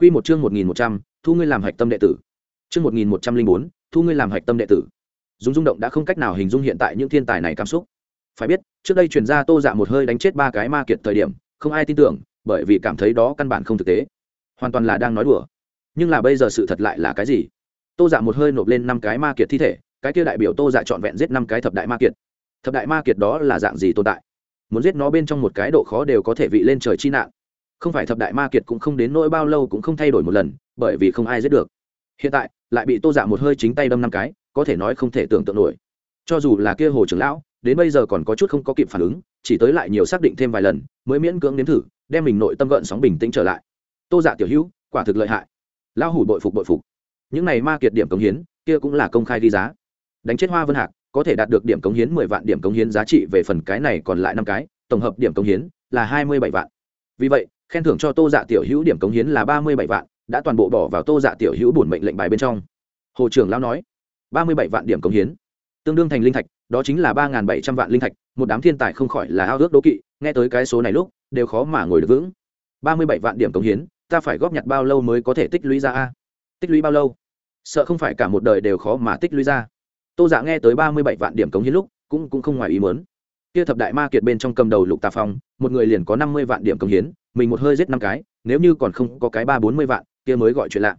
Quy một chương 1100, thu ngươi làm hạch tâm đệ tử. Chương 1104, thu ngươi làm hạch tâm đệ tử. Dung rung động đã không cách nào hình dung hiện tại những thiên tài này cảm xúc. Phải biết, trước đây truyền ra Tô Dạ một hơi đánh chết ba cái ma kiệt thời điểm, không ai tin tưởng, bởi vì cảm thấy đó căn bản không thực tế. Hoàn toàn là đang nói đùa. Nhưng là bây giờ sự thật lại là cái gì? Tô Dạ một hơi nộp lên năm cái ma kiệt thi thể, cái kia đại biểu Tô Dạ trọn vẹn giết năm cái thập đại ma kiệt. Thập đại ma kiệt đó là dạng gì tồn tại? Muốn giết nó bên trong một cái độ khó đều có thể vị lên trời chi nạn không phải thập đại ma kiệt cũng không đến nỗi bao lâu cũng không thay đổi một lần, bởi vì không ai giết được. Hiện tại, lại bị tô dạ một hơi chính tay đâm năm cái, có thể nói không thể tưởng tượng nổi. Cho dù là kia hồ trưởng lão, đến bây giờ còn có chút không có kịp phản ứng, chỉ tới lại nhiều xác định thêm vài lần, mới miễn cưỡng nếm thử, đem mình nội tâm gợn sóng bình tĩnh trở lại. Tô dạ tiểu hữu, quả thực lợi hại. Lão hủ bội phục bội phục. Những này ma kiệt điểm cống hiến, kia cũng là công khai ghi giá. Đánh chết hoa vân hạc, có thể đạt được điểm cống hiến mười vạn điểm cống hiến giá trị về phần cái này còn lại năm cái, tổng hợp điểm cống hiến là hai mươi bảy vạn. Vì vậy khen thưởng cho tô dạ tiểu hữu điểm cống hiến là ba mươi bảy vạn, đã toàn bộ bỏ vào tô dạ tiểu hữu bổn mệnh lệnh bài bên trong. Hồ trưởng lão nói, ba mươi bảy vạn điểm cống hiến. Tương đương thành linh thạch, đó chính là ba bảy trăm vạn linh thạch, một đám thiên tài không khỏi là ao ước đố kỵ, nghe tới cái số này lúc, đều khó mà ngồi được vững. ba mươi bảy vạn điểm cống hiến, ta phải góp nhặt bao lâu mới có thể tích lũy ra a? Tích lũy bao lâu? Sợ không phải cả một đời đều khó mà tích lũy ra. Tô dạ nghe tới ba mươi bảy vạn điểm cống hiến lúc, cũng cũng không ngoài ý muốn. Kia thập đại ma kiệt bên trong cầm đầu lục tà phong, một người liền có năm mươi vạn điểm cống hiến mình một hơi giết năm cái, nếu như còn không có cái ba bốn mươi vạn, kia mới gọi chuyện lạ.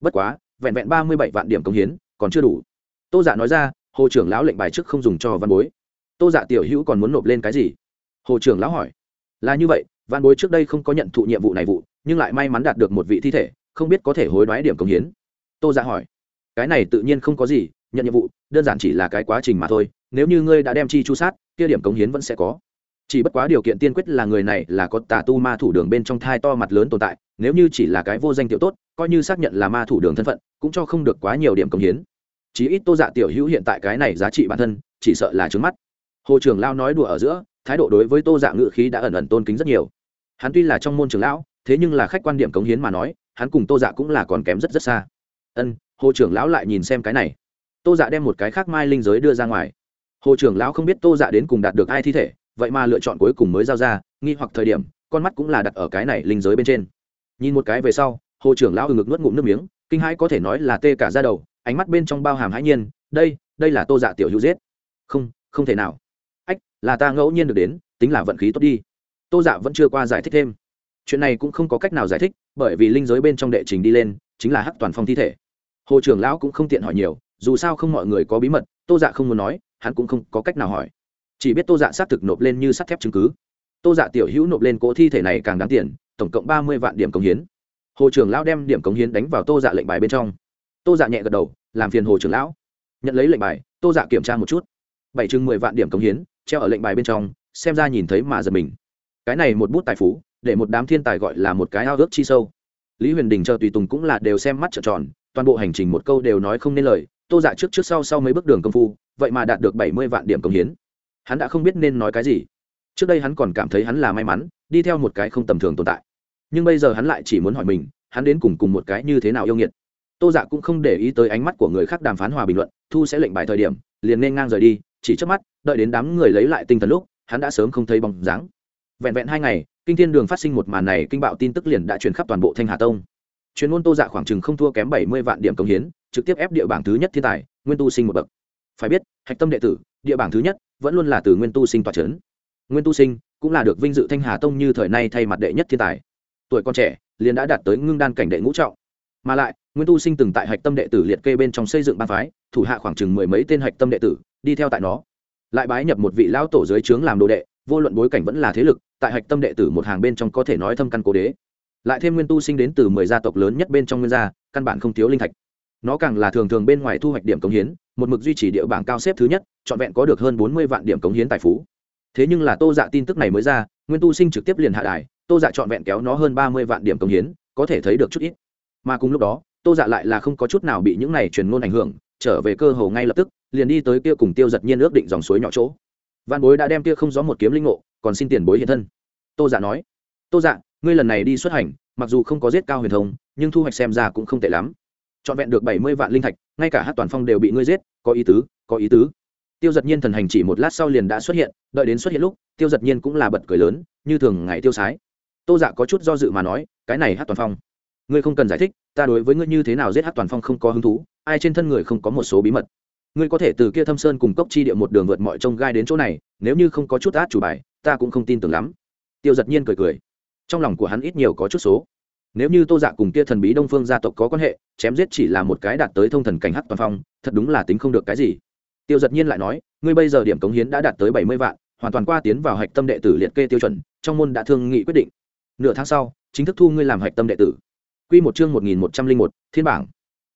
Bất quá, vẹn vẹn ba mươi bảy vạn điểm công hiến, còn chưa đủ. Tô giả dạ nói ra, hồ trưởng lão lệnh bài trước không dùng cho văn bối. Tô giả dạ tiểu hữu còn muốn nộp lên cái gì? Hồ trưởng lão hỏi. Là như vậy, văn bối trước đây không có nhận thụ nhiệm vụ này vụ, nhưng lại may mắn đạt được một vị thi thể, không biết có thể hối đoái điểm công hiến. Tô giả dạ hỏi. Cái này tự nhiên không có gì, nhận nhiệm vụ, đơn giản chỉ là cái quá trình mà thôi, nếu như ngươi đã đem chi chu sát, kia điểm cống hiến vẫn sẽ có chỉ bất quá điều kiện tiên quyết là người này là có tà tu ma thủ đường bên trong thai to mặt lớn tồn tại, nếu như chỉ là cái vô danh tiểu tốt, coi như xác nhận là ma thủ đường thân phận, cũng cho không được quá nhiều điểm cống hiến. Chí ít tô dạ tiểu hữu hiện tại cái này giá trị bản thân, chỉ sợ là trứng mắt. Hồ trưởng lao nói đùa ở giữa, thái độ đối với tô dạ ngự khí đã ẩn ẩn tôn kính rất nhiều. Hắn tuy là trong môn trường lão, thế nhưng là khách quan điểm cống hiến mà nói, hắn cùng tô dạ cũng là còn kém rất rất xa. Ân, hồ trưởng lão lại nhìn xem cái này. Tô dạ đem một cái khác mai linh giới đưa ra ngoài. Hồ trưởng lão không biết tô dạ đến cùng đạt được ai thi thể vậy mà lựa chọn cuối cùng mới giao ra, nghi hoặc thời điểm, con mắt cũng là đặt ở cái này linh giới bên trên. Nhìn một cái về sau, hồ trưởng lão ngực nuốt ngụm nước miếng, kinh hãi có thể nói là tê cả ra đầu, ánh mắt bên trong bao hàm hãi nhiên, đây đây là tô dạ tiểu hữu giết. Không không thể nào. Ách, là ta ngẫu nhiên được đến, tính là vận khí tốt đi. Tô dạ vẫn chưa qua giải thích thêm. Chuyện này cũng không có cách nào giải thích, bởi vì linh giới bên trong đệ trình đi lên, chính là hắc toàn phong thi thể. Hồ trưởng lão cũng không tiện hỏi nhiều, dù sao không mọi người có bí mật, tô dạ không muốn nói, hắn cũng không có cách nào hỏi chỉ biết tô dạ xác thực nộp lên như sắt thép chứng cứ. Tô dạ tiểu hữu nộp lên cỗ thi thể này càng đáng tiền, tổng cộng ba mươi vạn điểm cống hiến. Hồ trưởng lão đem điểm cống hiến đánh vào tô dạ lệnh bài bên trong. Tô dạ nhẹ gật đầu, làm phiền hồ trưởng lão. Nhận lấy lệnh bài, tô dạ kiểm tra một chút. Bảy chừng mười vạn điểm cống hiến, treo ở lệnh bài bên trong, xem ra nhìn thấy mà giật mình. Cái này một bút tài phú, để một đám thiên tài gọi là một cái ao ước chi sâu. Lý huyền đình chờ tùy tùng cũng là đều xem mắt trợn tròn, toàn bộ hành trình một câu đều nói không nên lời. Tô dạ trước trước sau sau mấy bước đường công phu, vậy mà đạt được bảy mươi vạn điểm cống hiến hắn đã không biết nên nói cái gì. Trước đây hắn còn cảm thấy hắn là may mắn, đi theo một cái không tầm thường tồn tại. Nhưng bây giờ hắn lại chỉ muốn hỏi mình, hắn đến cùng cùng một cái như thế nào yêu nghiệt. Tô dạ cũng không để ý tới ánh mắt của người khác đàm phán hòa bình luận, thu sẽ lệnh bài thời điểm, liền nên ngang rời đi, chỉ trước mắt, đợi đến đám người lấy lại tinh thần lúc, hắn đã sớm không thấy bóng dáng. Vẹn vẹn hai ngày, kinh thiên đường phát sinh một màn này kinh bạo tin tức liền đã truyền khắp toàn bộ thanh hà tông. Chuyên môn tô dạ khoảng chừng không thua kém bảy mươi vạn điểm công hiến, trực tiếp ép địa bảng thứ nhất thiên tài, nguyên tu sinh một bậc. Phải biết, hạch tâm đệ tử, địa bảng thứ nhất vẫn luôn là từ nguyên tu sinh toa c h ấ n nguyên tu sinh cũng là được vinh dự thanh hà tông như thời nay thay mặt đệ nhất thiên tài. Tuổi con trẻ, liền đã đạt tới ngưng đan cảnh đệ ngũ trọng. Mà lại, nguyên tu sinh từng tại hạch tâm đệ tử liệt kê bên trong xây dựng ban phái, thủ hạ khoảng chừng mười mấy tên hạch tâm đệ tử, đi theo tại nó. Lại bái nhập một vị lão tổ dưới trướng làm đồ đệ, vô luận bối cảnh vẫn là thế lực, tại hạch tâm đệ tử một hàng bên trong có thể nói thâm căn cố đế. Lại thêm nguyên tu sinh đến từ mười gia tộc lớn nhất bên trong nguyên gia, căn bản không thiếu linh thạch nó càng là thường thường bên ngoài thu hoạch điểm cống hiến, một mực duy trì địa bảng cao xếp thứ nhất, trọn vẹn có được hơn bốn mươi vạn điểm cống hiến tài phú. Thế nhưng là tô dạ tin tức này mới ra, nguyên tu sinh trực tiếp liền hạ đài, tô dạ trọn vẹn kéo nó hơn ba mươi vạn điểm cống hiến, có thể thấy được chút ít. Mà cùng lúc đó, tô dạ lại là không có chút nào bị những này truyền ngôn ảnh hưởng, trở về cơ hồ ngay lập tức, liền đi tới kia cùng tiêu giật nhiên ước định dòng suối nhỏ chỗ. Văn bối đã đem kia không gió một kiếm linh ngộ, còn xin tiền bối hiện thân. Tô dạ nói, tô dạ ngươi lần này đi xuất hành, mặc dù không có giết cao huyền thông, nhưng thu hoạch xem ra cũng không tệ lắm trọn vẹn được bảy mươi vạn linh thạch, ngay cả hát toàn phong đều bị ngươi giết, có ý tứ, có ý tứ. Tiêu giật nhiên thần hành chỉ một lát sau liền đã xuất hiện, đợi đến xuất hiện lúc, tiêu giật nhiên cũng là bật cười lớn, như thường ngày tiêu sái. Tô dạ có chút do dự mà nói, cái này hát toàn phong, ngươi không cần giải thích, ta đối với ngươi như thế nào giết hát toàn phong không có hứng thú, ai trên thân người không có một số bí mật. Ngươi có thể từ kia thâm sơn cùng cốc chi địa một đường vượt mọi trông gai đến chỗ này, nếu như không có chút át chủ bài, ta cũng không tin tưởng lắm. Tiêu giật nhiên cười cười. Trong lòng của hắn ít nhiều có chút số nếu như tô dạ cùng kia thần bí đông phương gia tộc có quan hệ, chém giết chỉ là một cái đạt tới thông thần cảnh hắc toàn phong, thật đúng là tính không được cái gì. Tiêu giật nhiên lại nói, ngươi bây giờ điểm cống hiến đã đạt tới bảy mươi vạn, hoàn toàn qua tiến vào hạch tâm đệ tử liệt kê tiêu chuẩn, trong môn đã thương nghị quyết định. Nửa tháng sau, chính thức thu ngươi làm hạch tâm đệ tử. Quy một chương một nghìn một trăm linh một, thiên bảng.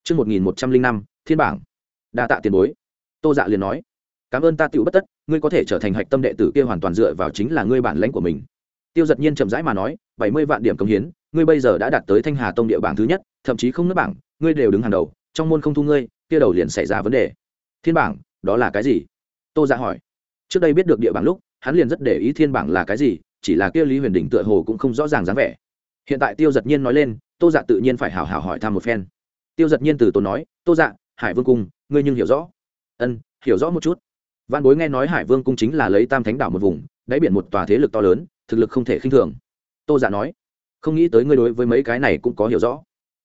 Chương một nghìn một trăm linh năm, thiên bảng. Đa tạ tiền bối. Tô dạ liền nói, cảm ơn ta tựu bất tất, ngươi có thể trở thành hạch tâm đệ tử kia hoàn toàn dựa vào chính là ngươi bản lãnh của mình. Tiêu giật nhiên chậm rãi mà nói, bảy mươi vạn điểm công hiến ngươi bây giờ đã đạt tới thanh hà tông địa bảng thứ nhất, thậm chí không nước bảng, ngươi đều đứng hàng đầu, trong môn không thu ngươi, kia đầu liền xảy ra vấn đề. Thiên bảng, đó là cái gì? Tô dạ hỏi. Trước đây biết được địa bảng lúc, hắn liền rất để ý thiên bảng là cái gì, chỉ là kia lý huyền đỉnh tựa hồ cũng không rõ ràng dáng vẻ. Hiện tại tiêu giật nhiên nói lên, tô dạ tự nhiên phải hào hào hỏi thăm một phen. Tiêu giật nhiên từ tốn nói, tô dạ hải vương cung, ngươi nhưng hiểu rõ. Ân, hiểu rõ một chút. Văn bối nghe nói hải vương cung chính là lấy tam thánh đảo một vùng, đáy biển một tòa thế lực to lớn, thực lực không thể khinh thường. Tô dạ nói không nghĩ tới ngươi đối với mấy cái này cũng có hiểu rõ.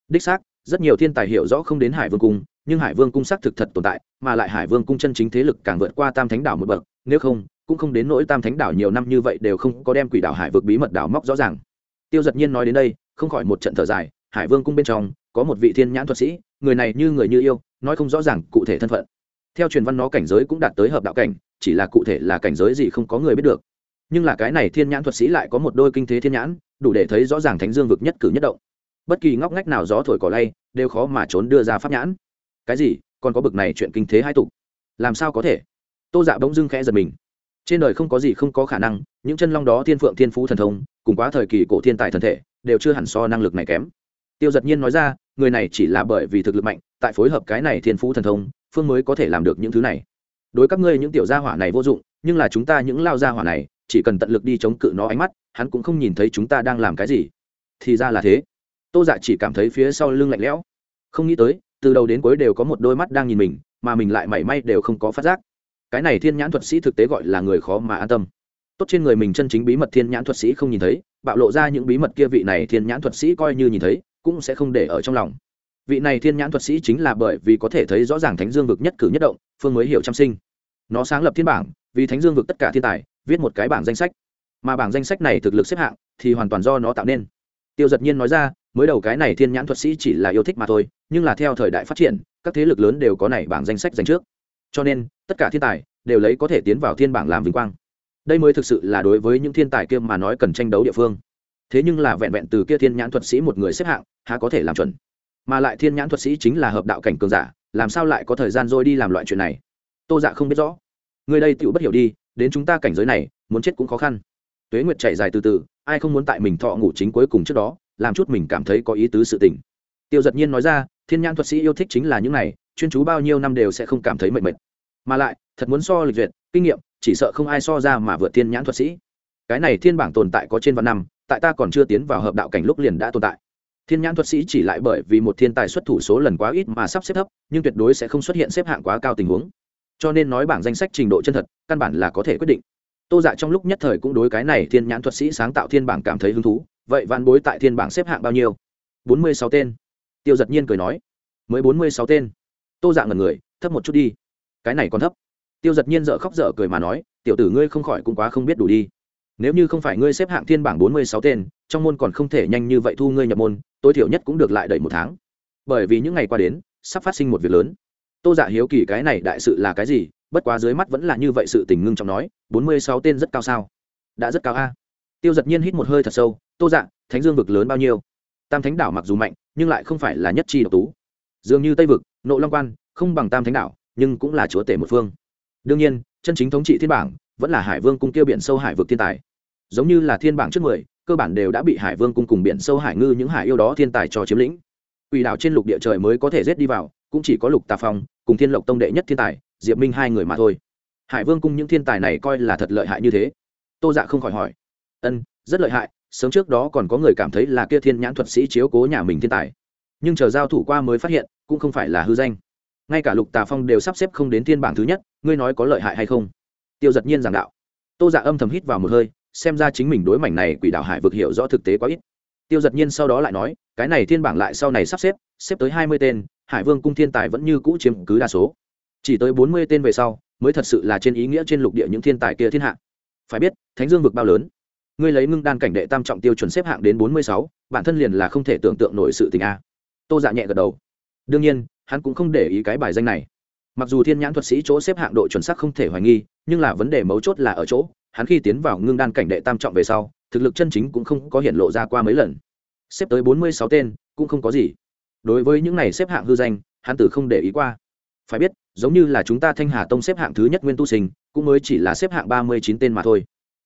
Đích xác, rất nhiều thiên tài hiểu rõ không đến hải vương cung, nhưng hải vương cung xác thực thật tồn tại, mà lại hải vương cung chân chính thế lực càng vượt qua tam thánh đảo một bậc, nếu không, cũng không đến nỗi tam thánh đảo nhiều năm như vậy đều không có đem quỷ đảo hải vực bí mật đảo móc rõ ràng. Tiêu giật nhiên nói đến đây, không khỏi một trận thở dài, hải vương cung bên trong, có một vị thiên nhãn thuật sĩ, người này như người như yêu, nói không rõ ràng cụ thể thân phận. Theo truyền văn nó cảnh giới cũng đạt tới hợp đạo cảnh, chỉ là cụ thể là cảnh giới gì không có người biết được nhưng là cái này thiên nhãn thuật sĩ lại có một đôi kinh thế thiên nhãn, đủ để thấy rõ ràng thánh dương vực nhất cử nhất động. Bất kỳ ngóc ngách nào gió thổi cỏ lay, đều khó mà trốn đưa ra pháp nhãn. Cái gì? Còn có bực này chuyện kinh thế hai tục. Làm sao có thể? Tô dạ bỗng dưng khẽ giật mình. Trên đời không có gì không có khả năng, những chân long đó thiên phượng thiên phú thần thông, cùng quá thời kỳ cổ thiên tài thần thể, đều chưa hẳn so năng lực này kém. Tiêu giật nhiên nói ra, người này chỉ là bởi vì thực lực mạnh, tại phối hợp cái này thiên phú thần thông, phương mới có thể làm được những thứ này. Đối các ngươi những tiểu gia hỏa này vô dụng, nhưng là chúng ta những lao gia hỏa này chỉ cần tận lực đi chống cự nó ánh mắt, hắn cũng không nhìn thấy chúng ta đang làm cái gì. Thì ra là thế. Tô dạ chỉ cảm thấy phía sau lưng lạnh lẽo. Không nghĩ tới, từ đầu đến cuối đều có một đôi mắt đang nhìn mình, mà mình lại mảy may đều không có phát giác. Cái này thiên nhãn thuật sĩ thực tế gọi là người khó mà an tâm. Tốt trên người mình chân chính bí mật thiên nhãn thuật sĩ không nhìn thấy, bạo lộ ra những bí mật kia vị này thiên nhãn thuật sĩ coi như nhìn thấy, cũng sẽ không để ở trong lòng. Vị này thiên nhãn thuật sĩ chính là bởi vì có thể thấy rõ ràng thánh dương vực nhất cử nhất động, phương mới hiểu trăm sinh. Nó sáng lập thiên bảng, vì thánh dương vực tất cả thiên tài viết một cái bảng danh sách. Mà bảng danh sách này thực lực xếp hạng thì hoàn toàn do nó tạo nên. Tiêu giật nhiên nói ra, mới đầu cái này thiên nhãn thuật sĩ chỉ là yêu thích mà thôi, nhưng là theo thời đại phát triển, các thế lực lớn đều có này bảng danh sách dành trước. Cho nên, tất cả thiên tài đều lấy có thể tiến vào thiên bảng làm vinh quang. Đây mới thực sự là đối với những thiên tài kia mà nói cần tranh đấu địa phương. Thế nhưng là vẹn vẹn từ kia thiên nhãn thuật sĩ một người xếp hạng, há có thể làm chuẩn. Mà lại thiên nhãn thuật sĩ chính là hợp đạo cảnh cường giả, làm sao lại có thời gian rồi đi làm loại chuyện này? Tô dạ không biết rõ. Người đây tựu bất hiểu đi đến chúng ta cảnh giới này, muốn chết cũng khó khăn. Tuế nguyệt chạy dài từ từ, ai không muốn tại mình thọ ngủ chính cuối cùng trước đó, làm chút mình cảm thấy có ý tứ sự tình. Tiêu giật nhiên nói ra, thiên nhãn thuật sĩ yêu thích chính là những này, chuyên chú bao nhiêu năm đều sẽ không cảm thấy mệt mệt. Mà lại, thật muốn so lịch duyệt, kinh nghiệm, chỉ sợ không ai so ra mà vượt thiên nhãn thuật sĩ. Cái này thiên bảng tồn tại có trên vạn năm, tại ta còn chưa tiến vào hợp đạo cảnh lúc liền đã tồn tại. Thiên nhãn thuật sĩ chỉ lại bởi vì một thiên tài xuất thủ số lần quá ít mà sắp xếp thấp, nhưng tuyệt đối sẽ không xuất hiện xếp hạng quá cao tình huống cho nên nói bảng danh sách trình độ chân thật, căn bản là có thể quyết định. Tô dạ trong lúc nhất thời cũng đối cái này thiên nhãn thuật sĩ sáng tạo thiên bảng cảm thấy hứng thú, vậy vạn bối tại thiên bảng xếp hạng bao nhiêu? Bốn mươi sáu tên. Tiêu giật nhiên cười nói, mới bốn mươi sáu tên. Tô dạ ngần người, thấp một chút đi. Cái này còn thấp. Tiêu giật nhiên dợ khóc dở cười mà nói, tiểu tử ngươi không khỏi cũng quá không biết đủ đi. Nếu như không phải ngươi xếp hạng thiên bảng bốn mươi sáu tên, trong môn còn không thể nhanh như vậy thu ngươi nhập môn, tối thiểu nhất cũng được lại đầy một tháng. Bởi vì những ngày qua đến, sắp phát sinh một việc lớn tô dạ hiếu kỳ cái này đại sự là cái gì? Bất quá dưới mắt vẫn là như vậy sự tình ngưng trọng nói, bốn mươi sáu tên rất cao sao? Đã rất cao a. Tiêu giật nhiên hít một hơi thật sâu, tô dạ thánh dương vực lớn bao nhiêu? Tam thánh đảo mặc dù mạnh, nhưng lại không phải là nhất chi độc tú. Dường như tây vực, nộ long quan, không bằng tam thánh đảo, nhưng cũng là chúa tể một phương. Đương nhiên, chân chính thống trị thiên bảng, vẫn là hải vương cung kêu biển sâu hải vực thiên tài. Giống như là thiên bảng trước mười, cơ bản đều đã bị hải vương cung cùng biển sâu hải ngư những hải yêu đó thiên tài cho chiếm lĩnh. Quỷ đảo trên lục địa trời mới có thể rết đi vào, cũng chỉ có lục tà phong cùng thiên lộc tông đệ nhất thiên tài, diệp minh hai người mà thôi. Hải vương cung những thiên tài này coi là thật lợi hại như thế. Tô dạ không khỏi hỏi. Ân, rất lợi hại, sớm trước đó còn có người cảm thấy là kia thiên nhãn thuật sĩ chiếu cố nhà mình thiên tài. Nhưng chờ giao thủ qua mới phát hiện, cũng không phải là hư danh. Ngay cả lục tà phong đều sắp xếp không đến thiên bảng thứ nhất, ngươi nói có lợi hại hay không? Tiêu giật nhiên giảng đạo. Tô dạ âm thầm hít vào một hơi, xem ra chính mình đối mảnh này quỷ đạo hải vực hiểu rõ thực tế quá ít. Tiêu giật nhiên sau đó lại nói, cái này thiên bảng lại sau này sắp xếp xếp tới hai mươi tên hải vương cung thiên tài vẫn như cũ chiếm cứ đa số. Chỉ tới bốn mươi tên về sau, mới thật sự là trên ý nghĩa trên lục địa những thiên tài kia thiên hạ. Phải biết, thánh dương vực bao lớn? Ngươi lấy ngưng đan cảnh đệ tam trọng tiêu chuẩn xếp hạng đến bốn mươi sáu, bản thân liền là không thể tưởng tượng nổi sự tình a. Tô dạ nhẹ gật đầu. Đương nhiên, hắn cũng không để ý cái bài danh này. Mặc dù thiên nhãn thuật sĩ chỗ xếp hạng độ chuẩn xác không thể hoài nghi, nhưng là vấn đề mấu chốt là ở chỗ, hắn khi tiến vào ngưng đan cảnh đệ tam trọng về sau, thực lực chân chính cũng không có hiện lộ ra qua mấy lần. Xếp tới bốn mươi sáu tên, cũng không có gì đối với những này xếp hạng hư danh, hắn tử không để ý qua. Phải biết, giống như là chúng ta thanh hà tông xếp hạng thứ nhất nguyên tu sinh, cũng mới chỉ là xếp hạng ba mươi chín tên mà thôi.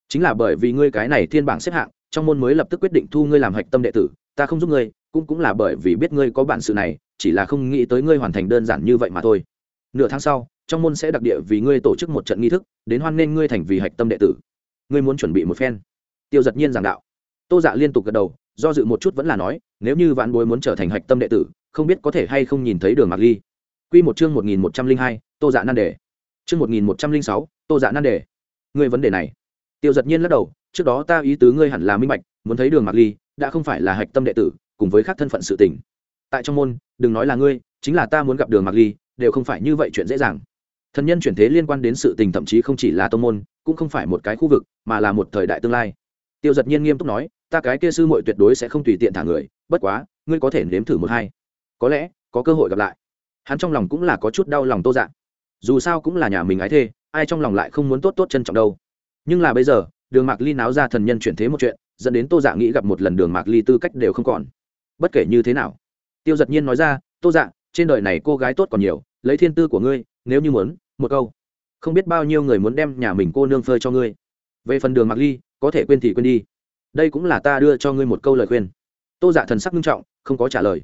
Chính là bởi vì ngươi cái này thiên bảng xếp hạng, trong môn mới lập tức quyết định thu ngươi làm hạch tâm đệ tử, ta không giúp ngươi, cũng cũng là bởi vì biết ngươi có bản sự này, chỉ là không nghĩ tới ngươi hoàn thành đơn giản như vậy mà thôi. Nửa tháng sau, trong môn sẽ đặc địa vì ngươi tổ chức một trận nghi thức, đến hoan nghênh ngươi thành vì hạch tâm đệ tử. Ngươi muốn chuẩn bị một phen. Tiêu giật nhiên giảng đạo. Tô dạ liên tục gật đầu do dự một chút vẫn là nói, nếu như vạn bối muốn trở thành hạch tâm đệ tử, không biết có thể hay không nhìn thấy đường mạc ly. Q một chương một nghìn một trăm linh hai, tô dạ nan đề. Chương một nghìn một trăm linh sáu, tô dạ nan đề. Ngươi vấn đề này. Tiêu giật nhiên lắc đầu, trước đó ta ý tứ ngươi hẳn là minh bạch, muốn thấy đường mạc ly, đã không phải là hạch tâm đệ tử, cùng với khác thân phận sự tình. Tại trong môn, đừng nói là ngươi, chính là ta muốn gặp đường mạc ly, đều không phải như vậy chuyện dễ dàng. Thần nhân chuyển thế liên quan đến sự tình thậm chí không chỉ là tông môn, cũng không phải một cái khu vực, mà là một thời đại tương lai. Tiêu giật nhiên nghiêm túc nói ta cái kia sư muội tuyệt đối sẽ không tùy tiện thả người, bất quá, ngươi có thể nếm thử một hai. Có lẽ, có cơ hội gặp lại. Hắn trong lòng cũng là có chút đau lòng tô dạng dù sao cũng là nhà mình ái thê, ai trong lòng lại không muốn tốt tốt trân trọng đâu. Nhưng là bây giờ, đường mạc ly náo ra thần nhân chuyển thế một chuyện, dẫn đến tô dạ nghĩ gặp một lần đường mạc ly tư cách đều không còn. Bất kể như thế nào, tiêu giật nhiên nói ra, tô dạ trên đời này cô gái tốt còn nhiều, lấy thiên tư của ngươi, nếu như muốn, một câu. Không biết bao nhiêu người muốn đem nhà mình cô nương phơi cho ngươi. Về phần đường mạc ly, có thể quên thì quên đi đây cũng là ta đưa cho ngươi một câu lời khuyên. Tô dạ thần sắc nghiêm trọng, không có trả lời.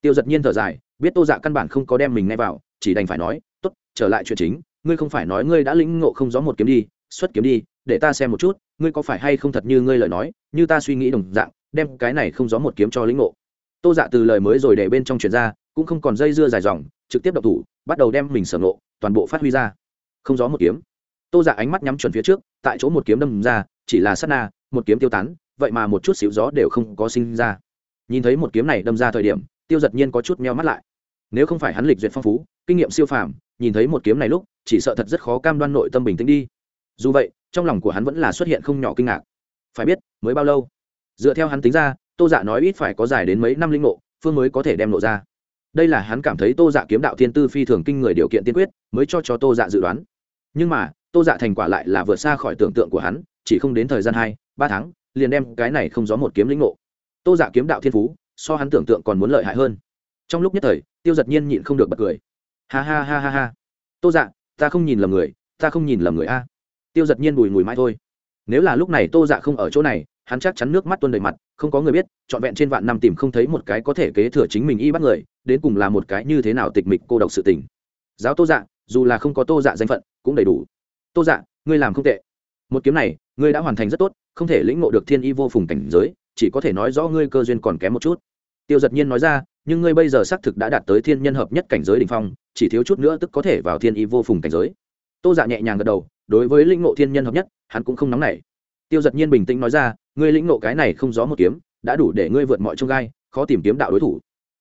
Tiêu giật nhiên thở dài, biết tô dạ căn bản không có đem mình ngay vào, chỉ đành phải nói t ố t trở lại chuyện chính, ngươi không phải nói ngươi đã lĩnh ngộ không gió một kiếm đi, xuất kiếm đi, để ta xem một chút, ngươi có phải hay không thật như ngươi lời nói, như ta suy nghĩ đồng dạng, đem cái này không gió một kiếm cho lĩnh ngộ. Tô dạ từ lời mới rồi để bên trong chuyện ra, cũng không còn dây dưa dài dòng, trực tiếp đập thủ, bắt đầu đem mình sở ngộ, toàn bộ phát huy ra. Không gió một kiếm. Tô dạ ánh mắt nhắm chuẩn phía trước, tại chỗ một kiếm đâm ra, chỉ là sát na, một kiếm tiêu tán vậy mà một chút xíu gió đều không có sinh ra. Nhìn thấy một kiếm này đâm ra thời điểm, tiêu giật nhiên có chút meo mắt lại. Nếu không phải hắn lịch duyệt phong phú, kinh nghiệm siêu phàm, nhìn thấy một kiếm này lúc, chỉ sợ thật rất khó cam đoan nội tâm bình tĩnh đi. Dù vậy, trong lòng của hắn vẫn là xuất hiện không nhỏ kinh ngạc. Phải biết, mới bao lâu? Dựa theo hắn tính ra, tô dạ nói ít phải có dài đến mấy năm linh ngộ, phương mới có thể đem nộ ra. Đây là hắn cảm thấy tô dạ kiếm đạo thiên tư phi thường kinh người điều kiện tiên quyết, mới cho cho tô dạ dự đoán. Nhưng mà, tô dạ thành quả lại là vượt xa khỏi tưởng tượng của hắn, chỉ không đến thời gian hai, ba tháng liền đem cái này không gió một kiếm lĩnh ngộ. Tô giả kiếm đạo thiên phú, so hắn tưởng tượng còn muốn lợi hại hơn. Trong lúc nhất thời, tiêu giật nhiên nhịn không được bật cười. Ha ha ha ha ha. Tô dạ ta không nhìn lầm người, ta không nhìn lầm người a. Tiêu giật nhiên bùi ngùi mãi thôi. Nếu là lúc này tô dạ không ở chỗ này, hắn chắc chắn nước mắt tuôn đầy mặt, không có người biết, trọn vẹn trên vạn năm tìm không thấy một cái có thể kế thừa chính mình y bắt người, đến cùng là một cái như thế nào tịch mịch cô độc sự tình. Giáo tô dạ dù là không có tô dạ danh phận, cũng đầy đủ. Tô dạ ngươi làm không tệ. Một kiếm này, ngươi đã hoàn thành rất tốt không thể lĩnh ngộ được thiên y vô phùng cảnh giới, chỉ có thể nói rõ ngươi cơ duyên còn kém một chút. Tiêu giật nhiên nói ra, nhưng ngươi bây giờ xác thực đã đạt tới thiên nhân hợp nhất cảnh giới đ ỉ n h phong, chỉ thiếu chút nữa tức có thể vào thiên y vô phùng cảnh giới. Tô dạ nhẹ nhàng gật đầu, đối với lĩnh ngộ thiên nhân hợp nhất, hắn cũng không nóng nảy. Tiêu giật nhiên bình tĩnh nói ra, ngươi lĩnh ngộ cái này không gió một kiếm, đã đủ để ngươi vượt mọi trông gai, khó tìm kiếm đạo đối thủ.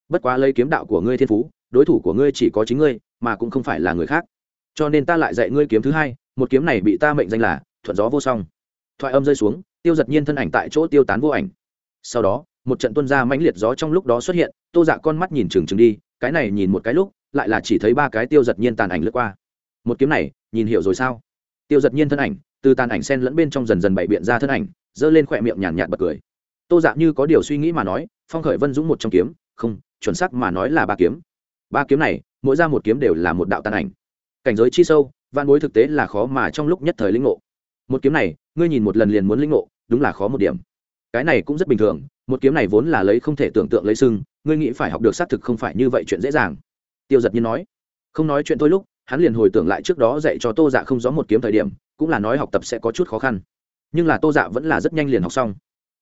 Bất quá lấy kiếm đạo của ngươi thiên phú, đối thủ của ngươi chỉ có chính ngươi, mà cũng không phải là người khác. Cho nên ta lại dạy ngươi kiếm thứ hai, một kiếm này bị ta mệnh danh là thuận gió vô song thoại âm rơi xuống, tiêu giật nhiên thân ảnh tại chỗ tiêu tán vô ảnh. Sau đó, một trận tuân ra mãnh liệt gió trong lúc đó xuất hiện, tô dạ con mắt nhìn trừng trừng đi, cái này nhìn một cái lúc, lại là chỉ thấy ba cái tiêu giật nhiên tàn ảnh lướt qua. Một kiếm này, nhìn hiểu rồi sao? Tiêu giật nhiên thân ảnh, từ tàn ảnh sen lẫn bên trong dần dần bậy biện ra thân ảnh, giơ lên khỏe miệng nhàn nhạt bật cười. Tô dạ như có điều suy nghĩ mà nói, phong khởi vân dũng một trong kiếm, không, chuẩn sắc mà nói là ba kiếm. Ba kiếm này, mỗi ra một kiếm đều là một đạo tàn ảnh. Cảnh giới chi sâu văn bối thực tế là khó mà trong lúc nhất thời lĩnh ngộ một kiếm này, ngươi nhìn một lần liền muốn lĩnh ngộ, đúng là khó một điểm. Cái này cũng rất bình thường, một kiếm này vốn là lấy không thể tưởng tượng lấy sưng, ngươi nghĩ phải học được xác thực không phải như vậy chuyện dễ dàng. Tiêu giật nhiên nói. Không nói chuyện thôi lúc, hắn liền hồi tưởng lại trước đó dạy cho tô dạ không rõ một kiếm thời điểm, cũng là nói học tập sẽ có chút khó khăn. Nhưng là tô dạ vẫn là rất nhanh liền học xong.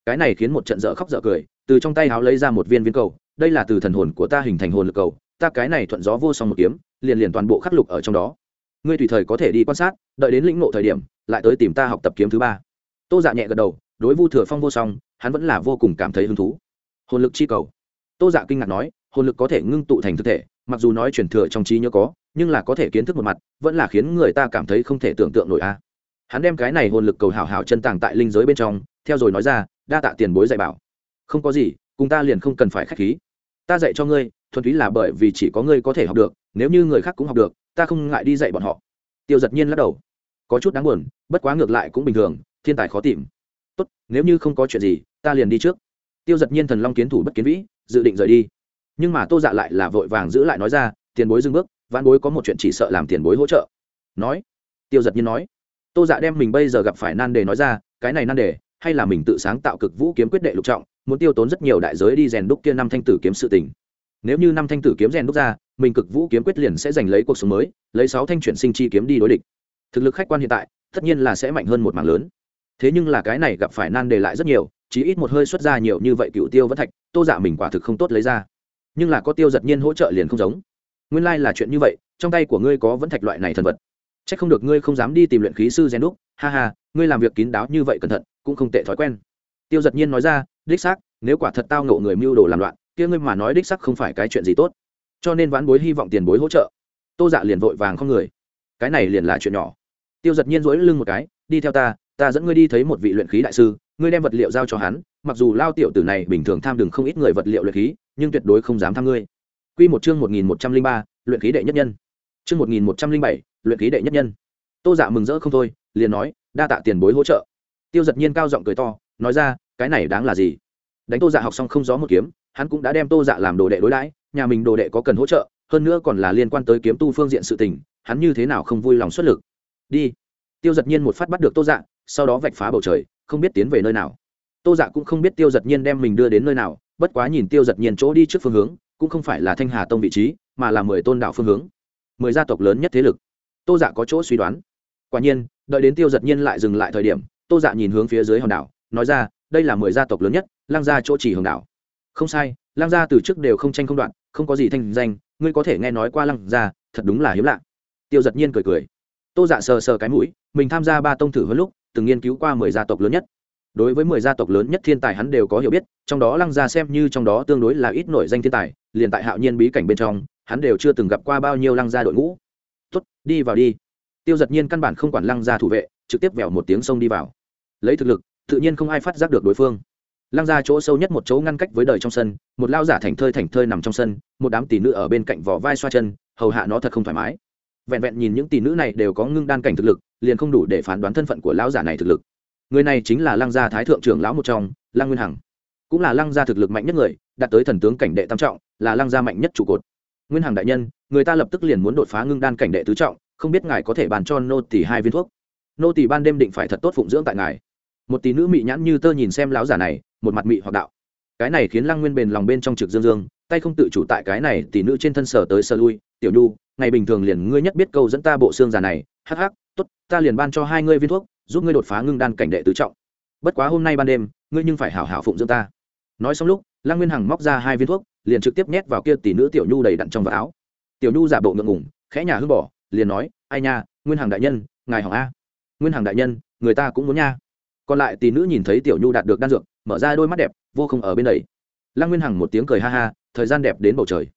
Cái này khiến một trận dở khóc dở cười, từ trong tay háo lấy ra một viên viên cầu, đây là từ thần hồn của ta hình thành hồn lực cầu, ta cái này thuận gió vô song một kiếm, liền liền toàn bộ khắc lục ở trong đó ngươi tùy thời có thể đi quan sát, đợi đến lĩnh ngộ thời điểm, lại tới tìm ta học tập kiếm thứ ba. Tô dạ nhẹ gật đầu, đối vu thừa phong vô song, hắn vẫn là vô cùng cảm thấy hứng thú. Hồn lực chi cầu. Tô dạ kinh ngạc nói, hồn lực có thể ngưng tụ thành thực thể, mặc dù nói truyền thừa trong trí nhớ có, nhưng là có thể kiến thức một mặt, vẫn là khiến người ta cảm thấy không thể tưởng tượng nổi a. Hắn đem cái này hồn lực cầu hảo hảo chân tàng tại linh giới bên trong, theo rồi nói ra, đa tạ tiền bối dạy bảo. Không có gì, cùng ta liền không cần phải k h á c h khí. Ta dạy cho ngươi, thuần túy là bởi vì chỉ có ngươi có thể học được, nếu như người khác cũng học được ta không ngại đi dạy bọn họ. Tiêu giật nhiên lắc đầu. Có chút đáng buồn, bất quá ngược lại cũng bình thường, thiên tài khó tìm. Tốt, nếu như không có chuyện gì, ta liền đi trước. Tiêu giật nhiên thần long kiến thủ bất kiến vĩ, dự định rời đi. Nhưng mà tô dạ lại là vội vàng giữ lại nói ra, tiền bối dưng bước văn bối có một chuyện chỉ sợ làm tiền bối hỗ trợ. Nói. Tiêu giật nhiên nói. Tô dạ đem mình bây giờ gặp phải nan đề nói ra, cái này nan đề, hay là mình tự sáng tạo cực vũ kiếm quyết đệ lục trọng, muốn tiêu tốn rất nhiều đại giới đi rèn đúc kia năm thanh tử kiếm sự tình. Nếu như năm thanh tử kiếm rèn đúc ra mình cực vũ kiếm quyết liền sẽ giành lấy cuộc sống mới, lấy sáu thanh chuyển sinh chi kiếm đi đối địch. Thực lực khách quan hiện tại, tất nhiên là sẽ mạnh hơn một mảng lớn. Thế nhưng là cái này gặp phải nan đề lại rất nhiều, chí ít một hơi xuất ra nhiều như vậy cựu tiêu vẫn thạch, tô dạ mình quả thực không tốt lấy ra. Nhưng là có tiêu giật nhiên hỗ trợ liền không giống. Nguyên lai là chuyện như vậy, trong tay của ngươi có vẫn thạch loại này thần vật. C h ắ c không được ngươi không dám đi tìm luyện khí sư gen đúc, ha ha, ngươi làm việc kín đáo như vậy cẩn thận, cũng không tệ thói quen. Tiêu giật nhiên nói ra, đích xác, nếu quả thật tao ngộ người mưu đồ làm loạn, kia ngươi mà nói đích xác không phải cái chuyện gì tốt cho nên vãn bối hy vọng tiền bối hỗ trợ. Tô dạ liền vội vàng không người. Cái này liền là chuyện nhỏ. Tiêu giật nhiên rỗi lưng một cái, đi theo ta ta dẫn ngươi đi thấy một vị luyện khí đại sư, ngươi đem vật liệu giao cho hắn, mặc dù lao tiểu tử này bình thường tham đừng không ít người vật liệu luyện khí, nhưng tuyệt đối không dám tham ngươi. Quy một chương một nghìn một trăm linh ba, luyện khí đệ nhất nhân. Chương một nghìn một trăm linh bảy, luyện khí đệ nhất nhân. Tô dạ mừng rỡ không thôi, liền nói, đa tạ tiền bối hỗ trợ. Tiêu giật nhiên cao giọng cười to, nói ra, cái này đáng là gì? Đánh tô dạ học xong không gió một kiếm hắn cũng đã đem tô dạ làm đồ đệ đối đãi, nhà mình đồ đệ có cần hỗ trợ, hơn nữa còn là liên quan tới kiếm tu phương diện sự tình, hắn như thế nào không vui lòng xuất lực. Đi. Tiêu giật nhiên một phát bắt được tô dạ sau đó vạch phá bầu trời, không biết tiến về nơi nào. Tô dạ cũng không biết tiêu giật nhiên đem mình đưa đến nơi nào, bất quá nhìn tiêu giật nhiên chỗ đi trước phương hướng, cũng không phải là thanh hà tông vị trí, mà là mười tôn đạo phương hướng. Mười gia tộc lớn nhất thế lực. Tô dạ có chỗ suy đoán. Quả nhiên, đợi đến tiêu giật nhiên lại dừng lại thời điểm, tô dạ nhìn hướng phía dưới hòn đảo, nói ra, đây là mười gia tộc lớn nhất lang ra chỗ chỉ hòn đảo không sai lang gia từ trước đều không tranh không đoạn, không có gì thanh danh, ngươi có thể nghe nói qua lang gia, thật đúng là hiếm lạ. Tiêu giật nhiên cười cười. Tô dạ sờ sờ cái mũi, mình tham gia ba tông thử hơn lúc, từng nghiên cứu qua mười gia tộc lớn nhất. Đối với mười gia tộc lớn nhất thiên tài hắn đều có hiểu biết, trong đó lăng gia xem như trong đó tương đối là ít nổi danh thiên tài, liền tại hạo nhiên bí cảnh bên trong, hắn đều chưa từng gặp qua bao nhiêu lăng gia đội ngũ. Tuất đi vào đi. Tiêu giật nhiên căn bản không quản lăng gia thủ vệ, trực tiếp vẻo một tiếng sông đi vào. Lấy thực lực, tự nhiên không ai phát giác được đối phương lăng gia chỗ sâu nhất một chỗ ngăn cách với đời trong sân, một lao giả thành thơi thành thơi nằm trong sân, một đám tỷ nữ ở bên cạnh vỏ vai xoa chân, hầu hạ nó thật không thoải mái. Vẹn vẹn nhìn những tỷ nữ này đều có ngưng đan cảnh thực lực, liền không đủ để phán đoán thân phận của lão giả này thực lực. Người này chính là lăng gia thái thượng trưởng lão một trong, lăng nguyên hằng. Cũng là lăng gia thực lực mạnh nhất người, đạt tới thần tướng cảnh đệ tam trọng, là lăng gia mạnh nhất trụ cột. Nguyên hằng đại nhân, người ta lập tức liền muốn đột phá ngưng đan cảnh đệ tứ trọng, không biết ngài có thể bàn cho nô tỷ hai viên thuốc. Nô tỷ ban đêm định phải thật tốt phụng dưỡng tại ngài một tỷ nữ mị nhãn như tơ nhìn xem lão giả này, một mặt mị hoặc đạo. Cái này khiến lăng nguyên bền lòng bên trong trực dương dương, tay không tự chủ tại cái này tỷ nữ trên thân sở tới sơ lui, tiểu nhu, ngày bình thường liền ngươi nhất biết câu dẫn ta bộ xương già này, hắc hắc, tốt, ta liền ban cho hai ngươi viên thuốc, giúp ngươi đột phá ngưng đan cảnh đệ tứ trọng. Bất quá hôm nay ban đêm, ngươi nhưng phải hảo hảo phụng dưỡng ta. Nói xong lúc, lăng nguyên hằng móc ra hai viên thuốc, liền trực tiếp nhét vào kia tỷ nữ tiểu nhu đầy đặn trong vạt áo. Tiểu nhu giả bộ ngượng ngùng, khẽ nhà hư bỏ, liền nói, ai nha, nguyên hằng đại nhân, ngài hỏng a. Nguyên hằng đại nhân, người ta cũng muốn nha còn lại tỷ nữ nhìn thấy tiểu nhu đạt được đan dược, mở ra đôi mắt đẹp, vô không ở bên đầy lăng nguyên hằng một tiếng cười ha ha, thời gian đẹp đến bầu trời.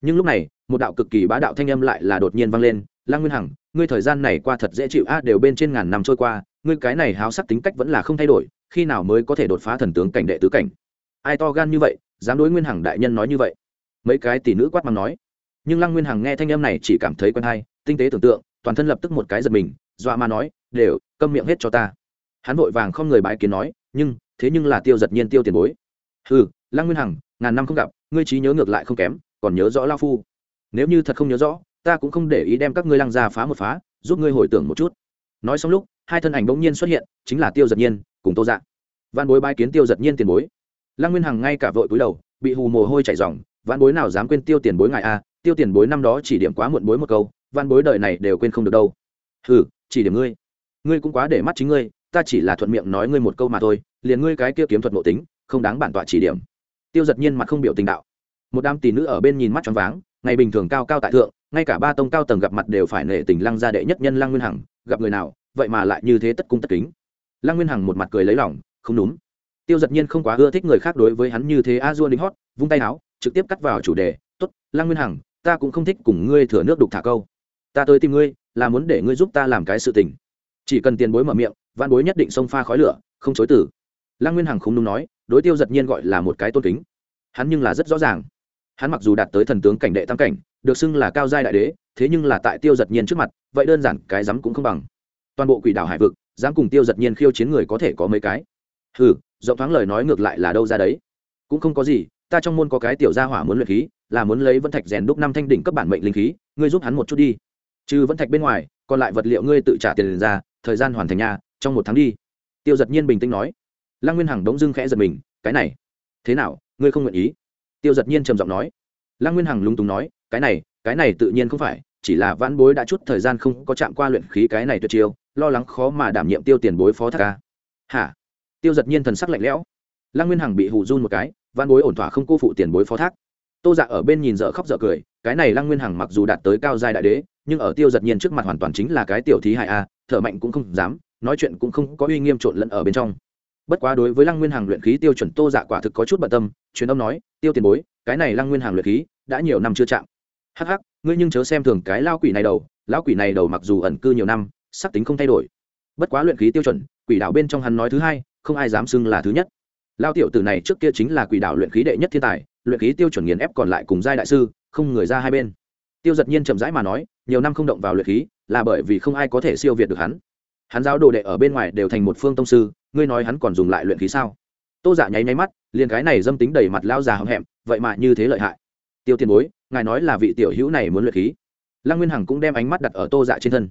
Nhưng lúc này, một đạo cực kỳ bá đạo thanh âm lại là đột nhiên vang lên, lăng nguyên hằng, ngươi thời gian này qua thật dễ chịu a, đều bên trên ngàn năm trôi qua, ngươi cái này háo sắc tính cách vẫn là không thay đổi, khi nào mới có thể đột phá thần tướng cảnh đệ tứ cảnh? Ai to gan như vậy, dám đối nguyên hằng đại nhân nói như vậy? Mấy cái tỷ nữ quát mắng nói. Nhưng lăng nguyên hằng nghe thanh âm này chỉ cảm thấy quen hay, tinh tế tưởng tượng, toàn thân lập tức một cái giật mình, dọa mà nói, đều, câm miệng hết cho ta hắn vội vàng không người bái kiến nói, nhưng, thế nhưng là tiêu giật nhiên tiêu tiền bối. Ừ lăng nguyên hằng, ngàn năm không gặp, ngươi trí nhớ ngược lại không kém, còn nhớ rõ lao phu. Nếu như thật không nhớ rõ, ta cũng không để ý đem các ngươi lăng ra phá một phá, giúp ngươi hồi tưởng một chút. Nói xong lúc, hai thân ảnh bỗng nhiên xuất hiện, chính là tiêu giật nhiên, cùng tô dạ. Văn bối bái kiến tiêu giật nhiên tiền bối. Lăng nguyên hằng ngay cả vội cúi đầu, bị hù mồ hôi chảy dòng văn bối nào dám quên tiêu tiền bối ngài a, tiêu tiền bối năm đó chỉ điểm quá muộn bối một câu văn bối đời này đều quên không được đâu. Hừ, chỉ điểm ngươi ngươi cũng quá để mắt chính ngươi ta chỉ là thuận miệng nói ngươi một câu mà thôi, liền ngươi cái kia kiếm thuật mộ tính, không đáng bản tọa chỉ điểm. Tiêu giật nhiên mặt không biểu tình đạo. Một đám tỷ nữ ở bên nhìn mắt choáng váng, ngày bình thường cao cao tại thượng, ngay cả ba tông cao tầng gặp mặt đều phải nể tình lăng gia đệ nhất nhân lăng nguyên hằng, gặp người nào, vậy mà lại như thế tất cung tất kính. Lăng nguyên hằng một mặt cười lấy lòng, không đúng. Tiêu giật nhiên không quá ưa thích người khác đối với hắn như thế a dua đính hót, vung tay áo, trực tiếp cắt vào chủ đề t ố t lăng nguyên hằng, ta cũng không thích cùng ngươi thừa nước đục thả câu. Ta tới tìm ngươi, là muốn để ngươi giúp ta làm cái sự tình. Chỉ cần tiền bối mở miệng văn bối nhất định xông pha khói lửa, không chối tử lăng nguyên hằng không đúng nói, đối tiêu giật nhiên gọi là một cái tôn kính. Hắn nhưng là rất rõ ràng. Hắn mặc dù đạt tới thần tướng cảnh đệ tam cảnh, được xưng là cao giai đại đế, thế nhưng là tại tiêu giật nhiên trước mặt, vậy đơn giản, cái dám cũng không bằng. Toàn bộ quỷ đảo hải vực, dám cùng tiêu giật nhiên khiêu chiến người có thể có mấy cái? Hừ, rộng thoáng lời nói ngược lại là đâu ra đấy. Cũng không có gì, ta trong môn có cái tiểu gia hỏa muốn luyện khí, là muốn lấy vân thạch rèn đúc năm thanh đỉnh cấp bản mệnh linh khí, ngươi giúp hắn một chút đi. Trừ vân thạch bên ngoài, còn lại vật liệu ngươi tự trả tiền ra, thời gian hoàn thành nhà trong một tháng đi. Tiêu giật nhiên bình tĩnh nói. Lăng nguyên hằng đống dưng khẽ giật mình, cái này, thế nào, ngươi không nguyện ý? Tiêu giật nhiên trầm giọng nói. Lăng nguyên hằng lúng túng nói, cái này cái này tự nhiên không phải, chỉ là vãn bối đã chút thời gian không có chạm qua luyện khí cái này tuyệt chiêu, lo lắng khó mà đảm nhiệm tiêu tiền bối phó thác ca. Hả? Tiêu giật nhiên thần sắc lạnh lẽo. Lăng nguyên hằng bị hù run một cái, vãn bối ổn thỏa không cô phụ tiền bối phó thác. Tô dạ ở bên nhìn dở khóc dở cười, cái này lăng nguyên hằng mặc dù đạt tới cao giai đại đế, nhưng ở tiêu giật nhiên trước mặt hoàn toàn chính là cái tiểu thí hại a, thở mạnh cũng không dám nói chuyện cũng không có uy nghiêm trộn lẫn ở bên trong. Bất quá đối với lăng nguyên Hàng luyện khí tiêu chuẩn tô dạ quả thực có chút bận tâm, truyền âm nói, tiêu tiền bối, cái này lăng nguyên Hàng luyện khí đã nhiều năm chưa chạm. Hắc hắc, ngươi nhưng chớ xem thường cái lao quỷ này đầu, lão quỷ này đầu mặc dù ẩn cư nhiều năm sắc tính không thay đổi. Bất quá luyện khí tiêu chuẩn, quỷ đạo bên trong hắn nói thứ hai, không ai dám xưng là thứ nhất. Lao tiểu tử này trước kia chính là quỷ đạo luyện khí đệ nhất thiên tài, luyện khí tiêu chuẩn nghiền ép còn lại cùng giai đại sư, không người ra hai bên. Tiêu giật nhiên chậm rãi mà nói, nhiều năm không động vào luyện khí, là bởi vì không ai có thể siêu việt được hắn hắn giáo đồ đệ ở bên ngoài đều thành một phương tông sư, ngươi nói hắn còn dùng lại luyện khí sao? Tô giả nháy nháy mắt, liền cái này dâm tính đầy mặt lao già hậm hẹm, vậy mà như thế lợi hại. Tiêu tiền bối, ngài nói là vị tiểu hữu này muốn luyện khí. Lăng nguyên hằng cũng đem ánh mắt đặt ở tô dạ trên thân.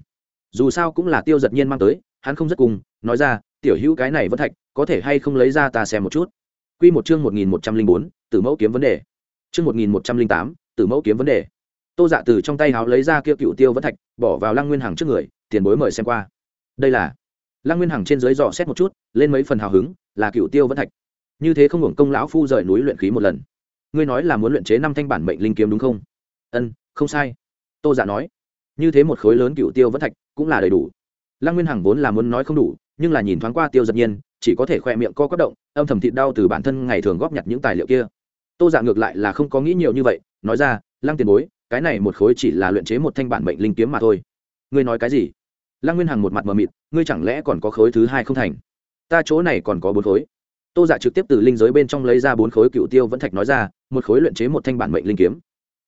Dù sao cũng là tiêu giật nhiên mang tới, hắn không rất cùng, nói ra, tiểu hữu cái này vẫn thạch, có thể hay không lấy ra ta xem một chút? Quy một chương một nghìn một trăm linh bốn, tử mẫu kiếm vấn đề. Chương một nghìn một trăm linh tám, tử mẫu kiếm vấn đề. Tô dạ từ trong tay háo lấy ra kia cựu tiêu vẫn thạch, bỏ vào lăng nguyên hằng trước người, tiền bối mời xem qua đây là lăng nguyên hằng trên dưới dò xét một chút, lên mấy phần hào hứng, là cựu tiêu vẫn thạch. Như thế không hưởng công lão phu rời núi luyện khí một lần. Ngươi nói là muốn luyện chế năm thanh bản mệnh linh kiếm đúng không? Ân, không sai. Tô giả nói. Như thế một khối lớn cựu tiêu vẫn thạch cũng là đầy đủ. Lăng nguyên hằng vốn là muốn nói không đủ, nhưng là nhìn thoáng qua tiêu giật nhiên, chỉ có thể khoe miệng co quất động, âm thầm thịt đau từ bản thân ngày thường góp nhặt những tài liệu kia. Tô giả ngược lại là không có nghĩ nhiều như vậy, nói ra, lăng tiền bối, cái này một khối chỉ là luyện chế một thanh bản mệnh linh kiếm mà thôi. Ngươi nói cái gì? Lăng nguyên hằng một mặt mờ mịt, ngươi chẳng lẽ còn có khối thứ hai không thành? Ta chỗ này còn có bốn khối. Tô dạ trực tiếp từ linh giới bên trong lấy ra bốn khối cựu tiêu vẫn thạch nói ra, một khối luyện chế một thanh bản mệnh linh kiếm.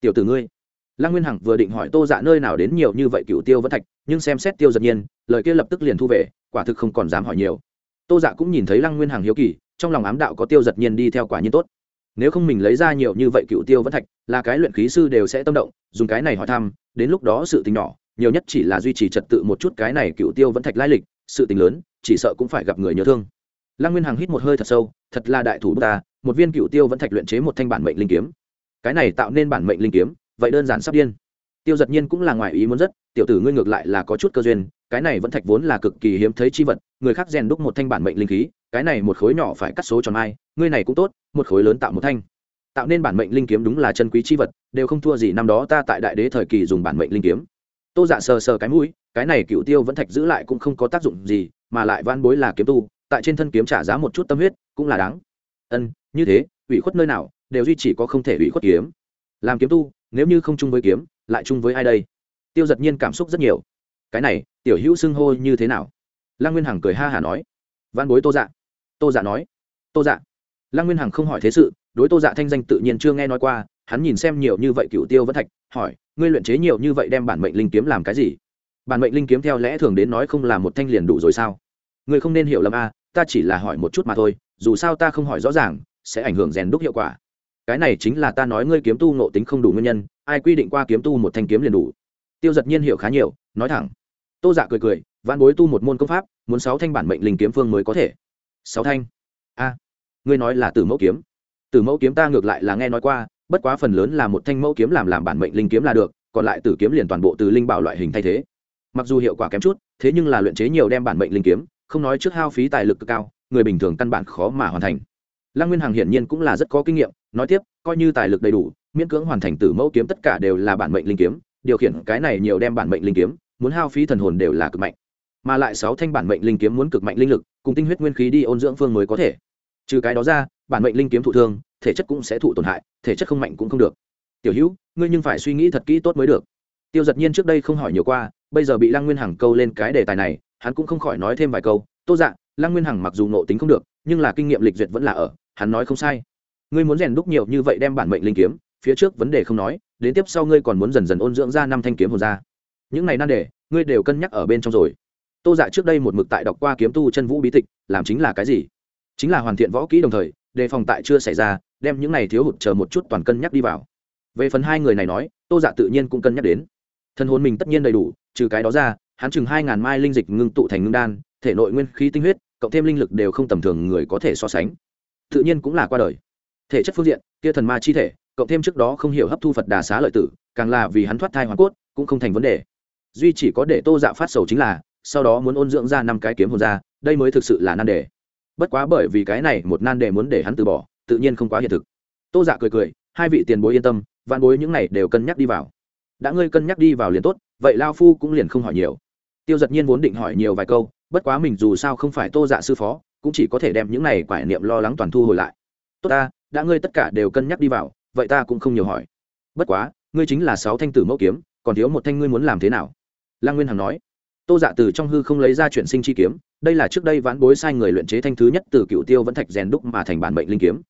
Tiểu tử ngươi. Lăng nguyên hằng vừa định hỏi tô dạ nơi nào đến nhiều như vậy cựu tiêu vẫn thạch, nhưng xem xét tiêu giật nhiên, lời kia lập tức liền thu về, quả thực không còn dám hỏi nhiều. Tô dạ cũng nhìn thấy lăng nguyên hằng hiếu kỳ, trong lòng ám đạo có tiêu giật nhiên đi theo quả nhiên tốt. Nếu không mình lấy ra nhiều như vậy cựu tiêu vẫn thạch, là cái luyện khí sư đều sẽ tâm động, dùng cái này hỏi thăm, đến lúc đó sự tình nhỏ nhiều nhất chỉ là duy trì trật tự một chút cái này cựu tiêu vẫn thạch lai lịch, sự tình lớn, chỉ sợ cũng phải gặp người nhớ thương. Lăng nguyên hằng hít một hơi thật sâu, thật là đại thủ ta, một viên cựu tiêu vẫn thạch luyện chế một thanh bản mệnh linh kiếm. Cái này tạo nên bản mệnh linh kiếm, vậy đơn giản sắp điên. Tiêu giật nhiên cũng là ngoài ý muốn rất, tiểu tử ngươi ngược lại là có chút cơ duyên, cái này vẫn thạch vốn là cực kỳ hiếm thấy chi vật, người khác rèn đúc một thanh bản mệnh linh khí, cái này một khối nhỏ phải cắt số tròn ai ngươi này cũng tốt, một khối lớn tạo một thanh. Tạo nên bản mệnh linh kiếm đúng là chân quý chi vật, đều không thua gì năm đó ta tại đại đế thời kỳ dùng bản mệnh linh kiếm tô dạ sờ sờ cái mũi, cái này cựu tiêu vẫn thạch giữ lại cũng không có tác dụng gì, mà lại van bối là kiếm tu, tại trên thân kiếm trả giá một chút tâm huyết, cũng là đáng. Ân, như thế, ủy khuất nơi nào, đều duy chỉ có không thể ủy khuất kiếm. Làm kiếm tu, nếu như không chung với kiếm, lại chung với ai đây? Tiêu giật nhiên cảm xúc rất nhiều. Cái này, tiểu hữu xưng hô như thế nào? Lăng nguyên hằng cười ha hả nói. Văn bối tô dạ. Tô dạ nói. Tô dạ. Lăng nguyên hằng không hỏi thế sự, đối tô dạ thanh danh tự nhiên chưa nghe nói qua, hắn nhìn xem nhiều như vậy cựu tiêu vẫn thạch, hỏi ngươi luyện chế nhiều như vậy đem bản mệnh linh kiếm làm cái gì? Bản mệnh linh kiếm theo lẽ thường đến nói không là một thanh liền đủ rồi sao? Ngươi không nên hiểu lầm a, ta chỉ là hỏi một chút mà thôi, dù sao ta không hỏi rõ ràng, sẽ ảnh hưởng rèn đúc hiệu quả. Cái này chính là ta nói ngươi kiếm tu nộ tính không đủ nguyên nhân, ai quy định qua kiếm tu một thanh kiếm liền đủ? Tiêu giật nhiên hiểu khá nhiều, nói thẳng. Tô dạ cười cười văn bối tu một môn công pháp, muốn sáu thanh bản mệnh linh kiếm phương mới có thể. Sáu thanh? A, ngươi nói là từ mẫu kiếm. Từ mẫu kiếm ta ngược lại là nghe nói qua bất quá phần lớn là một thanh mẫu kiếm làm làm bản mệnh linh kiếm là được, còn lại tử kiếm liền toàn bộ từ linh bảo loại hình thay thế. Mặc dù hiệu quả kém chút, thế nhưng là luyện chế nhiều đem bản mệnh linh kiếm, không nói trước hao phí tài lực cực cao, người bình thường căn bản khó mà hoàn thành. Lăng nguyên hằng hiển nhiên cũng là rất có kinh nghiệm, nói tiếp, coi như tài lực đầy đủ, miễn cưỡng hoàn thành tử mẫu kiếm tất cả đều là bản mệnh linh kiếm, điều khiển cái này nhiều đem bản mệnh linh kiếm, muốn hao phí thần hồn đều là cực mạnh. Mà lại sáu thanh bản mệnh linh kiếm muốn cực mạnh linh lực, cùng tinh huyết nguyên khí đi ôn dưỡng phương mới có thể. Trừ cái đó ra, bản mệnh linh kiếm thụ thương thể chất cũng sẽ thụ tổn hại, thể chất không mạnh cũng không được. Tiểu hữu, ngươi nhưng phải suy nghĩ thật kỹ tốt mới được. Tiêu giật nhiên trước đây không hỏi nhiều qua, bây giờ bị lăng nguyên hằng câu lên cái đề tài này, hắn cũng không khỏi nói thêm vài câu. Tô dạ lăng nguyên hằng mặc dù nộ tính không được, nhưng là kinh nghiệm lịch duyệt vẫn là ở, hắn nói không sai. Ngươi muốn rèn đúc nhiều như vậy đem bản mệnh linh kiếm, phía trước vấn đề không nói, đến tiếp sau ngươi còn muốn dần dần ôn dưỡng ra năm thanh kiếm hồn ra. Những này nan đề, ngươi đều cân nhắc ở bên trong rồi. Tô dạ trước đây một mực tại đọc qua kiếm tu chân vũ bí tịch, làm chính là cái gì? Chính là hoàn thiện võ kỹ đồng thời, đề phòng tại chưa xảy ra đem những này thiếu hụt chờ một chút toàn cân nhắc đi vào. Về phần hai người này nói, tô dạ tự nhiên cũng cân nhắc đến. Thân hồn mình tất nhiên đầy đủ, trừ cái đó ra, hắn chừng hai ngàn mai linh dịch ngưng tụ thành ngưng đan, thể nội nguyên khí tinh huyết, cộng thêm linh lực đều không tầm thường người có thể so sánh. Tự nhiên cũng là qua đời. Thể chất phương diện, kia thần ma chi thể, cộng thêm trước đó không hiểu hấp thu phật đà xá lợi tử, càng là vì hắn thoát thai hoàn cốt, cũng không thành vấn đề. Duy chỉ có để tô dạ phát sầu chính là, sau đó muốn ôn dưỡng ra năm cái kiếm hồn ra, đây mới thực sự là nan đề. Bất quá bởi vì cái này một nan đề muốn để hắn từ bỏ tự nhiên không quá hiện thực. Tô dạ cười cười, hai vị tiền bối yên tâm, vạn bối những này đều cân nhắc đi vào. Đã ngươi cân nhắc đi vào liền tốt, vậy lao phu cũng liền không hỏi nhiều. Tiêu giật nhiên vốn định hỏi nhiều vài câu, bất quá mình dù sao không phải tô dạ sư phó, cũng chỉ có thể đem những này quải niệm lo lắng toàn thu hồi lại. Tốt ta, đã ngươi tất cả đều cân nhắc đi vào, vậy ta cũng không nhiều hỏi. Bất quá, ngươi chính là sáu thanh tử mẫu kiếm, còn thiếu một thanh ngươi muốn làm thế nào? Lăng nguyên hằng nói. Tô dạ từ trong hư không lấy ra chuyển sinh chi kiếm, đây là trước đây vãn bối sai người luyện chế thanh thứ nhất từ cựu tiêu vẫn thạch rèn đúc mà thành bản mệnh linh kiếm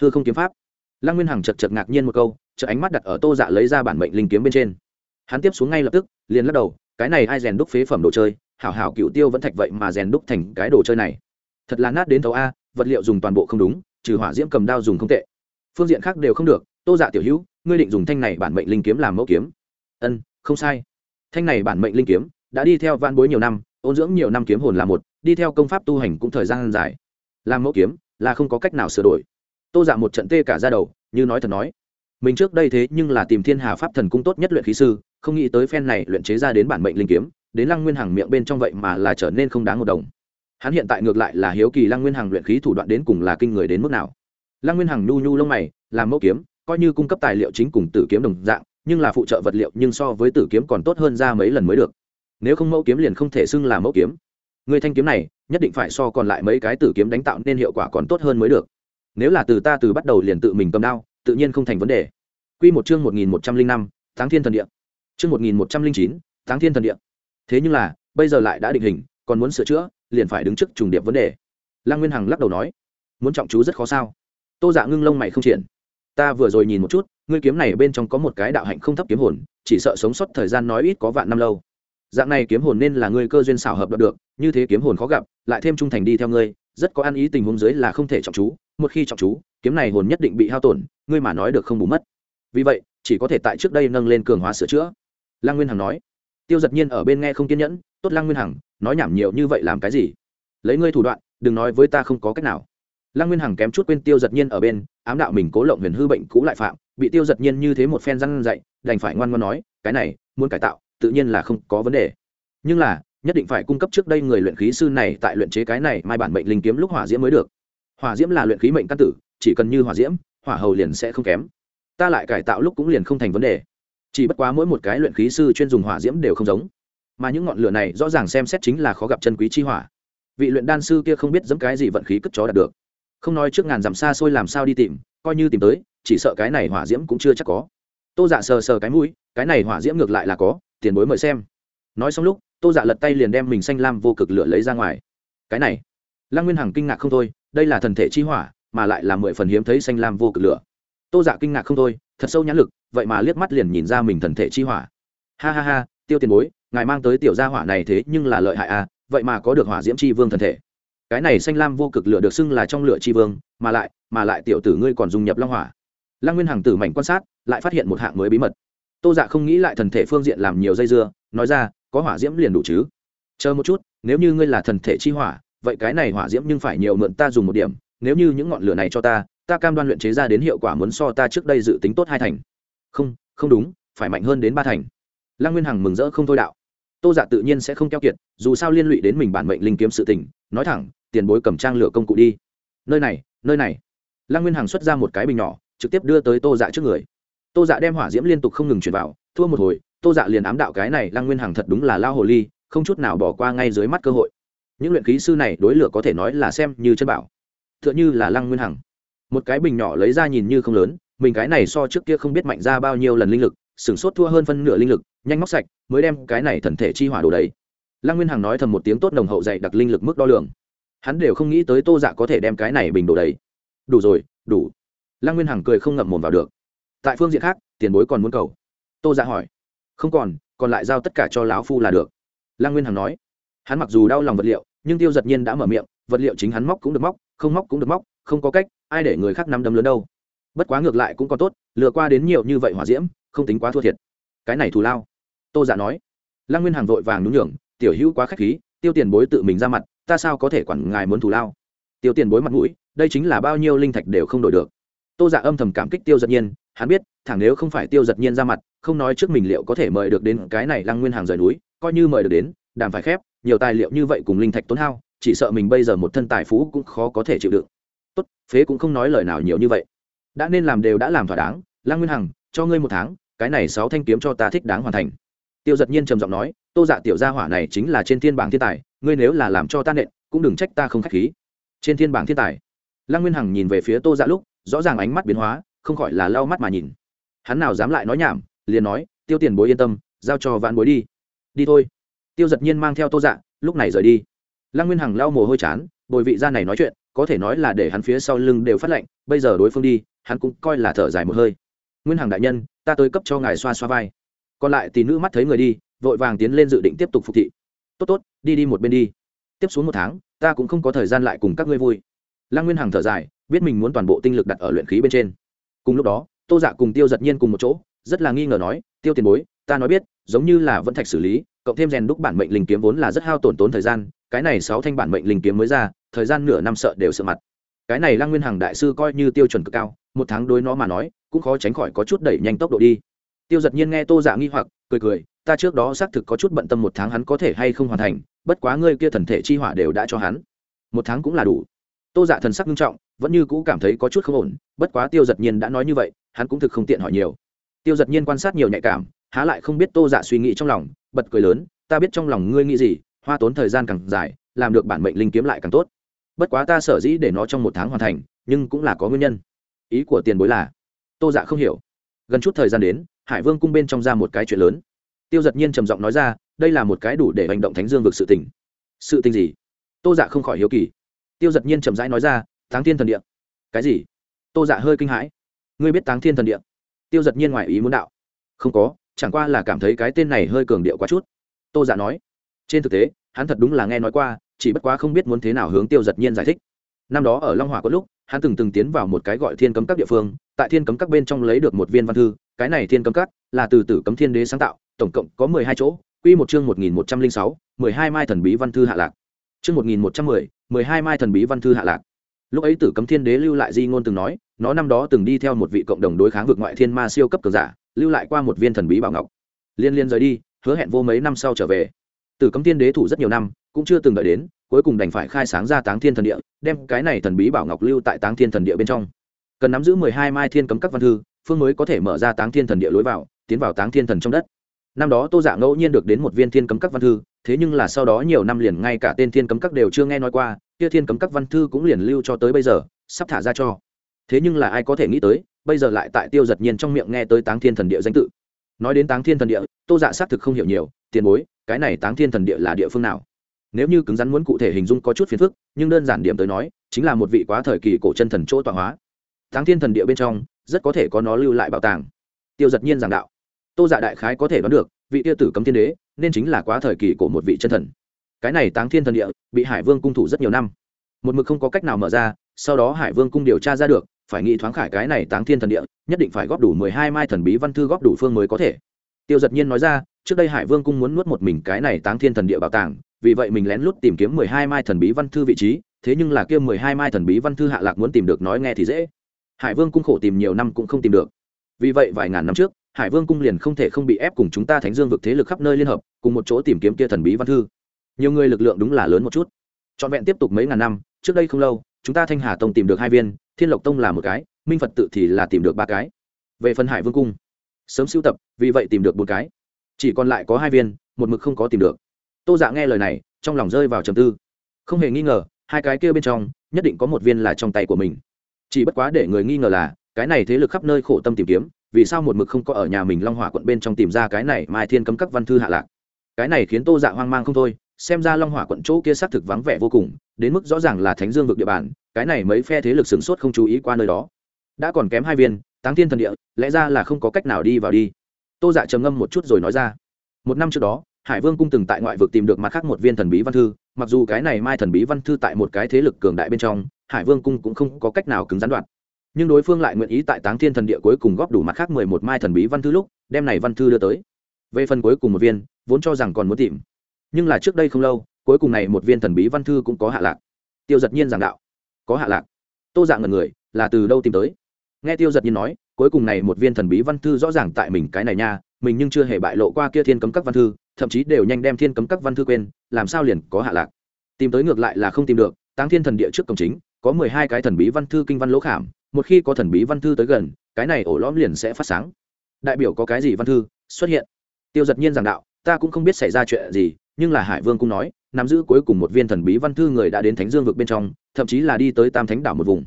hư không kiếm pháp. Lăng nguyên hằng chật chật ngạc nhiên một câu chợ ánh mắt đặt ở tô dạ lấy ra bản mệnh linh kiếm bên trên. Hắn tiếp xuống ngay lập tức, liền lắc đầu, cái này ai rèn đúc phế phẩm đồ chơi, hảo hảo cựu tiêu vẫn thạch vậy mà rèn đúc thành cái đồ chơi này. Thật là nát đến thấu a, vật liệu dùng toàn bộ không đúng, trừ hỏa diễm cầm đao dùng không tệ. Phương diện khác đều không được, tô dạ tiểu hữu, ngươi định dùng thanh này bản mệnh linh kiếm làm mẫu kiếm. Ân, không sai. Thanh này bản mệnh linh kiếm đã đi theo van bối nhiều năm, ôn dưỡng nhiều năm kiếm hồn là một, đi theo công pháp tu hành cũng thời gian dài. Làm mẫu kiếm là không có cách nào sửa đổi tô dạ một trận tê cả ra đầu, như nói thật nói. Mình trước đây thế nhưng là tìm thiên hà pháp thần cung tốt nhất luyện khí sư, không nghĩ tới phen này luyện chế ra đến bản mệnh linh kiếm, đến lăng nguyên hàng miệng bên trong vậy mà là trở nên không đáng một đồng. Hắn hiện tại ngược lại là hiếu kỳ lăng nguyên hàng luyện khí thủ đoạn đến cùng là kinh người đến mức nào. Lăng nguyên hàng nhu nhu lông mày, làm mẫu kiếm, coi như cung cấp tài liệu chính cùng tử kiếm đồng dạng, nhưng là phụ trợ vật liệu nhưng so với tử kiếm còn tốt hơn ra mấy lần mới được. Nếu không mẫu kiếm liền không thể xưng là mẫu kiếm. Người thanh kiếm này, nhất định phải so còn lại mấy cái tử kiếm đánh tạo nên hiệu quả còn tốt hơn mới được nếu là từ ta từ bắt đầu liền tự mình cầm đao, tự nhiên không thành vấn đề. Quy một chương một nghìn một trăm linh năm tháng thiên thần địa. Chương một nghìn một trăm linh chín tháng thiên thần địa. Thế nhưng là, bây giờ lại đã định hình, còn muốn sửa chữa, liền phải đứng trước trùng điệp vấn đề. Lăng nguyên hằng lắc đầu nói, muốn trọng chú rất khó sao? Tô dạ ngưng lông mày không triển. Ta vừa rồi nhìn một chút, ngươi kiếm này bên trong có một cái đạo hạnh không thấp kiếm hồn, chỉ sợ sống sót thời gian nói ít có vạn năm lâu. Dạng này kiếm hồn nên là ngươi cơ duyên xảo hợp được, như thế kiếm hồn khó gặp, lại thêm trung thành đi theo ngươi rất có ăn ý tình huống dưới là không thể trọng chú, một khi trọng chú, kiếm này hồn nhất định bị hao tổn, ngươi mà nói được không bù mất. Vì vậy, chỉ có thể tại trước đây nâng lên cường hóa sửa chữa. Lăng nguyên hằng nói. Tiêu giật nhiên ở bên nghe không kiên nhẫn, tốt lăng nguyên hằng, nói nhảm nhiều như vậy làm cái gì? Lấy ngươi thủ đoạn, đừng nói với ta không có cách nào. Lăng nguyên hằng kém chút quên tiêu giật nhiên ở bên, ám đạo mình cố lộng huyền hư bệnh cũ lại phạm, bị tiêu giật nhiên như thế một phen răn dạy, đành phải ngoan ngoan nói, cái này, muốn cải tạo, tự nhiên là không có vấn đề. Nhưng là nhất định phải cung cấp trước đây người luyện khí sư này tại luyện chế cái này, mai bản mệnh linh kiếm lúc hỏa diễm mới được. Hỏa diễm là luyện khí mệnh căn tử, chỉ cần như hỏa diễm, hỏa hầu liền sẽ không kém. Ta lại cải tạo lúc cũng liền không thành vấn đề. Chỉ bất quá mỗi một cái luyện khí sư chuyên dùng hỏa diễm đều không giống. Mà những ngọn lửa này rõ ràng xem xét chính là khó gặp chân quý chi hỏa. Vị luyện đan sư kia không biết dẫm cái gì vận khí cất chó đạt được. Không nói trước ngàn dặm xa xôi làm sao đi tìm, coi như tìm tới, chỉ sợ cái này hỏa diễm cũng chưa chắc có. Tô dạ sờ sờ cái mũi, cái này hỏa diễm ngược lại là có, tiền bối mời xem. Nói xong lúc tô dạ lật tay liền đem mình xanh lam vô cực lửa lấy ra ngoài. Cái này, lăng nguyên hằng kinh ngạc không thôi, đây là thần thể chi hỏa, mà lại là mười phần hiếm thấy xanh lam vô cực lửa. Tô dạ kinh ngạc không thôi, thật sâu nhãn lực, vậy mà liếc mắt liền nhìn ra mình thần thể chi hỏa. Ha ha ha, tiêu tiền bối, ngài mang tới tiểu gia hỏa này thế nhưng là lợi hại à vậy mà có được hỏa diễm chi vương thần thể. Cái này xanh lam vô cực lửa được xưng là trong lửa chi vương, mà lại mà lại tiểu tử ngươi còn dùng nhập long hỏa. Lăng nguyên hằng tử mảnh quan sát, lại phát hiện một hạng mới bí mật. Tô dạ không nghĩ lại thần thể phương diện làm nhiều dây dưa, nói ra có hỏa diễm liền đủ chứ. Chờ một chút, nếu như ngươi là thần thể chi hỏa, vậy cái này hỏa diễm nhưng phải nhiều mượn ta dùng một điểm, nếu như những ngọn lửa này cho ta ta cam đoan luyện chế ra đến hiệu quả muốn so ta trước đây dự tính tốt hai thành. Không không đúng, phải mạnh hơn đến ba thành. Lăng nguyên hằng mừng rỡ không thôi đạo. Tô giả dạ tự nhiên sẽ không keo kiệt, dù sao liên lụy đến mình bản mệnh linh kiếm sự tình, nói thẳng, tiền bối cầm trang lửa công cụ đi. Nơi này nơi này. Lăng nguyên hằng xuất ra một cái bình nhỏ, trực tiếp đưa tới tô dạ trước người. Tô dạ đem hỏa diễm liên tục không ngừng chuyển vào, thua một hồi tô dạ liền ám đạo cái này lăng nguyên hằng thật đúng là lao hồ ly, không chút nào bỏ qua ngay dưới mắt cơ hội. Những luyện khí sư này đối lửa có thể nói là xem như chân bảo. T h ư ợ n h ư là lăng nguyên hằng. Một cái bình nhỏ lấy ra nhìn như không lớn, mình cái này so trước kia không biết mạnh ra bao nhiêu lần linh lực sửng sốt thua hơn phân nửa linh lực, nhanh móc sạch, mới đem cái này thần thể chi hỏa đổ đầy. Lăng nguyên hằng nói thầm một tiếng tốt nồng hậu dạy đặc linh lực mức đo lường. Hắn đều không nghĩ tới tô dạ có thể đem cái này bình đổ đầy. Đủ rồi, đủ. Lăng nguyên hằng cười không ngậm mồm vào được. Tại phương diện khác, tiền bối còn muốn cầu. Tô dạ hỏi không còn còn lại giao tất cả cho lão phu là được. Lăng nguyên hằng nói. Hắn mặc dù đau lòng vật liệu, nhưng tiêu giật nhiên đã mở miệng, vật liệu chính hắn móc cũng được móc, không móc cũng được móc, không có cách, ai để người khác nắm đấm lớn đâu. Bất quá ngược lại cũng có tốt, lừa qua đến nhiều như vậy hỏa diễm, không tính quá thua thiệt. Cái này thù lao. Tô giả nói. Lăng nguyên hàng vội vàng nhún nhường, tiểu hữu quá k h á c h khí, tiêu tiền bối tự mình ra mặt, ta sao có thể quản ngài muốn thù lao? Tiêu tiền bối mặt mũi, đây chính là bao nhiêu linh thạch đều không đổi được. Tô giả âm thầm cảm kích tiêu giật nhiên hắn biết, thẳng nếu không phải tiêu giật nhiên ra mặt, không nói trước mình liệu có thể mời được đến cái này lăng nguyên hàng rời núi, coi như mời được đến, đàm phải khép, nhiều tài liệu như vậy cùng linh thạch tốn hao, chỉ sợ mình bây giờ một thân tài phú cũng khó có thể chịu đựng. Tốt, phế cũng không nói lời nào nhiều như vậy. Đã nên làm đều đã làm thỏa đáng, lăng nguyên hằng, cho ngươi một tháng, cái này sáu thanh kiếm cho ta thích đáng hoàn thành. Tiêu giật nhiên trầm giọng nói, tô dạ tiểu gia hỏa này chính là trên thiên bảng thiên tài, ngươi nếu là làm cho ta nện, cũng đừng trách ta không k h á c h khí. Trên thiên bảng thiên tài, lăng nguyên hằng nhìn về phía tô dạ lúc, rõ ràng ánh mắt biến hóa không khỏi là lau mắt mà nhìn. Hắn nào dám lại nói nhảm, liền nói, tiêu tiền bối yên tâm, giao cho vãn bối đi. Đi thôi. Tiêu giật nhiên mang theo tô dạ lúc này rời đi. Lăng nguyên hằng lau mồ hôi chán, bồi vị gia này nói chuyện, có thể nói là để hắn phía sau lưng đều phát lệnh, bây giờ đối phương đi, hắn cũng coi là thở dài một hơi. Nguyên hằng đại nhân, ta tới cấp cho ngài xoa xoa vai. Còn lại thì nữ mắt thấy người đi, vội vàng tiến lên dự định tiếp tục phục thị. Tốt tốt, đi đi một bên đi. Tiếp xuống một tháng, ta cũng không có thời gian lại cùng các ngươi vui. Lăng nguyên hằng thở dài, biết mình muốn toàn bộ tinh lực đặt ở luyện khí bên trên cùng lúc đó, tô dạ cùng tiêu giật nhiên cùng một chỗ, rất là nghi ngờ nói, tiêu tiền bối, ta nói biết, giống như là vẫn thạch xử lý, cộng thêm rèn đúc bản mệnh linh kiếm vốn là rất hao tổn tốn thời gian, cái này sáu thanh bản mệnh linh kiếm mới ra, thời gian nửa năm sợ đều sợ mặt. Cái này lăng nguyên hằng đại sư coi như tiêu chuẩn cực cao, một tháng đối nó mà nói, cũng khó tránh khỏi có chút đẩy nhanh tốc độ đi. Tiêu giật nhiên nghe tô dạ nghi hoặc, cười cười, ta trước đó xác thực có chút bận tâm một tháng hắn có thể hay không hoàn thành, bất quá ngươi kia thần thể chi hỏa đều đã cho hắn. Một tháng cũng là đủ. Tô dạ thần sắc nghiêm trọng vẫn như cũ cảm thấy có chút không ổn, bất quá tiêu giật nhiên đã nói như vậy, hắn cũng thực không tiện hỏi nhiều. Tiêu giật nhiên quan sát nhiều nhạy cảm, há lại không biết tô dạ suy nghĩ trong lòng, bật cười lớn, ta biết trong lòng ngươi nghĩ gì, hoa tốn thời gian càng dài, làm được bản mệnh linh kiếm lại càng tốt. Bất quá ta sở dĩ để nó trong một tháng hoàn thành, nhưng cũng là có nguyên nhân. Ý của tiền bối là tô dạ không hiểu. Gần chút thời gian đến, hải vương cung bên trong ra một cái chuyện lớn. Tiêu giật nhiên trầm giọng nói ra, đây là một cái đủ để hành động thánh dương vực sự tình. Sự tình gì? Tô dạ không khỏi hiếu kỳ. Tiêu giật nhiên trầm rãi nói ra táng thiên thần địa. Cái gì? Tô dạ hơi kinh hãi. Ngươi biết táng thiên thần địa? Tiêu giật nhiên ngoài ý muốn đạo. Không có, chẳng qua là cảm thấy cái tên này hơi cường điệu quá chút. Tô dạ nói. Trên thực tế, hắn thật đúng là nghe nói qua, chỉ bất quá không biết muốn thế nào hướng tiêu giật nhiên giải thích. Năm đó ở long hòa có lúc, hắn từng từng tiến vào một cái gọi thiên cấm các địa phương, tại thiên cấm các bên trong lấy được một viên văn thư, cái này thiên cấm các là từ tử cấm thiên đế sáng tạo, tổng cộng có mười hai chỗ, quy một chương một nghìn một trăm linh sáu, mười hai mai thần bí văn thư hạ lạc. Chương một nghìn một trăm mười mười hai mai thần bí văn thư hạ lạc lúc ấy tử cấm thiên đế lưu lại di ngôn từng nói, nó năm đó từng đi theo một vị cộng đồng đối kháng vượt ngoại thiên ma siêu cấp cường giả, lưu lại qua một viên thần bí bảo ngọc. Liên liên rời đi, hứa hẹn vô mấy năm sau trở về. Tử cấm thiên đế thủ rất nhiều năm, cũng chưa từng đợi đến, cuối cùng đành phải khai sáng ra táng thiên thần địa, đem cái này thần bí bảo ngọc lưu tại táng thiên thần địa bên trong. Cần nắm giữ mười hai mai thiên cấm các văn thư, phương mới có thể mở ra táng thiên thần địa lối vào, tiến vào táng thiên thần trong đất. Năm đó tô giả ngẫu nhiên được đến một viên thiên cấm các văn thư thế nhưng là sau đó nhiều năm liền ngay cả tên thiên cấm các đều chưa nghe nói qua, kia thiên cấm các văn thư cũng liền lưu cho tới bây giờ, sắp thả ra cho. Thế nhưng là ai có thể nghĩ tới, bây giờ lại tại tiêu giật nhiên trong miệng nghe tới táng thiên thần địa danh tự. Nói đến táng thiên thần địa, tô dạ xác thực không hiểu nhiều, tiền bối, cái này táng thiên thần địa là địa phương nào? Nếu như cứng rắn muốn cụ thể hình dung có chút phiền phức, nhưng đơn giản điểm tới nói, chính là một vị quá thời kỳ cổ chân thần chỗ tọa hóa. Táng thiên thần địa bên trong, rất có thể có nó lưu lại bảo tàng. Tiêu giật nhiên giảng đạo. Tô dạ đại khái có thể đoán được vị tiêu tử cấm thiên đế, nên chính là quá thời kỳ của một vị chân thần. Cái này táng thiên thần địa, bị hải vương cung thủ rất nhiều năm. Một mực không có cách nào mở ra, sau đó hải vương cung điều tra ra được, phải nghĩ thoáng khải cái này táng thiên thần địa, nhất định phải góp đủ mười hai mai thần bí văn thư góp đủ phương mới có thể. Tiêu giật nhiên nói ra, trước đây hải vương cung muốn nuốt một mình cái này táng thiên thần địa bảo tàng, vì vậy mình lén lút tìm kiếm mười hai mai thần bí văn thư vị trí, thế nhưng là kia mười hai mai thần bí văn thư hạ lạc muốn tìm được nói nghe thì dễ. Hải vương cung khổ tìm nhiều năm cũng không tìm được. Vì vậy vài ngàn năm trước hải vương cung liền không thể không bị ép cùng chúng ta thánh dương vực thế lực khắp nơi liên hợp, cùng một chỗ tìm kiếm kia thần bí văn thư. Nhiều người lực lượng đúng là lớn một chút. Trọn vẹn tiếp tục mấy ngàn năm, trước đây không lâu, chúng ta thanh hà tông tìm được hai viên, thiên lộc tông là một cái, minh phật tự thì là tìm được ba cái. Về phần hải vương cung, sớm sưu tập, vì vậy tìm được một cái. Chỉ còn lại có hai viên, một mực không có tìm được. Tô dạ nghe lời này, trong lòng rơi vào trầm tư. Không hề nghi ngờ, hai cái kia bên trong, nhất định có một viên là trong tay của mình. Chỉ bất quá để người nghi ngờ là, cái này thế lực khắp nơi khổ tâm tìm kiếm vì sao một mực không có ở nhà mình long hỏa quận bên trong tìm ra cái này mai thiên cấm các văn thư hạ lạc? Cái này khiến tô dạ hoang mang không thôi, xem ra long hỏa quận chỗ kia xác thực vắng vẻ vô cùng, đến mức rõ ràng là thánh dương vực địa bàn, cái này mấy phe thế lực sửng sốt không chú ý qua nơi đó. Đã còn kém hai viên, táng thiên thần địa, lẽ ra là không có cách nào đi vào đi. Tô dạ trầm ngâm một chút rồi nói ra. Một năm trước đó, hải vương cung từng tại ngoại vực tìm được mặt khác một viên thần bí văn thư, mặc dù cái này mai thần bí văn thư tại một cái thế lực cường đại bên trong, hải vương cung cũng không có cách nào cứng gián đoạn nhưng đối phương lại nguyện ý tại táng thiên thần địa cuối cùng góp đủ mặt khác mười một mai thần bí văn thư lúc, đem này văn thư đưa tới. Về phần cuối cùng một viên, vốn cho rằng còn muốn tìm. Nhưng là trước đây không lâu, cuối cùng này một viên thần bí văn thư cũng có hạ lạc. Tiêu giật nhiên giảng đạo. Có hạ lạc. Tô dạng ngần người, là từ đâu tìm tới? Nghe tiêu giật nhiên nói, cuối cùng này một viên thần bí văn thư rõ ràng tại mình cái này nha, mình nhưng chưa hề bại lộ qua kia thiên cấm các văn thư, thậm chí đều nhanh đem thiên cấm các văn thư quên, làm sao liền có hạ lạc? Tìm tới ngược lại là không tìm được, táng thiên thần địa trước cổng chính, có mười hai cái thần bí văn thư kinh văn lỗ khảm một khi có thần bí văn thư tới gần, cái này ổ lõm liền sẽ phát sáng. Đại biểu có cái gì văn thư xuất hiện? Tiêu giật nhiên giảng đạo, ta cũng không biết xảy ra chuyện gì, nhưng là hải vương cũng nói, nắm giữ cuối cùng một viên thần bí văn thư người đã đến thánh dương vực bên trong, thậm chí là đi tới tam thánh đảo một vùng.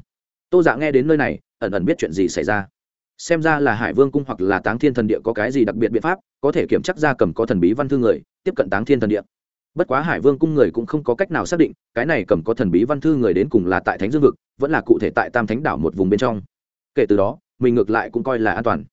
Tô dạ nghe đến nơi này, ẩn ẩn biết chuyện gì xảy ra. Xem ra là hải vương cung hoặc là táng thiên thần địa có cái gì đặc biệt biện pháp, có thể kiểm chắc ra cầm có thần bí văn thư người, tiếp cận táng thiên thần địa bất quá hải vương cung người cũng không có cách nào xác định, cái này cầm có thần bí văn thư người đến cùng là tại thánh dương vực, vẫn là cụ thể tại tam thánh đảo một vùng bên trong. Kể từ đó, mình ngược lại cũng coi là an toàn.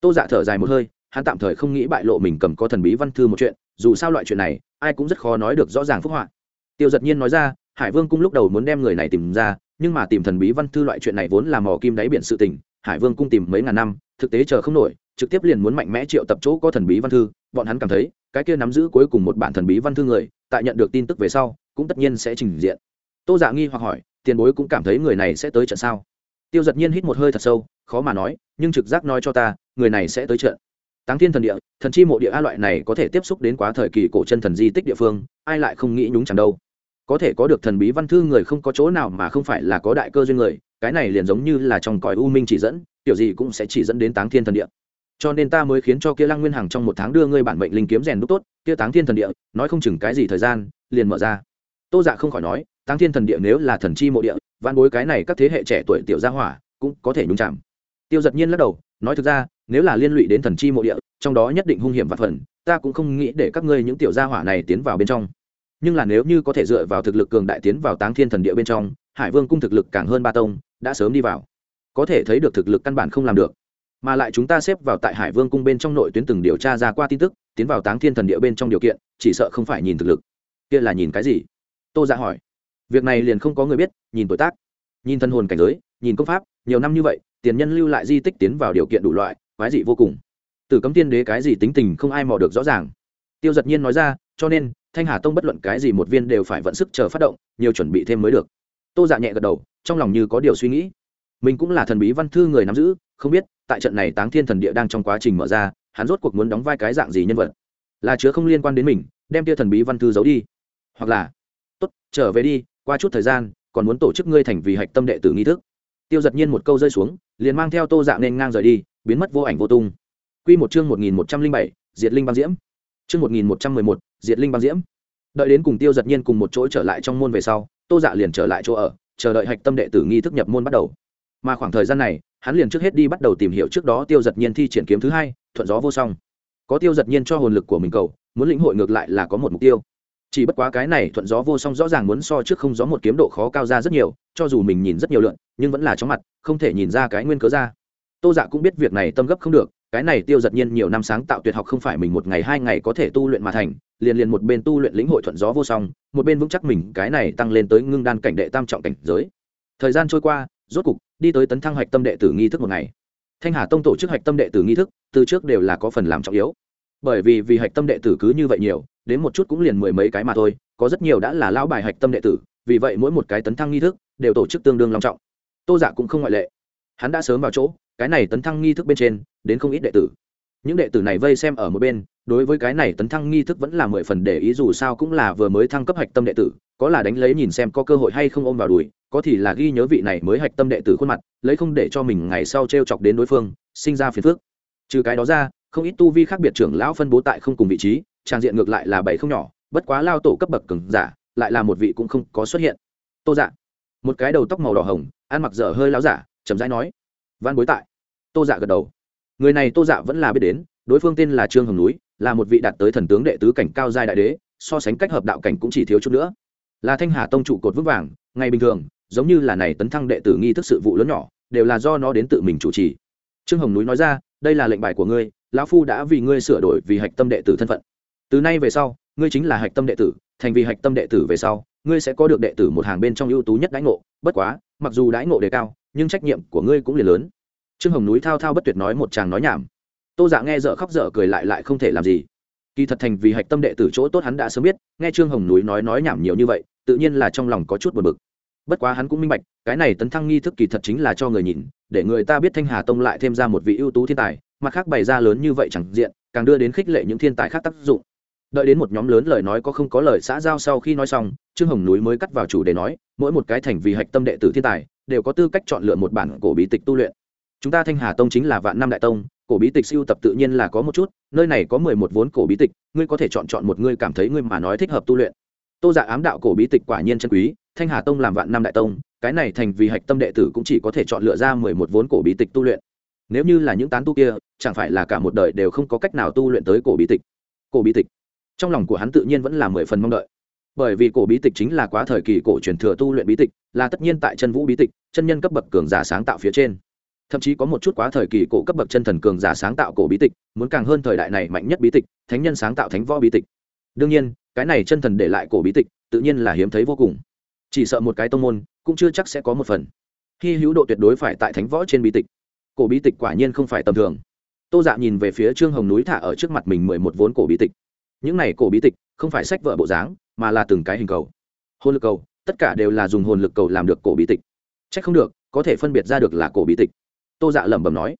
Tô dạ thở dài một hơi, hắn tạm thời không nghĩ bại lộ mình cầm có thần bí văn thư một chuyện, dù sao loại chuyện này, ai cũng rất khó nói được rõ ràng phúc họa. Tiêu giật nhiên nói ra, hải vương cung lúc đầu muốn đem người này tìm ra, nhưng mà tìm thần bí văn thư loại chuyện này vốn là mò kim đáy biển sự tình, hải vương cung tìm mấy ngàn năm thực tế chờ không nổi, trực tiếp liền muốn mạnh mẽ triệu tập chỗ có thần bí văn thư, bọn hắn cảm thấy, cái kia nắm giữ cuối cùng một bản thần bí văn thư người, tại nhận được tin tức về sau, cũng tất nhiên sẽ trình diện. Tô giả nghi hoặc hỏi, tiền bối cũng cảm thấy người này sẽ tới trận sao? Tiêu giật nhiên hít một hơi thật sâu, khó mà nói, nhưng trực giác nói cho ta, người này sẽ tới trận. Táng thiên thần địa, thần chi mộ địa a loại này có thể tiếp xúc đến quá thời kỳ cổ chân thần di tích địa phương, ai lại không nghĩ nhúng chẳng đâu. Có thể có được thần bí văn thư người không có chỗ nào mà không phải là có đại cơ duyên người, cái này liền giống như là trong cõi u minh chỉ dẫn kiểu gì cũng sẽ chỉ dẫn đến táng thiên thần địa. Cho nên ta mới khiến cho kia lăng nguyên hằng trong một tháng đưa ngươi bản mệnh linh kiếm rèn đúc tốt, kia táng thiên thần địa, nói không chừng cái gì thời gian, liền mở ra. Tô dạ không khỏi nói, táng thiên thần địa nếu là thần chi mộ địa văn bối cái này các thế hệ trẻ tuổi tiểu gia hỏa, cũng có thể nhúng chạm tiêu giật nhiên lắc đầu, nói thực ra, nếu là liên lụy đến thần chi mộ địa, trong đó nhất định hung hiểm và phần, ta cũng không nghĩ để các ngươi những tiểu gia hỏa này tiến vào bên trong. Nhưng là nếu như có thể dựa vào thực lực cường đại tiến vào táng thiên thần địa bên trong, hải vương cung thực lực càng hơn ba tông, đã sớm đi vào có thể thấy được thực lực căn bản không làm được. Mà lại chúng ta xếp vào tại hải vương cung bên trong nội tuyến từng điều tra ra qua tin tức, tiến vào táng thiên thần địa bên trong điều kiện, chỉ sợ không phải nhìn thực lực. Kia là nhìn cái gì? Tô dạ hỏi. Việc này liền không có người biết, nhìn tuổi tác, nhìn thân hồn cảnh giới, nhìn công pháp, nhiều năm như vậy, tiền nhân lưu lại di tích tiến vào điều kiện đủ loại, quái dị vô cùng. Từ cấm tiên đế cái gì tính tình không ai mò được rõ ràng. Tiêu giật nhiên nói ra, cho nên, thanh hà tông bất luận cái gì một viên đều phải vận sức chờ phát động, nhiều chuẩn bị thêm mới được. Tô dạ nhẹ gật đầu, trong lòng như có điều suy nghĩ mình cũng là thần bí văn thư người nắm giữ, không biết, tại trận này táng thiên thần địa đang trong quá trình mở ra, hắn rốt cuộc muốn đóng vai cái dạng gì nhân vật? Là chứa không liên quan đến mình, đem tia thần bí văn thư giấu đi? Hoặc là, tốt, trở về đi, qua chút thời gian, còn muốn tổ chức ngươi thành vì hạch tâm đệ tử nghi thức. Tiêu giật nhiên một câu rơi xuống, liền mang theo tô dạng nên ngang rời đi, biến mất vô ảnh vô tung. Q một chương một nghìn một trăm linh bảy, diệt linh băng diễm. Chương một nghìn một trăm mười một, diệt linh băng diễm. Đợi đến cùng tiêu giật nhiên cùng một chỗ trở lại trong môn về sau, tô dạ liền trở lại chỗ ở, chờ đợi hạch tâm đệ tử nghi thức nhập môn bắt đầu mà khoảng thời gian này, hắn liền trước hết đi bắt đầu tìm hiểu trước đó tiêu giật nhiên thi triển kiếm thứ hai, thuận gió vô song. Có tiêu giật nhiên cho hồn lực của mình cầu, muốn lĩnh hội ngược lại là có một mục tiêu. Chỉ bất quá cái này thuận gió vô song rõ ràng muốn so trước không gió một kiếm độ khó cao ra rất nhiều, cho dù mình nhìn rất nhiều lượn, nhưng vẫn là chóng mặt, không thể nhìn ra cái nguyên cớ ra. Tô dạ cũng biết việc này tâm gấp không được, cái này tiêu giật nhiên nhiều năm sáng tạo tuyệt học không phải mình một ngày hai ngày có thể tu luyện mà thành, liền liền một bên tu luyện lĩnh hội thuận gió vô song, một bên vững chắc mình cái này tăng lên tới ngưng đan cảnh đệ tam trọng cảnh giới. Thời gian trôi qua rốt cục, đi tới tấn thăng hạch tâm đệ tử nghi thức một ngày. Thanh hà tông tổ chức hạch tâm đệ tử nghi thức, từ trước đều là có phần làm trọng yếu. Bởi vì vì hạch tâm đệ tử cứ như vậy nhiều, đến một chút cũng liền mười mấy cái mà thôi, có rất nhiều đã là lão bài hạch tâm đệ tử, vì vậy mỗi một cái tấn thăng nghi thức đều tổ chức tương đương long trọng. Tô giả cũng không ngoại lệ. Hắn đã sớm vào chỗ, cái này tấn thăng nghi thức bên trên, đến không ít đệ tử. Những đệ tử này vây xem ở một bên, đối với cái này tấn thăng nghi thức vẫn là mười phần để ý dù sao cũng là vừa mới thăng cấp hạch tâm đệ tử có là đánh lấy nhìn xem có cơ hội hay không ôm vào đùi, có thì là ghi nhớ vị này mới hạch tâm đệ tử khuôn mặt, lấy không để cho mình ngày sau t r e o chọc đến đối phương, sinh ra phiền phước trừ cái đó ra, không ít tu vi khác biệt trưởng lão phân bố tại không cùng vị trí, trang diện ngược lại là bảy không nhỏ, bất quá lao tổ cấp bậc cứng giả, lại là một vị cũng không có xuất hiện. Tô dạ một cái đầu tóc màu đỏ hồng, ăn mặc dở hơi láo giả, chậm rãi nói, văn bối tại. Tô dạ gật đầu. Người này tô dạ vẫn là biết đến, đối phương tên là trương hồng núi, là một vị đạt tới thần tướng đệ tứ cảnh cao giai đại đế, so sánh cách hợp đạo cảnh cũng chỉ thiếu chút nữa là thanh hà tông trụ cột vững vàng, ngày bình thường, giống như là này tấn thăng đệ tử nghi thức sự vụ lớn nhỏ, đều là do nó đến tự mình chủ trì. Trương hồng núi nói ra, đây là lệnh bài của ngươi, lão phu đã vì ngươi sửa đổi vì hạch tâm đệ tử thân phận. Từ nay về sau, ngươi chính là hạch tâm đệ tử, thành vì hạch tâm đệ tử về sau, ngươi sẽ có được đệ tử một hàng bên trong ưu tú nhất đãi ngộ, bất quá, mặc dù đãi ngộ đề cao, nhưng trách nhiệm của ngươi cũng liền lớn. Trương hồng núi thao thao bất tuyệt nói một chàng nói nhảm. Tô dạ nghe dở khóc dở cười lại lại không thể làm gì kỳ thật thành vì hạch tâm đệ tử chỗ tốt hắn đã sớm biết, nghe trương hồng núi nói nói nhảm nhiều như vậy, tự nhiên là trong lòng có chút buồn bực. Bất quá hắn cũng minh bạch, cái này tấn thăng nghi thức kỳ thật chính là cho người nhìn, để người ta biết thanh hà tông lại thêm ra một vị ưu tú thiên tài, mặt khác bày ra lớn như vậy chẳng diện, càng đưa đến khích lệ những thiên tài khác tác dụng. Đợi đến một nhóm lớn lời nói có không có lời xã giao sau khi nói xong, trương hồng núi mới cắt vào chủ đề nói, mỗi một cái thành vì hạch tâm đệ tử thiên tài, đều có tư cách chọn lựa một bản cổ bí tịch tu luyện. Chúng ta thanh hà tông chính là vạn năm đại tông cổ bí tịch siêu tập tự nhiên là có một chút, nơi này có mười một vốn cổ bí tịch, ngươi có thể chọn chọn một ngươi cảm thấy ngươi mà nói thích hợp tu luyện. Tô dạ ám đạo cổ bí tịch quả nhiên chân quý, thanh hà tông làm vạn năm đại tông, cái này thành vì hạch tâm đệ tử cũng chỉ có thể chọn lựa ra mười một vốn cổ bí tịch tu luyện. Nếu như là những tán tu kia, chẳng phải là cả một đời đều không có cách nào tu luyện tới cổ bí tịch. Cổ bí tịch. Trong lòng của hắn tự nhiên vẫn là mười phần mong đợi. Bởi vì cổ bí tịch chính là quá thời kỳ cổ truyền thừa tu luyện bí tịch, là tất nhiên tại chân vũ bí tịch, chân nhân cấp bậc cường giả sáng tạo phía trên thậm chí có một chút quá thời kỳ cổ cấp bậc chân thần cường giả sáng tạo cổ bí tịch, muốn càng hơn thời đại này mạnh nhất bí tịch, thánh nhân sáng tạo thánh võ bí tịch. Đương nhiên, cái này chân thần để lại cổ bí tịch, tự nhiên là hiếm thấy vô cùng. Chỉ sợ một cái tông môn, cũng chưa chắc sẽ có một phần. Khi hữu độ tuyệt đối phải tại thánh võ trên bí tịch. Cổ bí tịch quả nhiên không phải tầm thường. Tô dạ nhìn về phía trương hồng núi thả ở trước mặt mình mười một vốn cổ bí tịch. Những này cổ bí tịch, không phải sách vợ bộ dáng, mà là từng cái hình cầu. Hồn lực cầu, tất cả đều là dùng hồn lực cầu làm được cổ bí tịch. C h ắ c không được, có thể phân biệt ra được là cổ bí tịch tô dạ lẩm bẩm nói,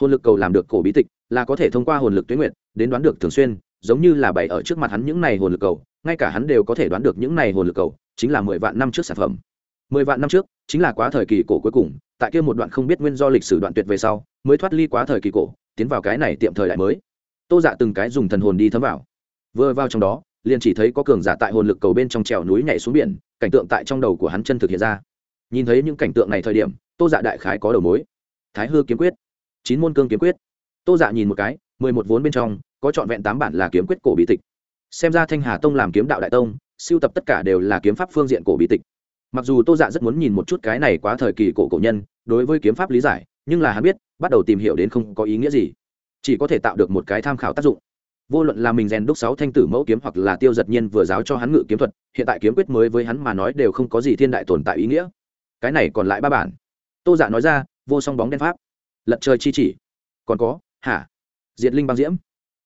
hồn lực cầu làm được cổ bí tịch là có thể thông qua hồn lực tuyến nguyện đến đoán được thường xuyên, giống như là bày ở trước mặt hắn những này hồn lực cầu, ngay cả hắn đều có thể đoán được những này hồn lực cầu, chính là mười vạn năm trước sản phẩm. Mười vạn năm trước chính là quá thời kỳ cổ cuối cùng, tại kia một đoạn không biết nguyên do lịch sử đoạn tuyệt về sau, mới thoát ly quá thời kỳ cổ, tiến vào cái này tiệm thời đại mới. Tô dạ từng cái dùng thần hồn đi thấm vào. Vừa vào trong đó, liền chỉ thấy có cường giả tại hồn lực cầu bên trong trèo núi nhảy xuống biển, cảnh tượng tại trong đầu của hắn chân thực hiện ra. Nhìn thấy những cảnh tượng này thời điểm, tô dạ đại khái có đầu mối thái hư kiếm quyết. Chín môn cương kiếm quyết. Tô dạ nhìn một cái, mười một vốn bên trong, có trọn vẹn tám bản là kiếm quyết cổ bí tịch. Xem ra thanh hà tông làm kiếm đạo đại tông, siêu tập tất cả đều là kiếm pháp phương diện cổ bí tịch. Mặc dù tô dạ rất muốn nhìn một chút cái này quá thời kỳ cổ cổ nhân, đối với kiếm pháp lý giải, nhưng là hắn biết, bắt đầu tìm hiểu đến không có ý nghĩa gì. Chỉ có thể tạo được một cái tham khảo tác dụng. Vô luận là mình rèn đúc sáu thanh tử mẫu kiếm hoặc là tiêu giật nhiên vừa giáo cho hắn ngự kiếm thuật, hiện tại kiếm quyết mới với hắn mà nói đều không có gì thiên đại tồn tại ý nghĩa. Cái này còn lại ba bản. Tô dạ nói ra vô song bóng đen pháp. Lật trời chi chỉ. Còn có, hả? Diệt linh băng diễm.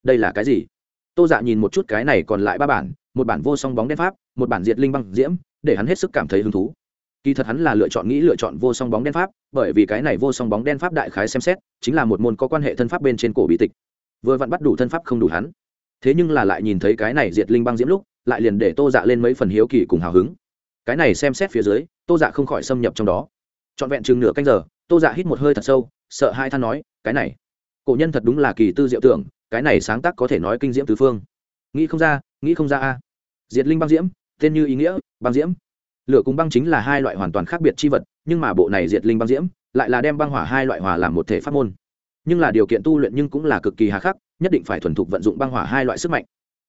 Đây là cái gì? Tô dạ nhìn một chút cái này còn lại ba bản, một bản vô song bóng đen pháp, một bản diệt linh băng diễm, để hắn hết sức cảm thấy hứng thú. Kỳ thật hắn là lựa chọn nghĩ lựa chọn vô song bóng đen pháp, bởi vì cái này vô song bóng đen pháp đại khái xem xét, chính là một môn có quan hệ thân pháp bên trên cổ bí tịch. Vừa vặn bắt đủ thân pháp không đủ hắn. Thế nhưng là lại nhìn thấy cái này diệt linh băng diễm lúc, lại liền để tô dạ lên mấy phần hiếu kỳ cùng hào hứng. Cái này xem xét phía dưới, tô dạ không khỏi xâm nhập trong đó. Trọn vẹn chừng nửa canh giờ tô dạ hít một hơi thật sâu, sợ hai than nói, cái này, cổ nhân thật đúng là kỳ tư diệu tưởng, cái này sáng tác có thể nói kinh diễm tứ phương. Nghĩ không ra, nghĩ không ra a. Diệt linh băng diễm, tên như ý nghĩa, băng diễm. Lửa cùng băng chính là hai loại hoàn toàn khác biệt chi vật, nhưng mà bộ này diệt linh băng diễm lại là đem băng hỏa hai loại hòa làm một thể pháp môn. Nhưng là điều kiện tu luyện nhưng cũng là cực kỳ hà khắc, nhất định phải thuần thục vận dụng băng hỏa hai loại sức mạnh.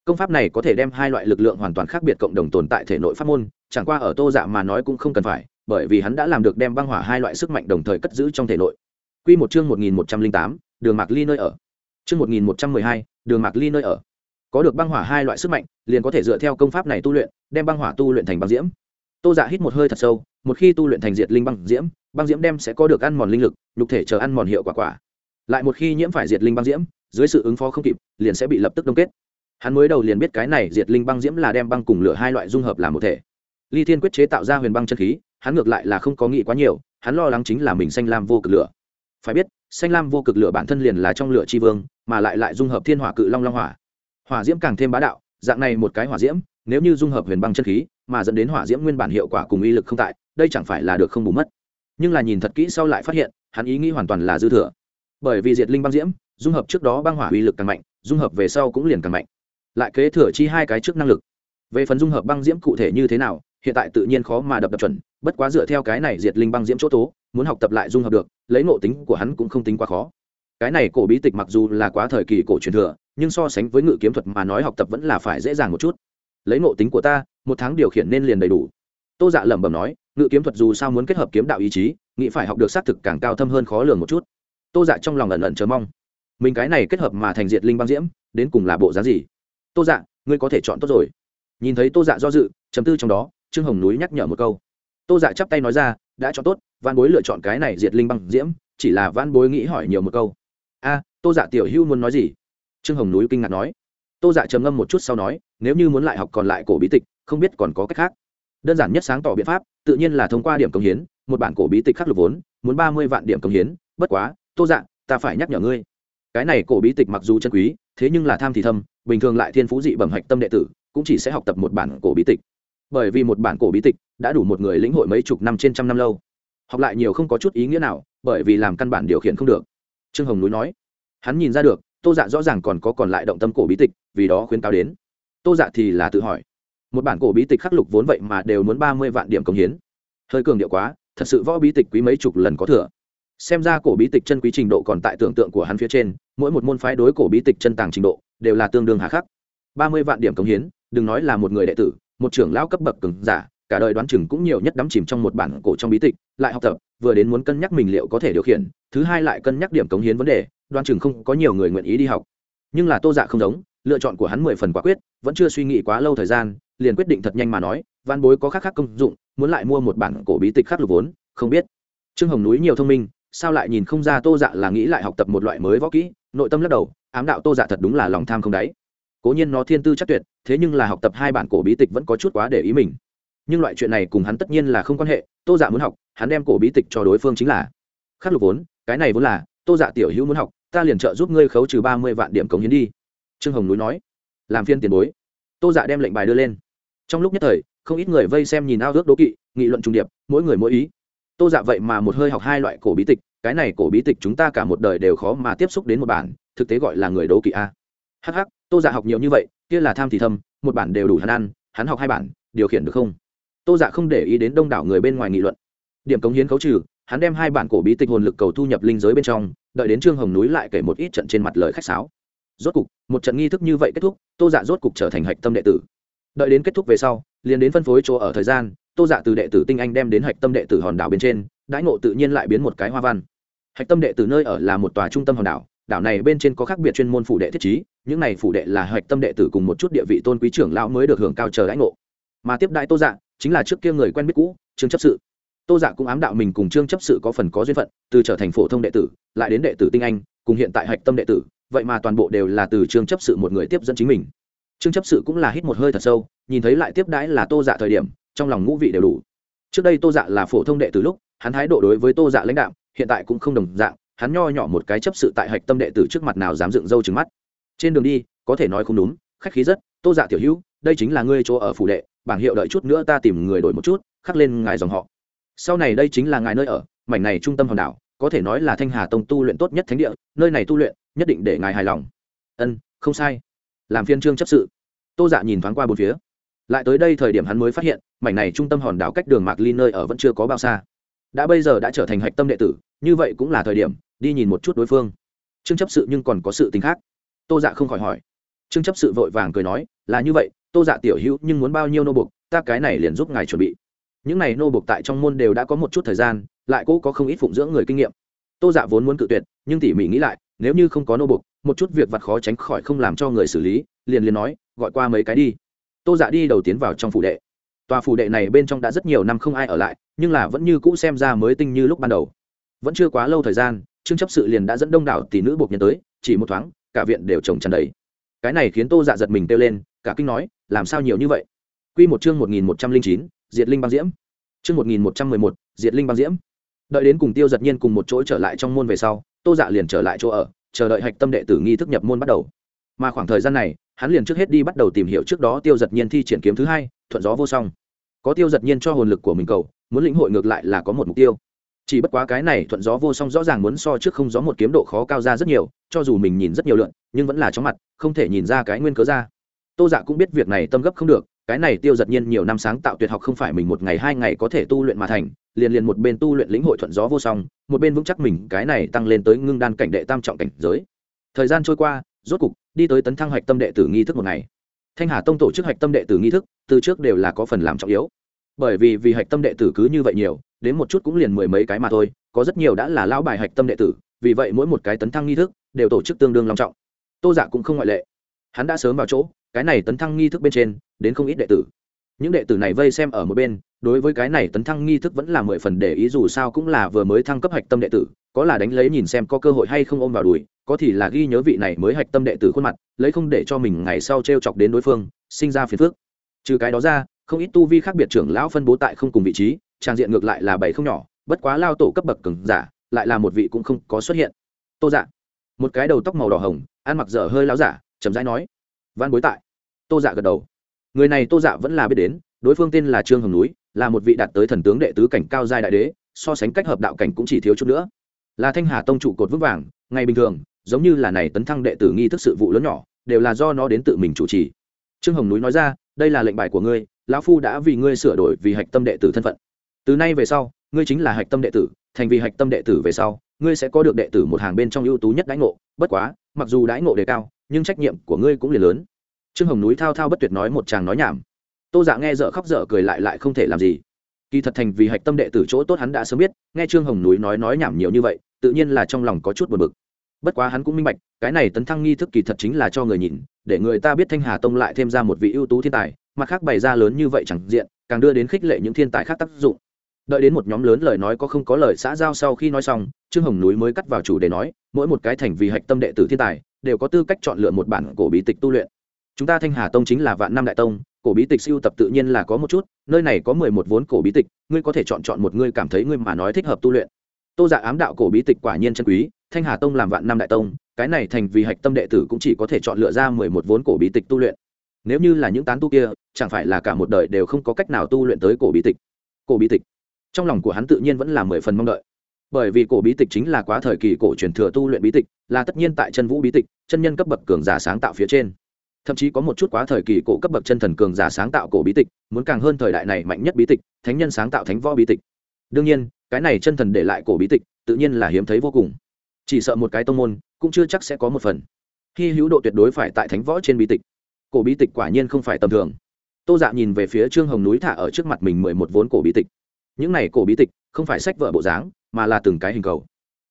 Công pháp này có thể đem hai loại lực lượng hoàn toàn khác biệt cộng đồng tồn tại thể nội pháp môn, chẳng qua ở tô dạ mà nói cũng không cần phải bởi vì hắn đã làm được đem băng hỏa hai loại sức mạnh đồng thời cất giữ trong thể nội. Quy một chương một nghìn một trăm linh tám, đường mạc ly nơi ở. Chương một nghìn một trăm mười hai, đường mạc ly nơi ở. Có được băng hỏa hai loại sức mạnh, liền có thể dựa theo công pháp này tu luyện, đem băng hỏa tu luyện thành băng diễm. Tô dạ hít một hơi thật sâu, một khi tu luyện thành diệt linh băng diễm băng diễm đem sẽ có được ăn mòn linh lực lục thể chờ ăn mòn hiệu quả quả. Lại một khi nhiễm phải diệt linh băng diễm, dưới sự ứng phó không kịp, liền sẽ bị lập tức đông kết. Hắn mới đầu liền biết cái này diệt linh băng diễm là đem băng cùng lửa hai loại dung hợp làm một thể. Ly thiên quyết chế tạo ra huyền băng chân khí hắn ngược lại là không có nghĩ quá nhiều, hắn lo lắng chính là mình xanh lam vô cực lửa. Phải biết, xanh lam vô cực lửa bản thân liền là trong lửa tri vương, mà lại lại dung hợp thiên hỏa cự long long hỏa. Hỏa diễm càng thêm bá đạo, dạng này một cái hỏa diễm, nếu như dung hợp huyền băng chân khí, mà dẫn đến hỏa diễm nguyên bản hiệu quả cùng uy lực không tại, đây chẳng phải là được không bù mất. Nhưng là nhìn thật kỹ sau lại phát hiện, hắn ý nghĩ hoàn toàn là dư thừa. Bởi vì diệt linh băng diễm, dung hợp trước đó băng hỏa uy lực càng mạnh, dung hợp về sau cũng liền càng mạnh. Lại kế thừa chi hai cái trước năng lực. Về phần dung hợp băng diễm cụ thể như thế nào hiện tại tự nhiên khó mà đập đập chuẩn, bất quá dựa theo cái này diệt linh băng diễm chỗ tố, muốn học tập lại dung hợp được, lấy ngộ tính của hắn cũng không tính quá khó. Cái này cổ bí tịch mặc dù là quá thời kỳ cổ truyền thừa, nhưng so sánh với ngự kiếm thuật mà nói học tập vẫn là phải dễ dàng một chút. Lấy ngộ tính của ta, một tháng điều khiển nên liền đầy đủ. Tô dạ lẩm bẩm nói, ngự kiếm thuật dù sao muốn kết hợp kiếm đạo ý chí, nghĩ phải học được xác thực càng cao thâm hơn khó lường một chút. Tô dạ trong lòng ẩn ẩn chờ mong. Mình cái này kết hợp mà thành diệt linh băng diễm, đến cùng là bộ giá gì? Tô dạ ngươi có thể chọn tốt rồi. Nhìn thấy tô dạ do dự chấm tư trong đó trương hồng núi nhắc nhở một câu. Tô dạ chắp tay nói ra, đã chọn tốt văn bối lựa chọn cái này diệt linh băng diễm, chỉ là văn bối nghĩ hỏi nhiều một câu. A, tô dạ tiểu hưu muốn nói gì? Trương hồng núi kinh ngạc nói. Tô dạ trầm ngâm một chút sau nói, nếu như muốn lại học còn lại cổ bí tịch, không biết còn có cách khác. Đơn giản nhất sáng tỏ biện pháp, tự nhiên là thông qua điểm công hiến, một bản cổ bí tịch khắc lục vốn, muốn ba mươi vạn điểm công hiến, bất quá, tô dạ ta phải nhắc nhở ngươi. Cái này cổ bí tịch mặc dù chân quý, thế nhưng là tham thì thâm, bình thường lại thiên phú dị bẩm hạch tâm đệ tử, cũng chỉ sẽ học tập một bản cổ bí tịch bởi vì một bản cổ bí tịch đã đủ một người lĩnh hội mấy chục năm trên trăm năm lâu. Học lại nhiều không có chút ý nghĩa nào, bởi vì làm căn bản điều khiển không được. Trương hồng núi nói, hắn nhìn ra được, tô dạ rõ ràng còn có còn lại động tâm cổ bí tịch, vì đó khuyến cáo đến. Tô dạ thì là tự hỏi, một bản cổ bí tịch khắc lục vốn vậy mà đều muốn ba mươi vạn điểm công hiến. Hơi cường điệu quá, thật sự võ bí tịch quý mấy chục lần có thừa. Xem ra cổ bí tịch chân quý trình độ còn tại tưởng tượng của hắn phía trên, mỗi một môn phái đối cổ bí tịch chân tàng trình độ đều là tương đương hà khắc. ba mươi vạn điểm công hiến, đừng nói là một người đệ tử một trưởng lão cấp bậc cứng giả, cả đời đoán chừng cũng nhiều nhất đắm chìm trong một bản cổ trong bí tịch, lại học tập, vừa đến muốn cân nhắc mình liệu có thể điều khiển, thứ hai lại cân nhắc điểm cống hiến vấn đề, đoán chừng không có nhiều người nguyện ý đi học. Nhưng là tô dạ không giống, lựa chọn của hắn mười phần quả quyết, vẫn chưa suy nghĩ quá lâu thời gian, liền quyết định thật nhanh mà nói văn bối có khác khác công dụng, muốn lại mua một bản cổ bí tịch khác lục vốn, không biết. Trương hồng núi nhiều thông minh, sao lại nhìn không ra tô dạ là nghĩ lại học tập một loại mới võ kỹ, nội tâm lắc đầu, ám đạo tô dạ thật đúng là lòng tham không đáy cố nhiên nó thiên tư chắc tuyệt, thế nhưng là học tập hai bản cổ bí tịch vẫn có chút quá để ý mình. Nhưng loại chuyện này cùng hắn tất nhiên là không quan hệ, tô dạ muốn học, hắn đem cổ bí tịch cho đối phương chính là. Khắc lục vốn, cái này vốn là, tô dạ tiểu hữu muốn học, ta liền trợ giúp ngươi khấu trừ ba mươi vạn điểm cống hiến đi. Trương hồng núi nói, làm phiên tiền bối. Tô dạ đem lệnh bài đưa lên. Trong lúc nhất thời, không ít người vây xem nhìn ao ước đố kỵ, nghị luận trung điệp, mỗi người mỗi ý. Tô dạ vậy mà một hơi học hai loại cổ bí tịch, cái này cổ bí tịch chúng ta cả một đời đều khó mà tiếp xúc đến một bản, thực tế gọi là người đố kỵ a. Hh tô dạ học nhiều như vậy, kia là tham thì thâm, một bản đều đủ hắn ăn, hắn học hai bản, điều khiển được không? Tô dạ không để ý đến đông đảo người bên ngoài nghị luận. Điểm cống hiến khấu trừ, hắn đem hai bản cổ bí tịch hồn lực cầu thu nhập linh giới bên trong, đợi đến trương hồng núi lại kể một ít trận trên mặt lời khách sáo. Rốt cục, một trận nghi thức như vậy kết thúc, tô dạ rốt cục trở thành hạch tâm đệ tử. Đợi đến kết thúc về sau, liền đến phân phối chỗ ở thời gian, tô dạ từ đệ tử tinh anh đem đến hạch tâm đệ tử hòn đảo bên trên, đãi ngộ tự nhiên lại biến một cái hoa văn. Hạch tâm đệ tử nơi ở là một tòa trung tâm hòn đảo đảo này bên trên có khác biệt chuyên môn phủ đệ thiết trí, những này phủ đệ là hạch tâm đệ tử cùng một chút địa vị tôn quý trưởng lão mới được hưởng cao chờ đãi ngộ. Mà tiếp đại tô dạ chính là trước kia người quen biết cũ, trương chấp sự. Tô dạ cũng ám đạo mình cùng trương chấp sự có phần có duyên phận, từ trở thành phổ thông đệ tử, lại đến đệ tử tinh anh, cùng hiện tại hạch tâm đệ tử, vậy mà toàn bộ đều là từ trương chấp sự một người tiếp dẫn chính mình. Trương chấp sự cũng là hít một hơi thật sâu, nhìn thấy lại tiếp đãi là tô dạ thời điểm, trong lòng ngũ vị đều đủ. Trước đây tô dạ là phổ thông đệ tử lúc, hắn thái độ đối với tô dạ lãnh đạo hiện tại cũng không đồng dạng hắn nho nhỏ một cái chấp sự tại hạch tâm đệ tử trước mặt nào dám dựng râu trừng mắt. Trên đường đi, có thể nói không đúng, khách khí rất, tô dạ tiểu hữu, đây chính là ngươi chỗ ở phủ đệ, bảng hiệu đợi chút nữa ta tìm người đổi một chút, khắc lên ngài dòng họ. Sau này đây chính là ngài nơi ở, mảnh này trung tâm hòn đảo, có thể nói là thanh hà tông tu luyện tốt nhất thánh địa, nơi này tu luyện, nhất định để ngài hài lòng. Ân, không sai. Làm phiên trương chấp sự. Tô dạ nhìn thoáng qua bốn phía. Lại tới đây thời điểm hắn mới phát hiện, mảnh này trung tâm hòn đảo cách đường mạc ly nơi ở vẫn chưa có bao xa đã bây giờ đã trở thành hạch tâm đệ tử, như vậy cũng là thời điểm, đi nhìn một chút đối phương. Trương chấp sự nhưng còn có sự tính khác. Tô dạ không khỏi hỏi. Trương chấp sự vội vàng cười nói, là như vậy, tô dạ tiểu hữu, nhưng muốn bao nhiêu nô bục, ta cái này liền giúp ngài chuẩn bị. Những này nô bục tại trong môn đều đã có một chút thời gian, lại cũng có không ít phụng dưỡng người kinh nghiệm. Tô dạ vốn muốn cự tuyệt, nhưng tỉ mỉ nghĩ lại, nếu như không có nô bục, một chút việc vặt khó tránh khỏi không làm cho người xử lý, liền liền nói, gọi qua mấy cái đi. Tô dạ đi đầu tiến vào trong phủ đệ tòa phủ đệ này bên trong đã rất nhiều năm không ai ở lại, nhưng là vẫn như cũ xem ra mới tinh như lúc ban đầu. Vẫn chưa quá lâu thời gian, trương chấp sự liền đã dẫn đông đảo tỷ nữ buộc nhân tới, chỉ một thoáng, cả viện đều trồng tràn đầy. Cái này khiến tô dạ giật mình kêu lên, cả kinh nói, làm sao nhiều như vậy? Q một chương một nghìn một trăm linh chín, diệt linh băng diễm. Chương một nghìn một trăm mười một, diệt linh băng diễm. Đợi đến cùng tiêu giật nhiên cùng một chỗ trở lại trong môn về sau, tô dạ liền trở lại chỗ ở, chờ đợi hạch tâm đệ tử nghi thức nhập môn bắt đầu. Mà khoảng thời gian này, hắn liền trước hết đi bắt đầu tìm hiểu trước đó tiêu giật nhiên thi triển kiếm thứ hai thuận gió vô song. Có tiêu giật nhiên cho hồn lực của mình cầu, muốn lĩnh hội ngược lại là có một mục tiêu. Chỉ bất quá cái này thuận gió vô song rõ ràng muốn so trước không gió một kiếm độ khó cao ra rất nhiều, cho dù mình nhìn rất nhiều lượn, nhưng vẫn là chóng mặt, không thể nhìn ra cái nguyên cớ ra. Tô dạ cũng biết việc này tâm gấp không được, cái này tiêu giật nhiên nhiều năm sáng tạo tuyệt học không phải mình một ngày hai ngày có thể tu luyện mà thành, liền liền một bên tu luyện lĩnh hội thuận gió vô song, một bên vững chắc mình cái này tăng lên tới ngưng đan cảnh đệ tam trọng cảnh giới. Thời gian trôi qua, rốt cục, đi tới tấn thăng hoạch tâm đệ tử nghi thức một ngày thanh hà tông tổ chức hạch tâm đệ tử nghi thức, từ trước đều là có phần làm trọng yếu. Bởi vì vì hạch tâm đệ tử cứ như vậy nhiều, đến một chút cũng liền mười mấy cái mà thôi, có rất nhiều đã là lão bài hạch tâm đệ tử, vì vậy mỗi một cái tấn thăng nghi thức đều tổ chức tương đương long trọng. Tô dạ cũng không ngoại lệ. Hắn đã sớm vào chỗ, cái này tấn thăng nghi thức bên trên, đến không ít đệ tử. Những đệ tử này vây xem ở một bên đối với cái này tấn thăng nghi thức vẫn là mười phần để ý, dù sao cũng là vừa mới thăng cấp hạch tâm đệ tử, có là đánh lấy nhìn xem có cơ hội hay không ôm vào đùi, có thì là ghi nhớ vị này mới hạch tâm đệ tử khuôn mặt, lấy không để cho mình ngày sau t r e o chọc đến đối phương, sinh ra phiền phước trừ cái đó ra, không ít tu vi khác biệt trưởng lão phân bố tại không cùng vị trí, trang diện ngược lại là bảy không nhỏ, bất quá lao tổ cấp bậc cứng giả, lại là một vị cũng không có xuất hiện. Tô dạ một cái đầu tóc màu đỏ hồng, ăn mặc dở hơi láo giả, chậm rãi nói, văn bối tại. Tô dạ gật đầu. Người này tô dạ vẫn là biết đến, đối phương tên là trương hồng núi là một vị đạt tới thần tướng đệ tứ cảnh cao giai đại đế, so sánh cách hợp đạo cảnh cũng chỉ thiếu chút nữa. Là thanh hà tông trụ cột vững vàng, ngày bình thường, giống như là này tấn thăng đệ tử nghi thức sự vụ lớn nhỏ, đều là do nó đến tự mình chủ trì. Trương hồng núi nói ra, đây là lệnh bài của ngươi, lão phu đã vì ngươi sửa đổi vì hạch tâm đệ tử thân phận. Từ nay về sau, ngươi chính là hạch tâm đệ tử, thành vì hạch tâm đệ tử về sau, ngươi sẽ có được đệ tử một hàng bên trong ưu tú nhất đãi ngộ, bất quá, mặc dù đãi ngộ đề cao, nhưng trách nhiệm của ngươi cũng liền lớn. Trương hồng núi thao thao bất tuyệt nói một chàng nói nhảm tô dạ nghe dở khóc dở cười lại lại không thể làm gì. Kỳ thật thành vì hạch tâm đệ tử chỗ tốt hắn đã sớm biết, nghe trương hồng núi nói nói nhảm nhiều như vậy, tự nhiên là trong lòng có chút buồn bực. Bất quá hắn cũng minh bạch, cái này tấn thăng nghi thức kỳ thật chính là cho người nhìn, để người ta biết thanh hà tông lại thêm ra một vị ưu tú thiên tài, mặt khác bày ra lớn như vậy chẳng diện, càng đưa đến khích lệ những thiên tài khác tác dụng. Đợi đến một nhóm lớn lời nói có không có lời xã giao sau khi nói xong, trương hồng núi mới cắt vào chủ để nói, mỗi một cái thành vì hạch tâm đệ tử thiên tài, đều có tư cách chọn lựa một bản cổ bí tịch tu luyện chúng ta thanh hà tông chính là vạn năm đại tông, cổ bí tịch siêu tập tự nhiên là có một chút, nơi này có mười một vốn cổ bí tịch, ngươi có thể chọn chọn một ngươi cảm thấy ngươi mà nói thích hợp tu luyện. Tô dạ ám đạo cổ bí tịch quả nhiên chân quý, thanh hà tông làm vạn năm đại tông, cái này thành vì hạch tâm đệ tử cũng chỉ có thể chọn lựa ra mười một vốn cổ bí tịch tu luyện. Nếu như là những tán tu kia, chẳng phải là cả một đời đều không có cách nào tu luyện tới cổ bí tịch. Cổ bí tịch. Trong lòng của hắn tự nhiên vẫn là mười phần mong đợi. Bởi vì cổ bí tịch chính là quá thời kỳ cổ truyền thừa tu luyện bí tịch, là tất nhiên tại chân vũ bí tịch, chân nhân cấp bậc cường giả sáng tạo phía trên thậm chí có một chút quá thời kỳ cổ cấp bậc chân thần cường giả sáng tạo cổ bí tịch, muốn càng hơn thời đại này mạnh nhất bí tịch, thánh nhân sáng tạo thánh võ bí tịch. Đương nhiên, cái này chân thần để lại cổ bí tịch, tự nhiên là hiếm thấy vô cùng. Chỉ sợ một cái tông môn, cũng chưa chắc sẽ có một phần. Hy hữu độ tuyệt đối phải tại thánh võ trên bí tịch. Cổ bí tịch quả nhiên không phải tầm thường. Tô dạ nhìn về phía trương hồng núi thả ở trước mặt mình mười một vốn cổ bí tịch. Những này cổ bí tịch, không phải sách vở bộ dáng, mà là từng cái hình cầu.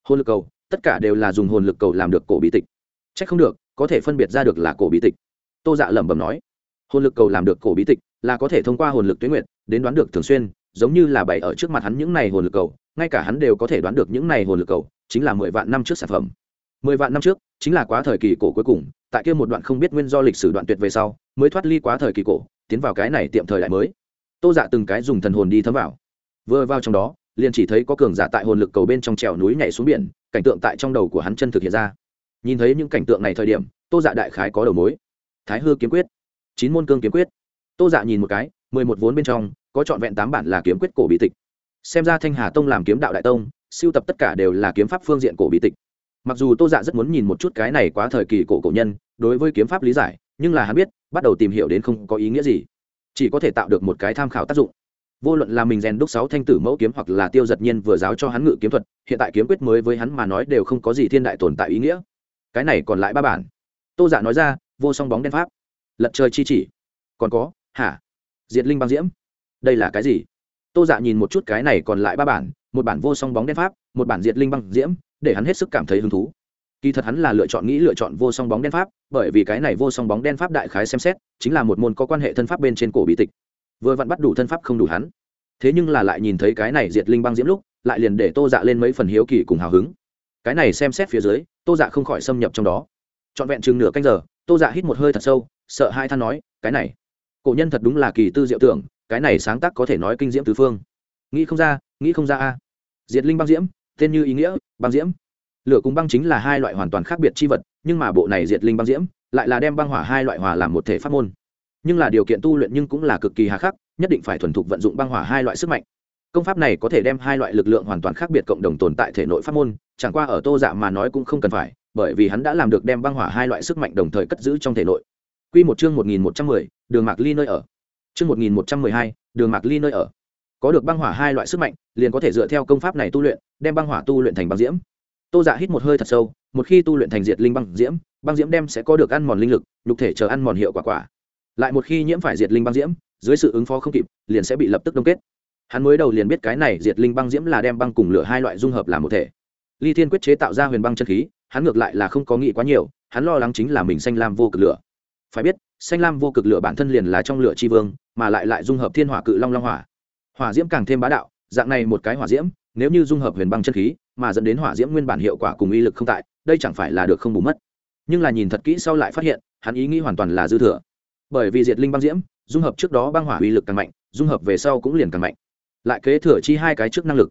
Hồn lực cầu, tất cả đều là dùng hồn lực cầu làm được cổ bí tịch. C h ắ c không được, có thể phân biệt ra được là cổ bí tịch tô dạ lẩm bẩm nói, hồn lực cầu làm được cổ bí tịch là có thể thông qua hồn lực tuyến nguyện đến đoán được thường xuyên, giống như là bày ở trước mặt hắn những này hồn lực cầu, ngay cả hắn đều có thể đoán được những này hồn lực cầu, chính là mười vạn năm trước sản phẩm. Mười vạn năm trước chính là quá thời kỳ cổ cuối cùng, tại kia một đoạn không biết nguyên do lịch sử đoạn tuyệt về sau, mới thoát ly quá thời kỳ cổ, tiến vào cái này tiệm thời đại mới. Tô dạ từng cái dùng thần hồn đi thấm vào. Vừa vào trong đó, liền chỉ thấy có cường giả tại hồn lực cầu bên trong trèo núi nhảy xuống biển, cảnh tượng tại trong đầu của hắn chân thực hiện ra. Nhìn thấy những cảnh tượng này thời điểm, tô dạ đại khái có đầu mối thái hư kiếm quyết. Chín môn cương kiếm quyết. Tô dạ nhìn một cái, mười một vốn bên trong, có trọn vẹn tám bản là kiếm quyết cổ bí tịch. Xem ra thanh hà tông làm kiếm đạo đại tông, siêu tập tất cả đều là kiếm pháp phương diện cổ bí tịch. Mặc dù tô dạ rất muốn nhìn một chút cái này quá thời kỳ cổ cổ nhân, đối với kiếm pháp lý giải, nhưng là hắn biết, bắt đầu tìm hiểu đến không có ý nghĩa gì. Chỉ có thể tạo được một cái tham khảo tác dụng. Vô luận là mình rèn đúc sáu thanh tử mẫu kiếm hoặc là tiêu giật nhiên vừa giáo cho hắn ngự kiếm thuật, hiện tại kiếm quyết mới với hắn mà nói đều không có gì thiên đại tồn tại ý nghĩa. Cái này còn lại ba bản. Tô giả dạ nói ra vô song bóng đen pháp. Lật trời chi chỉ. Còn có, hả? Diệt linh băng diễm. Đây là cái gì? Tô dạ nhìn một chút cái này còn lại ba bản, một bản vô song bóng đen pháp, một bản diệt linh băng diễm, để hắn hết sức cảm thấy hứng thú. Kỳ thật hắn là lựa chọn nghĩ lựa chọn vô song bóng đen pháp, bởi vì cái này vô song bóng đen pháp đại khái xem xét, chính là một môn có quan hệ thân pháp bên trên cổ bí tịch. Vừa vặn bắt đủ thân pháp không đủ hắn. Thế nhưng là lại nhìn thấy cái này diệt linh băng diễm lúc, lại liền để tô dạ lên mấy phần hiếu kỳ cùng hào hứng. Cái này xem xét phía dưới, tô dạ không khỏi xâm nhập trong đó. Trọn vẹn chừng nửa canh giờ tô dạ hít một hơi thật sâu, sợ hai than nói, cái này, cổ nhân thật đúng là kỳ tư diệu tưởng, cái này sáng tác có thể nói kinh diễm tứ phương. Nghĩ không ra, nghĩ không ra a. Diệt linh băng diễm, tên như ý nghĩa, băng diễm. Lửa cùng băng chính là hai loại hoàn toàn khác biệt chi vật, nhưng mà bộ này diệt linh băng diễm, lại là đem băng hỏa hai loại hòa làm một thể pháp môn. Nhưng là điều kiện tu luyện nhưng cũng là cực kỳ hà khắc, nhất định phải thuần thục vận dụng băng hỏa hai loại sức mạnh. Công pháp này có thể đem hai loại lực lượng hoàn toàn khác biệt cộng đồng tồn tại thể nội pháp môn, chẳng qua ở tô dạ mà nói cũng không cần phải bởi vì hắn đã làm được đem băng hỏa hai loại sức mạnh đồng thời cất giữ trong thể nội Quy một chương một nghìn một trăm mười đường mạc ly nơi ở Chương 1112, đường Mạc Ly nơi ở. Có được băng hỏa hai loại sức mạnh, liền có thể dựa theo công pháp này tu luyện, đem băng hỏa tu luyện thành băng diễm. Tô Dạ hít một hơi thật sâu, một khi tu luyện thành diệt linh băng diễm, băng diễm đem sẽ có được ăn mòn linh lực, lục thể chờ ăn mòn hiệu quả quả. Lại một khi nhiễm phải diệt linh băng diễm, dưới sự ứng phó không kịp, liền sẽ bị lập tức đông kết. Hắn mới đầu liền biết cái này diệt linh băng diễm là đem băng cùng lửa hai loại dung hợp làm một thể. Ly Thiên quyết chế tạo ra huyền băng chân khí, hắn ngược lại là không có nghĩ quá nhiều, hắn lo lắng chính là mình xanh lam vô cực lửa. Phải biết, xanh lam vô cực lửa bản thân liền là trong lửa tri vương, mà lại lại dung hợp thiên hỏa cự long long hỏa. Hỏa diễm càng thêm bá đạo, dạng này một cái hỏa diễm, nếu như dung hợp huyền băng chân khí, mà dẫn đến hỏa diễm nguyên bản hiệu quả cùng uy lực không tại, đây chẳng phải là được không bù mất. Nhưng là nhìn thật kỹ sau lại phát hiện, hắn ý nghĩ hoàn toàn là dư thừa. Bởi vì diệt linh băng diễm, dung hợp trước đó băng hỏa uy lực càng mạnh, dung hợp về sau cũng liền càng mạnh. Lại kế thừa chi hai cái trước năng lực.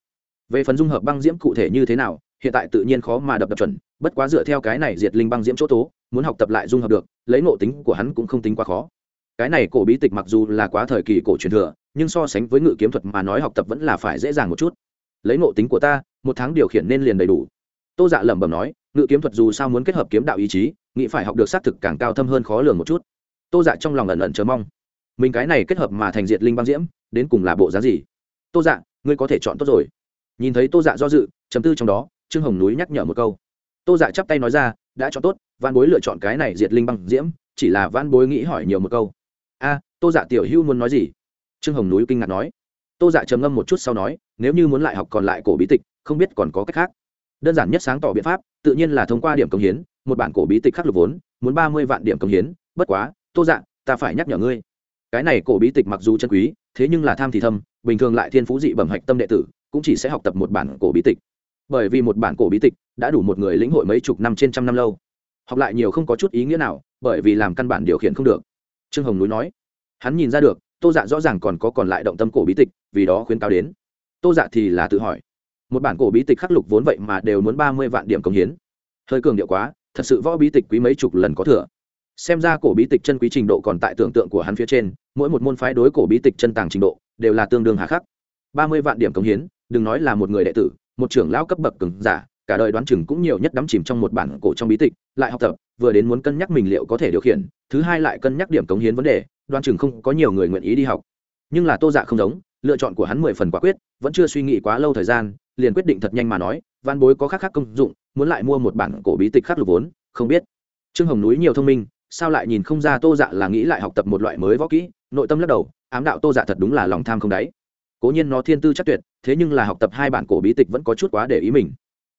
Về phần dung hợp băng diễm cụ thể như thế nào, hiện tại tự nhiên khó mà đập đập chuẩn, bất quá dựa theo cái này diệt linh băng diễm chỗ tố, muốn học tập lại dung hợp được, lấy ngộ tính của hắn cũng không tính quá khó. Cái này cổ bí tịch mặc dù là quá thời kỳ cổ truyền thừa, nhưng so sánh với ngự kiếm thuật mà nói học tập vẫn là phải dễ dàng một chút. Lấy ngộ tính của ta, một tháng điều khiển nên liền đầy đủ. Tô Dạ lẩm bẩm nói, ngự kiếm thuật dù sao muốn kết hợp kiếm đạo ý chí, nghĩ phải học được xác thực càng cao thâm hơn khó lường một chút. Tô Dạ trong lòng ẩn ẩn chờ mong, mình cái này kết hợp mà thành diệt linh băng diễm, đến cùng là bộ giá gì? Tô Dạ, ngươi có thể chọn tốt rồi. Nhìn thấy Tô Dạ do dự, trầm tư trong đó, Trương Hồng núi nhắc nhở một câu. Tô Dạ chắp tay nói ra, đã chọn tốt, văn Bối lựa chọn cái này diệt linh băng diễm, chỉ là văn Bối nghĩ hỏi nhiều một câu. A, Tô Dạ tiểu hưu muốn nói gì? Trương Hồng núi kinh ngạc nói. Tô Dạ trầm ngâm một chút sau nói, nếu như muốn lại học còn lại cổ bí tịch, không biết còn có cách khác. Đơn giản nhất sáng tỏ biện pháp, tự nhiên là thông qua điểm công hiến, một bản cổ bí tịch khắc lục vốn, muốn ba mươi vạn điểm công hiến, bất quá, Tô Dạ, ta phải nhắc nhở ngươi. Cái này cổ bí tịch mặc dù chân quý, thế nhưng là tham thì thâm, bình thường lại thiên phú dị bẩm hạch tâm đệ tử, cũng chỉ sẽ học tập một bản cổ bí tịch bởi vì một bản cổ bí tịch đã đủ một người lĩnh hội mấy chục năm trên trăm năm lâu. Học lại nhiều không có chút ý nghĩa nào, bởi vì làm căn bản điều khiển không được. Trương hồng núi nói, hắn nhìn ra được, tô dạ rõ ràng còn có còn lại động tâm cổ bí tịch, vì đó khuyến cáo đến. Tô dạ thì là tự hỏi, một bản cổ bí tịch khắc lục vốn vậy mà đều muốn ba mươi vạn điểm công hiến. Hơi cường điệu quá, thật sự võ bí tịch quý mấy chục lần có thừa. Xem ra cổ bí tịch chân quý trình độ còn tại tưởng tượng của hắn phía trên, mỗi một môn phái đối cổ bí tịch chân tàng trình độ đều là tương đương hà khắc. ba mươi vạn điểm công hiến, đừng nói là một người đệ tử một trưởng lão cấp bậc cứng giả, cả đời đoán chừng cũng nhiều nhất đắm chìm trong một bản cổ trong bí tịch, lại học tập, vừa đến muốn cân nhắc mình liệu có thể điều khiển, thứ hai lại cân nhắc điểm cống hiến vấn đề, đoán chừng không có nhiều người nguyện ý đi học. Nhưng là tô dạ không giống, lựa chọn của hắn mười phần quả quyết, vẫn chưa suy nghĩ quá lâu thời gian, liền quyết định thật nhanh mà nói, văn bối có khác khác công dụng, muốn lại mua một bản cổ bí tịch khác lục vốn, không biết. Trương hồng núi nhiều thông minh, sao lại nhìn không ra tô dạ là nghĩ lại học tập một loại mới võ kỹ, nội tâm lắc đầu, ám đạo tô dạ thật đúng là lòng tham không đáy. Cố nhiên nó thiên tư chắc tuyệt thế nhưng là học tập hai bản cổ bí tịch vẫn có chút quá để ý mình.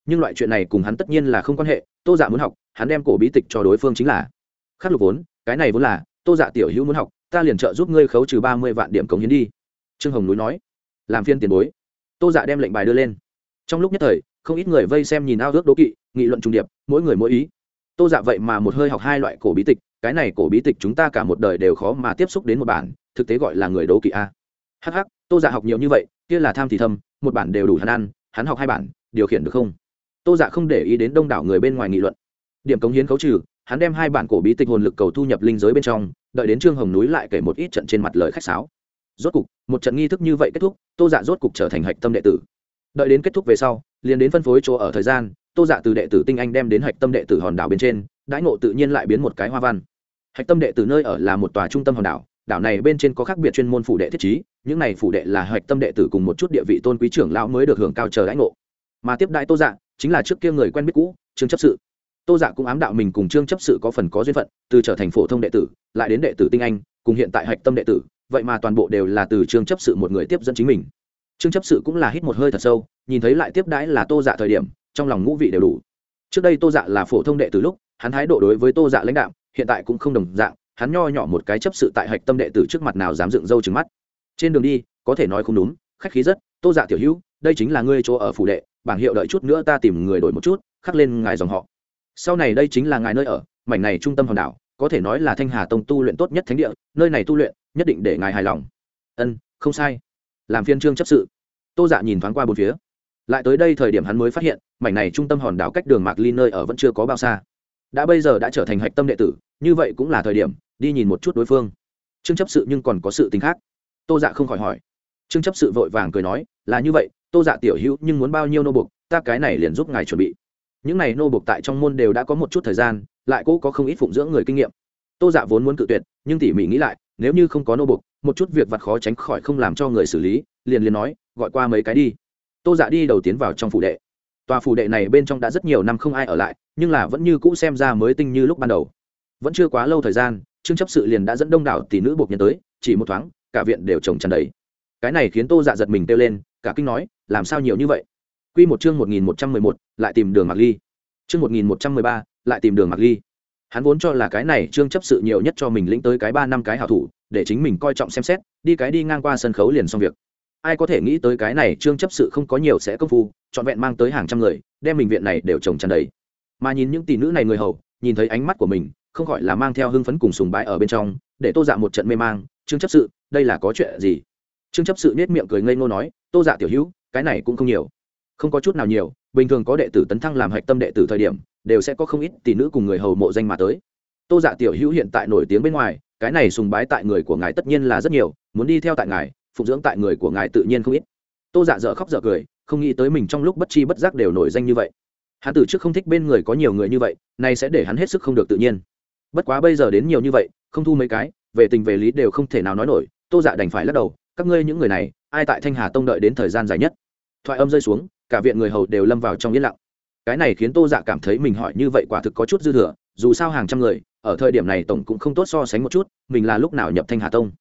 Nhưng loại chuyện này cùng hắn tất nhiên là không quan hệ, tô dạ muốn học, hắn đem cổ bí tịch cho đối phương chính là. Khắc lục vốn, cái này vốn là, tô dạ tiểu hữu muốn học, ta liền trợ giúp ngươi khấu trừ ba mươi vạn điểm cống hiến đi. Trương hồng núi nói, làm phiên tiền bối. Tô dạ đem lệnh bài đưa lên. Trong lúc nhất thời, không ít người vây xem nhìn ao ước đố kỵ, nghị luận trung điệp, mỗi người mỗi ý. Tô dạ vậy mà một hơi học hai loại cổ bí tịch, cái này cổ bí tịch chúng ta cả một đời đều khó mà tiếp xúc đến một bản, thực tế gọi là người đố kỵ a. Hh tô dạ học nhiều như vậy kia là tham thì thâm, một bản đều đủ hắn ăn, hắn học hai bản, điều khiển được không? Tô dạ không để ý đến đông đảo người bên ngoài nghị luận. Điểm cống hiến khấu trừ, hắn đem hai bản cổ bí tịch hồn lực cầu thu nhập linh giới bên trong, đợi đến trương hồng núi lại kể một ít trận trên mặt lời khách sáo. Rốt cục, một trận nghi thức như vậy kết thúc, tô dạ rốt cục trở thành hạch tâm đệ tử. Đợi đến kết thúc về sau, liền đến phân phối chỗ ở thời gian, tô dạ từ đệ tử tinh anh đem đến hạch tâm đệ tử hòn đảo bên trên, đãi ngộ tự nhiên lại biến một cái hoa văn. Hạch tâm đệ tử nơi ở là một tòa trung tâm hòn đảo đảo này bên trên có khác biệt chuyên môn phủ đệ thiết trí, những này phủ đệ là hạch tâm đệ tử cùng một chút địa vị tôn quý trưởng lão mới được hưởng cao chờ đãi ngộ. Mà tiếp đại tô dạ chính là trước kia người quen biết cũ, trương chấp sự. Tô dạ cũng ám đạo mình cùng trương chấp sự có phần có duyên phận, từ trở thành phổ thông đệ tử, lại đến đệ tử tinh anh, cùng hiện tại hạch tâm đệ tử, vậy mà toàn bộ đều là từ trương chấp sự một người tiếp dẫn chính mình. Trương chấp sự cũng là hít một hơi thật sâu, nhìn thấy lại tiếp đãi là tô dạ thời điểm, trong lòng ngũ vị đều đủ. Trước đây tô dạ là phổ thông đệ tử lúc, hắn thái độ đối với tô dạ lãnh đạo hiện tại cũng không đồng dạng hắn nho nhỏ một cái chấp sự tại hạch tâm đệ tử trước mặt nào dám dựng râu trừng mắt. Trên đường đi, có thể nói không đúng, khách khí rất, tô dạ tiểu hữu, đây chính là ngươi chỗ ở phủ đệ, bảng hiệu đợi chút nữa ta tìm người đổi một chút, khắc lên ngài dòng họ. Sau này đây chính là ngài nơi ở, mảnh này trung tâm hòn đảo, có thể nói là thanh hà tông tu luyện tốt nhất thánh địa, nơi này tu luyện, nhất định để ngài hài lòng. Ân, không sai. Làm phiên trương chấp sự. Tô dạ nhìn thoáng qua bốn phía. Lại tới đây thời điểm hắn mới phát hiện, mảnh này trung tâm hòn đảo cách đường mạc ly nơi ở vẫn chưa có bao xa đã bây giờ đã trở thành hạch tâm đệ tử, như vậy cũng là thời điểm, đi nhìn một chút đối phương. Trương chấp sự nhưng còn có sự tính khác. Tô dạ không khỏi hỏi. Trương chấp sự vội vàng cười nói, là như vậy, tô dạ tiểu hữu, nhưng muốn bao nhiêu nô bục, ta cái này liền giúp ngài chuẩn bị. Những này nô bục tại trong môn đều đã có một chút thời gian, lại cũng có không ít phụng dưỡng người kinh nghiệm. Tô dạ vốn muốn cự tuyệt, nhưng tỉ mỉ nghĩ lại, nếu như không có nô bục, một chút việc vặt khó tránh khỏi không làm cho người xử lý, liền liền nói, gọi qua mấy cái đi. Tô dạ đi đầu tiến vào trong phủ đệ tòa phủ đệ này bên trong đã rất nhiều năm không ai ở lại, nhưng là vẫn như cũ xem ra mới tinh như lúc ban đầu. Vẫn chưa quá lâu thời gian, trương chấp sự liền đã dẫn đông đảo tỷ nữ buộc nhân tới, chỉ một thoáng, cả viện đều trồng tràn đầy. Cái này khiến tô dạ giật mình kêu lên, cả kinh nói, làm sao nhiều như vậy? Q một chương một nghìn một trăm mười một, lại tìm đường mặc ly. Chương một nghìn một trăm mười ba, lại tìm đường mặc ly. Hắn vốn cho là cái này trương chấp sự nhiều nhất cho mình lĩnh tới cái ba năm cái hảo thủ, để chính mình coi trọng xem xét, đi cái đi ngang qua sân khấu liền xong việc ai có thể nghĩ tới cái này trương chấp sự không có nhiều sẽ công phu, trọn vẹn mang tới hàng trăm người, đem mình viện này đều trồng tràn đầy. Mà nhìn những tỷ nữ này người hầu, nhìn thấy ánh mắt của mình, không khỏi là mang theo hưng phấn cùng sùng bái ở bên trong, để tô dạ một trận mê mang, trương chấp sự, đây là có chuyện gì? Trương chấp sự nết miệng cười ngây ngô nói, tô dạ tiểu hữu, cái này cũng không nhiều. Không có chút nào nhiều, bình thường có đệ tử tấn thăng làm hạch tâm đệ tử thời điểm, đều sẽ có không ít tỷ nữ cùng người hầu mộ danh mà tới. Tô dạ tiểu hữu hiện tại nổi tiếng bên ngoài, cái này sùng bái tại người của ngài tất nhiên là rất nhiều, muốn đi theo tại ngài phụng dưỡng tại người của ngài tự nhiên không ít. Tô dạ dở khóc dở cười, không nghĩ tới mình trong lúc bất chi bất giác đều nổi danh như vậy. Hắn từ trước không thích bên người có nhiều người như vậy, nay sẽ để hắn hết sức không được tự nhiên. Bất quá bây giờ đến nhiều như vậy, không thu mấy cái, về tình về lý đều không thể nào nói nổi, tô dạ đành phải lắc đầu, các ngươi những người này, ai tại thanh hà tông đợi đến thời gian dài nhất? Thoại âm rơi xuống, cả viện người hầu đều lâm vào trong yên lặng. Cái này khiến tô dạ cảm thấy mình hỏi như vậy quả thực có chút dư thừa, dù sao hàng trăm người, ở thời điểm này tổng cũng không tốt so sánh một chút, mình là lúc nào nhập thanh hà tông.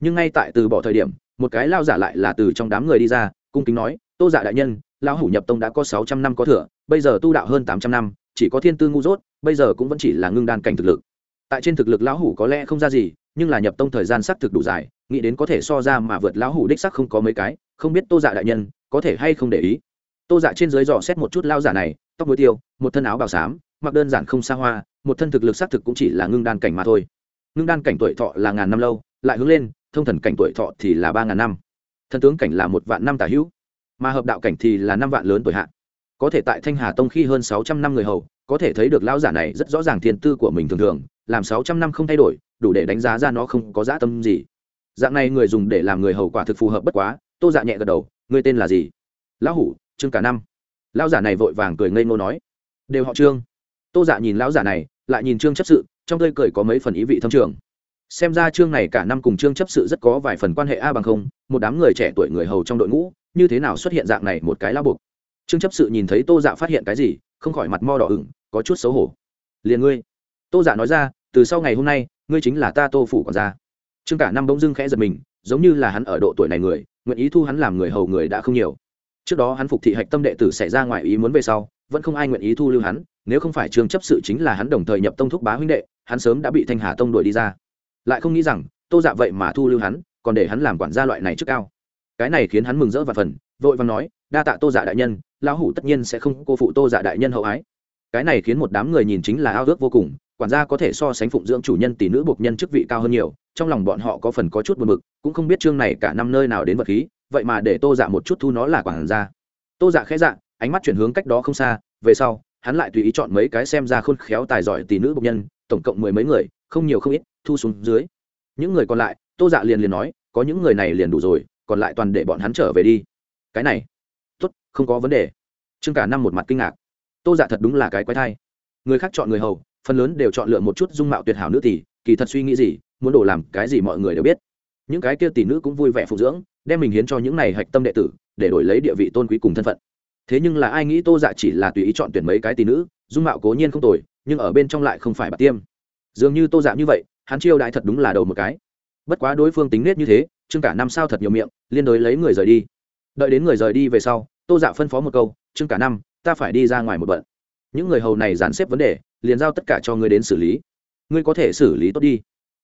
Nhưng ngay tại từ bỏ thời điểm một cái lao giả lại là từ trong đám người đi ra, cung kính nói, tô dạ đại nhân, lão hủ nhập tông đã có sáu trăm năm có thừa, bây giờ tu đạo hơn tám trăm năm, chỉ có thiên tư ngu dốt, bây giờ cũng vẫn chỉ là ngưng đan cảnh thực lực. Tại trên thực lực lão hủ có lẽ không ra gì, nhưng là nhập tông thời gian xác thực đủ dài, nghĩ đến có thể so ra mà vượt lão hủ đích sắc không có mấy cái, không biết tô dạ đại nhân có thể hay không để ý. Tô dạ trên dưới dò xét một chút lao giả này, tóc muối tiêu, một thân áo bào xám, mặc đơn giản không xa hoa, một thân thực lực xác thực cũng chỉ là ngưng đan cảnh mà thôi. Ngưng đan cảnh tuổi thọ là ngàn năm lâu, lại hướng lên thông thần cảnh tuổi thọ thì là ba ngàn năm. Thần tướng cảnh là một vạn năm tả hữu, mà hợp đạo cảnh thì là năm vạn lớn tuổi hạn. Có thể tại thanh hà tông khi hơn sáu trăm năm người hầu, có thể thấy được lão giả này rất rõ ràng thiên tư của mình thường thường, làm sáu trăm năm không thay đổi, đủ để đánh giá ra nó không có dã tâm gì. Dạng này người dùng để làm người hầu quả thực phù hợp bất quá, tô dạ nhẹ gật đầu người tên là gì? Lão hủ, trương cả năm. Lão giả này vội vàng cười ngây ngô nói, đều họ trương. Tô dạ nhìn lão giả này, lại nhìn trương chấp sự, trong tơi cười có mấy phần ý vị thâm trường xem ra chương này cả năm cùng trương chấp sự rất có vài phần quan hệ a bằng không, một đám người trẻ tuổi người hầu trong đội ngũ, như thế nào xuất hiện dạng này một cái lao buộc? Trương chấp sự nhìn thấy tô dạ phát hiện cái gì, không khỏi mặt mo đỏ ửng, có chút xấu hổ. Liền ngươi. Tô dạ nói ra, từ sau ngày hôm nay, ngươi chính là ta tô phủ còn ra trương cả năm bỗng dưng khẽ giật mình, giống như là hắn ở độ tuổi này người, nguyện ý thu hắn làm người hầu người đã không nhiều. Trước đó hắn phục thị hạch tâm đệ tử xảy ra ngoài ý muốn về sau, vẫn không ai nguyện ý thu lưu hắn, nếu không phải trương chấp sự chính là hắn đồng thời nhập tông thúc bá huynh đệ, hắn sớm đã bị thanh hà tông đuổi đi ra lại không nghĩ rằng tô dạ vậy mà thu lưu hắn, còn để hắn làm quản gia loại này trước cao. Cái này khiến hắn mừng rỡ và phần, vội và nói, đa tạ tô dạ đại nhân, lão hủ tất nhiên sẽ không cô phụ tô dạ đại nhân hậu ái. Cái này khiến một đám người nhìn chính là ao ước vô cùng, quản gia có thể so sánh phụng dưỡng chủ nhân tỷ nữ buộc nhân chức vị cao hơn nhiều, trong lòng bọn họ có phần có chút buồn bực, cũng không biết chương này cả năm nơi nào đến vật khí, vậy mà để tô dạ một chút thu nó là quản gia. Tô dạ khẽ dạ ánh mắt chuyển hướng cách đó không xa, về sau, hắn lại tùy ý chọn mấy cái xem ra khôn khéo tài giỏi tỷ nữ buộc nhân, tổng cộng mười mấy người, không nhiều không ít thu xuống dưới. Những người còn lại, tô dạ liền liền nói, có những người này liền đủ rồi, còn lại toàn để bọn hắn trở về đi. Cái này? Tốt, không có vấn đề. Trương cả năm một mặt kinh ngạc. Tô dạ thật đúng là cái quái thai. Người khác chọn người hầu, phần lớn đều chọn lựa một chút dung mạo tuyệt hảo nữ tỷ, kỳ thật suy nghĩ gì, muốn đổ làm cái gì mọi người đều biết. Những cái kia tỷ nữ cũng vui vẻ phụ dưỡng, đem mình hiến cho những này hạch tâm đệ tử, để đổi lấy địa vị tôn quý cùng thân phận. Thế nhưng là ai nghĩ tô dạ chỉ là tùy ý chọn tuyển mấy cái tỷ nữ, dung mạo cố nhiên không tồi, nhưng ở bên trong lại không phải bạc tiêm. Dường như tô dạ như vậy hắn chiêu đại thật đúng là đầu một cái. Bất quá đối phương tính nết như thế, trương cả năm sao thật nhiều miệng, liên đối lấy người rời đi. Đợi đến người rời đi về sau, tô dạ phân phó một câu, trương cả năm ta phải đi ra ngoài một bận. Những người hầu này dàn xếp vấn đề, liền giao tất cả cho ngươi đến xử lý. Ngươi có thể xử lý tốt đi.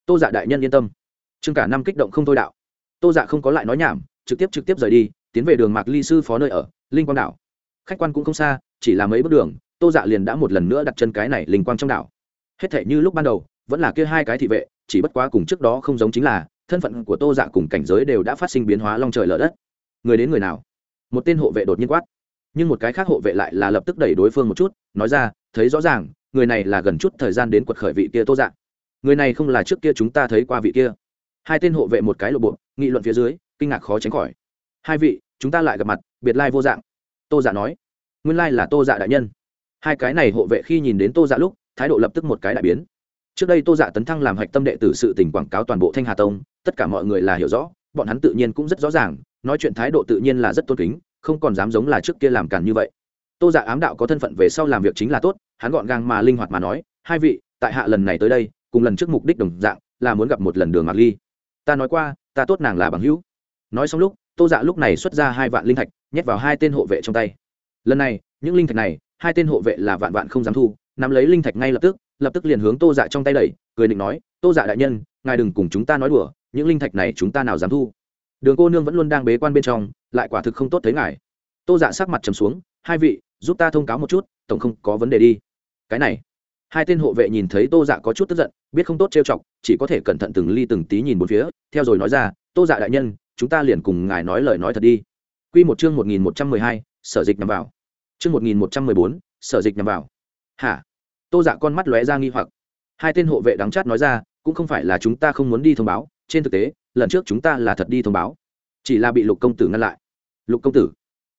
Tô dạ đại nhân yên tâm. Trương cả năm kích động không thôi đạo. Tô dạ không có lại nói nhảm, trực tiếp trực tiếp rời đi, tiến về đường mạc ly sư phó nơi ở, linh quang đảo. Khách quan cũng không xa, chỉ là mấy bước đường, tô dạ liền đã một lần nữa đặt chân cái này linh quang trong đảo. Hết thể như lúc ban đầu vẫn là kia hai cái thị vệ, chỉ bất quá cùng trước đó không giống chính là, thân phận của tô dạ cùng cảnh giới đều đã phát sinh biến hóa long trời lở đất. Người đến người nào? Một tên hộ vệ đột nhiên quát. Nhưng một cái khác hộ vệ lại là lập tức đẩy đối phương một chút, nói ra, thấy rõ ràng, người này là gần chút thời gian đến quật khởi vị kia tô dạ. Người này không là trước kia chúng ta thấy qua vị kia. Hai tên hộ vệ một cái lộ bộ, nghị luận phía dưới, kinh ngạc khó tránh khỏi. Hai vị, chúng ta lại gặp mặt, biệt lai vô dạng. Tô dạ nói. Nguyên lai là tô dạ đại nhân. Hai cái này hộ vệ khi nhìn đến tô dạ lúc, thái độ lập tức một cái đại biến trước đây tô dạ tấn thăng làm hạch tâm đệ tử sự tình quảng cáo toàn bộ thanh hà tông, tất cả mọi người là hiểu rõ, bọn hắn tự nhiên cũng rất rõ ràng, nói chuyện thái độ tự nhiên là rất tôn kính, không còn dám giống là trước kia làm càn như vậy. Tô dạ ám đạo có thân phận về sau làm việc chính là tốt, hắn gọn gàng mà linh hoạt mà nói, hai vị, tại hạ lần này tới đây, cùng lần trước mục đích đồng dạng, là muốn gặp một lần đường mạc ly. Ta nói qua, ta tốt nàng là bằng hữu. Nói xong lúc, tô dạ lúc này xuất ra hai vạn linh thạch, nhét vào hai tên hộ vệ trong tay. Lần này, những linh thạch này, hai tên hộ vệ là vạn vạn không dám thu, nắm lấy linh thạch ngay lập tức lập tức liền hướng tô dạ trong tay đẩy, cười định nói, tô dạ đại nhân, ngài đừng cùng chúng ta nói đùa, những linh thạch này chúng ta nào dám thu? Đường cô nương vẫn luôn đang bế quan bên trong, lại quả thực không tốt thấy ngài. Tô dạ sắc mặt trầm xuống, hai vị, giúp ta thông cáo một chút, tổng không có vấn đề đi. Cái này. Hai tên hộ vệ nhìn thấy tô dạ có chút tức giận, biết không tốt trêu chọc, chỉ có thể cẩn thận từng ly từng tí nhìn một phía, theo rồi nói ra, tô dạ đại nhân, chúng ta liền cùng ngài nói lời nói thật đi. Q một chương một nghìn một trăm mười hai, sở dịch nhằm vào. Chương một nghìn một trăm mười bốn, sở dịch nhằm vào. Hả? Tô dạ con mắt lóe ra nghi hoặc. Hai tên hộ vệ đắng chát nói ra, cũng không phải là chúng ta không muốn đi thông báo, trên thực tế, lần trước chúng ta là thật đi thông báo, chỉ là bị lục công tử ngăn lại. Lục công tử?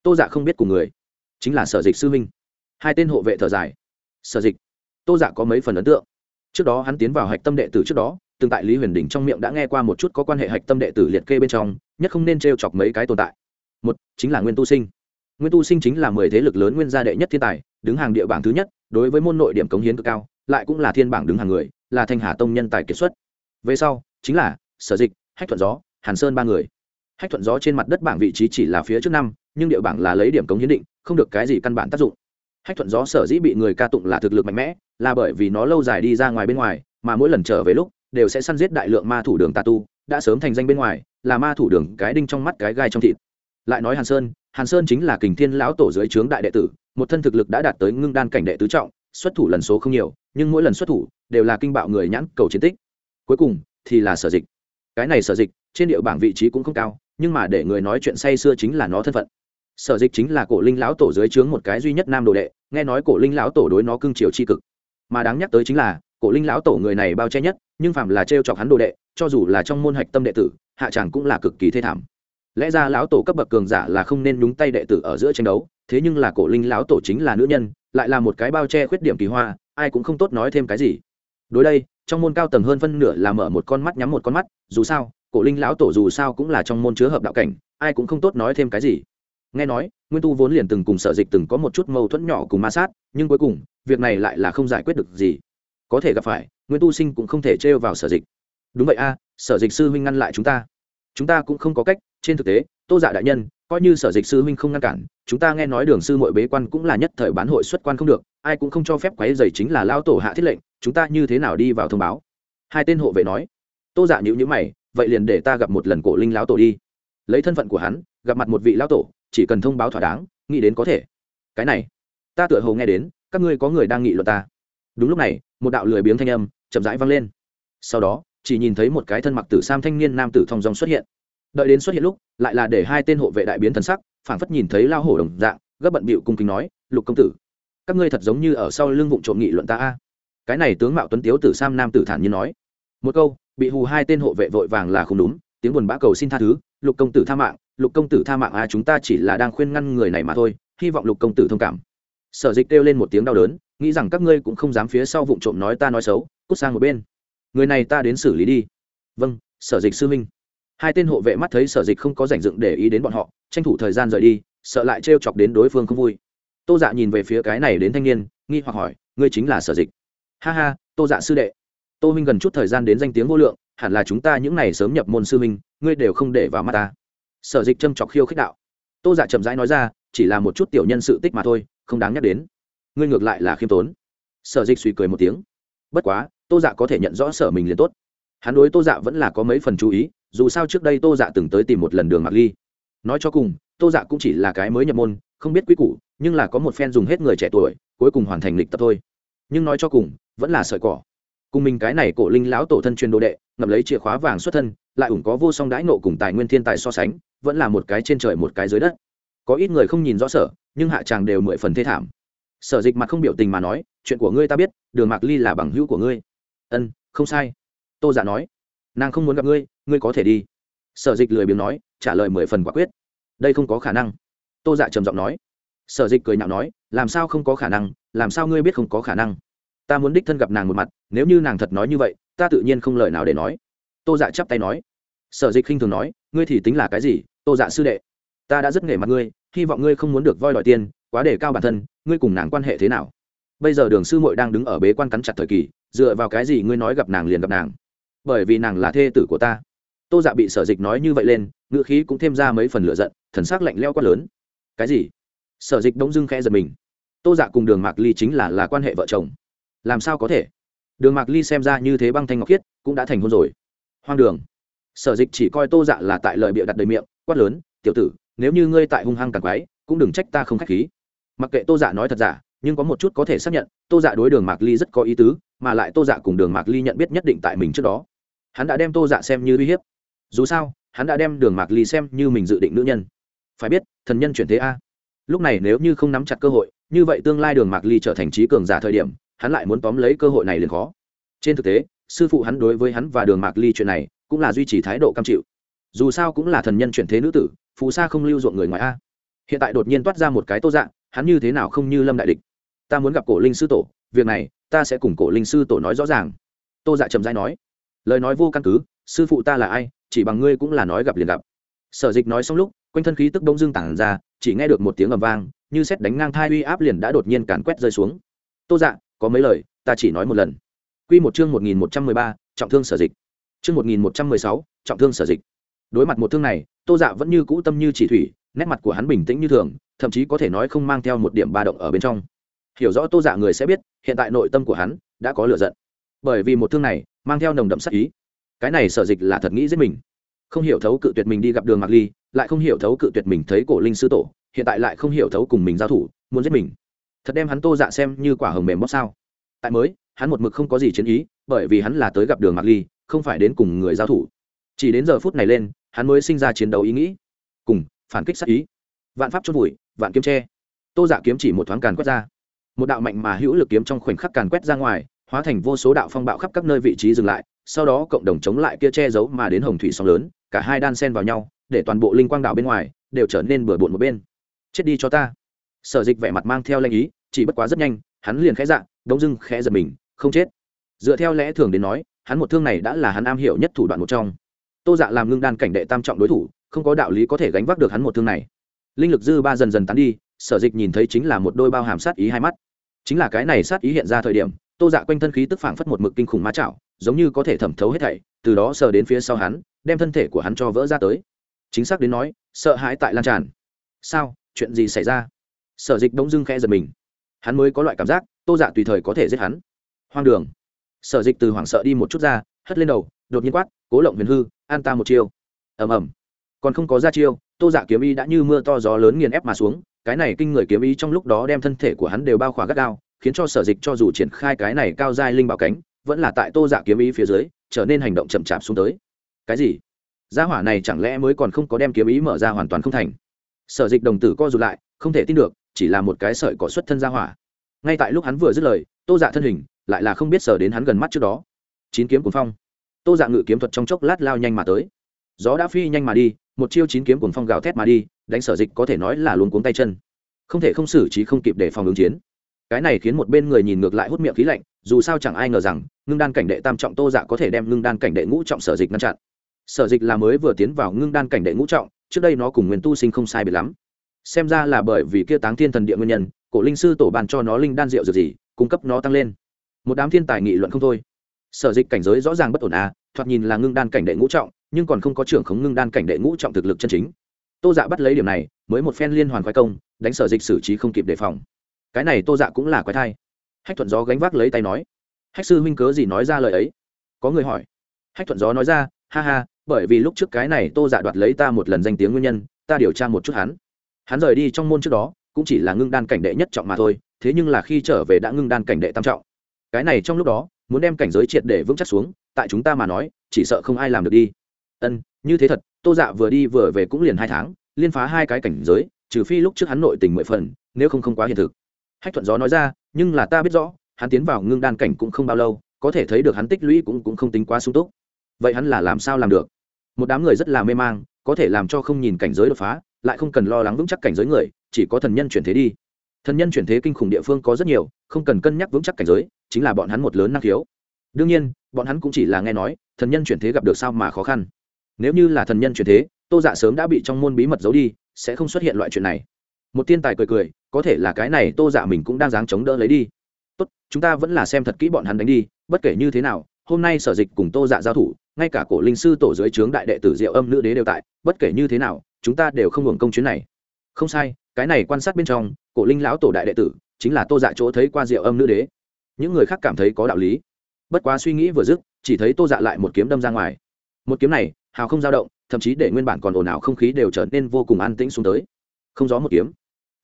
Tô dạ không biết cùng người. Chính là sở dịch sư minh hai tên hộ vệ thở dài. Sở dịch? Tô dạ có mấy phần ấn tượng. Trước đó hắn tiến vào hạch tâm đệ tử trước đó, từng tại lý huyền đình trong miệng đã nghe qua một chút có quan hệ hạch tâm đệ tử liệt kê bên trong, nhất không nên t r e o chọc mấy cái tồn tại. Một, chính là nguyên tu sinh. Nguyên tu sinh chính là mười thế lực lớn nguyên gia đệ nhất thiên tài đứng hàng địa bảng thứ nhất, đối với môn nội điểm cống hiến cực cao, lại cũng là thiên bảng đứng hàng người, là thanh hà tông nhân tài kiệt xuất. Về sau, chính là sở dịch, hách thuận gió, hàn sơn ba người. Hách thuận gió trên mặt đất bảng vị trí chỉ là phía trước năm, nhưng địa bảng là lấy điểm cống hiến định, không được cái gì căn bản tác dụng. Hách thuận gió sở dĩ bị người ca tụng là thực lực mạnh mẽ, là bởi vì nó lâu dài đi ra ngoài bên ngoài, mà mỗi lần trở về lúc, đều sẽ săn giết đại lượng ma thủ đường tà tu, đã sớm thành danh bên ngoài, là ma thủ đường cái đinh trong mắt cái gai trong thịt. Lại nói hàn sơn hàn sơn chính là kình thiên lão tổ dưới trướng đại đệ tử một thân thực lực đã đạt tới ngưng đan cảnh đệ tứ trọng, xuất thủ lần số không nhiều, nhưng mỗi lần xuất thủ đều là kinh bạo người nhãn cầu chiến tích. Cuối cùng thì là sở dịch. Cái này sở dịch trên địa bảng vị trí cũng không cao, nhưng mà để người nói chuyện say xưa chính là nó thân phận. Sở dịch chính là cổ linh lão tổ dưới trướng một cái duy nhất nam đồ đệ, nghe nói cổ linh lão tổ đối nó cưng chiều c h i cực. Mà đáng nhắc tới chính là, cổ linh lão tổ người này bao che nhất, nhưng phạm là t r e o chọc hắn đồ đệ, cho dù là trong môn hạch tâm đệ tử, hạ tràng cũng là cực kỳ thê thảm. Lẽ ra lão tổ cấp bậc cường giả là không nên đúng tay đệ tử ở giữa tranh đấu thế nhưng là cổ linh lão tổ chính là nữ nhân, lại là một cái bao che khuyết điểm kỳ hoa, ai cũng không tốt nói thêm cái gì. Đối đây, trong môn cao tầng hơn phân nửa là mở một con mắt nhắm một con mắt, dù sao, cổ linh lão tổ dù sao cũng là trong môn chứa hợp đạo cảnh, ai cũng không tốt nói thêm cái gì. Nghe nói, nguyên tu vốn liền từng cùng sở dịch từng có một chút mâu thuẫn nhỏ cùng ma sát, nhưng cuối cùng, việc này lại là không giải quyết được gì. Có thể gặp phải, nguyên tu sinh cũng không thể trêu vào sở dịch. Đúng vậy a, sở dịch sư huynh ngăn lại chúng ta. Chúng ta cũng không có cách, trên thực tế, tô dạ đại nhân coi như sở dịch sư huynh không ngăn cản, chúng ta nghe nói đường sư mội bế quan cũng là nhất thời bán hội xuất quan không được, ai cũng không cho phép quáy dày chính là lao tổ hạ thiết lệnh, chúng ta như thế nào đi vào thông báo? Hai tên hộ vệ nói. Tô dạ giả nhữ nhữ mày, vậy liền để ta gặp một lần cổ linh lão tổ đi. Lấy thân phận của hắn, gặp mặt một vị lão tổ, chỉ cần thông báo thỏa đáng, nghĩ đến có thể. Cái này, ta tựa hồ nghe đến, các ngươi có người đang nghị luận ta. Đúng lúc này, một đạo lười biếng thanh âm chậm rãi vang lên. Sau đó, chỉ nhìn thấy một cái thân mặc tử sam thanh niên nam tử thong dong xuất hiện đợi đến xuất hiện lúc, lại là để hai tên hộ vệ đại biến thần sắc, phảng phất nhìn thấy lao hổ đồng dạng, gấp bận bịu cung kính nói, lục công tử, các ngươi thật giống như ở sau lưng vụng trộm nghị luận ta a. Cái này tướng mạo tuấn tiếu tử sam nam tử thản nhiên nói. Một câu, bị hù hai tên hộ vệ vội vàng là không đúng, tiếng buồn bã cầu xin tha thứ, lục công tử tha mạng, lục công tử tha mạng à chúng ta chỉ là đang khuyên ngăn người này mà thôi, hy vọng lục công tử thông cảm. Sở dịch kêu lên một tiếng đau đớn, nghĩ rằng các ngươi cũng không dám phía sau vụng trộm nói ta nói xấu, cút sang một bên. Người này ta đến xử lý đi. Vâng sở dịch sư minh hai tên hộ vệ mắt thấy sở dịch không có rảnh dựng để ý đến bọn họ, tranh thủ thời gian rời đi, sợ lại trêu chọc đến đối phương không vui. Tô dạ nhìn về phía cái này đến thanh niên, nghi hoặc hỏi, ngươi chính là sở dịch? Ha ha, tô dạ sư đệ. Tô minh gần chút thời gian đến danh tiếng vô lượng, hẳn là chúng ta những n à y sớm nhập môn sư minh ngươi đều không để vào mắt ta. Sở dịch châm chọc khiêu khích đạo. Tô dạ chậm rãi nói ra, chỉ là một chút tiểu nhân sự tích mà thôi, không đáng nhắc đến. Ngươi ngược lại là khiêm tốn. Sở dịch suy cười một tiếng. Bất quá, tô dạ có thể nhận rõ sở mình liền tốt. Hắn đối tô dạ vẫn là có mấy phần chú ý dù sao trước đây tô dạ từng tới tìm một lần đường mặc ly. Nói cho cùng, tô dạ cũng chỉ là cái mới nhập môn, không biết quy củ, nhưng là có một phen dùng hết người trẻ tuổi, cuối cùng hoàn thành lịch tập thôi. Nhưng nói cho cùng, vẫn là sợi cỏ. Cùng mình cái này cổ linh lão tổ thân truyền đồ đệ, ngậm lấy chìa khóa vàng xuất thân, lại ủng có vô song đãi nộ cùng tài nguyên thiên tài so sánh, vẫn là một cái trên trời một cái dưới đất. Có ít người không nhìn rõ sở, nhưng hạ tràng đều mười phần thê thảm. Sở dịch mặt không biểu tình mà nói, chuyện của ngươi ta biết, đường mạc ly là bằng hữu của ngươi. Ân, không sai. Tô giả nói nàng không muốn gặp ngươi ngươi có thể đi. Sở dịch lười biếng nói, trả lời mười phần quả quyết. Đây không có khả năng. Tô dạ trầm giọng nói. Sở dịch cười nhạo nói, làm sao không có khả năng, làm sao ngươi biết không có khả năng? Ta muốn đích thân gặp nàng một mặt, nếu như nàng thật nói như vậy, ta tự nhiên không lời nào để nói. Tô dạ chắp tay nói. Sở dịch khinh thường nói, ngươi thì tính là cái gì, tô dạ sư đệ? Ta đã rất nghề mặt ngươi, hy vọng ngươi không muốn được voi đòi tiền, quá để cao bản thân, ngươi cùng nàng quan hệ thế nào? Bây giờ đường sư muội đang đứng ở bế quan cắn chặt thời kỳ, dựa vào cái gì ngươi nói gặp nàng liền gặp nàng? Bởi vì nàng là thê tử của ta. Tô dạ bị sở dịch nói như vậy lên, ngữ khí cũng thêm ra mấy phần lửa giận, thần s ắ c lạnh leo quát lớn. Cái gì? Sở dịch bỗng dưng khẽ giật mình. Tô dạ cùng đường mạc ly chính là là quan hệ vợ chồng. Làm sao có thể? Đường mạc ly xem ra như thế băng thanh ngọc khiết, cũng đã thành hôn rồi. Hoang đường. Sở dịch chỉ coi tô dạ là tại lời bịa đặt đầy miệng, quát lớn, tiểu tử, nếu như ngươi tại hung hăng càng quái, cũng đừng trách ta không k h á c h khí. Mặc kệ tô dạ nói thật giả, nhưng có một chút có thể xác nhận, tô dạ đối đường mạc ly rất có ý tứ, mà lại tô dạ cùng đường mạc ly nhận biết nhất định tại mình trước đó hắn đã đem tô dạ xem như uy hiếp. Dù sao, hắn đã đem đường mạc ly xem như mình dự định nữ nhân. Phải biết, thần nhân chuyển thế a. Lúc này nếu như không nắm chặt cơ hội, như vậy tương lai đường mạc ly trở thành trí cường giả thời điểm, hắn lại muốn tóm lấy cơ hội này liền khó. Trên thực tế, sư phụ hắn đối với hắn và đường mạc ly chuyện này, cũng là duy trì thái độ cam chịu. Dù sao cũng là thần nhân chuyển thế nữ tử, phù sa không lưu ruộng người ngoài a. Hiện tại đột nhiên toát ra một cái tô dạng, hắn như thế nào không như lâm đại địch. Ta muốn gặp cổ linh sư tổ, việc này, ta sẽ cùng cổ linh sư tổ nói rõ ràng. Tô dạ trầm dai nói lời nói vô căn cứ, sư phụ ta là ai, chỉ bằng ngươi cũng là nói gặp liền gặp. Sở dịch nói xong lúc, quanh thân khí tức đông dương tản ra, chỉ nghe được một tiếng ầm vang, như xét đánh ngang thai uy áp liền đã đột nhiên càn quét rơi xuống. Tô dạ có mấy lời, ta chỉ nói một lần. Q một chương một nghìn một trăm mười ba, trọng thương sở dịch. Chương một nghìn một trăm mười sáu, trọng thương sở dịch. Đối mặt một thương này, tô dạ vẫn như cũ tâm như chỉ thủy, nét mặt của hắn bình tĩnh như thường, thậm chí có thể nói không mang theo một điểm ba động ở bên trong. Hiểu rõ tô dạ người sẽ biết, hiện tại nội tâm của hắn đã có lựa giận. Bởi vì một thương này mang theo nồng đậm sắc ý. Cái này sở dịch là thật nghĩ giết mình. Không hiểu thấu cự tuyệt mình đi gặp đường mạc ly, lại không hiểu thấu cự tuyệt mình thấy cổ linh sư tổ, hiện tại lại không hiểu thấu cùng mình giao thủ, muốn giết mình. Thật đem hắn tô dạ xem như quả hồng mềm bóp sao. Tại mới, hắn một mực không có gì chiến ý, bởi vì hắn là tới gặp đường mạc ly, không phải đến cùng người giao thủ. Chỉ đến giờ phút này lên, hắn mới sinh ra chiến đấu ý nghĩ. Cùng, phản kích sát ý. Vạn pháp chốt vùi, vạn kiếm tre tô dạ kiếm chỉ một thoáng càn quét ra. Một đạo mạnh mà hữu lực kiếm trong khoảnh khắc càn quét ra ngoài hóa thành vô số đạo phong bạo khắp các nơi vị trí dừng lại, sau đó cộng đồng chống lại kia che giấu mà đến hồng thủy sóng lớn, cả hai đan sen vào nhau, để toàn bộ linh quang đạo bên ngoài đều trở nên bừa bộn một bên. Chết đi cho ta. Sở dịch vẻ mặt mang theo lanh ý, chỉ bất quá rất nhanh, hắn liền khẽ dạng đống dưng khẽ giật mình, không chết. Dựa theo lẽ thường đến nói, hắn một thương này đã là hắn am hiểu nhất thủ đoạn một trong. Tô dạ làm ngưng đan cảnh đệ tam trọng đối thủ, không có đạo lý có thể gánh vác được hắn một thương này. Linh lực dư ba dần dần tán đi, sở dịch nhìn thấy chính là một đôi bao hàm sát ý hai mắt. Chính là cái này sát ý hiện ra thời điểm tô dạ quanh thân khí tức phảng phất một mực kinh khủng má chảo, giống như có thể thẩm thấu hết thảy, từ đó sờ đến phía sau hắn, đem thân thể của hắn cho vỡ ra tới. Chính xác đến nói, sợ hãi tại lan tràn. Sao? Chuyện gì xảy ra? Sở dịch đông dưng khẽ giật mình. Hắn mới có loại cảm giác, tô dạ tùy thời có thể giết hắn. Hoang đường. Sở dịch từ hoảng sợ đi một chút ra, hất lên đầu, đột nhiên quát, cố lộng huyền hư, an ta một chiêu. Ầm ầm. Còn không có ra chiêu, tô dạ kiếm y đã như mưa to gió lớn nghiền ép mà xuống, cái này kinh người kiếm ý trong lúc đó đem thân thể của hắn đều bao khỏa gắt gao khiến cho sở dịch cho dù triển khai cái này cao dai linh bảo cánh, vẫn là tại tô dạ kiếm ý phía dưới, trở nên hành động chậm chạp xuống tới. Cái gì? Gia hỏa này chẳng lẽ mới còn không có đem kiếm ý mở ra hoàn toàn không thành? Sở dịch đồng tử co rụt lại, không thể tin được, chỉ là một cái sợi cỏ xuất thân gia hỏa. Ngay tại lúc hắn vừa dứt lời, tô dạ thân hình lại là không biết sở đến hắn gần mắt trước đó. Chín kiếm cuồng phong. Tô dạ ngự kiếm thuật trong chốc lát lao nhanh mà tới. Gió đã phi nhanh mà đi, một chiêu chín kiếm cuồng phong gào thét mà đi, đánh sở dịch có thể nói là luống cuống tay chân. Không thể không xử trí không kịp để phòng ứng chiến cái này khiến một bên người nhìn ngược lại hút miệng khí lạnh, dù sao chẳng ai ngờ rằng, ngưng đan cảnh đệ tam trọng tô dạ có thể đem ngưng đan cảnh đệ ngũ trọng sở dịch ngăn chặn. Sở dịch là mới vừa tiến vào ngưng đan cảnh đệ ngũ trọng, trước đây nó cùng nguyên tu sinh không sai bị lắm. Xem ra là bởi vì kia táng thiên thần địa nguyên nhân, cổ linh sư tổ bàn cho nó linh đan rượu dược gì, cung cấp nó tăng lên. Một đám thiên tài nghị luận không thôi. Sở dịch cảnh giới rõ ràng bất ổn à thoạt nhìn là ngưng đan cảnh đệ ngũ trọng, nhưng còn không có trưởng khống ngưng đan cảnh đệ ngũ trọng thực lực chân chính. Tô dạ bắt lấy điểm này, mới một phen liên hoàn khoái công, đánh sở dịch xử trí không kịp đề phòng cái này tô dạ cũng là quái thai. Hách thuận gió gánh vác lấy tay nói, hách sư huynh cớ gì nói ra lời ấy? Có người hỏi. Hách thuận gió nói ra, ha ha, bởi vì lúc trước cái này tô dạ đoạt lấy ta một lần danh tiếng nguyên nhân, ta điều tra một chút hắn. Hắn rời đi trong môn trước đó, cũng chỉ là ngưng đan cảnh đệ nhất trọng mà thôi, thế nhưng là khi trở về đã ngưng đan cảnh đệ tam trọng. Cái này trong lúc đó, muốn đem cảnh giới triệt để vững chắc xuống, tại chúng ta mà nói, chỉ sợ không ai làm được đi. Ân, như thế thật, tô dạ vừa đi vừa về cũng liền hai tháng, liên phá hai cái cảnh giới, trừ phi lúc trước hắn nội tình mười phần, nếu không không quá hiện thực hách thuận gió nói ra nhưng là ta biết rõ hắn tiến vào ngưng đan cảnh cũng không bao lâu có thể thấy được hắn tích lũy cũng, cũng không tính quá sung túc. Vậy hắn là làm sao làm được? Một đám người rất là mê mang có thể làm cho không nhìn cảnh giới đột phá lại không cần lo lắng vững chắc cảnh giới người chỉ có thần nhân chuyển thế đi. Thần nhân chuyển thế kinh khủng địa phương có rất nhiều không cần cân nhắc vững chắc cảnh giới chính là bọn hắn một lớn năng khiếu. Đương nhiên bọn hắn cũng chỉ là nghe nói thần nhân chuyển thế gặp được sao mà khó khăn. Nếu như là thần nhân chuyển thế tô dạ sớm đã bị trong môn bí mật giấu đi sẽ không xuất hiện loại chuyện này một tiên tài cười cười, có thể là cái này tô dạ mình cũng đang dáng chống đỡ lấy đi. Tốt, chúng ta vẫn là xem thật kỹ bọn hắn đánh đi, bất kể như thế nào, hôm nay sở dịch cùng tô dạ giao thủ, ngay cả cổ linh sư tổ dưới trướng đại đệ tử diệu âm nữ đế đều tại, bất kể như thế nào, chúng ta đều không hưởng công chuyến này. Không sai, cái này quan sát bên trong, cổ linh lão tổ đại đệ tử, chính là tô dạ chỗ thấy qua diệu âm nữ đế. Những người khác cảm thấy có đạo lý. Bất quá suy nghĩ vừa dứt, chỉ thấy tô dạ lại một kiếm đâm ra ngoài. Một kiếm này, hào không dao động, thậm chí để nguyên bản còn ồn ào không khí đều trở nên vô cùng an tĩnh xuống tới. Không gió một kiếm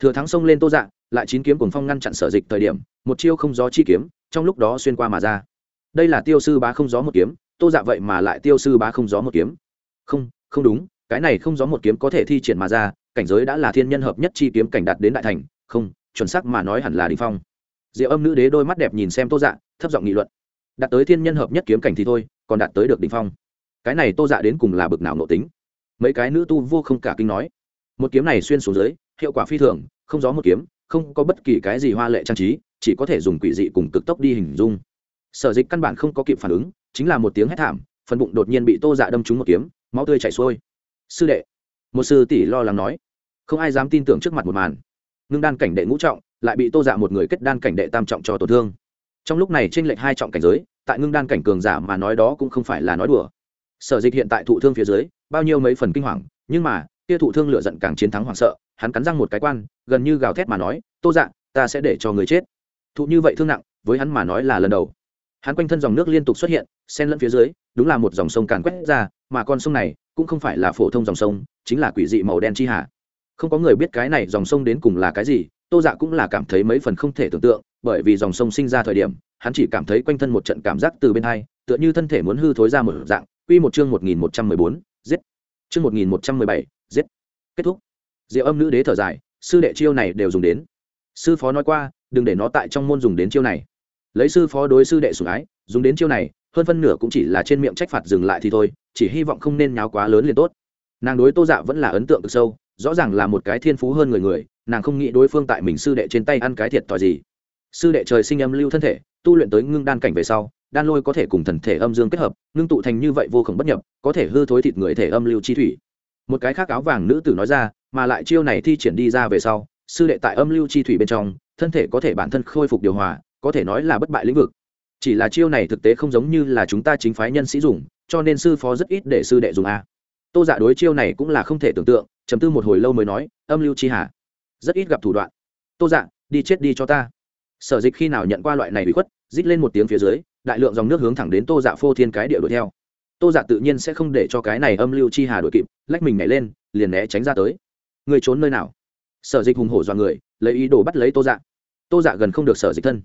thừa thắng xông lên tô dạ lại chín kiếm cùng phong ngăn chặn sở dịch thời điểm, một chiêu không gió chi kiếm, trong lúc đó xuyên qua mà ra. Đây là tiêu sư bá không gió một kiếm, tô dạ vậy mà lại tiêu sư bá không gió một kiếm. Không không đúng, cái này không gió một kiếm có thể thi triển mà ra, cảnh giới đã là thiên nhân hợp nhất chi kiếm cảnh đạt đến đại thành, không, chuẩn xác mà nói hẳn là đình phong. Diệu âm nữ đế đôi mắt đẹp nhìn xem tô dạ thấp giọng nghị luận. Đạt tới thiên nhân hợp nhất kiếm cảnh thì thôi, còn đạt tới được đình phong. Cái này tô dạ đến cùng là bực nào nộ tính? Mấy cái nữ tu vô không cả kinh nói. Một kiếm này xuyên xuống dưới hiệu quả phi thường, không gió một kiếm, không có bất kỳ cái gì hoa lệ trang trí, chỉ có thể dùng quỷ dị cùng cực tốc đi hình dung. Sở dịch căn bản không có kịp phản ứng, chính là một tiếng hét thảm, phần bụng đột nhiên bị tô dạ đâm trúng một kiếm, máu tươi chảy xuôi. Sư đệ! Một sư tỷ lo lắng nói. Không ai dám tin tưởng trước mặt một màn. Ngưng đan cảnh đệ ngũ trọng, lại bị tô dạ một người kết đan cảnh đệ tam trọng cho tổn thương. Trong lúc này tranh lệch hai trọng cảnh giới, tại ngưng đan cảnh cường giả mà nói đó cũng không phải là nói đùa. Sở dịch hiện tại thụ thương phía dưới, bao nhiêu mấy phần kinh hoàng, nhưng mà kia thụ thương lựa giận càng chiến thắng hoảng sợ, hắn cắn răng một cái quan, gần như gào thét mà nói, tô dạ ta sẽ để cho người chết. Thụ như vậy thương nặng, với hắn mà nói là lần đầu. Hắn quanh thân dòng nước liên tục xuất hiện, xen lẫn phía dưới, đúng là một dòng sông càn quét ra, mà con sông này cũng không phải là phổ thông dòng sông, chính là quỷ dị màu đen chi hà không có người biết cái này dòng sông đến cùng là cái gì, tô dạ cũng là cảm thấy mấy phần không thể tưởng tượng, bởi vì dòng sông sinh ra thời điểm, hắn chỉ cảm thấy quanh thân một trận cảm giác từ bên hai, tựa như thân thể muốn hư thối ra một dạng. Quy một chương một nghìn một trăm mười bốn, giết. Chương một nghìn một trăm mười bảy giết. Kết thúc. Diệu âm nữ đế thở dài, sư đệ chiêu này đều dùng đến. Sư phó nói qua, đừng để nó tại trong môn dùng đến chiêu này. Lấy sư phó đối sư đệ sủng ái, dùng đến chiêu này, hơn phân nửa cũng chỉ là trên miệng trách phạt dừng lại thì thôi, chỉ hy vọng không nên nháo quá lớn liền tốt. Nàng đối tô dạ vẫn là ấn tượng cực sâu, rõ ràng là một cái thiên phú hơn người người, nàng không nghĩ đối phương tại mình sư đệ trên tay ăn cái thiệt thòi gì. Sư đệ trời sinh âm lưu thân thể, tu luyện tới ngưng đan cảnh về sau, đan lôi có thể cùng thần thể âm dương kết hợp, ngưng tụ thành như vậy vô khổng bất nhập, có thể hư thối thịt người thể âm lưu chi thủy một cái khác áo vàng nữ tử nói ra, mà lại chiêu này thi triển đi ra về sau, sư đệ tại âm lưu chi thủy bên trong, thân thể có thể bản thân khôi phục điều hòa, có thể nói là bất bại lĩnh vực. Chỉ là chiêu này thực tế không giống như là chúng ta chính phái nhân sĩ dùng, cho nên sư phó rất ít để sư đệ dùng a. Tô dạ đối chiêu này cũng là không thể tưởng tượng chấm tư một hồi lâu mới nói, âm lưu chi hà, rất ít gặp thủ đoạn. Tô dạ đi chết đi cho ta. Sở dịch khi nào nhận qua loại này bị khuất, rít lên một tiếng phía dưới, đại lượng dòng nước hướng thẳng đến tô dạ phô thiên cái địa đuổi theo tô dạ tự nhiên sẽ không để cho cái này âm lưu chi hà đuổi kịp, lách mình nhảy lên, liền né tránh ra tới. Người trốn nơi nào? Sở dịch hùng hổ dọa người, lấy ý đồ bắt lấy tô dạ. Tô dạ gần không được sở dịch thân.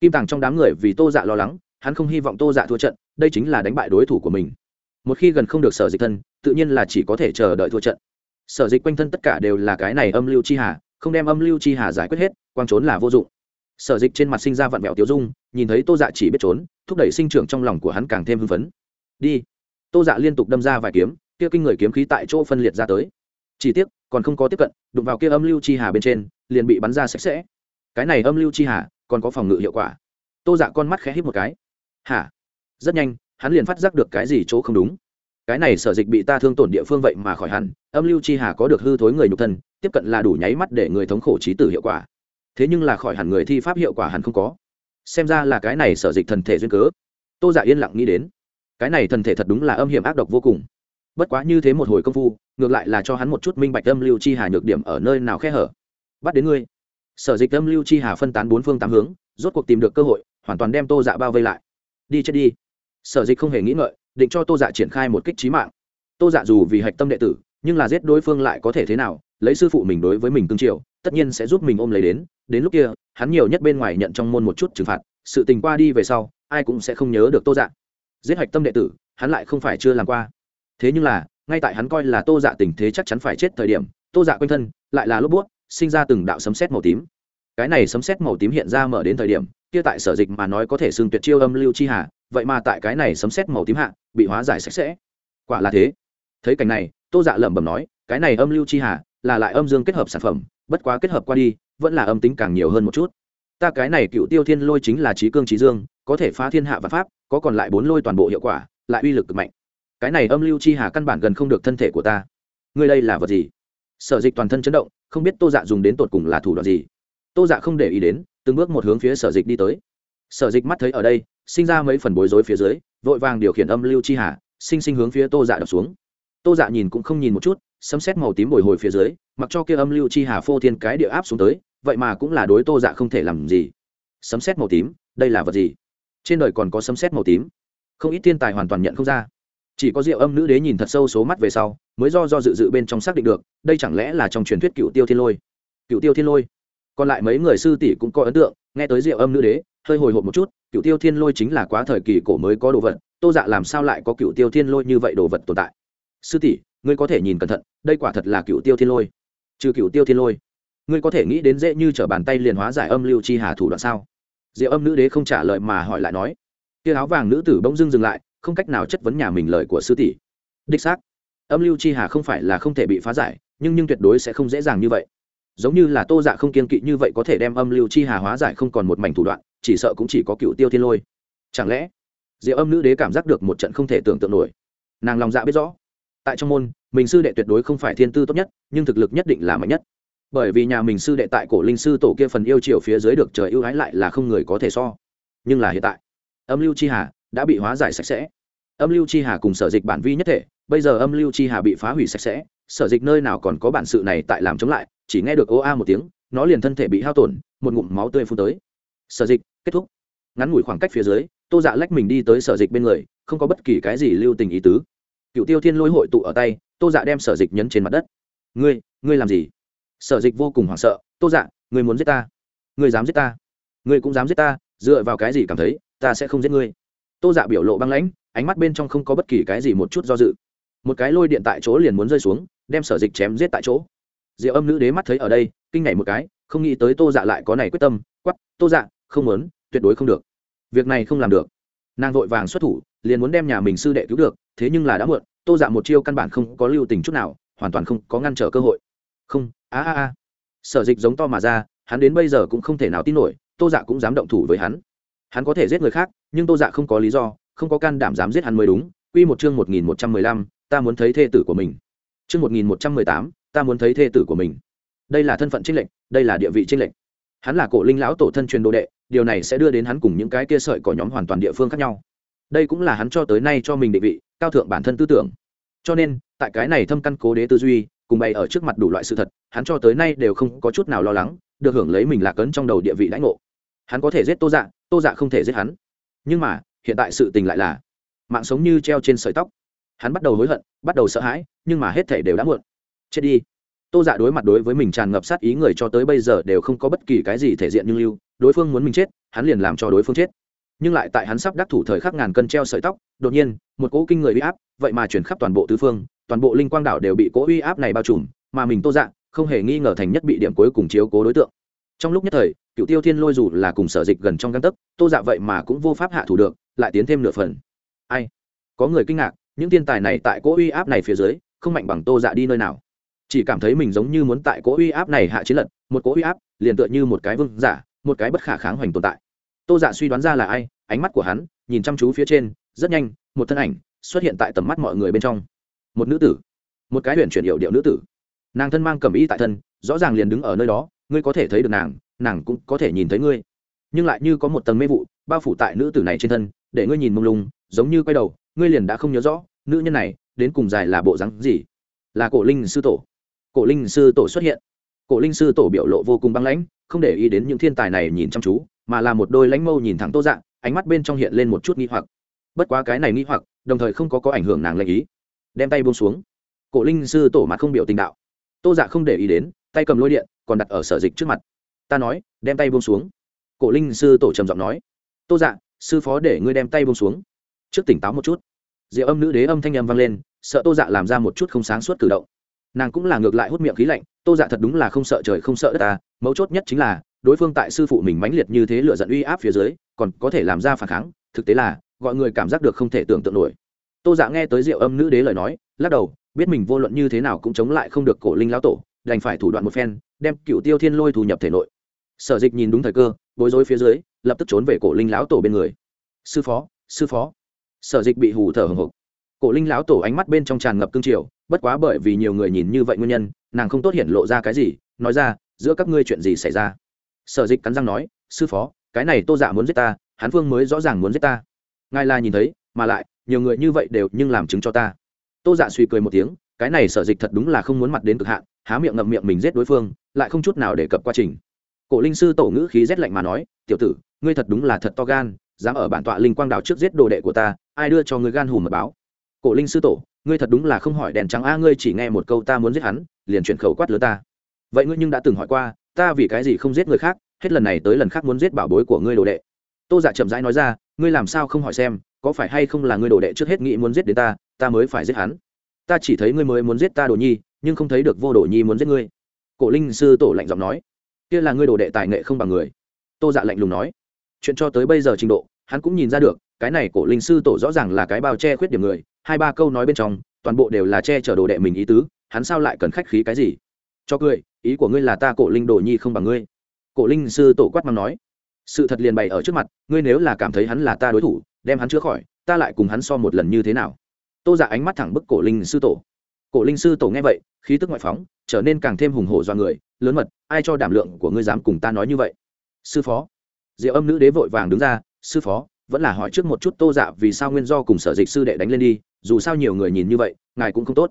Kim tàng trong đám người vì tô dạ lo lắng, hắn không hy vọng tô dạ thua trận, đây chính là đánh bại đối thủ của mình. Một khi gần không được sở dịch thân, tự nhiên là chỉ có thể chờ đợi thua trận. Sở dịch quanh thân tất cả đều là cái này âm lưu chi hà, không đem âm lưu chi hà giải quyết hết, quang trốn là vô dụng. Sở dịch trên mặt sinh ra vặn vẹo tiêu dung, nhìn thấy tô dạ chỉ biết trốn, thúc đẩy sinh trưởng trong lòng của hắn càng thêm hưng phấn. Đi tô dạ liên tục đâm ra vài kiếm, kia kinh người kiếm khí tại chỗ phân liệt ra tới. Chỉ tiếc, còn không có tiếp cận, đụng vào kia âm lưu chi hà bên trên, liền bị bắn ra sạch sẽ. Cái này âm lưu chi hà, còn có phòng ngự hiệu quả. Tô dạ con mắt khẽ hít một cái. Hả? Rất nhanh, hắn liền phát giác được cái gì chỗ không đúng. Cái này sở dịch bị ta thương tổn địa phương vậy mà khỏi hẳn, âm lưu chi hà có được hư thối người nhục thân, tiếp cận là đủ nháy mắt để người thống khổ trí tử hiệu quả. Thế nhưng là khỏi hẳn người thi pháp hiệu quả hẳn không có. Xem ra là cái này sở dịch thần thể duyên cớ. Tô giả dạ yên lặng nghĩ đến cái này thần thể thật đúng là âm hiểm ác độc vô cùng. Bất quá như thế một hồi công phu, ngược lại là cho hắn một chút minh bạch âm lưu chi hà nhược điểm ở nơi nào khe hở. Bắt đến ngươi. Sở dịch âm lưu chi hà phân tán bốn phương tám hướng, rốt cuộc tìm được cơ hội, hoàn toàn đem tô dạ bao vây lại. Đi chết đi. Sở dịch không hề nghĩ ngợi, định cho tô dạ triển khai một kích trí mạng. Tô dạ dù vì hạch tâm đệ tử, nhưng là giết đối phương lại có thể thế nào, lấy sư phụ mình đối với mình cương triều, tất nhiên sẽ giúp mình ôm lấy đến. Đến lúc kia, hắn nhiều nhất bên ngoài nhận trong môn một chút trừng phạt, sự tình qua đi về sau, ai cũng sẽ không nhớ được tô dạ giết hạch tâm đệ tử, hắn lại không phải chưa làm qua. Thế nhưng là, ngay tại hắn coi là tô dạ tình thế chắc chắn phải chết thời điểm, tô dạ quanh thân lại là lốp bút, sinh ra từng đạo sấm sét màu tím. Cái này sấm sét màu tím hiện ra mở đến thời điểm, kia tại sở dịch mà nói có thể xưng tuyệt chiêu âm lưu chi hà, vậy mà tại cái này sấm sét màu tím hạ, bị hóa giải sạch sẽ. Quả là thế. Thấy cảnh này, tô dạ lẩm bẩm nói, cái này âm lưu chi hà là lại âm dương kết hợp sản phẩm, bất quá kết hợp qua đi, vẫn là âm tính càng nhiều hơn một chút. Ta cái này cựu tiêu thiên lôi chính là trí cương trí dương, có thể phá thiên hạ và pháp có còn lại bốn lôi toàn bộ hiệu quả, lại uy lực cực mạnh. Cái này âm lưu chi hà căn bản gần không được thân thể của ta. Ngươi đây là vật gì? Sở dịch toàn thân chấn động, không biết tô dạ dùng đến tột cùng là thủ đoạn gì. Tô dạ không để ý đến, từng bước một hướng phía sở dịch đi tới. Sở dịch mắt thấy ở đây, sinh ra mấy phần bối rối phía dưới, vội vàng điều khiển âm lưu chi hà, sinh sinh hướng phía tô dạ đập xuống. Tô dạ nhìn cũng không nhìn một chút, sấm xét màu tím bồi hồi phía dưới, mặc cho kia âm lưu chi hà phô thiên cái địa áp xuống tới, vậy mà cũng là đối tô dạ không thể làm gì. Sấm xét màu tím, đây là vật gì? Trên đời còn có sấm xét màu tím. Không ít thiên tài hoàn toàn nhận không ra. Chỉ có diệu âm nữ đế nhìn thật sâu số mắt về sau, mới do do dự dự bên trong xác định được, đây chẳng lẽ là trong truyền thuyết cựu tiêu thiên lôi? Cựu tiêu thiên lôi? Còn lại mấy người sư tỷ cũng có ấn tượng, nghe tới diệu âm nữ đế, hơi hồi hộp một chút, cựu tiêu thiên lôi chính là quá thời kỳ cổ mới có đồ vật, tô dạ làm sao lại có cựu tiêu thiên lôi như vậy đồ vật tồn tại? Sư tỷ, ngươi có thể nhìn cẩn thận, đây quả thật là cựu tiêu thiên lôi. Trừ cựu tiêu thiên lôi, ngươi có thể nghĩ đến dễ như t r ở bàn tay liền hóa giải âm lưu chi hà thủ đoạn sao? Diệu âm nữ đế không trả lời mà hỏi lại nói tia áo vàng nữ tử bỗng dưng dừng lại, không cách nào chất vấn nhà mình lời của sư tỷ. Đích xác, âm lưu chi hà không phải là không thể bị phá giải, nhưng nhưng tuyệt đối sẽ không dễ dàng như vậy. Giống như là tô dạ không kiên kỵ như vậy có thể đem âm lưu chi hà hóa giải không còn một mảnh thủ đoạn, chỉ sợ cũng chỉ có cựu tiêu thiên lôi. Chẳng lẽ? Diệu âm nữ đế cảm giác được một trận không thể tưởng tượng nổi. Nàng lòng dạ biết rõ, tại trong môn, mình sư đệ tuyệt đối không phải thiên tư tốt nhất, nhưng thực lực nhất định là mạnh nhất bởi vì nhà mình sư đệ tại cổ linh sư tổ kia phần yêu chiều phía dưới được trời ưu ái lại là không người có thể so. Nhưng là hiện tại, âm lưu chi hà đã bị hóa giải sạch sẽ. Âm lưu chi hà cùng sở dịch bản vi nhất thể, bây giờ âm lưu chi hà bị phá hủy sạch sẽ, sở dịch nơi nào còn có bản sự này tại làm chống lại, chỉ nghe được ô a một tiếng, nó liền thân thể bị hao tổn, một ngụm máu tươi phun tới. Sở dịch, kết thúc. Ngắn ngủi khoảng cách phía dưới, tô dạ lách mình đi tới sở dịch bên người, không có bất kỳ cái gì lưu tình ý tứ. Cựu tiêu thiên lôi hội tụ ở tay, tô dạ đem sở dịch nhấn trên mặt đất. Ngươi ngươi làm gì? Sở dịch vô cùng hoảng sợ, tô dạ ngươi muốn giết ta? Ngươi dám giết ta? Ngươi cũng dám giết ta, dựa vào cái gì cảm thấy ta sẽ không giết ngươi? Tô dạ biểu lộ băng lãnh, ánh mắt bên trong không có bất kỳ cái gì một chút do dự. Một cái lôi điện tại chỗ liền muốn rơi xuống, đem sở dịch chém giết tại chỗ. Diệu âm nữ đế mắt thấy ở đây, kinh nhảy một cái, không nghĩ tới tô dạ lại có này quyết tâm quắp tô dạ không muốn, tuyệt đối không được. Việc này không làm được. Nàng vội vàng xuất thủ, liền muốn đem nhà mình sư đệ cứu được, thế nhưng là đã muộn, tô dạ một chiêu căn bản không có lưu tình chút nào, hoàn toàn không có ngăn trở cơ hội. Không a a a. Sở dịch giống to mà ra, hắn đến bây giờ cũng không thể nào tin nổi, tô dạ cũng dám động thủ với hắn. Hắn có thể giết người khác, nhưng tô dạ không có lý do, không có can đảm dám giết hắn mới đúng. Quy một chương một nghìn một trăm mười lăm, ta muốn thấy thê tử của mình. Chương một nghìn một trăm mười tám, ta muốn thấy thê tử của mình. Đây là thân phận trinh lệnh đây là địa vị trinh lệnh hắn là cổ linh lão tổ thân truyền đồ đệ, điều này sẽ đưa đến hắn cùng những cái kia sợi cỏ nhóm hoàn toàn địa phương khác nhau. Đây cũng là hắn cho tới nay cho mình định vị, cao thượng bản thân tư tưởng. Cho nên, tại cái này thâm căn cố đế tư duy cùng bày ở trước mặt đủ loại sự thật, hắn cho tới nay đều không có chút nào lo lắng, được hưởng lấy mình là cấn trong đầu địa vị lãnh ngộ. Hắn có thể giết tô dạ tô dạ không thể giết hắn. Nhưng mà, hiện tại sự tình lại là, mạng sống như treo trên sợi tóc. Hắn bắt đầu hối hận, bắt đầu sợ hãi, nhưng mà hết thể đều đã muộn. Chết đi. Tô dạ đối mặt đối với mình tràn ngập sát ý người cho tới bây giờ đều không có bất kỳ cái gì thể diện như lưu, đối phương muốn mình chết, hắn liền làm cho đối phương chết. Nhưng lại tại hắn sắp đắc thủ thời khắc ngàn cân treo sợi tóc, đột nhiên, một cỗ kinh người uy áp, vậy mà chuyển khắp toàn bộ tứ phương toàn bộ linh quang đảo đều bị cỗ uy áp này bao trùm mà mình tô dạng, không hề nghi ngờ thành nhất bị điểm cuối cùng chiếu cố đối tượng. Trong lúc nhất thời cựu tiêu thiên lôi dù là cùng sở dịch gần trong găng tấc tô dạ vậy mà cũng vô pháp hạ thủ được lại tiến thêm nửa phần. Ai? Có người kinh ngạc những thiên tài này tại cỗ uy áp này phía dưới không mạnh bằng tô dạ đi nơi nào? Chỉ cảm thấy mình giống như muốn tại cỗ uy áp này hạ chiến lận một cỗ uy áp liền tựa như một cái vương giả một cái bất khả kháng hoành tồn tại. Tô dạ suy đoán ra là ai ánh mắt của hắn nhìn chăm chú phía trên rất nhanh một thân ảnh xuất hiện tại tầm mắt mọi người bên trong một nữ tử, một cái huyện chuyển hiệu điệu nữ tử. Nàng thân mang cầm y tại thân, rõ ràng liền đứng ở nơi đó, ngươi có thể thấy được nàng nàng cũng có thể nhìn thấy ngươi. Nhưng lại như có một tầng mê vụ, bao phủ tại nữ tử này trên thân, để ngươi nhìn mông lung, giống như quay đầu, ngươi liền đã không nhớ rõ, nữ nhân này đến cùng dài là bộ rắn gì. Là cổ linh sư tổ. Cổ linh sư tổ xuất hiện. Cổ linh sư tổ biểu lộ vô cùng băng lãnh, không để ý đến những thiên tài này nhìn chăm chú, mà là một đôi lãnh mâu nhìn thẳng tô dạng ánh mắt bên trong hiện lên một chút nghi hoặc. Bất quá cái này nghi hoặc, đồng thời không có có ảnh hưởng nàng lệnh ý đem tay buông xuống. Cổ linh sư tổ mặt không biểu tình đạo. Tô dạ không để ý đến, tay cầm lôi điện, còn đặt ở sở dịch trước mặt. Ta nói, đem tay buông xuống. Cổ linh sư tổ trầm giọng nói. Tô dạ sư phó để ngươi đem tay buông xuống. Trước tỉnh táo một chút. Diệu âm nữ đế âm thanh n m vang lên, sợ tô dạ làm ra một chút không sáng suốt cử động. Nàng cũng là ngược lại hút miệng khí lạnh, tô dạ thật đúng là không sợ trời không sợ đất ta, mấu chốt nhất chính là, đối phương tại sư phụ mình mãnh liệt như thế lựa giận uy áp phía dưới, còn có thể làm ra phản kháng, thực tế là, gọi người cảm giác được không thể tưởng tượng nổi tô dạ nghe tới diệu âm nữ đế lời nói, lắc đầu, biết mình vô luận như thế nào cũng chống lại không được cổ linh lão tổ, đành phải thủ đoạn một phen, đem cựu tiêu thiên lôi thu nhập thể nội. Sở dịch nhìn đúng thời cơ, bối rối phía dưới, lập tức trốn về cổ linh lão tổ bên người. Sư phó sư phó. Sở dịch bị hù thở hồng hộc. Cổ linh lão tổ ánh mắt bên trong tràn ngập cương triều, bất quá bởi vì nhiều người nhìn như vậy nguyên nhân, nàng không tốt hiện lộ ra cái gì, nói ra, giữa các ngươi chuyện gì xảy ra? Sở dịch cắn răng nói, sư phó, cái này tô dạ muốn giết ta, hán phương mới rõ ràng muốn giết ta. Ngài là nhìn thấy, mà lại nhiều người như vậy đều nhưng làm chứng cho ta. Tô dạ suy cười một tiếng, cái này sở dịch thật đúng là không muốn mặt đến cực hạn, há miệng ngậm miệng mình giết đối phương, lại không chút nào để cập quá trình. Cổ linh sư tổ ngữ khí rét lạnh mà nói, tiểu tử, ngươi thật đúng là thật to gan, dám ở bản tọa linh quang đảo trước giết đồ đệ của ta, ai đưa cho ngươi gan hùm mật báo? Cổ linh sư tổ, ngươi thật đúng là không hỏi đèn trắng a, ngươi chỉ nghe một câu ta muốn giết hắn, liền chuyển khẩu quát lứa ta. Vậy ngươi nhưng đã từng hỏi qua, ta vì cái gì không giết người khác, hết lần này tới lần khác muốn giết bảo bối của ngươi đồ đệ? Tô giả dạ chậm rãi nói ra, ngươi làm sao không hỏi xem có phải hay không là ngươi đồ đệ trước hết nghĩ muốn giết đến ta ta mới phải giết hắn? Ta chỉ thấy ngươi mới muốn giết ta đồ nhi, nhưng không thấy được vô đồ nhi muốn giết ngươi. Cổ linh sư tổ lạnh giọng nói. Kia là ngươi đồ đệ tài nghệ không bằng người. Tô dạ lạnh lùng nói. Chuyện cho tới bây giờ trình độ, hắn cũng nhìn ra được, cái này cổ linh sư tổ rõ ràng là cái bao che khuyết điểm người, hai ba câu nói bên trong, toàn bộ đều là che chở đồ đệ mình ý tứ, hắn sao lại cần khách khí cái gì? Cho cười, ý của ngươi là ta cổ linh đồ nhi không bằng ngươi. Cổ linh sư tổ quát mắng nói. Sự thật liền bày ở trước mặt, ngươi nếu là cảm thấy hắn là ta đối thủ đem hắn chữa khỏi, ta lại cùng hắn so một lần như thế nào? Tô giả dạ ánh mắt thẳng bức cổ linh sư tổ. Cổ linh sư tổ nghe vậy, khí tức ngoại phóng, trở nên càng thêm hùng hổ do người, lớn mật, ai cho đảm lượng của ngươi dám cùng ta nói như vậy? Sư phó. Diệu âm nữ đế vội vàng đứng ra, sư phó, vẫn là hỏi trước một chút tô dạ vì sao nguyên do cùng sở dịch sư đệ đánh lên đi, dù sao nhiều người nhìn như vậy, ngài cũng không tốt.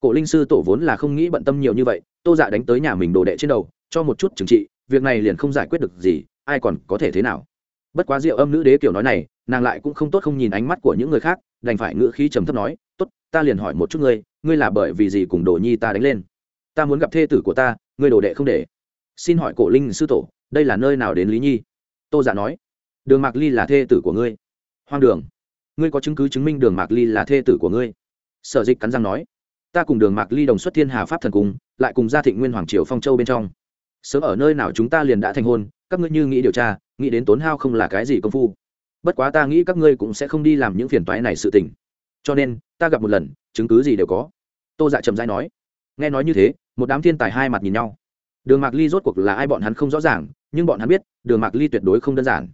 Cổ linh sư tổ vốn là không nghĩ bận tâm nhiều như vậy, tô dạ đánh tới nhà mình đồ đệ trên đầu, cho một chút trừng trị, việc này liền không giải quyết được gì, ai còn có thể thế nào? Bất quá diệu âm nữ đế kiểu nói này nàng lại cũng không tốt không nhìn ánh mắt của những người khác, đành phải ngữ khí trầm thấp nói, tốt, ta liền hỏi một chút ngươi ngươi là bởi vì gì cùng đồ nhi ta đánh lên? Ta muốn gặp thê tử của ta, ngươi đồ đệ không để. Xin hỏi cổ linh sư tổ, đây là nơi nào đến lý nhi? Tô giả dạ nói. Đường mạc ly là thê tử của ngươi. Hoang đường. Ngươi có chứng cứ chứng minh đường mạc ly là thê tử của ngươi? Sở dịch cắn răng nói. Ta cùng đường mạc ly đồng xuất thiên hà pháp thần cung, lại cùng gia thịnh nguyên hoàng triều phong châu bên trong. Sớm ở nơi nào chúng ta liền đã thành hôn, các ngươi như nghĩ điều tra, nghĩ đến tốn hao không là cái gì công phu bất quá ta nghĩ các ngươi cũng sẽ không đi làm những phiền toái này sự tình. Cho nên, ta gặp một lần, chứng cứ gì đều có. Tô dạ trầm dai nói. Nghe nói như thế, một đám thiên tài hai mặt nhìn nhau. Đường mạc ly rốt cuộc là ai bọn hắn không rõ ràng, nhưng bọn hắn biết, đường mạc ly tuyệt đối không đơn giản.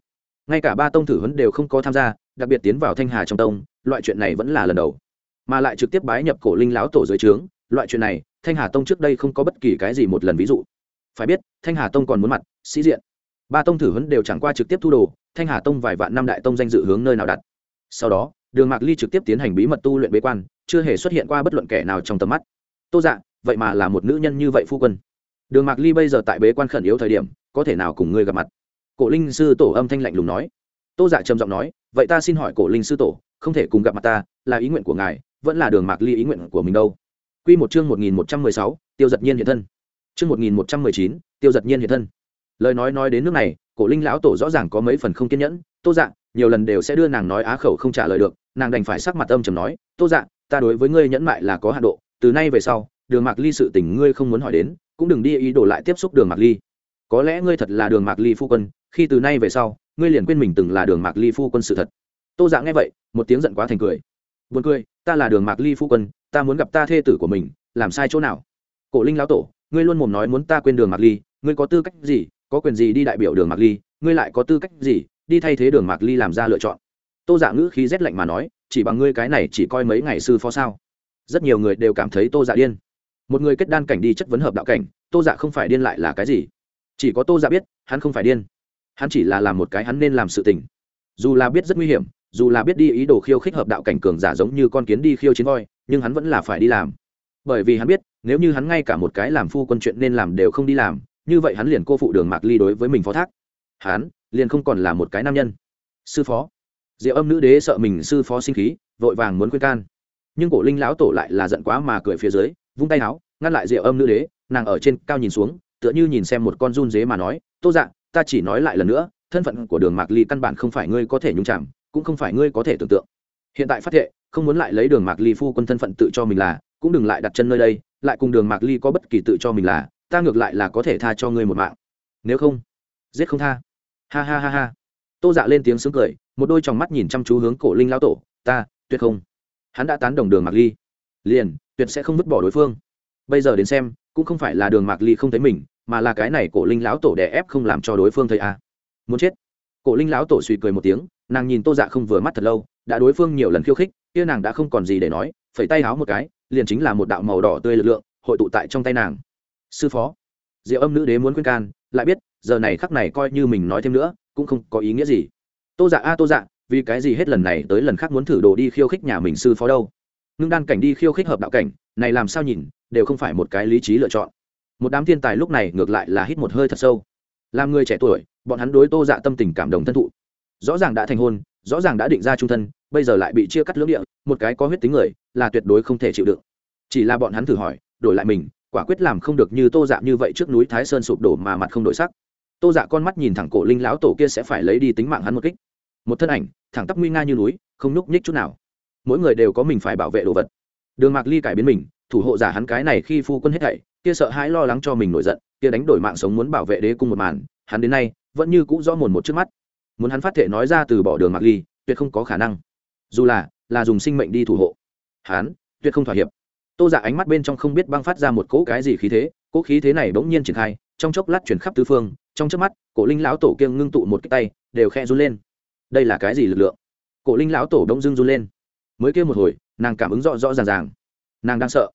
Ngay cả ba tông thử huấn đều không có tham gia, đặc biệt tiến vào thanh hà trong tông, loại chuyện này vẫn là lần đầu. Mà lại trực tiếp bái nhập cổ linh láo tổ dưới trướng, loại chuyện này, thanh hà tông trước đây không có bất kỳ cái gì một lần ví dụ. Phải biết, thanh hà tông còn muốn mặt, sĩ diện ba tông thử huấn đều chẳng qua trực tiếp thu đồ, thanh hà tông vài vạn năm đại tông danh dự hướng nơi nào đặt. Sau đó, đường mạc ly trực tiếp tiến hành bí mật tu luyện bế quan, chưa hề xuất hiện qua bất luận kẻ nào trong tầm mắt. Tô dạ vậy mà là một nữ nhân như vậy phu quân. Đường mạc ly bây giờ tại bế quan khẩn yếu thời điểm, có thể nào cùng ngươi gặp mặt? Cổ linh sư tổ âm thanh lạnh lùng nói. Tô dạ trầm giọng nói, vậy ta xin hỏi cổ linh sư tổ, không thể cùng gặp mặt ta, là ý nguyện của ngài, vẫn là đường mạc ly ý nguyện của mình đâu? Q một chương một nghìn một trăm mười sáu, tiêu giật nhiên hiện thân. Chương một nghìn một trăm mười chín, tiêu giật nhiên hiện thân lời nói nói đến nước này cổ linh lão tổ rõ ràng có mấy phần không kiên nhẫn. Tô Dạng, nhiều lần đều sẽ đưa nàng nói á khẩu không trả lời được. Nàng đành phải sắc mặt âm chầm nói tô Dạng, ta đối với ngươi nhẫn mại là có hạ độ. Từ nay về sau đường mạc ly sự tình ngươi không muốn hỏi đến cũng đừng đi ý đồ lại tiếp xúc đường mạc ly. Có lẽ ngươi thật là đường mạc ly phu quân khi từ nay về sau ngươi liền quên mình từng là đường mạc ly phu quân sự thật. Tô dạ nghe vậy một tiếng giận quá thành cười. Buồn cười ta là đường mạc ly phu quân ta muốn gặp ta thê tử của mình làm sai chỗ nào? Cổ linh lão tổ ngươi luôn mồm nói muốn ta quên đường mạc ly ngươi có tư cách gì có quyền gì đi đại biểu đường mạc ly ngươi lại có tư cách gì đi thay thế đường mạc ly làm ra lựa chọn tô dạ ngữ khí rét lạnh mà nói chỉ bằng ngươi cái này chỉ coi mấy ngày sư phó sao rất nhiều người đều cảm thấy tô dạ điên một người kết đan cảnh đi chất vấn hợp đạo cảnh tô dạ không phải điên lại là cái gì chỉ có tô dạ biết hắn không phải điên hắn chỉ là làm một cái hắn nên làm sự tình dù là biết rất nguy hiểm dù là biết đi ý đồ khiêu khích hợp đạo cảnh cường giả giống như con kiến đi khiêu chiến voi nhưng hắn vẫn là phải đi làm bởi vì hắn biết nếu như hắn ngay cả một cái làm phu quân chuyện nên làm đều không đi làm như vậy hắn liền cô phụ đường mạc ly đối với mình phó thác. Hắn liền không còn là một cái nam nhân. Sư phó. Diệu âm nữ đế sợ mình sư phó sinh khí vội vàng muốn khuyên can. Nhưng cổ linh lão tổ lại là giận quá mà cười phía dưới vung tay áo ngăn lại diệu âm nữ đế nàng ở trên cao nhìn xuống tựa như nhìn xem một con run dế mà nói tô dạng, ta chỉ nói lại lần nữa thân phận của đường mạc ly căn bản không phải ngươi có thể nhung chạm cũng không phải ngươi có thể tưởng tượng. Hiện tại phát hiện không muốn lại lấy đường mạc ly phu quân thân phận tự cho mình là cũng đừng lại đặt chân nơi đây lại cùng đường mạc ly có bất kỳ tự cho mình là ta ngược lại là có thể tha cho ngươi một mạng. Nếu không, giết không tha. Ha ha ha ha. Tô dạ lên tiếng sướng cười, một đôi tròng mắt nhìn chăm chú hướng cổ linh lao tổ, ta, tuyệt không. Hắn đã tán đồng đường mạc ly. Liền, tuyệt sẽ không vứt bỏ đối phương. Bây giờ đến xem, cũng không phải là đường mạc ly không thấy mình, mà là cái này cổ linh lão tổ đè ép không làm cho đối phương thấy à? muốn chết. Cổ linh lão tổ suy cười một tiếng, nàng nhìn tô dạ không vừa mắt thật lâu, đã đối phương nhiều lần khiêu khích, kia nàng đã không còn gì để nói, phẩy tay háo một cái, liền chính là một đạo màu đỏ tươi lực lượng, hội tụ tại trong tay nàng sư phó. Diệu âm nữ đế muốn khuyên can, lại biết, giờ này khắc này coi như mình nói thêm nữa, cũng không có ý nghĩa gì. Tô dạ a, tô dạ vì cái gì hết lần này tới lần khác muốn thử đồ đi khiêu khích nhà mình sư phó đâu? Ngưng đan cảnh đi khiêu khích hợp đạo cảnh, này làm sao nhìn, đều không phải một cái lý trí lựa chọn. Một đám thiên tài lúc này ngược lại là hít một hơi thật sâu. Làm người trẻ tuổi, bọn hắn đối tô dạ tâm tình cảm động thân thụ. Rõ ràng đã thành hôn, rõ ràng đã định ra trung thân, bây giờ lại bị chia cắt lưỡng địa, một cái có huyết tính người, là tuyệt đối không thể chịu đựng. Chỉ là bọn hắn thử hỏi, đổi lại mình quả quyết làm không được như tô dạ như vậy trước núi thái sơn sụp đổ mà mặt không đổi sắc. Tô dạ con mắt nhìn thẳng cổ linh lão tổ kia sẽ phải lấy đi tính mạng hắn một kích. Một thân ảnh, thẳng tắp nguy nga như núi, không nhúc nhích chút nào. Mỗi người đều có mình phải bảo vệ đồ vật. Đường mạc ly cải biến mình, thủ hộ giả hắn cái này khi phu quân hết thảy, kia sợ hãi lo lắng cho mình nổi giận, kia đánh đổi mạng sống muốn bảo vệ đế cung một màn, hắn đến nay vẫn như cũ rõ mồn một trước mắt. Muốn hắn phát thể nói ra từ bỏ đường mạc ly, tuyệt không có khả năng. Dù là là dùng sinh mệnh đi thủ hộ. Hắn, tuyệt không thỏa hiệp tô giả dạ ánh mắt bên trong không biết băng phát ra một cỗ cái gì khí thế, cỗ khí thế này bỗng nhiên triển khai, trong chốc lát chuyển khắp tứ phương, trong chớp mắt, cổ linh lão tổ kiêng ngưng tụ một cái tay, đều khe run lên. Đây là cái gì lực lượng? Cổ linh lão tổ đông dưng run lên. Mới kia một hồi, nàng cảm ứng rõ rõ ràng ràng. Nàng đang sợ.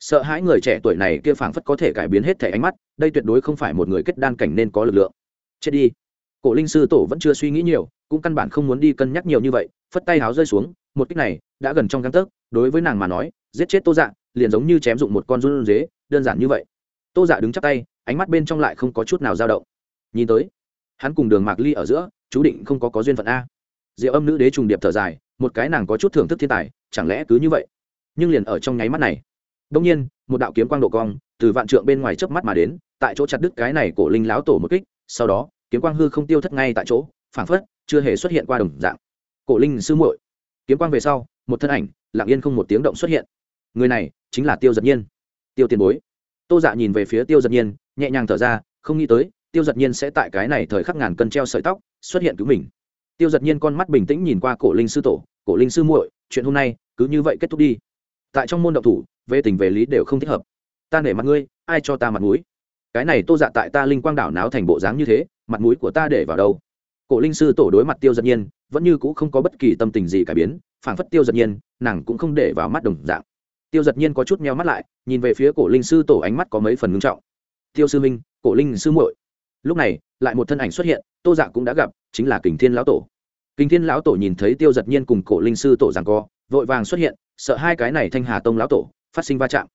Sợ hãi người trẻ tuổi này kia phảng phất có thể cải biến hết thể ánh mắt, đây tuyệt đối không phải một người kết đan cảnh nên có lực lượng. Chết đi. Cổ linh sư tổ vẫn chưa suy nghĩ nhiều, cũng căn bản không muốn đi cân nhắc nhiều như vậy, phất tay háo rơi xuống, một cách này đã gần trong găng tấc, đối với nàng mà nói, giết chết tô dạ liền giống như chém dụng một con run dế, đơn giản như vậy. Tô dạ đứng chắp tay, ánh mắt bên trong lại không có chút nào dao động. Nhìn tới, hắn cùng đường mạc ly ở giữa, chú định không có có duyên phận a. Diệu âm nữ đế trùng điệp thở dài, một cái nàng có chút thưởng thức thiên tài, chẳng lẽ cứ như vậy? Nhưng liền ở trong nháy mắt này đông nhiên, một đạo kiếm quang độ cong, từ vạn trượng bên ngoài chớp mắt mà đến, tại chỗ chặt đứt cái này cổ linh láo tổ một kích, sau đó, kiếm quang hư không tiêu thất ngay tại chỗ, phảng phất chưa hề xuất hiện qua đồng dạng. Cổ linh sư muội, kiếm quang về sau, một thân ảnh, lặng yên không một tiếng động xuất hiện người này chính là tiêu giật nhiên tiêu tiền bối tô dạ nhìn về phía tiêu giật nhiên nhẹ nhàng thở ra không nghĩ tới tiêu giật nhiên sẽ tại cái này thời khắc ngàn cân treo sợi tóc xuất hiện cứu mình tiêu giật nhiên con mắt bình tĩnh nhìn qua cổ linh sư tổ cổ linh sư muội chuyện hôm nay cứ như vậy kết thúc đi tại trong môn động thủ về tình về lý đều không thích hợp ta nể mặt ngươi ai cho ta mặt mũi cái này tô dạ tại ta linh quang đảo náo thành bộ dáng như thế mặt mũi của ta để vào đâu cổ linh sư tổ đối mặt tiêu giật nhiên vẫn như c ũ không có bất kỳ tâm tình gì cải biến phảng phất tiêu giật nhiên nàng cũng không để vào mắt đồng dạng tiêu giật nhiên có chút meo mắt lại, nhìn về phía cổ linh sư tổ ánh mắt có mấy phần ngưng trọng. Tiêu sư minh, cổ linh sư muội. Lúc này, lại một thân ảnh xuất hiện, tô dạ cũng đã gặp, chính là kình thiên lão tổ. Kình thiên lão tổ nhìn thấy tiêu giật nhiên cùng cổ linh sư tổ rằng co, vội vàng xuất hiện, sợ hai cái này thanh hà tông lão tổ phát sinh va chạm.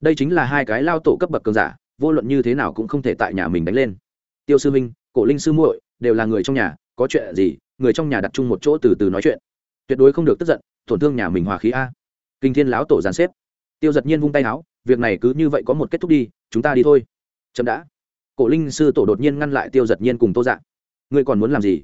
Đây chính là hai cái lao tổ cấp bậc cường giả, vô luận như thế nào cũng không thể tại nhà mình đánh lên. Tiêu sư minh, cổ linh sư muội, đều là người trong nhà, có chuyện gì, người trong nhà đặt chung một chỗ từ từ nói chuyện. Tuyệt đối không được tức giận, tổn thương nhà mình hòa khí a. Kinh thiên lão tổ giàn xếp tiêu giật nhiên vung tay áo, việc này cứ như vậy có một kết thúc đi, chúng ta đi thôi. Chậm đã. Cổ linh sư tổ đột nhiên ngăn lại tiêu giật nhiên cùng tô dạng ngươi còn muốn làm gì?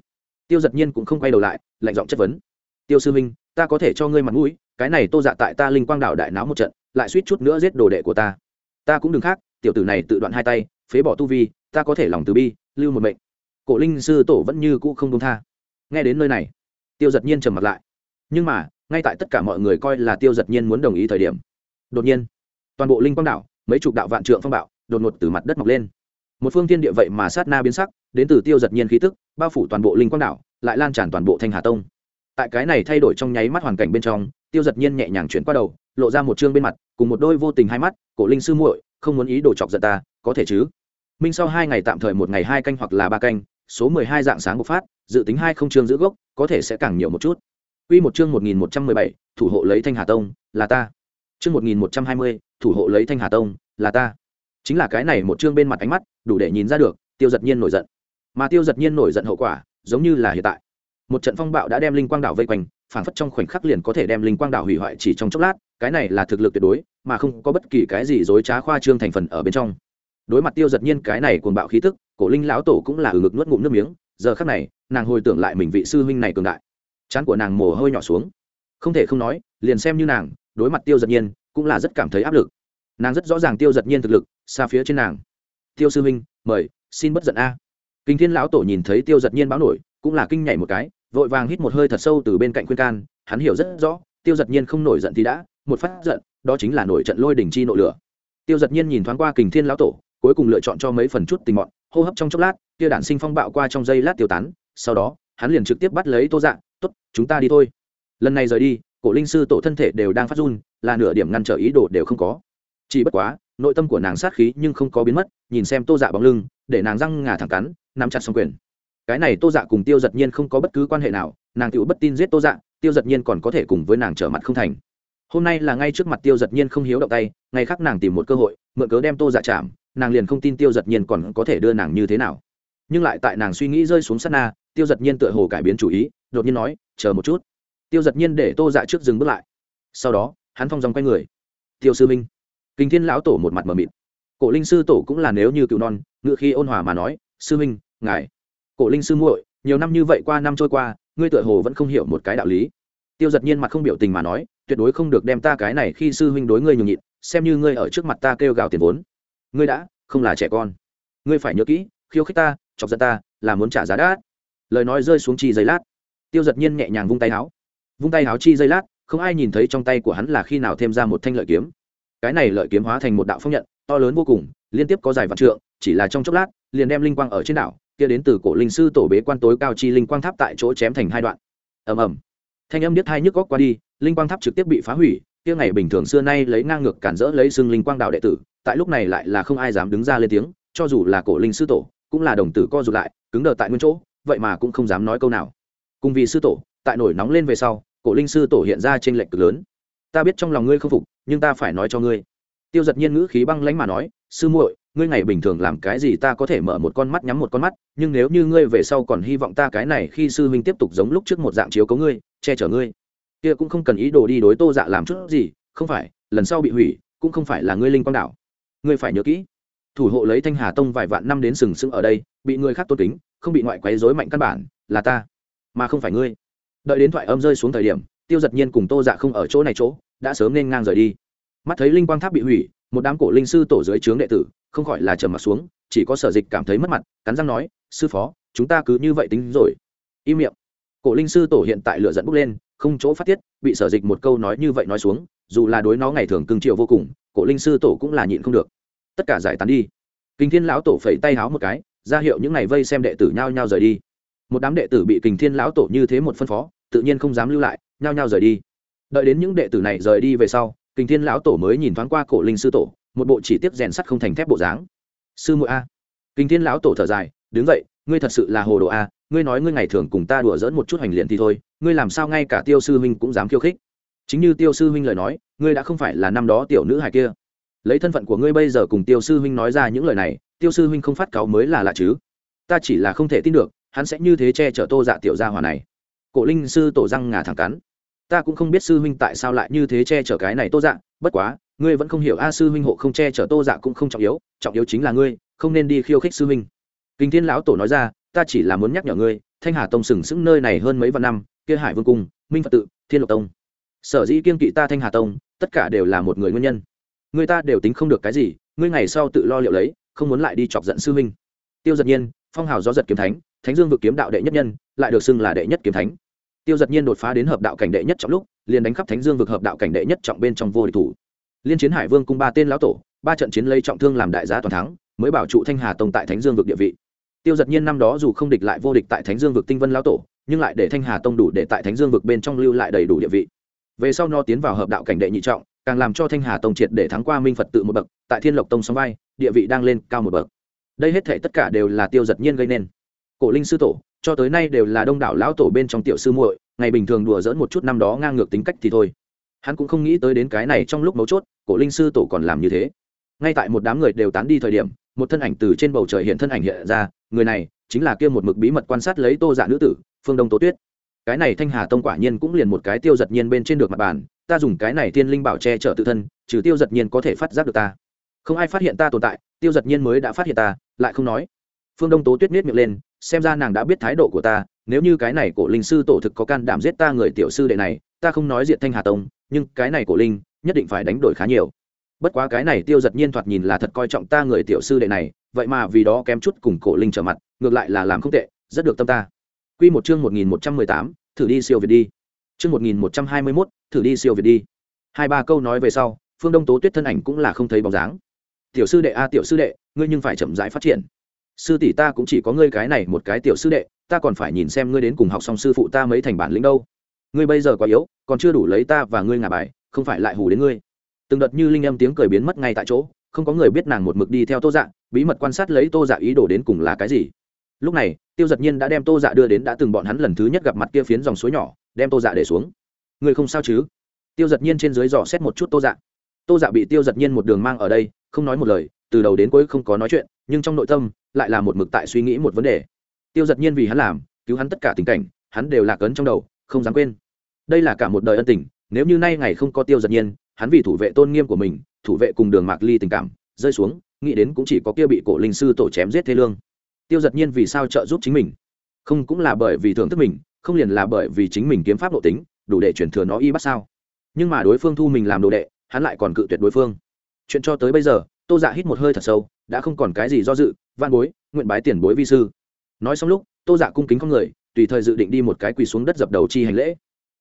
Tiêu giật nhiên cũng không quay đầu lại, lạnh giọng chất vấn. Tiêu sư minh ta có thể cho ngươi mặt mũi, cái này tô dạ tại ta linh quang đảo đại náo một trận, lại suýt chút nữa giết đồ đệ của ta. Ta cũng đừng khác, tiểu tử này tự đoạn hai tay, phế bỏ tu vi, ta có thể lòng từ bi, lưu một mệnh. Cổ linh sư tổ vẫn như cũ không đông tha. Nghe đến nơi này, tiêu giật nhiên trầm mặt lại. Nhưng mà, ngay tại tất cả mọi người coi là tiêu giật nhiên muốn đồng ý thời điểm đột nhiên, toàn bộ linh quang đảo, mấy chục đạo vạn trượng phong bạo, đột ngột từ mặt đất mọc lên. Một phương tiên địa vậy mà sát na biến sắc, đến từ tiêu giật nhiên khí tức, bao phủ toàn bộ linh quang đảo, lại lan tràn toàn bộ thanh hà tông. Tại cái này thay đổi trong nháy mắt hoàn cảnh bên trong, tiêu giật nhiên nhẹ nhàng chuyển qua đầu, lộ ra một chương bên mặt, cùng một đôi vô tình hai mắt, cổ linh sư muội, không muốn ý đồ chọc giận ta, có thể chứ? Minh sau hai ngày tạm thời một ngày hai canh hoặc là ba canh, số mười hai dạng sáng bộc phát, dự tính hai không chương giữ gốc, có thể sẽ càng nhiều một chút. Quy một chương một nghìn một trăm mười bảy, thủ hộ lấy thanh hà tông, là ta chương một nghìn một trăm hai mươi, thủ hộ lấy thanh hà tông, là ta. Chính là cái này một chương bên mặt ánh mắt, đủ để nhìn ra được, tiêu Dật nhiên nổi giận. Mà tiêu Dật nhiên nổi giận hậu quả, giống như là hiện tại. Một trận phong bạo đã đem linh quang đảo vây quanh phản phất trong khoảnh khắc liền có thể đem linh quang đảo hủy hoại chỉ trong chốc lát, cái này là thực lực tuyệt đối, mà không có bất kỳ cái gì dối trá khoa trương thành phần ở bên trong. Đối mặt tiêu Dật nhiên cái này cuồng bạo khí tức, cổ linh lão tổ cũng là ừ ngực nuốt ngụm nước miếng, giờ khắc này, nàng hồi tưởng lại mình vị sư huynh này cường đại. Chán của nàng mồ hôi nhỏ xuống. Không thể không nói, liền xem như nàng đối mặt tiêu giật nhiên cũng là rất cảm thấy áp lực. Nàng rất rõ ràng tiêu giật nhiên thực lực, xa phía trên nàng. Tiêu sư huynh, mời, xin bất giận a. Kinh thiên lão tổ nhìn thấy tiêu giật nhiên báo nổi, cũng là kinh nhảy một cái, vội vàng hít một hơi thật sâu từ bên cạnh khuyên can. Hắn hiểu rất rõ, tiêu giật nhiên không nổi giận thì đã, một phát giận, đó chính là nổi trận lôi đỉnh chi nội lửa. Tiêu giật nhiên nhìn thoáng qua kình thiên lão tổ, cuối cùng lựa chọn cho mấy phần chút tình mọn, hô hấp trong chốc lát tiêu đản sinh phong bạo qua trong giây lát tiêu tán, sau đó, hắn liền trực tiếp bắt lấy tô dạng t ố t chúng ta đi thôi. Lần này rời đi cổ linh sư tổ thân thể đều đang phát run, là nửa điểm ngăn trở ý đồ đều không có. Chỉ bất quá, nội tâm của nàng sát khí nhưng không có biến mất, nhìn xem tô dạ bóng lưng, để nàng răng ngà thẳng cắn, nắm chặt xong quyền. Cái này tô dạ cùng tiêu giật nhiên không có bất cứ quan hệ nào, nàng tựu bất tin giết tô dạ tiêu giật nhiên còn có thể cùng với nàng trở mặt không thành. Hôm nay là ngay trước mặt tiêu giật nhiên không hiếu động tay, ngày khác nàng tìm một cơ hội, mượn cớ đem tô dạ chạm, nàng liền không tin tiêu giật nhiên còn có thể đưa nàng như thế nào. Nhưng lại tại nàng suy nghĩ rơi xuống sát na, tiêu giật nhiên tựa hồ cải biến chủ ý, đột nhiên nói, chờ một chút tiêu giật nhiên để tô dạ trước dừng bước lại. Sau đó, hắn phong dòng quay người. Tiêu sư minh. Kinh thiên lão tổ một mặt mờ mịt. Cổ linh sư tổ cũng là nếu như cựu non, ngự khi ôn hòa mà nói, sư minh, ngài. Cổ linh sư muội, nhiều năm như vậy qua năm trôi qua, ngươi tựa hồ vẫn không hiểu một cái đạo lý. Tiêu giật nhiên mặt không biểu tình mà nói, tuyệt đối không được đem ta cái này khi sư huynh đối ngươi nhường nhịn, xem như ngươi ở trước mặt ta kêu gào tiền vốn. Ngươi đã, không là trẻ con. Ngươi phải nhớ kỹ, khiêu khích ta, chọc giận ta, là muốn trả giá đã. lời nói rơi xuống chi giây lát. Tiêu giật nhiên nhẹ nhàng vung tay áo vung tay háo chi dây lát, không ai nhìn thấy trong tay của hắn là khi nào thêm ra một thanh lợi kiếm. Cái này lợi kiếm hóa thành một đạo phong nhận, to lớn vô cùng, liên tiếp có dài vạn trượng, chỉ là trong chốc lát, liền đem linh quang ở trên đảo, kia đến từ cổ linh sư tổ bế quan tối cao chi linh quang tháp tại chỗ chém thành hai đoạn. Ầm ầm. Thanh âm biết hai nhức góc qua đi, linh quang tháp trực tiếp bị phá hủy, kia ngày bình thường xưa nay lấy ngang ngược cản rỡ lấy xưng linh quang đạo đệ tử, tại lúc này lại là không ai dám đứng ra lên tiếng, cho dù là cổ linh sư tổ, cũng là đồng tử co rụt lại, cứng đờ tại nguyên chỗ, vậy mà cũng không dám nói câu nào. Cùng vì sư tổ tại nổi nóng lên về sau, cổ linh sư tổ hiện ra trên lệnh cực lớn. Ta biết trong lòng ngươi không phục, nhưng ta phải nói cho ngươi. Tiêu giật nhiên ngữ khí băng lãnh mà nói, sư muội, ngươi ngày bình thường làm cái gì ta có thể mở một con mắt nhắm một con mắt, nhưng nếu như ngươi về sau còn hy vọng ta cái này khi sư huynh tiếp tục giống lúc trước một dạng chiếu cấu ngươi, che chở ngươi. Kia cũng không cần ý đồ đi đối tô dạ làm chút gì, không phải, lần sau bị hủy, cũng không phải là ngươi linh quang đảo. Ngươi phải nhớ kỹ, thủ hộ lấy thanh hà tông vài vạn năm đến sừng sững ở đây, bị người khác tôn kính, không bị ngoại quấy dối mạnh căn bản, là ta, mà không phải ngươi đợi đến thoại âm rơi xuống thời điểm, tiêu giật nhiên cùng tô dạ không ở chỗ này chỗ, đã sớm nên ngang rời đi. Mắt thấy linh quang tháp bị hủy, một đám cổ linh sư tổ dưới trướng đệ tử, không khỏi là trầm mặt xuống, chỉ có sở dịch cảm thấy mất mặt, cắn răng nói, sư phó, chúng ta cứ như vậy tính rồi. Im miệng. Cổ linh sư tổ hiện tại lựa dẫn bốc lên, không chỗ phát tiết, bị sở dịch một câu nói như vậy nói xuống, dù là đối nó ngày thường cưng triệu vô cùng, cổ linh sư tổ cũng là nhịn không được. Tất cả giải tán đi. Kinh thiên lão tổ phẩy tay háo một cái, ra hiệu những ngày vây xem đệ tử nhao nhao rời đi một đám đệ tử bị kình thiên lão tổ như thế một phân phó, tự nhiên không dám lưu lại, nhao nhao rời đi. Đợi đến những đệ tử này rời đi về sau, kình thiên lão tổ mới nhìn thoáng qua cổ linh sư tổ, một bộ chỉ tiết rèn sắt không thành thép bộ dáng. Sư muội a. Kình thiên lão tổ thở dài, đứng dậy, ngươi thật sự là hồ đồ a, ngươi nói ngươi ngày thường cùng ta đùa dỡn một chút hành liền thì thôi, ngươi làm sao ngay cả tiêu sư huynh cũng dám khiêu khích? Chính như tiêu sư huynh lời nói, ngươi đã không phải là năm đó tiểu nữ hài kia. Lấy thân phận của ngươi bây giờ cùng tiêu sư huynh nói ra những lời này, tiêu sư huynh không phát cáo mới là lạ chứ. Ta chỉ là không thể tin được hắn sẽ như thế che chở tô dạ tiểu gia hòa này. Cổ linh sư tổ răng ngà thẳng cắn. Ta cũng không biết sư huynh tại sao lại như thế che chở cái này tô dạ bất quá, ngươi vẫn không hiểu a, sư huynh hộ không che chở tô dạ cũng không trọng yếu trọng yếu chính là ngươi, không nên đi khiêu khích sư huynh. Kinh thiên lão tổ nói ra, ta chỉ là muốn nhắc nhở ngươi, thanh hà tông sừng sững nơi này hơn mấy vạn năm, kia hải vương cung, minh phật tự, thiên lộc tông. Sở dĩ kiên kỵ ta thanh hà tông, tất cả đều là một người nguyên nhân. Người ta đều tính không được cái gì, ngươi ngày sau tự lo liệu lấy, không muốn lại đi chọc giận sư huynh. Tiêu giật nhiên, phong hào gió giật kiếm thánh thánh dương vực kiếm đạo đệ nhất nhân, lại được xưng là đệ nhất kiếm thánh. Tiêu giật nhiên đột phá đến hợp đạo cảnh đệ nhất trọng lúc, liền đánh khắp thánh dương vực hợp đạo cảnh đệ nhất trọng bên trong vô địch thủ. Liên chiến hải vương cung ba tên lão tổ, ba trận chiến lấy trọng thương làm đại giá toàn thắng, mới bảo trụ thanh hà tông tại thánh dương vực địa vị. Tiêu giật nhiên năm đó dù không địch lại vô địch tại thánh dương vực tinh vân lão tổ, nhưng lại để thanh hà tông đủ để tại thánh dương vực bên trong lưu lại đầy đủ địa vị. Về sau no tiến vào hợp đạo cảnh đệ nhị trọng, càng làm cho thanh hà tông triệt để thắng qua minh phật tự một bậc, tại thiên lộc tông sóng vai, địa vị đang lên cao một bậc. Đây hết thể tất cả đều là tiêu giật nhiên gây nên cổ linh sư tổ, cho tới nay đều là đông đảo lão tổ bên trong tiểu sư muội, ngày bình thường đùa dỡn một chút năm đó ngang ngược tính cách thì thôi. Hắn cũng không nghĩ tới đến cái này trong lúc mấu chốt, cổ linh sư tổ còn làm như thế. Ngay tại một đám người đều tán đi thời điểm, một thân ảnh từ trên bầu trời hiện thân ảnh hiện ra, người này chính là kia một mực bí mật quan sát lấy tô dạ nữ tử, phương đông tố tuyết. Cái này thanh hà tông quả nhiên cũng liền một cái tiêu giật nhiên bên trên được mặt bàn, ta dùng cái này thiên linh bảo che chở tự thân, trừ tiêu giật nhiên có thể phát giác được ta. Không ai phát hiện ta tồn tại, tiêu giật nhiên mới đã phát hiện ta, lại không nói phương đông tố tuyết miết miệng lên, xem ra nàng đã biết thái độ của ta, nếu như cái này cổ linh sư tổ thực có can đảm giết ta người tiểu sư đệ này, ta không nói diện thanh hà tông, nhưng cái này cổ linh, nhất định phải đánh đổi khá nhiều. Bất quá cái này tiêu giật nhiên thoạt nhìn là thật coi trọng ta người tiểu sư đệ này, vậy mà vì đó kém chút cùng cổ linh trở mặt, ngược lại là làm không tệ, rất được tâm ta. Quy một chương một nghìn một trăm mười tám, thử đi siêu việt đi. Chương một nghìn một trăm hai mươi mốt, thử đi siêu việt đi. Hai ba câu nói về sau, phương đông tố tuyết thân ảnh cũng là không thấy bóng dáng. Tiểu sư đệ a, tiểu sư đệ, ngươi nhưng phải chậm rãi phát triển sư tỷ ta cũng chỉ có ngươi cái này một cái tiểu sư đệ, ta còn phải nhìn xem ngươi đến cùng học xong sư phụ ta mấy thành bản lĩnh đâu. Ngươi bây giờ quá yếu, còn chưa đủ lấy ta và ngươi ngả bài, không phải lại hù đến ngươi. Từng đợt như linh âm tiếng cười biến mất ngay tại chỗ, không có người biết nàng một mực đi theo tô dạ bí mật quan sát lấy tô dạ ý đồ đến cùng là cái gì. Lúc này, tiêu giật nhiên đã đem tô dạ đưa đến đã từng bọn hắn lần thứ nhất gặp mặt kia phiến dòng suối nhỏ, đem tô dạ để xuống. Ngươi không sao chứ? Tiêu giật nhiên trên dưới dò xét một chút tô dạ. Tô dạ bị tiêu giật nhiên một đường mang ở đây, không nói một lời, từ đầu đến cuối không có nói chuyện, nhưng trong nội tâm lại là một mực tại suy nghĩ một vấn đề. Tiêu giật nhiên vì hắn làm, cứu hắn tất cả tình cảnh, hắn đều lạc ấn trong đầu, không dám quên. Đây là cả một đời ân tình, nếu như nay ngày không có tiêu giật nhiên, hắn vì thủ vệ tôn nghiêm của mình, thủ vệ cùng đường mạc ly tình cảm, rơi xuống, nghĩ đến cũng chỉ có kia bị cổ linh sư tổ chém giết thế lương. Tiêu giật nhiên vì sao trợ giúp chính mình? Không cũng là bởi vì thưởng thức mình, không liền là bởi vì chính mình kiếm pháp nội tính, đủ để chuyển thừa nó y bắt sao? Nhưng mà đối phương thu mình làm đồ đệ, hắn lại còn cự tuyệt đối phương. Chuyện cho tới bây giờ, tô dạ hít một hơi thật sâu, đã không còn cái gì do dự van bối, nguyện bái tiền bối vi sư. Nói xong lúc, tô dạ cung kính con người, tùy thời dự định đi một cái quỳ xuống đất dập đầu chi hành lễ.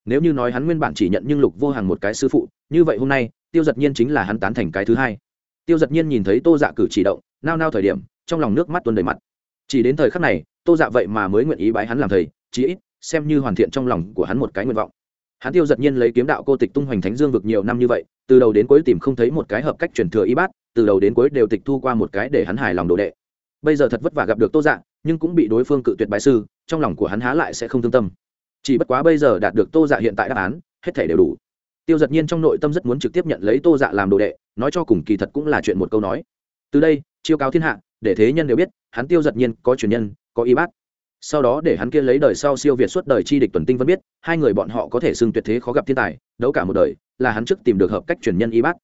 Nếu như nói hắn nguyên bản chỉ nhận nhưng lục vô hàng một cái sư phụ, như vậy hôm nay, tiêu giật nhiên chính là hắn tán thành cái thứ hai. Tiêu giật nhiên nhìn thấy tô dạ cử chỉ động, nao nao thời điểm, trong lòng nước mắt tuôn đầy mặt. Chỉ đến thời khắc này, tô dạ vậy mà mới nguyện ý bái hắn làm thầy, chí ít, xem như hoàn thiện trong lòng của hắn một cái nguyện vọng. Hắn tiêu giật nhiên lấy kiếm đạo cô tịch tung hoành thánh dương vực nhiều năm như vậy, từ đầu đến cuối tìm không thấy một cái hợp cách truyền thừa y bát, từ đầu đến cuối đều tịch thu qua một cái để hắn hài lòng đồ đệ bây giờ thật vất vả gặp được tô dạ nhưng cũng bị đối phương cự tuyệt bài sư, trong lòng của hắn há lại sẽ không thương tâm. Chỉ bất quá bây giờ đạt được tô dạ hiện tại đáp án, hết thể đều đủ. Tiêu giật nhiên trong nội tâm rất muốn trực tiếp nhận lấy tô dạ làm đồ đệ, nói cho cùng kỳ thật cũng là chuyện một câu nói. Từ đây, chiêu cáo thiên hạ, để thế nhân đều biết, hắn tiêu giật nhiên có truyền nhân, có y bát sau đó để hắn kia lấy đời sau siêu việt suốt đời chi địch tuần tinh vẫn biết, hai người bọn họ có thể xưng tuyệt thế khó gặp thiên tài, đấu cả một đời, là hắn trước tìm được hợp cách truyền nhân y bát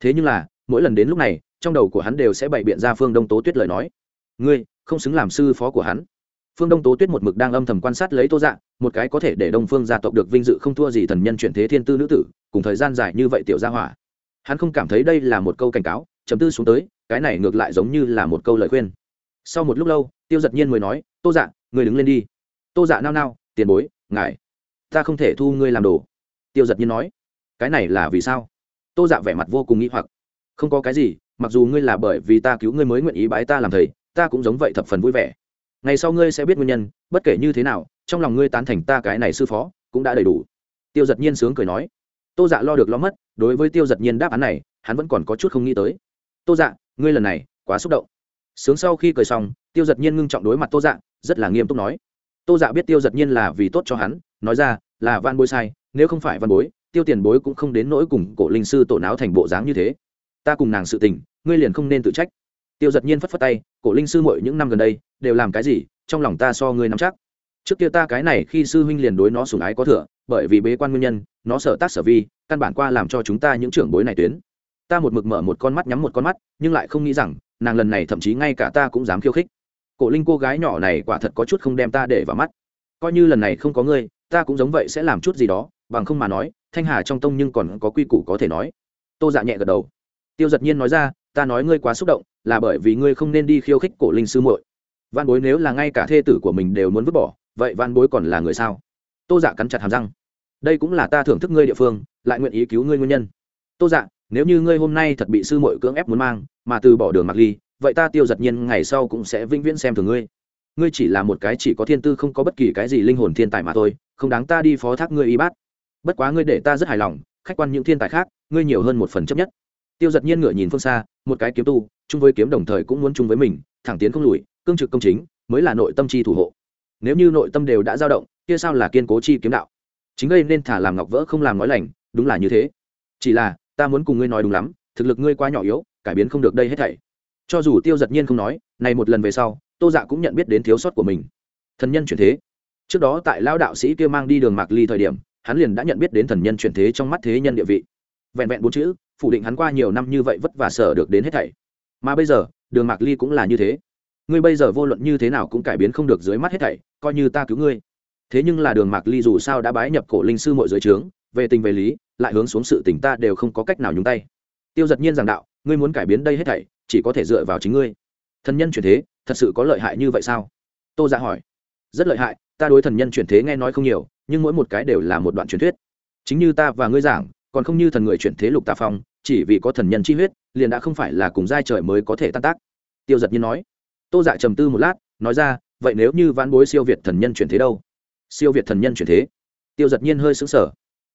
thế nhưng là, mỗi lần đến lúc này, trong đầu của hắn đều sẽ bày biện ra phương đông tố tuyết lời nói ngươi, không xứng làm sư phó của hắn. Phương đông tố tuyết một mực đang âm thầm quan sát lấy tô dạ một cái có thể để đông phương gia tộc được vinh dự không thua gì thần nhân chuyển thế thiên tư nữ tử, cùng thời gian dài như vậy tiểu gia hỏa. Hắn không cảm thấy đây là một câu cảnh cáo, chấm tư xuống tới, cái này ngược lại giống như là một câu lời khuyên. Sau một lúc lâu, tiêu giật nhiên mới nói, tô dạ người đứng lên đi. Tô dạ nao nao, tiền bối, ngài, ta không thể thu ngươi làm đồ. Tiêu giật nhiên nói, cái này là vì sao? Tô dạ vẻ mặt vô cùng nghĩ hoặc, không có cái gì, mặc dù ngươi là bởi vì ta cứu ngươi mới nguyện ý bái ta làm thầy ta cũng giống vậy thập phần vui vẻ. Ngày sau ngươi sẽ biết nguyên nhân, bất kể như thế nào, trong lòng ngươi tán thành ta cái này sư phó, cũng đã đầy đủ. Tiêu giật nhiên sướng cười nói. Tô dạ lo được lo mất, đối với tiêu giật nhiên đáp án này, hắn vẫn còn có chút không nghĩ tới. Tô dạ ngươi lần này quá xúc động. Sướng sau khi cười xong, tiêu giật nhiên ngưng trọng đối mặt tô dạ rất là nghiêm túc nói. Tô dạ biết tiêu giật nhiên là vì tốt cho hắn, nói ra là van bối sai, nếu không phải văn bối, tiêu tiền bối cũng không đến nỗi cùng cổ linh sư tổ náo thành bộ dáng như thế. Ta cùng nàng sự tình, ngươi liền không nên tự trách tiêu giật nhiên phất phất tay, cổ linh sư mội những năm gần đây đều làm cái gì? Trong lòng ta so ngươi nắm chắc. Trước kia ta cái này khi sư huynh liền đối nó sủng ái có thừa, bởi vì bế quan nguyên nhân, nó sợ tác sở vi, căn bản qua làm cho chúng ta những trưởng bối này tuyến. Ta một mực mở một con mắt nhắm một con mắt, nhưng lại không nghĩ rằng, nàng lần này thậm chí ngay cả ta cũng dám khiêu khích. Cổ linh cô gái nhỏ này quả thật có chút không đem ta để vào mắt. Coi như lần này không có ngươi, ta cũng giống vậy sẽ làm chút gì đó, bằng không mà nói, thanh hà trong tông nhưng còn có quy củ có thể nói. Tô dạ nhẹ gật đầu. Tiêu giật nhiên nói ra ta nói ngươi quá xúc động, là bởi vì ngươi không nên đi khiêu khích cổ linh sư muội. Văn bối nếu là ngay cả thê tử của mình đều muốn vứt bỏ, vậy văn bối còn là người sao? Tô dạ cắn chặt hàm răng. Đây cũng là ta thưởng thức ngươi địa phương, lại nguyện ý cứu ngươi nguyên nhân. Tô dạ nếu như ngươi hôm nay thật bị sư muội cưỡng ép muốn mang, mà từ bỏ đường mặc ly, vậy ta tiêu giật nhiên ngày sau cũng sẽ vĩnh viễn xem thường ngươi. Ngươi chỉ là một cái chỉ có thiên tư không có bất kỳ cái gì linh hồn thiên tài mà thôi, không đáng ta đi phó thác ngươi y bát. Bất quá ngươi để ta rất hài lòng, khách quan những thiên tài khác, ngươi nhiều hơn một phần chấp nhất tiêu giật nhiên ngựa nhìn phương xa, một cái kiếm tu, chung với kiếm đồng thời cũng muốn chung với mình, thẳng tiến không lùi, cương trực công chính, mới là nội tâm chi thủ hộ. Nếu như nội tâm đều đã dao động, kia sao là kiên cố chi kiếm đạo? Chính gây nên thả làm ngọc vỡ không làm nói lành, đúng là như thế. Chỉ là, ta muốn cùng ngươi nói đúng lắm, thực lực ngươi quá nhỏ yếu, cải biến không được đây hết thảy. Cho dù tiêu giật nhiên không nói, này một lần về sau, tô dạ cũng nhận biết đến thiếu sót của mình. Thần nhân chuyển thế. Trước đó tại lao đạo sĩ kia mang đi đường mạc ly thời điểm, hắn liền đã nhận biết đến thần nhân chuyển thế trong mắt thế nhân địa vị. Vẹn vẹn bốn chữ phủ định hắn qua nhiều năm như vậy vất vả sở được đến hết thảy. Mà bây giờ, đường mạc ly cũng là như thế. Ngươi bây giờ vô luận như thế nào cũng cải biến không được dưới mắt hết thảy, coi như ta cứu ngươi. Thế nhưng là đường mạc ly dù sao đã bái nhập cổ linh sư mọi dưới trướng, về tình về lý, lại hướng xuống sự tình ta đều không có cách nào nhúng tay. Tiêu giật nhiên giảng đạo, ngươi muốn cải biến đây hết thảy, chỉ có thể dựa vào chính ngươi. Thần nhân chuyển thế, thật sự có lợi hại như vậy sao? Tô dạ hỏi. Rất lợi hại, ta đối thần nhân chuyển thế nghe nói không nhiều, nhưng mỗi một cái đều là một đoạn truyền thuyết. Chính như ta và ngươi giảng còn không như thần người chuyển thế lục tà phong, chỉ vì có thần nhân chi huyết, liền đã không phải là cùng giai trời mới có thể tan tác. Tiêu giật nhiên nói. Tô dạ trầm tư một lát, nói ra, vậy nếu như vãn bối siêu việt thần nhân chuyển thế đâu? Siêu việt thần nhân chuyển thế? Tiêu giật nhiên hơi xứng sở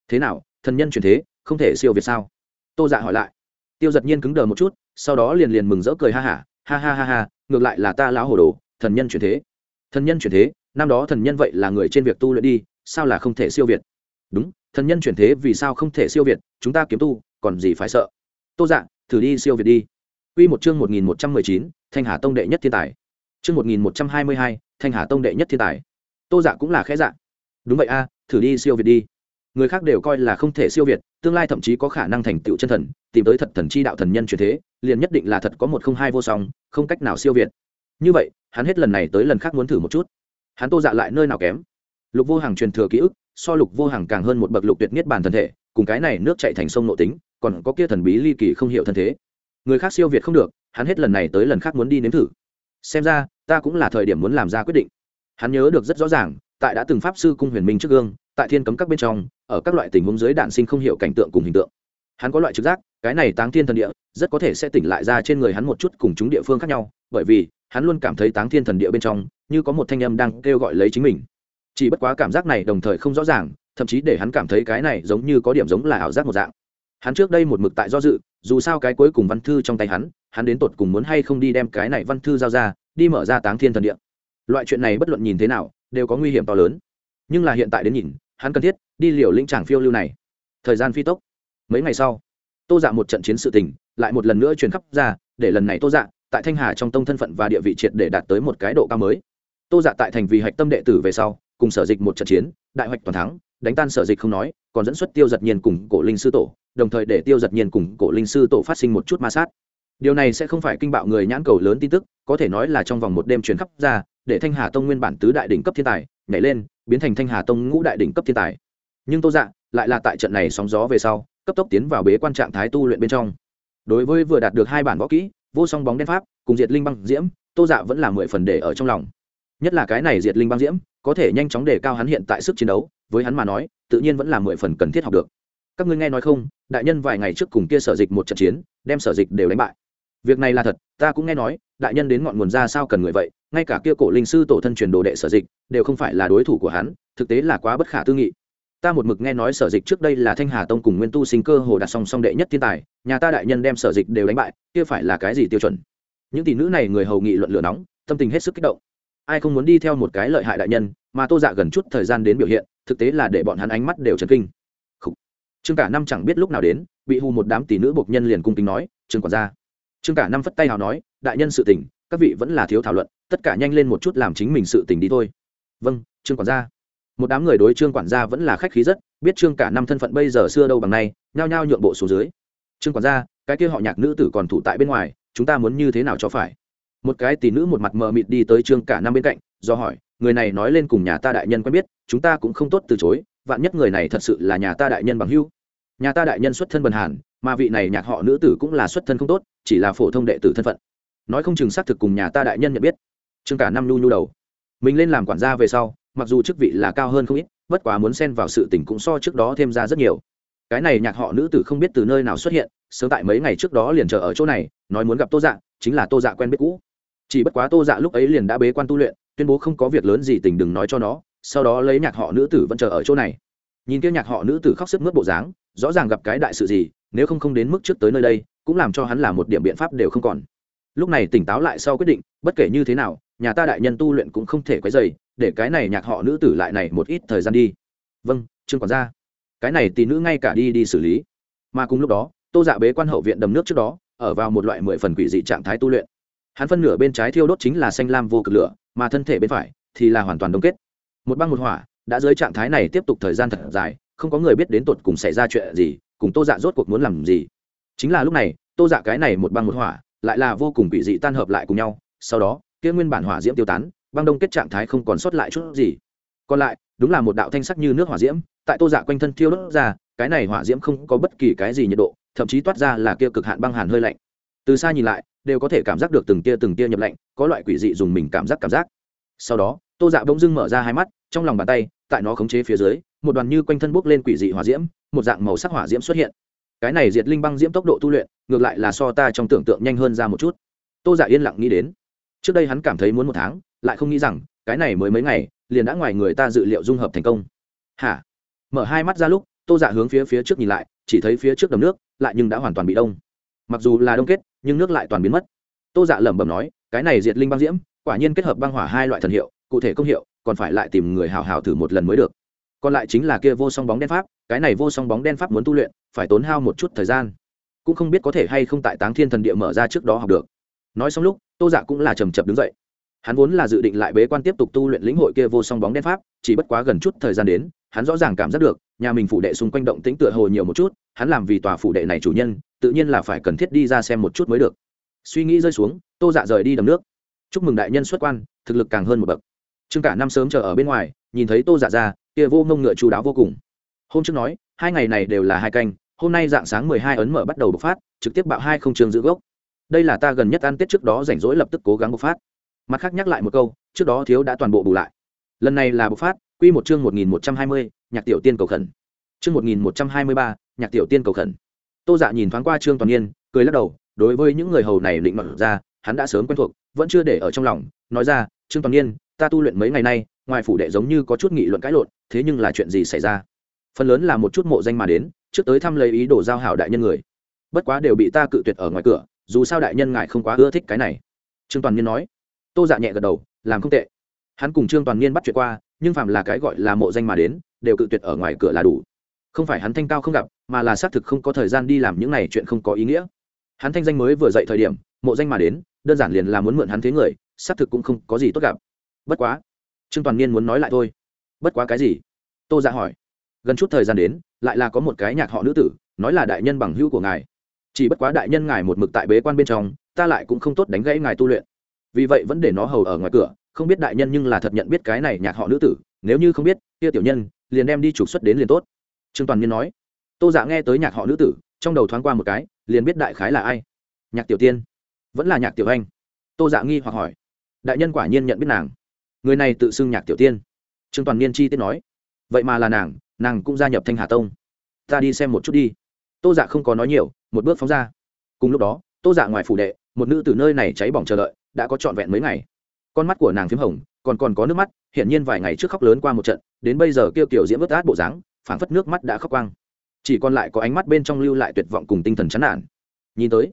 thế nào, thần nhân chuyển thế, không thể siêu việt sao? Tô dạ hỏi lại. Tiêu giật nhiên cứng đờ một chút, sau đó liền liền mừng rỡ cười ha hả, ha ha ha ha, ngược lại là ta lão hồ đồ, thần nhân chuyển thế. Thần nhân chuyển thế, năm đó thần nhân vậy là người trên việc tu luyện đi, sao là không thể siêu việt? Đúng thần nhân chuyển thế vì sao không thể siêu việt chúng ta kiếm tu còn gì phải sợ tô dạ thử đi siêu việt đi Quy một chương 1119, Thanh Hà Tông đệ nhất thiên tài. Chương 1122, Thanh Hà Tông đệ nhất thiên tài. Tô Dạ cũng là khẽ dạ. Đúng vậy a, thử đi siêu việt đi. Người khác đều coi là không thể siêu việt, tương lai thậm chí có khả năng thành tựu chân thần, tìm tới thật thần chi đạo thần nhân chuyển thế, liền nhất định là thật có một không hai vô song, không cách nào siêu việt. Như vậy, hắn hết lần này tới lần khác muốn thử một chút. Hắn Tô Dạ lại nơi nào kém? Lục Vô Hàng truyền thừa ký ức, so Lục Vô Hàng càng hơn một bậc lục tuyệt niết bàn thần thể, cùng cái này nước chảy thành sông nội tính, còn có kia thần bí ly kỳ không hiểu thân thế. Người khác siêu việt không được hắn hết lần này tới lần khác muốn đi nếm thử. Xem ra ta cũng là thời điểm muốn làm ra quyết định. Hắn nhớ được rất rõ ràng tại đã từng pháp sư cung huyền minh trước gương tại thiên cấm các bên trong ở các loại tình huống dưới đạn sinh không hiểu cảnh tượng cùng hình tượng. Hắn có loại trực giác cái này táng thiên thần địa rất có thể sẽ tỉnh lại ra trên người hắn một chút cùng chúng địa phương khác nhau bởi vì hắn luôn cảm thấy táng thiên thần địa bên trong như có một thanh âm đang kêu gọi lấy chính mình chỉ bất quá cảm giác này đồng thời không rõ ràng, thậm chí để hắn cảm thấy cái này giống như có điểm giống là ảo giác một dạng. Hắn trước đây một mực tại do dự, dù sao cái cuối cùng văn thư trong tay hắn hắn đến tột cùng muốn hay không đi đem cái này văn thư giao ra, đi mở ra táng thiên thần địa. Loại chuyện này bất luận nhìn thế nào, đều có nguy hiểm to lớn. Nhưng là hiện tại đến nhìn, hắn cần thiết đi liều lĩnh tràng phiêu lưu này. Thời gian phi tốc. Mấy ngày sau, tô dạ một trận chiến sự tình, lại một lần nữa truyền khắp ra, để lần này tô dạ tại thanh hà trong tông thân phận và địa vị triệt để đạt tới một cái độ cao mới. Tô dạ tại thành vì hạch tâm đệ tử về sau cùng sở dịch một trận chiến, đại hoạch toàn thắng, đánh tan sở dịch không nói, còn dẫn xuất tiêu giật nhiên cùng cổ linh sư tổ, đồng thời để tiêu giật nhiên cùng cổ linh sư tổ phát sinh một chút ma sát. Điều này sẽ không phải kinh bạo người nhãn cầu lớn tin tức, có thể nói là trong vòng một đêm chuyển khắp ra, để thanh hà tông nguyên bản tứ đại đỉnh cấp thiên tài, nhảy lên, biến thành thanh hà tông ngũ đại đỉnh cấp thiên tài. Nhưng tô dạ lại là tại trận này sóng gió về sau, cấp tốc tiến vào bế quan trạng thái tu luyện bên trong. Đối với vừa đạt được hai bản võ kỹ, vô song bóng đen pháp, cùng diệt linh băng diễm, tô dạ vẫn là mười phần để ở trong lòng. Nhất là cái này diệt linh băng diễm có thể nhanh chóng đề cao hắn hiện tại sức chiến đấu, với hắn mà nói, tự nhiên vẫn là mười phần cần thiết học được. Các ngươi nghe nói không, đại nhân vài ngày trước cùng kia sở dịch một trận chiến, đem sở dịch đều đánh bại. Việc này là thật, ta cũng nghe nói, đại nhân đến ngọn nguồn ra sao cần người vậy, ngay cả kia cổ linh sư tổ thân truyền đồ đệ sở dịch, đều không phải là đối thủ của hắn, thực tế là quá bất khả tư nghị. Ta một mực nghe nói sở dịch trước đây là thanh hà tông cùng nguyên tu sinh cơ hồ đạt song song đệ nhất thiên tài, nhà ta đại nhân đem sở dịch đều đánh bại, kia phải là cái gì tiêu chuẩn? Những tỷ nữ này người hầu nghị luận lửa nóng, tâm tình hết sức kích động ai không muốn đi theo một cái lợi hại đại nhân, mà tô dạ gần chút thời gian đến biểu hiện, thực tế là để bọn hắn ánh mắt đều trần kinh. Trương cả năm chẳng biết lúc nào đến, bị hù một đám tỷ nữ buộc nhân liền cung kính nói, trương quản gia. Trương cả năm phất tay hào nói, đại nhân sự tình, các vị vẫn là thiếu thảo luận, tất cả nhanh lên một chút làm chính mình sự tình đi thôi. Vâng trương quản gia. Một đám người đối trương quản gia vẫn là khách khí rất, biết trương cả năm thân phận bây giờ xưa đâu bằng nay, nhao nhao nhượng bộ xuống dưới. Trương quản gia, cái kia họ nhạc nữ tử còn thủ tại bên ngoài, chúng ta muốn như thế nào cho phải? Một cái tỷ nữ một mặt mờ mịt đi tới trương cả năm bên cạnh, do hỏi, người này nói lên cùng nhà ta đại nhân quen biết, chúng ta cũng không tốt từ chối, vạn nhất người này thật sự là nhà ta đại nhân bằng hưu nhà ta đại nhân xuất thân bần hàn, mà vị này nhạc họ nữ tử cũng là xuất thân không tốt, chỉ là phổ thông đệ tử thân phận. Nói không chừng xác thực cùng nhà ta đại nhân nhận biết. Trương cả năm nhu nhu đầu. Mình lên làm quản gia về sau, mặc dù chức vị là cao hơn không ít, bất quá muốn xen vào sự tình cũng so trước đó thêm ra rất nhiều. Cái này nhạc họ nữ tử không biết từ nơi nào xuất hiện, sớm tại mấy ngày trước đó liền chờ ở chỗ này, nói muốn gặp tô dạ chính là tô dạ quen biết cũ chỉ bất quá tô dạ lúc ấy liền đã bế quan tu luyện, tuyên bố không có việc lớn gì tình đừng nói cho nó, sau đó lấy nhạc họ nữ tử vẫn chờ ở chỗ này. Nhìn kia nhạc họ nữ tử khóc sức mướt bộ dáng, rõ ràng gặp cái đại sự gì, nếu không không đến mức trước tới nơi đây, cũng làm cho hắn là một điểm biện pháp đều không còn. Lúc này tỉnh táo lại sau quyết định, bất kể như thế nào, nhà ta đại nhân tu luyện cũng không thể quấy dày để cái này nhạc họ nữ tử lại này một ít thời gian đi. Vâng trương quản gia. Cái này tỷ nữ ngay cả đi đi xử lý. Mà cùng lúc đó, tô dạ bế quan hậu viện đầm nước trước đó, ở vào một loại mười phần quỷ dị trạng thái tu luyện hắn phân nửa bên trái thiêu đốt chính là xanh lam vô cực lửa, mà thân thể bên phải thì là hoàn toàn đông kết. Một băng một hỏa đã dưới trạng thái này tiếp tục thời gian thật dài, không có người biết đến tột cùng xảy ra chuyện gì, cùng tô dạ rốt cuộc muốn làm gì. Chính là lúc này, tô dạ cái này một băng một hỏa lại là vô cùng quỷ dị tan hợp lại cùng nhau, sau đó, kia nguyên bản hỏa diễm tiêu tán, băng đông kết trạng thái không còn sót lại chút gì. Còn lại, đúng là một đạo thanh sắc như nước hỏa diễm, tại tô dạ quanh thân thiêu đốt ra, cái này hỏa diễm không có bất kỳ cái gì nhiệt độ, thậm chí toát ra là kia cực hạn băng hàn hơi lạnh. Từ xa nhìn lại đều có thể cảm giác được từng tia từng tia nhập lạnh, có loại quỷ dị dùng mình cảm giác cảm giác. Sau đó, tô dạ bỗng dưng mở ra hai mắt, trong lòng bàn tay, tại nó khống chế phía dưới, một đoàn như quanh thân bốc lên quỷ dị hỏa diễm, một dạng màu sắc hỏa diễm xuất hiện. Cái này diệt linh băng diễm tốc độ tu luyện, ngược lại là so ta trong tưởng tượng nhanh hơn ra một chút. Tô giả dạ yên lặng nghĩ đến. Trước đây hắn cảm thấy muốn một tháng, lại không nghĩ rằng, cái này mới mấy ngày, liền đã ngoài người ta dự liệu dung hợp thành công. Hả? Mở hai mắt ra lúc, tô dạ hướng phía phía trước nhìn lại, chỉ thấy phía trước đầm nước, lại nhưng đã hoàn toàn bị đông. Mặc dù là đông kết nhưng nước lại toàn biến mất. Tô dạ lẩm bẩm nói, cái này diệt linh băng diễm, quả nhiên kết hợp băng hỏa hai loại thần hiệu, cụ thể công hiệu, còn phải lại tìm người hào hào thử một lần mới được. Còn lại chính là kia vô song bóng đen pháp, cái này vô song bóng đen pháp muốn tu luyện, phải tốn hao một chút thời gian. Cũng không biết có thể hay không tại táng thiên thần địa mở ra trước đó học được. Nói xong lúc, tô dạ cũng là trầm chập đứng dậy. Hắn vốn là dự định lại bế quan tiếp tục tu luyện lĩnh hội kia vô song bóng đen pháp, chỉ bất quá gần chút thời gian đến, hắn rõ ràng cảm giác được, nhà mình phụ đệ xung quanh động tĩnh tựa hồ nhiều một chút hắn làm vì tòa phủ đệ này chủ nhân, tự nhiên là phải cần thiết đi ra xem một chút mới được. Suy nghĩ rơi xuống, tô dạ rời đi đầm nước. Chúc mừng đại nhân xuất quan, thực lực càng hơn một bậc. Trương cả năm sớm chờ ở bên ngoài, nhìn thấy tô dạ ra, kia vô ngông ngựa chú đáo vô cùng. Hôm trước nói, hai ngày này đều là hai canh, hôm nay dạng sáng mười hai ấn mở bắt đầu bộc phát, trực tiếp bạo hai không trường giữ gốc. Đây là ta gần nhất ăn tết trước đó rảnh rỗi lập tức cố gắng bộc phát. Mặt khác nhắc lại một câu, trước đó thiếu đã toàn bộ bù lại. Lần này là bộc phát, quy một chương một nghìn một trăm hai mươi, nhạc tiểu tiên cầu khẩn chương một nghìn một trăm hai mươi ba, nhạc tiểu tiên cầu khẩn. Tô dạ nhìn thoáng qua trương toàn niên cười lắc đầu, đối với những người hầu này định mặc ra, hắn đã sớm quen thuộc, vẫn chưa để ở trong lòng, nói ra, trương toàn niên ta tu luyện mấy ngày nay, ngoài phủ đệ giống như có chút nghị luận cãi lộn, thế nhưng là chuyện gì xảy ra? Phần lớn là một chút mộ danh mà đến, trước tới thăm lấy ý đồ giao hảo đại nhân người. Bất quá đều bị ta cự tuyệt ở ngoài cửa, dù sao đại nhân ngài không quá ưa thích cái này. Trương toàn niên nói. Tô dạ nhẹ gật đầu, làm không tệ. Hắn cùng trương toàn niên bắt chuyện qua, nhưng phạm là cái gọi là mộ danh mà đến, đều cự tuyệt ở ngoài cửa là đủ không phải hắn thanh cao không gặp, mà là xác thực không có thời gian đi làm những này chuyện không có ý nghĩa. Hắn thanh danh mới vừa dậy thời điểm, mộ danh mà đến, đơn giản liền là muốn mượn hắn thế người, xác thực cũng không có gì tốt gặp. Bất quá, trương toàn niên muốn nói lại thôi. Bất quá cái gì? Tô dạ hỏi. Gần chút thời gian đến, lại là có một cái nhạc họ nữ tử, nói là đại nhân bằng hữu của ngài. Chỉ bất quá đại nhân ngài một mực tại bế quan bên trong, ta lại cũng không tốt đánh gãy ngài tu luyện. Vì vậy vẫn để nó hầu ở ngoài cửa, không biết đại nhân nhưng là thật nhận biết cái này nhạc họ nữ tử, nếu như không biết, kia tiểu nhân liền đem đi trục xuất đến liền tốt trương toàn niên nói, tô dạ nghe tới nhạc họ nữ tử, trong đầu thoáng qua một cái, liền biết đại khái là ai. Nhạc tiểu tiên. Vẫn là nhạc tiểu anh. Tô dạ nghi hoặc hỏi. Đại nhân quả nhiên nhận biết nàng. Người này tự xưng nhạc tiểu tiên. Trương toàn niên chi tiết nói, vậy mà là nàng nàng cũng gia nhập thanh hà tông. Ta đi xem một chút đi. Tô dạ không có nói nhiều, một bước phóng ra. Cùng lúc đó, tô dạ ngoài phủ đệ, một nữ từ nơi này cháy bỏng chờ đợi, đã có trọn vẹn mấy ngày. Con mắt của nàng p h í m hồng, còn còn có nước mắt, hiển nhiên vài ngày trước khóc lớn qua một trận, đến bây giờ kêu kiểu diễm vớt át bộ dáng phảng phất nước mắt đã khóc quang. Chỉ còn lại có ánh mắt bên trong lưu lại tuyệt vọng cùng tinh thần chán nản. Nhìn tới,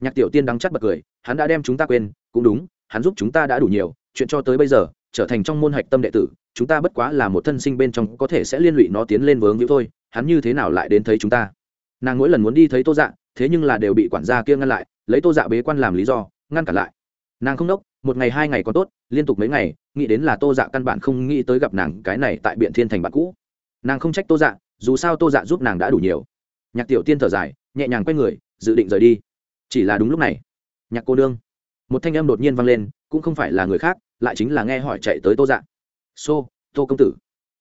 nhạc tiểu tiên đắng chắt bật cười, hắn đã đem chúng ta quên, cũng đúng, hắn giúp chúng ta đã đủ nhiều, chuyện cho tới bây giờ, trở thành trong môn hạch tâm đệ tử, chúng ta bất quá là một thân sinh bên trong có thể sẽ liên lụy nó tiến lên vướng như thôi, hắn như thế nào lại đến thấy chúng ta? Nàng mỗi lần muốn đi thấy tô dạ thế nhưng là đều bị quản gia kia ngăn lại, lấy tô dạ bế quan làm lý do, ngăn cản lại. Nàng không đốc, một ngày hai ngày còn tốt, liên tục mấy ngày, nghĩ đến là tô dạ căn bản không nghĩ tới gặp nàng cái này tại biện thiên thành bạn cũ nàng không trách tô dạ dù sao tô dạ giúp nàng đã đủ nhiều. Nhạc tiểu tiên thở dài nhẹ nhàng quay người dự định rời đi. Chỉ là đúng lúc này nhạc cô đương một thanh âm đột nhiên vang lên cũng không phải là người khác lại chính là nghe hỏi chạy tới tô dạ. Xô、so, tô công tử.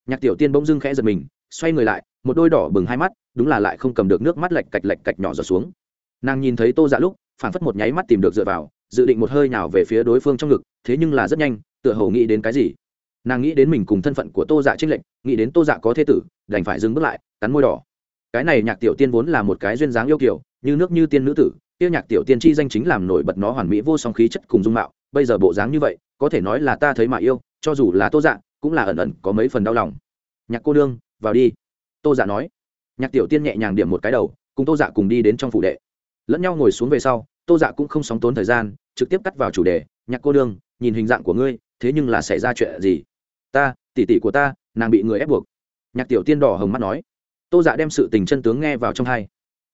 Nhạc tiểu tiên bỗng dưng khẽ giật mình xoay người lại một đôi đỏ bừng hai mắt đúng là lại không cầm được nước mắt lạch cạch lạch cạch nhỏ giọt xuống. Nàng nhìn thấy tô dạ lúc phản phất một nháy mắt tìm được dựa vào dự định một hơi nào về phía đối phương trong ngực thế nhưng là rất nhanh tựa hồ nghĩ đến cái gì nàng nghĩ đến mình cùng thân phận của tô dạ trinh lệnh, nghĩ đến tô dạ có thế tử, đành phải dừng bước lại, cắn môi đỏ. Cái này nhạc tiểu tiên vốn là một cái duyên dáng yêu kiểu như nước như tiên nữ tử tiêu nhạc tiểu tiên chi danh chính làm nổi bật nó hoàn mỹ vô song khí chất cùng dung mạo, bây giờ bộ dáng như vậy, có thể nói là ta thấy mà yêu, cho dù là tô dạ cũng là ẩn ẩn có mấy phần đau lòng. Nhạc cô đương vào đi. Tô dạ nói. Nhạc tiểu tiên nhẹ nhàng điểm một cái đầu, cùng tô dạ cùng đi đến trong phủ đệ. Lẫn nhau ngồi xuống về sau, tô dạ cũng không sóng tốn thời gian, trực tiếp cắt vào chủ đề. Nhạc cô đương nhìn hình dạng của ngươi, thế nhưng là xảy ra chuyện gì? Ta tỉ tỉ của ta, nàng bị người ép buộc. Nhạc tiểu tiên đỏ hồng mắt nói. Tô dạ đem sự tình chân tướng nghe vào trong hai.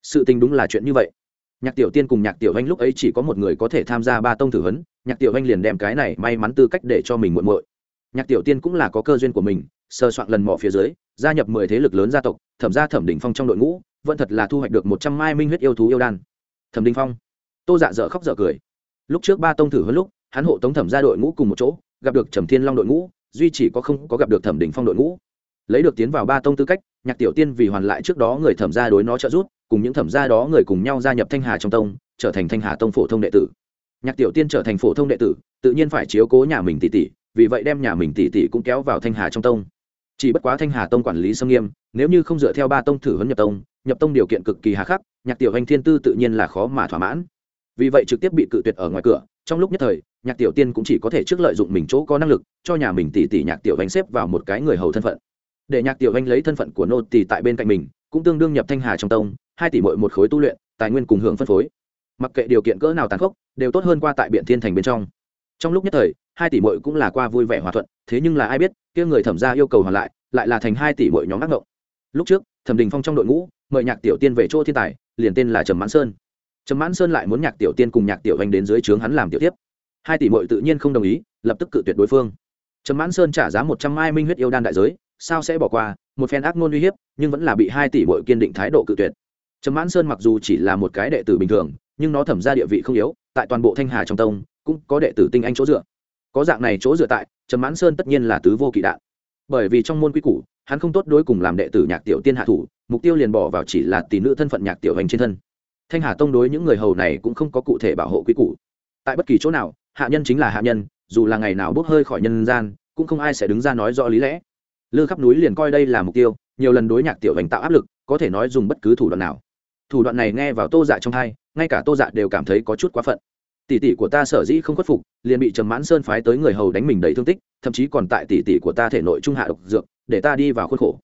Sự tình đúng là chuyện như vậy. Nhạc tiểu tiên cùng nhạc tiểu anh lúc ấy chỉ có một người có thể tham gia ba tông thử huấn, nhạc tiểu anh liền đem cái này may mắn tư cách để cho mình muộn muội. Nhạc tiểu tiên cũng là có cơ duyên của mình sơ soạn lần mỏ phía dưới, gia nhập mười thế lực lớn gia tộc, thẩm ra thẩm đỉnh phong trong đội ngũ, vẫn thật là thu hoạch được một trăm mai minh huyết yêu thú yêu đan. Thẩm đỉnh phong. Tô dạ dở khóc dở cười. Lúc trước ba tông thử hấn lúc, hắn hộ tống thẩm ra đội ngũ cùng một chỗ, gặp được trầm thiên long đội ngũ duy chỉ có không có gặp được thẩm đỉnh phong đội ngũ. Lấy được tiến vào ba tông tư cách, nhạc tiểu tiên vì hoàn lại trước đó người thẩm gia đối nó trợ giúp, cùng những thẩm gia đó người cùng nhau gia nhập thanh hà trong tông, trở thành thanh hà tông phổ thông đệ tử. Nhạc tiểu tiên trở thành phổ thông đệ tử, tự nhiên phải chiếu cố nhà mình tỷ tỷ, vì vậy đem nhà mình tỷ tỷ cũng kéo vào thanh hà trong tông. Chỉ bất quá thanh hà tông quản lý sâm nghiêm, nếu như không dựa theo ba tông thử huấn nhập tông nhập tông điều kiện cực kỳ hà khắc, nhạc tiểu anh thiên tư tự nhiên là khó mà thỏa mãn. Vì vậy trực tiếp bị cự tuyệt ở ngoài cửa, trong lúc nhất thời nhạc tiểu tiên cũng chỉ có thể trước lợi dụng mình chỗ có năng lực, cho nhà mình tỷ tỷ nhạc tiểu anh xếp vào một cái người hầu thân phận. Để nhạc tiểu anh lấy thân phận của nô tỷ tại bên cạnh mình, cũng tương đương nhập thanh hà trong tông, hai tỷ mỗi một khối tu luyện, tài nguyên cùng hưởng phân phối. Mặc kệ điều kiện cỡ nào tàn khốc, đều tốt hơn qua tại biện thiên thành bên trong. Trong lúc nhất thời, hai tỷ mội cũng là qua vui vẻ hòa thuận, thế nhưng là ai biết, kia người thẩm ra yêu cầu hoàn lại lại là thành hai tỷ mội nhóm ác ngộng. Lúc trước, thẩm đình phong trong đội ngũ, mời nhạc tiểu tiên về chỗ thiên tài, liền tên là trầm mãn sơn. Trầm mãn sơn lại muốn nhạc tiểu tiên cùng nhạc tiểu anh đến dưới trướng hắn làm tiểu tiếp hai tỷ mội tự nhiên không đồng ý, lập tức cự tuyệt đối phương. Trầm mãn sơn trả giá một trăm hai minh huyết yêu đan đại giới, sao sẽ bỏ qua, một phen ác ngôn uy hiếp, nhưng vẫn là bị hai tỷ mội kiên định thái độ cự tuyệt. Trầm mãn sơn mặc dù chỉ là một cái đệ tử bình thường, nhưng nó thẩm ra địa vị không yếu, tại toàn bộ thanh hà trong tông, cũng có đệ tử tinh anh chỗ dựa. Có dạng này chỗ dựa tại, trầm mãn sơn tất nhiên là tứ vô kỵ đạn. Bởi vì trong môn quy củ, hắn không tốt đối cùng làm đệ tử nhạc tiểu tiên hạ thủ, mục tiêu liền bỏ vào chỉ là tỷ nữ thân phận nhạc tiểu hành trên thân. Thanh hà tông đối những người hầu này cũng không có cụ thể bảo hộ quy củ. Tại bất kỳ chỗ nào hạ nhân chính là hạ nhân, dù là ngày nào bốc hơi khỏi nhân gian, cũng không ai sẽ đứng ra nói rõ lý lẽ. Lư khắp núi liền coi đây là mục tiêu, nhiều lần đối nhạc tiểu hành tạo áp lực, có thể nói dùng bất cứ thủ đoạn nào. Thủ đoạn này nghe vào tô dạ trong hai, ngay cả tô dạ đều cảm thấy có chút quá phận. Tỷ tỷ của ta sở dĩ không khuất phục, liền bị trầm mãn sơn phái tới người hầu đánh mình đầy thương tích, thậm chí còn tại tỷ tỷ của ta thể nội trung hạ độc dược, để ta đi vào khuất khổ.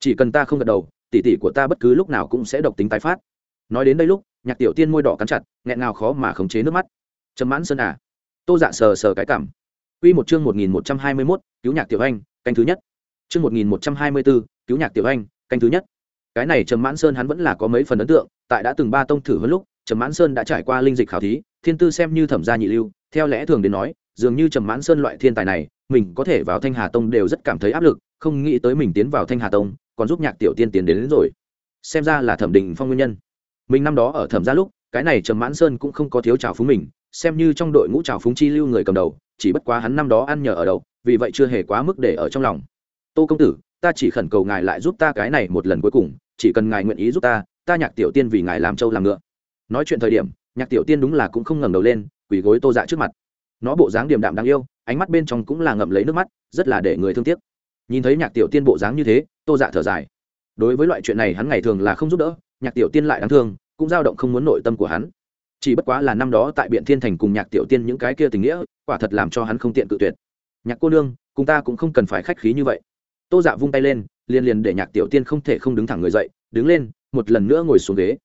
Chỉ cần ta không gật đầu, tỷ tỷ của ta bất cứ lúc nào cũng sẽ độc tính tái phát. Nói đến đây lúc, nhạc tiểu tiên môi đỏ cắn chặt, nghẹn ngào khó mà khống chế nước mắt. Trầm mãn sơn à tô dạ sờ sờ cái cảm Quy một chương 1121, cứu nhạc tiểu anh, canh thứ nhất. Chương 1124, cứu nhạc tiểu anh, canh thứ nhất. Cái này Trầm Mãn Sơn hắn vẫn là có mấy phần ấn tượng, tại đã từng ba tông thử hơn lúc, Trầm Mãn Sơn đã trải qua linh dịch khảo thí, thiên tư xem như thẩm gia nhị lưu, theo lẽ thường đến nói, dường như Trầm Mãn Sơn loại thiên tài này, mình có thể vào Thanh Hà tông đều rất cảm thấy áp lực, không nghĩ tới mình tiến vào Thanh Hà tông, còn giúp Nhạc tiểu tiên tiến đến, đến rồi. Xem ra là thẩm định phong nguyên nhân. Mình năm đó ở thẩm gia lúc, cái này Trầm Mãn Sơn cũng không có thiếu trào phúng mình, xem như trong đội ngũ trào phúng chi lưu người cầm đầu, chỉ bất quá hắn năm đó ăn nhờ ở đậu vì vậy chưa hề quá mức để ở trong lòng. Tô công tử ta chỉ khẩn cầu ngài lại giúp ta cái này một lần cuối cùng chỉ cần ngài nguyện ý giúp ta ta nhạc tiểu tiên vì ngài làm trâu làm ngựa. Nói chuyện thời điểm nhạc tiểu tiên đúng là cũng không ngẩng đầu lên quỳ gối tô dạ trước mặt. Nó bộ dáng điềm đạm đáng yêu ánh mắt bên trong cũng là ngậm lấy nước mắt rất là để người thương tiếc. Nhìn thấy nhạc tiểu tiên bộ dáng như thế tô dạ thở dài. Đối với loại chuyện này hắn ngày thường là không giúp đỡ nhạc tiểu tiên lại đáng thương cũng dao động không muốn nội tâm của hắn chỉ bất quá là năm đó tại biện thiên thành cùng nhạc tiểu tiên những cái kia tình nghĩa, quả thật làm cho hắn không tiện cự tuyệt. Nhạc cô nương, cùng ta cũng không cần phải khách khí như vậy. Tô dạ vung tay lên, liền liền để nhạc tiểu tiên không thể không đứng thẳng người dậy, đứng lên, một lần nữa ngồi xuống ghế.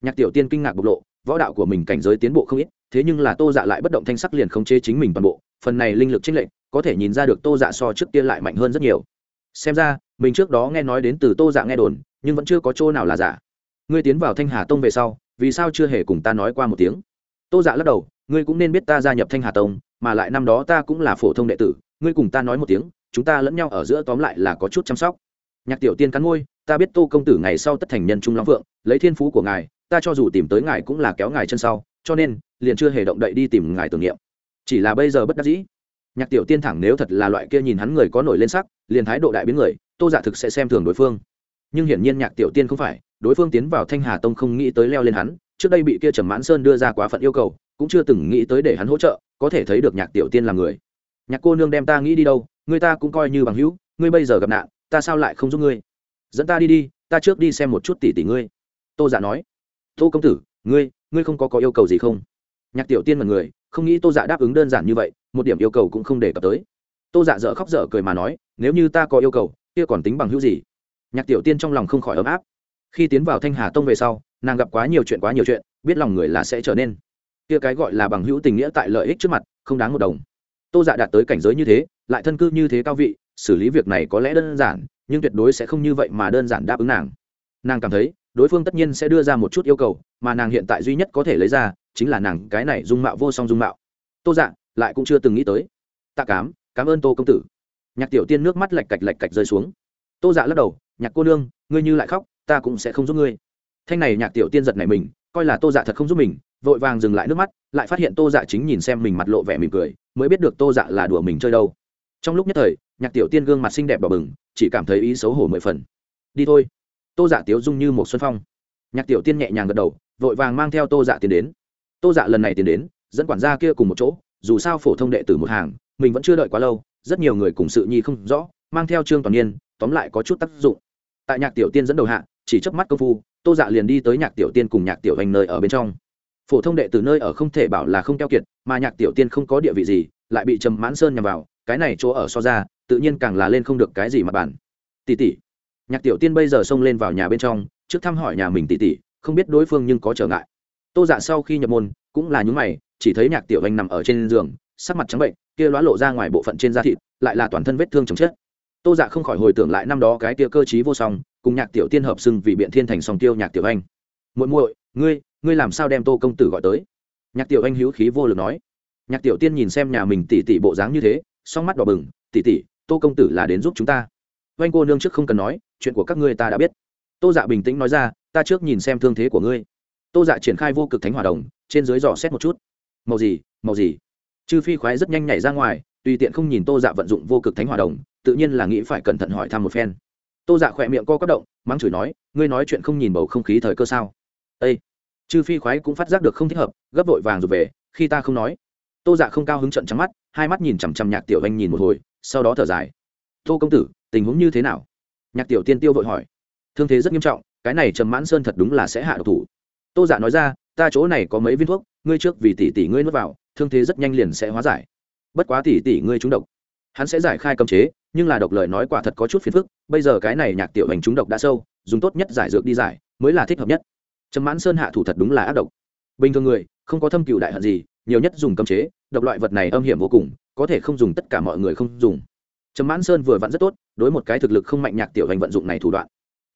Nhạc tiểu tiên kinh ngạc bộc lộ, võ đạo của mình cảnh giới tiến bộ không ít, thế nhưng là tô dạ lại bất động thanh sắc liền không chế chính mình toàn bộ, phần này linh lực trích lệnh có thể nhìn ra được tô dạ so trước tiên lại mạnh hơn rất nhiều. Xem ra, mình trước đó nghe nói đến từ tô dạ nghe đồn, nhưng vẫn chưa có chỗ nào là giả. Ngươi tiến vào thanh hà tông về sau vì sao chưa hề cùng ta nói qua một tiếng? Tô dạ lắc đầu, ngươi cũng nên biết ta gia nhập thanh hà tông, mà lại năm đó ta cũng là phổ thông đệ tử, ngươi cùng ta nói một tiếng, chúng ta lẫn nhau ở giữa tóm lại là có chút chăm sóc. Nhạc tiểu tiên cắn môi, ta biết tô công tử ngày sau tất thành nhân trung long phượng lấy thiên phú của ngài, ta cho dù tìm tới ngài cũng là kéo ngài chân sau, cho nên, liền chưa hề động đậy đi tìm ngài tưởng niệm. Chỉ là bây giờ bất đắc dĩ. Nhạc tiểu tiên thẳng nếu thật là loại kia nhìn hắn người có nổi lên sắc, liền thái độ đại biến người, tô giả thực sẽ xem thường đối phương. Nhưng hiển nhiên nhạc tiểu tiên không phải đối phương tiến vào thanh hà tông không nghĩ tới leo lên hắn, trước đây bị kia trầm mãn sơn đưa ra quá phận yêu cầu, cũng chưa từng nghĩ tới để hắn hỗ trợ, có thể thấy được nhạc tiểu tiên là người. Nhạc cô nương đem ta nghĩ đi đâu, người ta cũng coi như bằng hữu, ngươi bây giờ gặp nạn, ta sao lại không giúp ngươi? Dẫn ta đi đi, ta trước đi xem một chút tỷ tỷ ngươi. Tô dạ nói. Tô công tử, ngươi ngươi không có có yêu cầu gì không? Nhạc tiểu tiên mật người không nghĩ tô dạ đáp ứng đơn giản như vậy, một điểm yêu cầu cũng không đề cập tới. Tô dạ dở khóc dở cười mà nói, nếu như ta có yêu cầu, kia còn tính bằng hữu gì? Nhạc tiểu tiên trong lòng không khỏi ấm áp khi tiến vào thanh hà tông về sau, nàng gặp quá nhiều chuyện quá nhiều chuyện, biết lòng người là sẽ trở nên. Kia cái gọi là bằng hữu tình nghĩa tại lợi ích trước mặt, không đáng một đồng. Tô dạ đạt tới cảnh giới như thế, lại thân cư như thế cao vị, xử lý việc này có lẽ đơn giản, nhưng tuyệt đối sẽ không như vậy mà đơn giản đáp ứng nàng. Nàng cảm thấy, đối phương tất nhiên sẽ đưa ra một chút yêu cầu, mà nàng hiện tại duy nhất có thể lấy ra, chính là nàng cái này dung mạo vô song dung mạo. Tô dạ lại cũng chưa từng nghĩ tới. Tạ cám, cảm ơn tô công tử. Nhạc tiểu tiên nước mắt lạch cạch lạch cạch rơi xuống. Tô dạ lắc đầu, nhạc cô nương, ngươi như lại khóc ta cũng sẽ không giúp ngươi. Thanh này nhạc tiểu tiên giật này mình, coi là tô dạ thật không giúp mình, vội vàng dừng lại nước mắt, lại phát hiện tô dạ chính nhìn xem mình mặt lộ vẻ mỉm cười, mới biết được tô dạ là đùa mình chơi đâu. Trong lúc nhất thời, nhạc tiểu tiên gương mặt xinh đẹp đỏ bừng, chỉ cảm thấy ý xấu hổ mười phần. Đi thôi. Tô dạ tiếu dung như một xuân phong. Nhạc tiểu tiên nhẹ nhàng gật đầu, vội vàng mang theo tô dạ tiến đến. Tô dạ lần này tiến đến, dẫn quản gia kia cùng một chỗ, dù sao phổ thông đệ tử một hàng, mình vẫn chưa đợi quá lâu, rất nhiều người cùng sự nhi không rõ, mang theo trương toàn niên, tóm lại có chút tác dụng tại nhạc tiểu tiên dẫn đầu hạ, chỉ chớp mắt công phu, tô dạ liền đi tới nhạc tiểu tiên cùng nhạc tiểu hành nơi ở bên trong. Phổ thông đệ từ nơi ở không thể bảo là không keo kiệt, mà nhạc tiểu tiên không có địa vị gì, lại bị trầm mãn sơn nhằm vào, cái này chỗ ở so ra, tự nhiên càng là lên không được cái gì mà bản. Tỷ tỷ, nhạc tiểu tiên bây giờ xông lên vào nhà bên trong, trước thăm hỏi nhà mình tỷ tỷ, không biết đối phương nhưng có trở ngại. Tô dạ sau khi nhập môn, cũng là những mày, chỉ thấy nhạc tiểu anh nằm ở trên giường, sắc mặt trắng bệnh, kia lóa lộ ra ngoài bộ phận trên da thịt, lại là toàn thân vết thương chồng chết tô dạ không khỏi hồi tưởng lại năm đó cái tia cơ chí vô song, cùng nhạc tiểu tiên hợp xưng vì biện thiên thành song tiêu nhạc tiểu anh. Muội muội, ngươi ngươi làm sao đem tô công tử gọi tới? Nhạc tiểu anh hữu khí vô lực nói. Nhạc tiểu tiên nhìn xem nhà mình tỉ tỉ bộ dáng như thế, song mắt đỏ bừng tỉ tỉ tô công tử là đến giúp chúng ta. Oanh cô nương trước không cần nói, chuyện của các ngươi ta đã biết. Tô dạ bình tĩnh nói ra, ta trước nhìn xem thương thế của ngươi. Tô dạ triển khai vô cực thánh hòa đồng, trên dưới dò xét một chút. Màu gì màu gì? Chư phi khoái rất nhanh nhảy ra ngoài tùy tiện không nhìn tô dạ vận dụng vô cực thánh hòa đồng, tự nhiên là nghĩ phải cẩn thận hỏi thăm một phen. Tô dạ khỏe miệng co quất động, mắng chửi nói, ngươi nói chuyện không nhìn bầu không khí thời cơ sao? Â chư phi khoái cũng phát giác được không thích hợp, gấp vội vàng rồi về, khi ta không nói. Tô dạ không cao hứng trận trắng mắt, hai mắt nhìn chằm chằm nhạc tiểu anh nhìn một hồi, sau đó thở dài. Tô công tử, tình huống như thế nào? Nhạc tiểu tiên tiêu vội hỏi. Thương thế rất nghiêm trọng, cái này trầm mãn sơn thật đúng là sẽ hạ độc thủ. Tô dạ nói ra, ta chỗ này có mấy viên thuốc, ngươi trước vì tỷ tỷ ngươi nuốt vào, thương thế rất nhanh liền sẽ hóa giải bất quá tỷ tỷ ngươi trúng độc. Hắn sẽ giải khai cấm chế, nhưng là độc lời nói quả thật có chút phiền phức, bây giờ cái này nhạc tiểu hành trúng độc đã sâu, dùng tốt nhất giải dược đi giải, mới là thích hợp nhất. Trầm mãn sơn hạ thủ thật đúng là ác độc. Bình thường người, không có thâm cựu đại hận gì, nhiều nhất dùng cấm chế, độc loại vật này âm hiểm vô cùng, có thể không dùng tất cả mọi người không dùng. Trầm mãn sơn vừa vặn rất tốt, đối một cái thực lực không mạnh nhạc tiểu hành vận dụng này thủ đoạn.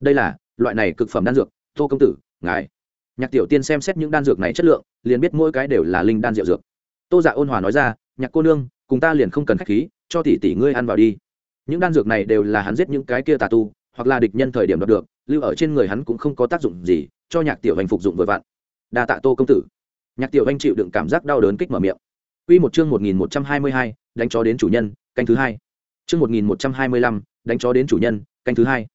Đây là, loại này cực phẩm đan dược, tô công tử, ngài. Nhạc tiểu tiên xem xét những đan dược này chất lượng, liền biết mỗi cái đều là linh đan rượu dược. Tô dạ ôn hòa nói ra nhạc cô nương cùng ta liền không cần k h á c h khí cho tỷ tỷ ngươi ăn vào đi những đan dược này đều là hắn giết những cái kia tà tu hoặc là địch nhân thời điểm đọc được lưu ở trên người hắn cũng không có tác dụng gì cho nhạc tiểu hành phục dụng vừa vặn đa tạ tô công tử nhạc tiểu anh chịu đựng cảm giác đau đớn kích mở miệng Quy một chương một nghìn một trăm hai mươi hai, đánh chó đến chủ nhân, canh thứ hai. Chương một nghìn một trăm hai mươi lăm, đánh chó đến chủ nhân, canh thứ hai.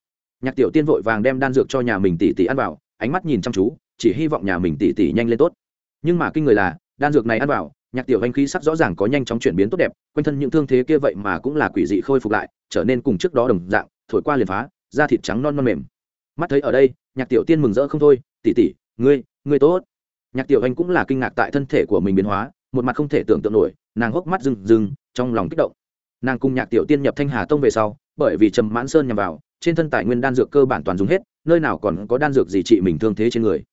Nhạc Tiểu Tiên vội vàng đem đan dược cho nhà mình tỷ tỷ ăn vào, ánh mắt nhìn chăm chú, chỉ hy vọng nhà mình tỷ tỷ nhanh lên tốt. Nhưng mà kinh người là, đan dược này ăn vào, Nhạc Tiểu Anh khí sắc rõ ràng có nhanh chóng chuyển biến tốt đẹp, quanh thân những thương thế kia vậy mà cũng là quỷ dị khôi phục lại, trở nên cùng trước đó đồng dạng, thổi qua liền phá, da thịt trắng non non mềm. Mắt thấy ở đây, Nhạc Tiểu Tiên mừng rỡ không thôi, tỷ tỷ, ngươi, ngươi tốt. Nhạc Tiểu Anh cũng là kinh ngạc tại thân thể của mình biến hóa, một mặt không thể tưởng tượng nổi nàng hốc mắt rừng rừng trong lòng kích động nàng cùng nhạc tiểu tiên nhập thanh hà tông về sau bởi vì trầm mãn sơn nhằm vào trên thân tài nguyên đan dược cơ bản toàn dùng hết nơi nào còn có đan dược gì trị mình thương thế trên người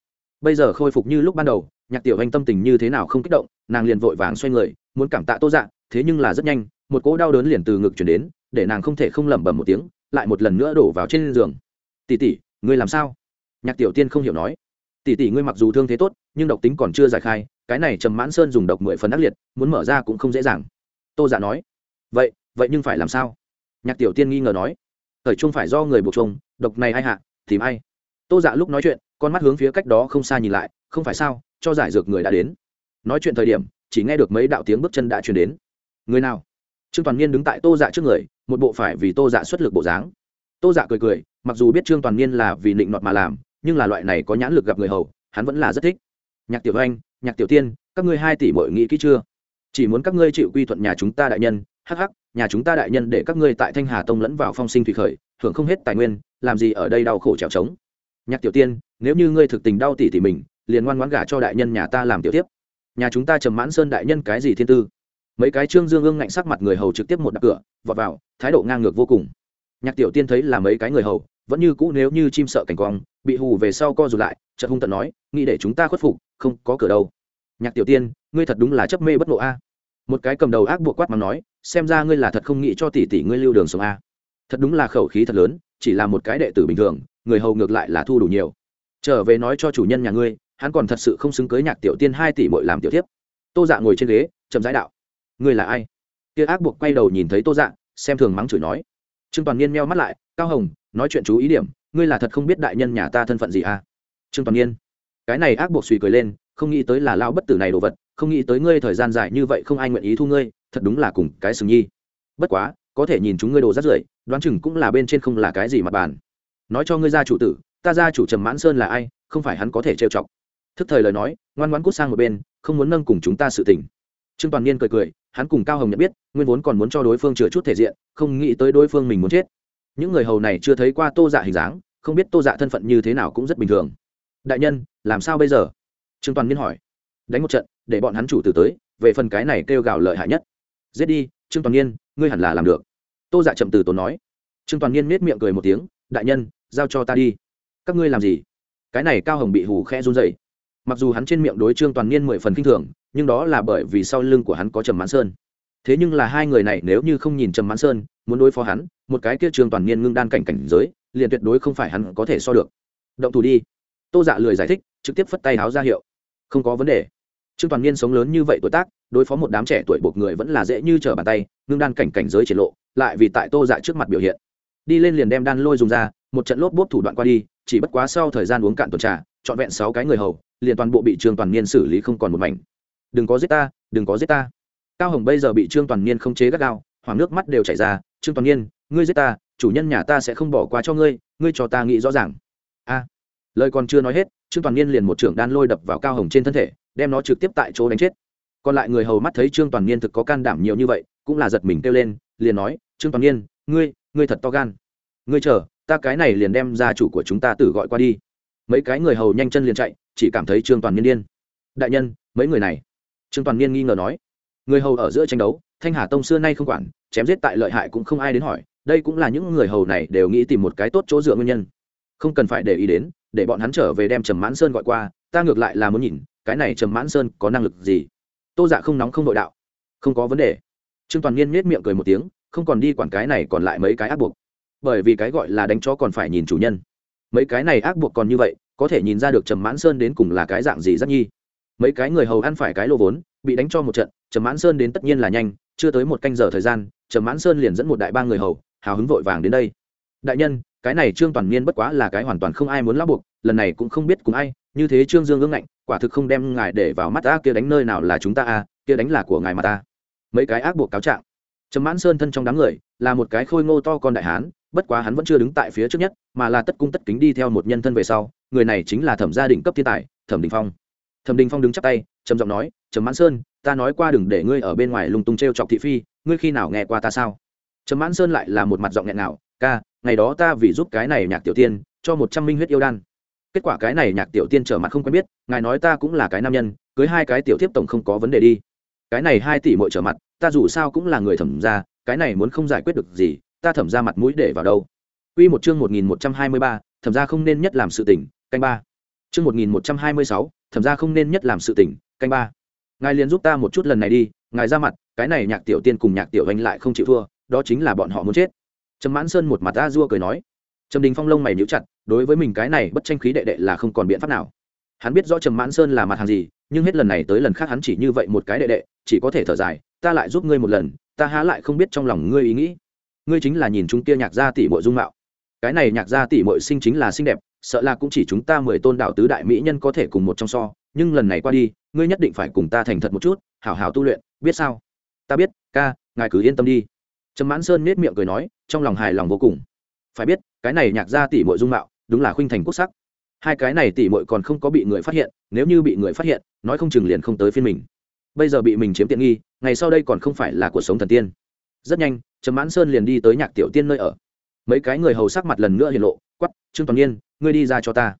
bây giờ khôi phục như lúc ban đầu nhạc tiểu anh tâm tình như thế nào không kích động, nàng liền vội vàng xoay người, muốn cảm tạ tô dạ thế nhưng là rất nhanh, một cỗ đau đớn liền từ ngực chuyển đến, để nàng không thể không lẩm bẩm một tiếng, lại một lần nữa đổ vào trên giường. Tỷ tỷ, ngươi làm sao? Nhạc tiểu tiên không hiểu nói. Tỷ tỷ, ngươi mặc dù thương thế tốt, nhưng độc tính còn chưa giải khai, cái này trầm mãn sơn dùng độc mười phần ác liệt, muốn mở ra cũng không dễ dàng. Tô dạ nói. Vậy vậy nhưng phải làm sao? Nhạc tiểu tiên nghi ngờ nói. Thời trung phải do người buộc chung độc này ai hạ, tìm ai? Tô dạ lúc nói chuyện, con mắt hướng phía cách đó không xa nhìn lại, không phải sao cho giải dược người đã đến. Nói chuyện thời điểm, chỉ nghe được mấy đạo tiếng bước chân đã truyền đến. Người nào? Trương toàn niên đứng tại tô dạ trước người, một bộ phải vì tô dạ xuất lực bộ dáng. Tô dạ cười cười, mặc dù biết trương toàn niên là vì định nọt mà làm, nhưng là loại này có nhãn lực gặp người hầu, hắn vẫn là rất thích. Nhạc tiểu anh, nhạc tiểu tiên, các ngươi hai tỷ bội nghĩ kỹ chưa? Chỉ muốn các ngươi chịu quy thuận nhà chúng ta đại nhân, hắc hắc, nhà chúng ta đại nhân để các ngươi tại thanh hà tông lẫn vào phong sinh thủy khởi hưởng không hết tài nguyên, làm gì ở đây đau khổ trèo trống? Nhạc tiểu tiên, nếu như ngươi thực tình đau tỷ tỉ mình liền ngoan ngoãn gả cho đại nhân nhà ta làm tiểu tiếp. Nhà chúng ta trầm mãn sơn đại nhân cái gì thiên tư? Mấy cái trương dương ương ngạnh sắc mặt người hầu trực tiếp một đập cửa, vọt vào, thái độ ngang ngược vô cùng. Nhạc tiểu tiên thấy là mấy cái người hầu, vẫn như cũ nếu như chim sợ cảnh quang, bị hù về sau co rụt lại, chợt hung tận nói, nghĩ để chúng ta khuất phục, không có cửa đâu. Nhạc tiểu tiên, ngươi thật đúng là chấp mê bất ngộ a. Một cái cầm đầu ác buộc quát mắng nói, xem ra ngươi là thật không nghĩ cho tỷ tỷ ngươi lưu đường sống a. Thật đúng là khẩu khí thật lớn, chỉ là một cái đệ tử bình thường, người hầu ngược lại là thu đủ nhiều. Trở về nói cho chủ nhân nhà ngươi hắn còn thật sự không xứng cưới nhạc tiểu tiên hai tỷ bội làm tiểu tiếp tô dạ ngồi trên ghế, chậm rãi đạo, ngươi là ai? Kia ác buộc quay đầu nhìn thấy tô dạ xem thường mắng chửi nói. Trương toàn niên meo mắt lại, cao hồng, nói chuyện chú ý điểm, ngươi là thật không biết đại nhân nhà ta thân phận gì à? Trương toàn niên, cái này ác buộc suy cười lên, không nghĩ tới là lao bất tử này đồ vật, không nghĩ tới ngươi thời gian dài như vậy không ai nguyện ý thu ngươi, thật đúng là cùng cái sừng nhi. Bất quá, có thể nhìn chúng ngươi đồ rắt rưởi, đoán chừng cũng là bên trên không là cái gì mặt bàn. Nói cho ngươi gia chủ tử, ta gia chủ trầm mãn sơn là ai, không phải hắn có thể trêu chọc thức thời lời nói, ngoan ngoãn cút sang một bên, không muốn nâng cùng chúng ta sự tình. Trương toàn niên cười cười, hắn cùng cao hồng nhận biết, nguyên vốn còn muốn cho đối phương chừa chút thể diện, không nghĩ tới đối phương mình muốn chết. Những người hầu này chưa thấy qua tô dạ hình dáng, không biết tô dạ thân phận như thế nào cũng rất bình thường. Đại nhân, làm sao bây giờ? Trương toàn niên hỏi. Đánh một trận, để bọn hắn chủ tử tới, về phần cái này kêu gào lợi hại nhất. Giết đi, trương toàn niên, ngươi hẳn là làm được. Tô dạ chậm từ tốn nói. Trương toàn niên nết miệng cười một tiếng, đại nhân, giao cho ta đi. Các ngươi làm gì? Cái này cao hồng bị hù khe run dậy mặc dù hắn trên miệng đối trương toàn niên mười phần k i n h thường, nhưng đó là bởi vì sau lưng của hắn có trầm mãn sơn. Thế nhưng là hai người này nếu như không nhìn trầm mãn sơn, muốn đối phó hắn, một cái kia trương toàn niên ngưng đan cảnh cảnh giới, liền tuyệt đối không phải hắn có thể so được. Động thủ đi. Tô dạ lười giải thích, trực tiếp phất tay háo ra hiệu. Không có vấn đề. Trương toàn niên sống lớn như vậy tuổi tác, đối phó một đám trẻ tuổi buộc người vẫn là dễ như trở bàn tay, ngưng đan cảnh cảnh giới triển lộ, lại vì tại tô dạ trước mặt biểu hiện. Đi lên liền đem đan lôi dùng ra, một trận lốp bốp thủ đoạn qua đi, chỉ bất quá sau thời gian uống cạn tuần trà, trọn vẹn sáu cái người hầu liền toàn bộ bị trương toàn niên xử lý không còn một mảnh. Đừng có giết ta, đừng có giết ta. Cao hồng bây giờ bị trương toàn niên không chế gắt gao hoàng nước mắt đều chảy ra, trương toàn niên, ngươi giết ta, chủ nhân nhà ta sẽ không bỏ qua cho ngươi ngươi cho ta nghĩ rõ ràng. A. Lời còn chưa nói hết, trương toàn niên liền một trưởng đan lôi đập vào cao hồng trên thân thể, đem nó trực tiếp tại chỗ đánh chết. Còn lại người hầu mắt thấy trương toàn niên thực có can đảm nhiều như vậy, cũng là giật mình kêu lên, liền nói, trương toàn niên, ngươi ngươi thật to gan. Ngươi chờ, ta cái này liền đem gia chủ của chúng ta tử gọi qua đi mấy cái người hầu nhanh chân liền chạy, chỉ cảm thấy trương toàn niên điên. Đại nhân, mấy người này? Trương toàn niên nghi ngờ nói. Người hầu ở giữa tranh đấu, thanh hà tông xưa nay không quản, chém giết tại lợi hại cũng không ai đến hỏi, đây cũng là những người hầu này đều nghĩ tìm một cái tốt chỗ dựa nguyên nhân. Không cần phải để ý đến, để bọn hắn trở về đem trầm mãn sơn gọi qua, ta ngược lại là muốn nhìn, cái này trầm mãn sơn có năng lực gì? Tô dạ không nóng không nội đạo. Không có vấn đề. Trương toàn niên nhét miệng cười một tiếng, không còn đi quản cái này còn lại mấy cái áp buộc. Bởi vì cái gọi là đánh chó còn phải nhìn chủ nhân mấy cái này ác buộc còn như vậy, có thể nhìn ra được trầm mãn sơn đến cùng là cái dạng gì rất nhi. Mấy cái người hầu ăn phải cái lô vốn, bị đánh cho một trận, trầm mãn sơn đến tất nhiên là nhanh, chưa tới một canh giờ thời gian, trầm mãn sơn liền dẫn một đại ba người hầu, hào hứng vội vàng đến đây. Đại nhân, cái này trương toàn niên bất quá là cái hoàn toàn không ai muốn lắp buộc, lần này cũng không biết cùng ai, như thế trương dương ương ngạnh, quả thực không đem ngài để vào mắt ta, kia đánh nơi nào là chúng ta a kia đánh là của ngài mà ta. Mấy cái ác buộc cáo trạng. Trầm mãn sơn thân trong đám người, là một cái khôi ngô to con đại hán bất quá hắn vẫn chưa đứng tại phía trước nhất, mà là tất cung tất kính đi theo một nhân thân về sau, người này chính là thẩm gia đình cấp thiên tài, thẩm đình phong. Thẩm đình phong đứng chắp tay, trầm giọng nói, trầm mãn sơn, ta nói qua đừng để ngươi ở bên ngoài lung tung t r e o chọc thị phi, ngươi khi nào nghe qua ta sao? Trầm mãn sơn lại là một mặt giọng nghẹn nào ca, ngày đó ta vì giúp cái này nhạc tiểu tiên, cho một trăm minh huyết yêu đan. Kết quả cái này nhạc tiểu tiên trở mặt không quen biết, ngài nói ta cũng là cái nam nhân, cưới hai cái tiểu tiếp tổng không có vấn đề đi. Cái này hai tỷ mội trở mặt, ta dù sao cũng là người thẩm ra cái này muốn không giải quyết được gì ta thẩm ra mặt mũi để vào đâu Quy một chương 1123, thẩm ra không nên nhất làm sự tỉnh, canh ba. Chương 1126, thẩm ra không nên nhất làm sự tỉnh, canh ba. Ngài liền giúp ta một chút lần này đi, ngài ra mặt, cái này nhạc tiểu tiên cùng nhạc tiểu anh lại không chịu thua, đó chính là bọn họ muốn chết. Trầm Mãn Sơn một mặt a dua cười nói. Trầm Đình Phong lông mày nhíu chặt, đối với mình cái này bất tranh khí đệ đệ là không còn biện pháp nào. Hắn biết rõ Trầm Mãn Sơn là mặt hàng gì, nhưng hết lần này tới lần khác hắn chỉ như vậy một cái đệ đệ, chỉ có thể thở dài, ta lại giúp ngươi một lần, ta há lại không biết trong lòng ngươi ý nghĩ ngươi chính là nhìn chúng kia nhạc gia tỷ muội dung mạo. Cái này nhạc gia tỷ muội sinh chính là xinh đẹp, sợ là cũng chỉ chúng ta mười tôn đạo tứ đại mỹ nhân có thể cùng một trong so, nhưng lần này qua đi, ngươi nhất định phải cùng ta thành thật một chút, hảo hảo tu luyện, biết sao? Ta biết, ca, ngài cứ yên tâm đi. Trầm mãn sơn nết miệng cười nói, trong lòng hài lòng vô cùng. Phải biết, cái này nhạc gia tỷ muội dung mạo, đúng là khuynh thành quốc sắc. Hai cái này tỷ muội còn không có bị người phát hiện, nếu như bị người phát hiện, nói không chừng liền không tới phiên mình. Bây giờ bị mình chiếm tiện nghi, ngày sau đây còn không phải là cuộc sống thần tiên rất nhanh, trầm mãn sơn liền đi tới nhạc tiểu tiên nơi ở. Mấy cái người hầu sắc mặt lần nữa hiện lộ quắp trương toàn niên, ngươi đi ra cho ta.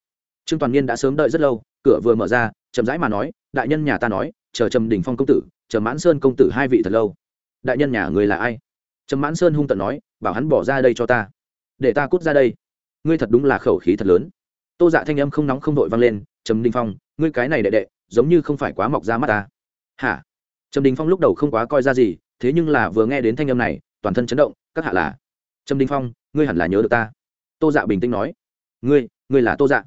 Trương toàn niên đã sớm đợi rất lâu, cửa vừa mở ra, chậm rãi mà nói, đại nhân nhà ta nói, chờ trầm đình phong công tử, trầm mãn sơn công tử hai vị thật lâu. Đại nhân nhà người là ai? Trầm mãn sơn hung tận nói, bảo hắn bỏ ra đây cho ta. Để ta cút ra đây. Ngươi thật đúng là khẩu khí thật lớn. Tô dạ thanh âm không nóng không đội vang lên, trầm đình phong, ngươi cái này đệ đệ, giống như không phải quá mọc ra mắt ta. Hả? Trầm đình phong lúc đầu không quá coi ra gì thế nhưng là vừa nghe đến thanh âm này, toàn thân chấn động, các hạ là, Trâm đình phong, ngươi hẳn là nhớ được ta. Tô dạ bình tĩnh nói, ngươi ngươi là tô dạ.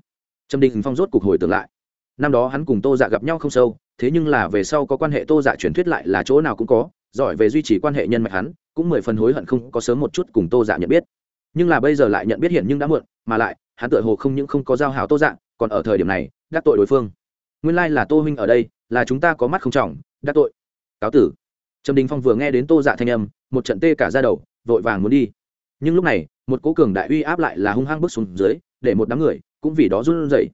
Trâm đình phong rốt cục hồi tưởng lại, năm đó hắn cùng tô dạ gặp nhau không sâu, thế nhưng là về sau có quan hệ tô dạ truyền thuyết lại là chỗ nào cũng có, giỏi về duy trì quan hệ nhân mạch hắn, cũng mười phần hối hận không có sớm một chút cùng tô dạ nhận biết. Nhưng là bây giờ lại nhận biết hiện nhưng đã muộn, mà lại, hắn tựa hồ không những không có giao hảo tô dạ còn ở thời điểm này, đắc tội đối phương. Nguyên lai là tô huynh ở đây, là chúng ta có mắt không trọng, đắc tội. Cáo tử trầm đình phong vừa nghe đến tô dạ thanh âm, một trận tê cả ra đầu, vội vàng muốn đi. Nhưng lúc này, một cố cường đại uy áp lại là hung hăng bước xuống dưới, để một đám người cũng vì đó run rẩy.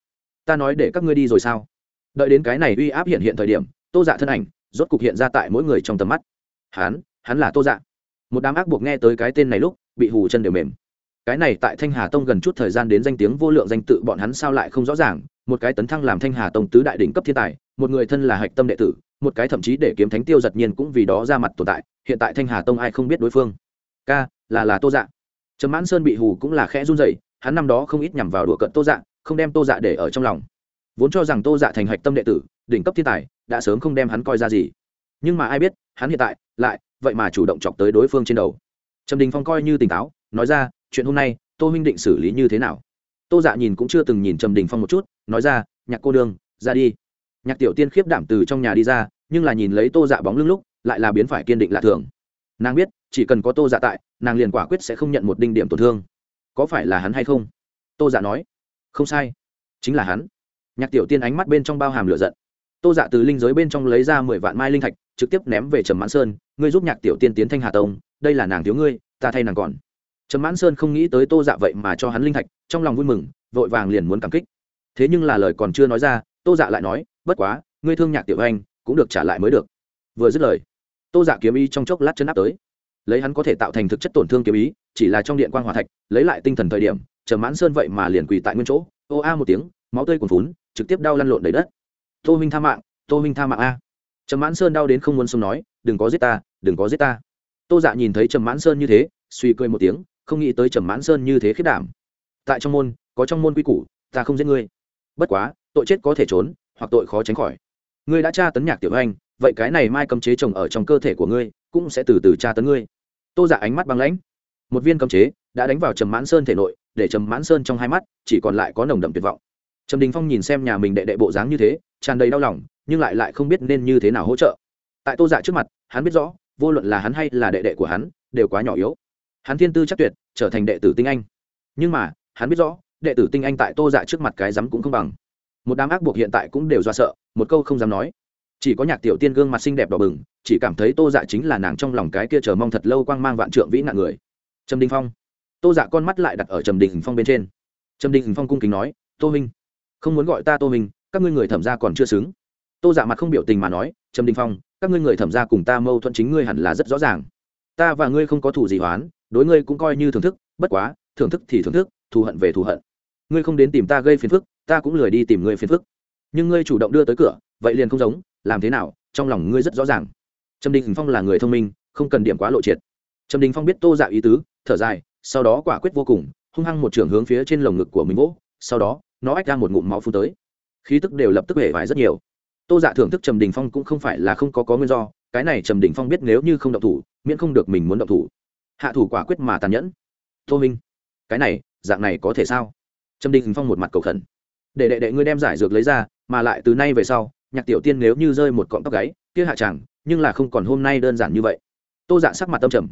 Ta nói để các ngươi đi rồi sao? Đợi đến cái này uy áp hiện hiện thời điểm, tô dạ thân ảnh rốt cục hiện ra tại mỗi người trong tầm mắt. Hắn hắn là tô dạ. Một đám ác buộc nghe tới cái tên này lúc, bị hù chân đều mềm. Cái này tại thanh hà tông gần chút thời gian đến danh tiếng vô lượng danh tự bọn hắn sao lại không rõ ràng, một cái tấn thăng làm thanh hà tông tứ đại đỉnh cấp thiên tài, một người thân là hạch tâm đệ tử một cái thậm chí để kiếm thánh tiêu giật nhiên cũng vì đó ra mặt tồn tại, hiện tại thanh hà tông ai không biết đối phương. Ca, là là tô dạ. Trầm mãn sơn bị hù cũng là khẽ run rẩy, hắn năm đó không ít nhằm vào đùa cận tô dạ không đem tô dạ để ở trong lòng. Vốn cho rằng tô dạ thành hạch tâm đệ tử, đỉnh cấp thiên tài, đã sớm không đem hắn coi ra gì. Nhưng mà ai biết, hắn hiện tại, lại, vậy mà chủ động chọc tới đối phương trên đầu. Trầm đình phong coi như tỉnh táo, nói ra, chuyện hôm nay, tô huynh định xử lý như thế nào? Tô dạ nhìn cũng chưa từng nhìn trầm đình phong một chút, nói ra, nhạc cô đương, ra đi nhạc tiểu tiên khiếp đảm từ trong nhà đi ra, nhưng là nhìn lấy tô dạ bóng lưng lúc, lại là biến phải kiên định lạ thường. Nàng biết, chỉ cần có tô dạ tại, nàng liền quả quyết sẽ không nhận một đinh điểm tổn thương. Có phải là hắn hay không? Tô dạ nói. Không sai. Chính là hắn. Nhạc tiểu tiên ánh mắt bên trong bao hàm lửa giận. Tô dạ từ linh giới bên trong lấy ra mười vạn mai linh thạch, trực tiếp ném về trầm mãn sơn, ngươi giúp nhạc tiểu tiên tiến thanh hà tông, đây là nàng thiếu ngươi, ta thay nàng còn. Trầm mãn sơn không nghĩ tới tô dạ vậy mà cho hắn linh thạch, trong lòng vui mừng, vội vàng liền muốn cảm kích. Thế nhưng là lời còn chưa nói ra, tô dạ lại nói bất quá, ngươi thương nhạc tiểu anh, cũng được trả lại mới được. Vừa dứt lời, tô giả kiếm ý trong chốc lát chân áp tới. Lấy hắn có thể tạo thành thực chất tổn thương kiếm ý, chỉ là trong điện quan hòa thạch, lấy lại tinh thần thời điểm, trầm mãn sơn vậy mà liền quỳ tại nguyên chỗ, ô a một tiếng, máu tươi còn phún trực tiếp đau lăn lộn đầy đất. Tô minh tha mạng, tô minh tha mạng a. Trầm mãn sơn đau đến không muốn sống nói, đừng có giết ta, đừng có giết ta. Tô dạ nhìn thấy trầm mãn sơn như thế, suy cười một tiếng, không nghĩ tới trầm mãn sơn như thế khiết đảm. Tại trong môn, có trong môn quy củ, ta không giết ngươi. Bất quá, tội chết có thể trốn hoặc tội khó tránh khỏi. Ngươi đã tra tấn nhạc tiểu anh, vậy cái này mai cấm chế trồng ở trong cơ thể của ngươi, cũng sẽ từ từ tra tấn ngươi. Tô giả ánh mắt băng lãnh. Một viên cấm chế đã đánh vào trầm mãn sơn thể nội, để trầm mãn sơn trong hai mắt chỉ còn lại có nồng đậm tuyệt vọng. Trầm đình phong nhìn xem nhà mình đệ đệ bộ dáng như thế, tràn đầy đau lòng, nhưng lại lại không biết nên như thế nào hỗ trợ. Tại tô dạ trước mặt, hắn biết rõ, vô luận là hắn hay là đệ đệ của hắn, đều quá nhỏ yếu. Hắn thiên tư chắc tuyệt, trở thành đệ tử tinh anh. Nhưng mà, hắn biết rõ, đệ tử tinh anh tại tô dạ trước mặt cái rắm cũng không bằng một đám ác buộc hiện tại cũng đều do sợ, một câu không dám nói. Chỉ có nhạc tiểu tiên gương mặt xinh đẹp đỏ bừng, chỉ cảm thấy tô dạ chính là nàng trong lòng cái kia chờ mong thật lâu quang mang vạn trượng vĩ nạn người. Trầm đình phong. Tô dạ con mắt lại đặt ở trầm đình phong bên trên. Trầm đình phong cung kính nói, tô minh, không muốn gọi ta tô minh, các ngươi người thẩm ra còn chưa xứng. Tô dạ mặt không biểu tình mà nói, trầm đình phong, các ngươi người thẩm ra cùng ta mâu thuẫn chính ngươi hẳn là rất rõ ràng. Ta và ngươi không có thủ gì hoán, đối ngươi cũng coi như thưởng thức, bất quá, thưởng thức thì thưởng thức, thù hận về thù hận. Ngươi không đến tìm ta gây phiền phức ta cũng lười đi tìm ngươi phiền phức. Nhưng ngươi chủ động đưa tới cửa, vậy liền không giống, làm thế nào, trong lòng ngươi rất rõ ràng. Trầm đình phong là người thông minh, không cần điểm quá lộ triệt. Trầm đình phong biết tô dạ ý tứ, thở dài, sau đó quả quyết vô cùng, hung hăng một trường hướng phía trên lồng ngực của mình vỗ, sau đó, nó ách ra một ngụm máu phun tới. Khí tức đều lập tức hể vải rất nhiều. Tô dạ thưởng thức trầm đình phong cũng không phải là không có có nguyên do, cái này trầm đình phong biết nếu như không động thủ, miễn không được mình muốn động thủ. Hạ thủ quả quyết mà tàn nhẫn. Tô minh, cái này, dạng này có thể sao? Trầm đình phong một mặt cầu khẩn để đệ đệ ngươi đem giải dược lấy ra, mà lại từ nay về sau, nhạc tiểu tiên nếu như rơi một cọng tóc gáy, kia hạ chẳng, nhưng là không còn hôm nay đơn giản như vậy. Tô dạ sắc mặt tâm trầm.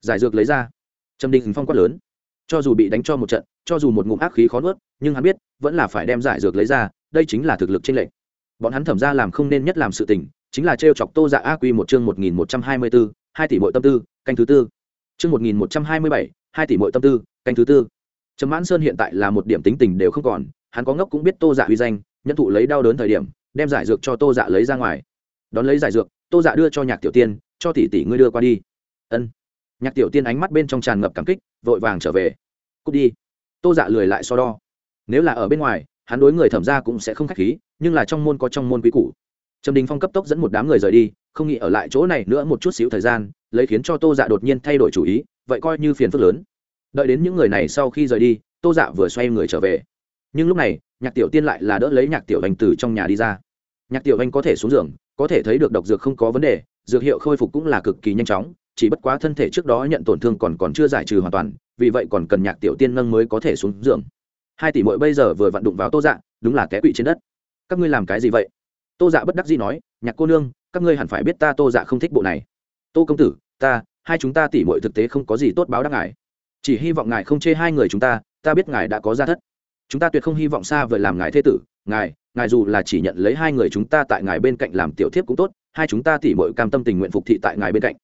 Giải dược lấy ra. Trầm đình phong quát lớn. Cho dù bị đánh cho một trận, cho dù một ngụm ác khí khó nuốt, nhưng hắn biết, vẫn là phải đem giải dược lấy ra, đây chính là thực lực trên lệnh bọn hắn thẩm ra làm không nên nhất làm sự tình, chính là t chọc tô dạ a quy một chương một nghìn một trăm hai mươi bốn hai tỷ mỗi tâm tư, canh thứ tư. Chương một nghìn một trăm hai mươi bảy, hai tỷ mỗi tâm tư, canh thứ tư. Trầm mãn sơn hiện tại là một điểm tính tình đều không còn hắn có ngốc cũng biết tô dạ uy danh nhân thụ lấy đau đớn thời điểm, đem giải dược cho tô dạ lấy ra ngoài. Đón lấy giải dược, tô dạ đưa cho nhạc tiểu tiên, cho tỷ tỷ ngươi đưa qua đi. Ân. Nhạc tiểu tiên ánh mắt bên trong tràn ngập cảm kích, vội vàng trở về. Cút đi. Tô dạ lười lại so đo. Nếu là ở bên ngoài, hắn đối người thẩm ra cũng sẽ không k h á c h khí, nhưng là trong môn có trong môn quý củ. Trầm đình phong cấp tốc dẫn một đám người rời đi, không nghĩ ở lại chỗ này nữa một chút xíu thời gian, lấy khiến cho tô dạ đột nhiên thay đổi chủ ý, vậy coi như phiền phức lớn. Đợi đến những người này sau khi rời đi, tô dạ vừa xoay người trở về nhưng lúc này, nhạc tiểu tiên lại là đỡ lấy nhạc tiểu anh từ trong nhà đi ra. Nhạc tiểu anh có thể xuống giường, có thể thấy được độc dược không có vấn đề, dược hiệu khôi phục cũng là cực kỳ nhanh chóng, chỉ bất quá thân thể trước đó nhận tổn thương còn còn chưa giải trừ hoàn toàn, vì vậy còn cần nhạc tiểu tiên nâng mới có thể xuống giường. Hai tỷ mỗi bây giờ vừa vặn đụng vào tô dạ đúng là té quỵ trên đất. Các ngươi làm cái gì vậy? Tô dạ bất đắc dĩ nói, nhạc cô nương, các ngươi hẳn phải biết ta tô dạ không thích bộ này. Tô công tử, ta, hai chúng ta tỷ mỗi thực tế không có gì tốt báo đáp ngài. Chỉ hy vọng ngài không chê hai người chúng ta ta biết ngài đã có gia thất chúng ta tuyệt không hy vọng xa vời làm ngài thế tử, ngài ngài dù là chỉ nhận lấy hai người chúng ta tại ngài bên cạnh làm tiểu thiếp cũng tốt, hai chúng ta tỉ mọi cam tâm tình nguyện phục thị tại ngài bên cạnh.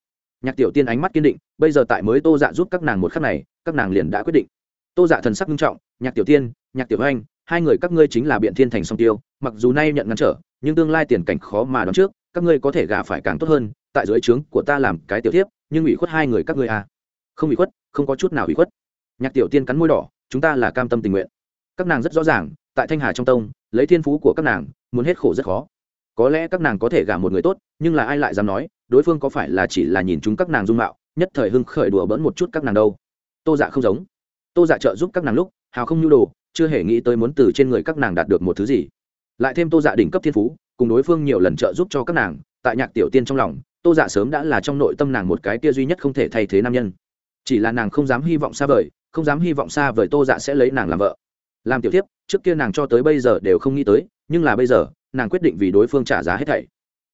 Nhạc tiểu tiên ánh mắt kiên định, bây giờ tại mới tô dạ giúp các nàng một khắc này, các nàng liền đã quyết định. Tô dạ thần sắc nghiêm trọng, nhạc tiểu tiên, nhạc tiểu anh hai người các ngươi chính là biện thiên thành song tiêu, mặc dù nay nhận ngăn trở, nhưng tương lai tiền cảnh khó mà đoán trước, các ngươi có thể gả phải càng tốt hơn, tại dưới trướng của ta làm cái tiểu thiếp, nhưng ủy khuất hai người các ngươi à. Không ủy khuất, không có chút nào ủy khuất. Nhạc tiểu tiên cắn môi đỏ, chúng ta là cam tâm tình nguyện các nàng rất rõ ràng, tại thanh hà trong tông, lấy thiên phú của các nàng, muốn hết khổ rất khó. Có lẽ các nàng có thể gả một người tốt, nhưng là ai lại dám nói, đối phương có phải là chỉ là nhìn chúng các nàng dung mạo, nhất thời hưng khởi đùa bỡn một chút các nàng đâu. Tô dạ không giống. Tô dạ trợ giúp các nàng lúc, hào không nhu đồ, chưa hề nghĩ tới muốn từ trên người các nàng đạt được một thứ gì. Lại thêm tô dạ đỉnh cấp thiên phú, cùng đối phương nhiều lần trợ giúp cho các nàng, tại nhạc tiểu tiên trong lòng, tô dạ sớm đã là trong nội tâm nàng một cái kia duy nhất không thể thay thế nam nhân. Chỉ là nàng không dám hy vọng xa vời, không dám hy vọng xa vời tô dạ sẽ lấy nàng làm vợ làm tiểu tiếp trước kia nàng cho tới bây giờ đều không nghĩ tới, nhưng là bây giờ, nàng quyết định vì đối phương trả giá hết thảy.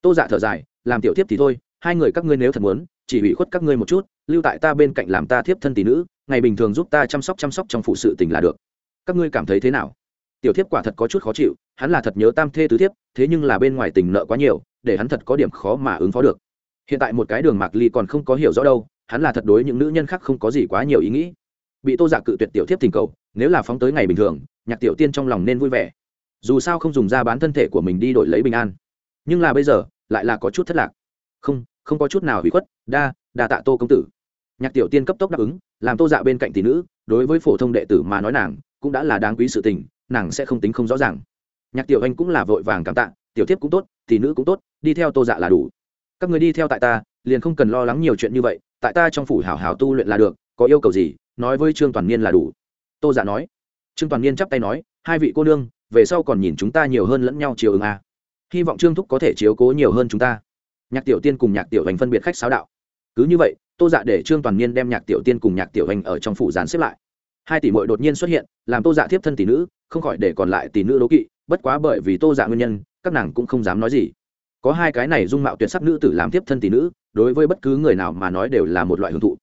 Tô dạ thở dài, làm tiểu tiếp thì thôi, hai người các ngươi nếu thật muốn, chỉ ủy khuất các ngươi một chút, lưu tại ta bên cạnh làm ta thiếp thân tỷ nữ, ngày bình thường giúp ta chăm sóc chăm sóc trong phụ sự tình là được. Các ngươi cảm thấy thế nào? Tiểu thiếp quả thật có chút khó chịu, hắn là thật nhớ tam thê tứ thiếp, thế nhưng là bên ngoài tình nợ quá nhiều, để hắn thật có điểm khó mà ứng phó được. Hiện tại một cái đường mạc ly còn không có hiểu rõ đâu, hắn là thật đối những nữ nhân khác không có gì quá nhiều ý nghĩ. Bị tô dạ cự tuyệt tiểu thiếp tình cầu nếu là phóng tới ngày bình thường, nhạc tiểu tiên trong lòng nên vui vẻ. Dù sao không dùng ra bán thân thể của mình đi đổi lấy bình an. Nhưng là bây giờ, lại là có chút thất lạc. Không không có chút nào hủy khuất, đa đa tạ tô công tử. Nhạc tiểu tiên cấp tốc đáp ứng, làm tô dạ bên cạnh tỷ nữ, đối với phổ thông đệ tử mà nói nàng, cũng đã là đáng quý sự tình, nàng sẽ không tính không rõ ràng. Nhạc tiểu anh cũng là vội vàng cảm tạ, tiểu thiếp cũng tốt, tỷ nữ cũng tốt, đi theo tô dạ là đủ. Các người đi theo tại ta, liền không cần lo lắng nhiều chuyện như vậy, tại ta trong phủ hảo hảo tu luyện là được, có yêu cầu gì, nói với trương toàn niên là đủ tô dạ nói. Trương toàn niên chắp tay nói, hai vị cô nương, về sau còn nhìn chúng ta nhiều hơn lẫn nhau chiều ứng a hy vọng trương thúc có thể chiếu cố nhiều hơn chúng ta. Nhạc tiểu tiên cùng nhạc tiểu hành phân biệt khách sáo đạo. Cứ như vậy, tô dạ để trương toàn niên đem nhạc tiểu tiên cùng nhạc tiểu hành ở trong phủ dàn xếp lại. Hai tỷ mội đột nhiên xuất hiện, làm tô dạ thiếp thân tỷ nữ, không khỏi để còn lại tỷ nữ đố kỵ, bất quá bởi vì tô dạ nguyên nhân, các nàng cũng không dám nói gì. Có hai cái này dung mạo tuyệt sắc nữ tử làm tiếp thân tỷ nữ, đối với bất cứ người nào mà nói đều là một loại hưởng thụ.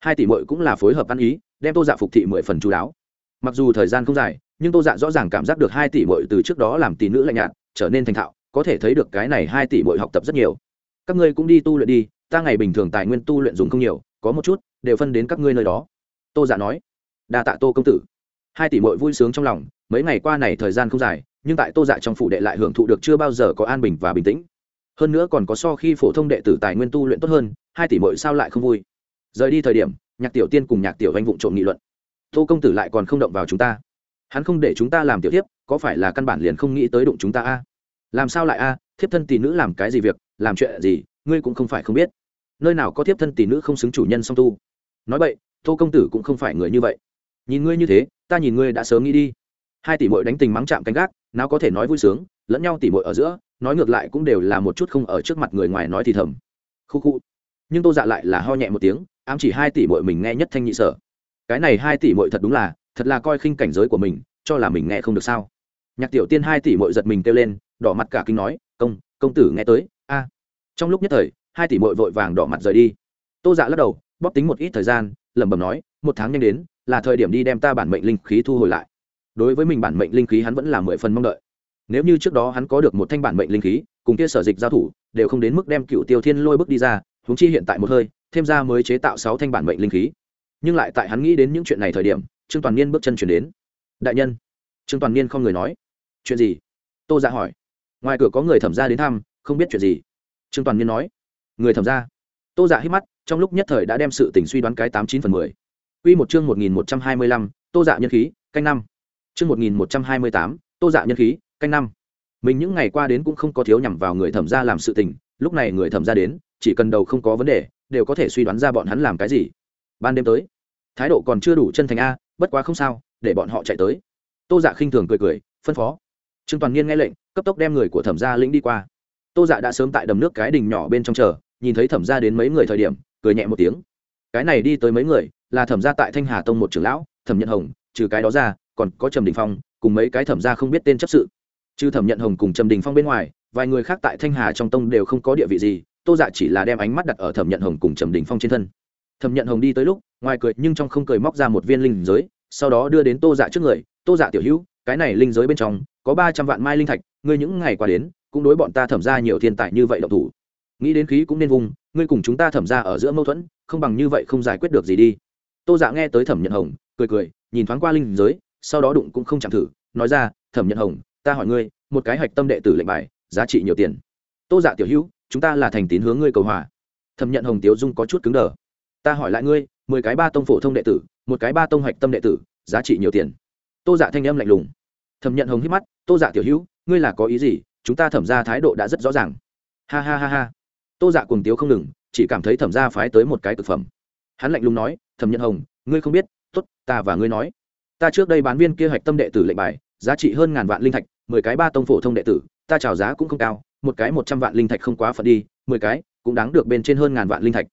Hai tỷ mội cũng là phối hợp ăn ý, đem tô dạ phục thị mười phần chú đáo mặc dù thời gian không dài, nhưng tô dạ rõ ràng cảm giác được hai tỷ bội từ trước đó làm tỷ nữ lạnh nhạt, trở nên thành thạo, có thể thấy được cái này hai tỷ bội học tập rất nhiều. Các ngươi cũng đi tu luyện đi, ta ngày bình thường tài nguyên tu luyện dùng không nhiều, có một chút, đều phân đến các ngươi nơi đó. Tô dạ nói. Đa tạ tô công tử. Hai tỷ mội vui sướng trong lòng, mấy ngày qua này thời gian không dài, nhưng tại tô dạ trong phủ đệ lại hưởng thụ được chưa bao giờ có an bình và bình tĩnh. Hơn nữa còn có so khi phổ thông đệ tử tài nguyên tu luyện tốt hơn, hai tỷ mội sao lại không vui? Rời đi thời điểm, nhạc tiểu tiên cùng nhạc tiểu anh vụng trộm nghị luận tô công tử lại còn không động vào chúng ta. Hắn không để chúng ta làm tiểu tiếp có phải là căn bản liền không nghĩ tới đụng chúng ta a? Làm sao lại a? Thiếp thân tỷ nữ làm cái gì việc? Làm chuyện gì? Ngươi cũng không phải không biết. Nơi nào có thiếp thân tỷ nữ không xứng chủ nhân song tu? Nói vậy, tô công tử cũng không phải người như vậy. Nhìn ngươi như thế, ta nhìn ngươi đã sớm nghĩ đi. Hai tỷ mội đánh tình mắng chạm canh gác, nào có thể nói vui sướng, lẫn nhau tỷ mội ở giữa, nói ngược lại cũng đều là một chút không ở trước mặt người ngoài nói thì thầm. Khu khu. Nhưng tô dạ lại là ho nhẹ một tiếng, ám chỉ hai tỷ mội mình nghe nhất thanh nhị sở cái này hai tỷ mội thật đúng là, thật là coi khinh cảnh giới của mình, cho là mình nghe không được sao? Nhạc tiểu tiên hai tỷ mội giật mình kêu lên, đỏ mặt cả kinh nói, công công tử nghe tới, a. Trong lúc nhất thời, hai tỷ mội vội vàng đỏ mặt rời đi. Tô dạ lắc đầu, bóp tính một ít thời gian, lẩm bẩm nói, một tháng nhanh đến, là thời điểm đi đem ta bản mệnh linh khí thu hồi lại. Đối với mình bản mệnh linh khí hắn vẫn là mười phần mong đợi. Nếu như trước đó hắn có được một thanh bản mệnh linh khí, cùng kia sở dịch giao thủ, đều không đến mức đem cựu tiêu thiên lôi bước đi ra húng chi hiện tại một hơi, thêm ra mới chế tạo sáu thanh bản mệnh linh khí nhưng lại tại hắn nghĩ đến những chuyện này thời điểm, trương toàn niên bước chân chuyển đến. Đại nhân. Trương toàn niên không người nói. Chuyện gì? Tô dạ hỏi. Ngoài cửa có người thẩm ra đến thăm, không biết chuyện gì. Trương toàn niên nói. Người thẩm ra tô dạ hít mắt, trong lúc nhất thời đã đem sự tình suy đoán cái tám chín phần mười. Quy một chương một nghìn một trăm hai mươi lăm, tô dạ nhân khí, canh năm. Chương một nghìn một trăm hai mươi tám, tô dạ nhân khí, canh năm. Mình những ngày qua đến cũng không có thiếu nhằm vào người thẩm ra làm sự tình, lúc này người thẩm ra đến, chỉ cần đầu không có vấn đề, đều có thể suy đoán ra bọn hắn làm cái gì ban đêm tới. Thái độ còn chưa đủ chân thành a, bất quá không sao, để bọn họ chạy tới. Tô dạ khinh thường cười cười, phân phó. Trương toàn niên nghe lệnh, cấp tốc đem người của thẩm gia lĩnh đi qua. Tô dạ đã sớm tại đầm nước cái đình nhỏ bên trong chờ, nhìn thấy thẩm gia đến mấy người thời điểm, cười nhẹ một tiếng. Cái này đi tới mấy người, là thẩm gia tại thanh hà tông một trưởng lão, thẩm nhận hồng, trừ cái đó ra, còn có trầm đình phong, cùng mấy cái thẩm gia không biết tên chấp sự. Trừ thẩm nhận hồng cùng trầm đình phong bên ngoài, vài người khác tại thanh hà trong tông đều không có địa vị gì, tô dạ chỉ là đem ánh mắt đặt ở thẩm nhận hồng cùng trầm đình phong trên thân thẩm nhận hồng đi tới lúc, ngoài cười nhưng trong không cười móc ra một viên linh giới, sau đó đưa đến tô dạ trước người, tô dạ tiểu hữu, cái này linh giới bên trong có ba trăm vạn mai linh thạch, ngươi những ngày qua đến cũng đối bọn ta thẩm ra nhiều thiên tài như vậy độc thủ. Nghĩ đến khí cũng nên vùng, ngươi cùng chúng ta thẩm ra ở giữa mâu thuẫn, không bằng như vậy không giải quyết được gì đi. Tô dạ nghe tới thẩm nhận hồng, cười cười, nhìn thoáng qua linh giới, sau đó đụng cũng không chạm thử, nói ra, thẩm nhận hồng, ta hỏi ngươi, một cái hạch tâm đệ tử lệnh bài, giá trị nhiều tiền. Tô dạ tiểu hữu, chúng ta là thành tín hướng ngươi cầu hòa. Thẩm nhận hồng tiếu dung có chút cứng đờ ta hỏi lại ngươi, mười cái ba tông phổ thông đệ tử, một cái ba tông hạch tâm đệ tử, giá trị nhiều tiền. Tô dạ thanh âm lạnh lùng. Thẩm nhận hồng hít mắt, tô dạ tiểu hữu, ngươi là có ý gì? Chúng ta thẩm ra thái độ đã rất rõ ràng. Ha ha ha ha. Tô dạ cùng tiếu không ngừng, chỉ cảm thấy thẩm ra phái tới một cái thực phẩm. Hắn lạnh lùng nói, thẩm nhận hồng, ngươi không biết t ố t ta và ngươi nói. Ta trước đây bán viên kia hạch tâm đệ tử lệnh bài, giá trị hơn ngàn vạn linh thạch, mười cái ba tông phổ thông đệ tử, ta trào giá cũng không cao, một cái một trăm vạn linh thạch không quá phận đi, mười cái cũng đáng được bên trên hơn ngàn vạn linh thạch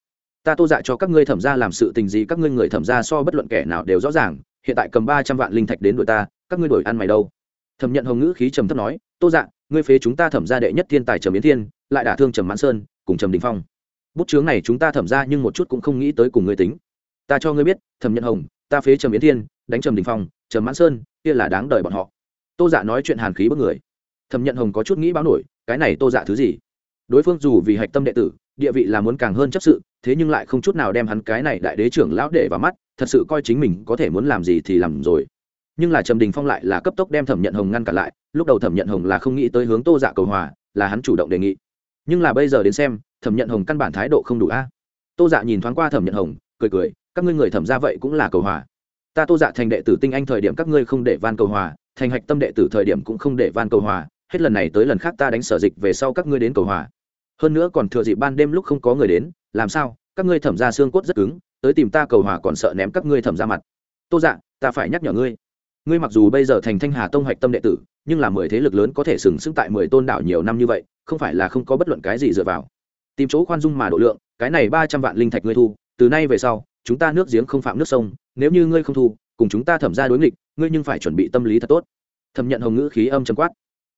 ta tô dạ cho các ngươi thẩm ra làm sự tình gì, các ngươi người thẩm ra so bất luận kẻ nào đều rõ ràng, hiện tại cầm ba trăm vạn linh thạch đến đội ta, các ngươi đổi ăn mày đâu? Thẩm nhận hồng ngữ khí trầm thấp nói, tô dạ ngươi phế chúng ta thẩm ra đệ nhất thiên tài trầm biến thiên, lại đả thương trầm mãn sơn, cùng trầm đình phong. Bút chướng này chúng ta thẩm ra nhưng một chút cũng không nghĩ tới cùng ngươi tính. Ta cho ngươi biết, thẩm nhận hồng, ta phế trầm biến thiên, đánh trầm đình phong, trầm mãn sơn, kia là đáng đời bọn họ. Tô dạ nói chuyện hàn khí bất người. Thẩm nhận hồng có chút nghĩ báo nổi, cái này tô dạ thứ gì? Đối phương dù vì hạch tâm đệ tử, địa vị là muốn càng hơn chấp sự thế nhưng lại không chút nào đem hắn cái này đại đế trưởng lão để vào mắt, thật sự coi chính mình có thể muốn làm gì thì làm rồi. Nhưng là trầm đình phong lại là cấp tốc đem thẩm nhận hồng ngăn cản lại, lúc đầu thẩm nhận hồng là không nghĩ tới hướng tô dạ cầu hòa, là hắn chủ động đề nghị. Nhưng là bây giờ đến xem, thẩm nhận hồng căn bản thái độ không đủ a. Tô dạ nhìn thoáng qua thẩm nhận hồng, cười cười, các ngươi người thẩm ra vậy cũng là cầu hòa. Ta tô dạ thành đệ tử tinh anh thời điểm các ngươi không để van cầu hòa, thành hạch tâm đệ tử thời điểm cũng không để van cầu hòa, hết lần này tới lần khác ta đánh sở dịch về sau các ngươi đến cầu hòa. Hơn nữa còn thừa dịp ban đêm lúc không có người đến làm sao? Các ngươi thẩm ra xương cốt rất cứng, tới tìm ta cầu hòa còn sợ ném các ngươi thẩm ra mặt. Tô dạ ta phải nhắc nhở ngươi. Ngươi mặc dù bây giờ thành thanh hà tông hoạch tâm đệ tử, nhưng là mười thế lực lớn có thể sừng sững tại mười tôn đảo nhiều năm như vậy, không phải là không có bất luận cái gì dựa vào. Tìm chỗ khoan dung mà độ lượng, cái này ba trăm vạn linh thạch ngươi thu, từ nay về sau, chúng ta nước giếng không phạm nước sông, nếu như ngươi không thu, cùng chúng ta thẩm ra đối nghịch, ngươi nhưng phải chuẩn bị tâm lý thật tốt. Thẩm nhận hồng ngữ khí âm chấm quát.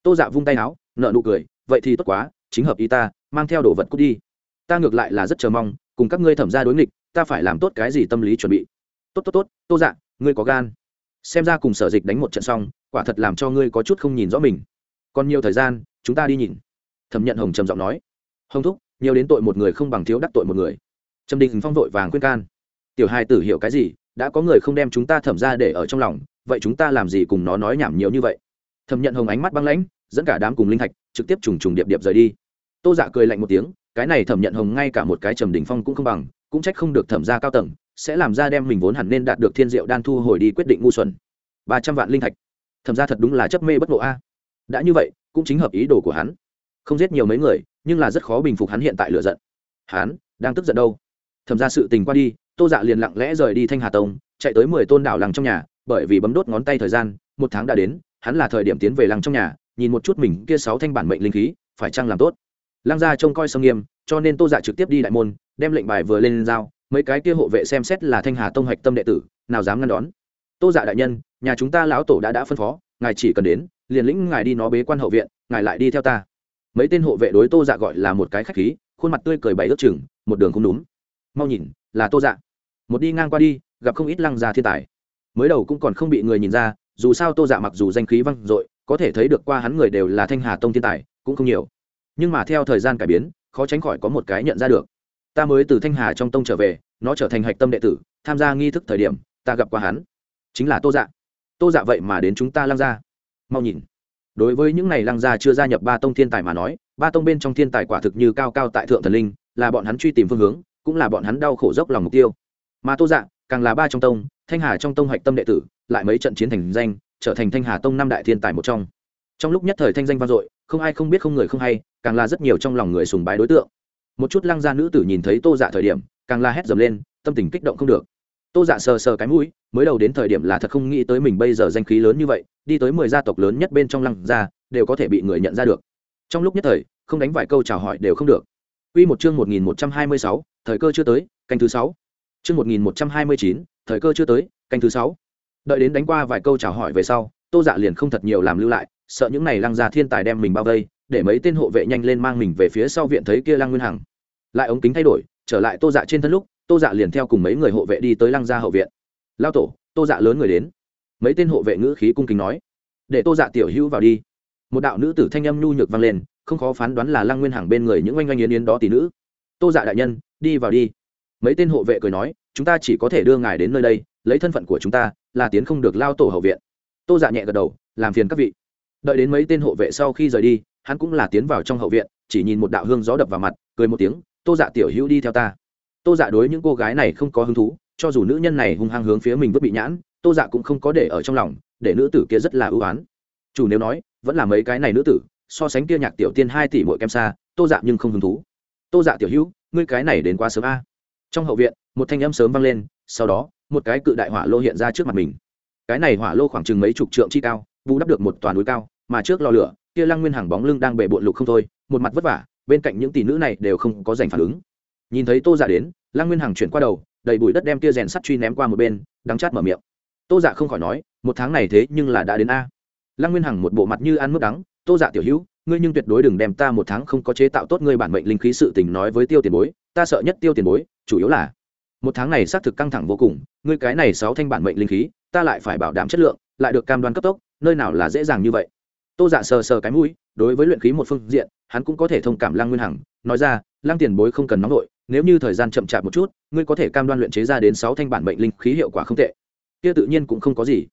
Tô dạ vung tay áo nợ nụ cười, vậy thì tốt quá, chính hợp ý ta, mang theo đồ vật cút đi ta ngược lại là rất chờ mong, cùng các ngươi thẩm ra đối nghịch, ta phải làm tốt cái gì tâm lý chuẩn bị. Tốt tốt tốt, tô dạ ngươi có gan. Xem ra cùng sở dịch đánh một trận xong, quả thật làm cho ngươi có chút không nhìn rõ mình. Còn nhiều thời gian, chúng ta đi nhìn. Thẩm nhận hồng trầm giọng nói. Hồng thúc, nhiều đến tội một người không bằng thiếu đắc tội một người. Trầm đình phong vội vàng khuyên can. Tiểu hai tử hiểu cái gì, đã có người không đem chúng ta thẩm ra để ở trong lòng, vậy chúng ta làm gì cùng nó nói nhảm nhiều như vậy? Thẩm nhận hồng ánh mắt băng lãnh, dẫn cả đám cùng linh thạch, trực tiếp trùng trùng điệp điệp rời đi. Tô dạ cười lạnh một tiếng cái này thẩm nhận hồng ngay cả một cái trầm đỉnh phong cũng không bằng, cũng trách không được thẩm ra cao tầng, sẽ làm ra đem mình vốn hẳn nên đạt được thiên diệu đan thu hồi đi quyết định ngu xuẩn. Ba trăm vạn linh thạch. Thẩm ra thật đúng là chấp mê bất ngộ a. Đã như vậy, cũng chính hợp ý đồ của hắn. Không giết nhiều mấy người, nhưng là rất khó bình phục hắn hiện tại lựa giận. Hắn, đang tức giận đâu? Thẩm ra sự tình qua đi, tô dạ liền lặng lẽ rời đi thanh hà tông, chạy tới mười tôn đảo làng trong nhà, bởi vì bấm đốt ngón tay thời gian, một tháng đã đến, hắn là thời điểm tiến về làng trong nhà, nhìn một chút mình kia sáu thanh bản mệnh linh khí, phải chăng làm tốt? Lăng gia trông coi sông nghiêm, cho nên tô dạ trực tiếp đi đại môn, đem lệnh bài vừa lên giao, mấy cái kia hộ vệ xem xét là thanh hà tông hạch tâm đệ tử, nào dám ngăn đón. Tô dạ đại nhân, nhà chúng ta lão tổ đã đã phân phó, ngài chỉ cần đến, liền lĩnh ngài đi nó bế quan hậu viện, ngài lại đi theo ta. Mấy tên hộ vệ đối tô dạ gọi là một cái khách khí, khuôn mặt tươi cười bày ước chừng, một đường không đúng. Mau nhìn, là tô dạ. Một đi ngang qua đi, gặp không ít lăng gia thiên tài. Mới đầu cũng còn không bị người nhìn ra, dù sao tô dạ mặc dù danh khí văng dội, có thể thấy được qua hắn người đều là thanh hà tông thiên tài, cũng không nhiều nhưng mà theo thời gian cải biến, khó tránh khỏi có một cái nhận ra được. Ta mới từ thanh hà trong tông trở về, nó trở thành hạch tâm đệ tử, tham gia nghi thức thời điểm, ta gặp qua hắn. Chính là tô dạ. Tô dạ vậy mà đến chúng ta lăng gia. mau nhìn. Đối với những này lăng gia chưa gia nhập ba tông thiên tài mà nói, ba tông bên trong thiên tài quả thực như cao cao tại thượng thần linh, là bọn hắn truy tìm phương hướng, cũng là bọn hắn đau khổ dốc lòng mục tiêu. Mà tô dạ càng là ba trong tông, thanh hà trong tông hạch tâm đệ tử, lại mấy trận chiến thành danh, trở thành thanh hà tông năm đại thiên tài một trong trong lúc nhất thời thanh danh vang dội không ai không biết không người không hay càng là rất nhiều trong lòng người sùng bái đối tượng một chút lăng gia nữ tử nhìn thấy tô dạ thời điểm càng la hét dầm lên tâm tình kích động không được tô dạ sờ sờ cái mũi mới đầu đến thời điểm là thật không nghĩ tới mình bây giờ danh khí lớn như vậy đi tới mười gia tộc lớn nhất bên trong lăng gia đều có thể bị người nhận ra được trong lúc nhất thời không đánh vài câu chào hỏi đều không được Quy một chương một nghìn một trăm hai mươi sáu, thời cơ chưa tới, canh thứ sáu. Chương một nghìn một trăm hai mươi chín, thời cơ chưa tới, canh thứ sáu. Đợi đến đánh qua vài câu chào hỏi về sau, Tô Dạ liền không thật nhiều làm lưu lại, sợ những này lăng gia thiên tài đem mình bao vây, để mấy tên hộ vệ nhanh lên mang mình về phía sau viện thấy kia lăng nguyên hằng. Lại ống kính thay đổi trở lại tô dạ trên thân lúc tô dạ liền theo cùng mấy người hộ vệ đi tới lăng gia hậu viện. Lao tổ tô dạ lớn người đến. Mấy tên hộ vệ ngữ khí cung kính nói. Để tô dạ tiểu hữu vào đi. Một đạo nữ tử thanh âm nhu nhược vang lên không khó phán đoán là lăng nguyên hằng bên người những oanh oanh yến yến đó tỷ nữ. Tô dạ đại nhân đi vào đi. Mấy tên hộ vệ cười nói chúng ta chỉ có thể đưa ngài đến nơi đây lấy thân phận của chúng ta là tiến không được lao tổ hậu viện. Tô dạ nhẹ gật đầu làm phiền các vị đợi đến mấy tên hộ vệ sau khi rời đi, hắn cũng là tiến vào trong hậu viện, chỉ nhìn một đạo hương gió đập vào mặt, cười một tiếng, tô dạ tiểu hữu đi theo ta. Tô dạ đối những cô gái này không có hứng thú, cho dù nữ nhân này hung hăng hướng phía mình vứt bị nhãn, tô dạ cũng không có để ở trong lòng, để nữ tử kia rất là ưu á n chủ nếu nói, vẫn là mấy cái này nữ tử, so sánh kia nhạc tiểu tiên hai tỷ mỗi kem xa, tô dạ nhưng không hứng thú. Tô dạ tiểu hữu, ngươi cái này đến quá sớm a. Trong hậu viện, một thanh âm sớm vang lên, sau đó, một cái cự đại hỏa lô hiện ra trước mặt mình. Cái này hỏa lô khoảng chừng mấy chục trượng chi cao bù đắp được một toàn núi cao, mà trước lò lửa, kia lăng nguyên hàng bóng lưng đang bể bộn lục không thôi, một mặt vất vả, bên cạnh những tỷ nữ này đều không có giành phản ứng. Nhìn thấy tô dạ đến, lăng nguyên hàng chuyển qua đầu, đầy bụi đất đem kia rèn sắt truy ném qua một bên, đắng chát mở miệng. Tô dạ không khỏi nói, một tháng này thế nhưng là đã đến a. Lăng nguyên hằng một bộ mặt như ăn mướp đắng, tô dạ tiểu hữu, ngươi nhưng tuyệt đối đừng đem ta một tháng không có chế tạo tốt ngươi bản mệnh linh khí sự tình nói với tiêu tiền bối, ta sợ nhất tiêu tiền bối, chủ yếu là một tháng này xác thực căng thẳng vô cùng, ngươi cái này sáu thanh bản mệnh linh khí, ta lại phải bảo đảm chất lượng, lại được cam đoan cấp tốc nơi nào là dễ dàng như vậy. Tô dạ sờ sờ cái mũi, đối với luyện khí một phương diện, hắn cũng có thể thông cảm lăng nguyên hằng, nói ra, lăng tiền bối không cần nóng nổi nếu như thời gian chậm chạp một chút, ngươi có thể cam đoan luyện chế ra đến sáu thanh bản mệnh linh khí hiệu quả không tệ. Kia tự nhiên cũng không có gì.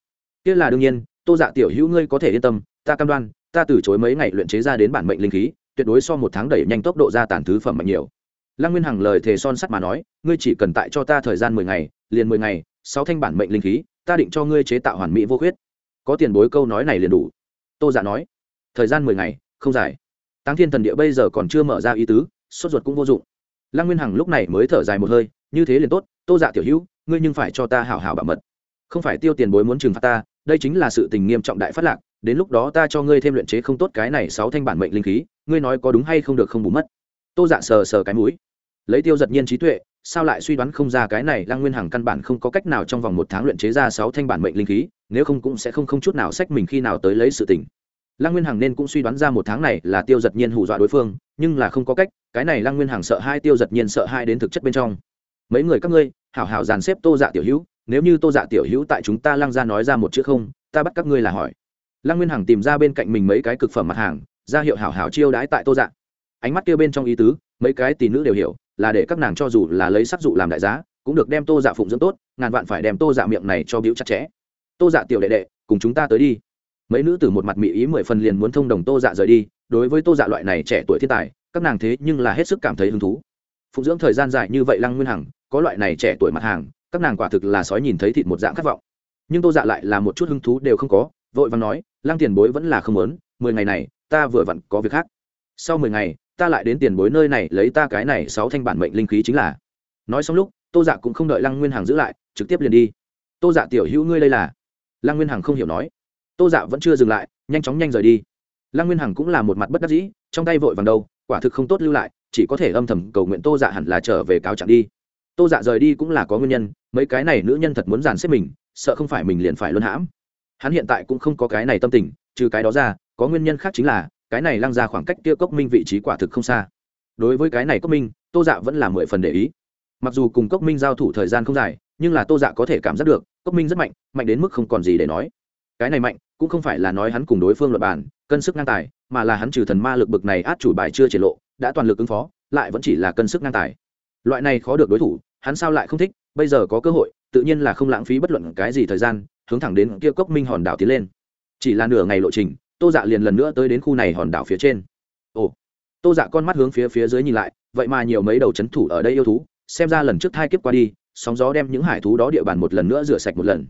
Kia là đương nhiên, tô dạ tiểu hữu ngươi có thể yên tâm, ta cam đoan, ta từ chối mấy ngày luyện chế ra đến bản mệnh linh khí, tuyệt đối so một tháng đẩy nhanh tốc độ ra tàn thứ phẩm mạnh nhiều. Lăng nguyên hằng lời thề son sắt mà nói, ngươi chỉ cần tại cho ta thời gian mười ngày, liền mười ngày, sáu thanh bản mệnh linh khí, ta định cho ngươi chế tạo hoàn mỹ vô khuyết có tiền bối câu nói này liền đủ. Tô dạ nói, thời gian mười ngày, không dài. Tăng thiên thần địa bây giờ còn chưa mở ra ý tứ, sốt ruột cũng vô dụng. Lăng nguyên hằng lúc này mới thở dài một hơi, như thế liền tốt, tô dạ tiểu hữu, ngươi nhưng phải cho ta hảo hảo bảo mật. Không phải tiêu tiền bối muốn trừng phạt ta, đây chính là sự tình nghiêm trọng đại phát lạc, đến lúc đó ta cho ngươi thêm luyện chế không tốt cái này sáu thanh bản mệnh linh khí, ngươi nói có đúng hay không được không bù mất. Tô dạ sờ sờ cái mũi. Lấy tiêu giật nhiên trí tuệ, sao lại suy đoán không ra cái này lăng nguyên hằng căn bản không có cách nào trong vòng một tháng luyện chế ra sáu thanh bản mệnh linh khí nếu không cũng sẽ không không chút nào sách mình khi nào tới lấy sự tình. Lăng nguyên hằng nên cũng suy đoán ra một tháng này là tiêu giật nhiên hù dọa đối phương, nhưng là không có cách, cái này lăng nguyên hằng sợ hai tiêu giật nhiên sợ hai đến thực chất bên trong. Mấy người các ngươi, hảo hảo dàn xếp tô dạ tiểu hữu, nếu như tô dạ tiểu hữu tại chúng ta lăng ra nói ra một chữ không, ta bắt các ngươi là hỏi. Lăng nguyên hằng tìm ra bên cạnh mình mấy cái cực phẩm mặt hàng, ra hiệu hảo hảo chiêu đãi tại tô dạ. Ánh mắt kia bên trong ý tứ, mấy cái tỷ nữ đều hiểu, là để các nàng cho dù là lấy sắc dụ làm đại giá, cũng được đem tô dạ phụng dưỡng tốt, ngàn vạn phải đem tô dạ miệng này cho biếu chặt chẽ tô dạ tiểu đệ đệ, cùng chúng ta tới đi. Mấy nữ tử một mặt mỹ ý mười phần liền muốn thông đồng tô dạ rời đi, đối với tô dạ loại này trẻ tuổi thiên tài, các nàng thế nhưng là hết sức cảm thấy hứng thú. Phụng dưỡng thời gian dài như vậy lăng nguyên hằng, có loại này trẻ tuổi mặt hàng, các nàng quả thực là sói nhìn thấy thịt một dạng khát vọng. Nhưng tô dạ lại là một chút hứng thú đều không có, vội vàng nói, lăng tiền bối vẫn là không lớn mười ngày này, ta vừa vặn có việc khác. Sau mười ngày, ta lại đến tiền bối nơi này lấy ta cái này sáu thanh bản mệnh linh khí chính là. Nói xong lúc, tô dạ cũng không đợi lăng nguyên hằng giữ lại, trực tiếp liền đi. Tô dạ tiểu hữu ngươi đây là? Lăng nguyên hằng không hiểu nói. Tô dạ vẫn chưa dừng lại, nhanh chóng nhanh rời đi. Lăng nguyên hằng cũng là một mặt bất đắc dĩ, trong tay vội vàng đâu, quả thực không tốt lưu lại, chỉ có thể âm thầm cầu nguyện tô dạ hẳn là trở về cáo trạng đi. Tô dạ rời đi cũng là có nguyên nhân, mấy cái này nữ nhân thật muốn dàn xếp mình, sợ không phải mình liền phải luân hãm. Hắn hiện tại cũng không có cái này tâm tình, trừ cái đó ra, có nguyên nhân khác chính là, cái này lăng ra khoảng cách kia cốc minh vị trí quả thực không xa. Đối với cái này cốc minh, tô dạ vẫn là mười phần để ý. Mặc dù cùng cốc minh giao thủ thời gian không dài, nhưng là tô dạ có thể cảm giác được cốc minh rất mạnh mạnh đến mức không còn gì để nói. Cái này mạnh, cũng không phải là nói hắn cùng đối phương luật bàn, cân sức ngang tài, mà là hắn trừ thần ma lực bực này át chủ bài chưa triển lộ, đã toàn lực ứng phó, lại vẫn chỉ là cân sức ngang tài. Loại này khó được đối thủ, hắn sao lại không thích, bây giờ có cơ hội, tự nhiên là không lãng phí bất luận cái gì thời gian, hướng thẳng đến kia cốc minh hòn đảo tiến lên. Chỉ là nửa ngày lộ trình, tô dạ liền lần nữa tới đến khu này hòn đảo phía trên. Ồ, tô dạ con mắt hướng phía phía dưới nhìn lại, vậy mà nhiều mấy đầu c h ấ n thủ ở đây yêu thú, xem ra lần trước thai kiếp qua đi sóng gió đem những hải thú đó địa bàn một lần nữa rửa sạch một lần.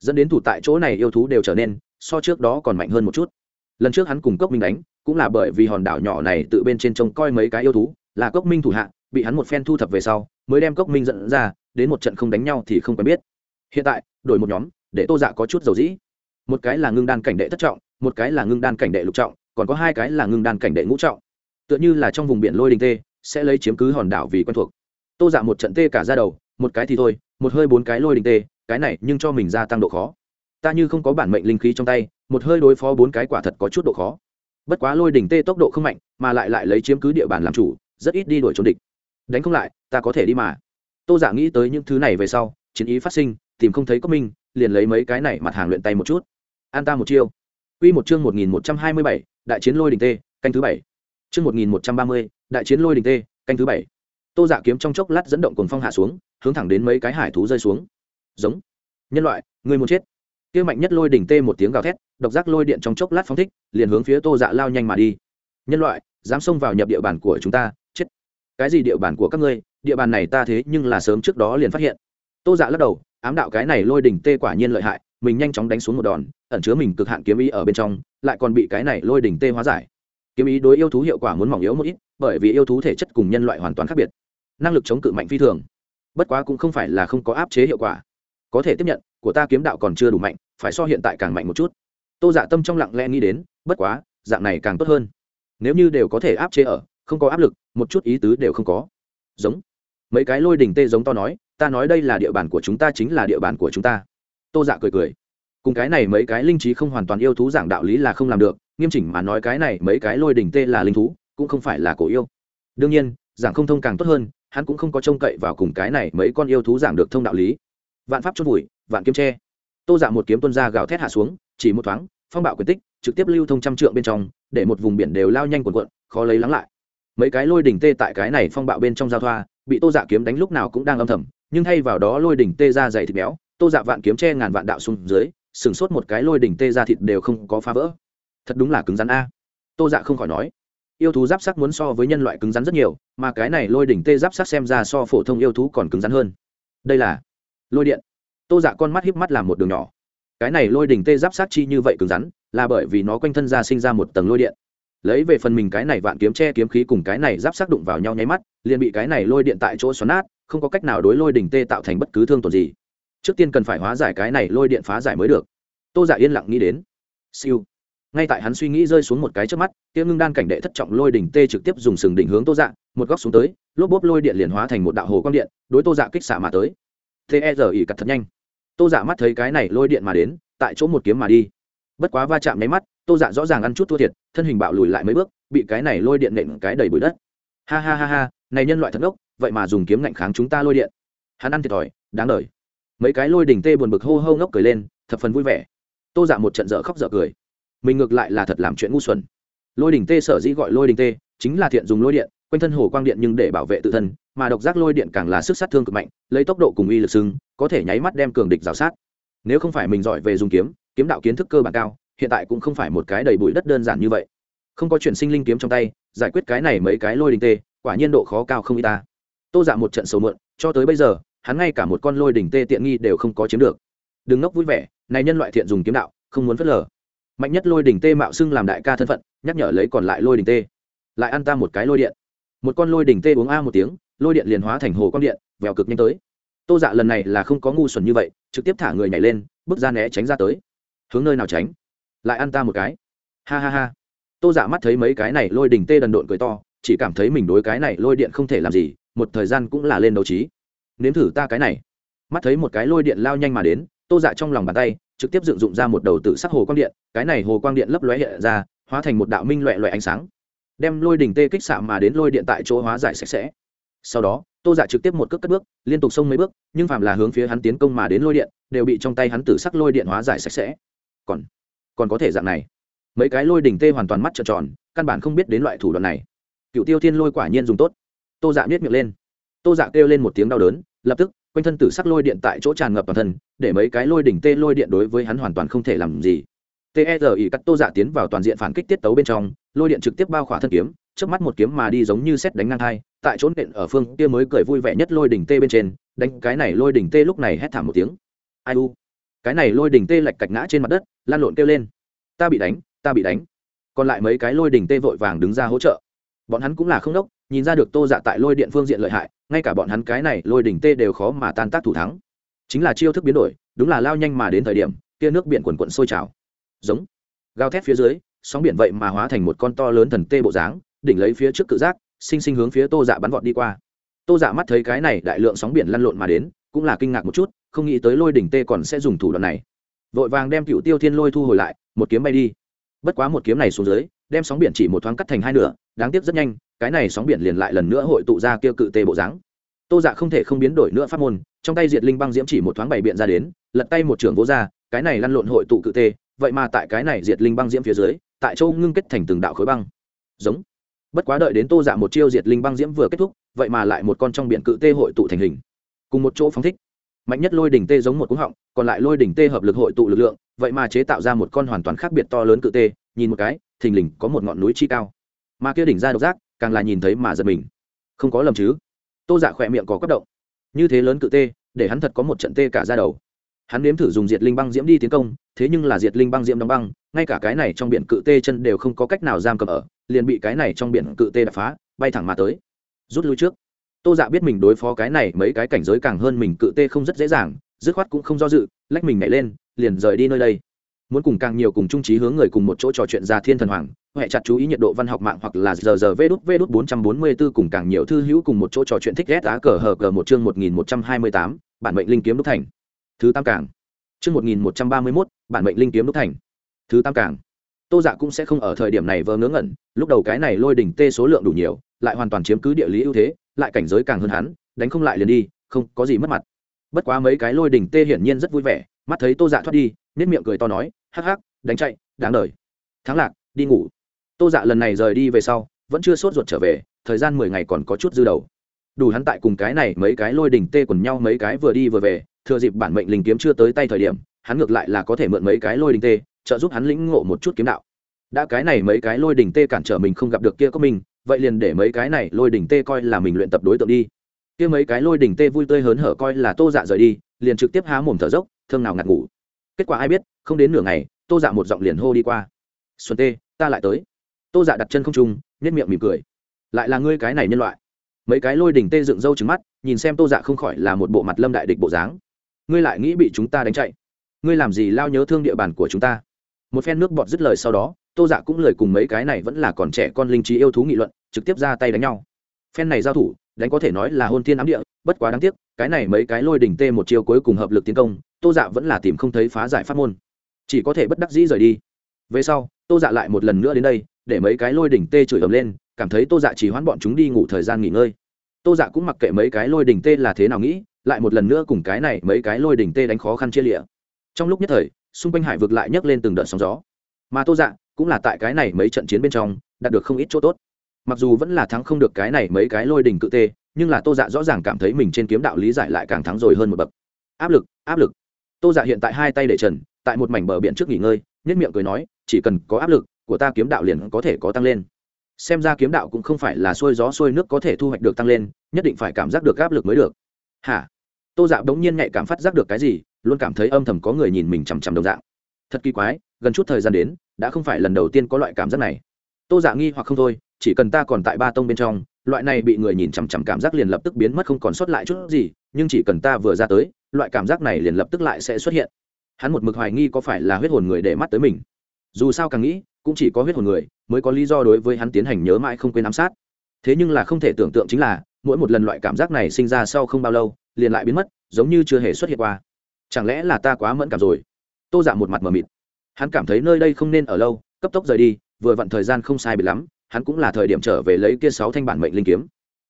Dẫn đến thủ tại chỗ này yêu thú đều trở nên so trước đó còn mạnh hơn một chút. Lần trước hắn cùng cốc minh đánh, cũng là bởi vì hòn đảo nhỏ này tự bên trên trông coi mấy cái yêu thú, là cốc minh thủ hạ, bị hắn một phen thu thập về sau, mới đem cốc minh dẫn ra, đến một trận không đánh nhau thì không quen biết. Hiện tại, đổi một nhóm, để tô dạ có chút dầu dĩ. Một cái là ngưng đan cảnh đệ thất trọng, một cái là ngưng đan cảnh đệ lục trọng, còn có hai cái là ngưng đan cảnh đệ ngũ trọng. Tựa như là trong vùng biển lôi đình tê, sẽ lấy chiếm cứ hòn đảo vì quen thuộc. Tô dạ một trận tê cả ra đầu một cái thì thôi một hơi bốn cái lôi đình tê cái này nhưng cho mình gia tăng độ khó. Ta như không có bản mệnh linh khí trong tay một hơi đối phó bốn cái quả thật có chút độ khó. Bất quá lôi đỉnh tê tốc độ không mạnh mà lại lại lấy chiếm cứ địa bàn làm chủ rất ít đi đuổi trốn địch. Đánh không lại ta có thể đi mà. Tô giả nghĩ tới những thứ này về sau chiến ý phát sinh tìm không thấy có minh liền lấy mấy cái này mặt hàng luyện tay một chút. An ta một chiêu. Quy một chương 1127, đại chiến lôi đỉnh tê, canh thứ 7. Chương 1130, đại chiến lôi đỉnh tê, canh thứ 7. Tô Dạ kiếm trong chốc lát dẫn động cồn phong hạ xuống, hướng thẳng đến mấy cái hải thú rơi xuống. Giống. Nhân loại, người muốn chết. Kia mạnh nhất lôi đỉnh tê một tiếng gào thét, độc giác lôi điện trong chốc lát phóng thích, liền hướng phía Tô Dạ lao nhanh mà đi. Nhân loại, dám xông vào nhập địa bàn của chúng ta, chết. Cái gì địa bàn của các ngươi, địa bàn này ta thế nhưng là sớm trước đó liền phát hiện. Tô Dạ lắc đầu, ám đạo cái này lôi đỉnh tê quả nhiên lợi hại, mình nhanh chóng đánh xuống một đòn ẩn chứa mình cực hạn kiếm ý ở bên trong lại còn bị cái này lôi đỉnh tê hóa giải kiếm ý đối yêu thú hiệu quả muốn mỏng yếu một ít bởi vì yêu thú thể chất cùng nhân loại hoàn toàn khác biệt năng lực chống cự mạnh phi thường. Bất quá cũng không phải là không có áp chế hiệu quả. Có thể tiếp nhận, của ta kiếm đạo còn chưa đủ mạnh, phải so hiện tại càng mạnh một chút. Tô dạ tâm trong lặng lẽ nghĩ đến, bất quá, dạng này càng tốt hơn. Nếu như đều có thể áp chế ở, không có áp lực, một chút ý tứ đều không có. Giống. Mấy cái lôi đỉnh tê giống to nói, ta nói đây là địa bàn của chúng ta chính là địa bàn của chúng ta. Tô dạ cười cười. Cùng cái này mấy cái linh trí không hoàn toàn yêu thú giảng đạo lý là không làm được, nghiêm chỉnh mà nói cái này mấy cái lôi đỉnh tê là linh thú, cũng không phải là cổ yêu. Đương nhiên giảng không thông càng tốt hơn hắn cũng không có trông cậy vào cùng cái này mấy con yêu thú giảng được thông đạo lý. Vạn pháp chốt vùi, vạn kiếm tre tô dạ một kiếm tuân ra gào thét hạ xuống, chỉ một thoáng, phong bạo quyền tích, trực tiếp lưu thông trăm trượng bên trong, để một vùng biển đều lao nhanh quần quận khó lấy lắng lại. Mấy cái lôi đỉnh tê tại cái này phong bạo bên trong giao thoa, bị tô dạ kiếm đánh lúc nào cũng đang âm thầm, nhưng thay vào đó lôi đỉnh tê ra dày thịt béo, tô dạ vạn kiếm tre ngàn vạn đạo xuống dưới, sừng sốt một cái lôi đỉnh tê ra thịt đều không có phá vỡ. Thật đúng là cứng rắn a. Tô dạ không khỏi nói yêu thú giáp sắc muốn so với nhân loại cứng rắn rất nhiều, mà cái này lôi đỉnh tê giáp sắc xem ra so phổ thông yêu thú còn cứng rắn hơn. Đây là lôi điện. Tô dạ con mắt híp mắt làm một đường nhỏ. Cái này lôi đỉnh tê giáp sát chi như vậy cứng rắn, là bởi vì nó quanh thân ra sinh ra một tầng lôi điện. Lấy về phần mình cái này vạn kiếm che kiếm khí cùng cái này giáp sát đụng vào nhau nháy mắt, liền bị cái này lôi điện tại chỗ xoắn nát, không có cách nào đối lôi đỉnh tê tạo thành bất cứ thương tổn gì. Trước tiên cần phải hóa giải cái này lôi điện phá giải mới được. Tô giả dạ yên lặng nghĩ đến. Siêu ngay tại hắn suy nghĩ rơi xuống một cái trước mắt tiêu ngưng đan cảnh đệ thất trọng lôi đỉnh tê trực tiếp dùng sừng đỉnh hướng tô dạ một góc xuống tới, lốp bốp lôi điện liền hóa thành một đạo hồ quang điện, đối tô dạ kích xạ mà tới. Thế e giờ ỉ cặt thật nhanh. Tô dạ mắt thấy cái này lôi điện mà đến, tại chỗ một kiếm mà đi. Bất quá va chạm nháy mắt, tô dạ rõ ràng ăn chút thua thiệt, thân hình bạo lùi lại mấy bước, bị cái này lôi điện nện cái đầy bụi đất. Ha ha ha ha, này nhân loại thật ngốc, vậy mà dùng kiếm ngạnh kháng chúng ta lôi điện. Hắn ăn thiệt thòi, đáng đời. Mấy cái lôi đỉnh tê buồn bực hô hô ngốc cười lên, thập phần vui vẻ. Tô dạ một trận dở khóc dở cười mình ngược lại là thật làm chuyện ngu xuẩn. Lôi đỉnh tê sở dĩ gọi lôi đỉnh tê, chính là thiện dùng lôi điện, quanh thân hồ quang điện nhưng để bảo vệ tự thân, mà độc giác lôi điện càng là sức sát thương cực mạnh, lấy tốc độ cùng uy lực sưng có thể nháy mắt đem cường địch rào sát. Nếu không phải mình giỏi về dùng kiếm kiếm đạo kiến thức cơ bản cao, hiện tại cũng không phải một cái đầy bụi đất đơn giản như vậy. Không có chuyện sinh linh kiếm trong tay, giải quyết cái này mấy cái lôi đình tê, quả nhiên độ khó cao không y ta. Tô dạ một trận sầu mượn cho tới bây giờ, hắn ngay cả một con lôi đỉnh tê tiện nghi đều không có chiếm được. Đừng ngốc vui vẻ, này nhân loại thiện dùng kiếm đạo, không muốn phớt lờ mạnh nhất lôi đỉnh tê mạo xưng làm đại ca thân phận, nhắc nhở lấy còn lại lôi đỉnh tê. Lại ăn ta một cái lôi điện. Một con lôi đỉnh tê uống a một tiếng, lôi điện liền hóa thành hồ con điện, vèo cực nhanh tới. Tô dạ lần này là không có ngu xuẩn như vậy, trực tiếp thả người nhảy lên, bước ra né tránh ra tới. Hướng nơi nào tránh? Lại ăn ta một cái. Ha ha ha. Tô dạ mắt thấy mấy cái này lôi đỉnh tê đần độn cười to, chỉ cảm thấy mình đối cái này lôi điện không thể làm gì, một thời gian cũng là lên đấu trí. Nếm thử ta cái này. Mắt thấy một cái lôi điện lao nhanh mà đến, tô dạ trong lòng bàn tay trực tiếp dựng dụng ra một đầu tự sắc hồ quang điện, cái này hồ quang điện lấp lóe hiện ra, hóa thành một đạo minh loẹ loẹ ánh sáng, đem lôi đỉnh tê kích xạ mà đến lôi điện tại chỗ hóa giải sạch sẽ. Sau đó, tô dạ trực tiếp một cước cất bước, liên tục xông mấy bước, nhưng phạm là hướng phía hắn tiến công mà đến lôi điện, đều bị trong tay hắn tử sắc lôi điện hóa giải sạch sẽ. Còn còn có thể dạng này. Mấy cái lôi đỉnh tê hoàn toàn mắt trợn tròn, căn bản không biết đến loại thủ đoạn này. Cựu tiêu thiên lôi quả nhiên dùng tốt. Tô dạ biết miệng lên. Tô dạ kêu lên một tiếng đau đớn, lập tức quanh thân tử sắc lôi điện tại chỗ tràn ngập toàn thân, để mấy cái lôi đỉnh tê lôi điện đối với hắn hoàn toàn không thể làm gì. T e r cắt tô dạ tiến vào toàn diện phản kích tiết tấu bên trong, lôi điện trực tiếp bao khỏa thân kiếm, trước mắt một kiếm mà đi giống như xét đánh ngang hai tại chỗ nện ở phương kia mới cười vui vẻ nhất lôi đỉnh tê bên trên, đánh cái này lôi đỉnh tê lúc này hét thảm một tiếng. Ai u? Cái này lôi đỉnh tê lạch cạch ngã trên mặt đất, lan lộn kêu lên. Ta bị đánh, ta bị đánh. Còn lại mấy cái lôi đỉnh tê vội vàng đứng ra hỗ trợ. Bọn hắn cũng là không đốc nhìn ra được tô dạ tại lôi điện phương diện lợi hại, ngay cả bọn hắn cái này lôi đỉnh tê đều khó mà tan tác thủ thắng. Chính là chiêu thức biến đổi, đúng là lao nhanh mà đến thời điểm, kia nước biển quần quận sôi trào. Giống. Gào thét phía dưới, sóng biển vậy mà hóa thành một con to lớn thần tê bộ dáng, đỉnh lấy phía trước cự giác, sinh sinh hướng phía tô dạ bắn vọt đi qua. Tô dạ mắt thấy cái này đại lượng sóng biển lăn lộn mà đến, cũng là kinh ngạc một chút, không nghĩ tới lôi đỉnh tê còn sẽ dùng thủ đoạn này. Vội vàng đem cựu tiêu thiên lôi thu hồi lại, một kiếm bay đi. Bất quá một kiếm này xuống dưới đem sóng biển chỉ một thoáng cắt thành hai nửa, đáng tiếc rất nhanh, cái này sóng biển liền lại lần nữa hội tụ ra kia cự tê bộ dáng. Tô dạ không thể không biến đổi nữa pháp môn, trong tay diệt linh băng diễm chỉ một thoáng bày biện ra đến, lật tay một trường vỗ ra, cái này lăn lộn hội tụ cự tê, vậy mà tại cái này diệt linh băng diễm phía dưới, tại châu ngưng kết thành từng đạo khối băng. Giống. Bất quá đợi đến tô dạ một chiêu diệt linh băng diễm vừa kết thúc, vậy mà lại một con trong biển cự tê hội tụ thành hình. Cùng một chỗ phóng thích. Mạnh nhất lôi đỉnh tê giống một cúng họng, còn lại lôi đỉnh tê hợp lực hội tụ lực lượng, vậy mà chế tạo ra một con hoàn toàn khác biệt to lớn cự tê nhìn một cái, thình lình có một ngọn núi chi cao. Mà kia đỉnh ra độc giác, càng là nhìn thấy mà giật mình. Không có lầm chứ? Tô dạ khỏe miệng có cấp động. Như thế lớn cự tê, để hắn thật có một trận tê cả ra đầu. Hắn nếm thử dùng diệt linh băng diễm đi tiến công, thế nhưng là diệt linh băng diễm đóng băng, ngay cả cái này trong biển cự tê chân đều không có cách nào giam cầm ở, liền bị cái này trong biển cự tê đập phá, bay thẳng mà tới. Rút lui trước. Tô dạ biết mình đối phó cái này mấy cái cảnh giới càng hơn mình cự tê không rất dễ dàng, dứt khoát cũng không do dự, lách mình nhảy lên, liền rời đi nơi đây muốn cùng càng nhiều cùng trung trí hướng người cùng một chỗ trò chuyện ra thiên thần hoàng, huệ chặt chú ý nhiệt độ văn học mạng hoặc là giờ giờ vê đút vê đút bốn trăm bốn mươi b ố cùng càng nhiều thư hữu cùng một chỗ trò chuyện thích ghét á cờ hờ cờ một chương một nghìn một trăm hai mươi tám, bản mệnh linh kiếm đúc thành. Thứ tam cảng. Chương một nghìn một trăm ba mươi mốt, bản mệnh linh kiếm đúc thành. Thứ tam cảng. Tô dạ cũng sẽ không ở thời điểm này vờ ngớ ngẩn, lúc đầu cái này lôi đỉnh tê số lượng đủ nhiều, lại hoàn toàn chiếm cứ địa lý ưu thế, lại cảnh giới càng hơn hắn, đánh không lại liền đi, không có gì mất mặt bất quá mấy cái lôi đỉnh tê hiển nhiên rất vui vẻ, mắt thấy tô dạ thoát đi nết miệng cười to nói, hắc hắc, đánh chạy, đáng đời. Thắng lạc, đi ngủ. Tô dạ lần này rời đi về sau, vẫn chưa sốt ruột trở về, thời gian mười ngày còn có chút dư đầu. Đủ hắn tại cùng cái này mấy cái lôi đỉnh tê quần nhau mấy cái vừa đi vừa về, thừa dịp bản mệnh linh kiếm chưa tới tay thời điểm, hắn ngược lại là có thể mượn mấy cái lôi đỉnh tê, trợ giúp hắn lĩnh ngộ một chút kiếm đạo. Đã cái này mấy cái lôi đỉnh tê cản trở mình không gặp được kia có mình, vậy liền để mấy cái này lôi đỉnh tê coi là mình luyện tập đối tượng đi kia mấy cái lôi đỉnh tê vui tươi hớn hở coi là tô dạ rời đi, liền trực tiếp há mồm thở dốc thương nào ngạt ngủ. Kết quả ai biết, không đến nửa ngày, tô dạ một giọng liền hô đi qua. Xuân tê, ta lại tới. Tô dạ đặt chân không trung nhất miệng mỉm cười. Lại là ngươi cái này nhân loại. Mấy cái lôi đỉnh tê dựng râu trứng mắt, nhìn xem tô dạ không khỏi là một bộ mặt lâm đại địch bộ dáng. Ngươi lại nghĩ bị chúng ta đánh chạy? Ngươi làm gì lao nhớ thương địa bàn của chúng ta? Một phen nước bọt dứt lời sau đó, tô dạ cũng lời cùng mấy cái này vẫn là còn trẻ con linh trí yêu thú nghị luận, trực tiếp ra tay đánh nhau. Phen này giao thủ đánh có thể nói là hôn thiên ám địa, bất quá đáng tiếc, cái này mấy cái lôi đỉnh tê một chiều cuối cùng hợp lực tiến công, tô dạ vẫn là tìm không thấy phá giải pháp môn. Chỉ có thể bất đắc dĩ rời đi. Về sau, tô dạ lại một lần nữa đến đây, để mấy cái lôi đỉnh tê chửi ầm lên, cảm thấy tô dạ chỉ hoãn bọn chúng đi ngủ thời gian nghỉ ngơi. Tô dạ cũng mặc kệ mấy cái lôi đỉnh tê là thế nào nghĩ, lại một lần nữa cùng cái này mấy cái lôi đỉnh tê đánh khó khăn chia lịa trong lúc nhất thời, xung quanh hải vực lại nhấc lên từng đợt sóng gió. Mà tô dạ cũng là tại cái này mấy trận chiến bên trong, đạt được không ít chỗ tốt mặc dù vẫn là thắng không được cái này mấy cái lôi đỉnh cự tê, nhưng là tô dạ rõ ràng cảm thấy mình trên kiếm đạo lý giải lại càng thắng rồi hơn một bậc. Áp lực áp lực. Tô dạ hiện tại hai tay để trần, tại một mảnh bờ biển trước nghỉ ngơi nhất miệng cười nói, chỉ cần có áp lực, của ta kiếm đạo liền có thể có tăng lên. Xem ra kiếm đạo cũng không phải là xuôi gió xuôi nước có thể thu hoạch được tăng lên, nhất định phải cảm giác được áp lực mới được. Hả? Tô dạ bỗng nhiên nhạy cảm phát giác được cái gì, luôn cảm thấy âm thầm có người nhìn mình chằm chằm đồng dạng. Thật kỳ quái, gần chút thời gian đến, đã không phải lần đầu tiên có loại cảm giác này. Tô dạ nghi hoặc không thôi chỉ cần ta còn tại ba tông bên trong, loại này bị người nhìn chằm chằm cảm giác liền lập tức biến mất không còn sót lại chút gì, nhưng chỉ cần ta vừa ra tới, loại cảm giác này liền lập tức lại sẽ xuất hiện. Hắn một mực hoài nghi có phải là huyết hồn người để mắt tới mình. Dù sao càng nghĩ, cũng chỉ có huyết hồn người mới có lý do đối với hắn tiến hành nhớ mãi không quên ám sát. Thế nhưng là không thể tưởng tượng chính là, mỗi một lần loại cảm giác này sinh ra sau không bao lâu, liền lại biến mất, giống như chưa hề xuất hiện qua. Chẳng lẽ là ta quá mẫn cảm rồi? Tô giả một mặt mờ mịt. Hắn cảm thấy nơi đây không nên ở lâu, cấp tốc rời đi, vừa vặn thời gian không sai bị lắm hắn cũng là thời điểm trở về lấy kia sáu thanh bản mệnh linh kiếm.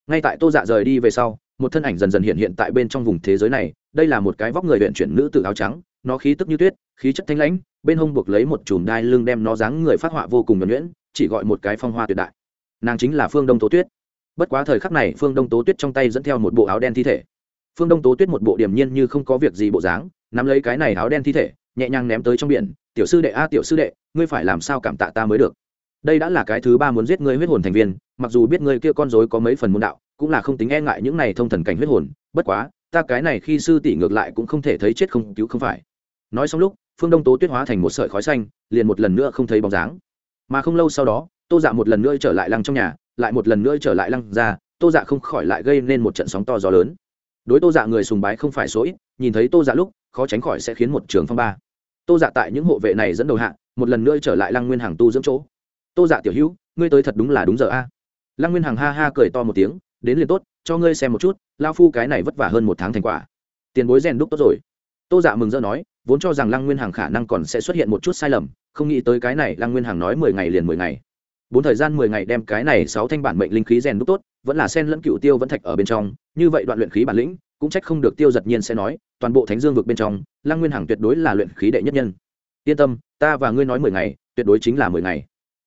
Ngay tại tô dạ rời đi về sau, một thân ảnh dần dần hiện hiện tại bên trong vùng thế giới này, đây là một cái vóc người huyện chuyển nữ tự áo trắng, nó khí tức như tuyết, khí chất thanh lãnh, bên hông buộc lấy một chùm đai lưng đem nó dáng người phát họa vô cùng nhuẩn nhuyễn, chỉ gọi một cái phong hoa tuyệt đại. Nàng chính là phương đông tố tuyết. Bất quá thời khắc này, phương đông tố tuyết trong tay dẫn theo một bộ áo đen thi thể. Phương đông tố tuyết một bộ điểm nhiên như không có việc gì bộ dáng, nắm lấy cái này áo đen thi thể, nhẹ nhàng ném tới trong biển, tiểu sư đệ a, tiểu sư đệ, ngươi phải làm sao cảm tạ ta mới được? Đây đã là cái thứ ba muốn giết ngươi huyết hồn thành viên, mặc dù biết ngươi kia con dối có mấy phần môn đạo, cũng là không tính e ngại những này thông thần cảnh huyết hồn, bất quá, ta cái này khi sư tỷ ngược lại cũng không thể thấy chết không cứu không phải. Nói xong lúc, phương đông tố tuyết hóa thành một sợi khói xanh, liền một lần nữa không thấy bóng dáng. Mà không lâu sau đó, tô dạ một lần nữa trở lại lăng trong nhà, lại một lần nữa trở lại lăng ra, tô dạ không khỏi lại gây nên một trận sóng to gió lớn. Đối tô dạ người sùng bái không phải số ít, nhìn thấy tô dạ lúc, khó tránh khỏi sẽ khiến một trường phong ba. Tô dạ tại những hộ vệ này dẫn đầu hạ, một lần nữa trở lại lăng nguyên hàng tu dưỡng chỗ tô dạ tiểu hữu, ngươi tới thật đúng là đúng giờ a. Lăng nguyên Hằng ha ha cười to một tiếng, đến liền tốt, cho ngươi xem một chút lao phu cái này vất vả hơn một tháng thành quả. Tiền bối rèn đúc tốt rồi. Tô dạ mừng rỡ nói, vốn cho rằng lăng nguyên Hằng khả năng còn sẽ xuất hiện một chút sai lầm, không nghĩ tới cái này, lăng nguyên Hằng nói mười ngày liền mười ngày. Bốn thời gian mười ngày đem cái này sáu thanh bản mệnh linh khí rèn đúc tốt, vẫn là sen lẫn cựu tiêu vẫn thạch ở bên trong, như vậy đoạn luyện khí bản lĩnh, cũng trách không được tiêu giật nhiên sẽ nói, toàn bộ thánh dương vực bên trong, lăng nguyên Hằng tuyệt đối là luyện khí đệ nhất nhân. Yên tâm, ta và ngươi nói mười ngày, tuyệt đối chính là mười ngày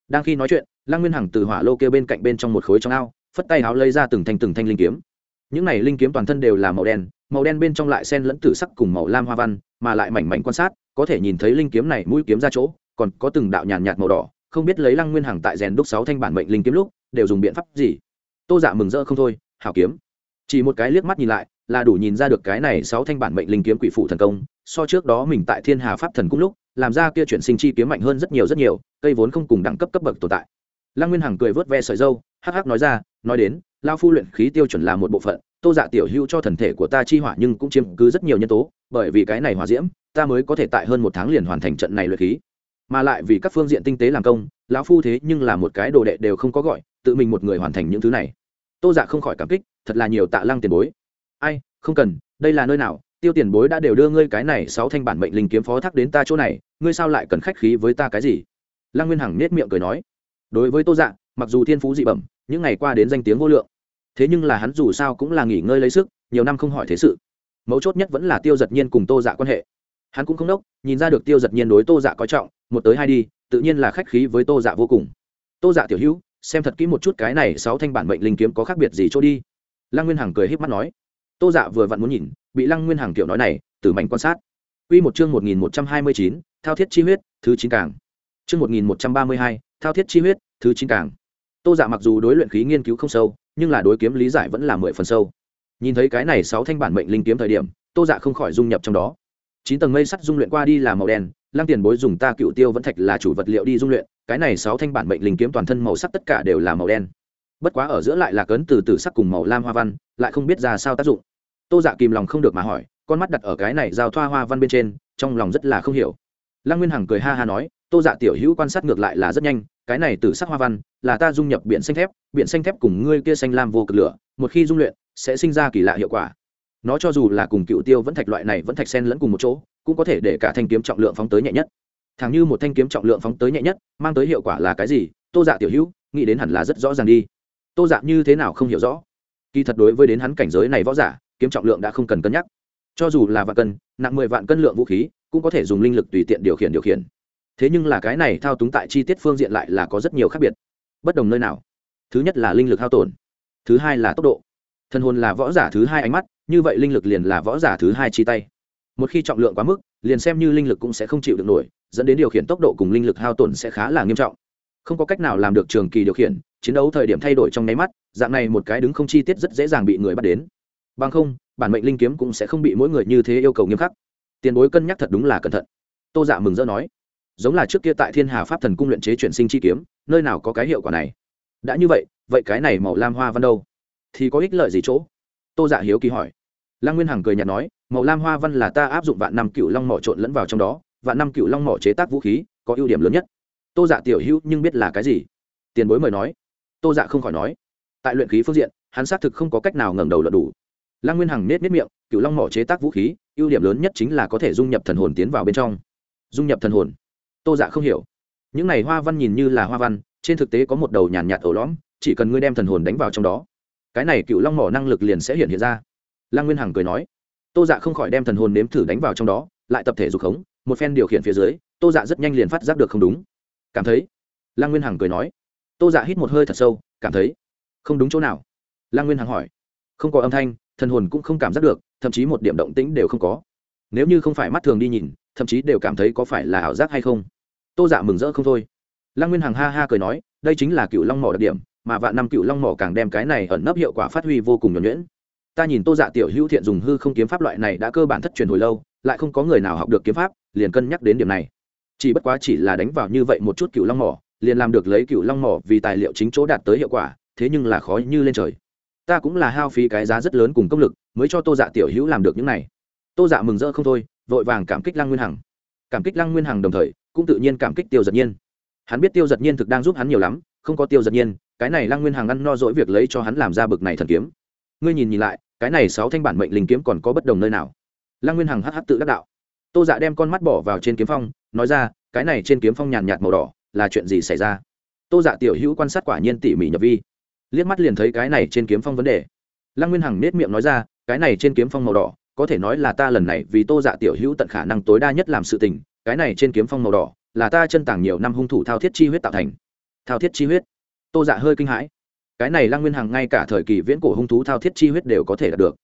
đang khi nói chuyện, lăng nguyên hằng từ hỏa lô kêu bên cạnh bên trong một khối trong ao, phất tay áo lấy ra từng thanh từng thanh linh kiếm. Những này linh kiếm toàn thân đều là màu đen màu đen bên trong lại sen lẫn tử sắc cùng màu lam hoa văn, mà lại mảnh mảnh quan sát, có thể nhìn thấy linh kiếm này mũi kiếm ra chỗ, còn có từng đạo nhàn nhạt màu đỏ, không biết lấy lăng nguyên hằng tại rèn đúc sáu thanh bản mệnh linh kiếm lúc, đều dùng biện pháp gì. Tô dạ mừng rỡ không thôi, hảo kiếm. Chỉ một cái liếc mắt nhìn lại, là đủ nhìn ra được cái này sáu thanh bản mệnh linh kiếm quỷ phụ thần công, so trước đó mình tại thiên hà pháp thần cung lúc làm ra kia chuyển sinh chi kiếm mạnh hơn rất nhiều rất nhiều, cây vốn không cùng đẳng cấp cấp bậc tồn tại. Lăng nguyên hằng cười vớt ve sợi dâu, hắc hắc nói ra, nói đến lao phu luyện khí tiêu chuẩn là một bộ phận, tô dạ tiểu hưu cho thần thể của ta chi hỏa nhưng cũng chiếm cứ rất nhiều nhân tố, bởi vì cái này hỏa diễm, ta mới có thể tại hơn một tháng liền hoàn thành trận này luyện khí. Mà lại vì các phương diện tinh tế làm công, lão phu thế nhưng là một cái đồ đệ đều không có gọi, tự mình một người hoàn thành những thứ này. Tô dạ không khỏi cảm kích, thật là nhiều tạ lăng tiền bối. Ai, không cần, đây là nơi nào tiêu tiền bối đã đều đưa ngươi cái này sáu thanh bản mệnh linh kiếm phó thác đến ta chỗ này, ngươi sao lại cần khách khí với ta cái gì? Lăng nguyên hằng nết miệng cười nói. Đối với tô dạ mặc dù thiên phú dị bẩm, những ngày qua đến danh tiếng vô lượng, thế nhưng là hắn dù sao cũng là nghỉ ngơi lấy sức, nhiều năm không hỏi thế sự. Mấu chốt nhất vẫn là tiêu giật nhiên cùng tô dạ quan hệ. Hắn cũng không đốc, nhìn ra được tiêu giật nhiên đối tô dạ coi trọng, một tới hai đi, tự nhiên là khách khí với tô dạ vô cùng. Tô dạ tiểu hữu, xem thật kỹ một chút cái này sáu thanh bản mệnh linh kiếm có khác biệt gì chỗ đi. Lăng nguyên hằng cười h í p mắt nói. Tô dạ vừa vặn muốn nhìn bị lăng nguyên hằng Tiểu nói này, từ mảnh quan sát. Quy một chương một nghìn một trăm hai mươi chín, thao thiết chi huyết, thứ chín càng. Chương một nghìn một trăm ba mươi hai, thao thiết chi huyết, thứ chín càng. Tô dạ mặc dù đối luyện khí nghiên cứu không sâu, nhưng là đối kiếm lý giải vẫn là mười phần sâu. Nhìn thấy cái này sáu thanh bản mệnh linh kiếm thời điểm, tô dạ không khỏi dung nhập trong đó. Chín tầng mây sắt dung luyện qua đi là màu đen, lăng tiền bối dùng ta cựu tiêu vẫn thạch là chủ vật liệu đi dung luyện, cái này sáu thanh bản mệnh linh kiếm toàn thân màu sắc tất cả đều là màu đen. Bất quá ở giữa lại là cấn từ từ sắc cùng màu lam hoa văn, lại không biết ra sao tác dụng tô dạ kìm lòng không được mà hỏi, con mắt đặt ở cái này giao thoa hoa văn bên trên, trong lòng rất là không hiểu. Lăng nguyên hằng cười ha ha nói, tô dạ tiểu hữu quan sát ngược lại là rất nhanh, cái này từ sắc hoa văn, là ta dung nhập biển xanh thép, biển xanh thép cùng ngươi kia xanh lam vô cực lửa, một khi dung luyện, sẽ sinh ra kỳ lạ hiệu quả. Nó cho dù là cùng cựu tiêu vẫn thạch loại này vẫn thạch sen lẫn cùng một chỗ, cũng có thể để cả thanh kiếm trọng lượng phóng tới nhẹ nhất. Thẳng như một thanh kiếm trọng lượng phóng tới nhẹ nhất, mang tới hiệu quả là cái gì, tô dạ tiểu hữu, nghĩ đến hẳn là rất rõ ràng đi. Tô dạ như thế nào không hiểu rõ. Kỳ thật đối với đến hắn cảnh giới này võ giả kiếm trọng lượng đã không cần cân nhắc. Cho dù là vạn cân, nặng mười vạn cân lượng vũ khí, cũng có thể dùng linh lực tùy tiện điều khiển điều khiển. Thế nhưng là cái này thao túng tại chi tiết phương diện lại là có rất nhiều khác biệt. Bất đồng nơi nào? Thứ nhất là linh lực hao tổn, thứ hai là tốc độ. Thân hồn là võ giả thứ hai ánh mắt, như vậy linh lực liền là võ giả thứ hai chi tay. Một khi trọng lượng quá mức, liền xem như linh lực cũng sẽ không chịu được nổi, dẫn đến điều khiển tốc độ cùng linh lực hao tổn sẽ khá là nghiêm trọng. Không có cách nào làm được trường kỳ điều khiển, chiến đấu thời điểm thay đổi trong nháy mắt, dạng này một cái đứng không chi tiết rất dễ dàng bị người bắt đến bằng không, bản mệnh linh kiếm cũng sẽ không bị mỗi người như thế yêu cầu nghiêm khắc. Tiền bối cân nhắc thật đúng là cẩn thận. Tô dạ mừng rỡ nói. Giống là trước kia tại thiên hà pháp thần cung luyện chế chuyển sinh chi kiếm, nơi nào có cái hiệu quả này? Đã như vậy vậy cái này màu lam hoa văn đâu? Thì có ích lợi gì chỗ? Tô dạ hiếu kỳ hỏi. Lăng nguyên hằng cười nhạt nói, màu lam hoa văn là ta áp dụng vạn năm cựu long mỏ trộn lẫn vào trong đó, vạn năm cựu long mỏ chế tác vũ khí, có ưu điểm lớn nhất. Tô dạ tiểu hữu nhưng biết là cái gì? Tiền bối mời nói. Tô dạ không khỏi nói. Tại luyện khí phương diện, hắn xác thực không có cách nào ngẩng đầu lật đủ lăng nguyên hằng nết nết miệng cựu long mỏ chế tác vũ khí, ưu điểm lớn nhất chính là có thể dung nhập thần hồn tiến vào bên trong. Dung nhập thần hồn. Tô dạ không hiểu. Những này hoa văn nhìn như là hoa văn, trên thực tế có một đầu nhàn nhạt ổ lõm, chỉ cần ngươi đem thần hồn đánh vào trong đó, cái này cựu long mỏ năng lực liền sẽ hiện hiện ra. Lăng nguyên hằng cười nói. Tô dạ không khỏi đem thần hồn nếm thử đánh vào trong đó, lại tập thể dục khống, một phen điều khiển phía dưới, tô dạ rất nhanh liền phát giác được không đúng. Cảm thấy? Lăng nguyên hằng cười nói. Tô dạ hít một hơi thật sâu, cảm thấy không đúng chỗ nào. Lăng nguyên hằng hỏi. Không có âm thanh thần hồn cũng không cảm giác được, thậm chí một điểm động tĩnh đều không có. Nếu như không phải mắt thường đi nhìn, thậm chí đều cảm thấy có phải là ảo giác hay không. Tô dạ mừng rỡ không thôi. Lăng nguyên hằng ha ha cười nói, đây chính là cựu long mỏ đặc điểm, mà vạn năm cựu long mỏ càng đem cái này ẩn nấp hiệu quả phát huy vô cùng nhuẩn nhuyễn. Ta nhìn tô dạ tiểu hữu thiện dùng hư không kiếm pháp loại này đã cơ bản thất truyền hồi lâu, lại không có người nào học được kiếm pháp, liền cân nhắc đến điểm này. Chỉ bất quá chỉ là đánh vào như vậy một chút cựu long mỏ, liền làm được lấy cựu long mỏ vì tài liệu chính chỗ đạt tới hiệu quả, thế nhưng là khó như lên trời ta cũng là hao phí cái giá rất lớn cùng công lực, mới cho tô dạ tiểu hữu làm được những này. Tô dạ mừng rỡ không thôi, vội vàng cảm kích lăng nguyên hằng. Cảm kích lăng nguyên hằng đồng thời, cũng tự nhiên cảm kích tiêu giật nhiên. Hắn biết tiêu giật nhiên thực đang giúp hắn nhiều lắm, không có tiêu giật nhiên, cái này lăng nguyên hằng ăn no dỗi việc lấy cho hắn làm ra bực này thần kiếm. Ngươi nhìn nhìn lại, cái này sáu thanh bản mệnh linh kiếm còn có bất đồng nơi nào? Lăng nguyên hằng hh tự đắc đạo. Tô dạ đem con mắt bỏ vào trên kiếm phong, nói ra, cái này trên kiếm phong nhàn nhạt màu đỏ, là chuyện gì xảy ra? Tô dạ tiểu hữu quan sát quả nhiên tỉ mỉ nhập vi liếc mắt liền thấy cái này trên kiếm phong vấn đề. Lăng nguyên hằng nết miệng nói ra, cái này trên kiếm phong màu đỏ, có thể nói là ta lần này vì tô dạ tiểu hữu tận khả năng tối đa nhất làm sự tình, cái này trên kiếm phong màu đỏ, là ta chân tàng nhiều năm hung thủ thao thiết chi huyết tạo thành. Thao thiết chi huyết? Tô dạ hơi kinh hãi. Cái này lăng nguyên hằng ngay cả thời kỳ viễn cổ hung thú thao thiết chi huyết đều có thể đạt được.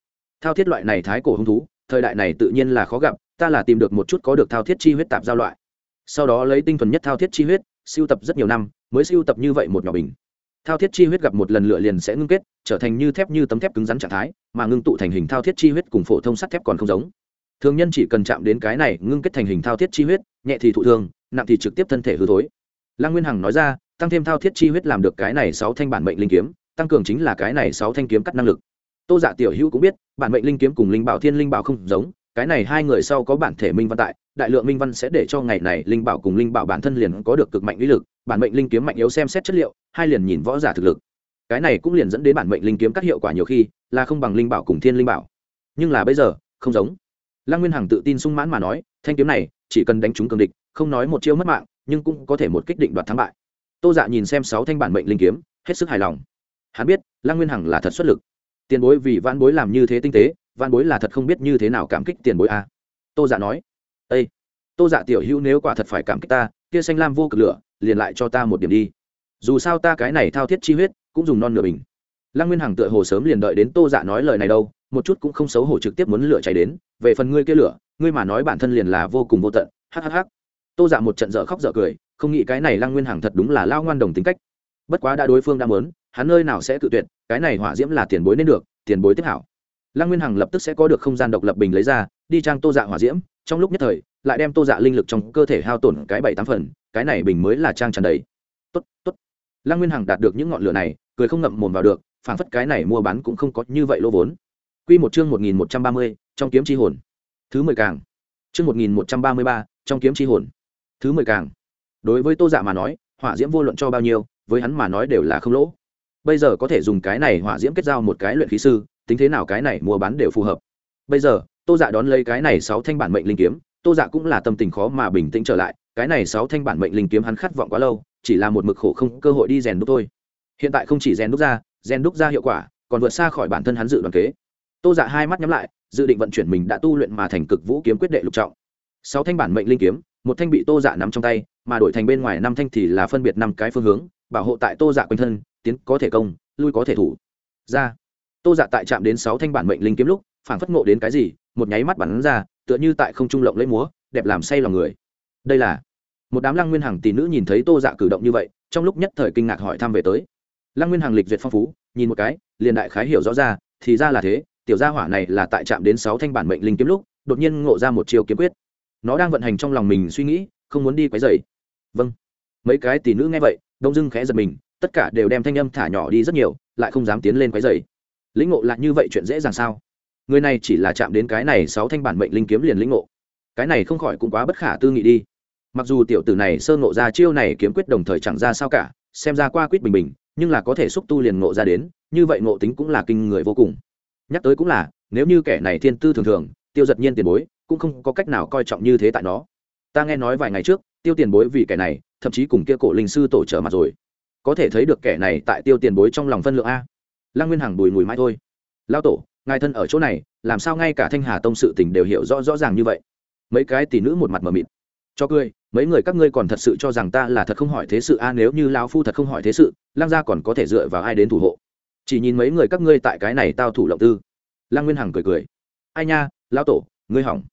Thao thiết loại này thái cổ hung thú, thời đại này tự nhiên là khó gặp, ta là tìm được một chút có được thao thiết chi huyết tạp giao loại. Sau đó lấy tinh thuần nhất thao thiết chi huyết, siêu tập rất nhiều năm, mới siêu tập như vậy một nhỏ bình thao thiết chi huyết gặp một lần lửa liền sẽ ngưng kết, trở thành như thép như tấm thép cứng rắn trạng thái, mà ngưng tụ thành hình thao thiết chi huyết cùng phổ thông sắt thép còn không giống. Thường nhân chỉ cần chạm đến cái này ngưng kết thành hình thao thiết chi huyết, nhẹ thì thụ thương, nặng thì trực tiếp thân thể hư thối. Lăng nguyên hằng nói ra, tăng thêm thao thiết chi huyết làm được cái này sáu thanh bản mệnh linh kiếm, tăng cường chính là cái này sáu thanh kiếm cắt năng lực. Tô dạ tiểu hữu cũng biết, bản mệnh linh kiếm cùng linh bảo, thiên linh bảo không giống cái này hai người sau có bản thể minh văn tại, đại lượng minh văn sẽ để cho ngày này linh bảo cùng linh bảo bản thân liền có được cực mạnh uy lực, bản mệnh linh kiếm mạnh yếu xem xét chất liệu, hai liền nhìn võ giả thực lực. Cái này cũng liền dẫn đến bản mệnh linh kiếm các hiệu quả nhiều khi là không bằng linh bảo cùng thiên linh bảo. Nhưng là bây giờ, không giống. Lăng nguyên hằng tự tin sung mãn mà nói, thanh kiếm này chỉ cần đánh trúng cường địch, không nói một chiêu mất mạng, nhưng cũng có thể một kích định đoạt thắng bại. Tô dạ nhìn xem sáu thanh bản mệnh linh kiếm, hết sức hài lòng. Hắn biết, lăng nguyên hằng là thật xuất lực. Tiền bối vì vãn bối làm như thế tinh tế văn bối là thật không biết như thế nào cảm kích tiền bối a. Tô dạ nói ây tô dạ tiểu hữu nếu quả thật phải cảm kích ta, kia xanh lam vô cực lửa, liền lại cho ta một điểm đi. Dù sao ta cái này thao thiết chi huyết, cũng dùng non nửa bình. Lăng nguyên hằng tựa hồ sớm liền đợi đến tô dạ nói lời này đâu, một chút cũng không xấu hổ trực tiếp muốn lửa cháy đến. Về phần ngươi kia lửa, ngươi mà nói bản thân liền là vô cùng vô tận. Hhh tô dạ một trận dở khóc dở cười, không nghĩ cái này lăng nguyên hằng thật đúng là lao ngoan đồng tính cách. Bất quá đã đối phương đã muốn, hắn nơi nào sẽ cự tuyệt, cái này hỏa diễm là tiền bối nên được, tiền bối tiếp hảo lăng nguyên hằng lập tức sẽ có được không gian độc lập bình lấy ra, đi trang tô dạ hỏa diễm, trong lúc nhất thời, lại đem tô dạ linh lực trong cơ thể hao tổn cái bảy tám phần, cái này bình mới là trang tràn đầy. Tốt tốt. Lăng nguyên hằng đạt được những ngọn lửa này, cười không ngậm mồm vào được phản phất cái này mua bán cũng không có như vậy lỗ vốn. Quy một chương một nghìn một trăm ba mươi, trong kiếm chi hồn. Thứ mười càng. Chương một nghìn một trăm ba mươi ba, trong kiếm chi hồn. Thứ mười càng. Đối với tô dạ mà nói, hỏa diễm vô luận cho bao nhiêu, với hắn mà nói đều là không lỗ. Bây giờ có thể dùng cái này hỏa diễm kết giao một cái luyện khí sư tính thế nào cái này mua bán đều phù hợp. Bây giờ, tô dạ đón lấy cái này sáu thanh bản mệnh linh kiếm, tô dạ cũng là tâm tình khó mà bình tĩnh trở lại, cái này sáu thanh bản mệnh linh kiếm hắn khát vọng quá lâu, chỉ là một mực khổ không cơ hội đi rèn đúc thôi. Hiện tại không chỉ rèn đúc ra, rèn đúc ra hiệu quả, còn vượt xa khỏi bản thân hắn dự đoàn kế. Tô dạ hai mắt nhắm lại, dự định vận chuyển mình đã tu luyện mà thành cực vũ kiếm quyết đệ lục trọng. Sáu thanh bản mệnh linh kiếm, một thanh bị tô dạ nắm trong tay, mà đổi thành bên ngoài năm thanh thì là phân biệt năm cái phương hướng, bảo hộ tại tô dạ quanh thân, tiến có thể công, lui có thể thủ. Ra tô dạ tại chạm đến sáu thanh bản mệnh linh kiếm lúc phản phất ngộ đến cái gì, một nháy mắt bắn ra, tựa như tại không trung lộng lấy múa, đẹp làm say lòng người. Đây là một đám lăng nguyên Hằng tỷ nữ nhìn thấy tô dạ cử động như vậy, trong lúc nhất thời kinh ngạc hỏi thăm về tới. Lăng nguyên Hằng lịch duyệt phong phú, nhìn một cái, liền đại khái hiểu rõ ra, thì ra là thế, tiểu gia hỏa này là tại chạm đến sáu thanh bản mệnh linh kiếm lúc, đột nhiên ngộ ra một chiều kiếm quyết. Nó đang vận hành trong lòng mình suy nghĩ, không muốn đi quấy dày vâng. Mấy cái tỷ nữ nghe vậy, đông dưng khẽ giật mình, tất cả đều đem thanh âm thả nhỏ đi rất nhiều, lại không dám tiến lên quấy dày lĩnh ngộ lại như vậy chuyện dễ dàng sao? Người này chỉ là chạm đến cái này sáu thanh bản mệnh linh kiếm liền lĩnh ngộ. Cái này không khỏi cũng quá bất khả tư nghị đi. Mặc dù tiểu tử này sơ ngộ ra chiêu này kiếm quyết đồng thời chẳng ra sao cả, xem ra qua quýt bình bình, nhưng là có thể xúc tu liền ngộ ra đến, như vậy ngộ tính cũng là kinh người vô cùng. Nhắc tới cũng là, nếu như kẻ này thiên tư thường thường, tiêu giật nhiên tiền bối, cũng không có cách nào coi trọng như thế tại nó. Ta nghe nói vài ngày trước, tiêu tiền bối vì kẻ này, thậm chí cùng kia cổ linh sư tổ trở mặt rồi. Có thể thấy được kẻ này tại tiêu tiền bối trong lòng phân lượng a lăng nguyên hằng bùi mùi mãi thôi. Lao tổ, ngài thân ở chỗ này, làm sao ngay cả thanh hà tông sự tình đều hiểu rõ rõ ràng như vậy? Mấy cái tỷ nữ một mặt mờ mịt. Cho cười, mấy người các ngươi còn thật sự cho rằng ta là thật không hỏi thế sự a? Nếu như lão phu thật không hỏi thế sự, lăng gia còn có thể dựa vào ai đến thủ hộ? Chỉ nhìn mấy người các ngươi tại cái này tao thủ lộng tư. Lăng nguyên hằng cười cười. Ai nha, lão tổ, ngươi hỏng.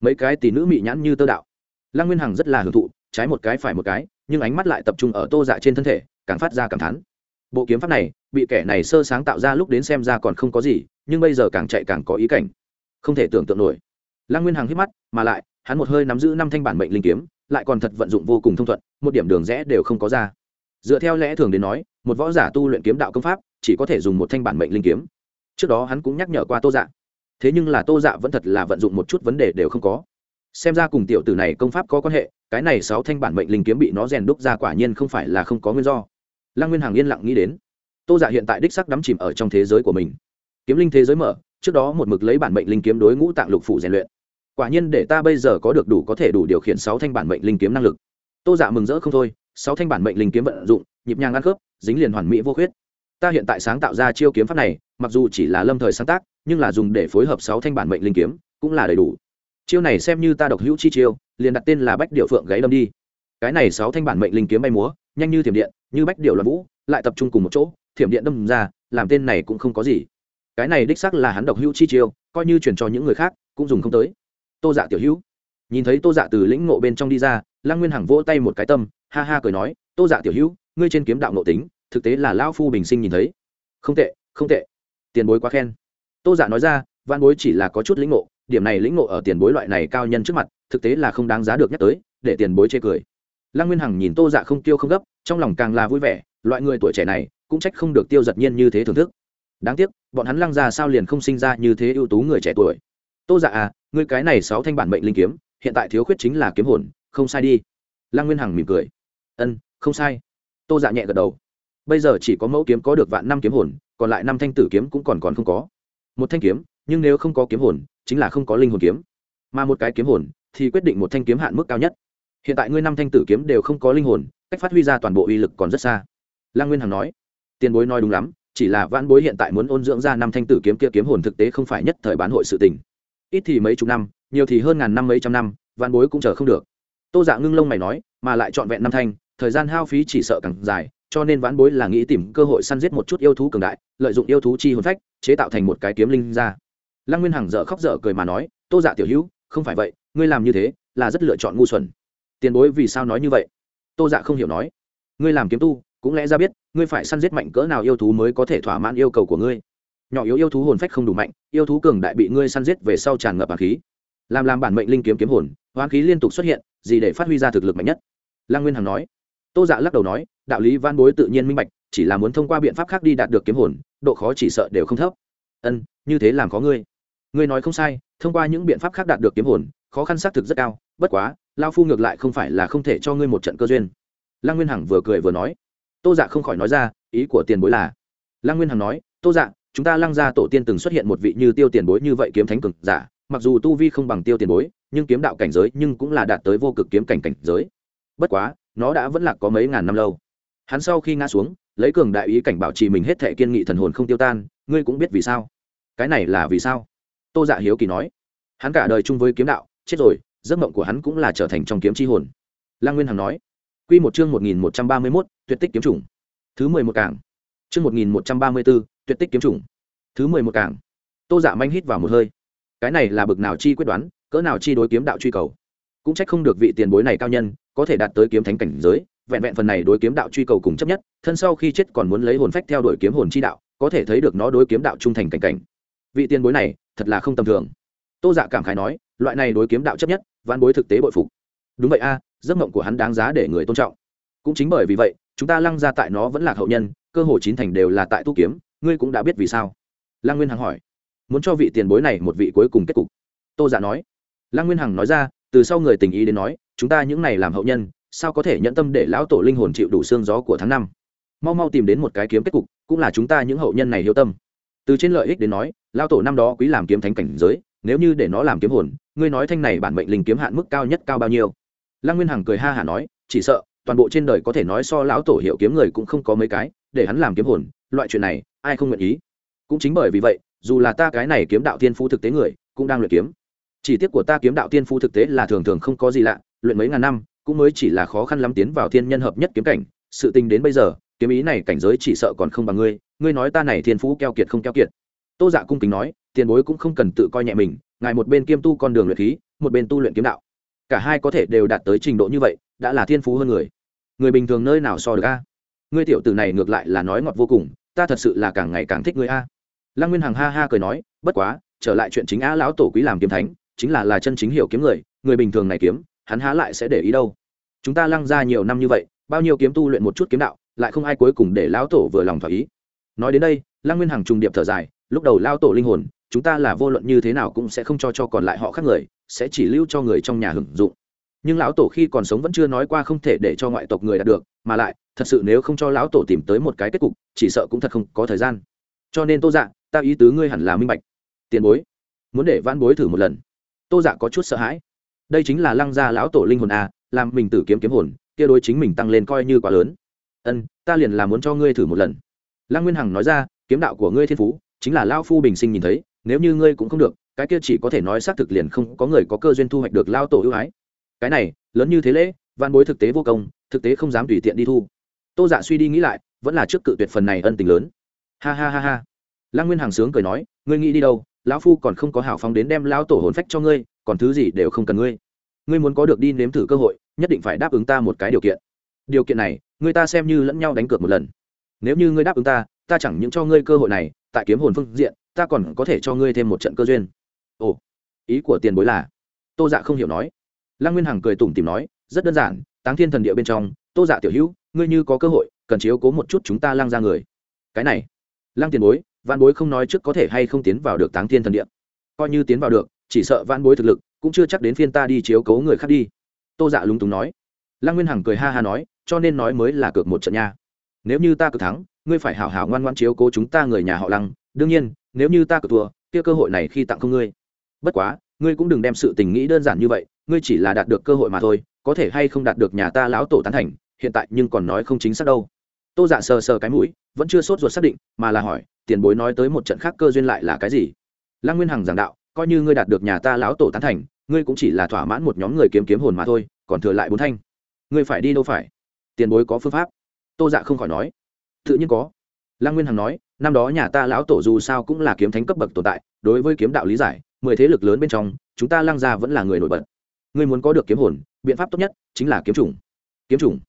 Mấy cái tỷ nữ mị nhãn như tơ đạo. Lăng nguyên hằng rất là hưởng thụ, trái một cái phải một cái, nhưng ánh mắt lại tập trung ở tô dạ trên thân thể, càng phát ra cảm thán bộ kiếm pháp này, bị kẻ này sơ sáng tạo ra lúc đến xem ra còn không có gì, nhưng bây giờ càng chạy càng có ý cảnh. Không thể tưởng tượng nổi. Lăng nguyên hằng hít mắt, mà lại, hắn một hơi nắm giữ năm thanh bản mệnh linh kiếm, lại còn thật vận dụng vô cùng thông thuận, một điểm đường rẽ đều không có ra. Dựa theo lẽ thường đến nói, một võ giả tu luyện kiếm đạo công pháp, chỉ có thể dùng một thanh bản mệnh linh kiếm. Trước đó hắn cũng nhắc nhở qua tô dạ. Thế nhưng là tô dạ vẫn thật là vận dụng một chút vấn đề đều không có. Xem ra cùng tiểu tử này công pháp có quan hệ, cái này sáu thanh bản mệnh linh kiếm bị nó rèn đúc ra quả nhiên không phải là không có nguyên do lăng nguyên hằng yên lặng nghĩ đến. Tô dạ hiện tại đích sắc đắm chìm ở trong thế giới của mình. Kiếm linh thế giới mở, trước đó một mực lấy bản mệnh linh kiếm đối ngũ tạng lục phủ rèn luyện. Quả nhiên để ta bây giờ có được đủ có thể đủ điều khiển sáu thanh bản mệnh linh kiếm năng lực. Tô dạ mừng rỡ không thôi, sáu thanh bản mệnh linh kiếm vận dụng, nhịp nhàng ăn khớp, dính liền hoàn mỹ vô khuyết. Ta hiện tại sáng tạo ra chiêu kiếm pháp này, mặc dù chỉ là lâm thời sáng tác, nhưng là dùng để phối hợp sáu thanh bản mệnh linh kiếm, cũng là đầy đủ. Chiêu này xem như ta độc hữu chi chiêu, liền đặt tên là bách điệu phượng gáy lâm đi. Cái này sáu thanh bản mệnh linh kiếm bay múa nhanh như thiểm điện, như bách điệu loạn vũ, lại tập trung cùng một chỗ, thiểm điện đâm ra, làm tên này cũng không có gì. Cái này đích sắc là hắn độc hữu chi chiêu, coi như chuyển cho những người khác, cũng dùng không tới. Tô dạ tiểu hữu, nhìn thấy tô dạ từ lĩnh ngộ bên trong đi ra, lăng nguyên hằng vỗ tay một cái tâm, ha ha cười nói, tô dạ tiểu hữu, ngươi trên kiếm đạo nộ tính, thực tế là lao phu bình sinh nhìn thấy. Không tệ không tệ. Tiền bối quá khen. Tô dạ nói ra văn bối chỉ là có chút lĩnh ngộ, điểm này lĩnh ngộ ở tiền bối loại này cao nhân trước mặt, thực tế là không đáng giá được nhắc tới, để tiền bối chê cười lăng nguyên hằng nhìn tô dạ không tiêu không gấp, trong lòng càng là vui vẻ, loại người tuổi trẻ này cũng trách không được tiêu giật nhiên như thế thưởng thức. Đáng tiếc, bọn hắn lăng ra sao liền không sinh ra như thế ưu tú người trẻ tuổi. Tô dạ à ngươi cái này sáu thanh bản mệnh linh kiếm, hiện tại thiếu khuyết chính là kiếm hồn, không sai đi. Lăng nguyên hằng mỉm cười. Ân, không sai. Tô dạ nhẹ gật đầu. Bây giờ chỉ có mẫu kiếm có được vạn năm kiếm hồn, còn lại năm thanh tử kiếm cũng còn còn không có. Một thanh kiếm, nhưng nếu không có kiếm hồn, chính là không có linh hồn kiếm. Mà một cái kiếm hồn, thì quyết định một thanh kiếm hạn mức cao nhất hiện tại ngươi năm thanh tử kiếm đều không có linh hồn, cách phát huy ra toàn bộ uy lực còn rất xa. Lăng nguyên hằng nói, tiền bối nói đúng lắm, chỉ là vãn bối hiện tại muốn ôn dưỡng ra năm thanh tử kiếm kia kiếm hồn thực tế không phải nhất thời bán hội sự tình. Ít thì mấy chục năm, nhiều thì hơn ngàn năm mấy trăm năm, vãn bối cũng chờ không được. Tô dạ ngưng lông mày nói, mà lại trọn vẹn năm thanh, thời gian hao phí chỉ sợ càng dài, cho nên vãn bối là nghĩ tìm cơ hội săn giết một chút yêu thú cường đại, lợi dụng yêu thú chi hồn phách, chế tạo thành một cái kiếm linh ra. Lăng nguyên hằng dở khóc dở cười mà nói, tô dạ tiểu hữu, không phải vậy, ngươi làm như thế là rất lựa chọn ngu xuẩn tiền bối vì sao nói như vậy? Tô dạ không hiểu nói. Ngươi làm kiếm tu, cũng lẽ ra biết, ngươi phải săn giết mạnh cỡ nào yêu thú mới có thể thỏa mãn yêu cầu của ngươi. Nhỏ yếu yêu thú hồn phách không đủ mạnh, yêu thú cường đại bị ngươi săn giết về sau tràn ngập hoàng khí. Làm làm bản mệnh linh kiếm kiếm hồn, hoán khí liên tục xuất hiện, gì để phát huy ra thực lực mạnh nhất? Lăng nguyên hằng nói. Tô dạ lắc đầu nói, đạo lý van bối tự nhiên minh bạch, chỉ là muốn thông qua biện pháp khác đi đạt được kiếm hồn, độ khó chỉ sợ đều không thấp. Ân, như thế làm có ngươi. Ngươi nói không sai, thông qua những biện pháp khác đạt được kiếm hồn, khó khăn xác thực rất cao, bất quá lao phu ngược lại không phải là không thể cho ngươi một trận cơ duyên. Lăng nguyên hằng vừa cười vừa nói. Tô dạ không khỏi nói ra, ý của tiền bối là. Lăng nguyên hằng nói, tô dạ chúng ta lăng ra tổ tiên từng xuất hiện một vị như tiêu tiền bối như vậy kiếm thánh cực giả, mặc dù tu vi không bằng tiêu tiền bối, nhưng kiếm đạo cảnh giới nhưng cũng là đạt tới vô cực kiếm cảnh cảnh giới. Bất quá, nó đã vẫn lạc có mấy ngàn năm lâu. Hắn sau khi ngã xuống, lấy cường đại ý cảnh bảo trì mình hết thệ kiên nghị thần hồn không tiêu tan, ngươi cũng biết vì sao? Cái này là vì sao? Tô dạ hiếu kỳ nói. Hắn cả đời chung với kiếm đạo, chết rồi giấc mộng của hắn cũng là trở thành trong kiếm chi hồn. Lăng nguyên hằng nói q một chương một nghìn một trăm ba mươi mốt, tuyệt tích kiếm chủng. Thứ mười một cảng. Chương một nghìn một trăm ba mươi b ố tuyệt tích kiếm chủng. Thứ mười một cảng. Tô dạ manh hít vào một hơi. Cái này là bực nào chi quyết đoán, cỡ nào chi đối kiếm đạo truy cầu. Cũng trách không được vị tiền bối này cao nhân, có thể đạt tới kiếm thánh cảnh giới, vẹn vẹn phần này đối kiếm đạo truy cầu cùng chấp nhất, thân sau khi chết còn muốn lấy hồn phách theo đuổi kiếm hồn chi đạo, có thể thấy được nó đối kiếm đạo trung thành cảnh cảnh. Vị tiền bối này, thật là không tầm thường. Tô dạ cảm khái nói loại này đối kiếm đạo chấp nhất văn bối thực tế bội phục. Đúng vậy a, giấc mộng của hắn đáng giá để người tôn trọng. Cũng chính bởi vì vậy, chúng ta lăng ra tại nó vẫn là hậu nhân, cơ hồ chín thành đều là tại tu kiếm, ngươi cũng đã biết vì sao? Lăng nguyên hằng hỏi. Muốn cho vị tiền bối này một vị cuối cùng kết cục. Tô giả nói. Lăng nguyên hằng nói ra, từ sau người tình ý đến nói, chúng ta những này làm hậu nhân, sao có thể nhận tâm để lão tổ linh hồn chịu đủ xương gió của tháng năm? Mau mau tìm đến một cái kiếm kết cục, cũng là chúng ta những hậu nhân này hiếu tâm. Từ trên lợi ích đến nói, lão tổ năm đó quý làm kiếm thánh cảnh giới, nếu như để nó làm kiếm hồn ngươi nói thanh này bản mệnh linh kiếm hạn mức cao nhất cao bao nhiêu? Lăng nguyên hằng cười ha hả nói, chỉ sợ, toàn bộ trên đời có thể nói so lão tổ hiệu kiếm người cũng không có mấy cái, để hắn làm kiếm hồn, loại chuyện này, ai không nguyện ý? Cũng chính bởi vì vậy, dù là ta cái này kiếm đạo tiên phu thực tế người, cũng đang luyện kiếm. Chỉ tiếc của ta kiếm đạo tiên phu thực tế là thường thường không có gì lạ, luyện mấy ngàn năm, cũng mới chỉ là khó khăn lắm tiến vào thiên nhân hợp nhất kiếm cảnh. Sự tình đến bây giờ, kiếm ý này cảnh giới chỉ sợ còn không bằng ngươi ngươi nói ta này thiên phú keo kiệt không keo kiệt. Tô dạ cung kính nói, tiền bối cũng không cần tự coi nhẹ mình ngài một bên kiêm tu con đường luyện khí, một bên tu luyện kiếm đạo. Cả hai có thể đều đạt tới trình độ như vậy, đã là thiên phú hơn người. Người bình thường nơi nào so được a? Ngươi tiểu tử này ngược lại là nói ngọt vô cùng, ta thật sự là càng ngày càng thích ngươi a. Lăng nguyên hằng ha ha cười nói, bất quá, trở lại chuyện chính a lão tổ quý làm kiếm thánh, chính là là chân chính hiểu kiếm người người bình thường này kiếm, hắn há lại sẽ để ý đâu. Chúng ta lăng ra nhiều năm như vậy, bao nhiêu kiếm tu luyện một chút kiếm đạo, lại không ai cuối cùng để lão tổ vừa lòng thỏa ý. Nói đến đây, lăng nguyên hằng trùng điệp thở dài, lúc đầu lao tổ linh hồn chúng ta là vô luận như thế nào cũng sẽ không cho cho còn lại họ khác người, sẽ chỉ lưu cho người trong nhà hưởng dụng. Nhưng lão tổ khi còn sống vẫn chưa nói qua không thể để cho ngoại tộc người đạt được, mà lại, thật sự nếu không cho lão tổ tìm tới một cái kết cục, chỉ sợ cũng thật không có thời gian. Cho nên tô dạ ta ý tứ ngươi hẳn là minh bạch. Tiền bối, muốn để vãn bối thử một lần. Tô dạ có chút sợ hãi. Đây chính là lăng gia lão tổ linh hồn a làm mình tử kiếm kiếm hồn, kia đối chính mình tăng lên coi như quá lớn. Ân, ta liền là muốn cho ngươi thử một lần. Lăng nguyên hằng nói ra, kiếm đạo của ngươi thiên phú, chính là lao phu bình sinh nhìn thấy nếu như ngươi cũng không được, cái kia chỉ có thể nói xác thực liền không có người có cơ duyên thu hoạch được lao tổ ưu ái. Cái này, lớn như thế lễ, văn bối thực tế vô công, thực tế không dám tùy tiện đi thu. Tô dạ suy đi nghĩ lại, vẫn là trước cự tuyệt phần này ân tình lớn. Ha ha ha ha. Lăng nguyên hàng sướng cười nói, ngươi nghĩ đi đâu, lão phu còn không có hào phóng đến đem lao tổ hồn phách cho ngươi, còn thứ gì đều không cần ngươi. Ngươi muốn có được đi nếm thử cơ hội, nhất định phải đáp ứng ta một cái điều kiện. Điều kiện này, người ta xem như lẫn nhau đánh cược một lần. Nếu như ngươi đáp ứng ta ta chẳng những cho ngươi cơ hội này, tại kiếm hồn phương diện ta còn có thể cho ngươi thêm một trận cơ duyên. Ồ, ý của tiền bối là? Tô dạ không hiểu nói. Lăng nguyên hằng cười tủm tìm nói, rất đơn giản, táng thiên thần địa bên trong, tô dạ tiểu hữu, ngươi như có cơ hội, cần chiếu cố một chút chúng ta lăng ra người. Cái này, lăng tiền bối văn bối không nói trước có thể hay không tiến vào được táng thiên thần địa. Coi như tiến vào được, chỉ sợ văn bối thực lực cũng chưa chắc đến phiên ta đi chiếu cố người khác đi. Tô dạ lúng túng nói. Lăng nguyên hằng cười ha ha nói, cho nên nói mới là cược một trận nha. Nếu như ta cực thắng, ngươi phải hảo hảo ngoan ngoan chiếu cố chúng ta người nhà họ lăng, đương nhiên nếu như ta cửa thua, kia cơ hội này khi tặng không ngươi. Bất quá, ngươi cũng đừng đem sự tình nghĩ đơn giản như vậy, ngươi chỉ là đạt được cơ hội mà thôi, có thể hay không đạt được nhà ta lão tổ tán thành, hiện tại nhưng còn nói không chính xác đâu. Tô dạ sờ sờ cái mũi, vẫn chưa sốt ruột xác định, mà là hỏi, tiền bối nói tới một trận khác cơ duyên lại là cái gì? Lăng nguyên hằng giảng đạo, coi như ngươi đạt được nhà ta lão tổ tán thành, ngươi cũng chỉ là thỏa mãn một nhóm người kiếm kiếm hồn mà thôi, còn thừa lại bốn thanh. Ngươi phải đi đâu phải? Tiền bối có phương pháp. Tô dạ không khỏi nói, tự nhiên có lăng nguyên hằng nói, năm đó nhà ta lão tổ dù sao cũng là kiếm thánh cấp bậc tồn tại, đối với kiếm đạo lý giải, mười thế lực lớn bên trong, chúng ta lăng gia vẫn là người nổi bật. Ngươi muốn có được kiếm hồn, biện pháp tốt nhất chính là kiếm chủng. Kiếm chủng?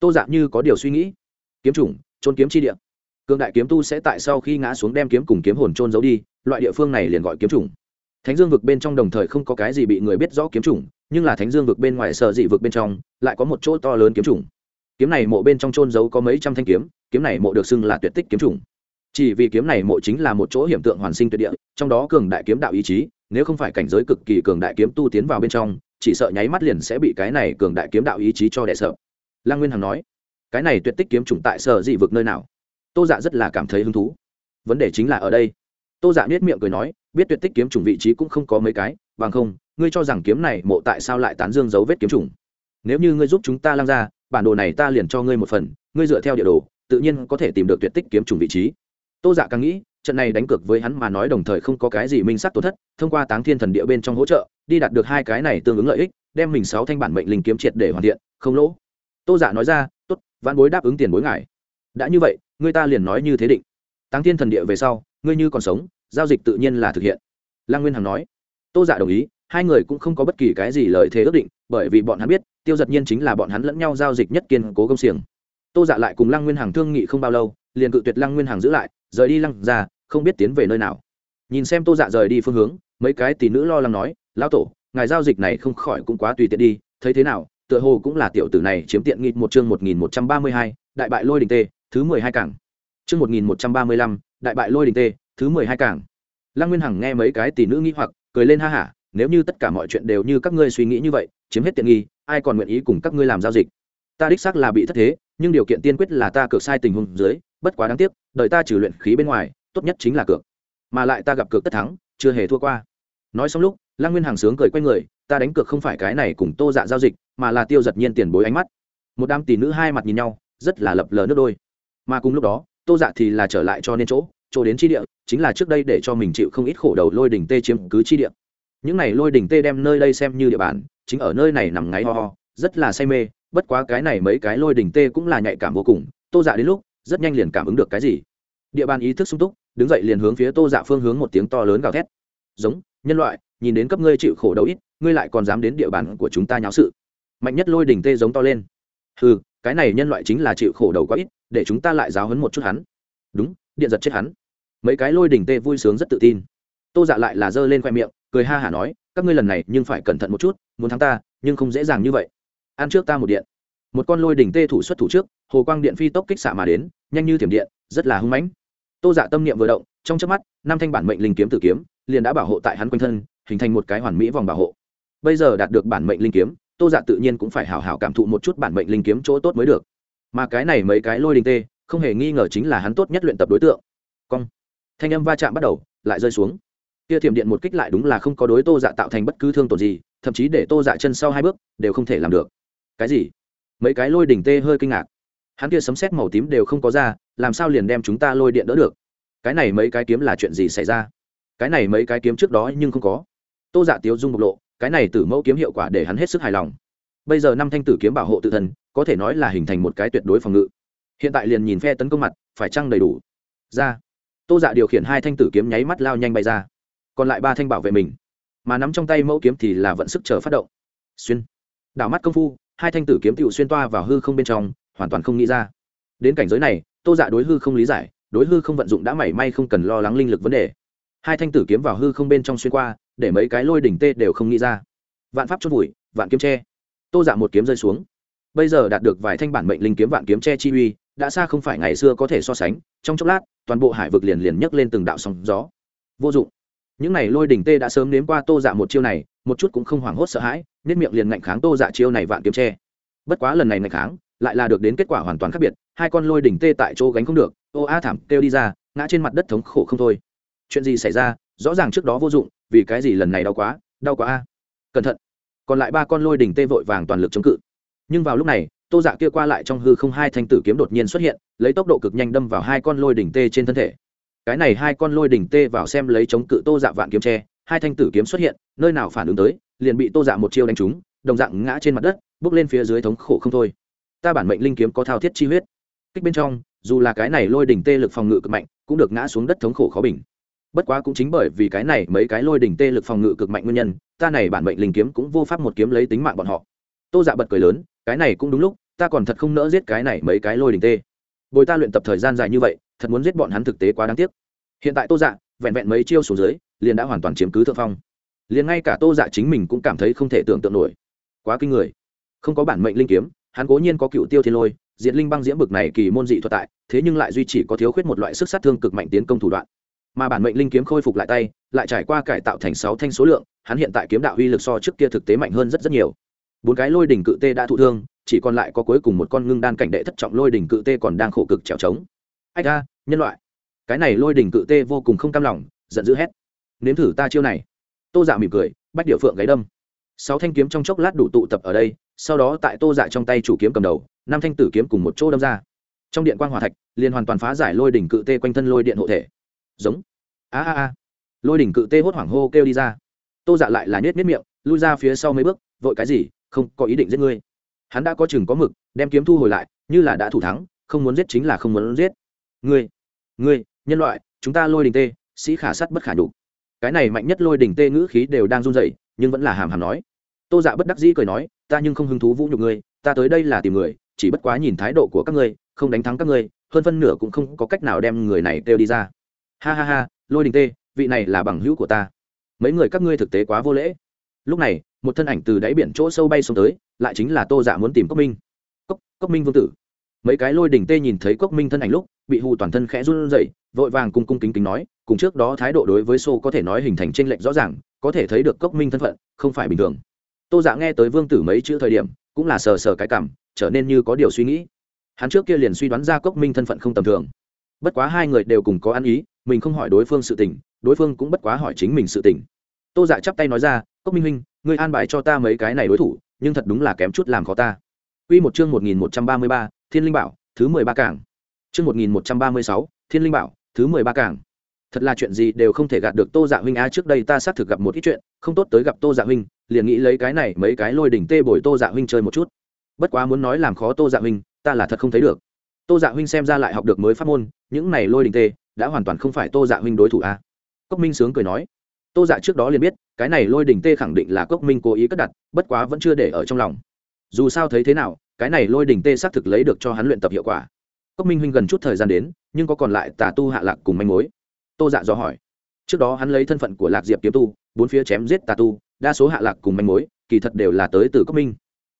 Tô dạ như có điều suy nghĩ. Kiếm chủng, trôn kiếm chi địa. Cương đại kiếm tu sẽ tại sau khi ngã xuống đem kiếm cùng kiếm hồn trôn giấu đi, loại địa phương này liền gọi kiếm chủng. Thánh dương vực bên trong đồng thời không có cái gì bị người biết rõ kiếm chủng, nhưng là thánh dương vực bên ngoài sợ dị vực bên trong, lại có một chỗ to lớn kiếm chủng kiếm này mộ bên trong trôn giấu có mấy trăm thanh kiếm kiếm này mộ được xưng là tuyệt tích kiếm chủng. Chỉ vì kiếm này mộ chính là một chỗ hiểm tượng hoàn sinh tuyệt địa, trong đó cường đại kiếm đạo ý chí, nếu không phải cảnh giới cực kỳ cường đại kiếm tu tiến vào bên trong, chỉ sợ nháy mắt liền sẽ bị cái này cường đại kiếm đạo ý chí cho đẻ sợ lăng nguyên hằng nói, cái này tuyệt tích kiếm chủng tại sở dị vực nơi nào? Tô dạ rất là cảm thấy hứng thú. Vấn đề chính là ở đây. Tô dạ biết miệng cười nói, biết tuyệt tích kiếm chủng vị trí cũng không có mấy cái, bằng không, ngươi cho rằng kiếm này mộ tại sao lại tán dương dấu vết kiếm chủng? Nếu như ngươi giúp chúng ta lăng ra bản đồ này ta liền cho ngươi một phần, ngươi dựa theo địa đồ, tự nhiên có thể tìm được tuyệt tích kiếm trùng vị trí. Tô dạ càng nghĩ, trận này đánh cược với hắn mà nói đồng thời không có cái gì minh sắc tổn thất, thông qua táng thiên thần địa bên trong hỗ trợ, đi đạt được hai cái này tương ứng lợi ích, đem mình sáu thanh bản mệnh linh kiếm triệt để hoàn thiện, không lỗ. Tô dạ nói ra t ố t văn bối đáp ứng tiền bối ngài. Đã như vậy người ta liền nói như thế định. Táng thiên thần địa về sau, ngươi như còn sống, giao dịch tự nhiên là thực hiện. Lăng nguyên hằng nói. Tô dạ đồng ý, hai người cũng không có bất kỳ cái gì lợi thế ước định, bởi vì bọn hắn biết tiêu giật nhiên chính là bọn hắn lẫn nhau giao dịch nhất kiên cố công xiềng. Tô dạ lại cùng lăng nguyên hằng thương nghị không bao lâu, liền cự tuyệt lăng nguyên hằng giữ lại, rời đi lăng ra, không biết tiến về nơi nào. Nhìn xem tô dạ rời đi phương hướng, mấy cái tỷ nữ lo lắng nói, lão tổ, ngài giao dịch này không khỏi cũng quá tùy tiện đi, thấy thế nào, tựa hồ cũng là tiểu tử này chiếm tiện nghi một chương một nghìn một trăm ba mươi hai, đại bại lôi đình tê, thứ mười hai cảng. Chương một nghìn một trăm ba mươi lăm, đại bại lôi đình tê, thứ mười hai cảng. Lăng nguyên hằng nghe mấy cái tỷ nữ nghĩ hoặc, cười lên ha hả, nếu như tất cả mọi chuyện đều như các ngươi suy nghĩ như vậy, chiếm hết tiện nghi ai còn nguyện ý cùng các ngươi làm giao dịch? Ta đích xác là bị thất thế, nhưng điều kiện tiên quyết là ta cược sai tình huống dưới, bất quá đáng tiếc đợi ta trừ luyện khí bên ngoài, tốt nhất chính là cược. Mà lại ta gặp cược tất thắng, chưa hề thua qua. Nói xong lúc, lăng nguyên hàng sướng cười quay người, ta đánh cược không phải cái này cùng tô dạ giao dịch, mà là tiêu giật nhiên tiền bối ánh mắt. Một đám tỷ nữ hai mặt nhìn nhau, rất là lập lờ nước đôi. Mà cùng lúc đó, tô dạ thì là trở lại cho nên chỗ chỗ đến chi địa, chính là trước đây để cho mình chịu không ít khổ đầu lôi đỉnh tê chiếm cứ chi địa. Những này lôi đỉnh tê đem nơi đây xem như địa bàn chính ở nơi này nằm ngáy ho ho, rất là say mê, bất quá cái này mấy cái lôi đỉnh tê cũng là nhạy cảm vô cùng, tô dạ đến lúc, rất nhanh liền cảm ứng được cái gì. Địa bàn ý thức sung túc, đứng dậy liền hướng phía tô dạ phương hướng một tiếng to lớn gào thét. Giống, nhân loại, nhìn đến cấp ngươi chịu khổ đấu ít, ngươi lại còn dám đến địa bàn của chúng ta nháo sự. Mạnh nhất lôi đỉnh tê giống to lên. Ừ cái này nhân loại chính là chịu khổ đầu quá ít, để chúng ta lại giáo hấn một chút hắn. Đúng, điện giật chết hắn. Mấy cái lôi đỉnh tê vui sướng rất tự tin. Tô dạ lại là giơ lên khoe miệng cười ha hả nói, các ngươi lần này nhưng phải cẩn thận một chút, muốn thắng ta, nhưng không dễ dàng như vậy. Ăn trước ta một điện. Một con lôi đỉnh tê thủ xuất thủ trước, hồ quang điện phi tốc kích xạ mà đến, nhanh như thiểm điện, rất là hưng mãnh. Tô dạ tâm niệm vừa động, trong chớp mắt, năm thanh bản mệnh linh kiếm tử kiếm liền đã bảo hộ tại hắn quanh thân, hình thành một cái hoàn mỹ vòng bảo hộ. Bây giờ đạt được bản mệnh linh kiếm, tô dạ tự nhiên cũng phải hào hào cảm thụ một chút bản mệnh linh kiếm chỗ tốt mới được. Mà cái này mấy cái lôi đình tê, không hề nghi ngờ chính là hắn tốt nhất luyện tập đối tượng. Cong. Thanh âm va chạm bắt đầu, lại rơi xuống kia thiểm điện một kích lại đúng là không có đối tô dạ tạo thành bất cứ thương tổn gì, thậm chí để tô dạ chân sau hai bước đều không thể làm được. Cái gì? Mấy cái lôi đỉnh tê hơi kinh ngạc. Hắn kia sấm xét màu tím đều không có ra, làm sao liền đem chúng ta lôi điện đỡ được? Cái này mấy cái kiếm là chuyện gì xảy ra? Cái này mấy cái kiếm trước đó nhưng không có. Tô dạ tiếu dung bộc lộ, cái này tử mẫu kiếm hiệu quả để hắn hết sức hài lòng. Bây giờ năm thanh tử kiếm bảo hộ tự thân, có thể nói là hình thành một cái tuyệt đối phòng ngự. Hiện tại liền nhìn phe tấn công mặt, phải chăng đầy đủ? Ra. Tô dạ điều khiển hai thanh tử kiếm nháy mắt lao nhanh bay ra còn lại ba thanh bảo vệ mình. Mà nắm trong tay mẫu kiếm thì là vận sức chờ phát động. Xuyên. Đảo mắt công phu, hai thanh tử kiếm tựu xuyên toa vào hư không bên trong, hoàn toàn không nghĩ ra. Đến cảnh giới này, tô dạ đối hư không lý giải, đối hư không vận dụng đã mảy may không cần lo lắng linh lực vấn đề. Hai thanh tử kiếm vào hư không bên trong xuyên qua, để mấy cái lôi đỉnh tê đều không nghĩ ra. Vạn pháp chốt vùi vạn kiếm tre tô dạ một kiếm rơi xuống. Bây giờ đạt được vài thanh bản mệnh linh kiếm vạn kiếm tre chi uy, đã xa không phải ngày xưa có thể so sánh, trong chốc lát, toàn bộ hải vực liền liền nhấc lên từng đạo sóng gió. Vô dụng những này lôi đỉnh tê đã sớm nếm qua tô dạ một chiêu này, một chút cũng không hoảng hốt sợ hãi nên miệng liền ngạnh kháng tô dạ chiêu này vạn kiếm tre. Bất quá lần này ngạnh kháng, lại là được đến kết quả hoàn toàn khác biệt, hai con lôi đỉnh tê tại chỗ gánh không được, ô a thảm kêu đi ra, ngã trên mặt đất thống khổ không thôi. Chuyện gì xảy ra, rõ ràng trước đó vô dụng, vì cái gì lần này đau quá đau quá a. Cẩn thận. Còn lại ba con lôi đỉnh tê vội vàng toàn lực chống cự. Nhưng vào lúc này, tô dạ kia qua lại trong hư không hai thanh tử kiếm đột nhiên xuất hiện, lấy tốc độ cực nhanh đâm vào hai con lôi đỉnh tê trên thân thể cái này hai con lôi đỉnh tê vào xem lấy chống cự tô dạ vạn kiếm tre, hai thanh tử kiếm xuất hiện, nơi nào phản ứng tới, liền bị tô dạ một chiêu đánh trúng, đồng dạng ngã trên mặt đất, bước lên phía dưới thống khổ không thôi. Ta bản mệnh linh kiếm có thao thiết chi huyết. Kích bên trong, dù là cái này lôi đỉnh tê lực phòng ngự cực mạnh, cũng được ngã xuống đất thống khổ khó bình. Bất quá cũng chính bởi vì cái này mấy cái lôi đỉnh tê lực phòng ngự cực mạnh nguyên nhân, ta này bản mệnh linh kiếm cũng vô pháp một kiếm lấy tính mạng bọn họ. Tô dạ bật cười lớn, cái này cũng đúng lúc, ta còn thật không nỡ giết cái này mấy cái lôi đỉnh tê bồi ta luyện tập thời gian dài như vậy, thật muốn giết bọn hắn thực tế quá đáng tiếc. Hiện tại tô dạ vẹn vẹn mấy chiêu xuống dưới, liền đã hoàn toàn chiếm cứ thượng phong. Liền ngay cả tô dạ chính mình cũng cảm thấy không thể tưởng tượng nổi. Quá kinh người. Không có bản mệnh linh kiếm, hắn cố nhiên có cựu tiêu thiên lôi, diệt linh băng diễm bực này kỳ môn dị thuật tại, thế nhưng lại duy trì có thiếu khuyết một loại sức sát thương cực mạnh tiến công thủ đoạn. Mà bản mệnh linh kiếm khôi phục lại tay, lại trải qua cải tạo thành sáu thanh số lượng, hắn hiện tại kiếm đạo uy lực so trước kia thực tế mạnh hơn rất rất nhiều. Bốn cái lôi đỉnh cự tê đã thụ thương chỉ còn lại có cuối cùng một con ngưng đan cảnh đệ thất trọng lôi đỉnh cự tê còn đang khổ cực trèo trống. Ách ra, nhân loại. Cái này lôi đỉnh cự tê vô cùng không cam lòng, giận dữ hét. Nếm thử ta chiêu này. Tô dạ mỉm cười, bách điệu phượng gáy đâm. Sáu thanh kiếm trong chốc lát đủ tụ tập ở đây, sau đó tại tô dạ trong tay chủ kiếm cầm đầu, năm thanh tử kiếm cùng một chỗ đâm ra. Trong điện quan g hòa thạch, liền hoàn toàn phá giải lôi đỉnh cự tê quanh thân lôi điện hộ thể. Giống. A a a. Lôi đỉnh cự tê hốt hoảng hô kêu đi ra. Tô dạ lại là nhét nhét miệng, lui ra phía sau mấy bước, vội cái gì? Không có ý định giết ngươi hắn đã có chừng có mực, đem kiếm thu hồi lại, như là đã thủ thắng, không muốn giết chính là không muốn giết. Ngươi ngươi, nhân loại, chúng ta lôi đình tê, sĩ khả sắt bất khả nhục. Cái này mạnh nhất lôi đình tê ngữ khí đều đang run dậy nhưng vẫn là hàm hàm nói. Tô dạ bất đắc dĩ cười nói, ta nhưng không hứng thú vũ nhục ngươi, ta tới đây là tìm người, chỉ bất quá nhìn thái độ của các ngươi, không đánh thắng các ngươi, hơn phân nửa cũng không có cách nào đem người này kêu đi ra. Ha ha ha, lôi đình tê, vị này là bằng hữu của ta. Mấy người các ngươi thực tế quá vô lễ. Lúc này, một thân ảnh từ đáy biển chỗ sâu bay xuống tới lại chính là tô giả muốn tìm cốc minh. Cốc, cốc minh vương tử. Mấy cái lôi đỉnh tê nhìn thấy cốc minh thân ảnh lúc bị hù toàn thân khẽ run rẩy vội vàng cung cung kính kính nói cùng trước đó thái độ đối với xô có thể nói hình thành t r ê n lệch rõ ràng có thể thấy được cốc minh thân phận không phải bình thường. Tô giả nghe tới vương tử mấy chữ thời điểm cũng là sờ sờ cái cảm trở nên như có điều suy nghĩ. Hắn trước kia liền suy đoán ra cốc minh thân phận không tầm thường. Bất quá hai người đều cùng có ăn ý mình không hỏi đối phương sự tình đối phương cũng bất quá hỏi chính mình sự tình. Tô giả chắp tay nói ra cốc minh huynh ngươi an bài cho ta mấy cái này đối thủ nhưng thật đúng là kém chút làm khó ta Quy một chương 1133, Thiên Linh Bảo, thứ 13 cảng. Chương 1136, Thiên Linh Bảo, thứ 13 cảng. Thật là chuyện gì đều không thể gạt được Tô Dạ huynh á, trước đây ta xác thực gặp một ít chuyện, không tốt tới gặp Tô Dạ huynh, liền nghĩ lấy cái này mấy cái lôi đỉnh tê bồi Tô Dạ huynh chơi một chút. Bất quá muốn nói làm khó Tô Dạ huynh, ta là thật không thấy được. Tô Dạ huynh xem ra lại học được mới pháp môn, những này lôi đỉnh tê đã hoàn toàn không phải Tô Dạ huynh đối thủ a. Cốc Minh sướng cười nói tô dạ trước đó liền biết, cái này lôi đỉnh tê khẳng định là cốc minh cố ý cất đặt, bất quá vẫn chưa để ở trong lòng. Dù sao thấy thế nào, cái này lôi đỉnh tê xác thực lấy được cho hắn luyện tập hiệu quả. Cốc minh huynh gần chút thời gian đến, nhưng có còn lại tà tu hạ lạc cùng manh mối? Tô dạ do hỏi. Trước đó hắn lấy thân phận của lạc diệp kiếm tu, bốn phía chém giết tà tu, đa số hạ lạc cùng manh mối, kỳ thật đều là tới từ cốc minh.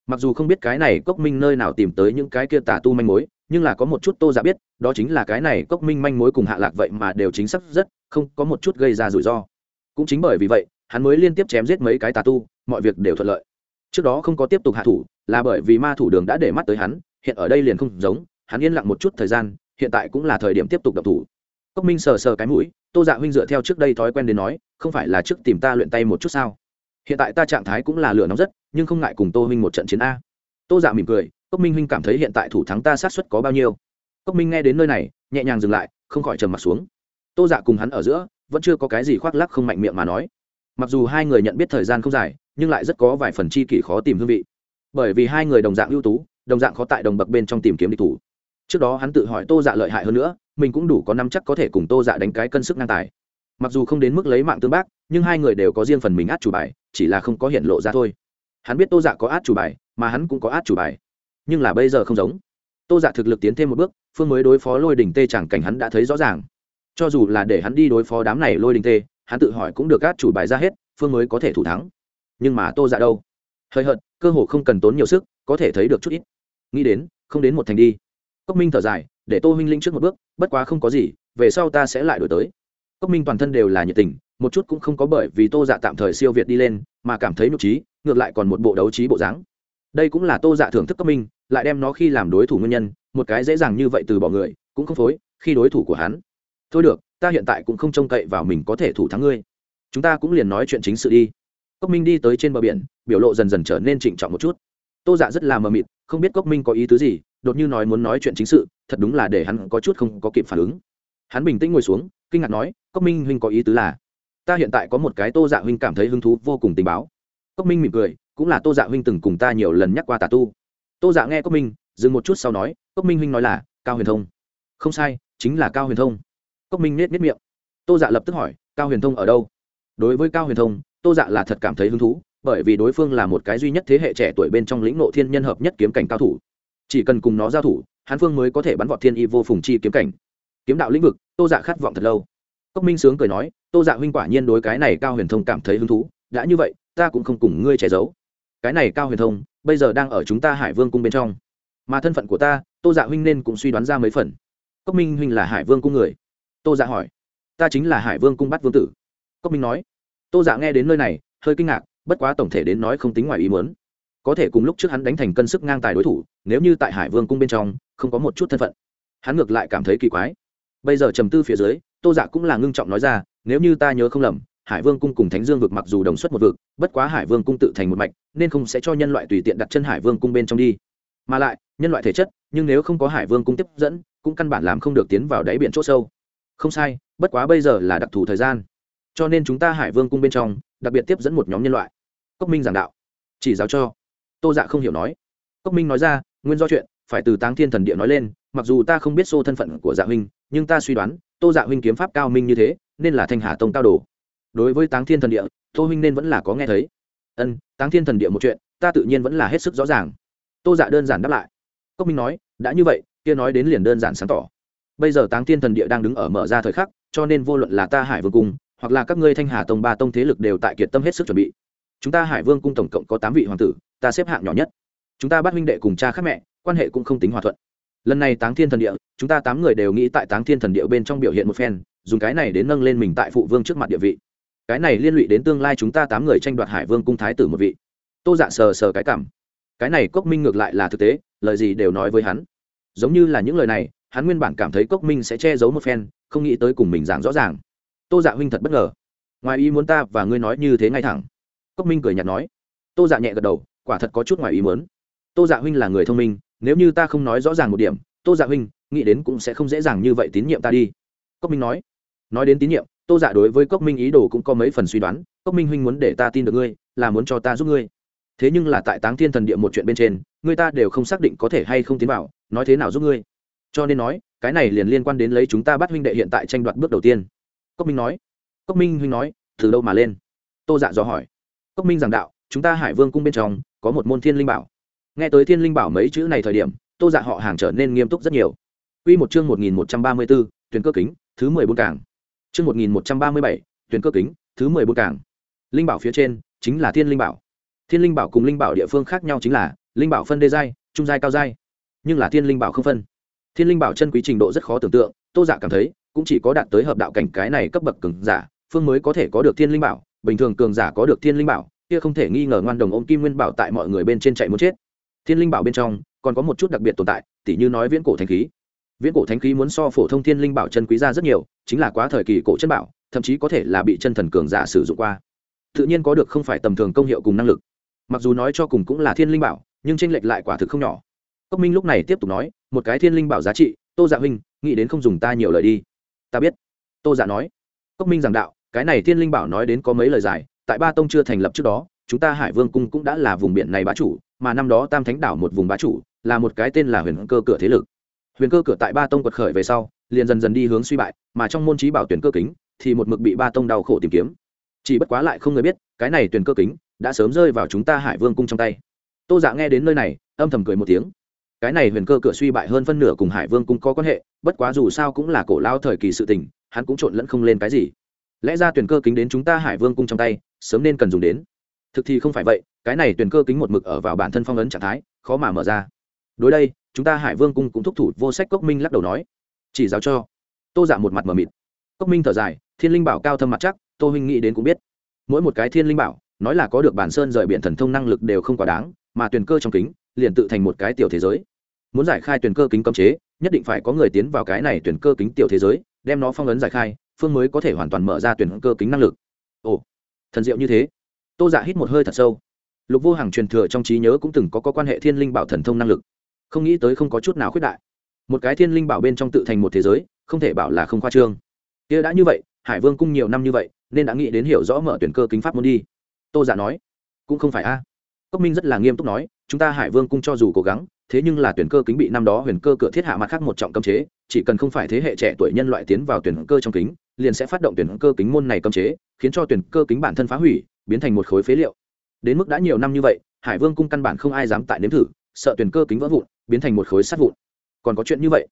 Mặc dù không biết cái này cốc minh nơi nào tìm tới những cái kia tà tu manh mối, nhưng là có một chút tô dạ biết, đó chính là cái này cốc minh manh mối cùng hạ lạc vậy mà đều chính xác rất, không có một chút gây ra rủi ro cũng chính bởi vì vậy, hắn mới liên tiếp chém giết mấy cái tà tu, mọi việc đều thuận lợi. Trước đó không có tiếp tục hạ thủ, là bởi vì ma thủ đường đã để mắt tới hắn, hiện ở đây liền không giống, hắn yên lặng một chút thời gian, hiện tại cũng là thời điểm tiếp tục đập thủ. Cốc minh sờ sờ cái mũi, tô dạ huynh dựa theo trước đây thói quen đến nói, không phải là trước tìm ta luyện tay một chút sao? Hiện tại ta trạng thái cũng là lửa nóng rất, nhưng không ngại cùng tô huynh một trận chiến a. Tô dạ mỉm cười, cốc minh huynh cảm thấy hiện tại thủ thắng ta sát xuất có bao nhiêu? Cốc minh nghe đến nơi này, nhẹ nhàng dừng lại, không khỏi trầm mặt xuống. Tô dạ cùng hắn ở giữa vẫn chưa có cái gì khoác lắc không mạnh miệng mà nói. Mặc dù hai người nhận biết thời gian không dài, nhưng lại rất có vài phần chi kỷ khó tìm hương vị. Bởi vì hai người đồng dạng ưu tú, đồng dạng khó tại đồng bậc bên trong tìm kiếm địch thủ. Trước đó hắn tự hỏi tô dạ lợi hại hơn nữa, mình cũng đủ có năm chắc có thể cùng tô dạ đánh cái cân sức ngang tài. Mặc dù không đến mức lấy mạng tương bác, nhưng hai người đều có riêng phần mình át chủ bài, chỉ là không có hiện lộ ra thôi. Hắn biết tô dạ có át chủ bài, mà hắn cũng có át chủ bài. Nhưng là bây giờ không giống. Tô dạ thực lực tiến thêm một bước, phương mới đối phó lôi đỉnh tê chẳng cảnh hắn đã thấy rõ ràng cho dù là để hắn đi đối phó đám này lôi đình tê, hắn tự hỏi cũng được các chủ bài ra hết, phương mới có thể thủ thắng. Nhưng mà tô dạ đâu? Hơi hợt, cơ hồ không cần tốn nhiều sức, có thể thấy được chút ít. Nghĩ đến, không đến một thành đi. Cốc minh thở dài, để tô huynh linh trước một bước, bất quá không có gì, về sau ta sẽ lại đổi tới. Cốc minh toàn thân đều là nhiệt tình, một chút cũng không có bởi vì tô dạ tạm thời siêu việt đi lên, mà cảm thấy nhục trí, ngược lại còn một bộ đấu trí bộ dáng. Đây cũng là tô dạ thưởng thức cốc minh, lại đem nó khi làm đối thủ nguyên nhân, một cái dễ dàng như vậy từ bỏ người, cũng không phối, khi đối thủ của hắn thôi được, ta hiện tại cũng không trông cậy vào mình có thể thủ thắng ngươi. Chúng ta cũng liền nói chuyện chính sự đi. Cốc minh đi tới trên bờ biển, biểu lộ dần dần trở nên trịnh trọng một chút. Tô dạ rất là mờ mịt, không biết cốc minh có ý tứ gì, đột như nói muốn nói chuyện chính sự, thật đúng là để hắn có chút không có kịp phản ứng. Hắn bình tĩnh ngồi xuống, kinh ngạc nói, cốc minh huynh có ý tứ là, ta hiện tại có một cái tô dạ huynh cảm thấy hứng thú vô cùng tình báo. Cốc minh mỉm cười, cũng là tô dạ huynh từng cùng ta nhiều lần nhắc qua tà tu. Tô dạ nghe cốc minh, dừng một chút sau nói, cốc minh huynh nói là, cao huyền thông. Không sai, chính là cao huyền thông cốc minh nết nết miệng. Tô dạ lập tức hỏi, cao huyền thông ở đâu? Đối với cao huyền thông, tô dạ là thật cảm thấy hứng thú, bởi vì đối phương là một cái duy nhất thế hệ trẻ tuổi bên trong lĩnh nộ thiên nhân hợp nhất kiếm cảnh cao thủ. Chỉ cần cùng nó giao thủ, hán phương mới có thể bắn vọt thiên y vô phùng chi kiếm cảnh. Kiếm đạo lĩnh vực, tô dạ khát vọng thật lâu. Cốc minh sướng cười nói, tô dạ huynh quả nhiên đối cái này cao huyền thông cảm thấy hứng thú. Đã như vậy, ta cũng không cùng ngươi che giấu. Cái này cao huyền thông, bây giờ đang ở chúng ta hải vương cung bên trong. Mà thân phận của ta, tô dạ huynh nên cũng suy đoán ra mấy phần. Cốc minh huynh là hải vương cung người tô dạ hỏi. Ta chính là hải vương cung bắt vương tử. Cốc minh nói. Tô dạ nghe đến nơi này, hơi kinh ngạc, bất quá tổng thể đến nói không tính ngoài ý muốn. Có thể cùng lúc trước hắn đánh thành cân sức ngang tài đối thủ, nếu như tại hải vương cung bên trong, không có một chút thân phận. Hắn ngược lại cảm thấy kỳ quái. Bây giờ trầm tư phía dưới, tô dạ cũng là ngưng trọng nói ra, nếu như ta nhớ không lầm, hải vương cung cùng thánh dương vực mặc dù đồng xuất một vực, bất quá hải vương cung tự thành một mạch, nên không sẽ cho nhân loại tùy tiện đặt chân hải vương cung bên trong đi. Mà lại, nhân loại thể chất, nhưng nếu không có hải vương cung tiếp dẫn, cũng căn bản làm không được tiến vào đáy biển c h ỗ sâu không sai, bất quá bây giờ là đặc thù thời gian. Cho nên chúng ta hải vương cung bên trong, đặc biệt tiếp dẫn một nhóm nhân loại. Cốc minh giảng đạo. Chỉ giáo cho. Tô dạ không hiểu nói. Cốc minh nói ra, nguyên do chuyện, phải từ táng thiên thần địa nói lên, mặc dù ta không biết xô thân phận của dạ huynh, nhưng ta suy đoán, tô dạ huynh kiếm pháp cao minh như thế, nên là thanh hà tông cao đồ. Đối với táng thiên thần địa, tô huynh nên vẫn là có nghe thấy. Ân, táng thiên thần địa một chuyện, ta tự nhiên vẫn là hết sức rõ ràng. Tô dạ đơn giản đáp lại. Cốc minh nói, đã như vậy, kia nói đến liền đơn giản sáng tỏ bây giờ táng thiên thần địa đang đứng ở mở ra thời khắc, cho nên vô luận là ta hải vương cung, hoặc là các ngươi thanh hà tông ba tông thế lực đều tại kiệt tâm hết sức chuẩn bị. Chúng ta hải vương cung tổng cộng có tám vị hoàng tử, ta xếp hạng nhỏ nhất. Chúng ta bắt huynh đệ cùng cha khác mẹ, quan hệ cũng không tính hòa thuận. Lần này táng thiên thần địa, chúng ta tám người đều nghĩ tại táng thiên thần địa bên trong biểu hiện một phen, dùng cái này đến nâng lên mình tại phụ vương trước mặt địa vị. Cái này liên lụy đến tương lai chúng ta tám người tranh đoạt hải vương cung thái tử một vị. Tô dạ sờ sờ cái cảm. Cái này cốc minh ngược lại là thực tế, lời gì đều nói với hắn. Giống như là những lời này hắn nguyên bản cảm thấy cốc minh sẽ che giấu một phen, không nghĩ tới cùng mình giảng rõ ràng. Tô dạ huynh thật bất ngờ. Ngoài ý muốn ta và ngươi nói như thế ngay thẳng. Cốc minh cười nhạt nói. Tô dạ nhẹ gật đầu, quả thật có chút ngoài ý muốn. Tô dạ huynh là người thông minh, nếu như ta không nói rõ ràng một điểm, tô dạ huynh, nghĩ đến cũng sẽ không dễ dàng như vậy tín nhiệm ta đi. Cốc minh nói. Nói đến tín nhiệm, tô dạ đối với cốc minh ý đồ cũng có mấy phần suy đoán. Cốc minh huynh muốn để ta tin được ngươi, là muốn cho ta giúp ngươi. Thế nhưng là tại táng thiên thần địa một chuyện bên trên người ta đều không xác định có thể hay không tiến vào, nói thế nào giúp ngươi? Cho nên nói cái này liền liên quan đến lấy chúng ta bắt huynh đệ hiện tại tranh đoạt bước đầu tiên cốc minh nói cốc minh huynh nói từ đâu mà lên tô dạ dò hỏi cốc minh giảng đạo chúng ta hải vương cung bên trong có một môn thiên linh bảo nghe tới thiên linh bảo mấy chữ này thời điểm tô dạ họ hàng trở nên nghiêm túc rất nhiều Quy một chương một nghìn một trăm ba mươi 1134, tuyển cơ kính, thứ mười bốn cảng. Chương một nghìn một trăm ba mươi bảy, tuyển cơ kính, thứ mười bốn cảng. Linh bảo phía trên chính là thiên linh bảo. Thiên linh bảo cùng linh bảo địa phương khác nhau chính là, linh bảo phân đê giai, trung giai cao giai, nhưng là thiên linh bảo không phân. Thiên linh bảo chân quý trình độ rất khó tưởng tượng, Tô Dạ cảm thấy, cũng chỉ có đạt tới hợp đạo cảnh cái này cấp bậc cường giả, phương mới có thể có được thiên linh bảo, bình thường cường giả có được thiên linh bảo, kia không thể nghi ngờ ngoan đồng ôm kim nguyên bảo tại mọi người bên trên chạy muốn chết. Thiên linh bảo bên trong còn có một chút đặc biệt tồn tại tỉ như nói viễn cổ thánh khí. Viễn cổ thánh khí muốn so phổ thông thiên linh bảo chân quý ra rất nhiều chính là quá thời kỳ cổ chân bảo thậm chí có thể là bị chân thần cường giả sử dụng qua. Tự nhiên có được không phải tầm thường công hiệu cùng năng lực. Mặc dù nói cho cùng cũng là thiên linh bảo nhưng tranh lệch lại quả thực không nhỏ. Cốc minh lúc này tiếp tục nói một cái thiên linh bảo giá trị, tô dạ huynh, nghĩ đến không dùng ta nhiều lời đi. Ta biết. Tô dạ nói. Cốc minh giảng đạo, cái này thiên linh bảo nói đến có mấy lời dài, tại ba tông chưa thành lập trước đó, chúng ta hải vương cung cũng đã là vùng biển này bá chủ, mà năm đó tam thánh đảo một vùng bá chủ, là một cái tên là huyền cơ cửa thế lực. Huyền cơ cửa tại ba tông quật khởi về sau, liền dần dần đi hướng suy bại, mà trong môn trí bảo tuyển cơ kính, thì một mực bị ba tông đau khổ tìm kiếm. Chỉ bất quá lại không người biết, cái này tuyển cơ kính đã sớm rơi vào chúng ta hải vương cung trong tay. Tô dạ nghe đến nơi này, âm thầm cười một tiếng cái này huyền cơ cửa suy bại hơn phân nửa cùng hải vương cung có quan hệ, bất quá dù sao cũng là cổ lao thời kỳ sự tình, hắn cũng trộn lẫn không lên cái gì. Lẽ ra tuyển cơ kính đến chúng ta hải vương cung trong tay, sớm nên cần dùng đến. Thực thì không phải vậy, cái này tuyển cơ kính một mực ở vào bản thân phong ấn trạng thái, khó mà mở ra. Đối đây, chúng ta hải vương cung cũng thúc thủ, vô sách cốc minh lắc đầu nói. Chỉ giáo cho. Tô giả một mặt mờ mịt. Cốc minh thở dài, thiên linh bảo cao thâm mặt chắc, tô huynh nghĩ đến cũng biết. Mỗi một cái thiên linh bảo, nói là có được bản sơn rời biển thần thông năng lực đều không quá đáng, mà tuyển cơ trong kính liền tự thành một cái tiểu thế giới. Muốn giải khai tuyển cơ kính cấm chế nhất định phải có người tiến vào cái này tuyển cơ kính tiểu thế giới đem nó phong ấn giải khai phương mới có thể hoàn toàn mở ra tuyển cơ kính năng lực. Ồ thần diệu như thế. Tô giả dạ hít một hơi thật sâu. Lục vô hàng truyền thừa trong trí nhớ cũng từng có, có quan hệ thiên linh bảo thần thông năng lực. Không nghĩ tới không có chút nào khuyết đại. Một cái thiên linh bảo bên trong tự thành một thế giới không thể bảo là không khoa trương. Kia đã như vậy hải vương cung nhiều năm như vậy nên đã nghĩ đến hiểu rõ mở tuyển cơ kính pháp muốn đi. Tô giả nói. Cũng không phải a. Cốc minh rất là nghiêm túc nói chúng ta hải vương cung cho dù cố gắng, thế nhưng là tuyển cơ kính bị năm đó huyền cơ cửa thiết hạ mặt khác một trọng cấm chế, chỉ cần không phải thế hệ trẻ tuổi nhân loại tiến vào tuyển cơ trong kính, liền sẽ phát động tuyển cơ kính môn này cấm chế, khiến cho tuyển cơ kính bản thân phá hủy, biến thành một khối phế liệu. Đến mức đã nhiều năm như vậy, hải vương cung căn bản không ai dám tại nếm thử, sợ tuyển cơ kính vỡ vụn, biến thành một khối sắt vụn. Còn có chuyện như vậy.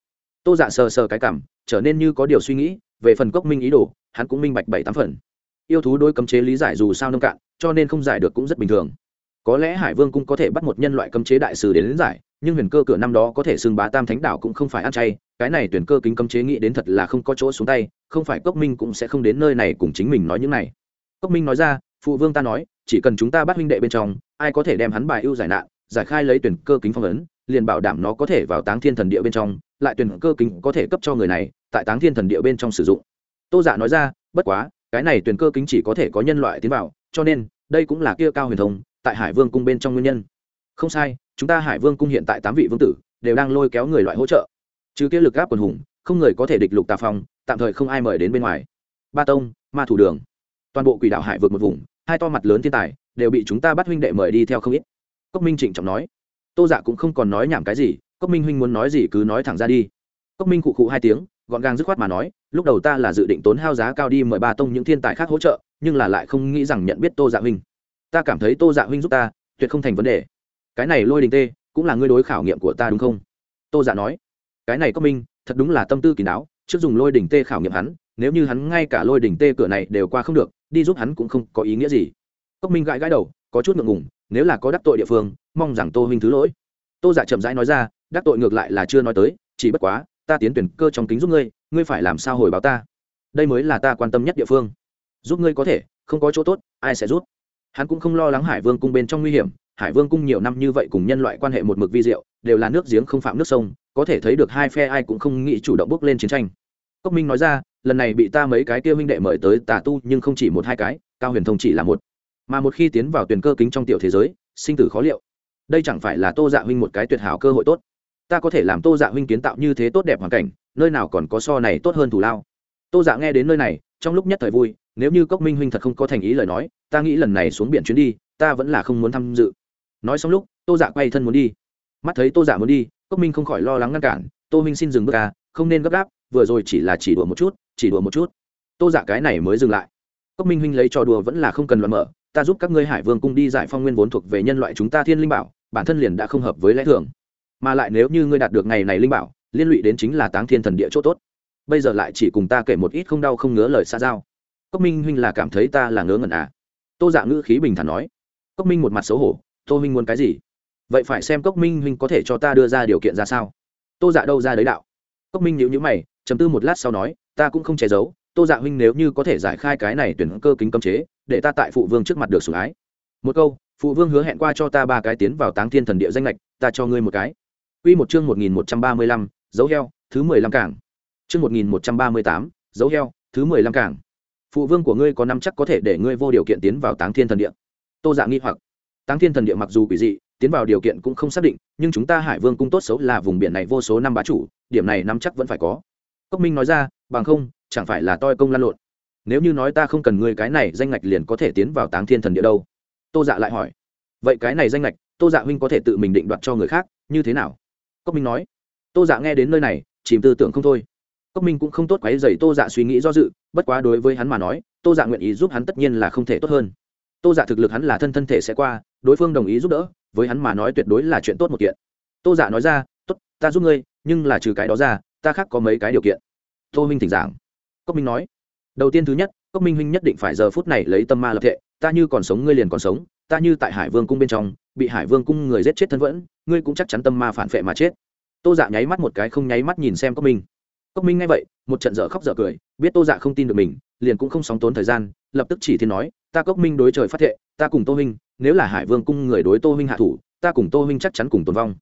Tô dạ sờ sờ cái cảm, trở nên như có điều suy nghĩ, về phần cốc minh ý đồ, hắn cũng minh bạch bảy tám phần. Yêu thú đôi cấm chế lý giải dù sao nông cạn, cho nên không giải được cũng rất bình thường có lẽ hải vương cũng có thể bắt một nhân loại cấm chế đại sứ đến, đến giải nhưng huyền cơ cửa năm đó có thể xưng bá tam thánh đảo cũng không phải ăn chay cái này tuyển cơ kính cấm chế nghĩ đến thật là không có chỗ xuống tay không phải cốc minh cũng sẽ không đến nơi này cùng chính mình nói những này. Cốc minh nói ra phụ vương ta nói chỉ cần chúng ta bắt huynh đệ bên trong ai có thể đem hắn bài ưu giải nạn giải khai lấy tuyển cơ kính phong ấn liền bảo đảm nó có thể vào táng thiên thần địa bên trong lại tuyển cơ kính có thể cấp cho người này tại táng thiên thần địa bên trong sử dụng. Tô giả dạ nói ra bất quá cái này tuyển cơ kính chỉ có thể có nhân loại tiến vào cho nên đây cũng là kia cao huyền thông tại hải vương cung bên trong nguyên nhân. Không sai, chúng ta hải vương cung hiện tại tám vị vương tử đều đang lôi kéo người loại hỗ trợ. Chứ kia lực gáp quần hùng, không người có thể địch lục tà phong, tạm thời không ai mời đến bên ngoài. Ba tông, ma thủ đường. Toàn bộ quỷ đạo hải vượt một vùng, hai to mặt lớn thiên tài đều bị chúng ta bắt huynh đệ mời đi theo không ít. Cốc minh trịnh trọng nói. Tô dạ cũng không còn nói nhảm cái gì, cốc minh huynh muốn nói gì cứ nói thẳng ra đi. Cốc minh cụ cụ hai tiếng, gọn gàng dứt khoát mà nói, lúc đầu ta là dự định tốn hao giá cao đi mời ba tông những thiên tài khác hỗ trợ, nhưng là lại không nghĩ rằng nhận biết tô dạ huynh ta cảm thấy tô dạ huynh giúp ta, tuyệt không thành vấn đề. Cái này lôi đình tê, cũng là ngươi đối khảo nghiệm của ta đúng không? Tô dạ nói. Cái này cốc minh, thật đúng là tâm tư kỳ đáo, trước dùng lôi đỉnh tê khảo nghiệm hắn, nếu như hắn ngay cả lôi đỉnh tê cửa này đều qua không được, đi giúp hắn cũng không có ý nghĩa gì. Cốc minh gãi gãi đầu, có chút ngượng ngùng, nếu là có đắc tội địa phương, mong rằng tô huynh thứ lỗi. Tô giả dạ chậm rãi nói ra, đắc tội ngược lại là chưa nói tới, chỉ bất quá, ta tiến tuyển cơ trong kính giúp ngươi ngươi phải làm sao hồi báo ta? Đây mới là ta quan tâm nhất địa phương. Giúp ngươi có thể, không có chỗ tốt, ai sẽ giúp? Hắn cũng không lo lắng hải vương cung bên trong nguy hiểm, hải vương cung nhiều năm như vậy cùng nhân loại quan hệ một mực vi diệu, đều là nước giếng không phạm nước sông, có thể thấy được hai phe ai cũng không nghĩ chủ động bước lên chiến tranh. Cốc minh nói ra, lần này bị ta mấy cái kia minh đệ mời tới tà tu nhưng không chỉ một hai cái, cao huyền thông chỉ là một. Mà một khi tiến vào tuyển cơ kính trong tiểu thế giới, sinh tử khó liệu. Đây chẳng phải là tô dạ huynh một cái tuyệt hảo cơ hội tốt. Ta có thể làm tô dạ huynh kiến tạo như thế tốt đẹp hoàn cảnh, nơi nào còn có so này tốt hơn thủ lao. Tô dạ nghe đến nơi này, trong lúc nhất thời vui nếu như cốc minh huynh thật không có thành ý lời nói ta nghĩ lần này xuống biển chuyến đi ta vẫn là không muốn tham dự. Nói xong lúc tô dạ quay thân muốn đi. Mắt thấy tô dạ muốn đi cốc minh không khỏi lo lắng ngăn cản. Tô minh xin dừng bước ra, không nên gấp gáp vừa rồi chỉ là chỉ đùa một chút chỉ đùa một chút. Tô dạ cái này mới dừng lại. Cốc minh huynh lấy trò đùa vẫn là không cần loạn mở ta giúp các ngươi hải vương cung đi giải phong nguyên vốn thuộc về nhân loại chúng ta thiên linh bảo bản thân liền đã không hợp với lẽ thường. Mà lại nếu như ngươi đạt được ngày này linh bảo liên lụy đến chính là táng thiên thần địa chỗ tốt. Bây giờ lại chỉ cùng ta kể một ít không đau không ngứa lời xa giao cốc minh huynh là cảm thấy ta là ngớ ngẩn à? Tô dạ ngữ khí bình thản nói. Cốc minh một mặt xấu hổ, tô huynh muốn cái gì? Vậy phải xem cốc minh huynh có thể cho ta đưa ra điều kiện ra sao. Tô dạ đâu ra đấy đạo. Cốc minh nhíu nhíu mày chấm tư một lát sau nói, ta cũng không che giấu, tô dạ huynh nếu như có thể giải khai cái này tuyển cơ kính cấm chế, để ta tại phụ vương trước mặt được sủng ái. Một câu, phụ vương hứa hẹn qua cho ta ba cái tiến vào táng thiên thần địa danh lệch ta cho ngươi một cái. Quy một chương một nghìn một trăm ba mươi lăm, dấu heo, thứ mười lăm cảng. Chương một nghìn một trăm ba mươi tám, dấu heo, thứ mười lăm cảng phụ vương của ngươi có năm chắc có thể để ngươi vô điều kiện tiến vào táng thiên thần địa? Tô dạ nghi hoặc. Táng thiên thần địa mặc dù quỷ dị, tiến vào điều kiện cũng không xác định, nhưng chúng ta hải vương cung tốt xấu là vùng biển này vô số năm bá chủ, điểm này năm chắc vẫn phải có. Cốc minh nói ra, bằng không, chẳng phải là toi công lan lộn. Nếu như nói ta không cần ngươi cái này danh ngạch liền có thể tiến vào táng thiên thần địa đâu. Tô dạ lại hỏi. Vậy cái này danh ngạch, tô dạ huynh có thể tự mình định đoạt cho người khác, như thế nào? Cốc minh nói. Tô dạ nghe đến nơi này, chìm tư tưởng không thôi cốc minh cũng không tốt quấy dày tô dạ suy nghĩ do dự, bất quá đối với hắn mà nói, tô dạ nguyện ý giúp hắn tất nhiên là không thể tốt hơn. Tô dạ thực lực hắn là thân thân thể sẽ qua, đối phương đồng ý giúp đỡ, với hắn mà nói tuyệt đối là chuyện tốt một kiện. Tô dạ nói ra ta giúp ngươi, nhưng là trừ cái đó ra, ta khác có mấy cái điều kiện. Tô minh thỉnh giảng. Cốc minh nói, đầu tiên thứ nhất, cốc minh huynh nhất định phải giờ phút này lấy tâm ma lập thệ, ta như còn sống ngươi liền còn sống, ta như tại hải vương cung bên trong, bị hải vương cung người giết chết thân vẫn, ngươi cũng chắc chắn tâm ma phản phệ mà chết. Tô dạ nháy mắt một cái không nháy mắt nhìn xem cốc minh cốc minh nghe vậy, một trận dở khóc dở cười, biết tô dạ không tin được mình, liền cũng không sóng tốn thời gian, lập tức chỉ thiên nói, ta cốc minh đối trời phát thệ, ta cùng tô huynh, nếu là hải vương cung người đối tô huynh hạ thủ, ta cùng tô huynh chắc chắn cùng tồn vong.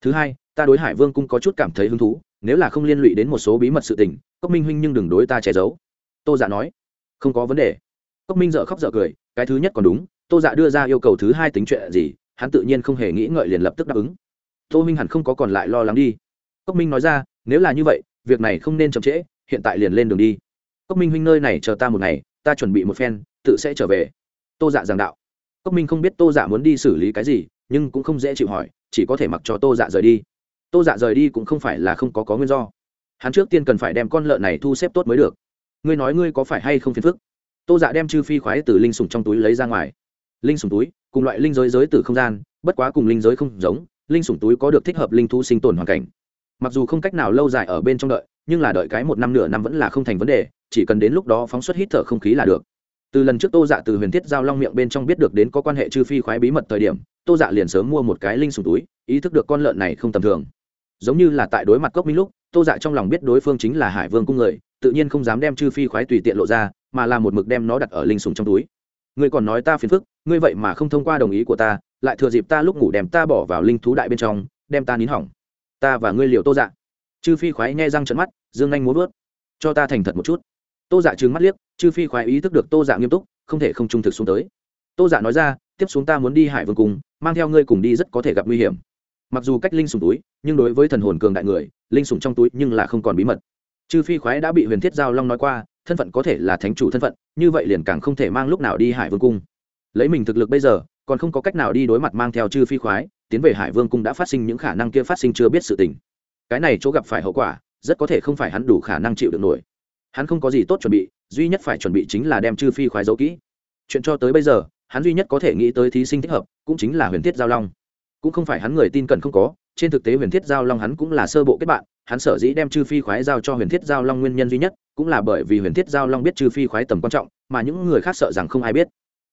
Thứ hai, ta đối hải vương cung có chút cảm thấy hứng thú, nếu là không liên lụy đến một số bí mật sự tình, cốc minh huynh nhưng đừng đối ta che giấu. Tô dạ nói, không có vấn đề. Cốc minh dở khóc dở cười, cái thứ nhất còn đúng, tô dạ đưa ra yêu cầu thứ hai tính chuyện gì, hắn tự nhiên không hề nghĩ ngợi liền lập tức đáp ứng. Tô minh hẳn không có còn lại lo lắng đi. Cốc minh nói ra, nếu là như vậy việc này không nên chậm trễ, hiện tại liền lên đường đi. Cốc minh huynh nơi này chờ ta một ngày, ta chuẩn bị một phen, tự sẽ trở về. Tô dạ giảng đạo. Cốc minh không biết tô dạ muốn đi xử lý cái gì, nhưng cũng không dễ chịu hỏi, chỉ có thể mặc cho tô dạ rời đi. Tô dạ rời đi cũng không phải là không có có nguyên do. Hắn trước tiên cần phải đem con lợn này thu xếp tốt mới được. Ngươi nói ngươi có phải hay không phiền phức? Tô dạ đem chư phi khoái từ linh sùng trong túi lấy ra ngoài. Linh sùng túi, cùng loại linh giới giới từ không gian, bất quá cùng linh giới không giống, linh sùng túi có được thích hợp linh thú sinh tồn hoàn cảnh mặc dù không cách nào lâu dài ở bên trong đợi, nhưng là đợi cái một năm nửa năm vẫn là không thành vấn đề, chỉ cần đến lúc đó phóng xuất hít thở không khí là được. Từ lần trước tô dạ từ huyền thiết giao long miệng bên trong biết được đến có quan hệ chư phi khoái bí mật thời điểm, tô dạ liền sớm mua một cái linh sùng túi, ý thức được con lợn này không tầm thường. Giống như là tại đối mặt cốc minh lúc, tô dạ trong lòng biết đối phương chính là hải vương cung người, tự nhiên không dám đem chư phi khoái tùy tiện lộ ra, mà là một mực đem nó đặt ở linh sùng trong túi. Ngươi còn nói ta phiền phức, ngươi vậy mà không thông qua đồng ý của ta, lại thừa dịp ta lúc ngủ đem ta bỏ vào linh thú đại bên trong, đem ta nín hỏng ta và ngươi liều tô dạ. Chư phi khoái nghe răng trận mắt, dương anh muốn vớt cho ta thành thật một chút. Tô dạ trừng mắt liếc, chư phi khoái ý thức được tô dạ nghiêm túc, không thể không trung thực xuống tới. Tô dạ nói ra, tiếp xuống ta muốn đi hải vương cùng mang theo ngươi cùng đi rất có thể gặp nguy hiểm. Mặc dù cách linh sùng túi, nhưng đối với thần hồn cường đại người, linh sùng trong túi nhưng là không còn bí mật. Chư phi khoái đã bị huyền thiết giao long nói qua, thân phận có thể là thánh chủ thân phận, như vậy liền càng không thể mang lúc nào đi hải vương cung. Lấy mình thực lực bây giờ, còn không có cách nào đi đối mặt mang theo chư phi khoái tiến về hải vương cung đã phát sinh những khả năng kia phát sinh chưa biết sự tình. Cái này chỗ gặp phải hậu quả, rất có thể không phải hắn đủ khả năng chịu được nổi. Hắn không có gì tốt chuẩn bị, duy nhất phải chuẩn bị chính là đem chư phi khoái giấu kỹ. Chuyện cho tới bây giờ, hắn duy nhất có thể nghĩ tới thí sinh thích hợp, cũng chính là huyền thiết giao long. Cũng không phải hắn người tin cần không có, trên thực tế huyền thiết giao long hắn cũng là sơ bộ kết bạn, hắn sở dĩ đem chư phi khoái giao cho huyền thiết giao long nguyên nhân duy nhất, cũng là bởi vì huyền thiết giao long biết chư phi khoái tầm quan trọng, mà những người khác sợ rằng không ai biết.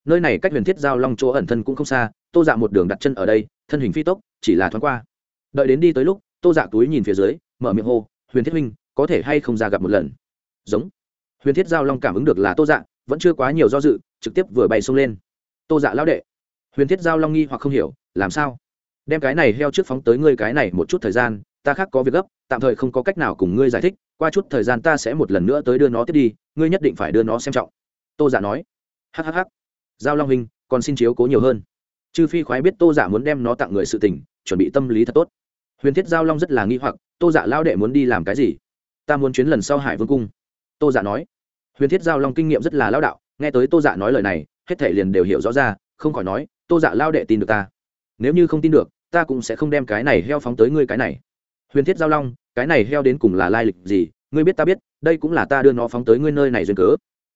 Nơi này cách huyền thiết giao long chỗ ẩn thân cũng không xa, tô dạ một đường đặt chân ở đây thân hình phi tốc, chỉ là thoáng qua. Đợi đến đi tới lúc, tô dạ túi nhìn phía dưới, mở miệng hô, huyền thiết huynh, có thể hay không ra gặp một lần? Giống. Huyền thiết giao long cảm ứng được là tô dạ vẫn chưa quá nhiều do dự, trực tiếp vừa bay xông lên. Tô dạ lão đệ. Huyền thiết giao long nghi hoặc không hiểu, làm sao? Đem cái này heo trước phóng tới ngươi cái này một chút thời gian, ta khác có việc gấp, tạm thời không có cách nào cùng ngươi giải thích, qua chút thời gian ta sẽ một lần nữa tới đưa nó tiếp đi, ngươi nhất định phải đưa nó xem trọng. Tô giả nói. Hhh giao long hình còn xin chiếu cố nhiều hơn chư phi khoái biết tô giả dạ muốn đem nó tặng người sự tình, chuẩn bị tâm lý thật tốt. Huyền thiết giao long rất là nghi hoặc, tô giả dạ lao đệ muốn đi làm cái gì? Ta muốn chuyến lần sau hải vương cung. Tô giả nói. Huyền thiết giao long kinh nghiệm rất là lao đạo, nghe tới tô giả nói lời này, hết thể liền đều hiểu rõ ra, không khỏi nói, tô dạ giả lao đệ tin được ta. Nếu như không tin được, ta cũng sẽ không đem cái này heo phóng tới ngươi cái này. Huyền thiết giao long, cái này heo đến cùng là lai lịch gì? Ngươi biết ta biết, đây cũng là ta đưa nó phóng tới ngươi nơi này duyên cớ.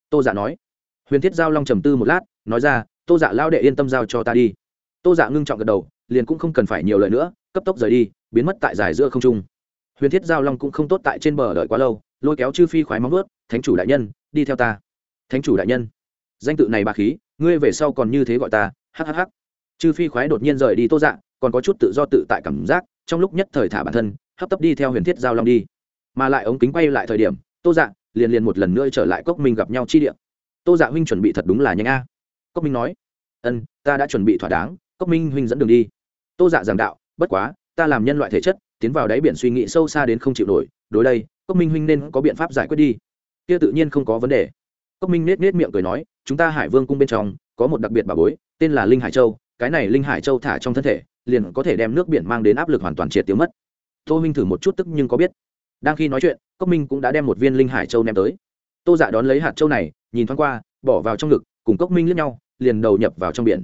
Tô dạ nói. Huyền thiết giao long trầm tư một lát, nói ra, tô dạ lao đệ yên tâm giao cho ta đi tô dạ ngưng trọng gật đầu, liền cũng không cần phải nhiều lời nữa, cấp tốc rời đi, biến mất tại giải giữa không trung. Huyền thiết giao long cũng không tốt tại trên bờ đợi quá lâu, lôi kéo chư phi khoái móng ướt thánh chủ đại nhân, đi theo ta. Thánh chủ đại nhân. Danh tự này bà khí, ngươi về sau còn như thế gọi ta hhh chư phi khoái đột nhiên rời đi tô dạ còn có chút tự do tự tại cảm giác, trong lúc nhất thời thả bản thân, hấp tấp đi theo huyền thiết giao long đi. Mà lại ống kính quay lại thời điểm, tô dạ liền liền một lần nữa trở lại cốc minh gặp nhau chi điện tô dạ huynh chuẩn bị thật đúng là nhanh a. Cốc minh nói, ân, ta đã chuẩn bị thỏa đáng cốc minh huynh dẫn đường đi. Tô dạ giảng đạo, bất quá, ta làm nhân loại thể chất, tiến vào đáy biển suy nghĩ sâu xa đến không chịu nổi, đối đây, cốc minh huynh nên có biện pháp giải quyết đi. Kia tự nhiên không có vấn đề. Cốc minh nết nết miệng cười nói, chúng ta hải vương cung bên trong, có một đặc biệt bà bối, tên là linh hải châu, cái này linh hải châu thả trong thân thể, liền có thể đem nước biển mang đến áp lực hoàn toàn triệt tiêu mất. Tô minh thử một chút tức nhưng có biết. Đang khi nói chuyện, cốc minh cũng đã đem một viên linh hải châu ném tới. Tô dạ đón lấy hạt châu này, nhìn thoáng qua, bỏ vào trong ngực, cùng cốc minh lướt nhau, liền đầu nhập vào trong biển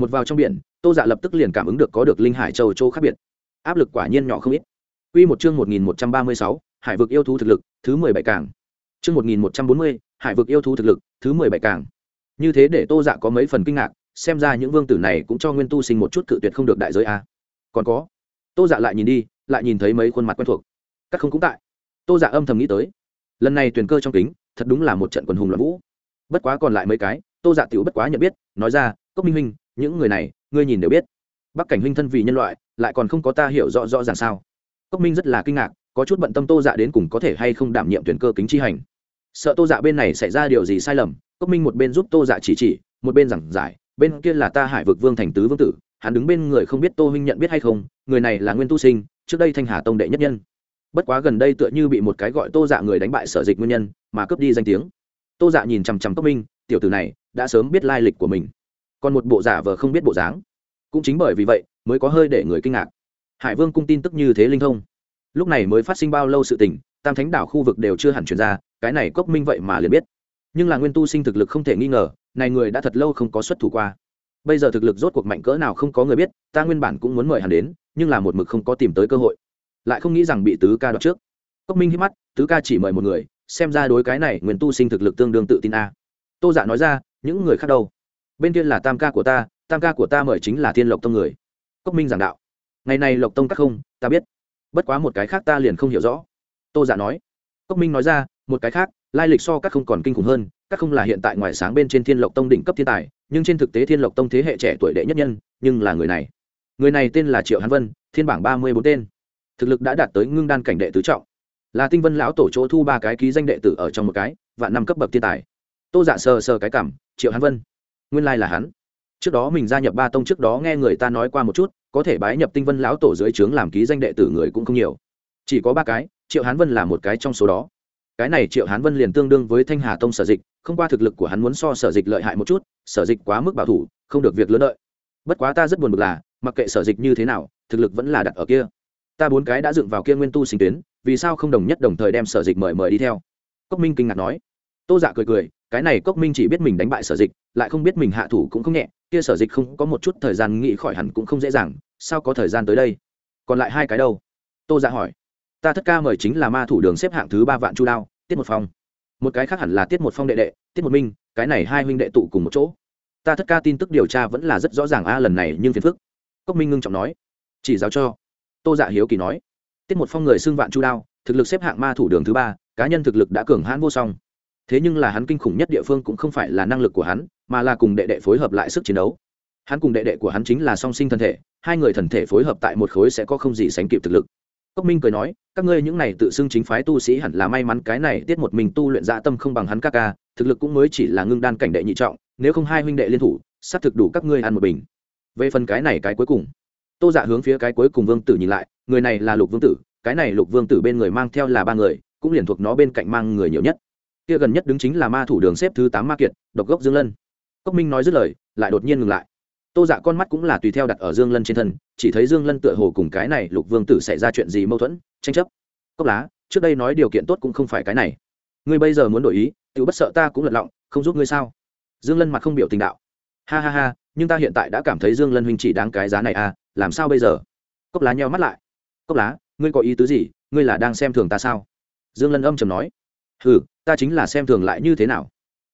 một vào trong biển, tô dạ lập tức liền cảm ứng được có được linh hải châu châu khác biệt. Áp lực quả nhiên nhỏ không ít. Quy một chương một nghìn một trăm ba mươi sáu, hải vực yêu thú thực lực, thứ mười bảy cảng chương một nghìn một trăm bốn mươi, hải vực yêu thú thực lực, thứ mười bảy cảng như thế để tô dạ có mấy phần kinh ngạc, xem ra những vương tử này cũng cho nguyên tu sinh một chút cự tuyệt không được đại giới a. Còn có, tô dạ lại nhìn đi, lại nhìn thấy mấy khuôn mặt quen thuộc. Các không cũng tại. Tô dạ âm thầm nghĩ tới. Lần này tuyển cơ trong kính, thật đúng là một trận quần hùng loạn vũ. Bất quá còn lại mấy cái, tô dạ tiểu bất quá nhận biết, nói ra, cốc minh huynh những người này, ngươi nhìn đều biết. Bắc cảnh huynh thân vì nhân loại, lại còn không có ta hiểu rõ rõ ràng sao? Cốc minh rất là kinh ngạc, có chút bận tâm tô dạ đến cùng có thể hay không đảm nhiệm tuyển cơ kính chi hành. Sợ tô dạ bên này xảy ra điều gì sai lầm, cốc minh một bên giúp tô dạ chỉ chỉ, một bên giảng giải, bên kia là ta hải vực vương thành tứ vương tử, hắn đứng bên người không biết tô huynh nhận biết hay không, người này là nguyên tu sinh, trước đây thanh hà tông đệ nhất nhân. Bất quá gần đây tựa như bị một cái gọi tô dạ người đánh bại sở dịch nguyên nhân, mà cướp đi danh tiếng. Tô dạ nhìn chằm chằm cốc minh, tiểu tử này đã sớm biết lai lịch của mình còn một bộ giả vờ không biết bộ dáng. Cũng chính bởi vì vậy, mới có hơi để người kinh ngạc. Hải vương cung tin tức như thế linh thông. Lúc này mới phát sinh bao lâu sự tình, tam thánh đảo khu vực đều chưa hẳn chuyển ra, cái này cốc minh vậy mà liền biết. Nhưng là nguyên tu sinh thực lực không thể nghi ngờ, này người đã thật lâu không có xuất thủ qua. Bây giờ thực lực rốt cuộc mạnh cỡ nào không có người biết, ta nguyên bản cũng muốn mời hắn đến, nhưng là một mực không có tìm tới cơ hội. Lại không nghĩ rằng bị tứ ca đoạt trước. Cốc minh hít mắt, tứ ca chỉ mời một người, xem ra đối cái này nguyên tu sinh thực lực tương đương tự tin a. Tô dạ nói ra, những người khác đâu? Bên kia là tam ca của ta, tam ca của ta mời chính là thiên lộc tông người. Cốc minh giảng đạo. Ngày này lộc tông các không, ta biết. Bất quá một cái khác ta liền không hiểu rõ. Tô giả dạ nói. Cốc minh nói ra, một cái khác, lai lịch so các không còn kinh khủng hơn, các không là hiện tại ngoài sáng bên trên thiên lộc tông đỉnh cấp thiên tài, nhưng trên thực tế thiên lộc tông thế hệ trẻ tuổi đệ nhất nhân, nhưng là người này. Người này tên là triệu hán vân, thiên bảng ba mươi bốn tên. Thực lực đã đạt tới ngưng đan cảnh đệ tứ trọng. Là tinh vân lão tổ chỗ thu ba cái ký danh đệ tử ở trong một cái và năm cấp bậc thiên tài. Tô dạ sờ sờ cái cảm, triệu hán vân nguyên lai là hắn. Trước đó mình gia nhập ba tông trước đó nghe người ta nói qua một chút, có thể bái nhập tinh vân lão tổ dưới trướng làm ký danh đệ tử người cũng không nhiều. Chỉ có ba cái, triệu hán vân là một cái trong số đó. Cái này triệu hán vân liền tương đương với thanh hà tông sở dịch, không qua thực lực của hắn muốn so sở dịch lợi hại một chút, sở dịch quá mức bảo thủ, không được việc lớn lợi bất quá ta rất buồn bực là, mặc kệ sở dịch như thế nào, thực lực vẫn là đặt ở kia. Ta bốn cái đã dựng vào kia nguyên tu sinh tuyến, vì sao không đồng nhất đồng thời đem sở dịch mời mời đi theo? Cốc minh kinh ngạc nói. Tô dạ cười cười cái này cốc minh chỉ biết mình đánh bại sở dịch, lại không biết mình hạ thủ cũng không nhẹ, kia sở dịch không có một chút thời gian nghĩ khỏi hẳn cũng không dễ dàng, sao có thời gian tới đây? Còn lại hai cái đâu? Tô dạ hỏi. Ta thất ca mời chính là ma thủ đường xếp hạng thứ ba vạn chu đao, tiết một phong. Một cái khác hẳn là tiết một phong đệ đệ, tiết một minh, cái này hai huynh đệ tụ cùng một chỗ. Ta thất ca tin tức điều tra vẫn là rất rõ ràng a, lần này nhưng phiền phức. Cốc minh ngưng trọng nói. Chỉ giáo cho. Tô dạ hiếu kỳ nói. Tiết một phong người xưng vạn chu đao, thực lực xếp hạng ma thủ đường thứ ba, cá nhân thực lực đã cường hãn vô song thế nhưng là hắn kinh khủng nhất địa phương cũng không phải là năng lực của hắn, mà là cùng đệ đệ phối hợp lại sức chiến đấu. Hắn cùng đệ đệ của hắn chính là song sinh thân thể, hai người thần thể phối hợp tại một khối sẽ có không gì sánh kịp thực lực. Cốc minh cười nói, các ngươi những này tự xưng chính phái tu sĩ hẳn là may mắn cái này tiết một mình tu luyện dạ tâm không bằng hắn các ca, thực lực cũng mới chỉ là ngưng đan cảnh đệ nhị trọng, nếu không hai huynh đệ liên thủ sắp thực đủ các ngươi ăn một bình. Về phần cái này cái cuối cùng, tô dạ hướng phía cái cuối cùng vương tử nhìn lại, người này là lục vương tử, cái này lục vương tử bên người mang theo là ba người, cũng liền thuộc nó bên cạnh mang người nhiều nhất kia gần nhất đứng chính là ma thủ đường xếp thứ tám ma kiệt, độc gốc dương lân. Cốc minh nói dứt lời, lại đột nhiên ngừng lại. Tô dạ con mắt cũng là tùy theo đặt ở dương lân trên thân, chỉ thấy dương lân tựa hồ cùng cái này lục vương tử xảy ra chuyện gì mâu thuẫn, tranh chấp. Cốc lá, trước đây nói điều kiện tốt cũng không phải cái này. Ngươi bây giờ muốn đổi ý tự bất sợ ta cũng lật lọng, không giúp ngươi sao? Dương lân mặt không biểu tình đạo. Ha ha ha, nhưng ta hiện tại đã cảm thấy dương lân huynh chỉ đáng cái giá này à làm sao bây giờ? Cốc lá nheo mắt lại. Cốc lá, ngươi có ý tứ gì? Ngươi là đang xem thường ta sao? Dương lân âm trầm nói. Hừ ta chính là xem thường lại như thế nào.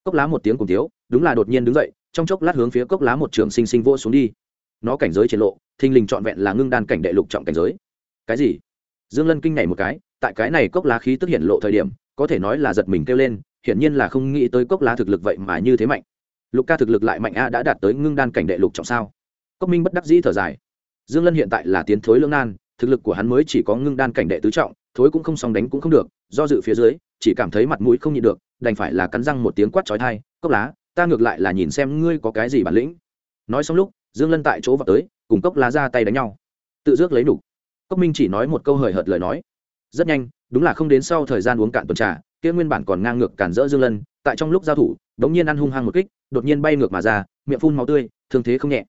Cốc lá một tiếng cùng tiếu đúng là đột nhiên đứng dậy, trong chốc lát hướng phía cốc lá một trường sinh sinh vô xuống đi. Nó cảnh giới triển lộ, thình lình trọn vẹn là ngưng đan cảnh đệ lục trọng cảnh giới. Cái gì? Dương lân kinh nhảy một cái, tại cái này cốc lá khí tức hiện lộ thời điểm, có thể nói là giật mình kêu lên, hiển nhiên là không nghĩ tới cốc lá thực lực vậy mà như thế mạnh. Lục ca thực lực lại mạnh a, đã đạt tới ngưng đan cảnh đệ lục trọng sao? Cốc minh bất đắc dĩ thở dài. Dương lân hiện tại là tiến thối lương nan, thực lực của hắn mới chỉ có ngưng đan cảnh đệ tứ trọng, thối cũng không xong đánh cũng không được, do dự phía dưới chỉ cảm thấy mặt mũi không nhịn được, đành phải là cắn răng một tiếng quát chói thai cốc lá, ta ngược lại là nhìn xem ngươi có cái gì bản lĩnh. Nói xong lúc, dương lân tại chỗ vào tới, cùng cốc lá ra tay đánh nhau. Tự dước lấy đủ. cốc minh chỉ nói một câu hời hợt lời nói. Rất nhanh, đúng là không đến sau thời gian uống cạn tuần trà, kia nguyên bản còn ngang ngược cản rỡ dương lân, tại trong lúc giao thủ, đống nhiên ăn hung hăng một kích, đột nhiên bay ngược mà ra, miệng phun máu tươi, thương thế không nhẹ.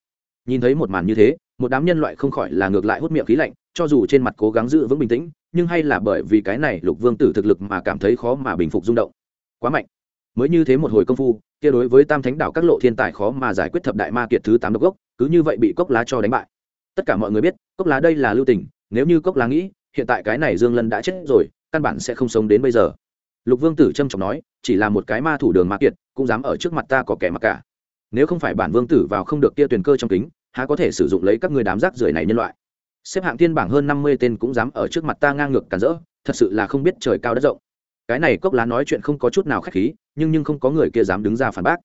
Nhìn thấy một màn như thế, một đám nhân loại không khỏi là ngược lại hút miệng khí lạnh cho dù trên mặt cố gắng giữ vững bình tĩnh, nhưng hay là bởi vì cái này lục vương tử thực lực mà cảm thấy khó mà bình phục rung động. Quá mạnh. Mới như thế một hồi công phu, kia đối với tam thánh đảo các lộ thiên tài khó mà giải quyết thập đại ma kiệt thứ tám độc gốc, cứ như vậy bị cốc lá cho đánh bại. Tất cả mọi người biết, cốc lá đây là lưu tình, nếu như cốc lá nghĩ, hiện tại cái này dương lân đã chết rồi, căn bản sẽ không sống đến bây giờ. Lục vương tử trâm trọng nói, chỉ là một cái ma thủ đường ma kiệt, cũng dám ở trước mặt ta có kẻ mặc cả. Nếu không phải bản vương tử vào không được kia tuyển cơ trong kính, há có thể sử dụng lấy các người đám rác rưởi này nhân loại? Xếp hạng thiên bảng hơn năm mươi tên cũng dám ở trước mặt ta ngang ngược cản rỡ thật sự là không biết trời cao đất rộng cái này cốc lá nói chuyện không có chút nào khách khí nhưng nhưng không có người kia dám đứng ra phản bác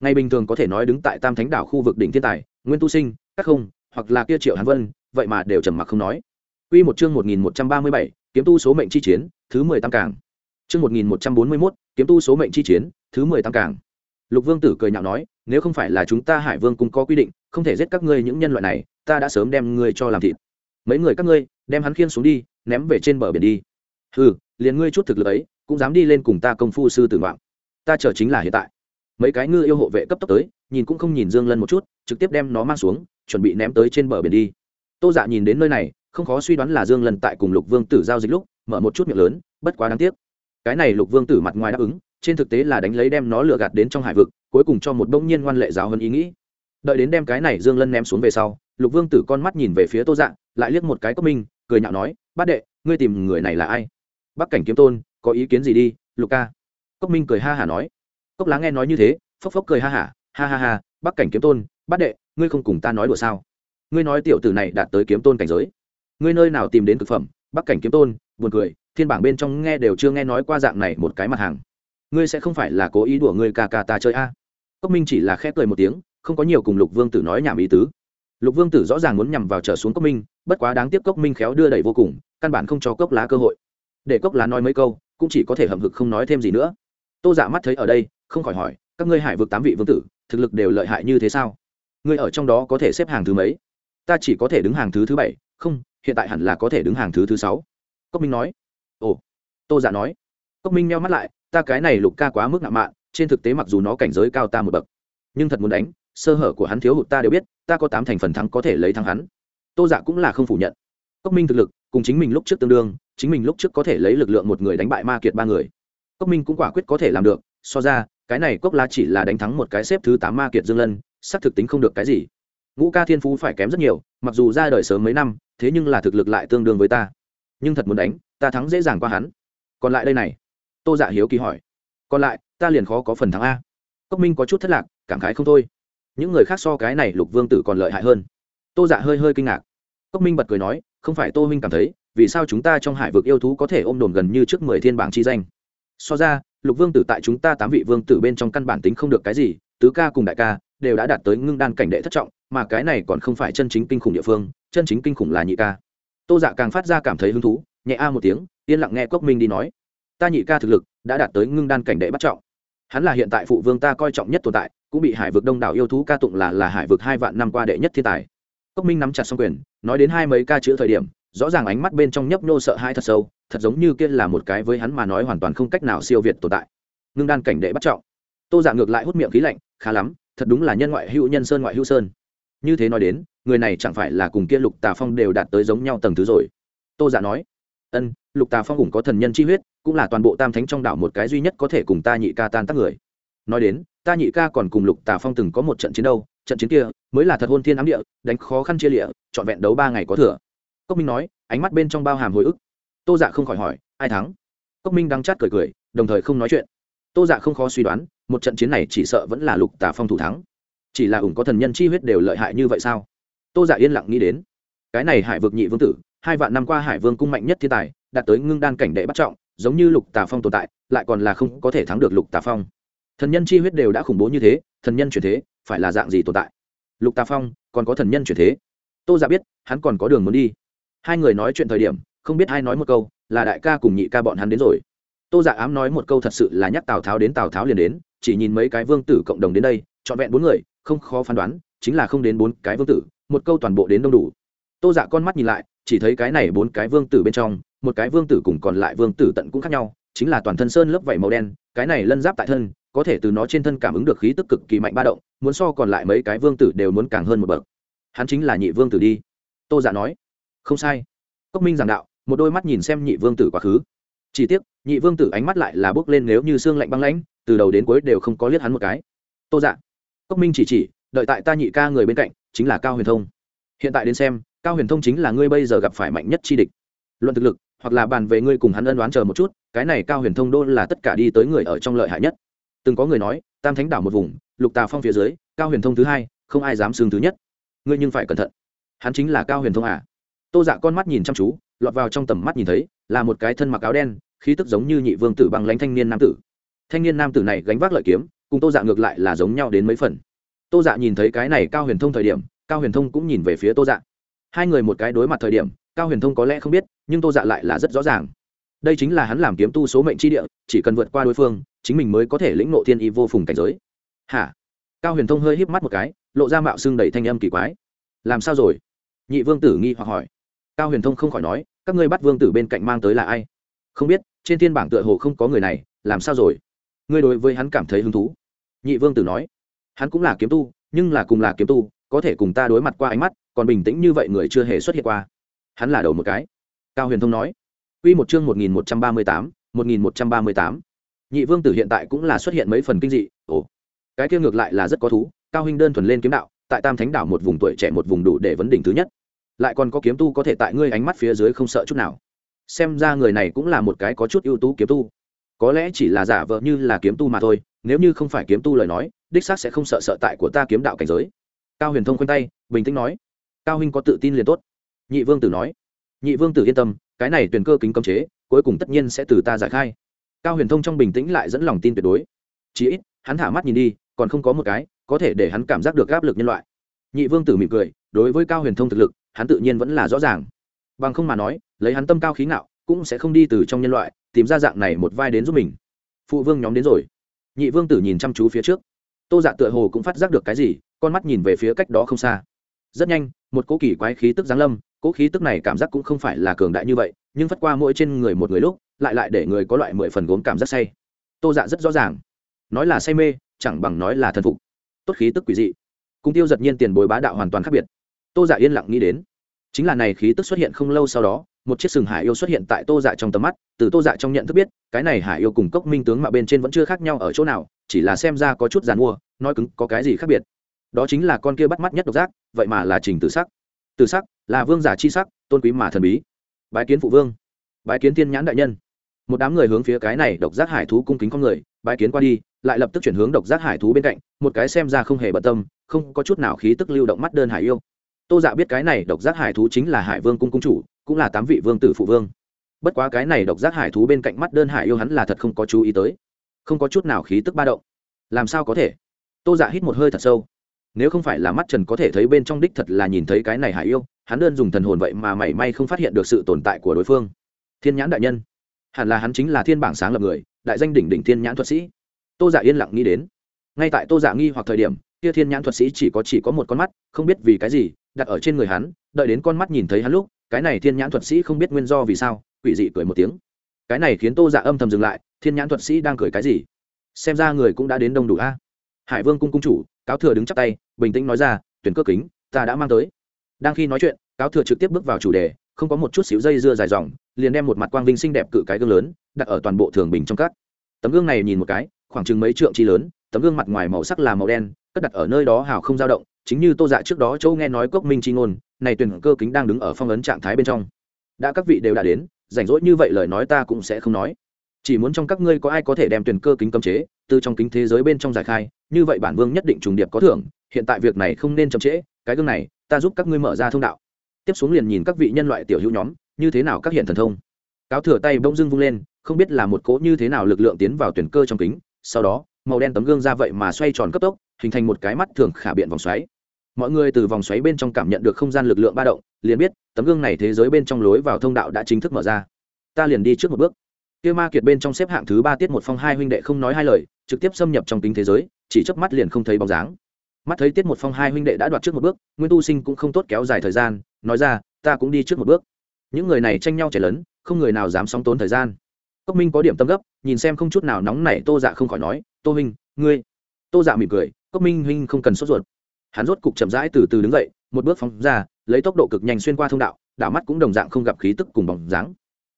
ngày bình thường có thể nói đứng tại tam thánh đảo khu vực đỉnh thiên tài nguyên tu sinh các không hoặc là kia triệu hàn vân vậy mà đều trầm mặc không nói Quy một chương 1137, kiếm tu số mệnh chi chiến, thứ 10 tam càng. Chương 1141, kiếm tu số mệnh chi chiến, thứ 10 tam càng. Lục Vương tử cười nhạo nói, nếu không phải là chúng ta Hải Vương cung có quy định, không thể giết các ngươi những nhân loại này, ta đã sớm đem ngươi cho làm thịt. Mấy người các ngươi, đem hắn khiên xuống đi, ném về trên bờ biển đi. Hừ, liền ngươi chút thực lực ấy, cũng dám đi lên cùng ta công phu sư tử ngoạn. Ta chờ chính là hiện tại. Mấy cái ngư yêu hộ vệ cấp tốc tới, nhìn cũng không nhìn Dương Lân một chút, trực tiếp đem nó mang xuống, chuẩn bị ném tới trên bờ biển đi. Tô Dạ nhìn đến nơi này, không khó suy đoán là dương lần tại cùng lục vương tử giao dịch lúc mở một chút miệng lớn bất quá đáng tiếc cái này lục vương tử mặt ngoài đáp ứng trên thực tế là đánh lấy đem nó lừa gạt đến trong hải vực cuối cùng cho một bỗng nhiên ngoan lệ giáo hơn ý nghĩ đợi đến đem cái này dương lân ném xuống về sau lục vương tử con mắt nhìn về phía tô dạng lại liếc một cái cốc minh, cười nhạo nói, bát đệ, ngươi tìm người này là ai? Bắc cảnh kiếm tôn, có ý kiến gì đi, lục ca? Cốc minh cười ha hả nói. Cốc lá nghe nói như thế, phốc phốc cười ha hả, ha ha ha, bắc cảnh kiếm tôn, bát đệ, ngươi không cùng ta nói đùa sao? Ngươi nói tiểu tử này đạt tới kiếm tôn cảnh giới. Ngươi nơi nào tìm đến thực phẩm, bắc cảnh kiếm tôn, buồn cười, thiên bảng bên trong nghe đều chưa nghe nói qua dạng này một cái mặt hàng. Ngươi sẽ không phải là cố ý đùa ngươi ca ca ta chơi a? À. cốc minh chỉ là khép cười một tiếng, không có nhiều cùng lục vương tử nói nhảm ý tứ lục vương tử rõ ràng muốn nhằm vào trở xuống cốc minh, bất quá đáng tiếc cốc minh khéo đưa đẩy vô cùng, căn bản không cho cốc lá cơ hội. Để cốc lá nói mấy câu, cũng chỉ có thể hậm hực không nói thêm gì nữa. Tô dạ mắt thấy ở đây, không khỏi hỏi, các ngươi hải vực tám vị vương tử, thực lực đều lợi hại như thế sao? Ngươi ở trong đó có thể xếp hàng thứ mấy? Ta chỉ có thể đứng hàng thứ thứ bảy, không, hiện tại hẳn là có thể đứng hàng thứ thứ sáu. Cốc minh nói. Ồ. Tô giả dạ nói. Cốc minh meo mắt lại, ta cái này lục ca quá mức ngạo mạn, trên thực tế mặc dù nó cảnh giới cao ta một bậc, nhưng thật muốn đánh, sơ hở của hắn thiếu hụt ta đều biết ta có tám thành phần thắng có thể lấy thắng hắn. Tô dạ cũng là không phủ nhận. Cốc minh thực lực, cùng chính mình lúc trước tương đương, chính mình lúc trước có thể lấy lực lượng một người đánh bại ma kiệt ba người. Cốc minh cũng quả quyết có thể làm được, so ra, cái này cốc la chỉ là đánh thắng một cái xếp thứ tám ma kiệt dương lân, xác thực tính không được cái gì. Ngũ ca thiên phú phải kém rất nhiều, mặc dù ra đời sớm mấy năm, thế nhưng là thực lực lại tương đương với ta. Nhưng thật muốn đánh, ta thắng dễ dàng qua hắn. Còn lại đây này. Tô dạ hiếu kỳ hỏi. Còn lại, ta liền khó có phần thắng a. Cốc minh có chút thất lạc, cảm khái không thôi những người khác so cái này lục vương tử còn lợi hại hơn. Tô dạ hơi hơi kinh ngạc. Cốc minh bật cười nói, không phải tô minh cảm thấy, vì sao chúng ta trong hải vực yêu thú có thể ôm đồn gần như trước mười thiên bảng chi danh? So ra, lục vương tử tại chúng ta tám vị vương tử bên trong căn bản tính không được cái gì, tứ ca cùng đại ca đều đã đạt tới ngưng đan cảnh đệ thất trọng, mà cái này còn không phải chân chính kinh khủng địa phương, chân chính kinh khủng là nhị ca. Tô dạ càng phát ra cảm thấy hứng thú, nhẹ a một tiếng, yên lặng nghe cốc minh đi nói, ta nhị ca thực lực đã đạt tới ngưng đan cảnh đệ bắt trọng. Hắn là hiện tại phụ vương ta coi trọng nhất tồn tại cũng bị hải vực đông đảo yêu thú ca tụng là là hải vực hai vạn năm qua đệ nhất thiên tài. Cốc minh nắm chặt xong quyền, nói đến hai mấy ca chữ thời điểm, rõ ràng ánh mắt bên trong nhấp nhô sợ hai thật sâu, thật giống như kia là một cái với hắn mà nói hoàn toàn không cách nào siêu việt tồn tại. Ngưng đan cảnh đệ bắt trọng. Tô giả ngược lại hút miệng khí lạnh, khá lắm, thật đúng là nhân ngoại hữu nhân sơn ngoại hữu sơn. Như thế nói đến, người này chẳng phải là cùng kia lục tà phong đều đạt tới giống nhau tầng thứ rồi. Tô giả nói, ân, lục tà phong cũng có thần nhân chi huyết, cũng là toàn bộ tam thánh trong đảo một cái duy nhất có thể cùng ta nhị ca tan tác người. Nói đến ta nhị ca còn cùng lục tà phong từng có một trận chiến đâu, trận chiến kia mới là thật hôn thiên ám địa, đánh khó khăn chia lịa, trọn vẹn đấu ba ngày có thừa. Cốc minh nói, ánh mắt bên trong bao hàm hồi ức. Tô dạ không khỏi hỏi, ai thắng? Cốc minh đang chát cười cười, đồng thời không nói chuyện. Tô dạ không khó suy đoán, một trận chiến này chỉ sợ vẫn là lục tà phong thủ thắng. Chỉ là ủng có thần nhân chi huyết đều lợi hại như vậy sao? Tô Dạ yên lặng nghĩ đến. Cái này hải vực nhị vương tử, hai vạn năm qua hải vương cung mạnh nhất thiên tài, đạt tới ngưng đan cảnh đệ bắt trọng, giống như lục tà phong tồn tại, lại còn là không có thể thắng được lục tà phong thần nhân chi huyết đều đã khủng bố như thế, thần nhân chuyển thế, phải là dạng gì tồn tại? Lục tà phong, còn có thần nhân chuyển thế? Tô giả biết, hắn còn có đường muốn đi. Hai người nói chuyện thời điểm, không biết ai nói một câu, là đại ca cùng nhị ca bọn hắn đến rồi. Tô giả ám nói một câu thật sự là nhắc tào tháo đến tào tháo liền đến, chỉ nhìn mấy cái vương tử cộng đồng đến đây, trọn vẹn bốn người, không khó phán đoán, chính là không đến bốn cái vương tử, một câu toàn bộ đến đông đủ. Tô giả con mắt nhìn lại, chỉ thấy cái này bốn cái vương tử bên trong, một cái vương tử cùng còn lại vương tử tận cũng khác nhau, chính là toàn thân sơn lớp vảy màu đen, cái này lân giáp tại thân có thể từ nó trên thân cảm ứng được khí tức cực kỳ mạnh ba động, muốn so còn lại mấy cái vương tử đều muốn càng hơn một bậc. Hắn chính là nhị vương tử đi. Tô giả nói, không sai. Cốc minh giảng đạo, một đôi mắt nhìn xem nhị vương tử quá khứ. Chỉ tiếc, nhị vương tử ánh mắt lại là bước lên nếu như xương lạnh băng lãnh, từ đầu đến cuối đều không có liếc hắn một cái. Tô dạ cốc minh chỉ chỉ, đợi tại ta nhị ca người bên cạnh, chính là cao huyền thông. Hiện tại đến xem, cao huyền thông chính là ngươi bây giờ gặp phải mạnh nhất chi địch. Luận thực lực, hoặc là bàn về ngươi cùng hắn ân đoán chờ một chút, cái này cao huyền thông đô là tất cả đi tới người ở trong lợi hại nhất từng có người nói, tam thánh đảo một vùng, lục tà phong phía dưới, cao huyền thông thứ hai, không ai dám xương thứ nhất. Ngươi nhưng phải cẩn thận. Hắn chính là cao huyền thông à? Tô dạ con mắt nhìn chăm chú, lọt vào trong tầm mắt nhìn thấy, là một cái thân mặc áo đen, khí tức giống như nhị vương tử bằng lánh thanh niên nam tử. Thanh niên nam tử này gánh vác lợi kiếm, cùng tô dạ ngược lại là giống nhau đến mấy phần. Tô dạ nhìn thấy cái này cao huyền thông thời điểm, cao huyền thông cũng nhìn về phía tô dạ. Hai người một cái đối mặt thời điểm, cao huyền thông có lẽ không biết, nhưng tô dạ lại là rất rõ ràng. Đây chính là hắn làm kiếm tu số mệnh tri địa, chỉ cần vượt qua đối phương chính mình mới có thể lĩnh nộ thiên y vô phùng cảnh giới. Hả? Cao huyền thông hơi híp mắt một cái lộ ra mạo xương đầy thanh âm kỳ quái. Làm sao rồi? Nhị vương tử nghi hoặc hỏi. Cao huyền thông không khỏi nói các ngươi bắt vương tử bên cạnh mang tới là ai? Không biết trên thiên bảng tựa hồ không có người này làm sao rồi? Ngươi đối với hắn cảm thấy hứng thú. Nhị vương tử nói hắn cũng là kiếm tu nhưng là cùng là kiếm tu có thể cùng ta đối mặt qua ánh mắt còn bình tĩnh như vậy người chưa hề xuất hiện qua. Hắn là đầu một cái. Cao huyền thông nói. Quy một chương 1138, 1138. Nhị vương tử hiện tại cũng là xuất hiện mấy phần kinh dị, ồ, cái kia ngược lại là rất có thú, cao huynh đơn thuần lên kiếm đạo, tại Tam Thánh đảo một vùng tuổi trẻ một vùng đủ để vấn đỉnh thứ nhất. Lại còn có kiếm tu có thể tại ngươi ánh mắt phía dưới không sợ chút nào. Xem ra người này cũng là một cái có chút ưu tú kiếm tu. Có lẽ chỉ là giả vờ như là kiếm tu mà thôi, nếu như không phải kiếm tu lời nói, đích xác sẽ không sợ sợ tại của ta kiếm đạo cảnh giới. Cao Huyền Thông khoanh tay, bình tĩnh nói, cao huynh có tự tin liền tốt. Nhị vương tử nói, nhị vương tử yên tâm, cái này tuyển cơ kính cấm chế cuối cùng tất nhiên sẽ từ ta giải khai cao huyền thông trong bình tĩnh lại dẫn lòng tin tuyệt đối. Chí ít, hắn thả mắt nhìn đi, còn không có một cái có thể để hắn cảm giác được áp lực nhân loại. Nhị vương tử mỉm cười, đối với cao huyền thông thực lực, hắn tự nhiên vẫn là rõ ràng. Bằng không mà nói, lấy hắn tâm cao khí ngạo, cũng sẽ không đi từ trong nhân loại, tìm ra dạng này một vai đến giúp mình. Phụ vương nhóm đến rồi. Nhị vương tử nhìn chăm chú phía trước. Tô dạ tựa hồ cũng phát giác được cái gì, con mắt nhìn về phía cách đó không xa. Rất nhanh, một cỗ kỳ quái khí tức giáng lâm, cỗ khí tức này cảm giác cũng không phải là cường đại như vậy, nhưng phất qua mỗi trên người một người lúc lại lại để người có loại mười phần gốm cảm giác say. Tô dạ rất rõ ràng. Nói là say mê, chẳng bằng nói là thần phục. Tốt khí tức quỷ dị. Cung tiêu giật nhiên tiền bối bá đạo hoàn toàn khác biệt. Tô dạ yên lặng nghĩ đến. Chính là này khí tức xuất hiện không lâu sau đó, một chiếc sừng hải yêu xuất hiện tại tô dạ trong tầm mắt, từ tô dạ trong nhận thức biết, cái này hải yêu cùng cốc minh tướng mà bên trên vẫn chưa khác nhau ở chỗ nào, chỉ là xem ra có chút g i à n mua, nói cứng, có cái gì khác biệt. Đó chính là con kia bắt mắt nhất độc giác, vậy mà là trình tử sắc. Tử sắc là vương giả chi sắc, tôn quý mà thần bí. Bái kiến phụ vương. Bái kiến thiên nhãn đại nhân một đám người hướng phía cái này độc giác hải thú cung kính con người bãi kiến qua đi, lại lập tức chuyển hướng độc giác hải thú bên cạnh, một cái xem ra không hề bận tâm, không có chút nào khí tức lưu động mắt đơn hải yêu. Tô dạ biết cái này độc giác hải thú chính là hải vương cung cung chủ, cũng là tám vị vương tử phụ vương. Bất quá cái này độc giác hải thú bên cạnh mắt đơn hải yêu hắn là thật không có chú ý tới, không có chút nào khí tức ba động. Làm sao có thể? Tô dạ hít một hơi thật sâu. Nếu không phải là mắt trần có thể thấy bên trong đích thật là nhìn thấy cái này hải yêu, hắn đơn dùng thần hồn vậy mà mảy may không phát hiện được sự tồn tại của đối phương. Thiên nhãn đại nhân hẳn là hắn chính là thiên bảng sáng lập người, đại danh đỉnh đỉnh thiên nhãn thuật sĩ. Tô giả dạ yên lặng nghĩ đến. Ngay tại tô giả dạ nghi hoặc thời điểm, kia thiên nhãn thuật sĩ chỉ có chỉ có một con mắt, không biết vì cái gì, đặt ở trên người hắn, đợi đến con mắt nhìn thấy hắn lúc, cái này thiên nhãn thuật sĩ không biết nguyên do vì sao, quỷ dị cười một tiếng. Cái này khiến tô giả dạ âm thầm dừng lại, thiên nhãn thuật sĩ đang cười cái gì? Xem ra người cũng đã đến đông đủ a. Hải vương cung cung chủ, cáo thừa đứng chắp tay, bình tĩnh nói ra, tuyển cơ kính, ta đã mang tới. Đang khi nói chuyện, cáo thừa trực tiếp bước vào chủ đề không có một chút xíu dây dưa dài dòng, liền đem một mặt quang vinh xinh đẹp cự cái gương lớn đặt ở toàn bộ thường bình trong các. Tấm gương này nhìn một cái, khoảng chừng mấy trượng chi lớn, tấm gương mặt ngoài màu sắc là màu đen, cất đặt ở nơi đó hào không dao động, chính như tô dạ trước đó châu nghe nói cốc minh chi ngôn, này tuyển cơ kính đang đứng ở phong ấn trạng thái bên trong. Đã các vị đều đã đến, rảnh rỗi như vậy lời nói ta cũng sẽ không nói. Chỉ muốn trong các ngươi có ai có thể đem tuyển cơ kính cấm chế, từ trong kính thế giới bên trong giải khai, như vậy bản vương nhất định trùng điệp có thưởng, hiện tại việc này không nên chậm trễ, cái gương này, ta giúp các ngươi mở ra thông đạo tiếp xuống liền nhìn các vị nhân loại tiểu hữu nhóm, như thế nào các hiện thần thông. Cáo thừa tay bỗng dưng vung lên, không biết là một cỗ như thế nào lực lượng tiến vào tuyển cơ trong kính, sau đó, màu đen tấm gương ra vậy mà xoay tròn cấp tốc, hình thành một cái mắt thường khả biện vòng xoáy. Mọi người từ vòng xoáy bên trong cảm nhận được không gian lực lượng ba động, liền biết, tấm gương này thế giới bên trong lối vào thông đạo đã chính thức mở ra. Ta liền đi trước một bước. Kia ma kiệt bên trong xếp hạng thứ ba tiết một phong hai huynh đệ không nói hai lời, trực tiếp xâm nhập trong kính thế giới, chỉ chớp mắt liền không thấy bóng dáng mắt thấy tiết một phong hai huynh đệ đã đoạt trước một bước, nguyên tu sinh cũng không tốt kéo dài thời gian, nói ra, ta cũng đi trước một bước. Những người này tranh nhau trẻ lớn, không người nào dám sóng tốn thời gian. Cốc minh có điểm tâm gấp, nhìn xem không chút nào nóng nảy tô dạ không khỏi nói, tô huynh, ngươi tô dạ mỉm cười, cốc minh huynh không cần sốt ruột. Hắn rốt cục chậm rãi từ từ đứng dậy, một bước phóng ra, lấy tốc độ cực nhanh xuyên qua thông đạo, đảo mắt cũng đồng dạng không gặp khí tức cùng bóng dáng.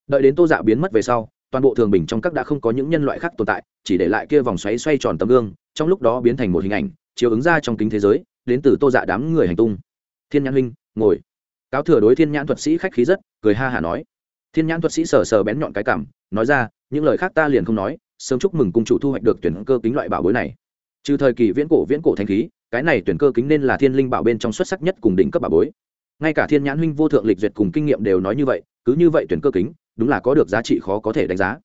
Đợi đến tô dạ biến mất về sau, toàn bộ thường bình trong các đã không có những nhân loại khác tồn tại, chỉ để lại kia vòng xoáy xoay tròn tấm gương, trong lúc đó biến thành một hình ảnh chiếu ứng ra trong kính thế giới, đến từ tô dạ đám người hành tung. Thiên nhãn huynh, ngồi. Cáo thừa đối thiên nhãn thuật sĩ khách khí rất, cười ha hả nói. Thiên nhãn thuật sĩ sờ sờ bén nhọn cái cảm, nói ra, những lời khác ta liền không nói, sớm chúc mừng cung chủ thu hoạch được tuyển cơ kính loại bảo bối này. Trừ thời kỳ viễn cổ viễn cổ thanh khí, cái này tuyển cơ kính nên là thiên linh bảo bên trong xuất sắc nhất cùng đỉnh cấp bảo bối. Ngay cả thiên nhãn huynh vô thượng lịch duyệt cùng kinh nghiệm đều nói như vậy, cứ như vậy tuyển cơ kính, đúng là có được giá trị khó có thể đánh giá.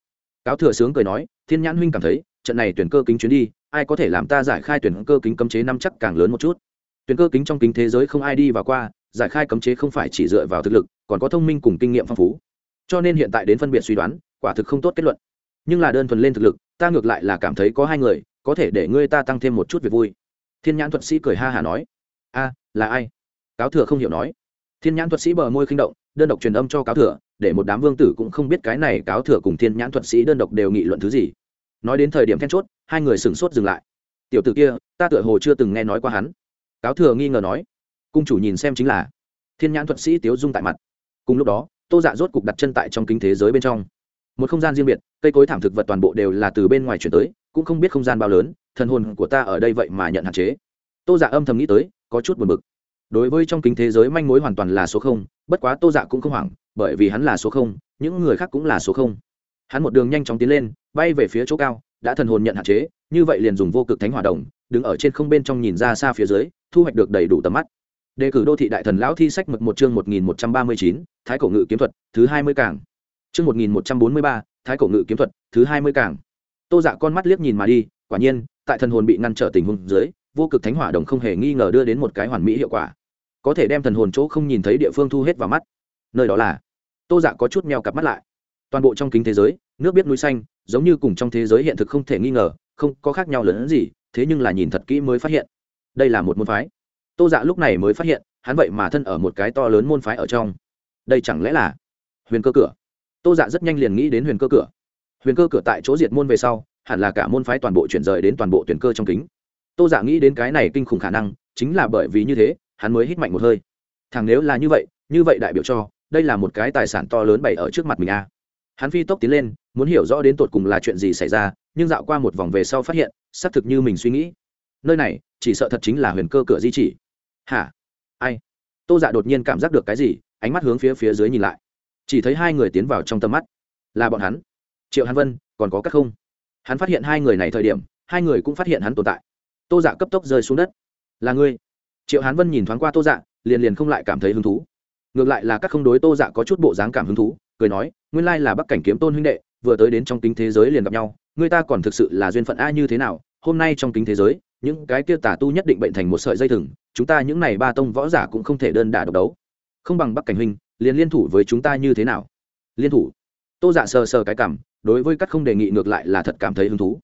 Cáo thừa sướng cười nói, thiên nhãn huynh cảm thấy, trận này tuyển cơ kính chuyến đi ai có thể làm ta giải khai tuyển cơ kính cấm chế năm chắc càng lớn một chút. Tuyển cơ kính trong kính thế giới không ai đi và qua, giải khai cấm chế không phải chỉ dựa vào thực lực, còn có thông minh cùng kinh nghiệm phong phú. Cho nên hiện tại đến phân biệt suy đoán, quả thực không tốt kết luận. Nhưng là đơn thuần lên thực lực, ta ngược lại là cảm thấy có hai người, có thể để ngươi ta tăng thêm một chút việc vui. Thiên nhãn thuật sĩ cười ha hả nói. A, là ai? Cáo thừa không hiểu nói. Thiên nhãn thuật sĩ bờ môi khinh động, đơn độc truyền âm cho cáo thừa, để một đám vương tử cũng không biết cái này cáo thừa cùng thiên nhãn thuật sĩ đơn độc đều nghị luận thứ gì nói đến thời điểm then chốt, hai người sửng sốt dừng lại. Tiểu t ử kia, ta tựa hồ chưa từng nghe nói qua hắn. Cáo thừa nghi ngờ nói. Cung chủ nhìn xem chính là thiên nhãn thuật sĩ tiếu dung tại mặt. Cùng lúc đó, tô dạ rốt cục đặt chân tại trong kinh thế giới bên trong. Một không gian riêng biệt, cây cối thảm thực vật toàn bộ đều là từ bên ngoài chuyển tới, cũng không biết không gian bao lớn, thần hồn của ta ở đây vậy mà nhận hạn chế. Tô dạ âm thầm nghĩ tới, có chút buồn bực. Đối với trong kính thế giới manh mối hoàn toàn là số không, bất quá tô dạ cũng không hoảng, bởi vì hắn là số không, những người khác cũng là số không. Hắn một đường nhanh chóng tiến lên bay về phía chỗ cao, đã thần hồn nhận hạn chế, như vậy liền dùng vô cực thánh hỏa đồng, đứng ở trên không bên trong nhìn ra xa phía dưới, thu hoạch được đầy đủ tầm mắt. Đề cử đô thị đại thần lão thi sách mực một chương một nghìn một trăm ba mươi chín, thái cổ ngự kiếm thuật, thứ hai mươi cảng. Chương một nghìn một trăm bốn mươi ba, thái cổ ngự kiếm thuật, thứ hai mươi cảng. Tô dạ con mắt liếc nhìn mà đi, quả nhiên, tại thần hồn bị ngăn trở tình huống dưới, vô cực thánh hỏa đồng không hề nghi ngờ đưa đến một cái hoàn mỹ hiệu quả. Có thể đem thần hồn chỗ không nhìn thấy địa phương thu hết vào mắt. Nơi đó là, tô dạ có chút meo cặp mắt lại. Toàn bộ trong kính thế giới nước biết núi xanh, giống như cùng trong thế giới hiện thực không thể nghi ngờ, không có khác nhau lớn hơn gì, thế nhưng là nhìn thật kỹ mới phát hiện. Đây là một môn phái. Tô dạ lúc này mới phát hiện, hắn vậy mà thân ở một cái to lớn môn phái ở trong. Đây chẳng lẽ là huyền cơ cửa? Tô dạ rất nhanh liền nghĩ đến huyền cơ cửa. Huyền cơ cửa tại chỗ diệt môn về sau, hẳn là cả môn phái toàn bộ chuyển rời đến toàn bộ tuyển cơ trong kính. Tô dạ nghĩ đến cái này kinh khủng khả năng, chính là bởi vì như thế, hắn mới hít mạnh một hơi. Thằng nếu là như vậy như vậy đại biểu cho, đây là một cái tài sản to lớn bày ở trước mặt mình a à hắn phi tốc tiến lên, muốn hiểu rõ đến tột cùng là chuyện gì xảy ra, nhưng dạo qua một vòng về sau phát hiện, xác thực như mình suy nghĩ. Nơi này, chỉ sợ thật chính là huyền cơ cửa di chỉ. Hả? Ai? Tô dạ đột nhiên cảm giác được cái gì, ánh mắt hướng phía phía dưới nhìn lại. Chỉ thấy hai người tiến vào trong tầm mắt. Là bọn hắn. Triệu hàn vân, còn có các không? Hắn phát hiện hai người này thời điểm, hai người cũng phát hiện hắn tồn tại. Tô dạ cấp tốc rơi xuống đất. Là ngươi? Triệu hán vân nhìn thoáng qua tô dạ liền liền không lại cảm thấy hứng thú. Ngược lại là các không đối tô dạ có chút bộ dáng cảm hứng thú cười nói, nguyên lai là bắc cảnh kiếm tôn huynh đệ, vừa tới đến trong kính thế giới liền gặp nhau người ta còn thực sự là duyên phận a như thế nào, hôm nay trong kính thế giới, những cái kia tà tu nhất định bệnh thành một sợi dây thừng, chúng ta những này ba tông võ giả cũng không thể đơn đả độc đấu. Không bằng bắc cảnh huynh, liền liên thủ với chúng ta như thế nào? Liên thủ? Tô dạ sờ sờ cái cảm, đối với các không đề nghị ngược lại là thật cảm thấy hứng thú.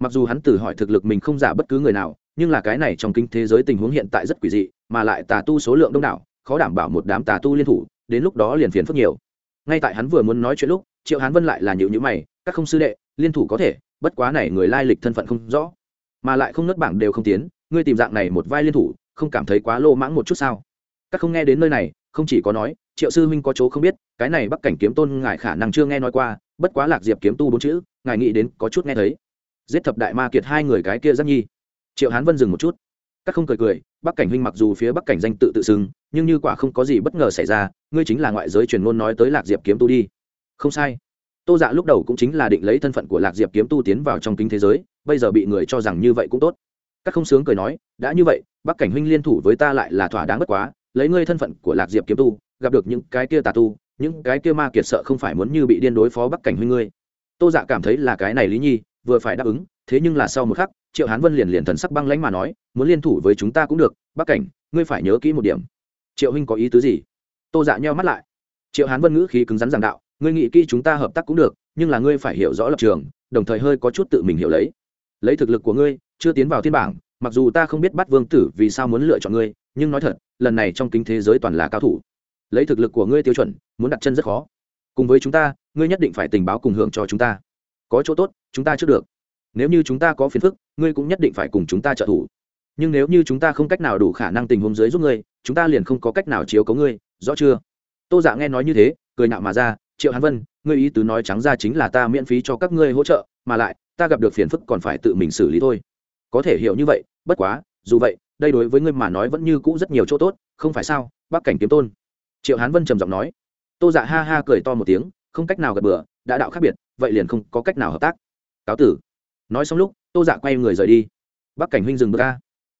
Mặc dù hắn tự hỏi thực lực mình không giả bất cứ người nào, nhưng là cái này trong kinh thế giới tình huống hiện tại rất quỷ dị, mà lại tà tu số lượng đông đảo, khó đảm bảo một đám tà tu liên thủ, đến lúc đó liền phiền phức nhiều ngay tại hắn vừa muốn nói chuyện lúc, triệu hán vân lại là nhịu nhữ mày, các không sư đệ, liên thủ có thể, bất quá này người lai lịch thân phận không rõ, mà lại không nớt bảng đều không tiến, ngươi tìm dạng này một vai liên thủ, không cảm thấy quá lô mãng một chút sao? Các không nghe đến nơi này, không chỉ có nói, triệu sư huynh có chỗ không biết, cái này bắc cảnh kiếm tôn ngài khả năng chưa nghe nói qua, bất quá lạc diệp kiếm tu bốn chữ, ngài nghĩ đến có chút nghe thấy. Giết thập đại ma kiệt hai người cái kia giác nhi. Triệu hán vân dừng một chút các không cười cười, bắc cảnh huynh mặc dù phía bắc cảnh danh tự tự xưng, nhưng như quả không có gì bất ngờ xảy ra, ngươi chính là ngoại giới truyền ngôn nói tới lạc diệp kiếm tu đi. Không sai. Tô dạ lúc đầu cũng chính là định lấy thân phận của lạc diệp kiếm tu tiến vào trong kính thế giới, bây giờ bị người cho rằng như vậy cũng tốt. Các không sướng cười nói, đã như vậy, bắc cảnh huynh liên thủ với ta lại là thỏa đáng bất quá, lấy ngươi thân phận của lạc diệp kiếm tu, gặp được những cái kia tà tu, những cái kia ma kiệt sợ không phải muốn như bị điên đối phó bắc cảnh huynh ngươi. Tô dạ cảm thấy là cái này lý nhi, vừa phải đáp ứng thế nhưng là sau một khắc, triệu hán vân liền liền thần sắc băng lãnh mà nói, muốn liên thủ với chúng ta cũng được bắc cảnh, ngươi phải nhớ kỹ một điểm. Triệu huynh có ý tứ gì? Tô dạ nheo mắt lại. Triệu hán vân ngữ khí cứng rắn giảng đạo, ngươi nghĩ kỹ chúng ta hợp tác cũng được, nhưng là ngươi phải hiểu rõ lập trường, đồng thời hơi có chút tự mình hiểu lấy. Lấy thực lực của ngươi, chưa tiến vào thiên bảng, mặc dù ta không biết bắt vương tử vì sao muốn lựa chọn ngươi, nhưng nói thật, lần này trong kinh thế giới toàn là cao thủ. Lấy thực lực của ngươi tiêu chuẩn, muốn đặt chân rất khó. Cùng với chúng ta, ngươi nhất định phải tình báo cùng hưởng cho chúng ta. Có chỗ tốt, chúng ta chưa được nếu như chúng ta có phiền phức, ngươi cũng nhất định phải cùng chúng ta trợ thủ. Nhưng nếu như chúng ta không cách nào đủ khả năng tình huống dưới giúp ngươi, chúng ta liền không có cách nào chiếu cấu ngươi, rõ chưa? Tô dạ nghe nói như thế, cười nạo mà ra, triệu hán vân, ngươi ý tứ nói trắng ra chính là ta miễn phí cho các ngươi hỗ trợ, mà lại, ta gặp được phiền phức còn phải tự mình xử lý thôi. Có thể hiểu như vậy, bất quá, dù vậy, đây đối với ngươi mà nói vẫn như cũ rất nhiều chỗ tốt, không phải sao? Bác cảnh kiếm tôn. Triệu hán vân trầm giọng nói. Tô dạ ha ha cười to một tiếng, không cách nào gật bừa, đã đạo khác biệt, vậy liền không có cách nào hợp tác. Cáo tử nói xong lúc, tô dạ quay người rời đi. Bắc cảnh huynh dừng bước ca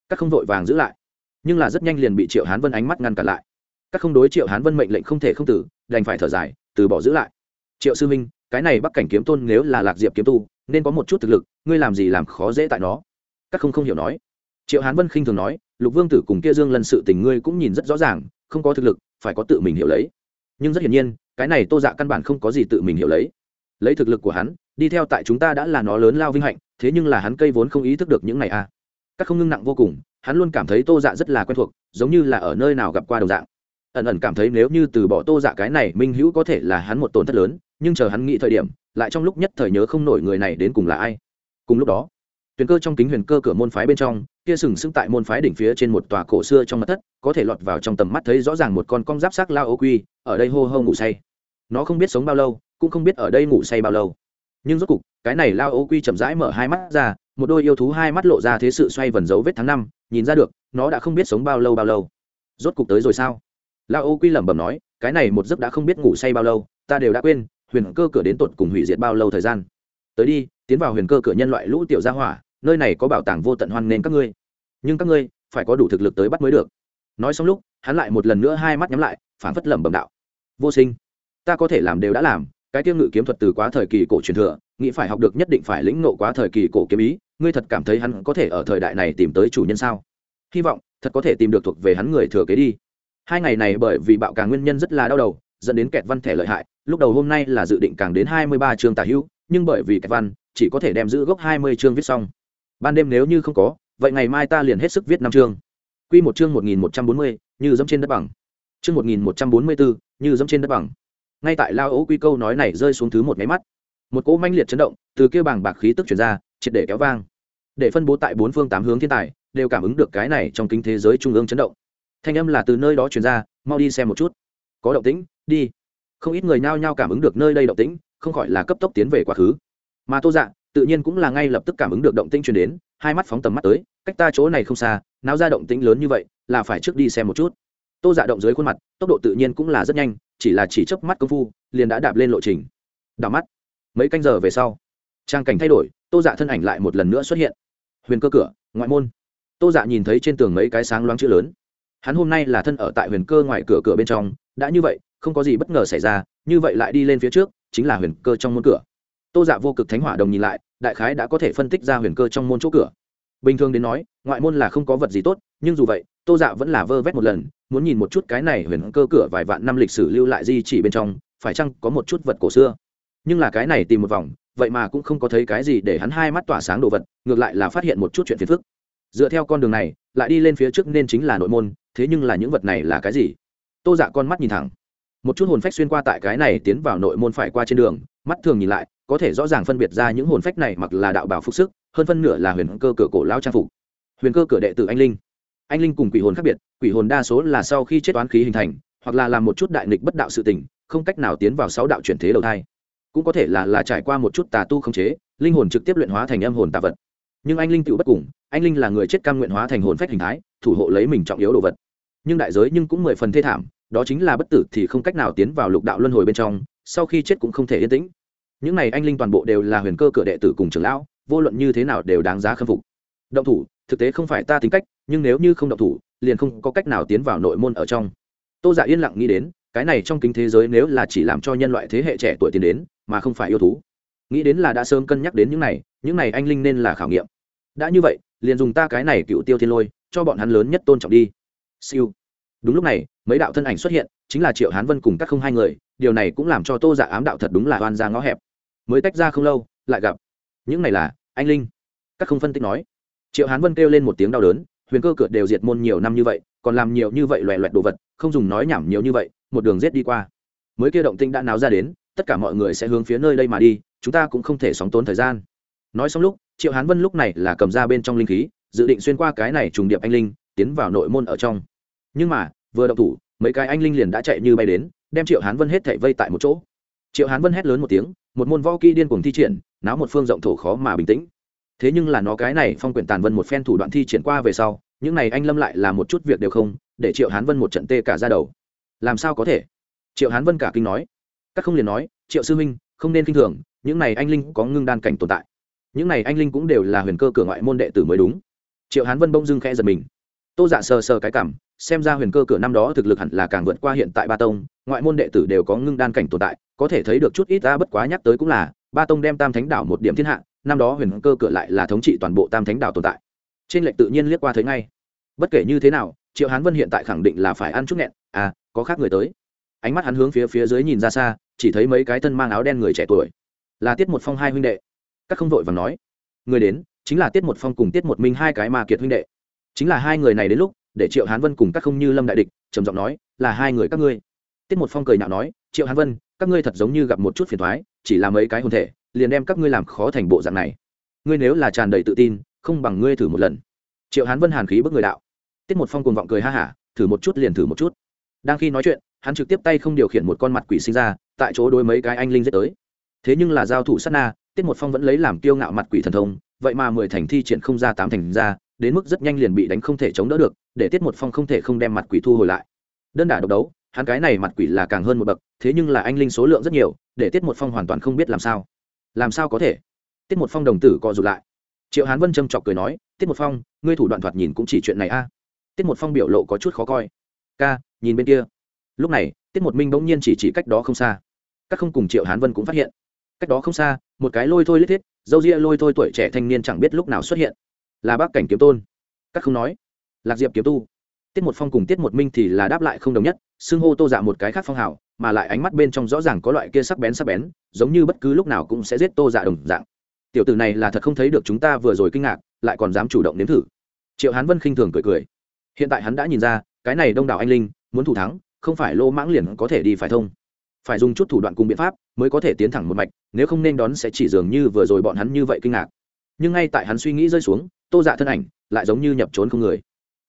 các không vội vàng giữ lại. Nhưng là rất nhanh liền bị triệu hán vân ánh mắt ngăn cản lại. Các không đối triệu hán vân mệnh lệnh không thể không tử, đành phải thở dài, từ bỏ giữ lại. Triệu sư minh cái này bắc cảnh kiếm tôn nếu là lạc diệp kiếm tu, nên có một chút thực lực, ngươi làm gì làm khó dễ tại nó? Các không không hiểu nói. Triệu hán vân khinh thường nói, lục vương tử cùng kia dương lần sự tình ngươi cũng nhìn rất rõ ràng, không có thực lực, phải có tự mình hiểu lấy. Nhưng rất hiển nhiên, cái này tô dạ căn bản không có gì tự mình hiểu lấy. Lấy thực lực của hắn đi theo tại chúng ta đã là nó lớn lao vinh hạnh, thế nhưng là hắn cây vốn không ý thức được những này à. Các không ngưng nặng vô cùng, hắn luôn cảm thấy tô dạ rất là quen thuộc, giống như là ở nơi nào gặp qua đồng dạng. Ẩn ẩn cảm thấy nếu như từ bỏ tô dạ cái này, minh hữu có thể là hắn một tổn thất lớn, nhưng chờ hắn nghĩ thời điểm, lại trong lúc nhất thời nhớ không nổi người này đến cùng là ai. Cùng lúc đó tuyền cơ trong kính huyền cơ cửa môn phái bên trong, kia sừng sững tại môn phái đỉnh phía trên một tòa cổ xưa trong mặt thất, có thể lọt vào trong tầm mắt thấy rõ ràng một con con giáp sắc lao ô quy, ở đây hô hô ngủ say. Nó không biết sống bao lâu, cũng không biết ở đây ngủ say bao lâu nhưng rốt cục, cái này lao ô quy chậm rãi mở hai mắt ra, một đôi yêu thú hai mắt lộ ra thế sự xoay vần dấu vết tháng năm, nhìn ra được, nó đã không biết sống bao lâu bao lâu. Rốt cục tới rồi sao? Lao ô quy lẩm bẩm nói, cái này một giấc đã không biết ngủ say bao lâu, ta đều đã quên, huyền cơ cửa đến tột cùng hủy diệt bao lâu thời gian. Tới đi, tiến vào huyền cơ cửa nhân loại lũ tiểu gia hỏa, nơi này có bảo tàng vô tận hoan nên các ngươi. Nhưng các ngươi, phải có đủ thực lực tới bắt mới được. Nói xong lúc, hắn lại một lần nữa hai mắt nhắm lại phản phất lẩm bẩm đạo. Vô sinh, ta có thể làm đều đã làm cái tiêu ngự kiếm thuật từ quá thời kỳ cổ truyền thừa, nghĩ phải học được nhất định phải lĩnh nộ quá thời kỳ cổ kiếm ý, ngươi thật cảm thấy hắn có thể ở thời đại này tìm tới chủ nhân sao? Hy vọng, thật có thể tìm được thuộc về hắn người thừa kế đi. Hai ngày này bởi vì bạo càng nguyên nhân rất là đau đầu, dẫn đến kẹt văn thẻ lợi hại, lúc đầu hôm nay là dự định càng đến hai mươi ba chương tả hữu, nhưng bởi vì kẹt văn chỉ có thể đem giữ gốc hai mươi chương viết xong. Ban đêm nếu như không có, vậy ngày mai ta liền hết sức viết năm chương. Q một chương một nghìn một trăm bốn mươi, như dẫm trên đất bằng. Chương một nghìn một trăm bốn mươi bốn như dẫm trên đất bằng ngay tại lao ấu quy câu nói này rơi xuống thứ một máy mắt, một cỗ manh liệt chấn động từ kia bảng bạc khí tức chuyển ra, triệt để kéo vang. Để phân bố tại bốn phương tám hướng thiên tài, đều cảm ứng được cái này trong kinh thế giới trung ương chấn động. Thanh âm là từ nơi đó chuyển ra, mau đi xem một chút. Có động tĩnh, đi. Không ít người nhao nhao cảm ứng được nơi đây động tĩnh, không khỏi là cấp tốc tiến về quá khứ. Mà tô dạ tự nhiên cũng là ngay lập tức cảm ứng được động tĩnh truyền đến, hai mắt phóng tầm mắt tới, cách ta chỗ này không xa náo ra động tĩnh lớn như vậy, là phải trước đi xem một chút. Tô dạ động dưới khuôn mặt, tốc độ tự nhiên cũng là rất nhanh chỉ là chỉ chớp mắt công phu, liền đã đạp lên lộ trình. Đảo mắt. Mấy canh giờ về sau, trang cảnh thay đổi, tô dạ thân ảnh lại một lần nữa xuất hiện. Huyền cơ cửa, ngoại môn. Tô dạ nhìn thấy trên tường mấy cái sáng loáng chữ lớn. Hắn hôm nay là thân ở tại huyền cơ ngoài cửa cửa bên trong, đã như vậy, không có gì bất ngờ xảy ra, như vậy lại đi lên phía trước, chính là huyền cơ trong môn cửa. Tô dạ vô cực thánh hỏa đồng nhìn lại, đại khái đã có thể phân tích ra huyền cơ trong môn chỗ cửa. Bình thường đến nói, ngoại môn là không có vật gì tốt, nhưng dù vậy tô dạ vẫn là vơ vét một lần, muốn nhìn một chút cái này huyền cơ cửa vài vạn năm lịch sử lưu lại di chỉ bên trong, phải chăng có một chút vật cổ xưa. Nhưng là cái này tìm một vòng, vậy mà cũng không có thấy cái gì để hắn hai mắt tỏa sáng đồ vật, ngược lại là phát hiện một chút chuyện phiền phức. Dựa theo con đường này, lại đi lên phía trước nên chính là nội môn, thế nhưng là những vật này là cái gì? Tô dạ con mắt nhìn thẳng. Một chút hồn phách xuyên qua tại cái này tiến vào nội môn phải qua trên đường, mắt thường nhìn lại, có thể rõ ràng phân biệt ra những hồn phách này mặc là đạo bảo phục sức, hơn phân nửa là huyền cơ cửa cổ lao trang phục. Huyền cơ cửa đệ tử anh linh anh linh cùng quỷ hồn khác biệt, quỷ hồn đa số là sau khi chết toán khí hình thành, hoặc là làm một chút đại nghịch bất đạo sự tình, không cách nào tiến vào sáu đạo chuyển thế đầu thai. Cũng có thể là là trải qua một chút tà tu không chế, linh hồn trực tiếp luyện hóa thành âm hồn tà vật. Nhưng anh linh tự bất cùng, anh linh là người chết cam nguyện hóa thành hồn phách hình thái, thủ hộ lấy mình trọng yếu đồ vật. Nhưng đại giới nhưng cũng mười phần thê thảm, đó chính là bất tử thì không cách nào tiến vào lục đạo luân hồi bên trong, sau khi chết cũng không thể yên tĩnh. Những này anh linh toàn bộ đều là huyền cơ cửa đệ tử cùng trưởng lão, vô luận như thế nào đều đáng giá khâm phục. Động thủ thực tế không phải ta tính cách, nhưng nếu như không động thủ, liền không có cách nào tiến vào nội môn ở trong. Tô giả dạ yên lặng nghĩ đến, cái này trong kính thế giới nếu là chỉ làm cho nhân loại thế hệ trẻ tuổi tiến đến, mà không phải yêu thú. Nghĩ đến là đã sớm cân nhắc đến những này những này anh linh nên là khảo nghiệm. Đã như vậy, liền dùng ta cái này cựu tiêu thiên lôi, cho bọn hắn lớn nhất tôn trọng đi. Siêu. Đúng lúc này, mấy đạo thân ảnh xuất hiện, chính là triệu hán vân cùng các không hai người, điều này cũng làm cho tô giả dạ ám đạo thật đúng là oan ra ngõ hẹp. Mới tách ra không lâu, lại gặp. Những này là anh linh. Các không phân tích nói triệu hán vân kêu lên một tiếng đau đớn, huyền cơ cửa đều diệt môn nhiều năm như vậy, còn làm nhiều như vậy loẹ loẹt đồ vật, không dùng nói nhảm nhiều như vậy, một đường rết đi qua. Mới kia động tinh đã náo ra đến, tất cả mọi người sẽ hướng phía nơi đây mà đi, chúng ta cũng không thể sóng tốn thời gian. Nói xong lúc, triệu hán vân lúc này là cầm ra bên trong linh khí, dự định xuyên qua cái này trùng điệp anh linh, tiến vào nội môn ở trong. Nhưng mà, vừa động thủ, mấy cái anh linh liền đã chạy như bay đến, đem triệu hán vân hết thảy vây tại một chỗ. Triệu hán vân hét lớn một tiếng, một môn võ kỹ điên cuồng thi triển, náo một phương rộng thổ khó mà bình tĩnh thế nhưng là nó cái này phong quyển tàn vân một phen thủ đoạn thi triển qua về sau, những này anh lâm lại là một chút việc đều không, để triệu hán vân một trận tê cả ra đầu. Làm sao có thể? Triệu hán vân cả kinh nói. Các không liền nói, triệu sư minh không nên k i n h thường, những này anh linh có ngưng đan cảnh tồn tại. Những này anh linh cũng đều là huyền cơ cửa ngoại môn đệ tử mới đúng. Triệu hán vân bông dưng khẽ giật mình. Tô giả sờ sờ cái cảm, xem ra huyền cơ cửa năm đó thực lực hẳn là càng vượt qua hiện tại ba tông, ngoại môn đệ tử đều có ngưng đan cảnh tồn tại, có thể thấy được chút ít ta bất quá nhắc tới cũng là ba tông đem tam thánh đảo một điểm thiên hạ, năm đó huyền cơ cửa lại là thống trị toàn bộ tam thánh đảo tồn tại. Trên lệnh tự nhiên liếc qua thấy ngay. Bất kể như thế nào, triệu hán vân hiện tại khẳng định là phải ăn chút nghẹn. À có khác người tới. Ánh mắt hắn hướng phía phía dưới nhìn ra xa, chỉ thấy mấy cái thân mang áo đen người trẻ tuổi. Là tiết một phong hai huynh đệ. Các không vội và nói. Người đến, chính là tiết một phong cùng tiết một minh hai cái mà kiệt huynh đệ. Chính là hai người này đến lúc, để triệu hán vân cùng các không như lâm đại địch, trầm giọng nói, là hai người các ngươi. Tiết một phong cười nhạo nói, triệu hán vân, các ngươi thật giống như gặp một chút phiền thoái chỉ là mấy cái hồn thể, liền đem các ngươi làm khó thành bộ dạng này. Ngươi nếu là tràn đầy tự tin, không bằng ngươi thử một lần. Triệu hán vân hàn khí bức người đạo. Tiết một phong cùng vọng cười ha hả, thử một chút liền thử một chút. Đang khi nói chuyện, hắn trực tiếp tay không điều khiển một con mặt quỷ sinh ra, tại chỗ đôi mấy cái anh linh dễ tới. Thế nhưng là giao thủ sát na, tiết một phong vẫn lấy làm kiêu ngạo mặt quỷ thần thông, vậy mà mười thành thi triển không ra tám thành ra, đến mức rất nhanh liền bị đánh không thể chống đỡ được, để tiết một phong không thể không đem mặt quỷ thu hồi lại. Đơn đả độc đấu, hắn cái này mặt quỷ là càng hơn một bậc, thế nhưng là anh linh số lượng rất nhiều để tiết một phong hoàn toàn không biết làm sao. Làm sao có thể? Tiết một phong đồng tử co rụt lại. Triệu hán vân trâm chọc cười nói, tiết một phong, ngươi thủ đoạn thoạt nhìn cũng chỉ chuyện này a. Tiết một phong biểu lộ có chút khó coi. Ca, nhìn bên kia. Lúc này, tiết một minh bỗng nhiên chỉ chỉ cách đó không xa. Các không cùng triệu hán vân cũng phát hiện. Cách đó không xa, một cái lôi thôi lết thiết, dâu ria lôi thôi tuổi trẻ thanh niên chẳng biết lúc nào xuất hiện. Là bác cảnh kiếm tôn. Các không nói. Lạc diệp kiếm tu tiết một phong cùng tiết một minh thì là đáp lại không đồng nhất, xưng hô tô dạ một cái khác phong hào, mà lại ánh mắt bên trong rõ ràng có loại kia sắc bén sắc bén, giống như bất cứ lúc nào cũng sẽ giết tô dạ đồng dạng. Tiểu tử này là thật không thấy được chúng ta vừa rồi kinh ngạc, lại còn dám chủ động nếm thử. Triệu hán vân khinh thường cười cười. Hiện tại hắn đã nhìn ra, cái này đông đảo anh linh, muốn thủ thắng, không phải lô mãng liền có thể đi phải thông. Phải dùng chút thủ đoạn cùng biện pháp mới có thể tiến thẳng một mạch, nếu không nên đón sẽ chỉ dường như vừa rồi bọn hắn như vậy kinh ngạc. Nhưng ngay tại hắn suy nghĩ rơi xuống, tô dạ thân ảnh lại giống như nhập trốn không người.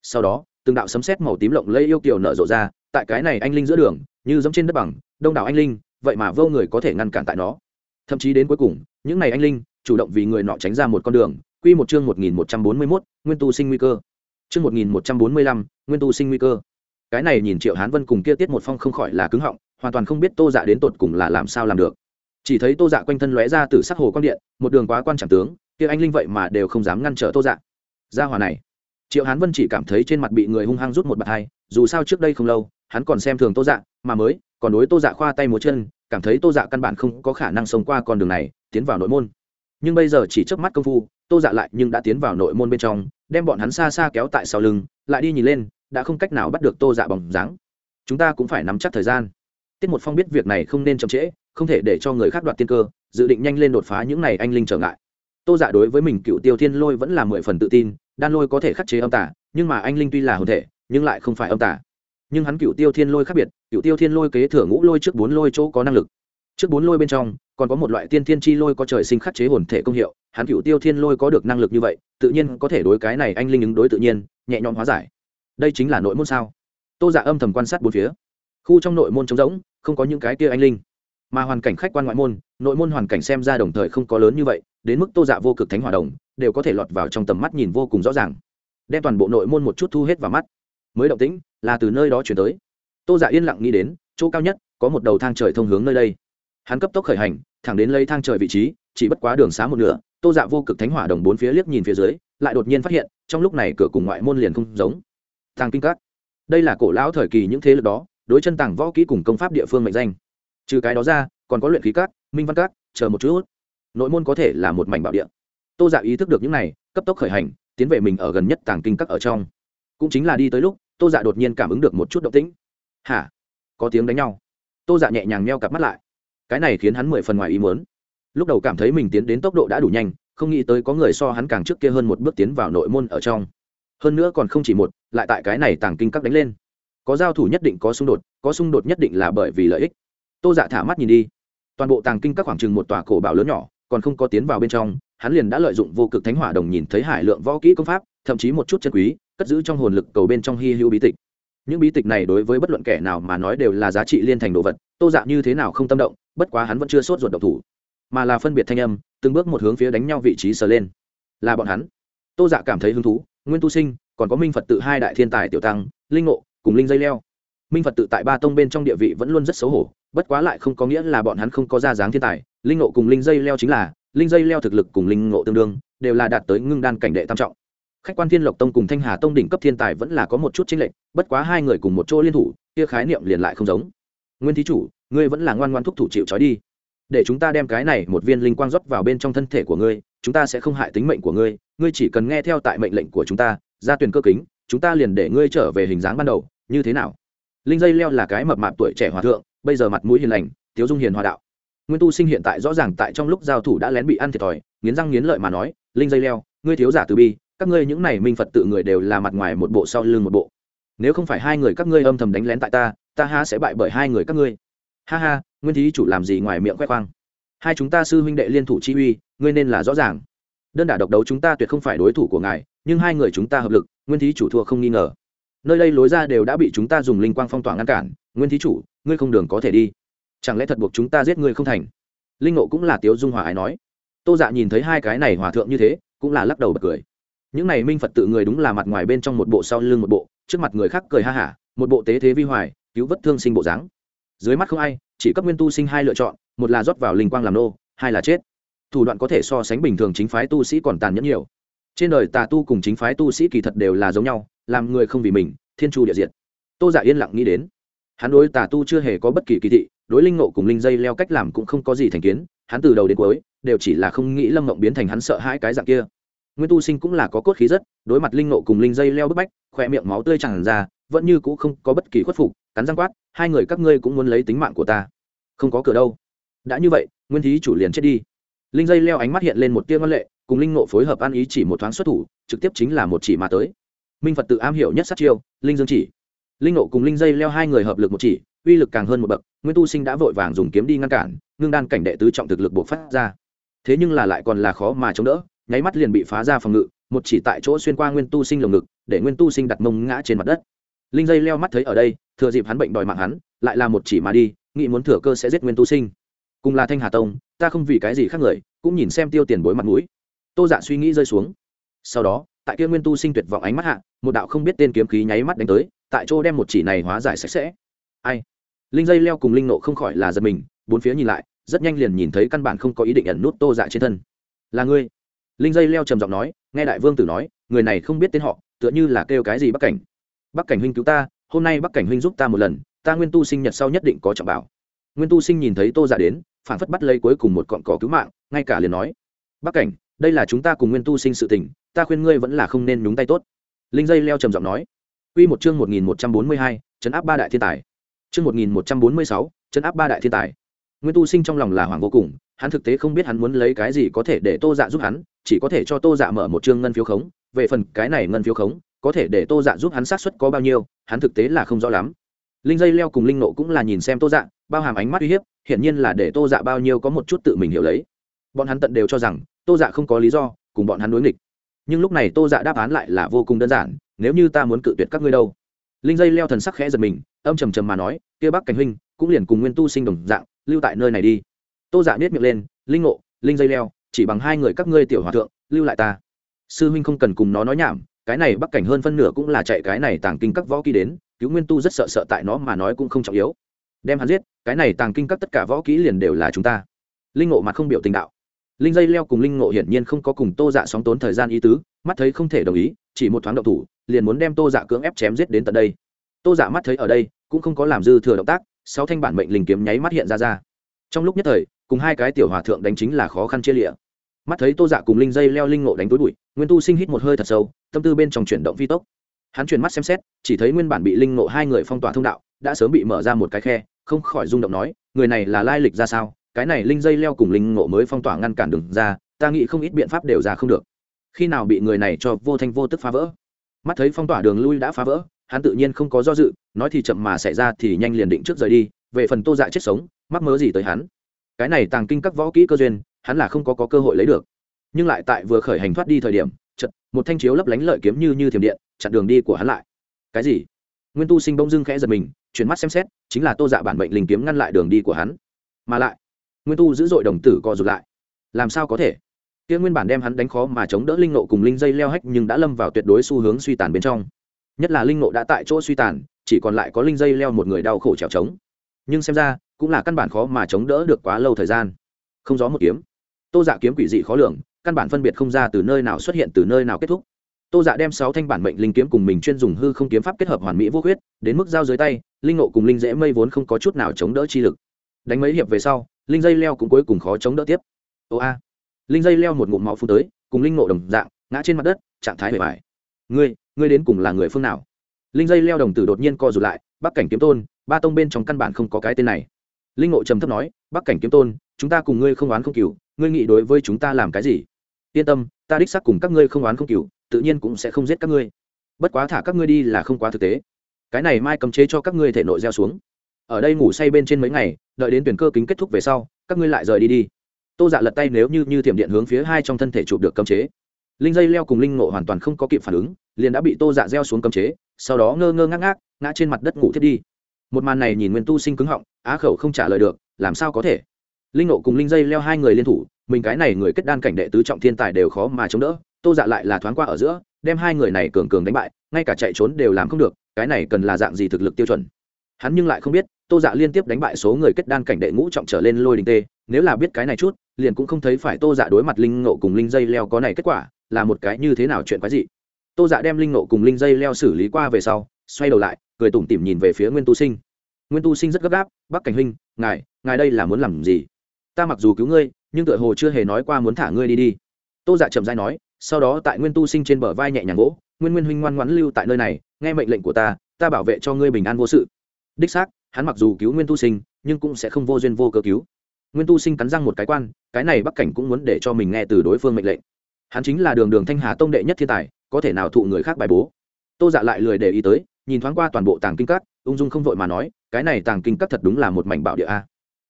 Sau đó từng đạo sấm sét màu tím lộng lây yêu kiều nở rộ ra, tại cái này anh linh giữa đường, như giống trên đất bằng, đông đảo anh linh, vậy mà vô người có thể ngăn cản tại nó. Thậm chí đến cuối cùng, những này anh linh, chủ động vì người nọ tránh ra một con đường, quy một chương một nghìn một trăm bốn mươi mốt, nguyên tu sinh nguy cơ. Chương một nghìn một trăm bốn mươi lăm, nguyên tu sinh nguy cơ. Cái này nhìn triệu hán vân cùng kia tiết một phong không khỏi là cứng họng, hoàn toàn không biết tô dạ đến tột cùng là làm sao làm được. Chỉ thấy tô dạ quanh thân lóe ra từ sắc hồ quang điện, một đường quá quan trọng tướng, kia anh linh vậy mà đều không dám ngăn trở tô dạ. Gia hòa này triệu hán vân chỉ cảm thấy trên mặt bị người hung hăng rút một bạt hai, dù sao trước đây không lâu, hắn còn xem thường tô dạ mà mới, còn đối tô dạ khoa tay một chân, cảm thấy tô dạ căn bản không có khả năng sống qua con đường này, tiến vào nội môn. Nhưng bây giờ chỉ trước mắt công phu, tô dạ lại nhưng đã tiến vào nội môn bên trong, đem bọn hắn xa xa kéo tại sau lưng, lại đi nhìn lên, đã không cách nào bắt được tô dạ bóng dáng. Chúng ta cũng phải nắm chắc thời gian. Tiết một phong biết việc này không nên chậm trễ, không thể để cho người khác đoạt tiên cơ, dự định nhanh lên đột phá những này anh linh trở ngại. Tô dạ đối với mình cựu tiêu thiên lôi vẫn là mười phần tự tin đan lôi có thể khắc chế âm tả nhưng mà anh linh tuy là hồn thể, nhưng lại không phải âm tả nhưng hắn cựu tiêu thiên lôi khác biệt cựu tiêu thiên lôi kế thừa ngũ lôi trước bốn lôi chỗ có năng lực. Trước bốn lôi bên trong, còn có một loại tiên thiên chi lôi có trời sinh khắc chế hồn thể công hiệu, hắn cựu tiêu thiên lôi có được năng lực như vậy, tự nhiên có thể đối cái này anh linh ứng đối tự nhiên, nhẹ nhõm hóa giải. Đây chính là nội môn sao? Tô dạ âm thầm quan sát bốn phía. Khu trong nội môn trống rỗng, không có những cái kia anh linh. Mà hoàn cảnh khách quan ngoại môn, nội môn hoàn cảnh xem ra đồng thời không có lớn như vậy, đến mức tô dạ vô cực thánh hòa đồng đều có thể lọt vào trong tầm mắt nhìn vô cùng rõ ràng. Đem toàn bộ nội môn một chút thu hết vào mắt. Mới động tĩnh, là từ nơi đó chuyển tới. Tô dạ yên lặng nghĩ đến, chỗ cao nhất, có một đầu thang trời thông hướng nơi đây. Hắn cấp tốc khởi hành, thẳng đến lấy thang trời vị trí, chỉ bất quá đường xá một nửa, tô dạ vô cực thánh hỏa đồng bốn phía liếc nhìn phía dưới, lại đột nhiên phát hiện, trong lúc này cửa cùng ngoại môn liền không giống. Thang kinh các. Đây là cổ lão thời kỳ những thế lực đó, đối chân tàng võ kỹ cùng công pháp địa phương mệnh danh. Trừ cái đó ra, còn có luyện khí cát minh văn cát chờ một chút. Nội môn có thể là một mảnh bảo địa tô dạ ý thức được những này, cấp tốc khởi hành, tiến về mình ở gần nhất tàng kinh các ở trong. Cũng chính là đi tới lúc, tô dạ đột nhiên cảm ứng được một chút động tĩnh. Hả? Có tiếng đánh nhau. Tô dạ nhẹ nhàng meo cặp mắt lại. Cái này khiến hắn mười phần ngoài ý muốn. Lúc đầu cảm thấy mình tiến đến tốc độ đã đủ nhanh, không nghĩ tới có người so hắn càng trước kia hơn một bước tiến vào nội môn ở trong. Hơn nữa còn không chỉ một, lại tại cái này tàng kinh các đánh lên. Có giao thủ nhất định có xung đột, có xung đột nhất định là bởi vì lợi ích. Tô dạ thả mắt nhìn đi. Toàn bộ tàng kinh các khoảng chừng một tòa cổ bảo lớn nhỏ còn không có tiến vào bên trong, hắn liền đã lợi dụng vô cực thánh hỏa đồng nhìn thấy hải lượng võ kỹ công pháp, thậm chí một chút chân quý, cất giữ trong hồn lực cầu bên trong hy hữu bí tịch. Những bí tịch này đối với bất luận kẻ nào mà nói đều là giá trị liên thành đồ vật, tô dạ như thế nào không tâm động, bất quá hắn vẫn chưa sốt ruột độc thủ. Mà là phân biệt thanh âm, từng bước một hướng phía đánh nhau vị trí sờ lên. Là bọn hắn. Tô dạ cảm thấy hứng thú, nguyên tu sinh, còn có minh phật tự hai đại thiên tài tiểu tăng, linh ngộ, cùng linh dây leo. Minh phật tự tại ba tông bên trong địa vị vẫn luôn rất xấu hổ, bất quá lại không có nghĩa là bọn hắn không có ra dáng thiên tài linh ngộ cùng linh dây leo chính là, linh dây leo thực lực cùng linh ngộ tương đương, đều là đạt tới ngưng đan cảnh đệ tam trọng. Khách quan thiên lộc tông cùng thanh hà tông đỉnh cấp thiên tài vẫn là có một chút chênh lệch, bất quá hai người cùng một chỗ liên thủ, kia khái niệm liền lại không giống. Nguyên thí chủ, ngươi vẫn là ngoan ngoan thúc thủ chịu trói đi. Để chúng ta đem cái này một viên linh quang rót vào bên trong thân thể của ngươi, chúng ta sẽ không hại tính mệnh của ngươi ngươi chỉ cần nghe theo tại mệnh lệnh của chúng ta, ra tuyển cơ kính, chúng ta liền để ngươi trở về hình dáng ban đầu, như thế nào? Linh dây leo là cái mập mạp tuổi trẻ hòa thượng, bây giờ mặt mũi hiền lành, tiếu dung hiền hòa đạo nguyên tu sinh hiện tại rõ ràng tại trong lúc giao thủ đã lén bị ăn thiệt thòi, nghiến răng nghiến lợi mà nói, linh dây leo, ngươi thiếu giả từ bi, các ngươi những này minh phật tự người đều là mặt ngoài một bộ sau lưng một bộ. Nếu không phải hai người các ngươi âm thầm đánh lén tại ta ta ha sẽ bại bởi hai người các ngươi. Ha ha, nguyên thí chủ làm gì ngoài miệng khoe khoang? Hai chúng ta sư huynh đệ liên thủ chi uy, ngươi nên là rõ ràng. Đơn đả độc đấu chúng ta tuyệt không phải đối thủ của ngài, nhưng hai người chúng ta hợp lực, nguyên thí chủ thua không nghi ngờ. Nơi đây lối ra đều đã bị chúng ta dùng linh quang phong tỏa ngăn cản, nguyên thí chủ, ngươi không đường có thể đi chẳng lẽ thật buộc chúng ta giết người không thành? Linh nộ cũng là tiếu dung hòa ái nói. Tô dạ nhìn thấy hai cái này hòa thượng như thế, cũng là lắc đầu bật cười. Những này minh phật tự người đúng là mặt ngoài bên trong một bộ sau lưng một bộ, trước mặt người khác cười ha hả, một bộ tế thế vi hoài, cứu vất thương sinh bộ dáng. Dưới mắt không ai, chỉ cấp nguyên tu sinh hai lựa chọn, một là rót vào linh quang làm nô, hai là chết. Thủ đoạn có thể so sánh bình thường chính phái tu sĩ còn tàn nhẫn nhiều. Trên đời tà tu cùng chính phái tu sĩ kỳ thật đều là giống nhau, làm người không vì mình, thiên chu địa diệt. Tô giả yên lặng nghĩ đến. Hắn đối tà tu chưa hề có bất kỳ kỳ thị đối linh nộ cùng linh dây leo cách làm cũng không có gì thành kiến, hắn từ đầu đến cuối đều chỉ là không nghĩ lâm mộng biến thành hắn sợ hãi cái dạng kia. Nguyên tu sinh cũng là có cốt khí rất, đối mặt linh nộ cùng linh dây leo bức bách, khỏe miệng máu tươi tràn ra, vẫn như cũ không có bất kỳ khuất phục, cắn răng quát, hai người các ngươi cũng muốn lấy tính mạng của ta. Không có cửa đâu. Đã như vậy, nguyên thí chủ liền chết đi. Linh dây leo ánh mắt hiện lên một tia ngân lệ, cùng linh nộ phối hợp ăn ý chỉ một thoáng xuất thủ, trực tiếp chính là một chỉ mà tới. Minh phật tự am hiểu nhất sát chiêu, linh dương chỉ. Linh nộ cùng linh dây leo hai người hợp lực một chỉ, uy lực càng hơn một bậc nguyên tu sinh đã vội vàng dùng kiếm đi ngăn cản, ngưng đan cảnh đệ tứ trọng thực lực buộc phát ra. Thế nhưng là lại còn là khó mà chống đỡ, nháy mắt liền bị phá ra phòng ngự, một chỉ tại chỗ xuyên qua nguyên tu sinh lồng ngực, để nguyên tu sinh đặt mông ngã trên mặt đất. Linh dây leo mắt thấy ở đây, thừa dịp hắn bệnh đòi mạng hắn, lại là một chỉ mà đi, nghĩ muốn thừa cơ sẽ giết nguyên tu sinh. Cùng là thanh hà tông, ta không vì cái gì khác người, cũng nhìn xem tiêu tiền bối mặt mũi. Tô dạ suy nghĩ rơi xuống. Sau đó, tại kia nguyên tu sinh tuyệt vọng ánh mắt hạ, một đạo không biết tên kiếm khí nháy mắt đánh tới, tại chỗ đem một chỉ này hóa giải sạch sẽ. Ai? Linh dây leo cùng linh nộ không khỏi là giật mình bốn phía nhìn lại rất nhanh liền nhìn thấy căn bản không có ý định ẩn nút tô dạ trên thân. Là ngươi? Linh dây leo trầm giọng nói nghe đại vương tử nói người này không biết tên họ tựa như là kêu cái gì bắc cảnh. Bắc cảnh huynh cứu ta hôm nay bắc cảnh huynh giúp ta một lần ta nguyên tu sinh nhật sau nhất định có trọng bảo. Nguyên tu sinh nhìn thấy tô dạ đến phản phất bắt lấy cuối cùng một cọn cỏ cứu mạng ngay cả liền nói bắc cảnh đây là chúng ta cùng nguyên tu sinh sự tình ta khuyên ngươi vẫn là không nên nhúng tay tốt. Linh dây leo trầm giọng nói Quy một chương một nghìn một trăm bốn mươi hai, chấn áp ba đại thiên tài. Chương một nghìn áp ba đại thiên tài. Nguyên Tu Sinh trong lòng là hoảng vô cùng, hắn thực tế không biết hắn muốn lấy cái gì có thể để Tô Dạ giúp hắn, chỉ có thể cho Tô Dạ mở một chương ngân phiếu khống, về phần cái này ngân phiếu khống, có thể để Tô Dạ giúp hắn xác suất có bao nhiêu, hắn thực tế là không rõ lắm. Linh dây leo cùng linh nộ cũng là nhìn xem Tô Dạ, bao hàm ánh mắt uy hiếp, hiển nhiên là để Tô Dạ bao nhiêu có một chút tự mình hiểu lấy. Bọn hắn tận đều cho rằng Tô Dạ không có lý do cùng bọn hắn đối nghịch. Nhưng lúc này Tô Dạ đáp án lại là vô cùng đơn giản, nếu như ta muốn cự tuyệt các ngươi đâu? Linh dây leo thần sắc khẽ giật mình, âm trầm trầm mà nói, kia Bắc Cảnh huynh, cũng liền cùng Nguyên Tu sinh đồng dạng, lưu tại nơi này đi. Tô dạ nhếch miệng lên linh ngộ linh dây leo chỉ bằng hai người các ngươi tiểu hòa thượng lưu lại ta. Sư huynh không cần cùng nó nói nhảm cái này bắc cảnh hơn phân nửa cũng là chạy cái này tàng kinh các võ kỹ đến cứu nguyên tu rất sợ sợ tại nó mà nói cũng không trọng yếu. Đem hắn giết cái này tàng kinh các tất cả võ kỹ liền đều là chúng ta. Linh ngộ mặt không biểu tình đạo. Linh dây leo cùng linh ngộ hiển nhiên không có cùng tô dạ sóng tốn thời gian ý tứ mắt thấy không thể đồng ý chỉ một thoáng động thủ liền muốn đem tô dạ cưỡng ép chém giết đến tận đây tô dạ mắt thấy ở đây, cũng không có làm dư thừa động tác, sáu thanh bản mệnh linh kiếm nháy mắt hiện ra ra. Trong lúc nhất thời, cùng hai cái tiểu hòa thượng đánh chính là khó khăn chia lịa. Mắt thấy tô dạ cùng linh dây leo linh ngộ đánh túi bụi, nguyên tu sinh hít một hơi thật sâu, tâm tư bên trong chuyển động phi tốc. Hắn chuyển mắt xem xét, chỉ thấy nguyên bản bị linh ngộ hai người phong tỏa thông đạo, đã sớm bị mở ra một cái khe, không khỏi rung động nói, người này là lai lịch ra sao? Cái này linh dây leo cùng linh ngộ mới phong tỏa ngăn cản đường ra, ta nghĩ không ít biện pháp đều ra không được. Khi nào bị người này cho vô thanh vô tức phá vỡ? Mắt thấy phong tỏa đường lui đã phá vỡ hắn tự nhiên không có do dự nói thì chậm mà xảy ra thì nhanh liền định trước rời đi về phần tô dạ chết sống mắc mớ gì tới hắn? Cái này tàng kinh các võ kỹ cơ duyên hắn là không có, có cơ hội lấy được. Nhưng lại tại vừa khởi hành thoát đi thời điểm chật một thanh chiếu lấp lánh lợi kiếm như như thiểm điện chặn đường đi của hắn lại. Cái gì? Nguyên tu sinh bông dưng khẽ giật mình chuyển mắt xem xét chính là tô dạ bản bệnh linh kiếm ngăn lại đường đi của hắn. Mà lại nguyên tu dữ dội đồng tử co rụt lại. Làm sao có thể? Kia nguyên bản đem hắn đánh khó mà chống đỡ linh nộ cùng linh dây leo hách nhưng đã lâm vào tuyệt đối xu hướng suy tàn bên trong nhất là linh nộ đã tại chỗ suy tàn, chỉ còn lại có linh dây leo một người đau khổ trèo trống. Nhưng xem ra, cũng là căn bản khó mà chống đỡ được quá lâu thời gian. Không gió một kiếm. Tô dạ kiếm quỷ dị khó lường, căn bản phân biệt không ra từ nơi nào xuất hiện, từ nơi nào kết thúc. Tô dạ đem sáu thanh bản mệnh linh kiếm cùng mình chuyên dùng hư không kiếm pháp kết hợp hoàn mỹ vô khuyết, đến mức giao dưới tay, linh nộ cùng linh dễ mây vốn không có chút nào chống đỡ chi lực. Đánh mấy hiệp về sau, linh dây leo cũng cuối cùng khó chống đỡ tiếp. Ô a. Linh dây leo một ngụm máu phun tới, cùng linh nộ đồng dạng, ngã trên mặt đất, trạng thái bề bài ngươi ngươi đến cùng là người phương nào? Linh dây leo đồng tử đột nhiên co rụt lại, bắc cảnh kiếm tôn, ba tông bên trong căn bản không có cái tên này. Linh ngộ trầm thấp nói, bắc cảnh kiếm tôn, chúng ta cùng ngươi không oán không cừu, ngươi nghĩ đối với chúng ta làm cái gì? Yên tâm, ta đích xác cùng các ngươi không oán không cừu, tự nhiên cũng sẽ không giết các ngươi. Bất quá thả các ngươi đi là không quá thực tế. Cái này mai cấm chế cho các ngươi thể nội gieo xuống. Ở đây ngủ say bên trên mấy ngày, đợi đến tuyển cơ kính kết thúc về sau, các ngươi lại rời đi đi. Tô dạ lật tay nếu như như thiểm điện hướng phía hai trong thân thể chụp được cấm chế linh dây leo cùng linh ngộ hoàn toàn không có kịp phản ứng, liền đã bị tô dạ gieo xuống cấm chế, sau đó ngơ ngơ ngác ngác, ngã trên mặt đất ngủ thiết đi. Một màn này nhìn nguyên tu sinh cứng họng, á khẩu không trả lời được, làm sao có thể? Linh ngộ cùng linh dây leo hai người liên thủ, mình cái này người kết đan cảnh đệ tứ trọng thiên tài đều khó mà chống đỡ, tô dạ lại là thoáng qua ở giữa, đem hai người này cường cường đánh bại, ngay cả chạy trốn đều làm không được, cái này cần là dạng gì thực lực tiêu chuẩn? Hắn nhưng lại không biết, tô dạ liên tiếp đánh bại số người kết đan cảnh đệ ngũ trọng trở lên lôi đình tê, nếu là biết cái này chút, liền cũng không thấy phải tô dạ đối mặt linh ngộ cùng linh dây leo có này kết quả là một cái như thế nào chuyện quái dị. Tô dạ đem linh ngộ cùng linh dây leo xử lý qua về sau, xoay đầu lại, cười tủm tỉm nhìn về phía nguyên tu sinh. Nguyên tu sinh rất gấp gáp, bắc cảnh huynh, ngài ngài đây là muốn làm gì? Ta mặc dù cứu ngươi, nhưng tựa hồ chưa hề nói qua muốn thả ngươi đi đi. Tô dạ chậm dai nói, sau đó tại nguyên tu sinh trên bờ vai nhẹ nhàng gỗ, nguyên nguyên huynh ngoan ngoãn lưu tại nơi này, nghe mệnh lệnh của ta ta bảo vệ cho ngươi bình an vô sự. Đích xác, hắn mặc dù cứu nguyên tu sinh, nhưng cũng sẽ không vô duyên vô cơ cứu. Nguyên tu sinh cắn răng một cái quan, cái này bắc cảnh cũng muốn để cho mình nghe từ đối phương mệnh lệnh hắn chính là đường đường thanh hà tông đệ nhất thiên tài, có thể nào thụ người khác bài bố? Tô dạ lại lười để ý tới, nhìn thoáng qua toàn bộ tàng kinh các, ung dung không vội mà nói, cái này tàng kinh các thật đúng là một mảnh bảo địa a.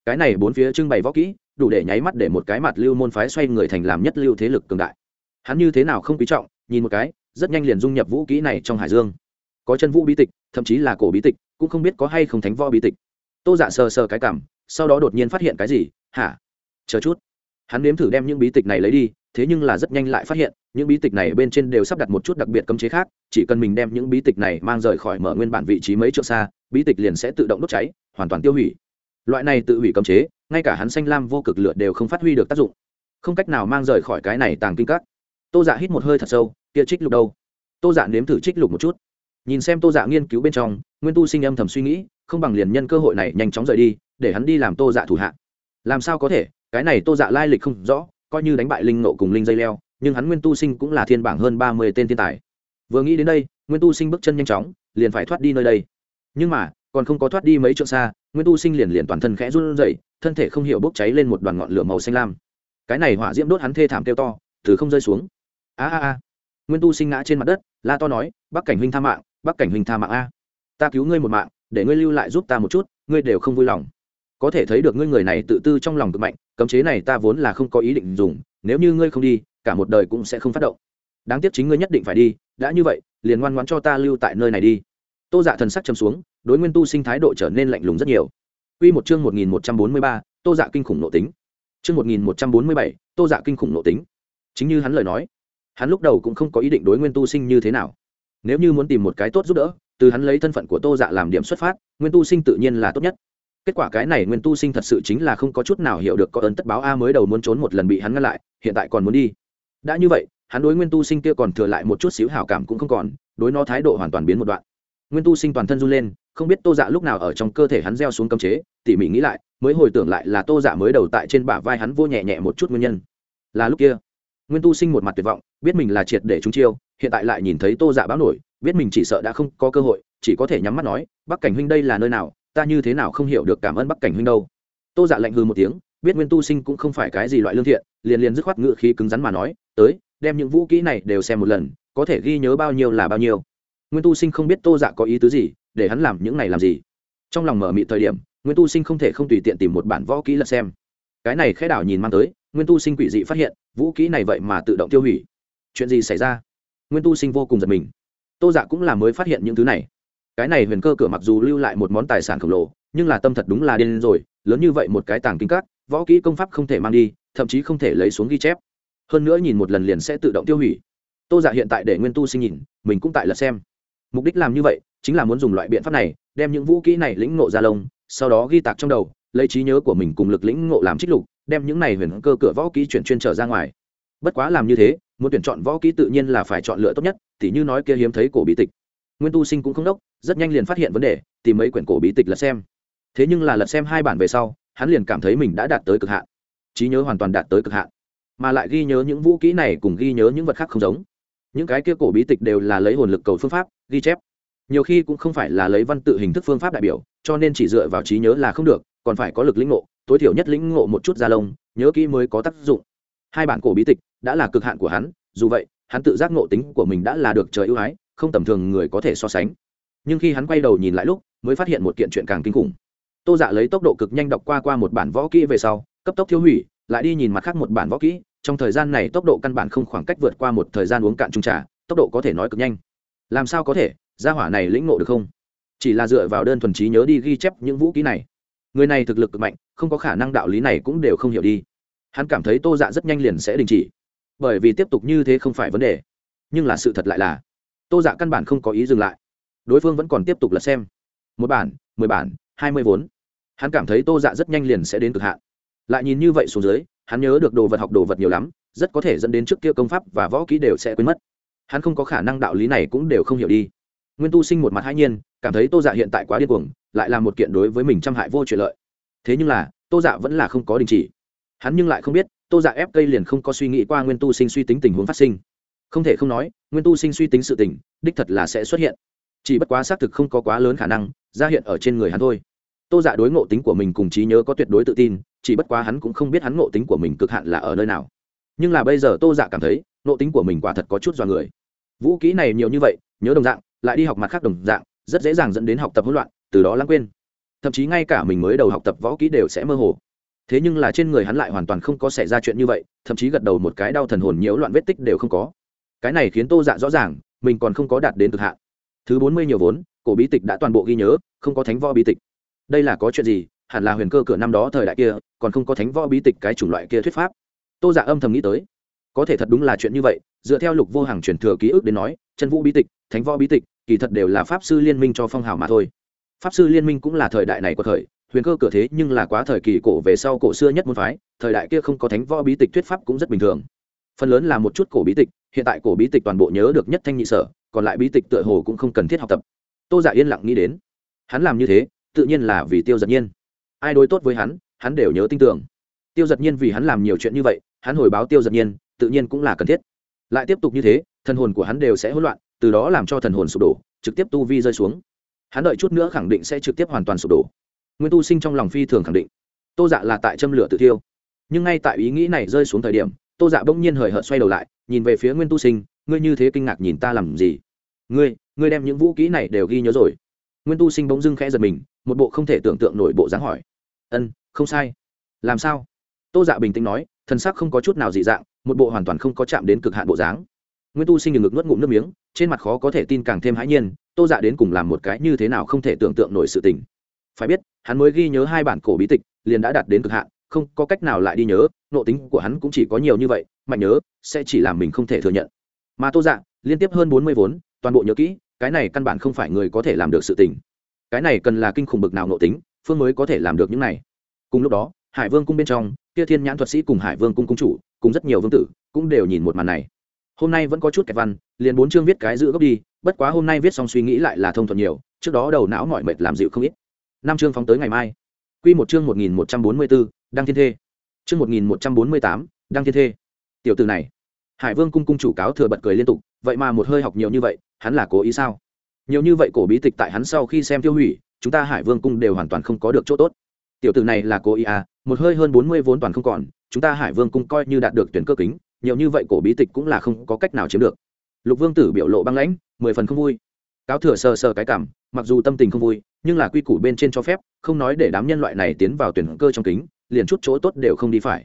Cái này bốn phía trưng bày võ kỹ, đủ để nháy mắt để một cái mặt lưu môn phái xoay người thành làm nhất lưu thế lực cường đại. Hắn như thế nào không quý trọng, nhìn một cái, rất nhanh liền dung nhập vũ kỹ này trong hải dương. Có chân vũ bí tịch, thậm chí là cổ bí tịch, cũng không biết có hay không thánh võ bí tịch. Tô dạ sờ sờ cái cảm, sau đó đột nhiên phát hiện cái gì? Hả? Chờ chút. Hắn nếm thử đem những bí tịch này lấy đi thế nhưng là rất nhanh lại phát hiện, những bí tịch này bên trên đều sắp đặt một chút đặc biệt cấm chế khác, chỉ cần mình đem những bí tịch này mang rời khỏi mở nguyên bản vị trí mấy chỗ xa, bí tịch liền sẽ tự động đốt cháy, hoàn toàn tiêu hủy. Loại này tự hủy cấm chế, ngay cả hắn xanh lam vô cực lửa đều không phát huy được tác dụng. Không cách nào mang rời khỏi cái này tàng kinh các. Tô dạ hít một hơi thật sâu, kia trích lục đâu? Tô dạ nếm thử trích lục một chút. Nhìn xem tô dạ nghiên cứu bên trong, nguyên tu sinh âm thầm suy nghĩ, không bằng liền nhân cơ hội này nhanh chóng rời đi, để hắn đi làm tô dạ thủ hạ. Làm sao có thể? Cái này tô dạ lai lịch không rõ coi như đánh bại linh nộ cùng linh dây leo, nhưng hắn nguyên tu sinh cũng là thiên bảng hơn ba mươi tên thiên tài. Vừa nghĩ đến đây, nguyên tu sinh bước chân nhanh chóng, liền phải thoát đi nơi đây. Nhưng mà, còn không có thoát đi mấy chỗ xa, nguyên tu sinh liền liền toàn thân khẽ run rẩy, thân thể không hiểu bốc cháy lên một đoàn ngọn lửa màu xanh lam. Cái này hỏa diễm đốt hắn thê thảm kêu to, từ không rơi xuống. A a a. Nguyên tu sinh ngã trên mặt đất, la to nói bắc cảnh huynh tha mạng bắc cảnh huynh tha mạng a. Ta cứu ngươi một mạng, để ngươi lưu lại giúp ta một chút, ngươi đều không vui lòng. Có thể thấy được ngươi người này tự tư trong lòng cực mạnh cấm chế này ta vốn là không có ý định dùng nếu như ngươi không đi cả một đời cũng sẽ không phát động đáng tiếc chính ngươi nhất định phải đi đã như vậy liền ngoan ngoãn cho ta lưu tại nơi này đi tô dạ thần sắc chấm xuống đối nguyên tu sinh thái độ trở nên lạnh lùng rất nhiều Quy một chương một nghìn một trăm bốn mươi ba, Tô Dạ kinh khủng nộ tính. Chương một nghìn một trăm bốn mươi bảy, Tô Dạ kinh khủng nộ tính. Chính như hắn lời nói, hắn lúc đầu cũng không có ý định đối Nguyên Tu Sinh như thế nào. Nếu như muốn tìm một cái tốt giúp đỡ, từ hắn lấy thân phận của Tô Dạ làm điểm xuất phát, Nguyên Tu Sinh tự nhiên là tốt nhất kết quả cái này nguyên tu sinh thật sự chính là không có chút nào hiểu được có ơn tất báo a mới đầu muốn trốn một lần bị hắn ngăn lại, hiện tại còn muốn đi. Đã như vậy, hắn đối nguyên tu sinh kia còn thừa lại một chút xíu hảo cảm cũng không còn, đối nó thái độ hoàn toàn biến một đoạn. Nguyên tu sinh toàn thân run lên, không biết tô dạ lúc nào ở trong cơ thể hắn gieo xuống cấm chế, tỉ mỉ nghĩ lại, mới hồi tưởng lại là tô dạ mới đầu tại trên bả vai hắn vô nhẹ nhẹ một chút nguyên nhân. Là lúc kia, nguyên tu sinh một mặt tuyệt vọng, biết mình là triệt để trúng chiêu, hiện tại lại nhìn thấy tô dạ báo nổi, biết mình chỉ sợ đã không có cơ hội, chỉ có thể nhắm mắt nói, bắc cảnh huynh đây là nơi nào? Ta như thế nào không hiểu được cảm ơn bắc cảnh huynh đâu. Tô dạ lạnh hư một tiếng, biết nguyên tu sinh cũng không phải cái gì loại lương thiện, liền liền dứt khoát ngự khí cứng rắn mà nói, tới, đem những vũ kỹ này đều xem một lần, có thể ghi nhớ bao nhiêu là bao nhiêu. Nguyên tu sinh không biết tô dạ có ý tứ gì, để hắn làm những này làm gì. Trong lòng mở mị thời điểm, nguyên tu sinh không thể không tùy tiện tìm một bản võ kỹ lật xem. Cái này khẽ đảo nhìn mang tới, nguyên tu sinh quỷ dị phát hiện, vũ kỹ này vậy mà tự động tiêu hủy. Chuyện gì xảy ra? Nguyên tu sinh vô cùng giật mình. Tô dạ cũng là mới phát hiện những thứ này cái này huyền cơ cửa mặc dù lưu lại một món tài sản khổng lồ, nhưng là tâm thật đúng là điên rồi, lớn như vậy một cái tàng kinh các, võ kỹ công pháp không thể mang đi, thậm chí không thể lấy xuống ghi chép. Hơn nữa nhìn một lần liền sẽ tự động tiêu hủy. Tô giả hiện tại để nguyên tu sinh nhìn, mình cũng tại là xem. Mục đích làm như vậy, chính là muốn dùng loại biện pháp này, đem những vũ kỹ này lĩnh ngộ ra lông, sau đó ghi tạc trong đầu, lấy trí nhớ của mình cùng lực lĩnh ngộ làm trích lục, đem những này huyền cơ cửa võ kỹ chuyển chuyên trở ra ngoài. Bất quá làm như thế, muốn tuyển chọn võ kỹ tự nhiên là phải chọn lựa tốt nhất, tỉ như nói kia hiếm thấy cổ bí tịch nguyên tu sinh cũng không đốc, rất nhanh liền phát hiện vấn đề, tìm mấy quyển cổ bí tịch lật xem. Thế nhưng là lật xem hai bản về sau, hắn liền cảm thấy mình đã đạt tới cực hạn. Trí nhớ hoàn toàn đạt tới cực hạn. Mà lại ghi nhớ những vũ kỹ này cùng ghi nhớ những vật khác không giống. Những cái kia cổ bí tịch đều là lấy hồn lực cầu phương pháp, ghi chép. Nhiều khi cũng không phải là lấy văn tự hình thức phương pháp đại biểu, cho nên chỉ dựa vào trí nhớ là không được, còn phải có lực lĩnh ngộ, tối thiểu nhất lĩnh ngộ một chút da lông, nhớ kỹ mới có tác dụng. Hai bản cổ bí tịch đã là cực hạn của hắn, dù vậy, hắn tự giác ngộ tính của mình đã là được trời ưu ái không tầm thường người có thể so sánh. Nhưng khi hắn quay đầu nhìn lại lúc, mới phát hiện một kiện chuyện càng kinh khủng. Tô dạ lấy tốc độ cực nhanh đọc qua qua một bản võ kỹ về sau, cấp tốc thiếu hủy, lại đi nhìn mặt khác một bản võ kỹ. Trong thời gian này tốc độ căn bản không khoảng cách vượt qua một thời gian uống cạn trung trà, tốc độ có thể nói cực nhanh. Làm sao có thể? Gia hỏa này lĩnh ngộ được không? Chỉ là dựa vào đơn thuần trí nhớ đi ghi chép những vũ kỹ này. Người này thực lực cực mạnh, không có khả năng đạo lý này cũng đều không hiểu đi. Hắn cảm thấy tô dạ rất nhanh liền sẽ đình chỉ. Bởi vì tiếp tục như thế không phải vấn đề, nhưng là sự thật lại là tô dạ căn bản không có ý dừng lại. Đối phương vẫn còn tiếp tục lật xem. Một bản, mười bản, hai mươi vốn. Hắn cảm thấy tô dạ rất nhanh liền sẽ đến cực hạn. Lại nhìn như vậy xuống dưới, hắn nhớ được đồ vật học đồ vật nhiều lắm, rất có thể dẫn đến trước kia công pháp và võ kỹ đều sẽ quên mất. Hắn không có khả năng đạo lý này cũng đều không hiểu đi. Nguyên tu sinh một mặt hai nhiên, cảm thấy tô dạ hiện tại quá điên cuồng, lại là một kiện đối với mình trăm hại vô chuyện lợi. Thế nhưng là, tô dạ vẫn là không có đình chỉ. Hắn nhưng lại không biết, tô dạ ép cây liền không có suy nghĩ qua nguyên tu sinh suy tính tình huống phát sinh không thể không nói, nguyên tu sinh suy tính sự tình, đích thật là sẽ xuất hiện. Chỉ bất quá xác thực không có quá lớn khả năng, ra hiện ở trên người hắn thôi. Tô dạ đối ngộ tính của mình cùng trí nhớ có tuyệt đối tự tin, chỉ bất quá hắn cũng không biết hắn ngộ tính của mình cực hạn là ở nơi nào. Nhưng là bây giờ tô dạ cảm thấy, ngộ tính của mình quả thật có chút do người. Vũ kỹ này nhiều như vậy, nhớ đồng dạng, lại đi học mặt khác đồng dạng, rất dễ dàng dẫn đến học tập hỗn loạn, từ đó lãng quên. Thậm chí ngay cả mình mới đầu học tập võ kỹ đều sẽ mơ hồ. Thế nhưng là trên người hắn lại hoàn toàn không có xảy ra chuyện như vậy, thậm chí gật đầu một cái đau thần hồn nhiễu loạn vết tích đều không có cái này khiến tô dạ rõ ràng, mình còn không có đạt đến cực hạn. Thứ bốn mươi nhiều vốn, cổ bí tịch đã toàn bộ ghi nhớ, không có thánh võ bí tịch. Đây là có chuyện gì? Hẳn là huyền cơ cửa năm đó thời đại kia, còn không có thánh võ bí tịch cái chủng loại kia thuyết pháp. Tô dạ âm thầm nghĩ tới. Có thể thật đúng là chuyện như vậy, dựa theo lục vô hàng truyền thừa ký ức đến nói, chân vũ bí tịch, thánh võ bí tịch, kỳ thật đều là pháp sư liên minh cho phong hào mà thôi. Pháp sư liên minh cũng là thời đại này của thời, huyền cơ cửa thế nhưng là quá thời kỳ cổ về sau cổ xưa nhất môn phái, thời đại kia không có thánh võ bí tịch thuyết pháp cũng rất bình thường phần lớn là một chút cổ bí tịch, hiện tại cổ bí tịch toàn bộ nhớ được nhất thanh nhị sở, còn lại bí tịch tựa hồ cũng không cần thiết học tập. Tô giả yên lặng nghĩ đến, hắn làm như thế, tự nhiên là vì tiêu giật nhiên. Ai đối tốt với hắn hắn đều nhớ tin tưởng. Tiêu giật nhiên vì hắn làm nhiều chuyện như vậy, hắn hồi báo tiêu giật nhiên, tự nhiên cũng là cần thiết. Lại tiếp tục như thế, thần hồn của hắn đều sẽ hỗn loạn, từ đó làm cho thần hồn sụp đổ, trực tiếp tu vi rơi xuống. Hắn đợi chút nữa khẳng định sẽ trực tiếp hoàn toàn sụp đổ. Nguyên tu sinh trong lòng phi thường khẳng định. Tô dạ là tại châm lửa tự thiêu. Nhưng ngay tại ý nghĩ này rơi xuống thời điểm tô dạ bỗng nhiên hời hợt xoay đầu lại, nhìn về phía nguyên tu sinh, ngươi như thế kinh ngạc nhìn ta làm gì? Ngươi ngươi đem những vũ kỹ này đều ghi nhớ rồi. Nguyên tu sinh bỗng dưng khẽ giật mình, một bộ không thể tưởng tượng nổi bộ dáng hỏi, ân, không sai. Làm sao? Tô dạ bình tĩnh nói thân sắc không có chút nào dị dạng, một bộ hoàn toàn không có chạm đến cực hạn bộ dáng. Nguyên tu sinh ngực nuốt ngụm nước miếng, trên mặt khó có thể tin càng thêm hãi nhiên, tô dạ đến cùng làm một cái như thế nào không thể tưởng tượng nổi sự tình. Phải biết, hắn mới ghi nhớ hai bản cổ bí tịch, liền đã đạt đến cực hạn không có cách nào lại đi nhớ nộ tính của hắn cũng chỉ có nhiều như vậy, mạnh nhớ, sẽ chỉ làm mình không thể thừa nhận. Mà tô dạ liên tiếp hơn bốn mươi vốn, toàn bộ nhớ kỹ, cái này căn bản không phải người có thể làm được sự tình. Cái này cần là kinh khủng bực nào nộ tính, phương mới có thể làm được những này. Cùng lúc đó, hải vương cung bên trong, kia thiên nhãn thuật sĩ cùng hải vương cung cung chủ, cùng rất nhiều vương tử, cũng đều nhìn một màn này. Hôm nay vẫn có chút kẹt văn, liền bốn chương viết cái giữ gốc đi, bất quá hôm nay viết xong suy nghĩ lại là thông thuận nhiều, trước đó đầu não mọi mệt làm dịu không ít. Năm chương phóng tới ngày mai. Q một chương một nghìn một trăm bốn mươi bốn đăng thiên thê. Chương một nghìn một trăm bốn mươi tám, đăng thiên thê. Tiểu từ này. Hải vương cung cung chủ cáo thừa bật cười liên tục, vậy mà một hơi học nhiều như vậy, hắn là cố ý sao? Nhiều như vậy cổ bí tịch tại hắn sau khi xem tiêu hủy, chúng ta hải vương cung đều hoàn toàn không có được chỗ tốt. Tiểu tử này là cố ý à một hơi hơn bốn mươi vốn toàn không còn, chúng ta hải vương cung coi như đạt được tuyển cơ kính, nhiều như vậy cổ bí tịch cũng là không có cách nào chiếm được. Lục vương tử biểu lộ băng lãnh, mười phần không vui. Cáo thừa sờ sờ cái cảm, mặc dù tâm tình không vui, nhưng là quy củ bên trên cho phép, không nói để đám nhân loại này tiến vào tuyển cơ trong kính liền chút chỗ tốt đều không đi phải.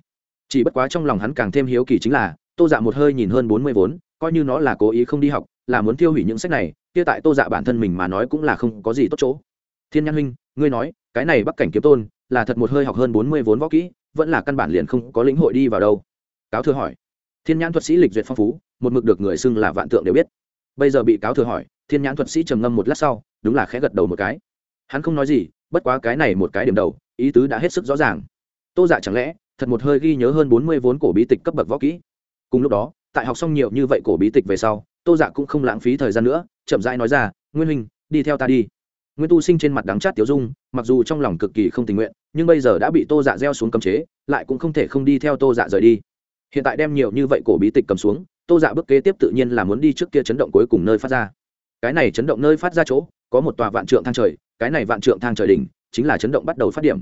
Chỉ bất quá trong lòng hắn càng thêm hiếu kỳ chính là, tô dạ một hơi nhìn hơn bốn mươi vốn, coi như nó là cố ý không đi học, là muốn tiêu hủy những sách này, kia tại tô dạ bản thân mình mà nói cũng là không có gì tốt chỗ. Thiên nhan huynh, ngươi nói, cái này bắc cảnh kiếm tôn, là thật một hơi học hơn bốn mươi vốn võ kỹ, vẫn là căn bản liền không có lĩnh hội đi vào đâu. Cáo thừa hỏi. Thiên nhãn thuật sĩ lịch duyệt phong phú, một mực được người xưng là vạn tượng đều biết. Bây giờ bị cáo thừa hỏi, thiên nhãn thuật sĩ trầm ngâm một lát sau, đúng là khẽ gật đầu một cái. Hắn không nói gì, bất quá cái này một cái điểm đầu, ý tứ đã hết sức rõ ràng tô dạ chẳng lẽ, thật một hơi ghi nhớ hơn bốn mươi vốn cổ bí tịch cấp bậc võ kỹ? Cùng lúc đó, tại học xong nhiều như vậy cổ bí tịch về sau, tô dạ cũng không lãng phí thời gian nữa, chậm rãi nói ra, nguyên huynh, đi theo ta đi. Nguyên tu sinh trên mặt đắng chát tiếu dung, mặc dù trong lòng cực kỳ không tình nguyện, nhưng bây giờ đã bị tô dạ gieo xuống cấm chế, lại cũng không thể không đi theo tô dạ rời đi. Hiện tại đem nhiều như vậy cổ bí tịch cầm xuống, tô dạ bước kế tiếp tự nhiên là muốn đi trước kia chấn động cuối cùng nơi phát ra. Cái này chấn động nơi phát ra chỗ, có một tòa vạn trượng thang trời, cái này vạn trượng thang trời đỉnh, chính là chấn động bắt đầu phát điểm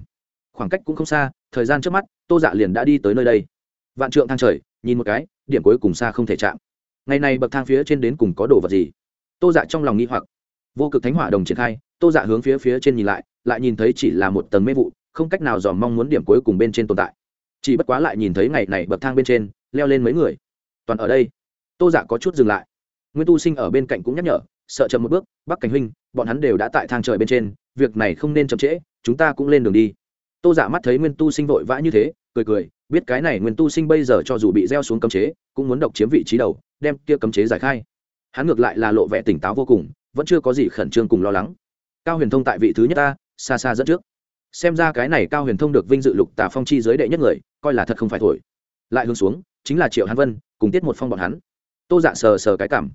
khoảng cách cũng không xa, thời gian trước mắt, tô dạ liền đã đi tới nơi đây. Vạn trượng thang trời, nhìn một cái, điểm cuối cùng xa không thể chạm. Ngày này bậc thang phía trên đến cùng có đồ vật gì? Tô dạ trong lòng nghĩ hoặc. Vô cực thánh hỏa đồng triển khai, tô dạ hướng phía phía trên nhìn lại lại nhìn thấy chỉ là một tầng mê vụ, không cách nào dòm mong muốn điểm cuối cùng bên trên tồn tại. Chỉ bất quá lại nhìn thấy ngày này bậc thang bên trên, leo lên mấy người. Toàn ở đây. Tô dạ có chút dừng lại. Nguyên tu sinh ở bên cạnh cũng nhắc nhở, sợ chậm một bước, bắc cảnh huynh, bọn hắn đều đã tại thang trời bên trên, việc này không nên chậm trễ, chúng ta cũng lên đường đi tô dạ mắt thấy nguyên tu sinh vội vã như thế, cười cười, biết cái này nguyên tu sinh bây giờ cho dù bị gieo xuống cấm chế, cũng muốn độc chiếm vị trí đầu, đem kia cấm chế giải khai. Hắn ngược lại là lộ vẻ tỉnh táo vô cùng, vẫn chưa có gì khẩn trương cùng lo lắng. Cao huyền thông tại vị thứ nhất ta, xa xa dẫn trước. Xem ra cái này cao huyền thông được vinh dự lục tả phong chi giới đệ nhất người, coi là thật không phải thổi. Lại hướng xuống, chính là triệu hán vân, cùng tiết một phong bọn hắn. Tô dạ sờ sờ cái cảm.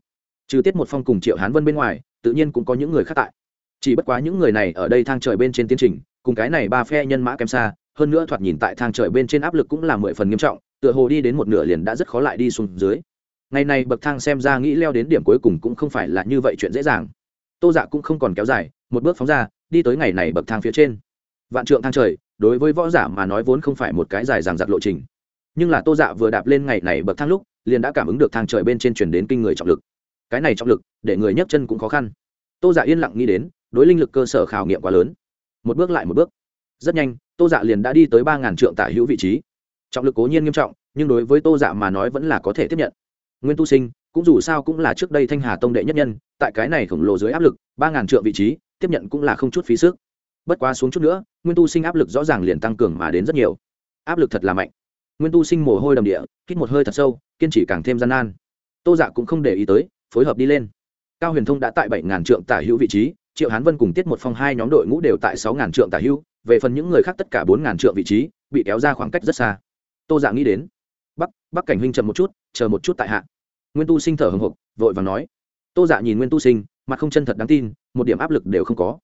Trừ tiết một phong cùng triệu hán vân bên ngoài, tự nhiên cũng có những người khác tại chỉ bất quá những người này ở đây thang trời bên trên tiến trình, cùng cái này ba phe nhân mã kém xa, hơn nữa thoạt nhìn tại thang trời bên trên áp lực cũng là mười phần nghiêm trọng, tựa hồ đi đến một nửa liền đã rất khó lại đi xuống dưới. Ngày này bậc thang xem ra nghĩ leo đến điểm cuối cùng cũng không phải là như vậy chuyện dễ dàng. Tô dạ cũng không còn kéo dài, một bước phóng ra, đi tới ngày này bậc thang phía trên. Vạn trượng thang trời, đối với võ giả mà nói vốn không phải một cái dài dàng giặc lộ trình. Nhưng là tô dạ vừa đạp lên ngày này bậc thang lúc, liền đã cảm ứng được thang trời bên trên chuyển đến kinh người trọng lực. Cái này trọng lực, để người nhấc chân cũng khó khăn. Tô dạ yên lặng nghĩ đến đối linh lực cơ sở khảo nghiệm quá lớn. Một bước lại một bước. Rất nhanh, tô dạ liền đã đi tới ba ngàn trượng tả hữu vị trí. Trọng lực cố nhiên nghiêm trọng, nhưng đối với tô dạ mà nói vẫn là có thể tiếp nhận. Nguyên tu sinh, cũng dù sao cũng là trước đây thanh hà tông đệ nhất nhân, tại cái này khổng lồ dưới áp lực, ba ngàn trượng vị trí, tiếp nhận cũng là không chút phí sức. Bất quá xuống chút nữa, nguyên tu sinh áp lực rõ ràng liền tăng cường mà đến rất nhiều. Áp lực thật là mạnh. Nguyên tu sinh mồ hôi đầm địa, hít một hơi thật sâu, kiên trì càng thêm gian nan. Tô dạ cũng không để ý tới, phối hợp đi lên. Cao huyền thông đã tại bảy ngàn trượng tả hữu vị trí triệu hán vân cùng tiết một phong hai nhóm đội ngũ đều tại sáu ngàn trượng tả hưu, về phần những người khác tất cả bốn ngàn trượng vị trí, bị kéo ra khoảng cách rất xa. Tô dạ nghĩ đến, bắc bắc cảnh huynh chậm một chút, chờ một chút tại hạ. Nguyên tu sinh thở hồng hộc vội và nói. Tô dạ nhìn nguyên tu sinh, mặt không chân thật đáng tin, một điểm áp lực đều không có.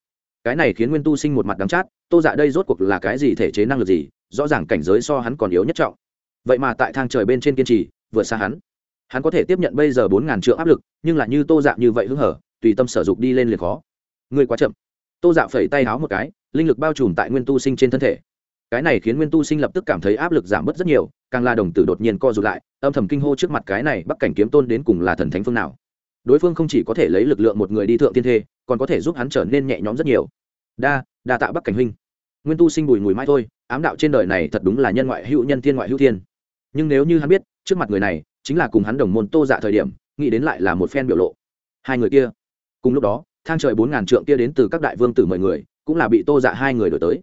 Cái này khiến nguyên tu sinh một mặt đắng chát, tô dạ đây rốt cuộc là cái gì thể chế năng lực gì, rõ ràng cảnh giới so hắn còn yếu nhất trọng. Vậy mà tại thang trời bên trên kiên trì, vượt xa hắn. Hắn có thể tiếp nhận bây giờ bốn ngàn trượng áp lực, nhưng là như tô dạ như vậy hứng hở, tùy tâm sở dục đi lên liền khó ngươi quá chậm. Tô dạ phẩy tay háo một cái, linh lực bao trùm tại nguyên tu sinh trên thân thể. Cái này khiến nguyên tu sinh lập tức cảm thấy áp lực giảm bớt rất nhiều, càng là đồng tử đột nhiên co rụt lại, âm thầm kinh hô trước mặt cái này bắc cảnh kiếm tôn đến cùng là thần thánh phương nào. Đối phương không chỉ có thể lấy lực lượng một người đi thượng tiên thê, còn có thể giúp hắn trở nên nhẹ nhõm rất nhiều. Đa đa tạ bắc cảnh huynh. Nguyên tu sinh bùi mùi mai thôi, ám đạo trên đời này thật đúng là nhân ngoại hữu nhân thiên ngoại hữu thiên. Nhưng nếu như hắn biết, trước mặt người này chính là cùng hắn đồng môn tô dạ thời điểm, nghĩ đến lại là một phen biểu lộ. Hai người kia, cùng lúc đó thang trời bốn ngàn trượng kia đến từ các đại vương tử mười người, cũng là bị tô dạ hai người đổi tới.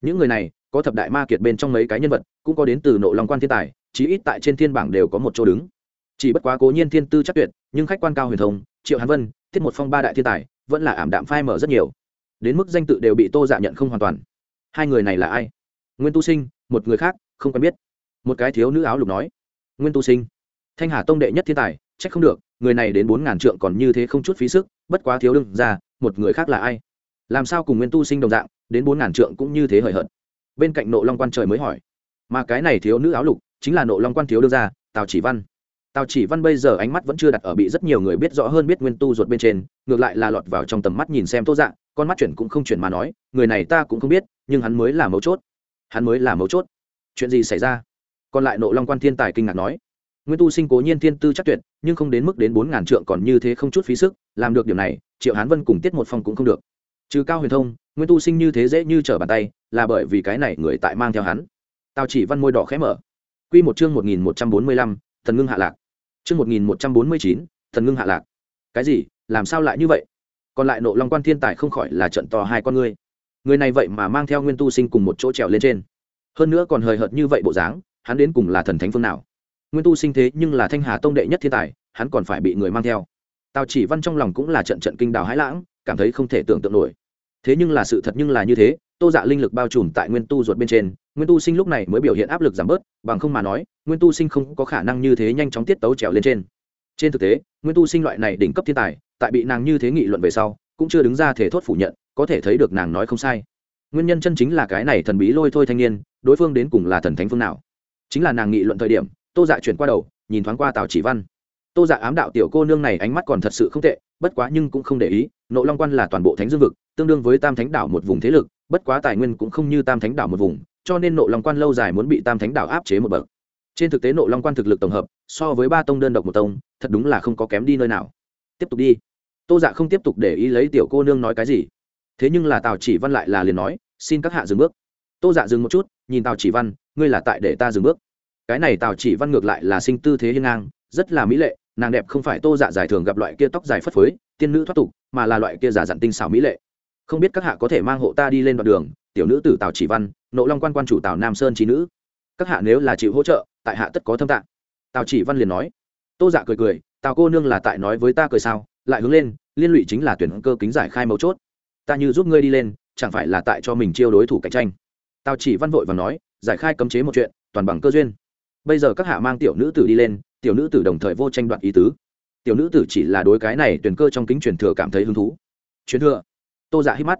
Những người này, có thập đại ma kiệt bên trong mấy cái nhân vật, cũng có đến từ nộ long quan thiên tài, chí ít tại trên thiên bảng đều có một chỗ đứng. Chỉ bất quá cố nhiên thiên tư chắc tuyệt, nhưng khách quan cao huyền thông, triệu hán vân, thiết một phong ba đại thiên tài, vẫn là ảm đạm phai mở rất nhiều. Đến mức danh tự đều bị tô dạ nhận không hoàn toàn. Hai người này là ai? Nguyên tu sinh, một người khác, không quen biết. Một cái thiếu nữ áo lục nói. Nguyên tu sinh, thanh hà tông đệ nhất thiên tài c h ắ c không được người này đến bốn ngàn trượng còn như thế không chút phí sức, bất quá thiếu đương ra một người khác là ai? Làm sao cùng nguyên tu sinh đồng dạng, đến bốn ngàn trượng cũng như thế hời hợt? Bên cạnh nộ long quan trời mới hỏi. Mà cái này thiếu nữ áo lục, chính là nộ long quan thiếu đương ra tào chỉ văn. Tào chỉ văn bây giờ ánh mắt vẫn chưa đặt ở bị rất nhiều người biết rõ hơn biết nguyên tu ruột bên trên, ngược lại là lọt vào trong tầm mắt nhìn xem tô dạng con mắt chuyển cũng không chuyển mà nói, người này ta cũng không biết, nhưng hắn mới là mấu chốt. Hắn mới là mấu chốt. Chuyện gì xảy ra? Còn lại nộ long quan thiên tài kinh ngạc nói nguyên tu sinh cố nhiên thiên tư chắc tuyệt, nhưng không đến mức đến bốn ngàn trượng còn như thế không chút phí sức, làm được điểm này, triệu hán vân cùng tiết một phong cũng không được. Trừ cao huyền thông, nguyên tu sinh như thế dễ như trở bàn tay, là bởi vì cái này người tại mang theo hắn. Tào chỉ văn môi đỏ khẽ mở. Q một chương một nghìn một trăm bốn mươi lăm, thần ngưng hạ lạc. Chương một nghìn một trăm bốn mươi chín, thần ngưng hạ lạc. Cái gì? Làm sao lại như vậy? Còn lại nộ long quan thiên tài không khỏi là trận to hai con ngươi. Người này vậy mà mang theo nguyên tu sinh cùng một chỗ trèo lên trên. Hơn nữa còn hời hợt như vậy bộ dáng, hắn đến cùng là thần thánh phương nào? Nguyên tu sinh thế nhưng là thanh hà tông đệ nhất thiên tài, hắn còn phải bị người mang theo. Tào chỉ văn trong lòng cũng là trận trận kinh đào hãi lãng, cảm thấy không thể tưởng tượng nổi. Thế nhưng là sự thật nhưng là như thế, tô dạ linh lực bao trùm tại nguyên tu ruột bên trên, nguyên tu sinh lúc này mới biểu hiện áp lực giảm bớt, bằng không mà nói, nguyên tu sinh không có khả năng như thế nhanh chóng tiết tấu trèo lên trên. Trên thực tế, nguyên tu sinh loại này đỉnh cấp thiên tài, tại bị nàng như thế nghị luận về sau, cũng chưa đứng ra thể thốt phủ nhận, có thể thấy được nàng nói không sai. Nguyên nhân chân chính là cái này thần bí lôi thôi thanh niên, đối phương đến cùng là thần thánh phương nào? Chính là nàng nghị luận thời điểm tô dạ chuyển qua đầu, nhìn thoáng qua tào chỉ văn. Tô dạ ám đạo tiểu cô nương này ánh mắt còn thật sự không tệ, bất quá nhưng cũng không để ý, nộ long quan là toàn bộ thánh dương vực, tương đương với tam thánh đảo một vùng thế lực, bất quá tài nguyên cũng không như tam thánh đảo một vùng, cho nên nộ long quan lâu dài muốn bị tam thánh đảo áp chế một bậc. Trên thực tế nộ long quan thực lực tổng hợp, so với ba tông đơn độc một tông, thật đúng là không có kém đi nơi nào. Tiếp tục đi. Tô dạ không tiếp tục để ý lấy tiểu cô nương nói cái gì. Thế nhưng là tào chỉ văn lại là liền nói, xin các hạ dừng bước. Tô dạ dừng một chút, nhìn tào chỉ văn, ngươi là tại để ta dừng bước cái này tào chỉ văn ngược lại là sinh tư thế hiên ngang, rất là mỹ lệ, nàng đẹp không phải tô dạ giải thường gặp loại kia tóc dài phất phới, tiên nữ thoát tục, mà là loại kia giả dặn tinh xảo mỹ lệ. Không biết các hạ có thể mang hộ ta đi lên đoạn đường, tiểu nữ tử tào chỉ văn, nộ long quan quan chủ tào nam sơn trí nữ. Các hạ nếu là chịu hỗ trợ, tại hạ tất có thâm tạng. Tào chỉ văn liền nói. Tô dạ cười cười, tào cô nương là tại nói với ta cười sao, lại hướng lên, liên lụy chính là tuyển cơ kính giải khai mấu chốt. Ta như giúp ngươi đi lên, chẳng phải là tại cho mình chiêu đối thủ cạnh tranh. Tào chỉ văn vội và nói, giải khai cấm chế một chuyện, toàn bằng cơ duyên bây giờ các hạ mang tiểu nữ tử đi lên, tiểu nữ tử đồng thời vô tranh đoạt ý tứ. Tiểu nữ tử chỉ là đối cái này tuyển cơ trong kính truyền thừa cảm thấy hứng thú. Truyền thừa? Tô dạ hít mắt.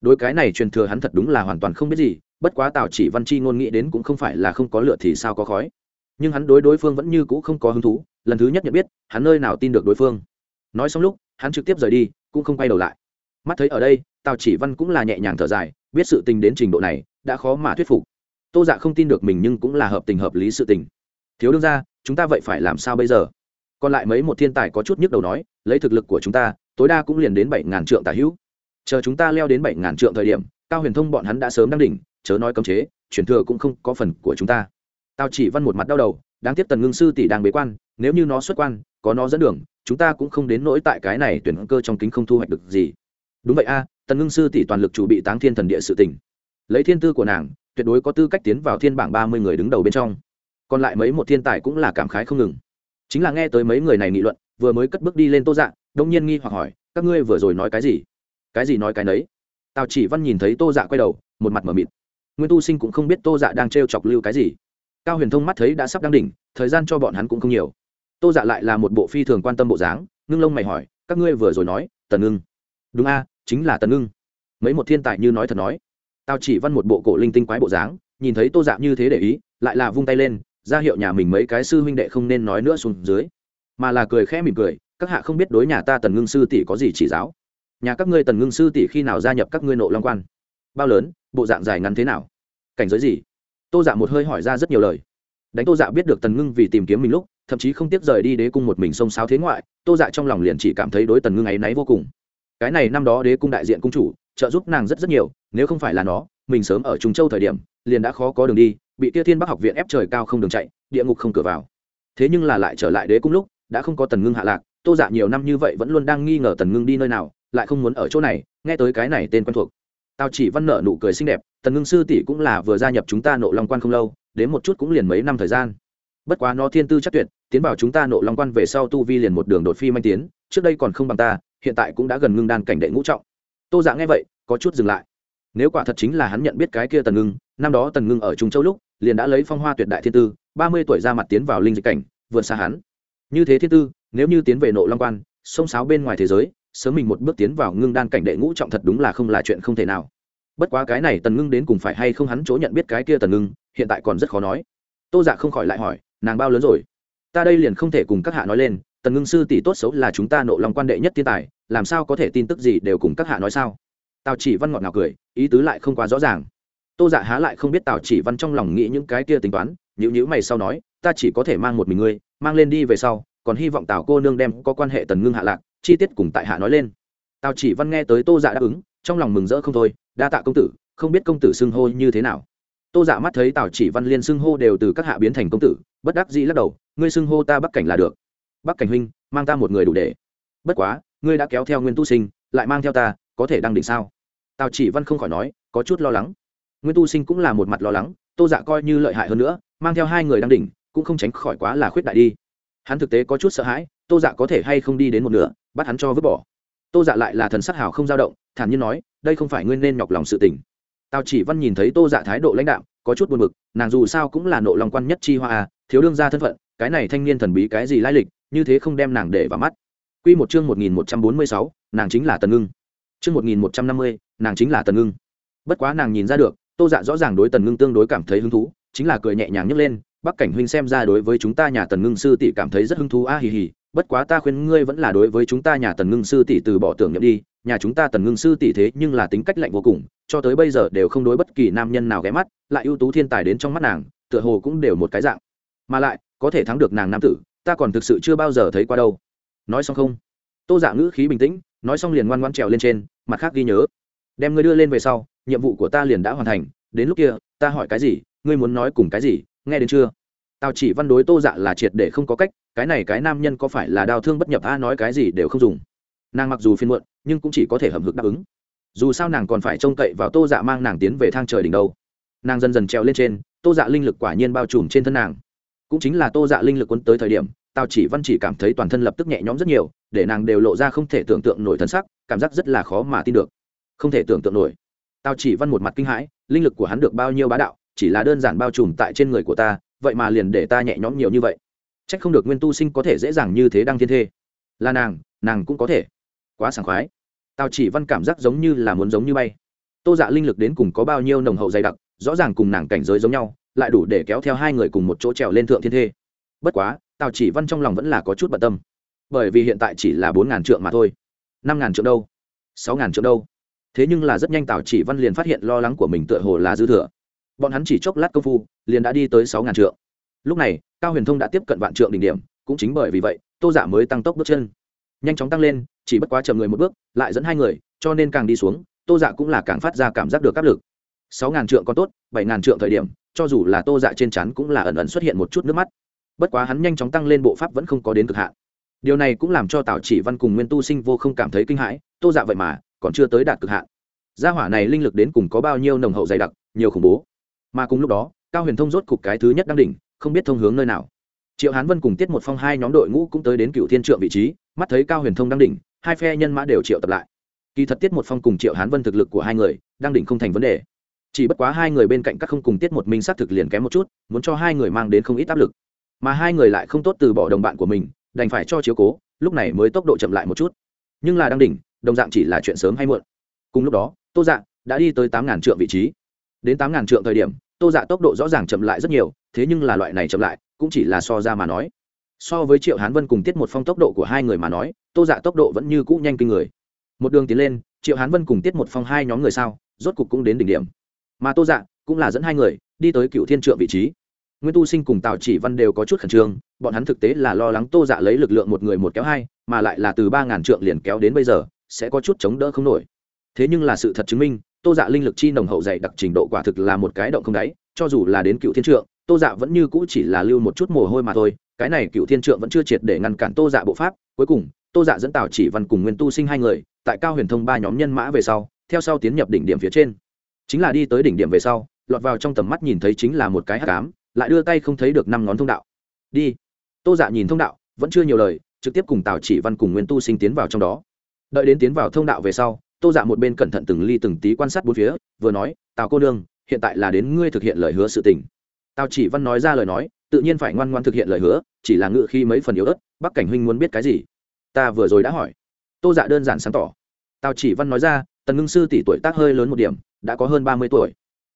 Đối cái này truyền thừa hắn thật đúng là hoàn toàn không biết gì, bất quá tào chỉ văn chi ngôn nghĩ đến cũng không phải là không có lựa thì sao có khói. Nhưng hắn đối đối phương vẫn như cũ không có hứng thú, lần thứ nhất nhận biết, hắn nơi nào tin được đối phương. Nói xong lúc, hắn trực tiếp rời đi, cũng không quay đầu lại. Mắt thấy ở đây, tào chỉ văn cũng là nhẹ nhàng thở dài, biết sự tình đến trình độ này, đã khó mà thuyết phục tô dạ không tin được mình nhưng cũng là hợp tình hợp lý sự tình. Thiếu đương ra chúng ta vậy phải làm sao bây giờ? Còn lại mấy một thiên tài có chút nhức đầu nói, lấy thực lực của chúng ta, tối đa cũng liền đến bảy ngàn trượng tả hữu. Chờ chúng ta leo đến bảy ngàn trượng thời điểm, cao huyền thông bọn hắn đã sớm đăng đỉnh, chớ nói cấm chế chuyển thừa cũng không có phần của chúng ta. Tao chỉ văn một mặt đau đầu, đáng tiếc tần ngưng sư tỷ đang bế quan, nếu như nó xuất quan, có nó dẫn đường, chúng ta cũng không đến nỗi tại cái này tuyển cơ trong kính không thu hoạch được gì. Đúng vậy a, tần ngưng sư tỷ toàn lực chủ bị táng thiên thần địa sự tỉnh lấy thiên tư của nàng tuyệt đối có tư cách tiến vào thiên bảng ba mươi người đứng đầu bên trong. Còn lại mấy một thiên tài cũng là cảm khái không ngừng. Chính là nghe tới mấy người này nghị luận, vừa mới cất bước đi lên tô dạ đông nhiên nghi hoặc hỏi, các ngươi vừa rồi nói cái gì? Cái gì nói cái nấy? Tào chỉ văn nhìn thấy tô dạ quay đầu, một mặt m ở mịt. Nguyên tu sinh cũng không biết tô dạ đang t r e o chọc lưu cái gì. Cao huyền thông mắt thấy đã sắp đang đỉnh, thời gian cho bọn hắn cũng không nhiều. Tô dạ lại là một bộ phi thường quan tâm bộ dáng, ngưng lông mày hỏi, các ngươi vừa rồi nói, tần ngưng. Đúng a, chính là tần ngưng. Mấy một thiên tài như nói thật nói tao chỉ văn một bộ cổ linh tinh quái bộ dáng, nhìn thấy tô dạ như thế để ý, lại là vung tay lên, ra hiệu nhà mình mấy cái sư huynh đệ không nên nói nữa xuống dưới. Mà là cười khẽ mỉm cười, các hạ không biết đối nhà ta tần ngưng sư tỷ có gì chỉ giáo. Nhà các ngươi tần ngưng sư tỷ khi nào gia nhập các ngươi nộ long quan? Bao lớn, bộ dạng dài ngắn thế nào? Cảnh giới gì? Tô dạ một hơi hỏi ra rất nhiều lời. Đánh tô dạ biết được tần ngưng vì tìm kiếm mình lúc, thậm chí không tiếp rời đi đế cung một mình xông xáo thế ngoại, tô dạ trong lòng liền chỉ cảm thấy đối tần ngưng ấy náy vô cùng. Cái này năm đó đế cung đại diện cung chủ trợ giúp nàng rất rất nhiều, nếu không phải là nó, mình sớm ở trung châu thời điểm, liền đã khó có đường đi, bị kia thiên bắc học viện ép trời cao không đường chạy, địa ngục không cửa vào. Thế nhưng là lại trở lại đế cung lúc, đã không có tần ngưng hạ lạc, tô dạ nhiều năm như vậy vẫn luôn đang nghi ngờ tần ngưng đi nơi nào, lại không muốn ở chỗ này, nghe tới cái này tên quen thuộc. Tao chỉ văn nợ nụ cười xinh đẹp, tần ngưng sư tỷ cũng là vừa gia nhập chúng ta nộ long quan không lâu, đến một chút cũng liền mấy năm thời gian. Bất quá nó thiên tư chắc tuyệt, tiến vào chúng ta nộ long quan về sau tu vi liền một đường đột phi manh tiến, trước đây còn không bằng ta, hiện tại cũng đã gần ngưng đan cảnh đệ ngũ trọng tô dạ nghe vậy, có chút dừng lại. Nếu quả thật chính là hắn nhận biết cái kia tần ngưng, năm đó tần ngưng ở trung châu lúc, liền đã lấy phong hoa tuyệt đại thiên tư, ba mươi tuổi ra mặt tiến vào linh dịch cảnh, vượt xa hắn. Như thế thiên tư, nếu như tiến về nộ long quan, sông sáo bên ngoài thế giới, sớm mình một bước tiến vào ngưng đan cảnh đệ ngũ trọng thật đúng là không là chuyện không thể nào. Bất quá cái này tần ngưng đến cùng phải hay không hắn chỗ nhận biết cái kia tần ngưng, hiện tại còn rất khó nói. Tô dạ không khỏi lại hỏi, nàng bao lớn rồi? Ta đây liền không thể cùng các hạ nói lên, tần ngưng sư tỷ tốt xấu là chúng ta nộ lòng quan đệ nhất thiên tài làm sao có thể tin tức gì đều cùng các hạ nói sao? Tào chỉ văn ngọt ngào cười, ý tứ lại không quá rõ ràng. Tô dạ há lại không biết tào chỉ văn trong lòng nghĩ những cái kia tính toán nhữ nhữ mày sau nói, ta chỉ có thể mang một mình ngươi, mang lên đi về sau, còn hy vọng tào cô nương đem có quan hệ tần ngưng hạ lạc, chi tiết cùng tại hạ nói lên. Tào chỉ văn nghe tới tô dạ đáp ứng, trong lòng mừng rỡ không thôi, đa tạ công tử, không biết công tử xưng hô như thế nào. Tô dạ mắt thấy tào chỉ văn liên xưng hô đều từ các hạ biến thành công tử, bất đắc dĩ lắc đầu, ngươi xưng hô ta bắc cảnh là được. Bắc cảnh huynh, mang ta một người đủ để. Bất quá ngươi đã kéo theo nguyên tu sinh, lại mang theo ta, có thể đăng đỉnh sao? Tào chỉ văn không khỏi nói, có chút lo lắng. Nguyên tu sinh cũng là một mặt lo lắng, tô dạ coi như lợi hại hơn nữa, mang theo hai người đăng đỉnh, cũng không tránh khỏi quá là khuyết đại đi. Hắn thực tế có chút sợ hãi, tô dạ có thể hay không đi đến một nửa, bắt hắn cho vứt bỏ. Tô dạ lại là thần sắc hào không dao động, thản nhiên nói, đây không phải nguyên nên nhọc lòng sự tình. Tào chỉ văn nhìn thấy tô dạ thái độ lãnh đạo có chút buồn mực nàng dù sao cũng là nộ lòng quan nhất chi hoa à thiếu đương ra thân phận, cái này thanh niên thần bí cái gì lai lịch, như thế không đem nàng để vào mắt. Quy một chương 1146, nàng chính là Tần Ngưng. Chương 1150, nàng chính là Tần Ngưng. Bất quá nàng nhìn ra được, Tô Dạ rõ ràng đối Tần Ngưng tương đối cảm thấy hứng thú, chính là cười nhẹ nhàng nhấc lên, Bắc Cảnh huynh xem ra đối với chúng ta nhà Tần Ngưng sư tỷ cảm thấy rất hứng thú a hì hì, bất quá ta khuyên ngươi vẫn là đối với chúng ta nhà Tần Ngưng sư tỷ từ bỏ tưởng niệm đi, nhà chúng ta Tần Ngưng sư tỷ thế nhưng là tính cách lạnh vô cùng, cho tới bây giờ đều không đối bất kỳ nam nhân nào ghé mắt, lại ưu tú thiên tài đến trong mắt nàng, tựa hồ cũng đều một cái dạng. Mà lại, có thể thắng được nàng nam tử, ta còn thực sự chưa bao giờ thấy qua đâu. Nói xong không? Tô Dạ ngữ khí bình tĩnh, nói xong liền ngoan ngoãn trèo lên trên, mặt khác ghi nhớ. Đem ngươi đưa lên về sau, nhiệm vụ của ta liền đã hoàn thành, đến lúc kia, ta hỏi cái gì, ngươi muốn nói cùng cái gì, nghe đến chưa? tào chỉ văn đối tô dạ là triệt để không có cách cái này cái nam nhân có phải là đau thương bất nhập a nói cái gì đều không dùng nàng mặc dù phiên muộn nhưng cũng chỉ có thể hầm hực đáp ứng dù sao nàng còn phải trông cậy vào tô dạ mang nàng tiến về thang trời đỉnh đâu nàng dần dần trèo lên trên tô dạ linh lực quả nhiên bao trùm trên thân nàng cũng chính là tô dạ linh lực quấn tới thời điểm tào chỉ văn chỉ cảm thấy toàn thân lập tức nhẹ nhõm rất nhiều, để nàng đều lộ ra không thể tưởng tượng nổi thân sắc, cảm giác rất là khó mà tin được. Không thể tưởng tượng nổi. Tào chỉ văn một mặt kinh hãi, linh lực của hắn được bao nhiêu bá đạo, chỉ là đơn giản bao trùm tại trên người của ta, vậy mà liền để ta nhẹ nhõm nhiều như vậy. C h ắ c không được nguyên tu sinh có thể dễ dàng như thế đăng thiên thê. Là nàng nàng cũng có thể. Quá sảng khoái. Tào chỉ văn cảm giác giống như là muốn giống như bay. Tô dạ linh lực đến cùng có bao nhiêu nồng hậu dày đặc, rõ ràng cùng nàng cảnh giới giống nhau, lại đủ để kéo theo hai người cùng một chỗ trèo lên thượng thiên thê. Bất quá tào chỉ văn trong lòng vẫn là có chút bận tâm. Bởi vì hiện tại chỉ là bốn ngàn trượng mà thôi. Năm ngàn trượng đâu? Sáu ngàn trượng đâu? Thế nhưng là rất nhanh tào chỉ văn liền phát hiện lo lắng của mình tựa hồ là dư thừa. Bọn hắn chỉ chốc lát công phu, liền đã đi tới sáu ngàn trượng. Lúc này, cao huyền thông đã tiếp cận vạn trượng đỉnh điểm, cũng chính bởi vì vậy, tô giả mới tăng tốc bước chân. Nhanh chóng tăng lên, chỉ bất quá chậm người một bước, lại dẫn hai người, cho nên càng đi xuống, tô dạ cũng là càng phát ra cảm giác được áp lực. Sáu ngàn trượng còn tốt, bảy ngàn trượng thời điểm, cho dù là tô dạ trên chắn cũng là ẩn ẩn xuất hiện một chút nước mắt bất quá hắn nhanh chóng tăng lên bộ pháp vẫn không có đến cực hạn. Điều này cũng làm cho tào chỉ văn cùng nguyên tu sinh vô không cảm thấy kinh hãi, tô dạ vậy mà, còn chưa tới đạt cực hạn. Gia hỏa này linh lực đến cùng có bao nhiêu nồng hậu dày đặc, nhiều khủng bố. Mà cùng lúc đó, cao huyền thông rốt cục cái thứ nhất đang đỉnh, không biết thông hướng nơi nào. Triệu hán vân cùng tiết một phong hai nhóm đội ngũ cũng tới đến cựu thiên trượng vị trí, mắt thấy cao huyền thông đang đỉnh, hai phe nhân mã đều triệu tập lại. Kỳ thật tiết một phong cùng triệu hán vân thực lực của hai người, đang đỉnh không thành vấn đề. Chỉ bất quá hai người bên cạnh các không cùng tiết một minh xác thực liền kém một chút, muốn cho hai người mang đến không ít áp lực mà hai người lại không tốt từ bỏ đồng bạn của mình, đành phải cho chiếu cố, lúc này mới tốc độ chậm lại một chút. Nhưng là đang đỉnh, đồng dạng chỉ là chuyện sớm hay muộn. Cùng lúc đó, tô dạng đã đi tới tám ngàn trượng vị trí. Đến tám ngàn trượng thời điểm, tô dạ tốc độ rõ ràng chậm lại rất nhiều, thế nhưng là loại này chậm lại, cũng chỉ là so ra mà nói. So với triệu hán vân cùng tiết một phong tốc độ của hai người mà nói, tô dạ tốc độ vẫn như cũ nhanh kinh người. Một đường tiến lên, triệu hán vân cùng tiết một phong hai nhóm người sao, rốt cục cũng đến đỉnh điểm. Mà tô dạ cũng là dẫn hai người đi tới cựu thiên trượng vị trí nguyên tu sinh cùng tào chỉ văn đều có chút khẩn trương, bọn hắn thực tế là lo lắng tô dạ lấy lực lượng một người một kéo hai, mà lại là từ ba ngàn trượng liền kéo đến bây giờ, sẽ có chút chống đỡ không nổi. Thế nhưng là sự thật chứng minh, tô dạ linh lực chi nồng hậu dày đặc trình độ quả thực là một cái động không đáy, cho dù là đến cựu thiên trượng, tô dạ vẫn như cũ chỉ là lưu một chút mồ hôi mà thôi, cái này cựu thiên trượng vẫn chưa triệt để ngăn cản tô dạ bộ pháp. Cuối cùng, tô dạ dẫn tào chỉ văn cùng nguyên tu sinh hai người, tại cao huyền thông ba nhóm nhân mã về sau, theo sau tiến nhập đỉnh điểm phía trên. Chính là đi tới đỉnh điểm về sau, lọt vào trong tầm mắt nhìn thấy chính là một cái hát cám lại đưa tay không thấy được năm ngón thông đạo. Đi. Tô dạ nhìn thông đạo, vẫn chưa nhiều lời, trực tiếp cùng tào chỉ văn cùng nguyên tu sinh tiến vào trong đó. Đợi đến tiến vào thông đạo về sau, tô dạ một bên cẩn thận từng ly từng tí quan sát bốn phía, vừa nói, tào cô đương hiện tại là đến ngươi thực hiện lời hứa sự tình. Tào chỉ văn nói ra lời nói, tự nhiên phải ngoan ngoan thực hiện lời hứa, chỉ là ngự khi mấy phần yếu ớt, bắc cảnh huynh muốn biết cái gì? Ta vừa rồi đã hỏi. Tô dạ đơn giản sáng tỏ. Tào chỉ văn nói ra, tần ngưng sư tỷ tuổi tác hơi lớn một điểm, đã có hơn ba mươi tuổi.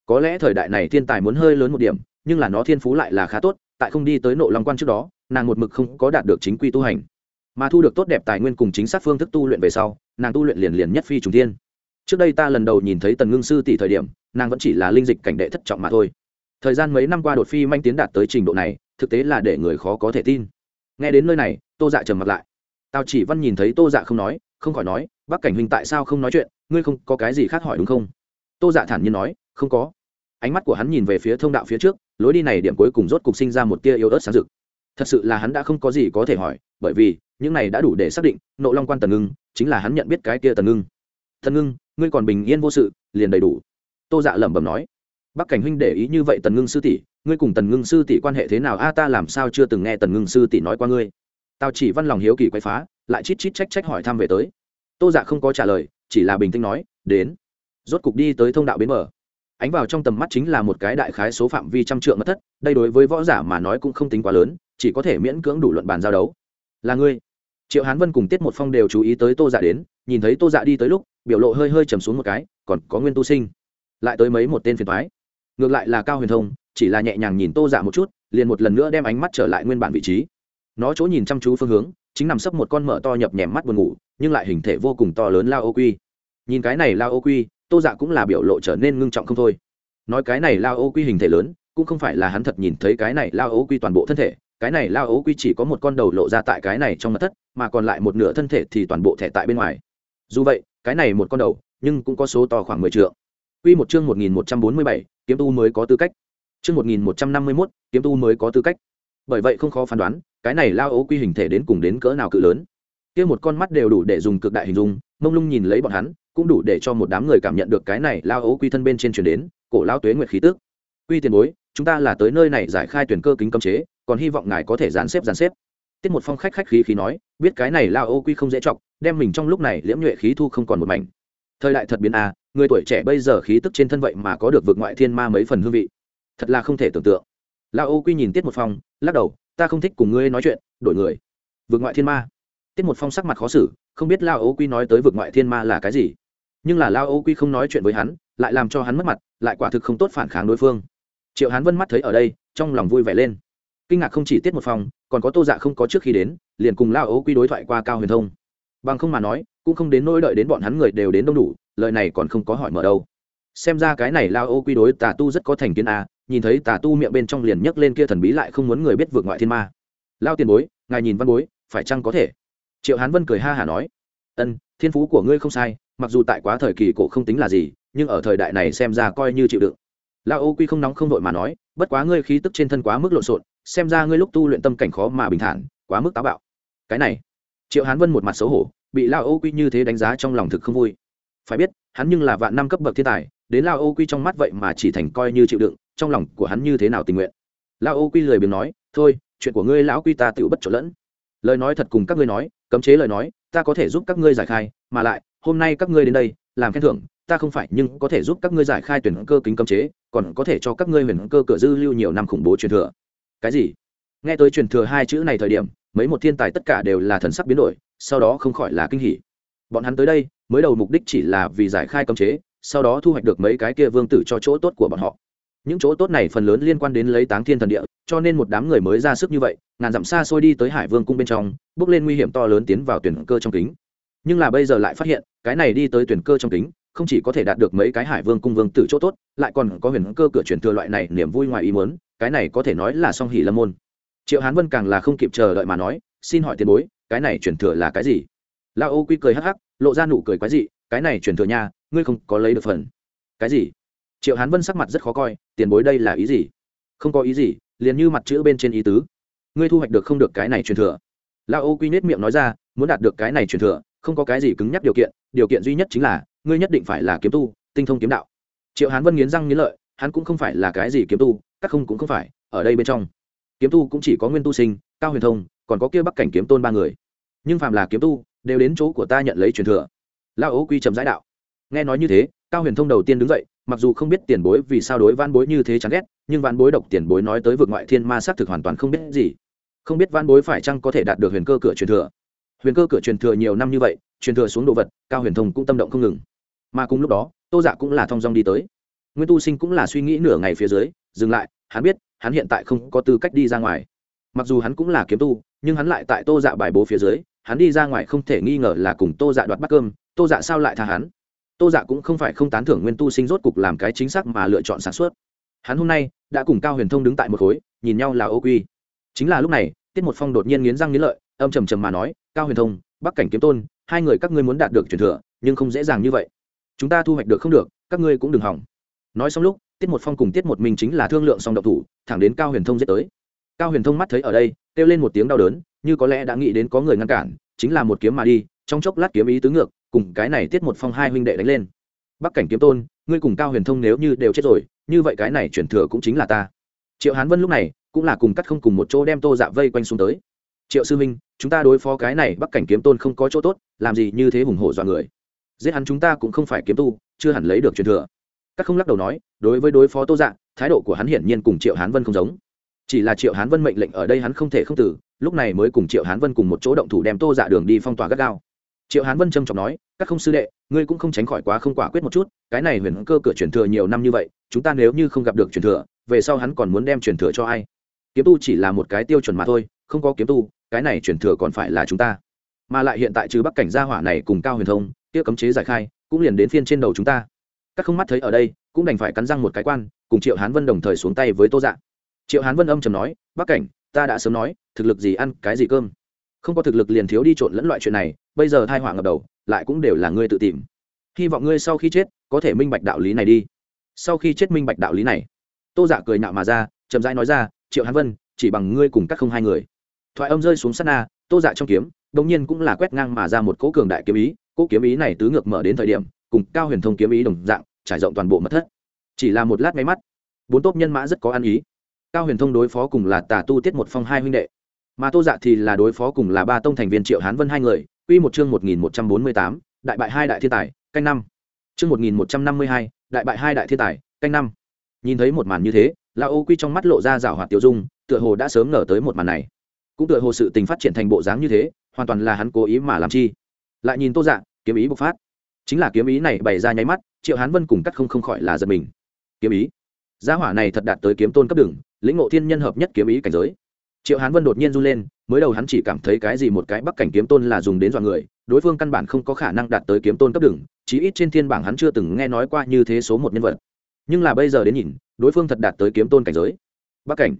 Có lẽ thời đại này thiên tài muốn hơi lớn một điểm nhưng là nó thiên phú lại là khá tốt, tại không đi tới nộ long quan trước đó, nàng một mực không có đạt được chính quy tu hành. Mà thu được tốt đẹp tài nguyên cùng chính xác phương thức tu luyện về sau, nàng tu luyện liền liền nhất phi trùng thiên. Trước đây ta lần đầu nhìn thấy tần ngưng sư tỷ thời điểm, nàng vẫn chỉ là linh dịch cảnh đệ thất trọng mà thôi. Thời gian mấy năm qua đột phi manh tiến đạt tới trình độ này, thực tế là để người khó có thể tin. Nghe đến nơi này, tô dạ trầm mặt lại. Tao chỉ văn nhìn thấy tô dạ không nói, không khỏi nói, bác cảnh huynh tại sao không nói chuyện? Ngươi không có cái gì khác hỏi đúng không? Tô dạ thản nhiên nói, không có. Ánh mắt của hắn nhìn về phía thông đạo phía trước lối đi này điểm cuối cùng rốt cục sinh ra một tia yếu ớt sáng rực. Thật sự là hắn đã không có gì có thể hỏi, bởi vì, những này đã đủ để xác định, nộ long quan tần ngưng chính là hắn nhận biết cái kia tần ngưng. Tần ngưng, ngươi còn bình yên vô sự, liền đầy đủ. Tô dạ lẩm bẩm nói. Bắc cảnh huynh để ý như vậy tần ngưng sư tỷ, ngươi cùng tần ngưng sư tỷ quan hệ thế nào? A, ta làm sao chưa từng nghe tần ngưng sư tỷ nói qua ngươi. Tao chỉ văn lòng hiếu kỳ quay phá, lại chít chít trách trách hỏi thăm về tới. Tô dạ không có trả lời, chỉ là bình tĩnh nói, đến, rốt cục đi tới thông đạo bến mở ánh vào trong tầm mắt chính là một cái đại khái số phạm vi trăm trượng mất thất, đây đối với võ giả mà nói cũng không tính quá lớn, chỉ có thể miễn cưỡng đủ luận bàn giao đấu. Là ngươi. Triệu hán vân cùng tiết một phong đều chú ý tới tô dạ đến, nhìn thấy tô dạ đi tới lúc, biểu lộ hơi hơi trầm xuống một cái, còn có nguyên tu sinh. Lại tới mấy một tên phiền thoái ngược lại là cao huyền thông, chỉ là nhẹ nhàng nhìn tô dạ một chút, liền một lần nữa đem ánh mắt trở lại nguyên bản vị trí. Nó chỗ nhìn chăm chú phương hướng, chính nằm sấp một con mở to nhập nhèm mắt buồn ngủ, nhưng lại hình thể vô cùng to lớn lao ô quy. Nhìn cái này lao ô quy tô dạ cũng là biểu lộ trở nên ngưng trọng không thôi. Nói cái này lao ô quy hình thể lớn, cũng không phải là hắn thật nhìn thấy cái này lao ô quy toàn bộ thân thể, cái này lao ô quy chỉ có một con đầu lộ ra tại cái này trong mặt thất, mà còn lại một nửa thân thể thì toàn bộ thẻ tại bên ngoài. Dù vậy, cái này một con đầu, nhưng cũng có số to khoảng mười triệu Quy một chương một nghìn một trăm bốn mươi bảy, kiếm tu mới có tư cách. Chương một nghìn một trăm năm mươi mốt, kiếm tu mới có tư cách. Bởi vậy không khó phán đoán, cái này lao ấu quy hình thể đến cùng đến cỡ nào cự lớn. Kia một con mắt đều đủ để dùng cực đại hình dung, mông lung nhìn lấy bọn hắn cũng đủ để cho một đám người cảm nhận được cái này lao ấu quy thân bên trên chuyển đến, cổ lao tuế nguyệt khí tức. Quy tiền bối, chúng ta là tới nơi này giải khai tuyển cơ kính cấm chế, còn hy vọng ngài có thể dán xếp dán xếp. Tiết một phong khách khách khí khí nói, biết cái này lao ấu quy không dễ chọc, đem mình trong lúc này liễm nhuệ khí thu không còn một mảnh. Thời đại thật biến a người tuổi trẻ bây giờ khí tức trên thân vậy mà có được vượt ngoại thiên ma mấy phần hương vị. Thật là không thể tưởng tượng. Lao ấu quy nhìn tiết một phong, lắc đầu, ta không thích cùng ngươi nói chuyện, đổi người. Vượt ngoại thiên ma. Tiết một phong sắc mặt khó xử, không biết lao ấu quy nói tới vượt ngoại thiên ma là cái gì nhưng là lao ô quy không nói chuyện với hắn lại làm cho hắn mất mặt lại quả thực không tốt phản kháng đối phương. Triệu hán vân mắt thấy ở đây trong lòng vui vẻ lên. Kinh ngạc không chỉ tiết một phòng, còn có tô dạ không có trước khi đến liền cùng lao ô quy đối thoại qua cao huyền thông. Bằng không mà nói cũng không đến nỗi đợi đến bọn hắn người đều đến đông đủ lời này còn không có hỏi mở đâu. Xem ra cái này lao ô quy đối tà tu rất có thành kiến a nhìn thấy tà tu miệng bên trong liền nhấc lên kia thần bí lại không muốn người biết vượt ngoại thiên ma. Lao tiền bối ngài nhìn văn bối phải chăng có thể? Triệu hán vân cười ha hả nói. Ân thiên phú của ngươi không sai mặc dù tại quá thời kỳ cổ không tính là gì, nhưng ở thời đại này xem ra coi như chịu đựng. Lao ô quy không nóng không vội mà nói, bất quá ngươi khí tức trên thân quá mức lộn xộn, xem ra ngươi lúc tu luyện tâm cảnh khó mà bình thản, quá mức táo bạo. Cái này, triệu hán vân một mặt xấu hổ, bị lao ô quy như thế đánh giá trong lòng thực không vui. Phải biết, hắn nhưng là vạn năm cấp bậc thiên tài, đến lao ô quy trong mắt vậy mà chỉ thành coi như chịu đựng, trong lòng của hắn như thế nào tình nguyện? Lao ô quy lười biếng nói, thôi, chuyện của ngươi lão quy ta tự bất trộn lẫn. Lời nói thật cùng các ngươi nói, cấm chế lời nói, ta có thể giúp các ngươi giải khai, mà lại hôm nay các ngươi đến đây, làm khen thưởng, ta không phải nhưng có thể giúp các ngươi giải khai tuyển cơ kính cấm chế, còn có thể cho các ngươi huyền cơ cửa dư lưu nhiều năm khủng bố truyền thừa. Cái gì? Nghe tới truyền thừa hai chữ này thời điểm, mấy một thiên tài tất cả đều là thần sắc biến đổi, sau đó không khỏi là kinh hỉ. Bọn hắn tới đây, mới đầu mục đích chỉ là vì giải khai cấm chế, sau đó thu hoạch được mấy cái kia vương tử cho chỗ tốt của bọn họ. Những chỗ tốt này phần lớn liên quan đến lấy táng thiên thần địa, cho nên một đám người mới ra sức như vậy, ngàn dặm xa xôi đi tới hải vương cung bên trong, bước lên nguy hiểm to lớn tiến vào tuyển cơ trong kính nhưng là bây giờ lại phát hiện, cái này đi tới tuyển cơ trong kính, không chỉ có thể đạt được mấy cái hải vương cung vương tử chỗ tốt, lại còn có huyền cơ cửa chuyển thừa loại này niềm vui ngoài ý muốn, cái này có thể nói là song hỷ lâm môn. Triệu hán vân càng là không kịp chờ đợi mà nói, xin hỏi tiền bối, cái này chuyển thừa là cái gì? La ô quy cười hắc hắc, lộ ra nụ cười quái dị, cái này chuyển thừa nha, ngươi không có lấy được phần. Cái gì? Triệu hán vân sắc mặt rất khó coi, tiền bối đây là ý gì? Không có ý gì, liền như mặt chữ bên trên ý tứ. Ngươi thu hoạch được không được cái này truyền thừa? La ô quy nết miệng nói ra, muốn đạt được cái này truyền thừa không có cái gì cứng nhắc điều kiện điều kiện duy nhất chính là, ngươi nhất định phải là kiếm tu, tinh thông kiếm đạo. Triệu hán vân nghiến răng nghiến lợi, hắn cũng không phải là cái gì kiếm tu, các không cũng không phải, ở đây bên trong. Kiếm tu cũng chỉ có nguyên tu sinh, cao huyền thông, còn có kia bắc cảnh kiếm tôn ba người. Nhưng phàm là kiếm tu, đều đến chỗ của ta nhận lấy truyền thừa. Lao ố quy trầm giải đạo. Nghe nói như thế, cao huyền thông đầu tiên đứng dậy, mặc dù không biết tiền bối vì sao đối van bối như thế chán ghét, nhưng van bối độc tiền bối nói tới vượt ngoại thiên ma xác thực hoàn toàn không biết gì. Không biết van bối phải chăng có thể đạt được huyền cơ cửa truyền thừa huyền cơ cửa truyền thừa nhiều năm như vậy, truyền thừa xuống đồ vật, cao huyền thông cũng tâm động không ngừng. Mà cùng lúc đó, tô dạ cũng là thong dong đi tới. Nguyên tu sinh cũng là suy nghĩ nửa ngày phía dưới, dừng lại, hắn biết, hắn hiện tại không có tư cách đi ra ngoài. Mặc dù hắn cũng là kiếm tu, nhưng hắn lại tại tô dạ bài bố phía dưới, hắn đi ra ngoài không thể nghi ngờ là cùng tô dạ đoạt bắt cơm, tô dạ sao lại tha hắn? Tô dạ cũng không phải không tán thưởng nguyên tu sinh rốt cục làm cái chính xác mà lựa chọn sản xuất hắn hôm nay đã cùng cao huyền thông đứng tại một khối, nhìn nhau là ô quy. Chính là lúc này, tiết một phong đột nhiên nghiến răng nghiến lợi, âm trầm trầm mà nói cao huyền thông, bắc cảnh kiếm tôn, hai người các ngươi muốn đạt được truyền thừa, nhưng không dễ dàng như vậy. Chúng ta thu hoạch được không được, các ngươi cũng đừng hỏng. Nói xong lúc, tiết một phong cùng tiết một minh chính là thương lượng xong độc thủ, thẳng đến cao huyền thông giết tới. Cao huyền thông mắt thấy ở đây, kêu lên một tiếng đau đớn, như có lẽ đã nghĩ đến có người ngăn cản, chính là một kiếm mà đi, trong chốc lát kiếm ý tứ ngược, cùng cái này tiết một phong hai huynh đệ đánh lên. Bắc cảnh kiếm tôn, ngươi cùng cao huyền thông nếu như đều chết rồi, như vậy cái này chuyển thừa cũng chính là ta. Triệu hán vân lúc này, cũng là cùng cắt không cùng một chỗ đem tô dạ vây quanh xuống tới triệu sư minh chúng ta đối phó cái này bắc cảnh kiếm tôn không có chỗ tốt, làm gì như thế hùng hổ dọa người. Giết hắn chúng ta cũng không phải kiếm tu, chưa hẳn lấy được truyền thừa. Các không lắc đầu nói, đối với đối phó tô dạ thái độ của hắn hiển nhiên cùng triệu hán vân không giống. Chỉ là triệu hán vân mệnh lệnh ở đây hắn không thể không tử, lúc này mới cùng triệu hán vân cùng một chỗ động thủ đem tô dạ đường đi phong tỏa gắt gao. Triệu hán vân trầm trọng nói, các không sư đệ, ngươi cũng không tránh khỏi quá không quả quyết một chút, cái này huyền cơ cửa truyền thừa nhiều năm như vậy, chúng ta nếu như không gặp được truyền thừa, về sau hắn còn muốn đem truyền thừa cho ai? Kiếm tu chỉ là một cái tiêu chuẩn mà thôi, không có kiếm tu cái này truyền thừa còn phải là chúng ta. Mà lại hiện tại trừ bắc cảnh gia hỏa này cùng cao huyền thông, kia cấm chế giải khai, cũng liền đến phiên trên đầu chúng ta. Các không mắt thấy ở đây, cũng đành phải cắn răng một cái quan, cùng triệu hán vân đồng thời xuống tay với tô dạ. Triệu hán vân âm trầm nói, bắc cảnh, ta đã sớm nói, thực lực gì ăn cái gì cơm? Không có thực lực liền thiếu đi trộn lẫn loại chuyện này, bây giờ thai họa ngập đầu, lại cũng đều là ngươi tự tìm. Hy vọng ngươi sau khi chết, có thể minh bạch đạo lý này đi. Sau khi chết minh bạch đạo lý này, tô dạ cười nạo mà ra, chậm rãi nói ra, triệu hán vân, chỉ bằng ngươi cùng các không hai người thoại âm rơi xuống sát na, tô dạ trong kiếm đ ỗ n g nhiên cũng là quét ngang mà ra một cỗ cường đại kiếm ý, cỗ kiếm ý này tứ ngược mở đến thời điểm, cùng cao huyền thông kiếm ý đồng dạng, trải rộng toàn bộ mất thất. Chỉ là một lát máy mắt, bốn tốp nhân mã rất có ăn ý. Cao huyền thông đối phó cùng là tà tu tiết một phong hai huynh đệ. Mà tô dạ thì là đối phó cùng là ba tông thành viên triệu hán vân hai người, Quy một chương một nghìn một trăm bốn mươi tám, đại bại hai đại thiên tài, canh năm. Chương một nghìn một trăm năm mươi hai, đại bại hai đại thiên tài, canh năm. Nhìn thấy một màn như thế là ô quy trong mắt lộ ra rảo hoạt tiêu dung, tựa hồ đã sớm ngờ tới một màn này cũng tựa hồ sự tình phát triển thành bộ dáng như thế, hoàn toàn là hắn cố ý mà làm chi. Lại nhìn tô dạ kiếm ý bộc phát. Chính là kiếm ý này bày ra nháy mắt, triệu hán vân cùng cắt không không khỏi là giật mình. Kiếm ý? Gia hỏa này thật đạt tới kiếm tôn cấp đường lĩnh ngộ thiên nhân hợp nhất kiếm ý cảnh giới. Triệu hán vân đột nhiên run lên, mới đầu hắn chỉ cảm thấy cái gì một cái bắc cảnh kiếm tôn là dùng đến dọa người, đối phương căn bản không có khả năng đạt tới kiếm tôn cấp đường chí ít trên thiên bảng hắn chưa từng nghe nói qua như thế số một nhân vật. Nhưng là bây giờ đến nhìn, đối phương thật đạt tới kiếm tôn cảnh giới. Bắc cảnh.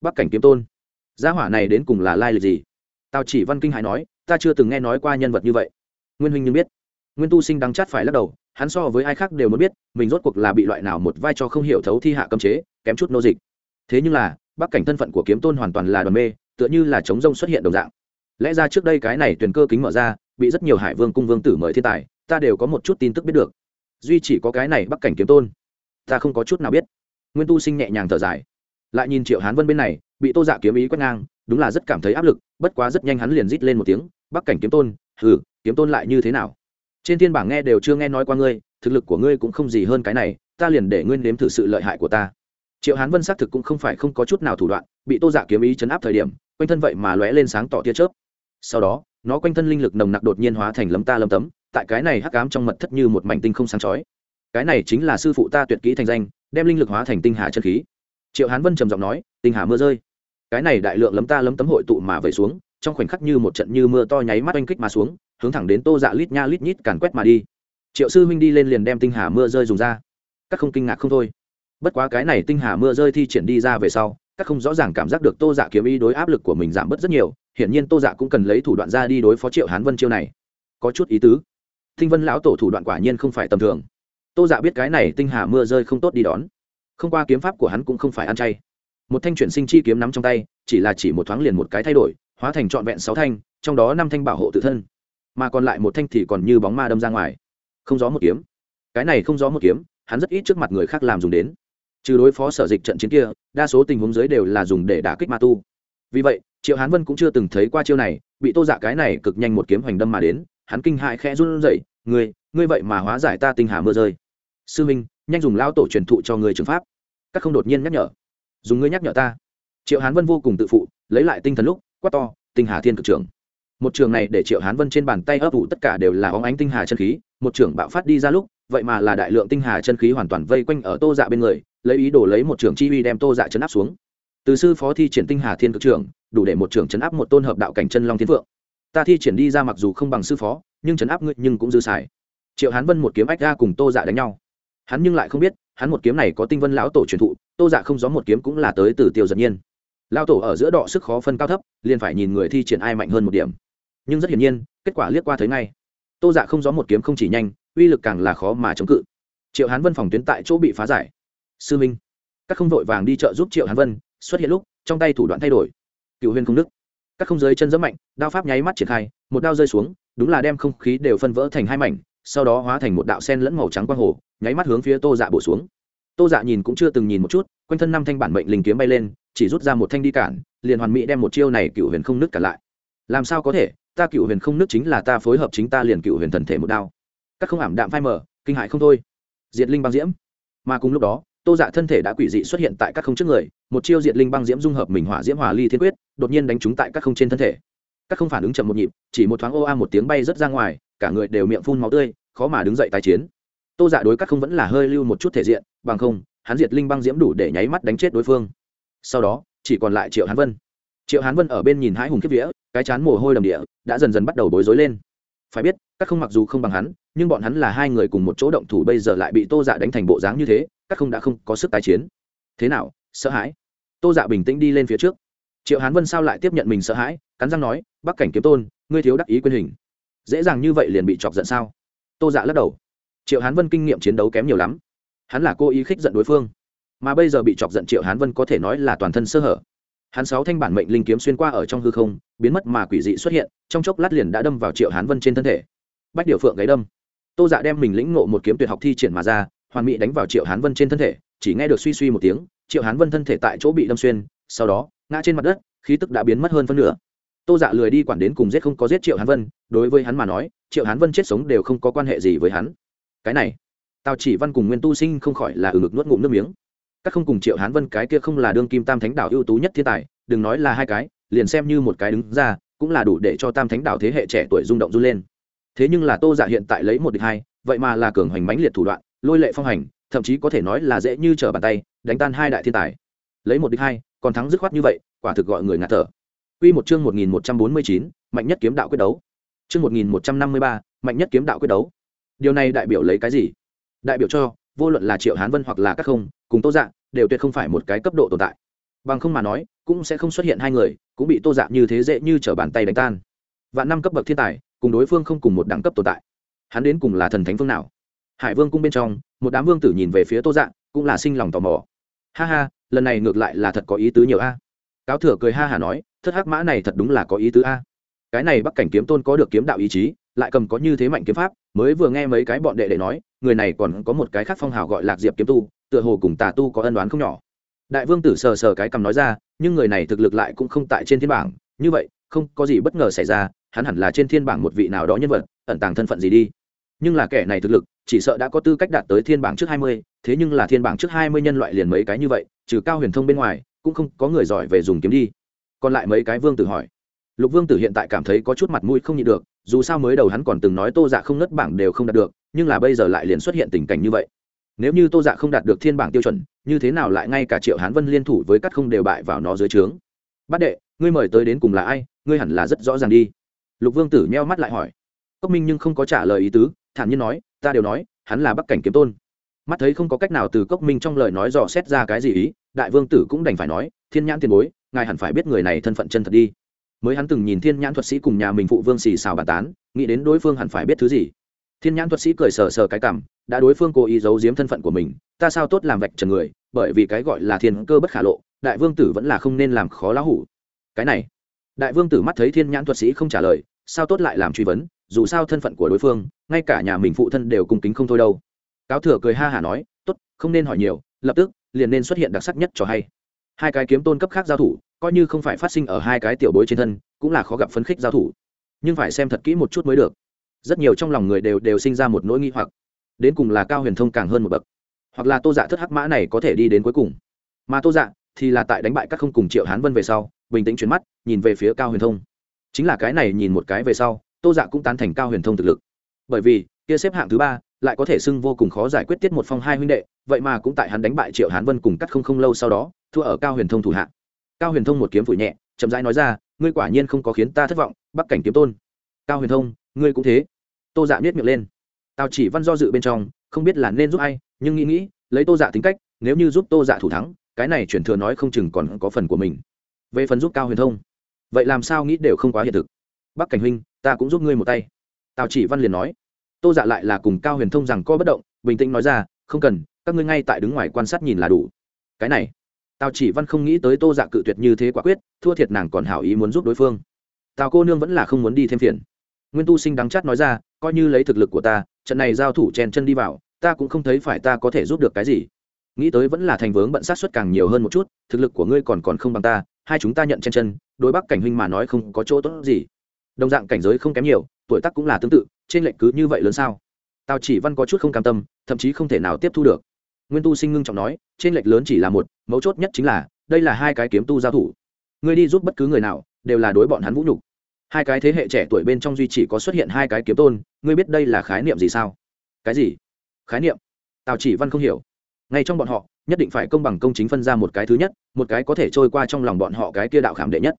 Bắc cảnh kiếm tôn gia hỏa này đến cùng là lai lịch gì? Tào chỉ văn kinh hải nói, ta chưa từng nghe nói qua nhân vật như vậy. Nguyên huynh nhưng biết. Nguyên tu sinh đắng chát phải lắc đầu, hắn so với ai khác đều mới biết, mình rốt cuộc là bị loại nào một vai trò không hiểu thấu thi hạ cấm chế, kém chút nô dịch. Thế nhưng là bắc cảnh thân phận của kiếm tôn hoàn toàn là đoàn mê, tựa như là chống rông xuất hiện đồng dạng. Lẽ ra trước đây cái này tuyển cơ kính mở ra, bị rất nhiều hải vương cung vương tử mời thiên tài, ta đều có một chút tin tức biết được. Duy chỉ có cái này bắc cảnh kiếm tôn. Ta không có chút nào biết. Nguyên tu sinh nhẹ nhàng thở dài. Lại nhìn triệu hán vân bên này bị tô dạ kiếm ý quét ngang, đúng là rất cảm thấy áp lực, bất quá rất nhanh hắn liền rít lên một tiếng, bắc cảnh kiếm tôn, hừ, kiếm tôn lại như thế nào? Trên thiên bảng nghe đều chưa nghe nói qua ngươi, thực lực của ngươi cũng không gì hơn cái này, ta liền để ngươi nếm thử sự lợi hại của ta. Triệu hán vân xác thực cũng không phải không có chút nào thủ đoạn, bị tô dạ kiếm ý chấn áp thời điểm, quanh thân vậy mà lóe lên sáng tỏ tia chớp. Sau đó, nó quanh thân linh lực nồng nặc đột nhiên hóa thành lấm ta lấm tấm, tại cái này hắc ám trong mật thất như một mảnh tinh không sáng chói. Cái này chính là sư phụ ta tuyệt kỹ thành danh, đem linh lực hóa thành tinh hà chân khí. Triệu hán vân trầm giọng nói, tinh hà mưa rơi cái này đại lượng lấm ta lấm tấm hội tụ mà về xuống, trong khoảnh khắc như một trận như mưa to nháy mắt oanh kích mà xuống, hướng thẳng đến tô dạ lít nha lít nhít càn quét mà đi. Triệu sư huynh đi lên liền đem tinh hà mưa rơi dùng ra. Các không kinh ngạc không thôi. Bất quá cái này tinh hà mưa rơi thi triển đi ra về sau, các không rõ ràng cảm giác được tô dạ kiếm ý đối áp lực của mình giảm bớt rất nhiều, hiển nhiên tô dạ cũng cần lấy thủ đoạn ra đi đối phó triệu hán vân chiêu này. Có chút ý tứ. Thinh vân lão tổ thủ đoạn quả nhiên không phải tầm thường. Tô dạ biết cái này tinh hà mưa rơi không tốt đi đón. Không qua kiếm pháp của hắn cũng không phải ăn chay một thanh chuyển sinh chi kiếm nắm trong tay, chỉ là chỉ một thoáng liền một cái thay đổi, hóa thành trọn vẹn sáu thanh, trong đó năm thanh bảo hộ tự thân. Mà còn lại một thanh thì còn như bóng ma đâm ra ngoài. Không gió một kiếm. Cái này không gió một kiếm, hắn rất ít trước mặt người khác làm dùng đến. Trừ đối phó sở dịch trận chiến kia, đa số tình huống dưới đều là dùng để đả kích ma tu. Vì vậy, triệu hán vân cũng chưa từng thấy qua chiêu này, bị tô dạ cái này cực nhanh một kiếm hoành đâm mà đến, hắn kinh hại khẽ run rẩy, ngươi ngươi vậy mà hóa giải ta tinh hà mưa rơi. Sư minh, nhanh dùng lao tổ truyền thụ cho người trường pháp. Các không đột nhiên nhắc nhở dùng ngươi nhắc nhở ta. Triệu hán vân vô cùng tự phụ, lấy lại tinh thần lúc, quát to, tinh hà thiên cực trưởng. Một trường này để triệu hán vân trên bàn tay ấp ủ tất cả đều là óng ánh tinh hà chân khí, một trường bạo phát đi ra lúc, vậy mà là đại lượng tinh hà chân khí hoàn toàn vây quanh ở tô dạ bên người, lấy ý đồ lấy một trường chi uy đem tô dạ chấn áp xuống. Từ sư phó thi triển tinh hà thiên cực trưởng, đủ để một trường chấn áp một tôn hợp đạo cảnh chân long thiên phượng. Ta thi triển đi ra mặc dù không bằng sư phó, nhưng chấn áp ngươi nhưng cũng dư xài. Triệu hán vân một kiếm ách ra cùng tô dạ đánh nhau. Hắn nhưng lại không biết hắn một kiếm này có tinh vân lão tổ truyền thụ, tô dạ không gió một kiếm cũng là tới từ tiêu giật nhiên. Lao tổ ở giữa đọ sức khó phân cao thấp, liền phải nhìn người thi triển ai mạnh hơn một điểm. Nhưng rất hiển nhiên, kết quả liếc qua thấy ngay. Tô dạ không gió một kiếm không chỉ nhanh, uy lực càng là khó mà chống cự. Triệu hán vân phòng tuyến tại chỗ bị phá giải. Sư minh, các không vội vàng đi chợ giúp triệu hán vân, xuất hiện lúc, trong tay thủ đoạn thay đổi. Cựu huyền không đức các không giới chân dẫm mạnh, đao pháp nháy mắt triển khai, một đao rơi xuống, đúng là đem không khí đều phân vỡ thành hai mảnh, sau đó hóa thành một đạo sen lẫn màu trắng quang hồ nháy mắt hướng phía tô dạ bổ xuống. Tô dạ nhìn cũng chưa từng nhìn một chút, quanh thân năm thanh bản mệnh linh kiếm bay lên, chỉ rút ra một thanh đi cản, liền hoàn mỹ đem một chiêu này cựu huyền không nứt cả lại. Làm sao có thể? Ta cựu huyền không nứt chính là ta phối hợp chính ta liền cựu huyền thần thể một đao. Các không ảm đạm phai mở kinh hại không thôi. Diệt linh băng diễm. Mà cùng lúc đó, tô dạ thân thể đã quỷ dị xuất hiện tại các không trước người, một chiêu diệt linh băng diễm dung hợp mình hỏa diễm hòa ly thiên quyết, đột nhiên đánh trúng tại các không trên thân thể. Các không phản ứng chậm một nhịp, chỉ một thoáng ô a một tiếng bay rớt ra ngoài, cả người đều miệng phun máu tươi, khó mà đứng dậy tái chiến tô dạ đối các không vẫn là hơi lưu một chút thể diện, bằng không, hắn diệt linh băng diễm đủ để nháy mắt đánh chết đối phương. Sau đó, chỉ còn lại triệu hán vân. Triệu hán vân ở bên nhìn hãi hùng kiếp vĩa cái chán mồ hôi đầm địa, đã dần dần bắt đầu bối rối lên. Phải biết, các không mặc dù không bằng hắn, nhưng bọn hắn là hai người cùng một chỗ động thủ bây giờ lại bị tô dạ đánh thành bộ dáng như thế, các không đã không có sức tái chiến. Thế nào, sợ hãi? Tô dạ bình tĩnh đi lên phía trước. Triệu hán vân sao lại tiếp nhận mình sợ hãi, cắn răng nói, bắc cảnh kiếm tôn, ngươi thiếu đắc ý quyền hình. Dễ dàng như vậy liền bị chọc giận sao? Tô dạ lắc đầu triệu hán vân kinh nghiệm chiến đấu kém nhiều lắm. Hắn là cô ý khích giận đối phương. Mà bây giờ bị chọc giận triệu hán vân có thể nói là toàn thân sơ hở. Hắn sáu thanh bản mệnh linh kiếm xuyên qua ở trong hư không, biến mất mà quỷ dị xuất hiện, trong chốc lát liền đã đâm vào triệu hán vân trên thân thể. Bách điều phượng gáy đâm. Tô dạ đem mình lĩnh ngộ một kiếm tuyệt học thi triển mà ra, hoàn mỹ đánh vào triệu hán vân trên thân thể, chỉ nghe được suy suy một tiếng, triệu hán vân thân thể tại chỗ bị đâm xuyên, sau đó, ngã trên mặt đất, khí tức đã biến mất hơn phân nửa. Tô dạ lười đi quản đến cùng giết không có giết triệu hán vân, đối với hắn mà nói, triệu hán vân chết sống đều không có quan hệ gì với hắn cái này tào chỉ văn cùng nguyên tu sinh không khỏi là ừ ngực nuốt ngụm nước miếng các không cùng triệu hán vân cái kia không là đương kim tam thánh đạo ưu tú nhất thiên tài đừng nói là hai cái liền xem như một cái đứng ra cũng là đủ để cho tam thánh đạo thế hệ trẻ tuổi rung động run lên thế nhưng là tô giả dạ hiện tại lấy một địch hai vậy mà là cường hoành mãnh liệt thủ đoạn lôi lệ phong hành thậm chí có thể nói là dễ như trở bàn tay đánh tan hai đại thiên tài lấy một địch hai còn thắng dứt khoát như vậy quả thực gọi người ngạt thở Quy một chương 1149, mạnh nhất kiếm đạo quyết đấu. Chương 1153, mạnh nhất kiếm đạo quyết đấu. Điều này đại biểu lấy cái gì? Đại biểu cho, vô luận là Triệu Hán Vân hoặc là các không, cùng Tô Dạ, đều tuyệt không phải một cái cấp độ tồn tại. Bằng không mà nói, cũng sẽ không xuất hiện hai người, cũng bị Tô Dạ như thế dễ như trở bàn tay đánh tan. Vạn năm cấp bậc thiên tài, cùng đối phương không cùng một đẳng cấp tồn tại. Hắn đến cùng là thần thánh phương nào? Hải Vương cung bên trong, một đám vương tử nhìn về phía Tô Dạ, cũng là sinh lòng tò mò. Ha ha, lần này ngược lại là thật có ý tứ nhiều a. Cáo Thừa cười ha hả nói, thất hắc mã này thật đúng là có ý tứ a cái này bắc cảnh kiếm tôn có được kiếm đạo ý chí lại cầm có như thế mạnh kiếm pháp, mới vừa nghe mấy cái bọn đệ đệ nói, người này còn có một cái khác phong hào gọi lạc diệp kiếm tu, tựa hồ cùng tà tu có ân đoán không nhỏ. Đại vương tử sờ sờ cái cầm nói ra, nhưng người này thực lực lại cũng không tại trên thiên bảng, như vậy, không có gì bất ngờ xảy ra, hắn hẳn là trên thiên bảng một vị nào đó nhân vật, ẩn tàng thân phận gì đi. Nhưng là kẻ này thực lực, chỉ sợ đã có tư cách đạt tới thiên bảng trước hai mươi, thế nhưng là thiên bảng trước hai mươi nhân loại liền mấy cái như vậy, trừ cao huyền thông bên ngoài, cũng không có người giỏi về dùng kiếm đi. Còn lại mấy cái vương tử hỏi lục vương tử hiện tại cảm thấy có chút mặt mũi không nhịn được, dù sao mới đầu hắn còn từng nói tô dạ không nất bảng đều không đạt được, nhưng là bây giờ lại liền xuất hiện tình cảnh như vậy. Nếu như tô dạ không đạt được thiên bảng tiêu chuẩn, như thế nào lại ngay cả triệu hán vân liên thủ với các không đều bại vào nó dưới trướng? Bát đệ, ngươi mời tới đến cùng là ai? Ngươi hẳn là rất rõ ràng đi. Lục vương tử meo mắt lại hỏi. Cốc minh nhưng không có trả lời ý tứ, thản nhiên nói, ta đều nói, hắn là bắc cảnh kiếm tôn. Mắt thấy không có cách nào từ cốc minh trong lời nói dò xét ra cái gì ý, đại vương tử cũng đành phải nói, thiên nhãn tiền bối, ngài hẳn phải biết người này thân phận chân thật đi mới hắn từng nhìn thiên nhãn thuật sĩ cùng nhà mình phụ vương xì xào bàn tán, nghĩ đến đối phương hẳn phải biết thứ gì. Thiên nhãn thuật sĩ cười sờ sờ cái cảm đã đối phương cố ý giấu giếm thân phận của mình, ta sao tốt làm vạch trần người, bởi vì cái gọi là thiên cơ bất khả lộ, đại vương tử vẫn là không nên làm khó lão hủ. Cái này, đại vương tử mắt thấy thiên nhãn thuật sĩ không trả lời, sao tốt lại làm truy vấn, dù sao thân phận của đối phương, ngay cả nhà mình phụ thân đều cung kính không thôi đâu. Cáo thừa cười ha hả nói, tốt, không nên hỏi nhiều, lập tức liền nên xuất hiện đặc sắc nhất cho hay. Hai cái kiếm tôn cấp khác giao thủ coi như không phải phát sinh ở hai cái tiểu bối trên thân, cũng là khó gặp phấn khích giao thủ. Nhưng phải xem thật kỹ một chút mới được. Rất nhiều trong lòng người đều đều sinh ra một nỗi nghi hoặc. Đến cùng là cao huyền thông càng hơn một bậc. Hoặc là tô dạ thất hắc mã này có thể đi đến cuối cùng. Mà tô dạ thì là tại đánh bại các không cùng triệu hán vân về sau, bình tĩnh chuyển mắt, nhìn về phía cao huyền thông. Chính là cái này nhìn một cái về sau, tô dạ cũng tán thành cao huyền thông thực lực. Bởi vì, kia xếp hạng thứ ba lại có thể xưng vô cùng khó giải quyết tiết một phong hai huynh đệ, vậy mà cũng tại hắn đánh bại triệu hán vân cùng cắt không không lâu sau đó, thua ở cao huyền thông thủ hạng cao huyền thông một kiếm phủi nhẹ, chậm rãi nói ra, ngươi quả nhiên không có khiến ta thất vọng, bắc cảnh kiếm tôn. Cao huyền thông, ngươi cũng thế. Tô dạ biết miệng lên. Tào chỉ văn do dự bên trong, không biết là nên giúp ai, nhưng nghĩ nghĩ, lấy tô dạ tính cách, nếu như giúp tô dạ thủ thắng, cái này chuyển thừa nói không chừng còn có phần của mình. Về phần giúp cao huyền thông, vậy làm sao nghĩ đều không quá hiện thực. Bắc cảnh huynh, ta cũng giúp ngươi một tay. Tào chỉ văn liền nói. Tô dạ lại là cùng cao huyền thông rằng co bất động, bình tĩnh nói ra, không cần, các ngươi ngay tại đứng ngoài quan sát nhìn là đủ. Cái này tào chỉ văn không nghĩ tới tô dạ cự tuyệt như thế quả quyết, thua thiệt nàng còn hảo ý muốn giúp đối phương. Tào cô nương vẫn là không muốn đi thêm phiền. Nguyên tu sinh đắng chát nói ra, coi như lấy thực lực của ta, trận này giao thủ chen chân đi vào, ta cũng không thấy phải ta có thể giúp được cái gì. Nghĩ tới vẫn là thành vướng bận sát xuất càng nhiều hơn một chút, thực lực của ngươi còn còn không bằng ta, hai chúng ta nhận chen chân, đối bắc cảnh huynh mà nói không có chỗ tốt gì. Đồng dạng cảnh giới không kém nhiều, tuổi tác cũng là tương tự, trên lệnh cứ như vậy lớn sao? Tào chỉ văn có chút không cam tâm, thậm chí không thể nào tiếp thu được nguyên tu sinh ngưng trọng nói, trên lệch lớn chỉ là một, mấu chốt nhất chính là, đây là hai cái kiếm tu giao thủ. Ngươi đi giúp bất cứ người nào, đều là đối bọn hắn vũ nhục. Hai cái thế hệ trẻ tuổi bên trong duy chỉ có xuất hiện hai cái kiếm tôn, ngươi biết đây là khái niệm gì sao? Cái gì? Khái niệm? Tào chỉ văn không hiểu. Ngay trong bọn họ, nhất định phải công bằng công chính phân ra một cái thứ nhất, một cái có thể trôi qua trong lòng bọn họ cái kia đạo khảm đệ nhất.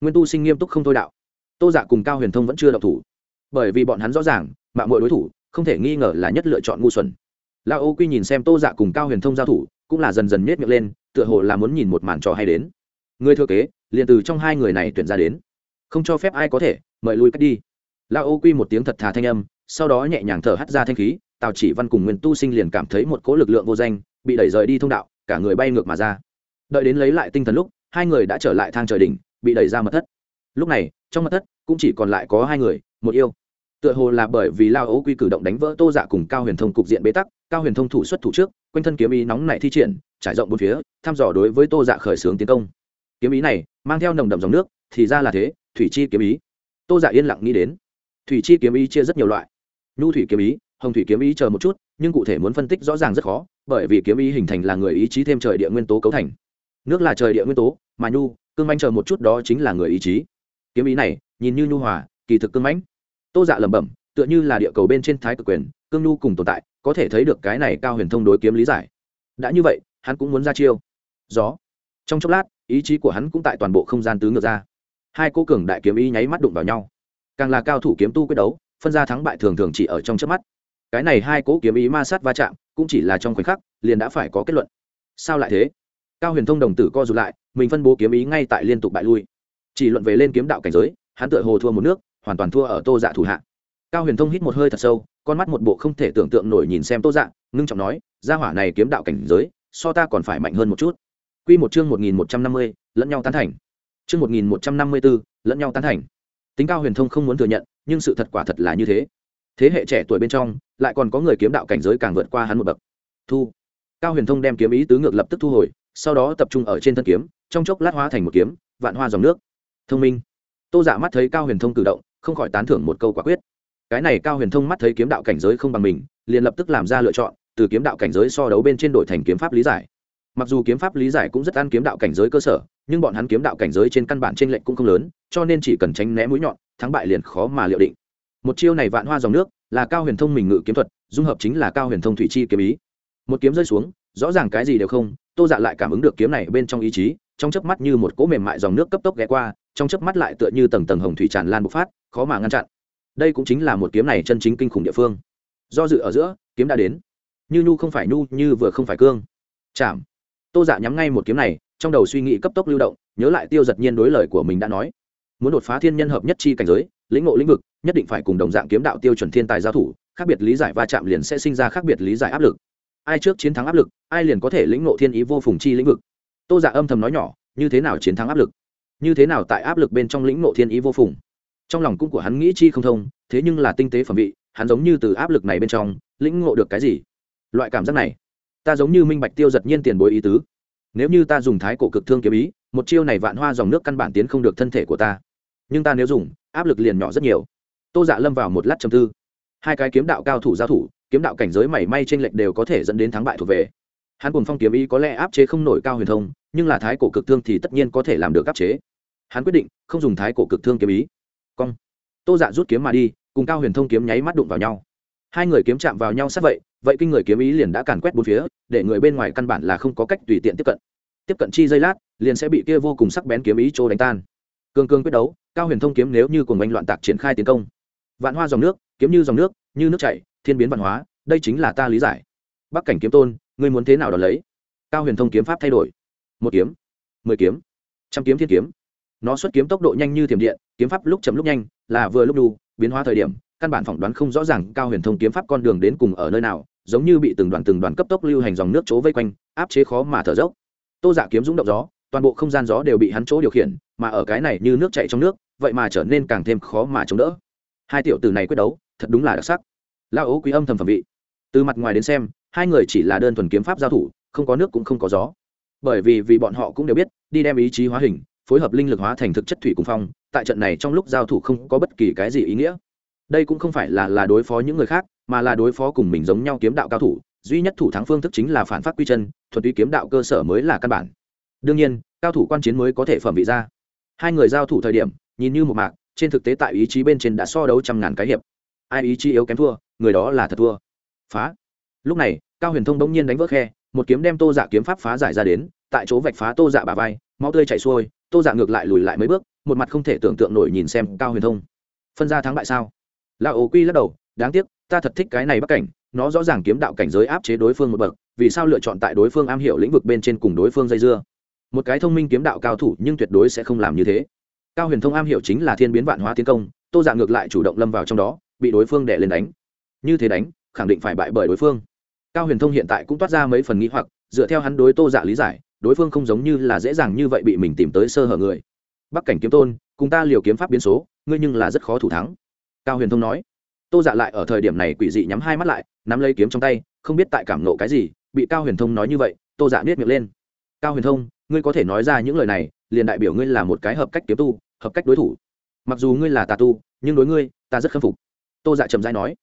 Nguyên tu sinh nghiêm túc không thôi đạo. Tô dạ cùng cao huyền thông vẫn chưa đọc thủ. Bởi vì bọn hắn rõ ràng mạng mọi đối thủ, không thể nghi ngờ là nhất lựa chọn ngu xuẩn lao ô quy nhìn xem tô dạ cùng cao huyền thông giao thủ, cũng là dần dần nhét miệng lên, tựa hồ là muốn nhìn một màn trò hay đến. Người thừa kế, liền từ trong hai người này tuyển ra đến. Không cho phép ai có thể, mời lui cách đi. Lao ô quy một tiếng thật thà thanh âm, sau đó nhẹ nhàng thở hắt ra thanh khí, tào chỉ văn cùng nguyên tu sinh liền cảm thấy một cỗ lực lượng vô danh, bị đẩy rời đi thông đạo, cả người bay ngược mà ra. Đợi đến lấy lại tinh thần lúc, hai người đã trở lại thang trời đỉnh, bị đẩy ra mật thất. Lúc này, trong mật thất, cũng chỉ còn lại có hai người, một yêu tựa hồ là bởi vì lao ấu quy cử động đánh vỡ tô dạ cùng cao huyền thông cục diện bế tắc, cao huyền thông thủ xuất thủ trước, quanh thân kiếm ý nóng này thi triển, trải rộng bốn phía, thăm dò đối với tô dạ khởi xướng tiến công. Kiếm ý này mang theo nồng đậm dòng nước, thì ra là thế, thủy chi kiếm ý. Tô dạ yên lặng nghĩ đến. Thủy chi kiếm ý chia rất nhiều loại. Nhu thủy kiếm ý, hồng thủy kiếm ý chờ một chút, nhưng cụ thể muốn phân tích rõ ràng rất khó, bởi vì kiếm ý hình thành là người ý chí thêm trời địa nguyên tố cấu thành. Nước là trời địa nguyên tố, mà nhu, cương manh chờ một chút đó chính là người ý chí. Kiếm ý này, nhìn như nhu hòa, kỳ thực cương mãnh tô dạ lẩm bẩm, tựa như là địa cầu bên trên thái cực quyền, cương nhu cùng tồn tại, có thể thấy được cái này cao huyền thông đối kiếm lý giải. Đã như vậy, hắn cũng muốn ra chiêu. Gió. Trong chốc lát, ý chí của hắn cũng tại toàn bộ không gian tứ ngược ra. Hai cô cường đại kiếm ý nháy mắt đụng vào nhau. Càng là cao thủ kiếm tu quyết đấu, phân ra thắng bại thường thường chỉ ở trong trước mắt. Cái này hai cỗ kiếm ý ma sát va chạm, cũng chỉ là trong khoảnh khắc, liền đã phải có kết luận. Sao lại thế? Cao huyền thông đồng tử co rụt lại, mình phân bố kiếm ý ngay tại liên tục bại lui. Chỉ luận về lên kiếm đạo cảnh giới, hắn tựa hồ thua một nước hoàn toàn thua ở tô dạ thủ hạ. Cao huyền thông hít một hơi thật sâu, con mắt một bộ không thể tưởng tượng nổi nhìn xem tô dạ ngưng trọng nói, gia hỏa này kiếm đạo cảnh giới, so ta còn phải mạnh hơn một chút. Q một chương một nghìn một trăm năm mươi, lẫn nhau tán thành. Chương một nghìn một trăm năm mươi bốn lẫn nhau tán thành. Tính cao huyền thông không muốn thừa nhận, nhưng sự thật quả thật là như thế. Thế hệ trẻ tuổi bên trong, lại còn có người kiếm đạo cảnh giới càng vượt qua hắn một bậc. Thu. Cao huyền thông đem kiếm ý tứ ngược lập tức thu hồi, sau đó tập trung ở trên thân kiếm, trong chốc lát hóa thành một kiếm, vạn hoa dòng nước. Thông minh. Tô giả mắt thấy cao huyền thông cử động không khỏi tán thưởng một câu quả quyết. Cái này cao huyền thông mắt thấy kiếm đạo cảnh giới không bằng mình, liền lập tức làm ra lựa chọn, từ kiếm đạo cảnh giới so đấu bên trên đổi thành kiếm pháp lý giải. Mặc dù kiếm pháp lý giải cũng rất ăn kiếm đạo cảnh giới cơ sở, nhưng bọn hắn kiếm đạo cảnh giới trên căn bản trên lệnh cũng không lớn, cho nên chỉ cần tránh né mũi nhọn, thắng bại liền khó mà liệu định. Một chiêu này vạn hoa dòng nước, là cao huyền thông mình ngự kiếm thuật, dung hợp chính là cao huyền thông thủy chi kiếm ý. Một kiếm rơi xuống, rõ ràng cái gì đều không, tô dạ lại cảm ứng được kiếm này bên trong ý chí, trong chớp mắt như một cỗ mềm mại dòng nước cấp tốc ghé qua, trong chớp mắt lại tựa như tầng tầng hồng thủy tràn lan bộc phát khó mà ngăn chặn. Đây cũng chính là một kiếm này chân chính kinh khủng địa phương. Do dự ở giữa, kiếm đã đến. Như nhu không phải nhu, như vừa không phải cương. Chạm tô dạ nhắm ngay một kiếm này, trong đầu suy nghĩ cấp tốc lưu động, nhớ lại tiêu giật nhiên đối lời của mình đã nói. Muốn đột phá thiên nhân hợp nhất chi cảnh giới, lĩnh ngộ lĩnh vực, nhất định phải cùng đồng dạng kiếm đạo tiêu chuẩn thiên tài giao thủ, khác biệt lý giải va chạm liền sẽ sinh ra khác biệt lý giải áp lực. Ai trước chiến thắng áp lực, ai liền có thể lĩnh ngộ thiên ý vô phùng chi lĩnh vực. Tô giả dạ âm thầm nói nhỏ, như thế nào chiến thắng áp lực? Như thế nào tại áp lực bên trong lĩnh ngộ thiên ý vô phùng? Trong lòng cũng của hắn nghĩ chi không thông, thế nhưng là tinh tế phẩm vị, hắn giống như từ áp lực này bên trong, lĩnh ngộ được cái gì? Loại cảm giác này, ta giống như minh bạch tiêu giật nhiên tiền bối ý tứ. Nếu như ta dùng thái cổ cực thương kiếm ý, một chiêu này vạn hoa dòng nước căn bản tiến không được thân thể của ta. Nhưng ta nếu dùng, áp lực liền nhỏ rất nhiều. Tô dạ lâm vào một lát chầm tư. Hai cái kiếm đạo cao thủ giao thủ, kiếm đạo cảnh giới mảy may t r ê n lệch đều có thể dẫn đến thắng bại thuộc về. Hắn cùng phong kiếm ý có lẽ áp chế không nổi cao huyền thông, nhưng là thái cổ cực thương thì tất nhiên có thể làm được áp chế. Hắn quyết định không dùng thái cổ cực thương kiếm ý cong. Tô dạ rút kiếm mà đi, cùng cao huyền thông kiếm nháy mắt đụng vào nhau. Hai người kiếm chạm vào nhau sát vậy vậy kinh người kiếm ý liền đã càn quét bốn phía, để người bên ngoài căn bản là không có cách tùy tiện tiếp cận. Tiếp cận chi giây lát, liền sẽ bị kia vô cùng sắc bén kiếm ý trô đánh tan. Cương cương quyết đấu, cao huyền thông kiếm nếu như cùng anh loạn tạc triển khai tiến công. Vạn hoa dòng nước, kiếm như dòng nước, như nước chảy, thiên biến văn hóa, đây chính là ta lý giải. Bắc cảnh kiếm tôn, ngươi muốn thế nào đón lấy? Cao huyền thông kiếm pháp thay đổi. Một kiếm, mười kiếm, trăm kiếm thiên kiếm nó xuất kiếm tốc độ nhanh như thiểm điện, kiếm pháp lúc chấm lúc nhanh, là vừa lúc đu, biến hóa thời điểm, căn bản phỏng đoán không rõ ràng cao huyền thông kiếm pháp con đường đến cùng ở nơi nào, giống như bị từng đoàn từng đoàn cấp tốc lưu hành dòng nước chỗ vây quanh, áp chế khó mà thở dốc. Tô giả dạ kiếm dũng động gió, toàn bộ không gian gió đều bị hắn chỗ điều khiển, mà ở cái này như nước chạy trong nước, vậy mà trở nên càng thêm khó mà chống đỡ. Hai tiểu tử này quyết đấu, thật đúng là đặc sắc. La ố quý âm thầm phẩm vị. Từ mặt ngoài đến xem, hai người chỉ là đơn thuần kiếm pháp giao thủ, không có nước cũng không có gió. Bởi vì vì bọn họ cũng đều biết, đi đem ý chí hóa hình phối hợp linh lực hóa thành thực chất thủy cùng phong, tại trận này trong lúc giao thủ không có bất kỳ cái gì ý nghĩa. Đây cũng không phải là là đối phó những người khác, mà là đối phó cùng mình giống nhau kiếm đạo cao thủ, duy nhất thủ thắng phương thức chính là phản phát quy chân, thuật uy kiếm đạo cơ sở mới là căn bản. Đương nhiên, cao thủ quan chiến mới có thể phẩm vị ra. Hai người giao thủ thời điểm, nhìn như một mạc, trên thực tế tại ý chí bên trên đã so đấu trăm ngàn cái hiệp. Ai ý chí yếu kém thua, người đó là thật thua. Phá. Lúc này, cao huyền thông bỗng nhiên đánh vỡ khe, một kiếm đem tô dạ kiếm pháp phá giải ra đến, tại chỗ vạch phá tô dạ bà vai máu tươi chảy xuôi, tô dạ ngược lại lùi lại mấy bước, một mặt không thể tưởng tượng nổi nhìn xem cao huyền thông. Phân ra thắng bại sao? Lão ố quy lắc đầu, đáng tiếc, ta thật thích cái này bắc cảnh, nó rõ ràng kiếm đạo cảnh giới áp chế đối phương một bậc, vì sao lựa chọn tại đối phương am hiểu lĩnh vực bên trên cùng đối phương dây dưa? Một cái thông minh kiếm đạo cao thủ nhưng tuyệt đối sẽ không làm như thế. Cao huyền thông am hiểu chính là thiên biến vạn hóa tiến công, tô dạ ngược lại chủ động lâm vào trong đó, bị đối phương đè lên đánh. Như thế đánh, khẳng định phải bại bởi đối phương. Cao huyền thông hiện tại cũng toát ra mấy phần nghĩ hoặc, dựa theo hắn đối tô dạ lý giải đối phương không giống như là dễ dàng như vậy bị mình tìm tới sơ hở người. Bắc cảnh kiếm tôn, cùng ta liều kiếm pháp biến số, ngươi nhưng là rất khó thủ thắng. Cao huyền thông nói. Tô dạ lại ở thời điểm này quỷ dị nhắm hai mắt lại, nắm lấy kiếm trong tay, không biết tại cảm nộ cái gì, bị cao huyền thông nói như vậy, tô dạ biết miệng lên. Cao huyền thông, ngươi có thể nói ra những lời này, liền đại biểu ngươi là một cái hợp cách kiếm tu, hợp cách đối thủ. Mặc dù ngươi là tà tu, nhưng đối ngươi, ta rất khâm phục. Tô dạ trầm dai nói.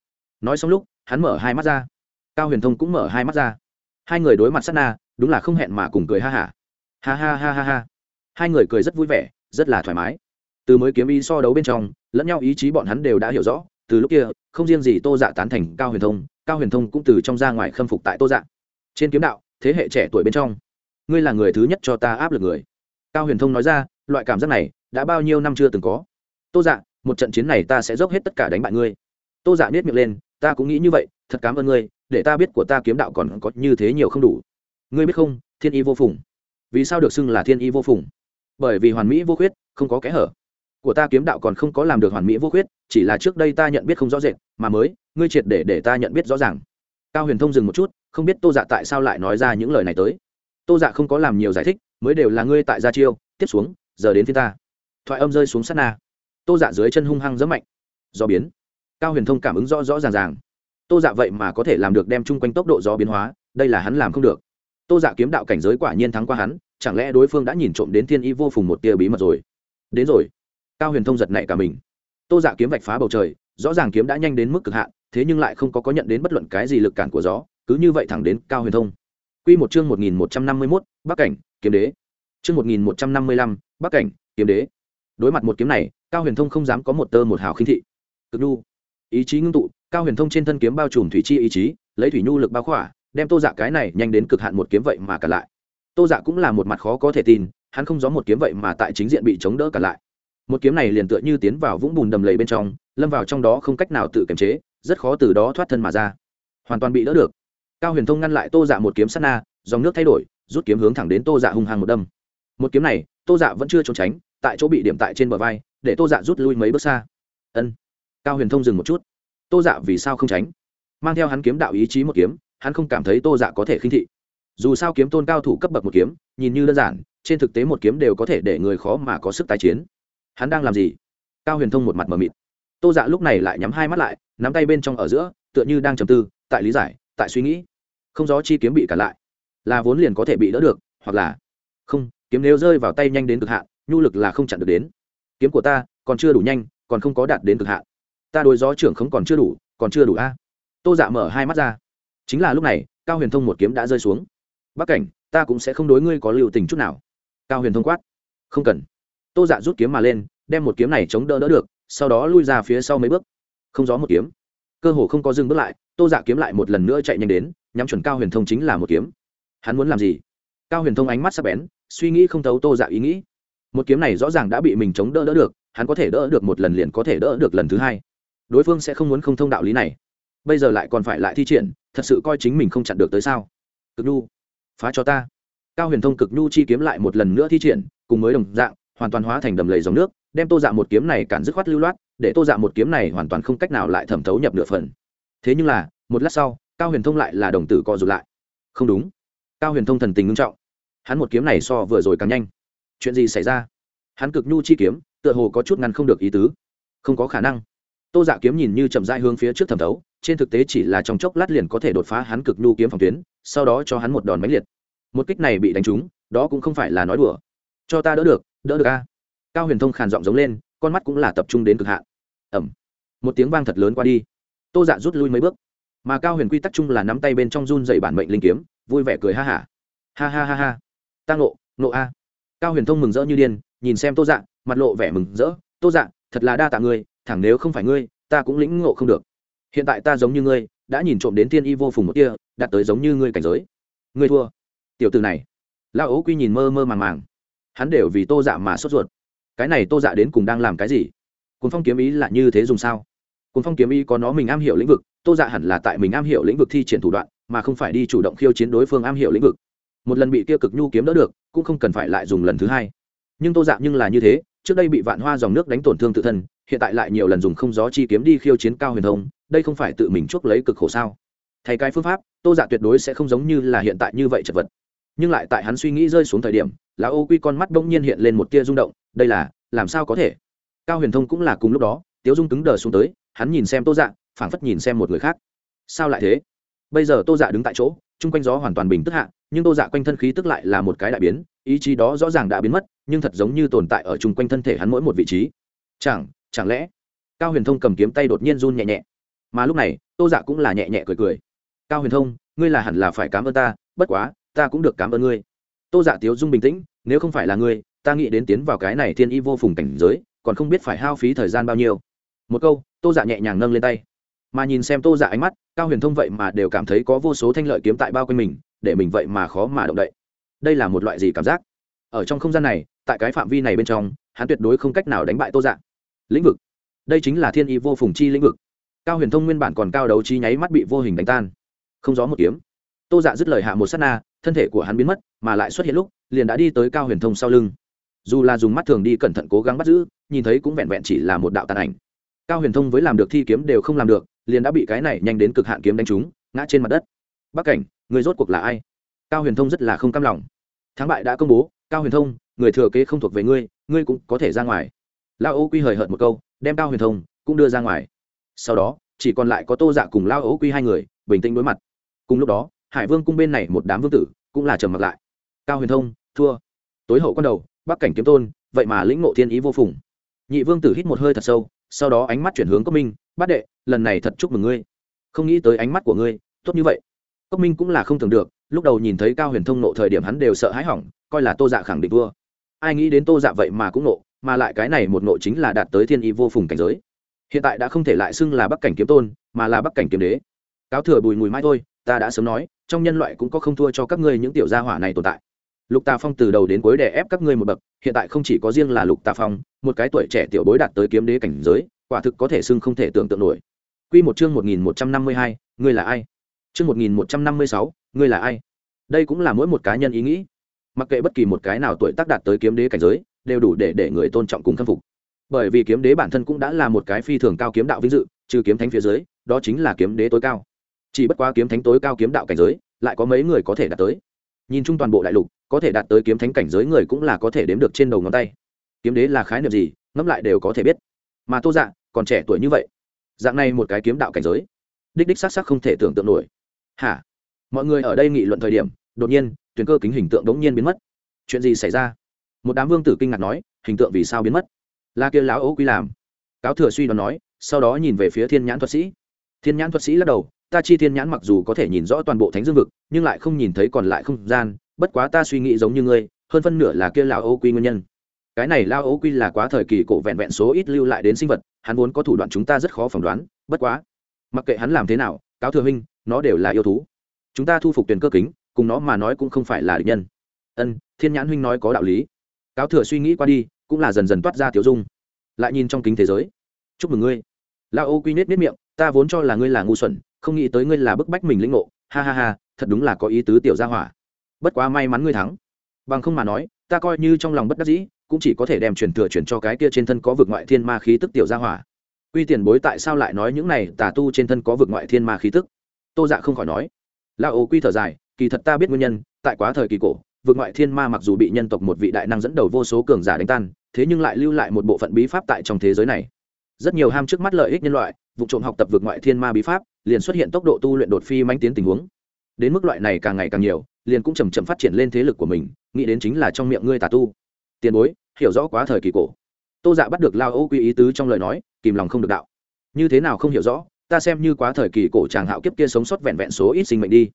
Nói xong lúc, hắn mở hai mắt ra. Cao huyền thông cũng mở hai mắt ra hai người đối mặt sát na, đúng là không hẹn mà cùng cười ha hả ha. ha ha ha ha ha. Hai người cười rất vui vẻ, rất là thoải mái. Từ mới kiếm ý so đấu bên trong, lẫn nhau ý chí bọn hắn đều đã hiểu rõ, từ lúc kia, không riêng gì tô dạ tán thành cao huyền thông, cao huyền thông cũng từ trong ra ngoài khâm phục tại tô dạ. Trên kiếm đạo, thế hệ trẻ tuổi bên trong, ngươi là người thứ nhất cho ta áp lực người. Cao huyền thông nói ra, loại cảm giác này, đã bao nhiêu năm chưa từng có. Tô dạ một trận chiến này ta sẽ dốc hết tất cả đánh bại ngươi. Tô dạ biết miệng lên, ta cũng nghĩ như vậy, thật cảm ơn ngươi để ta biết của ta kiếm đạo còn có như thế nhiều không đủ. Ngươi biết không, thiên y vô phùng? Vì sao được xưng là thiên y vô phùng? Bởi vì hoàn mỹ vô khuyết, không có kẽ hở. Của ta kiếm đạo còn không có làm được hoàn mỹ vô khuyết, chỉ là trước đây ta nhận biết không rõ rệt, mà mới, ngươi triệt để để ta nhận biết rõ ràng. Cao huyền thông dừng một chút, không biết tô dạ tại sao lại nói ra những lời này tới. Tô dạ không có làm nhiều giải thích, mới đều là ngươi tại gia chiêu, tiếp xuống, giờ đến phía ta. Thoại âm rơi xuống sát na. Tô dạ dưới chân hung hăng rất mạnh. Do biến. Cao huyền thông cảm ứng rõ rõ ràng ràng tô dạ vậy mà có thể làm được đem chung quanh tốc độ gió biến hóa, đây là hắn làm không được. Tô dạ kiếm đạo cảnh giới quả nhiên thắng qua hắn, chẳng lẽ đối phương đã nhìn trộm đến thiên y vô phùng một tia bí mật rồi? Đến rồi. Cao huyền thông giật nảy cả mình. Tô dạ kiếm vạch phá bầu trời, rõ ràng kiếm đã nhanh đến mức cực hạn, thế nhưng lại không có có nhận đến bất luận cái gì lực cản của gió, cứ như vậy thẳng đến cao huyền thông. Q một chương một nghìn một trăm năm mươi mốt, bắc cảnh, kiếm đế. Chương một nghìn một trăm năm mươi lăm, bắc cảnh, kiếm đế. Đối mặt một kiếm này, cao huyền thông không dám có một tơ một hào khinh thị. Cực đu. ý chí ngưng tụ cao huyền thông trên thân kiếm bao trùm thủy chi ý chí, lấy thủy nhu lực bao khỏa, đem tô dạ cái này nhanh đến cực hạn một kiếm vậy mà cả lại. Tô dạ cũng là một mặt khó có thể tin, hắn không gió một kiếm vậy mà tại chính diện bị chống đỡ cả lại. Một kiếm này liền tựa như tiến vào vũng bùn đầm lầy bên trong, lâm vào trong đó không cách nào tự kiềm chế, rất khó từ đó thoát thân mà ra. Hoàn toàn bị đỡ được. Cao huyền thông ngăn lại tô dạ một kiếm sát na, dòng nước thay đổi, rút kiếm hướng thẳng đến tô dạ hung hăng một đâm. Một kiếm này, tô dạ vẫn chưa trốn tránh, tại chỗ bị điểm tại trên bờ vai, để tô dạ rút lui mấy bước xa. Ân. Cao huyền thông dừng một chút tô dạ vì sao không tránh? Mang theo hắn kiếm đạo ý chí một kiếm, hắn không cảm thấy tô dạ có thể khinh thị. Dù sao kiếm tôn cao thủ cấp bậc một kiếm, nhìn như đơn giản, trên thực tế một kiếm đều có thể để người khó mà có sức tái chiến. Hắn đang làm gì? Cao huyền thông một mặt mờ mịt. Tô dạ lúc này lại nhắm hai mắt lại, nắm tay bên trong ở giữa, tựa như đang trầm tư, tại lý giải, tại suy nghĩ. Không gió chi kiếm bị cản lại. Là vốn liền có thể bị đỡ được, hoặc là không, kiếm nếu rơi vào tay nhanh đến cực hạn, nhu lực là không chặn được đến. Kiếm của ta còn chưa đủ nhanh, còn không có đạt đến cực hạn ta đối gió trưởng không còn chưa đủ, còn chưa đủ a. Tô dạ mở hai mắt ra. Chính là lúc này, cao huyền thông một kiếm đã rơi xuống. Bắc cảnh, ta cũng sẽ không đối ngươi có lưu tình chút nào. Cao huyền thông quát. Không cần. Tô dạ rút kiếm mà lên, đem một kiếm này chống đỡ đỡ được, sau đó lui ra phía sau mấy bước. Không gió một kiếm. Cơ hồ không có dừng bước lại, tô dạ kiếm lại một lần nữa chạy nhanh đến, nhắm chuẩn cao huyền thông chính là một kiếm. Hắn muốn làm gì? Cao huyền thông ánh mắt sắp bén, suy nghĩ không thấu tô dạ ý nghĩ. Một kiếm này rõ ràng đã bị mình chống đỡ đỡ được, hắn có thể đỡ được một lần liền có thể đỡ được lần thứ hai đối phương sẽ không muốn không thông đạo lý này. Bây giờ lại còn phải lại thi triển, thật sự coi chính mình không chặn được tới sao? Cực nhu, phá cho ta. Cao huyền thông cực nhu chi kiếm lại một lần nữa thi triển, cùng mới đồng dạng, hoàn toàn hóa thành đầm lầy dòng nước, đem tô dạ một kiếm này cản dứt khoát lưu loát, để tô dạ một kiếm này hoàn toàn không cách nào lại thẩm thấu nhập nửa phần. Thế nhưng là, một lát sau, cao huyền thông lại là đồng tử co rụt lại. Không đúng. Cao huyền thông thần tình ngưng trọng. Hắn một kiếm này so vừa rồi càng nhanh. Chuyện gì xảy ra? Hắn cực nhu chi kiếm, tựa hồ có chút ngăn không được ý tứ. Không có khả năng tô dạ kiếm nhìn như chậm dai hướng phía trước thẩm thấu, trên thực tế chỉ là trong chốc lát liền có thể đột phá hắn cực nhu kiếm phòng tuyến, sau đó cho hắn một đòn máy liệt. Một kích này bị đánh trúng, đó cũng không phải là nói đùa. Cho ta đỡ được đỡ được a. Cao huyền thông khàn giọng giống lên, con mắt cũng là tập trung đến cực hạn. Ẩm một tiếng vang thật lớn qua đi. Tô dạ rút lui mấy bước. Mà cao huyền quy tắc chung là nắm tay bên trong run dậy bản mệnh linh kiếm, vui vẻ cười ha hả. Ha. ha ha ha. Ha ta ngộ ngộ a. Cao huyền thông mừng rỡ như điên, nhìn xem tô dạ mặt lộ vẻ mừng rỡ. Tô dạ thật là đa tạ người thẳng nếu không phải ngươi, ta cũng lĩnh ngộ không được. Hiện tại ta giống như ngươi, đã nhìn trộm đến thiên y vô phùng một kia, đạt tới giống như ngươi cảnh giới. Ngươi thua. Tiểu từ này. Lao ấu quy nhìn mơ mơ màng màng. Hắn đều vì tô dạ mà sốt ruột. Cái này tô dạ đến cùng đang làm cái gì? Cuốn phong kiếm ý là như thế dùng sao? Cuốn phong kiếm ý có nó mình am hiểu lĩnh vực, tô dạ hẳn là tại mình am hiểu lĩnh vực thi triển thủ đoạn, mà không phải đi chủ động khiêu chiến đối phương am hiểu lĩnh vực. Một lần bị kia cực nhu kiếm đỡ được, cũng không cần phải lại dùng lần thứ hai. Nhưng tô dạ nhưng là như thế trước đây bị vạn hoa dòng nước đánh tổn thương tự thân, hiện tại lại nhiều lần dùng không gió chi kiếm đi khiêu chiến cao huyền thông, đây không phải tự mình chuốc lấy cực khổ sao? Thay cái phương pháp, tô giả tuyệt đối sẽ không giống như là hiện tại như vậy chật vật. Nhưng lại tại hắn suy nghĩ rơi xuống thời điểm là ô quy con mắt bỗng nhiên hiện lên một tia rung động, đây là, làm sao có thể? Cao huyền thông cũng là cùng lúc đó, tiếu dung cứng đờ xuống tới, hắn nhìn xem tô dạ phảng phất nhìn xem một người khác. Sao lại thế? Bây giờ tô dạ đứng tại chỗ, chung quanh gió hoàn toàn bình tức hạ, nhưng tô dạ quanh thân khí tức lại là một cái đại biến ý chí đó rõ ràng đã biến mất, nhưng thật giống như tồn tại ở chung quanh thân thể hắn mỗi một vị trí. Chẳng chẳng lẽ, cao huyền thông cầm kiếm tay đột nhiên run nhẹ nhẹ? Mà lúc này, tô dạ cũng là nhẹ nhẹ cười cười. Cao huyền thông, ngươi là hẳn là phải cảm ơn ta, bất quá, ta cũng được cảm ơn ngươi. Tô dạ tiếu dung bình tĩnh, nếu không phải là ngươi, ta nghĩ đến tiến vào cái này thiên y vô phùng cảnh giới, còn không biết phải hao phí thời gian bao nhiêu. Một câu, tô dạ nhẹ nhàng nâng lên tay. Mà nhìn xem tô dạ ánh mắt, cao huyền thông vậy mà đều cảm thấy có vô số thanh lợi kiếm tại bao quanh mình, để mình vậy mà khó mà động đậy đây là một loại gì cảm giác? Ở trong không gian này, tại cái phạm vi này bên trong, hắn tuyệt đối không cách nào đánh bại tô dạng lĩnh vực. Đây chính là thiên y vô phùng chi lĩnh vực. Cao huyền thông nguyên bản còn cao đấu chi nháy mắt bị vô hình đánh tan. Không gió một kiếm. Tô dạ dứt lời hạ một s á t na, thân thể của hắn biến mất, mà lại xuất hiện lúc, liền đã đi tới cao huyền thông sau lưng. Dù là dùng mắt thường đi cẩn thận cố gắng bắt giữ, nhìn thấy cũng vẹn vẹn chỉ là một đạo tàn ảnh. Cao huyền thông với làm được thi kiếm đều không làm được, liền đã bị cái này nhanh đến cực hạn kiếm đánh trúng, ngã trên mặt đất. Bắc cảnh, người rốt cuộc là ai? Cao huyền thông rất là không cam lòng thắng bại đã công bố, cao huyền thông, người thừa kế không thuộc về ngươi ngươi cũng có thể ra ngoài. Lao ô quy hời hợt một câu, đem cao huyền thông cũng đưa ra ngoài. Sau đó, chỉ còn lại có tô dạ cùng lao ô quy hai người, bình tĩnh đối mặt. Cùng lúc đó, hải vương cung bên này một đám vương tử cũng là trầm mặc lại. Cao huyền thông, thua. Tối hậu con đầu, bắc cảnh kiếm tôn, vậy mà lĩnh ngộ thiên ý vô phùng. Nhị vương tử hít một hơi thật sâu, sau đó ánh mắt chuyển hướng cốc minh, bát đệ, lần này thật chúc mừng ngươi. Không nghĩ tới ánh mắt của ngươi tốt như vậy. Cốc minh cũng là không tưởng được lúc đầu nhìn thấy cao huyền thông nộ thời điểm hắn đều sợ hãi hỏng coi là tô dạ khẳng định vua ai nghĩ đến tô dạ vậy mà cũng nộ mà lại cái này một nộ chính là đạt tới thiên y vô phùng cảnh giới. Hiện tại đã không thể lại xưng là bắc cảnh kiếm tôn mà là bắc cảnh kiếm đế. Cáo thừa bùi mùi mai thôi ta đã sớm nói trong nhân loại cũng có không thua cho các ngươi những tiểu gia hỏa này tồn tại. Lục tà phong từ đầu đến cuối đè ép các ngươi một bậc hiện tại không chỉ có riêng là lục tà phong một cái tuổi trẻ tiểu bối đạt tới kiếm đế cảnh giới quả thực có thể xưng không thể tưởng tượng nổi. Quy một chương 1152, ngươi là ai? Chương 1156, ngươi là ai? Đây cũng là mỗi một cá nhân ý nghĩ. Mặc kệ bất kỳ một cái nào tuổi tác đạt tới kiếm đế cảnh giới, đều đủ để để người tôn trọng cùng khâm phục. Bởi vì kiếm đế bản thân cũng đã là một cái phi thường cao kiếm đạo vinh dự, trừ kiếm thánh phía dưới, đó chính là kiếm đế tối cao. Chỉ bất quá kiếm thánh tối cao kiếm đạo cảnh giới, lại có mấy người có thể đạt tới. Nhìn chung toàn bộ đại lục, có thể đạt tới kiếm thánh cảnh giới người cũng là có thể đếm được trên đầu ngón tay. Kiếm đế là khái niệm gì, ngẫm lại đều có thể biết. Mà Tô Dạ, còn trẻ tuổi như vậy, dạng này một cái kiếm đạo cảnh giới, đích đích xác sắc không thể tưởng tượng nổi. Hả? Mọi người ở đây nghị luận thời điểm, đột nhiên, tuyển cơ kính hình tượng đống nhiên biến mất. Chuyện gì xảy ra? Một đám vương tử kinh ngạc nói, hình tượng vì sao biến mất? La kia lão ố quy làm. Cáo thừa suy đoán nói, sau đó nhìn về phía Thiên Nhãn thuật sĩ. Thiên Nhãn thuật sĩ lắc đầu, ta chi Thiên Nhãn mặc dù có thể nhìn rõ toàn bộ thánh dương vực, nhưng lại không nhìn thấy còn lại không gian, bất quá ta suy nghĩ giống như ngươi, hơn phân nửa là kia lão ấu quy nguyên nhân cái này lao ấu quy là quá thời kỳ cổ vẹn vẹn số ít lưu lại đến sinh vật hắn vốn có thủ đoạn chúng ta rất khó phỏng đoán bất quá mặc kệ hắn làm thế nào cáo thừa huynh nó đều là yêu thú chúng ta thu phục tuyển cơ kính, cùng nó mà nói cũng không phải là địch nhân. Ân, thiên nhãn huynh nói có đạo lý. Cáo thừa suy nghĩ qua đi, cũng là dần dần toát ra tiểu dung. Lại nhìn trong kính thế giới. Chúc mừng ngươi. Lao ô quy nết nết miệng, ta vốn cho là ngươi là ngu xuẩn, không nghĩ tới ngươi là bức bách mình lĩnh ngộ. Ha ha ha, thật đúng là có ý tứ tiểu gia hỏa. Bất quá may mắn ngươi thắng. Bằng không mà nói, ta coi như trong lòng bất đắc dĩ, cũng chỉ có thể đem truyền thừa truyền cho cái kia trên thân có vực ngoại thiên ma khí tức tiểu gia hỏa. Quy tiền bối tại sao lại nói những này, tà tu trên thân có vực ngoại thiên ma khí tức? Tô dạ không khỏi nói la ô quy thở dài, kỳ thật ta biết nguyên nhân, tại quá thời kỳ cổ vượt ngoại thiên ma mặc dù bị nhân tộc một vị đại năng dẫn đầu vô số cường giả đánh tan, thế nhưng lại lưu lại một bộ phận bí pháp tại trong thế giới này. Rất nhiều ham trước mắt lợi ích nhân loại, vụ trộm học tập vượt ngoại thiên ma bí pháp, liền xuất hiện tốc độ tu luyện đột phi manh tiến tình huống. Đến mức loại này càng ngày càng nhiều, liền cũng chầm chậm phát triển lên thế lực của mình, nghĩ đến chính là trong miệng ngươi tà tu. Tiền bối, hiểu rõ quá thời kỳ cổ. Tô dạ bắt được lao ô quy ý tứ trong lời nói, kìm lòng không được đạo. Như thế nào không hiểu rõ? Ta xem như quá thời kỳ cổ tràng hạo kiếp kia sống sót vẹn vẹn số ít sinh mệnh đi.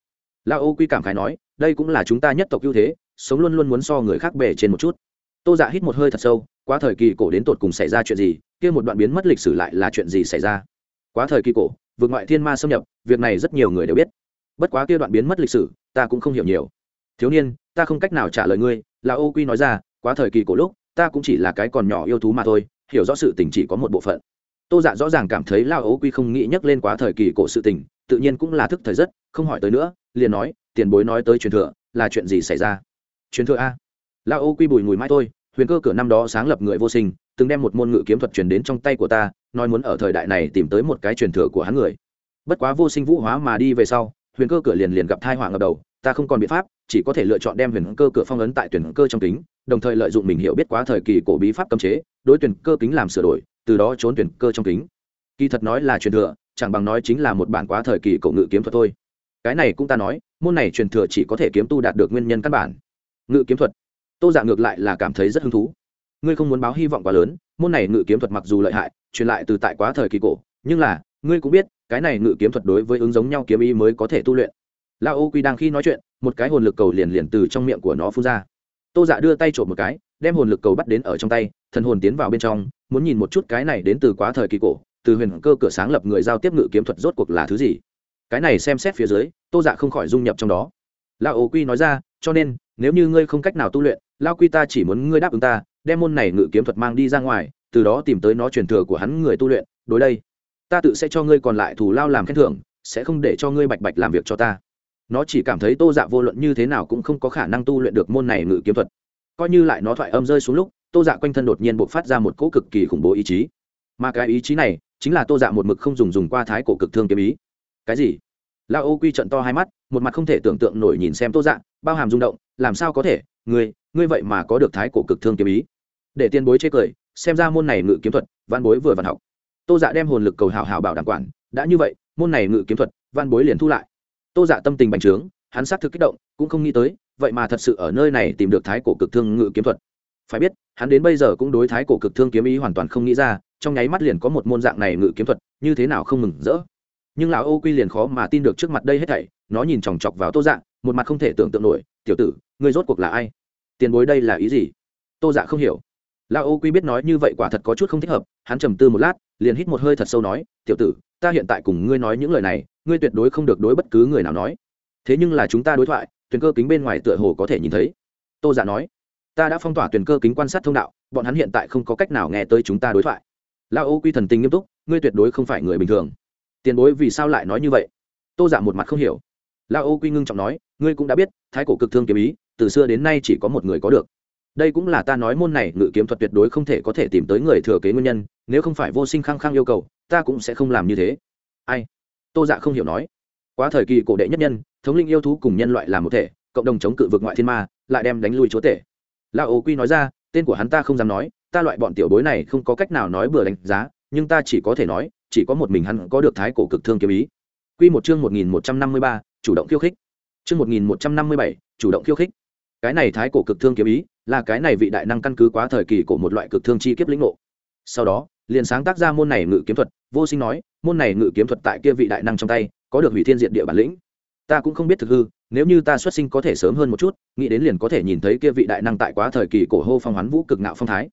La ô quy cảm khái nói, đây cũng là chúng ta nhất tộc ưu thế, sống luôn luôn muốn so người khác bề trên một chút. Tô dạ hít một hơi thật sâu, quá thời kỳ cổ đến tột cùng xảy ra chuyện gì, kia một đoạn biến mất lịch sử lại là chuyện gì xảy ra? Quá thời kỳ cổ, vượt ngoại thiên ma xâm nhập, việc này rất nhiều người đều biết. Bất quá kia đoạn biến mất lịch sử, ta cũng không hiểu nhiều. Thiếu niên, ta không cách nào trả lời ngươi là ô quy nói ra, quá thời kỳ cổ lúc, ta cũng chỉ là cái còn nhỏ yêu thú mà thôi, hiểu rõ sự tình chỉ có một bộ phận tô dạ rõ ràng cảm thấy lao ấu quy không nghĩ nhắc lên quá thời kỳ cổ sự tình, tự nhiên cũng là thức thời rất, không hỏi tới nữa, liền nói, tiền bối nói tới truyền thừa, là chuyện gì xảy ra? Truyền thừa a? Lao ấu quy bùi mùi mai thôi, huyền cơ cửa năm đó sáng lập người vô sinh, từng đem một môn ngự kiếm thuật truyền đến trong tay của ta, nói muốn ở thời đại này tìm tới một cái truyền thừa của hắn người. Bất quá vô sinh vũ hóa mà đi về sau, huyền cơ cửa liền liền gặp thai họa ngập đầu, ta không còn biện pháp, chỉ có thể lựa chọn đem huyền cơ cửa phong ấn tại tuyển cơ trong kính, đồng thời lợi dụng mình hiểu biết quá thời kỳ cổ bí pháp cấm chế, đối tuyển cơ kính làm sửa đổi từ đó trốn tuyển cơ trong kính. Kỳ thật nói là truyền thừa, chẳng bằng nói chính là một bản quá thời kỳ cổ ngự kiếm thuật thôi. Cái này cũng ta nói, môn này truyền thừa chỉ có thể kiếm tu đạt được nguyên nhân căn bản. Ngự kiếm thuật. Tô giả ngược lại là cảm thấy rất hứng thú. Ngươi không muốn báo hy vọng quá lớn, môn này ngự kiếm thuật mặc dù lợi hại, truyền lại từ tại quá thời kỳ cổ, nhưng là, ngươi cũng biết, cái này ngự kiếm thuật đối với ứng giống nhau kiếm ý mới có thể tu luyện. La ô quy đang khi nói chuyện, một cái hồn lực cầu liền liền từ trong miệng của nó phun ra. Tô giả đưa tay trộm một cái, đem hồn lực cầu bắt đến ở trong tay, thần hồn tiến vào bên trong muốn nhìn một chút cái này đến từ quá thời kỳ cổ, từ huyền cơ cửa sáng lập người giao tiếp ngự kiếm thuật rốt cuộc là thứ gì. Cái này xem xét phía dưới, tô dạ không khỏi dung nhập trong đó. Lao ô quy nói ra, cho nên, nếu như ngươi không cách nào tu luyện lao quy ta chỉ muốn ngươi đáp ứng ta, đem môn này ngự kiếm thuật mang đi ra ngoài, từ đó tìm tới nó truyền thừa của hắn người tu luyện, đối đây, ta tự sẽ cho ngươi còn lại thù lao làm khen thưởng, sẽ không để cho ngươi bạch bạch làm việc cho ta. Nó chỉ cảm thấy tô dạ vô luận như thế nào cũng không có khả năng tu luyện được môn này ngự kiếm thuật. Coi như lại nó thoại âm rơi xuống lúc tô dạ quanh thân đột nhiên buộc phát ra một cỗ cực kỳ khủng bố ý chí. Mà cái ý chí này chính là tô dạ một mực không dùng dùng qua thái cổ cực thương kiếm ý. Cái gì? La ô quy trận to hai mắt, một mặt không thể tưởng tượng nổi nhìn xem tô dạ bao hàm rung động, làm sao có thể? Ngươi ngươi vậy mà có được thái cổ cực thương kiếm ý. Để tiền bối chê cười, xem ra môn này ngự kiếm thuật, văn bối vừa văn học. Tô dạ đem hồn lực cầu hào hào bảo đảm quản, đã như vậy, môn này ngự kiếm thuật, văn bối liền thu lại. Tô dạ tâm tình bành trướng, hắn xác thực kích động, cũng không nghĩ tới, vậy mà thật sự ở nơi này tìm được thái cổ cực thương ngự kiếm thuật phải biết, hắn đến bây giờ cũng đối thái cổ cực thương kiếm ý hoàn toàn không nghĩ ra, trong nháy mắt liền có một môn dạng này ngự kiếm thuật, như thế nào không mừng rỡ. Nhưng lão ô quy liền khó mà tin được trước mặt đây hết thảy, nó nhìn chòng chọc vào tô dạ một mặt không thể tưởng tượng nổi, tiểu tử, ngươi rốt cuộc là ai? Tiền bối đây là ý gì? Tô dạ không hiểu. Lão ô quy biết nói như vậy quả thật có chút không thích hợp, hắn trầm tư một lát, liền hít một hơi thật sâu nói, tiểu tử, ta hiện tại cùng ngươi nói những lời này, ngươi tuyệt đối không được đối bất cứ người nào nói. Thế nhưng là chúng ta đối thoại, tuyển cơ kính bên ngoài tựa hồ có thể nhìn thấy. Tô giả dạ nói ta đã phong tỏa tuyển cơ kính quan sát thông đạo, bọn hắn hiện tại không có cách nào nghe tới chúng ta đối thoại. La ô quy thần tình nghiêm túc, ngươi tuyệt đối không phải người bình thường. Tiền bối vì sao lại nói như vậy? Tô giả dạ một mặt không hiểu. La ô quy ngưng trọng nói, ngươi cũng đã biết, thái cổ cực thương kiếm ý, từ xưa đến nay chỉ có một người có được. Đây cũng là ta nói môn này ngự kiếm thuật tuyệt đối không thể có thể tìm tới người thừa kế nguyên nhân, nếu không phải vô sinh khăng khăng yêu cầu, ta cũng sẽ không làm như thế. Ai? Tô dạ không hiểu nói. Quá thời kỳ cổ đệ nhất nhân, thống linh yêu thú cùng nhân loại làm một thể, cộng đồng chống cự vượt ngoại thiên ma, lại đem đánh lui chúa tể la ô quy nói ra, tên của hắn ta không dám nói, ta loại bọn tiểu bối này không có cách nào nói bừa đánh giá, nhưng ta chỉ có thể nói, chỉ có một mình hắn có được thái cổ cực thương kiếm ý. Quy một chương một nghìn một trăm năm mươi ba, chủ động khiêu khích. Chương một nghìn một trăm năm mươi bảy, chủ động khiêu khích. Cái này thái cổ cực thương kiếm ý, là cái này vị đại năng căn cứ quá thời kỳ của một loại cực thương chi kiếp lĩnh ngộ. Sau đó, liền sáng tác ra môn này ngự kiếm thuật, vô sinh nói, môn này ngự kiếm thuật tại kia vị đại năng trong tay, có được hủy thiên diện địa bản lĩnh ta cũng không biết thực hư, nếu như ta xuất sinh có thể sớm hơn một chút, nghĩ đến liền có thể nhìn thấy kia vị đại năng tại quá thời kỳ cổ hô phong hoán vũ cực ngạo phong thái.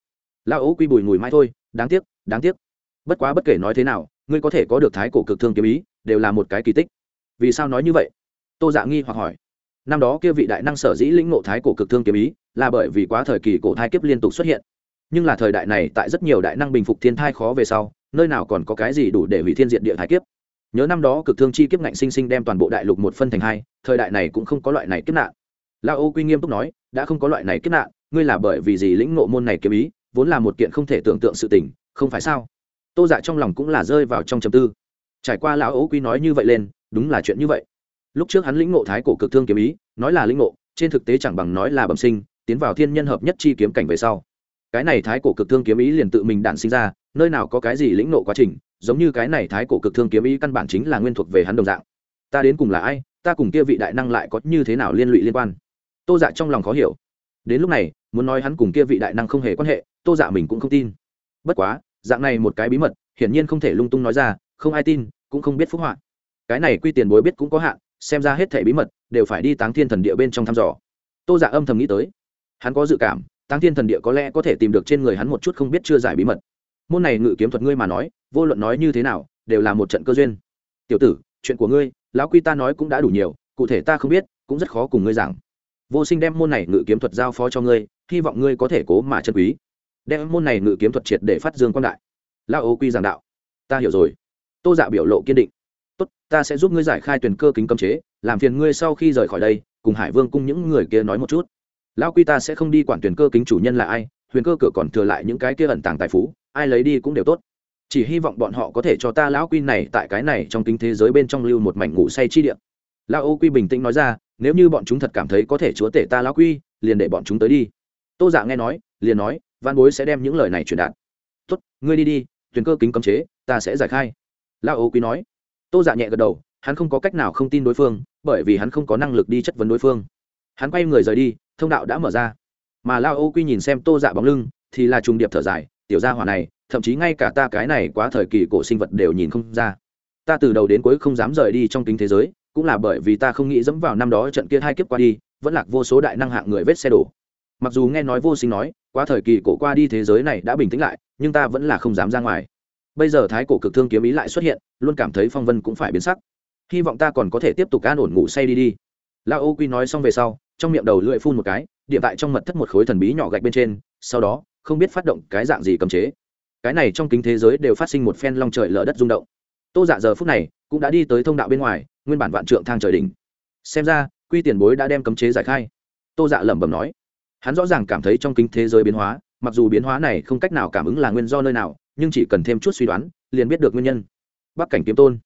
Lao ấu quy bùi ngùi mai thôi, đáng tiếc đáng tiếc. Bất quá bất kể nói thế nào, ngươi có thể có được thái cổ cực thương kiếm ý, đều là một cái kỳ tích. Vì sao nói như vậy? Tô dạ nghi hoặc hỏi. Năm đó kia vị đại năng sở dĩ lĩnh ngộ thái cổ cực thương kiếm ý, là bởi vì quá thời kỳ cổ thai kiếp liên tục xuất hiện. Nhưng là thời đại này tại rất nhiều đại năng bình phục thiên thai khó về sau, nơi nào còn có cái gì đủ để hủy thiên diện địa thái kiếp? Nhớ năm đó cực thương chi kiếp ngạnh sinh sinh đem toàn bộ đại lục một phân thành hai, thời đại này cũng không có loại này kiếp nạn. La ô quy nghiêm túc nói, đã không có loại này kiếp nạn, ngươi là bởi vì gì lĩnh ngộ môn này kiếm ý, vốn là một kiện không thể tưởng tượng sự tình, không phải sao? Tô dạ trong lòng cũng là rơi vào trong trầm tư. Trải qua lão ô quy nói như vậy lên, đúng là chuyện như vậy. Lúc trước hắn lĩnh ngộ thái cổ cực thương kiếm ý, nói là lĩnh ngộ, trên thực tế chẳng bằng nói là bẩm sinh, tiến vào thiên nhân hợp nhất chi kiếm cảnh về sau. Cái này thái cổ cực thương kiếm ý liền tự mình đản sinh ra, nơi nào có cái gì lĩnh ngộ quá trình giống như cái này thái cổ cực thương kiếm ý căn bản chính là nguyên thuộc về hắn đồng dạng. Ta đến cùng là ai? Ta cùng kia vị đại năng lại có như thế nào liên lụy liên quan? Tô dạ trong lòng khó hiểu. Đến lúc này, muốn nói hắn cùng kia vị đại năng không hề quan hệ, tô dạ mình cũng không tin. Bất quá, dạng này một cái bí mật, hiển nhiên không thể lung tung nói ra, không ai tin, cũng không biết phúc họa. Cái này quy tiền bối biết cũng có hạn, xem ra hết thẻ bí mật đều phải đi táng thiên thần địa bên trong thăm dò. Tô dạ âm thầm nghĩ tới. Hắn có dự cảm, táng thiên thần địa có lẽ có thể tìm được trên người hắn một chút không biết chưa giải bí mật. Môn này ngự kiếm thuật ngươi mà nói vô luận nói như thế nào, đều là một trận cơ duyên. Tiểu tử, chuyện của ngươi, lão quy ta nói cũng đã đủ nhiều, cụ thể ta không biết, cũng rất khó cùng ngươi giảng. Vô sinh đem môn này ngự kiếm thuật giao phó cho ngươi, hy vọng ngươi có thể cố mà chân quý. Đem môn này ngự kiếm thuật triệt để phát dương quan đại. Lão ô quy giảng đạo. Ta hiểu rồi. Tô dạ biểu lộ kiên định. Tốt, ta sẽ giúp ngươi giải khai tuyển cơ kính cấm chế, làm phiền ngươi sau khi rời khỏi đây, cùng hải vương cung những người kia nói một chút. Lão quy ta sẽ không đi quản tuyển cơ kính chủ nhân là ai, huyền cơ cửa còn thừa lại những cái kia ẩn tàng tài phú, ai lấy đi cũng đều tốt chỉ hy vọng bọn họ có thể cho ta lão quy này tại cái này trong kính thế giới bên trong lưu một mảnh ngủ say chi điện lão ô quy bình tĩnh nói ra, nếu như bọn chúng thật cảm thấy có thể chúa tể ta lão quy, liền để bọn chúng tới đi. Tô dạ nghe nói, liền nói, văn bối sẽ đem những lời này truyền đạt. Tốt, ngươi đi đi, tuyển cơ kính cấm chế, ta sẽ giải khai. Lão ô quy nói. Tô dạ nhẹ gật đầu, hắn không có cách nào không tin đối phương, bởi vì hắn không có năng lực đi chất vấn đối phương. Hắn quay người rời đi, thông đạo đã mở ra. Mà lao ô quy nhìn xem tô dạ bóng lưng, thì là trùng điệp thở dài, tiểu gia hỏa này thậm chí ngay cả ta cái này quá thời kỳ cổ sinh vật đều nhìn không ra. Ta từ đầu đến cuối không dám rời đi trong kính thế giới, cũng là bởi vì ta không nghĩ dẫm vào năm đó trận kia hai kiếp qua đi, vẫn lạc vô số đại năng hạng người vết xe đổ. Mặc dù nghe nói vô sinh nói, quá thời kỳ cổ qua đi thế giới này đã bình tĩnh lại, nhưng ta vẫn là không dám ra ngoài. Bây giờ thái cổ cực thương kiếm ý lại xuất hiện, luôn cảm thấy phong vân cũng phải biến sắc. Hy vọng ta còn có thể tiếp tục an ổn ngủ say đi đi. La ô quy nói xong về sau, trong miệng đầu lưỡi phun một cái, điểm tại trong mật thất một khối thần bí nhỏ gạch bên trên, sau đó, không biết phát động cái dạng gì cầm chế cái này trong kính thế giới đều phát sinh một phen long trời lở đất rung động. Tô dạ giờ phút này cũng đã đi tới thông đạo bên ngoài, nguyên bản vạn trượng thang trời đỉnh. Xem ra, quy tiền bối đã đem cấm chế giải khai. Tô dạ lẩm bẩm nói. Hắn rõ ràng cảm thấy trong kính thế giới biến hóa, mặc dù biến hóa này không cách nào cảm ứng là nguyên do nơi nào, nhưng chỉ cần thêm chút suy đoán, liền biết được nguyên nhân. Bắc cảnh kiếm tôn.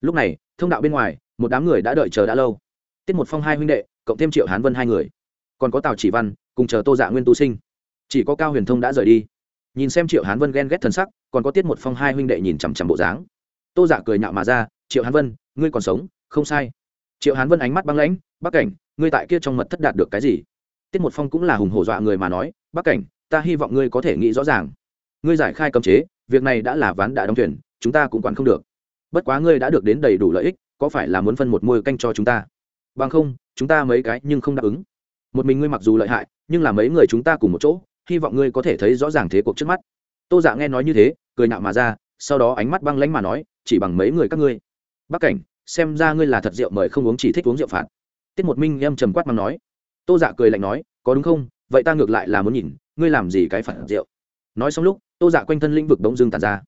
Lúc này, thông đạo bên ngoài, một đám người đã đợi chờ đã lâu. Tiết một phong hai huynh đệ, cộng thêm triệu hán vân hai người. Còn có tào chỉ văn, cùng chờ tô dạ nguyên tu sinh. Chỉ có cao huyền thông đã rời đi nhìn xem triệu hán vân ghen ghét thần sắc, còn có tiết một phong hai huynh đệ nhìn chằm chằm bộ dáng. Tô giả cười nhạo mà ra, triệu hán vân, ngươi còn sống, không sai. Triệu hán vân ánh mắt băng lãnh bắc cảnh, ngươi tại kia trong mật thất đạt được cái gì? Tiết một phong cũng là hùng hổ dọa người mà nói bắc cảnh, ta hy vọng ngươi có thể nghĩ rõ ràng. Ngươi giải khai cấm chế, việc này đã là ván đã đóng thuyền, chúng ta cũng quản không được. Bất quá ngươi đã được đến đầy đủ lợi ích, có phải là muốn phân một môi canh cho chúng ta? Bằng không, chúng ta mấy cái nhưng không đáp ứng. Một mình ngươi mặc dù lợi hại, nhưng là mấy người chúng ta cùng một chỗ hy vọng ngươi có thể thấy rõ ràng thế cuộc trước mắt. Tô dạ nghe nói như thế, cười nạo mà ra, sau đó ánh mắt băng lánh mà nói, chỉ bằng mấy người các ngươi. Bắc cảnh, xem ra ngươi là thật rượu mời không uống chỉ thích uống rượu phạt. Tiết một minh em trầm quát mắng nói. Tô dạ cười lạnh nói, có đúng không? Vậy ta ngược lại là muốn nhìn, ngươi làm gì cái phản rượu? Nói xong lúc, tô dạ quanh thân lĩnh vực bỗng dưng tàn ra.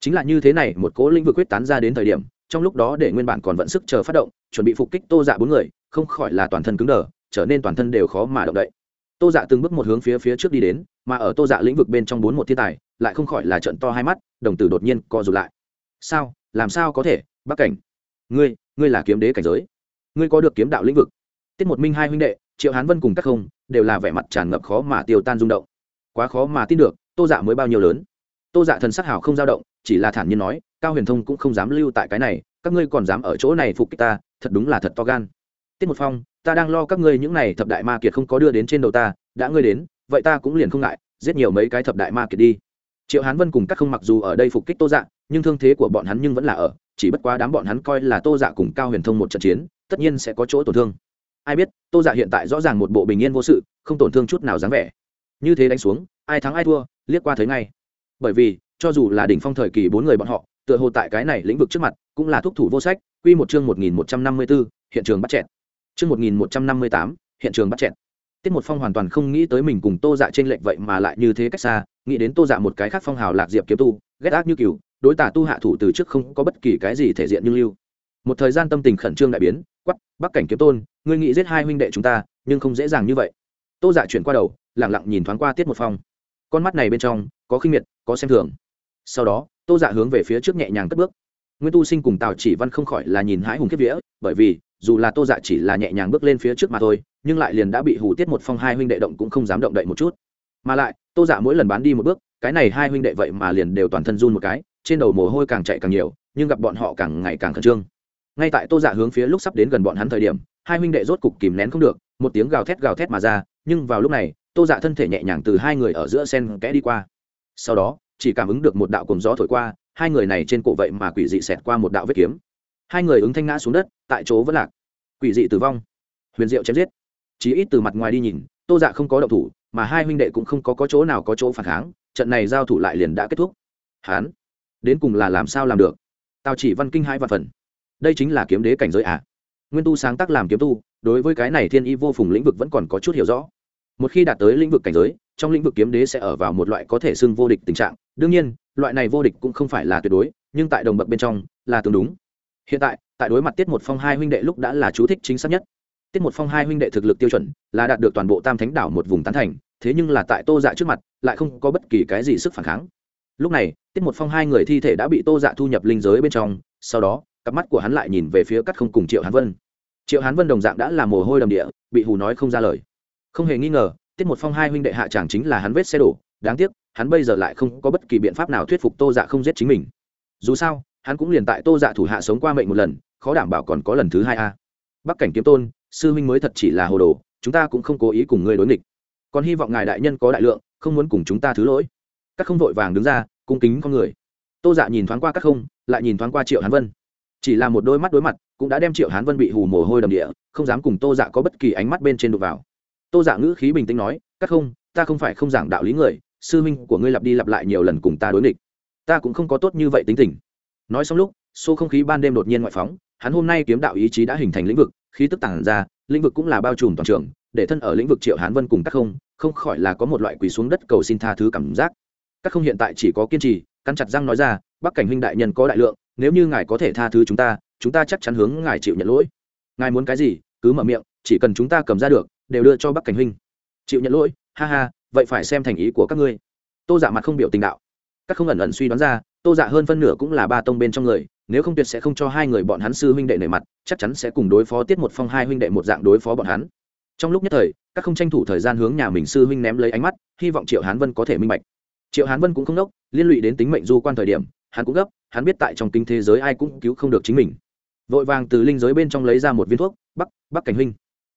Chính là như thế này, một cố lĩnh vực quyết tán ra đến thời điểm, trong lúc đó để nguyên bản còn vận sức chờ phát động, chuẩn bị phục kích tô dạ bốn người, không khỏi là toàn thân cứng đờ, trở nên toàn thân đều khó mà động đậy tô dạ từng bước một hướng phía phía trước đi đến, mà ở tô dạ lĩnh vực bên trong bốn một thiên tài, lại không khỏi là trận to hai mắt, đồng tử đột nhiên co rụt lại. Sao? Làm sao có thể? Bắc cảnh, ngươi ngươi là kiếm đế cảnh giới. Ngươi có được kiếm đạo lĩnh vực. Tiết một minh hai huynh đệ, triệu hán vân cùng các không, đều là vẻ mặt tràn ngập khó mà tiêu tan rung động. Quá khó mà tin được, tô dạ mới bao nhiêu lớn. Tô dạ thần sắc hảo không dao động, chỉ là thản nhiên nói, cao huyền thông cũng không dám lưu tại cái này, các ngươi còn dám ở chỗ này phục kích ta, thật đúng là thật to gan. Tiết một phong ta đang lo các ngươi những này thập đại ma kiệt không có đưa đến trên đầu ta đã ngươi đến vậy ta cũng liền không ngại giết nhiều mấy cái thập đại ma kiệt đi. Triệu hán vân cùng các không mặc dù ở đây phục kích tô dạ nhưng thương thế của bọn hắn nhưng vẫn là ở chỉ bất quá đám bọn hắn coi là tô dạ cùng cao huyền thông một trận chiến tất nhiên sẽ có chỗ tổn thương. Ai biết tô dạ hiện tại rõ ràng một bộ bình yên vô sự không tổn thương chút nào dáng vẻ. Như thế đánh xuống ai thắng ai thua liếc qua thấy ngay. Bởi vì cho dù là đỉnh phong thời kỳ bốn người bọn họ tựa hồ tại cái này lĩnh vực trước mặt cũng là thúc thủ vô sách quy một chương một nghìn một trăm năm mươi 1154, hiện trường bắt chẹt chương một nghìn một trăm năm mươi tám hiện trường bắt chẹt. Tiết một phong hoàn toàn không nghĩ tới mình cùng tô dạ trên lệnh vậy mà lại như thế cách xa nghĩ đến tô dạ một cái khác phong hào lạc diệp kiếm tu ghét ác như cừu đối tả tu hạ thủ từ trước không có bất kỳ cái gì thể diện như lưu. Một thời gian tâm tình khẩn trương đại biến quắc, bắc cảnh kiếm tôn ngươi nghĩ giết hai huynh đệ chúng ta nhưng không dễ dàng như vậy. Tô dạ chuyển qua đầu lặng lặng nhìn thoáng qua tiết một phong. Con mắt này bên trong có khinh miệt có xem thường. Sau đó tô dạ hướng về phía trước nhẹ nhàng cất bước. Nguyên tu sinh cùng tào chỉ văn không khỏi là nhìn hãi hùng kiếp vía bởi vì dù là tô dạ chỉ là nhẹ nhàng bước lên phía trước mà thôi, nhưng lại liền đã bị hủ tiết một phong hai huynh đệ động cũng không dám động đậy một chút. Mà lại, tô dạ mỗi lần bán đi một bước, cái này hai huynh đệ vậy mà liền đều toàn thân run một cái, trên đầu mồ hôi càng chạy càng nhiều, nhưng gặp bọn họ càng ngày càng khẩn trương. Ngay tại tô dạ hướng phía lúc sắp đến gần bọn hắn thời điểm, hai huynh đệ rốt cục kìm nén không được, một tiếng gào thét gào thét mà ra, nhưng vào lúc này, tô dạ thân thể nhẹ nhàng từ hai người ở giữa sen kẽ đi qua. Sau đó, chỉ cảm ứng được một đạo cùng gió thổi qua, hai người này trên cổ vậy mà quỷ dị xẹt qua một đạo vết kiếm hai người ứng thanh ngã xuống đất tại chỗ vẫn lạc. Quỷ dị tử vong. Huyền diệu chém giết. Chí ít từ mặt ngoài đi nhìn tô dạ không có động thủ mà hai huynh đệ cũng không có, có chỗ nào có chỗ phản kháng trận này giao thủ lại liền đã kết thúc. Hán đến cùng là làm sao làm được? Tào chỉ văn kinh hai văn phần. Đây chính là kiếm đế cảnh giới à? Nguyên tu sáng tác làm kiếm tu đối với cái này thiên y vô phùng lĩnh vực vẫn còn có chút hiểu rõ. Một khi đạt tới lĩnh vực cảnh giới trong lĩnh vực kiếm đế sẽ ở vào một loại có thể xưng vô địch tình trạng. Đương nhiên loại này vô địch cũng không phải là tuyệt đối nhưng tại đồng bậc bên trong là tương đúng hiện tại tại đối mặt tiết một phong hai huynh đệ lúc đã là chú thích chính xác nhất. Tiết một phong hai huynh đệ thực lực tiêu chuẩn là đạt được toàn bộ tam thánh đảo một vùng tán thành, thế nhưng là tại tô dạ trước mặt lại không có bất kỳ cái gì sức phản kháng. Lúc này, tiết một phong hai người thi thể đã bị tô dạ thu nhập linh giới bên trong, sau đó, cặp mắt của hắn lại nhìn về phía cắt không cùng triệu hán vân. Triệu hán vân đồng dạng đã là mồ hôi đầm địa, bị hù nói không ra lời. Không hề nghi ngờ, tiết một phong hai huynh đệ hạ chẳng chính là hắn vết xe đổ, đáng tiếc, hắn bây giờ lại không có bất kỳ biện pháp nào thuyết phục tô dạ không giết chính mình. Dù sao hắn cũng liền tại tô dạ thủ hạ sống qua mệnh một lần, khó đảm bảo còn có lần thứ hai a. Bắc cảnh kiếm tôn, sư huynh mới thật chỉ là hồ đồ, chúng ta cũng không cố ý cùng ngươi đối nghịch. Còn hy vọng ngài đại nhân có đại lượng, không muốn cùng chúng ta thứ lỗi. Các không vội vàng đứng ra, cung kính con người. Tô dạ nhìn thoáng qua các không, lại nhìn thoáng qua triệu hán vân. Chỉ là một đôi mắt đối mặt, cũng đã đem triệu hán vân bị hù mồ hôi đầm địa, không dám cùng tô dạ có bất kỳ ánh mắt bên trên đục vào. Tô dạ ngữ khí bình tĩnh nói, các không, ta không phải không giảng đạo lý người, sư minh của ngươi lặp đi lặp lại nhiều lần cùng ta đối nghịch. Ta cũng không có tốt như vậy tính tình nói xong lúc, xô không khí ban đêm đột nhiên ngoại phóng, hắn hôm nay kiếm đạo ý chí đã hình thành lĩnh vực, khí tức tản ra, lĩnh vực cũng là bao trùm toàn trường, để thân ở lĩnh vực triệu hán vân cùng các không không khỏi là có một loại quỳ xuống đất cầu xin tha thứ cảm giác. Các không hiện tại chỉ có kiên trì, cắn chặt răng nói ra, bắc cảnh huynh đại nhân có đại lượng, nếu như ngài có thể tha thứ chúng ta chúng ta chắc chắn hướng ngài chịu nhận lỗi. Ngài muốn cái gì, cứ mở miệng, chỉ cần chúng ta cầm ra được, đều đưa cho bắc cảnh huynh. Chịu nhận lỗi, ha ha, vậy phải xem thành ý của các ngươi. Tô dạ giả mặt không biểu tình đạo các không ẩn ẩn suy đoán ra, tô dạ hơn phân nửa cũng là ba tông bên trong người, nếu không tuyệt sẽ không cho hai người bọn hắn sư huynh đệ nể mặt, chắc chắn sẽ cùng đối phó tiết một phong hai huynh đệ một dạng đối phó bọn hắn. Trong lúc nhất thời, các không tranh thủ thời gian hướng nhà mình sư huynh ném lấy ánh mắt, hy vọng triệu hán vân có thể minh bạch. Triệu hán vân cũng không đốc, liên lụy đến tính mệnh du quan thời điểm, hắn cũng gấp, hắn biết tại trong kinh thế giới ai cũng cứu không được chính mình. Vội vàng từ linh giới bên trong lấy ra một viên thuốc, bắc bắc cảnh huynh,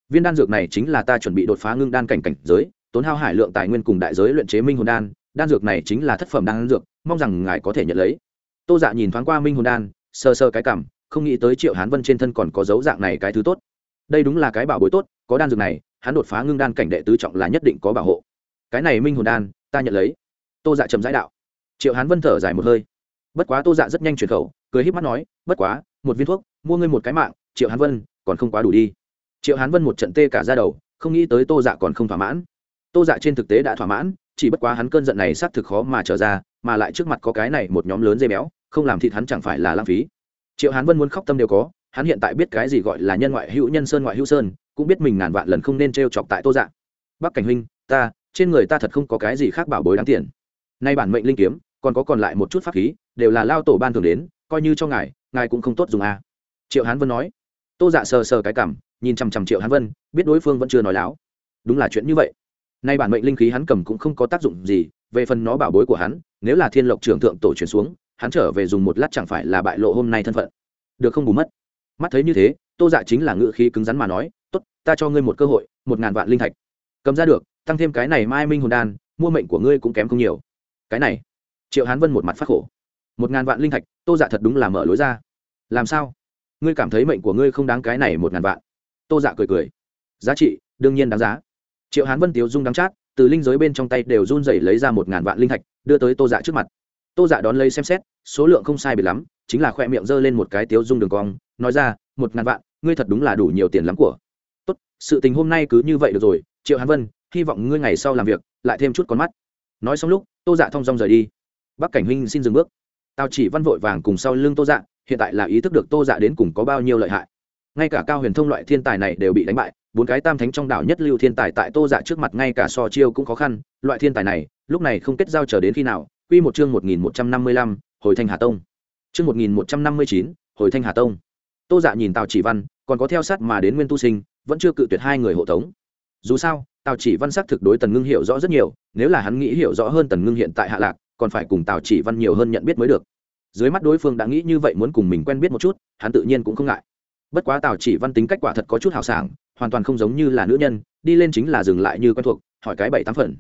viên đan dược này chính là ta chuẩn bị đột phá ngưng đan cảnh cảnh giới, tốn hao hải lượng tài nguyên cùng đại giới luyện chế minh hồn đan đan dược này chính là thất phẩm đan dược, mong rằng ngài có thể nhận lấy. Tô dạ nhìn thoáng qua minh hồn đan sơ sơ cái cảm, không nghĩ tới triệu hán vân trên thân còn có dấu dạng này cái thứ tốt. Đây đúng là cái bảo bối tốt, có đan dược này, hắn đột phá ngưng đan cảnh đệ tứ trọng là nhất định có bảo hộ. Cái này minh hồn đan, ta nhận lấy. Tô dạ chậm giải đạo. Triệu hán vân thở dài một hơi. Bất quá tô dạ rất nhanh chuyển khẩu, cười h í p mắt nói, bất quá, một viên thuốc, mua ngươi một cái mạng, triệu hán vân, còn không quá đủ đi. Triệu hán vân một trận tê cả ra đầu, không nghĩ tới tô dạ còn không thỏa mãn. Tô dạ trên thực tế đã thỏa mãn chỉ bất quá hắn cơn giận này xác thực khó mà trở ra, mà lại trước mặt có cái này một nhóm lớn dây béo, không làm thịt hắn chẳng phải là lãng phí. Triệu hán vân muốn khóc tâm đều có, hắn hiện tại biết cái gì gọi là nhân ngoại hữu nhân sơn ngoại hữu sơn, cũng biết mình ngàn vạn lần không nên t r e o chọc tại tô dạ. Bắc cảnh huynh, ta, trên người ta thật không có cái gì khác bảo bối đáng tiền. Nay bản mệnh linh kiếm, còn có còn lại một chút pháp khí, đều là lao tổ ban thường đến, coi như cho ngài ngài cũng không tốt dùng a à. triệu hán vân nói. Tô dạ sờ sờ cái cảm, nhìn chằm chằm triệu hán vân, biết đối phương vẫn chưa nói láo. Đúng là chuyện như vậy nay bản mệnh linh khí hắn cầm cũng không có tác dụng gì, về phần nó bảo bối của hắn, nếu là thiên lộc trưởng thượng tổ truyền xuống, hắn trở về dùng một lát chẳng phải là bại lộ hôm nay thân phận. Được không bù mất? Mắt thấy như thế, tô dạ chính là ngự khí cứng rắn mà nói, tốt, ta cho ngươi một cơ hội, một ngàn vạn linh thạch. Cầm ra được, tăng thêm cái này mai minh hồn đan, mua mệnh của ngươi cũng kém không nhiều. Cái này, triệu hán vân một mặt phát khổ. Một ngàn vạn linh thạch, tô dạ thật đúng là mở lối ra. Làm sao? Ngươi cảm thấy mệnh của ngươi không đáng cái này một ngàn vạn? Tô dạ cười cười. Giá trị, đương nhiên đáng giá triệu hán vân tiếu dung đắng chát, từ linh giới bên trong tay đều run rẩy lấy ra một ngàn vạn linh thạch, đưa tới tô dạ trước mặt. Tô dạ đón lấy xem xét, số lượng không sai biệt lắm, chính là khoe miệng giơ lên một cái tiếu dung đường cong, nói ra, một ngàn vạn, ngươi thật đúng là đủ nhiều tiền lắm của. Tốt, sự tình hôm nay cứ như vậy được rồi, triệu hán vân, hy vọng ngươi ngày sau làm việc, lại thêm chút con mắt. Nói xong lúc, tô dạ thong dong rời đi. Bắc cảnh huynh xin dừng bước. Tào chỉ văn vội vàng cùng sau lưng tô dạ hiện tại là ý thức được tô dạ đến cùng có bao nhiêu lợi hại. Ngay cả cao huyền thông loại thiên tài này đều bị đánh bại bốn cái tam thánh trong đảo nhất lưu thiên tài tại tô dạ trước mặt ngay cả so chiêu cũng khó khăn, loại thiên tài này, lúc này không kết giao chờ đến khi nào, quy một chương một nghìn một trăm năm mươi lăm, hồi thanh hà tông. Chương một nghìn một trăm năm mươi chín, hồi thanh hà tông. Tô dạ nhìn tào chỉ văn, còn có theo sát mà đến nguyên tu sinh, vẫn chưa cự tuyệt hai người hộ tống. Dù sao, tào chỉ văn xác thực đối tần ngưng hiểu rõ rất nhiều, nếu là hắn nghĩ hiểu rõ hơn tần ngưng hiện tại hạ lạc, còn phải cùng tào chỉ văn nhiều hơn nhận biết mới được. Dưới mắt đối phương đã nghĩ như vậy muốn cùng mình quen biết một chút, hắn tự nhiên cũng không ngại. Bất quá tào chỉ văn tính cách quả thật có chút hào sảng hoàn toàn không giống như là nữ nhân, đi lên chính là dừng lại như quen thuộc, hỏi cái bảy tám phần.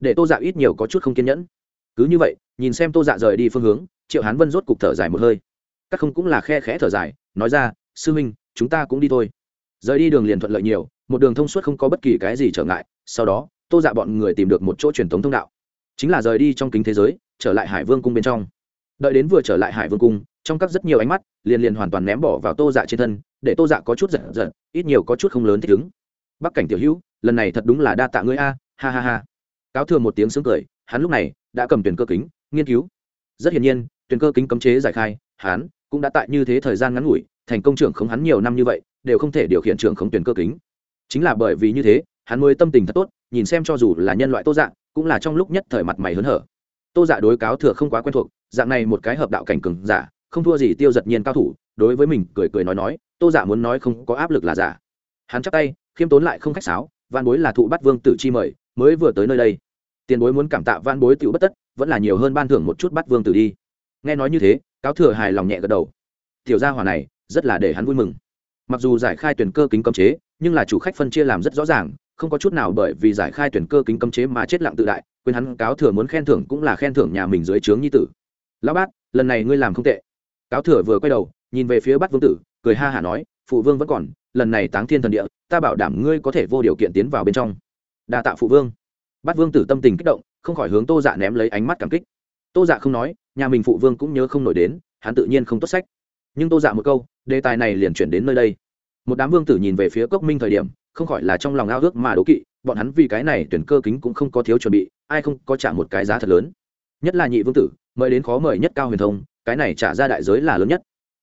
Để tô dạ ít nhiều có chút không kiên nhẫn. Cứ như vậy, nhìn xem tô dạ rời đi phương hướng, triệu hán vân rốt cục thở dài một hơi. Các không cũng là khe khẽ thở dài, nói ra, sư huynh chúng ta cũng đi thôi. Rời đi đường liền thuận lợi nhiều, một đường thông suốt không có bất kỳ cái gì trở ngại, sau đó, tô dạ bọn người tìm được một chỗ truyền thống thông đạo. Chính là rời đi trong kính thế giới, trở lại hải vương cung bên trong. Đợi đến vừa trở lại hải vương cung, trong các rất nhiều ánh mắt, liền liền hoàn toàn ném bỏ vào tô dạ trên thân để tô dạ có chút giận giận, ít nhiều có chút không lớn thích ứng. Bắc cảnh tiểu hữu, lần này thật đúng là đa tạ ngươi a, ha ha ha. Cáo thừa một tiếng sướng cười, hắn lúc này đã cầm tuyển cơ kính, nghiên cứu. Rất hiển nhiên, tuyển cơ kính cấm chế giải khai, hắn cũng đã tại như thế thời gian ngắn ngủi, thành công trưởng khống hắn nhiều năm như vậy, đều không thể điều khiển trưởng khống tuyển cơ kính. Chính là bởi vì như thế, hắn mới tâm tình thật tốt, nhìn xem cho dù là nhân loại tô dạng cũng là trong lúc nhất thời mặt mày hớn hở. Tô dạ đối cáo thừa không quá quen thuộc, dạng này một cái hợp đạo cảnh cường giả, không thua gì tiêu giật nhiên cao thủ đối với mình cười cười nói nói, tô giả muốn nói không có áp lực là giả. Hắn chắp tay, khiêm tốn lại không khách sáo văn bối là thụ bắt vương tử chi mời, mới vừa tới nơi đây, tiền bối muốn cảm tạ văn bối tựu bất tất, vẫn là nhiều hơn ban thưởng một chút bắt vương tử đi. Nghe nói như thế, cáo thừa hài lòng nhẹ gật đầu. Tiểu gia hỏa này, rất là để hắn vui mừng. Mặc dù giải khai tuyển cơ kính cấm chế, nhưng là chủ khách phân chia làm rất rõ ràng, không có chút nào bởi vì giải khai tuyển cơ kính cấm chế mà chết lặng tự đại, quên hắn cáo thừa muốn khen thưởng cũng là khen thưởng nhà mình dưới trướng nhi tử. Lão bát, lần này ngươi làm không tệ. Cáo thừa vừa quay đầu nhìn về phía bát vương tử, cười ha hả nói, phụ vương vẫn còn, lần này táng thiên thần địa, ta bảo đảm ngươi có thể vô điều kiện tiến vào bên trong. Đa tạ phụ vương. Bát vương tử tâm tình kích động, không khỏi hướng tô dạ ném lấy ánh mắt cảm kích. Tô dạ không nói, nhà mình phụ vương cũng nhớ không nổi đến, hắn tự nhiên không tốt sách. Nhưng tô dạ một câu, đề tài này liền chuyển đến nơi đây. Một đám vương tử nhìn về phía cốc minh thời điểm, không khỏi là trong lòng ao ước mà đố kỵ, bọn hắn vì cái này tuyển cơ kính cũng không có thiếu chuẩn bị, ai không có trả một cái giá thật lớn. Nhất là nhị vương tử, mời đến khó mời nhất cao huyền thông, cái này trả ra đại giới là lớn nhất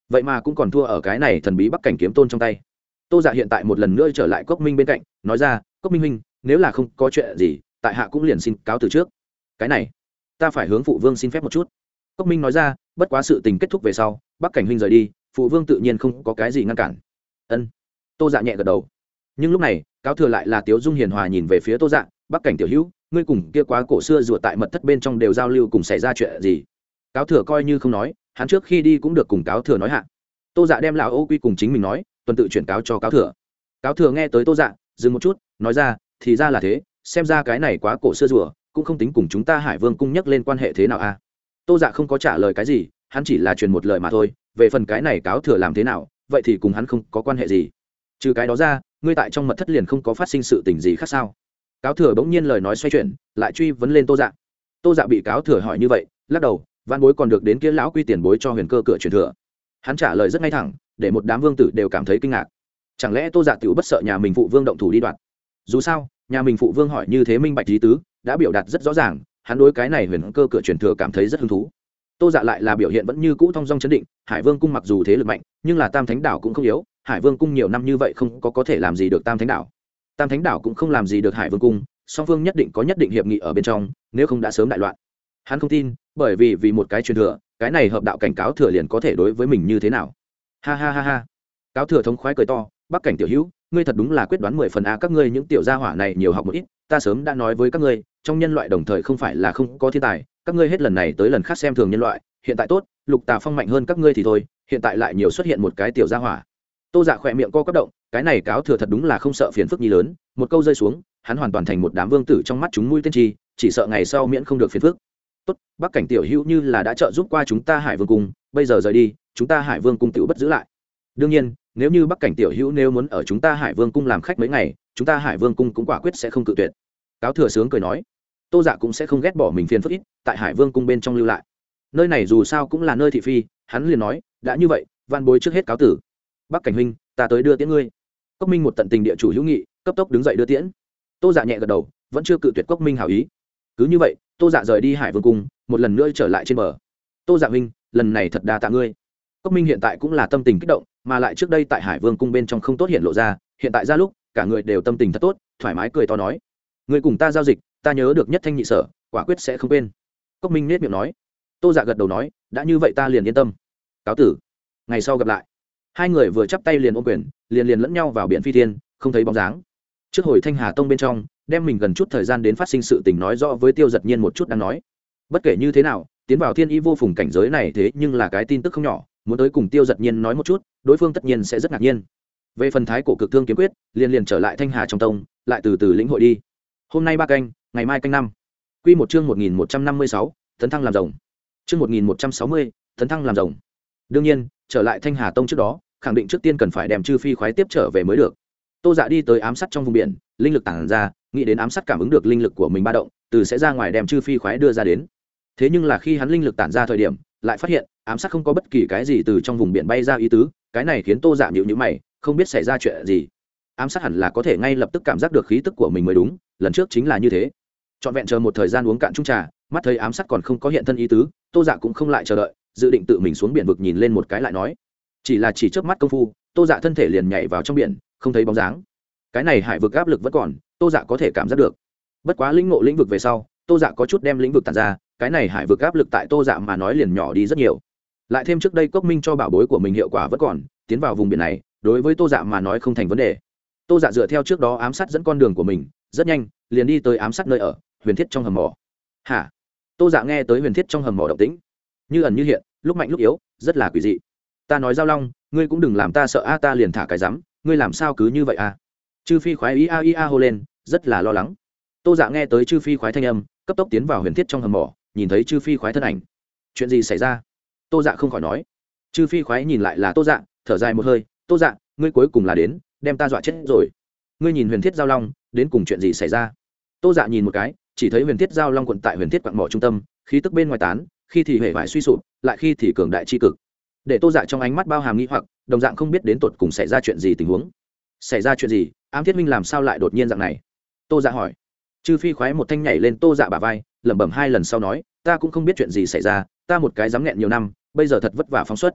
vậy mà cũng còn thua ở cái này thần bí bắc cảnh kiếm tôn trong tay. Tô dạ hiện tại một lần nữa trở lại cốc minh bên cạnh, nói ra, cốc minh minh nếu là không có chuyện gì, tại hạ cũng liền xin cáo từ trước. Cái này, ta phải hướng phụ vương xin phép một chút. Cốc minh nói ra, bất quá sự tình kết thúc về sau, bắc cảnh huynh rời đi, phụ vương tự nhiên không có cái gì ngăn cản. Ân. Tô dạ nhẹ gật đầu. Nhưng lúc này, cáo thừa lại là tiếu dung hiền hòa nhìn về phía tô dạ bắc cảnh tiểu hữu, ngươi cùng kia quá cổ xưa ruột tại mật thất bên trong đều giao lưu cùng xảy ra chuyện gì? Cáo thừa coi như không nói hắn trước khi đi cũng được cùng cáo thừa nói hạ. Tô dạ đem lão ô quy cùng chính mình nói, tuần tự chuyển cáo cho cáo thừa. Cáo thừa nghe tới tô dạ dừng một chút, nói ra, thì ra là thế, xem ra cái này quá cổ xưa rùa, cũng không tính cùng chúng ta hải vương cung nhắc lên quan hệ thế nào a. Tô dạ không có trả lời cái gì, hắn chỉ là truyền một lời mà thôi, về phần cái này cáo thừa làm thế nào, vậy thì cùng hắn không có quan hệ gì. Trừ cái đó ra, ngươi tại trong mật thất liền không có phát sinh sự tình gì khác sao? Cáo thừa bỗng nhiên lời nói xoay chuyển, lại truy vấn lên tô dạ. Tô dạ bị cáo thừa hỏi như vậy, lắc đầu văn bối còn được đến kia lão quy tiền bối cho huyền cơ cửa truyền thừa. Hắn trả lời rất ngay thẳng, để một đám vương tử đều cảm thấy kinh ngạc. Chẳng lẽ tô dạ t bất sợ nhà mình phụ vương động thủ đi đoạt? Dù sao, nhà mình phụ vương hỏi như thế minh bạch lý tứ, đã biểu đạt rất rõ ràng, hắn đối cái này huyền cơ cửa truyền thừa cảm thấy rất hứng thú. Tô dạ lại là biểu hiện vẫn như cũ thong dong chấn định, hải vương cung mặc dù thế lực mạnh, nhưng là tam thánh đảo cũng không yếu, hải vương cung nhiều năm như vậy không có có thể làm gì được tam thánh đảo. Tam thánh đảo cũng không làm gì được hải vương cung, song phương nhất định có nhất định hiệp nghị ở bên trong, nếu không đã sớm đại loạn hắn không tin, bởi vì vì một cái truyền thừa, cái này hợp đạo cảnh cáo thừa liền có thể đối với mình như thế nào. Ha ha ha ha. Cáo thừa thống khoái cười to bắc cảnh tiểu hữu, ngươi thật đúng là quyết đoán mười phần a, các ngươi những tiểu gia hỏa này nhiều học một ít, ta sớm đã nói với các ngươi, trong nhân loại đồng thời không phải là không có thiên tài, các ngươi hết lần này tới lần khác xem thường nhân loại, hiện tại tốt, lục tà phong mạnh hơn các ngươi thì thôi, hiện tại lại nhiều xuất hiện một cái tiểu gia hỏa. Tô dạ khỏe miệng co cấp động, cái này cáo thừa thật đúng là không sợ phiền phức nhi lớn, một câu rơi xuống, hắn hoàn toàn thành một đám vương tử trong mắt chúng mũi tiên tri chỉ sợ ngày sau miễn không được phiền phức tốt bắc cảnh tiểu hữu như là đã trợ giúp qua chúng ta hải vương cung, bây giờ rời đi, chúng ta hải vương cung tự bất giữ lại. Đương nhiên, nếu như bắc cảnh tiểu hữu nếu muốn ở chúng ta hải vương cung làm khách mấy ngày, chúng ta hải vương cung cũng quả quyết sẽ không cự tuyệt. Cáo thừa sướng cười nói. Tô dạ cũng sẽ không ghét bỏ mình phiền phức ít, tại hải vương cung bên trong lưu lại. Nơi này dù sao cũng là nơi thị phi, hắn liền nói, đã như vậy van bối trước hết cáo tử. Bắc cảnh huynh, ta tới đưa tiễn ngươi. Cốc minh một tận tình địa chủ hữu nghị, cấp tốc đứng dậy đưa tiễn. Tô dạ nhẹ gật đầu, vẫn chưa cự tuyệt cốc minh hảo ý. Cứ như vậy tô dạ rời đi hải vương cung, một lần nữa trở lại trên bờ. Tô dạ huynh, lần này thật đa tạ ngươi. Cốc minh hiện tại cũng là tâm tình kích động, mà lại trước đây tại hải vương cung bên trong không tốt hiện lộ ra, hiện tại ra lúc, cả người đều tâm tình thật tốt, thoải mái cười to nói. Người cùng ta giao dịch, ta nhớ được nhất thanh nhị sở, quả quyết sẽ không quên. Cốc minh nết miệng nói. Tô dạ gật đầu nói, đã như vậy ta liền yên tâm. Cáo tử. Ngày sau gặp lại. Hai người vừa chắp tay liền ôm quyền, liền liền lẫn nhau vào biển phi thiên, không thấy bóng dáng. Trước hồi thanh hà tông bên trong đem mình gần chút thời gian đến phát sinh sự tình nói rõ với tiêu giật nhiên một chút đang nói. Bất kể như thế nào tiến vào thiên y vô phùng cảnh giới này thế nhưng là cái tin tức không nhỏ muốn tới cùng tiêu giật nhiên nói một chút đối phương tất nhiên sẽ rất ngạc nhiên. Về phần thái cổ cực thương kiếm quyết liền liền trở lại thanh hà trong tông lại từ từ lĩnh hội đi. Hôm nay ba canh ngày mai canh năm. Q một chương một nghìn một trăm năm mươi sáu tấn thăng làm rồng. Chương một nghìn một trăm sáu mươi tấn thăng làm rồng. Đương nhiên, trở lại Thanh Hà Tông trước đó, khẳng định trước tiên cần phải đem chư phi khoái tiếp trở về mới được. Tô Dạ đi tới ám sát trong vùng biển, linh lực tản ra, nghĩ đến ám sát cảm ứng được linh lực của mình ba động, từ sẽ ra ngoài đem chư phi khoái đưa ra đến. Thế nhưng là khi hắn linh lực tản ra thời điểm, lại phát hiện, ám sát không có bất kỳ cái gì từ trong vùng biển bay ra ý tứ, cái này khiến Tô Dạ nhíu nhíu mày, không biết xảy ra chuyện gì. Ám sát hẳn là có thể ngay lập tức cảm giác được khí tức của mình mới đúng, lần trước chính là như thế. Trọn vẹn chờ một thời gian uống cạn chung trà, mắt thấy ám sát còn không có hiện thân ý tứ, Tô Dạ cũng không lại chờ đợi, dự định tự mình xuống biển vực nhìn lên một cái lại nói. Chỉ là chỉ chớp mắt công phu, Tô Dạ thân thể liền nhảy vào trong biển, không thấy bóng dáng cái này hải vực áp lực vẫn còn, tô dạ có thể cảm giác được. Bất quá lĩnh ngộ lĩnh vực về sau, tô dạ có chút đem lĩnh vực tàn ra, cái này hải vực áp lực tại tô dạ mà nói liền nhỏ đi rất nhiều. Lại thêm trước đây cốc minh cho bảo bối của mình hiệu quả vẫn còn, tiến vào vùng biển này, đối với tô dạ mà nói không thành vấn đề. Tô dạ dựa theo trước đó ám sát dẫn con đường của mình, rất nhanh, liền đi tới ám sát nơi ở, huyền thiết trong hầm mỏ. Hả? Tô dạ nghe tới huyền thiết trong hầm mỏ động tĩnh. Như ẩn như hiện, lúc mạnh lúc yếu, rất là quỷ dị. Ta nói giao long, ngươi cũng đừng làm ta sợ a, ta liền thả cái rắm, ngươi làm sao cứ như vậy a? Chư phi khoái ia ia hô lên, rất là lo lắng. Tô dạ nghe tới chư phi khoái thanh âm, cấp tốc tiến vào huyền thiết trong hầm mỏ, nhìn thấy chư phi khoái thân ảnh. Chuyện gì xảy ra? Tô dạ không khỏi nói. Chư phi khoái nhìn lại là tô dạ thở dài một hơi. Tô dạ ngươi cuối cùng là đến, đem ta dọa chết rồi. Ngươi nhìn huyền thiết giao long, đến cùng chuyện gì xảy ra? Tô dạ nhìn một cái, chỉ thấy huyền thiết giao long quận tại huyền thiết quặng mỏ trung tâm, khí tức bên ngoài tán, khi thì hệ vải suy sụp, lại khi thì cường đại tri cực. Để tô dạ trong ánh mắt bao hàm nghĩ hoặc, đồng dạng không biết đến tột cùng xảy ra chuyện gì tình huống. Xảy ra chuyện gì? Ám thiết minh làm sao lại đột nhiên dạng này? Tô dạ hỏi. Chư phi khoái một thanh nhảy lên tô dạ bà vai, lẩm bẩm hai lần sau nói, ta cũng không biết chuyện gì xảy ra, ta một cái dám nghẹn nhiều năm, bây giờ thật vất vả phóng xuất.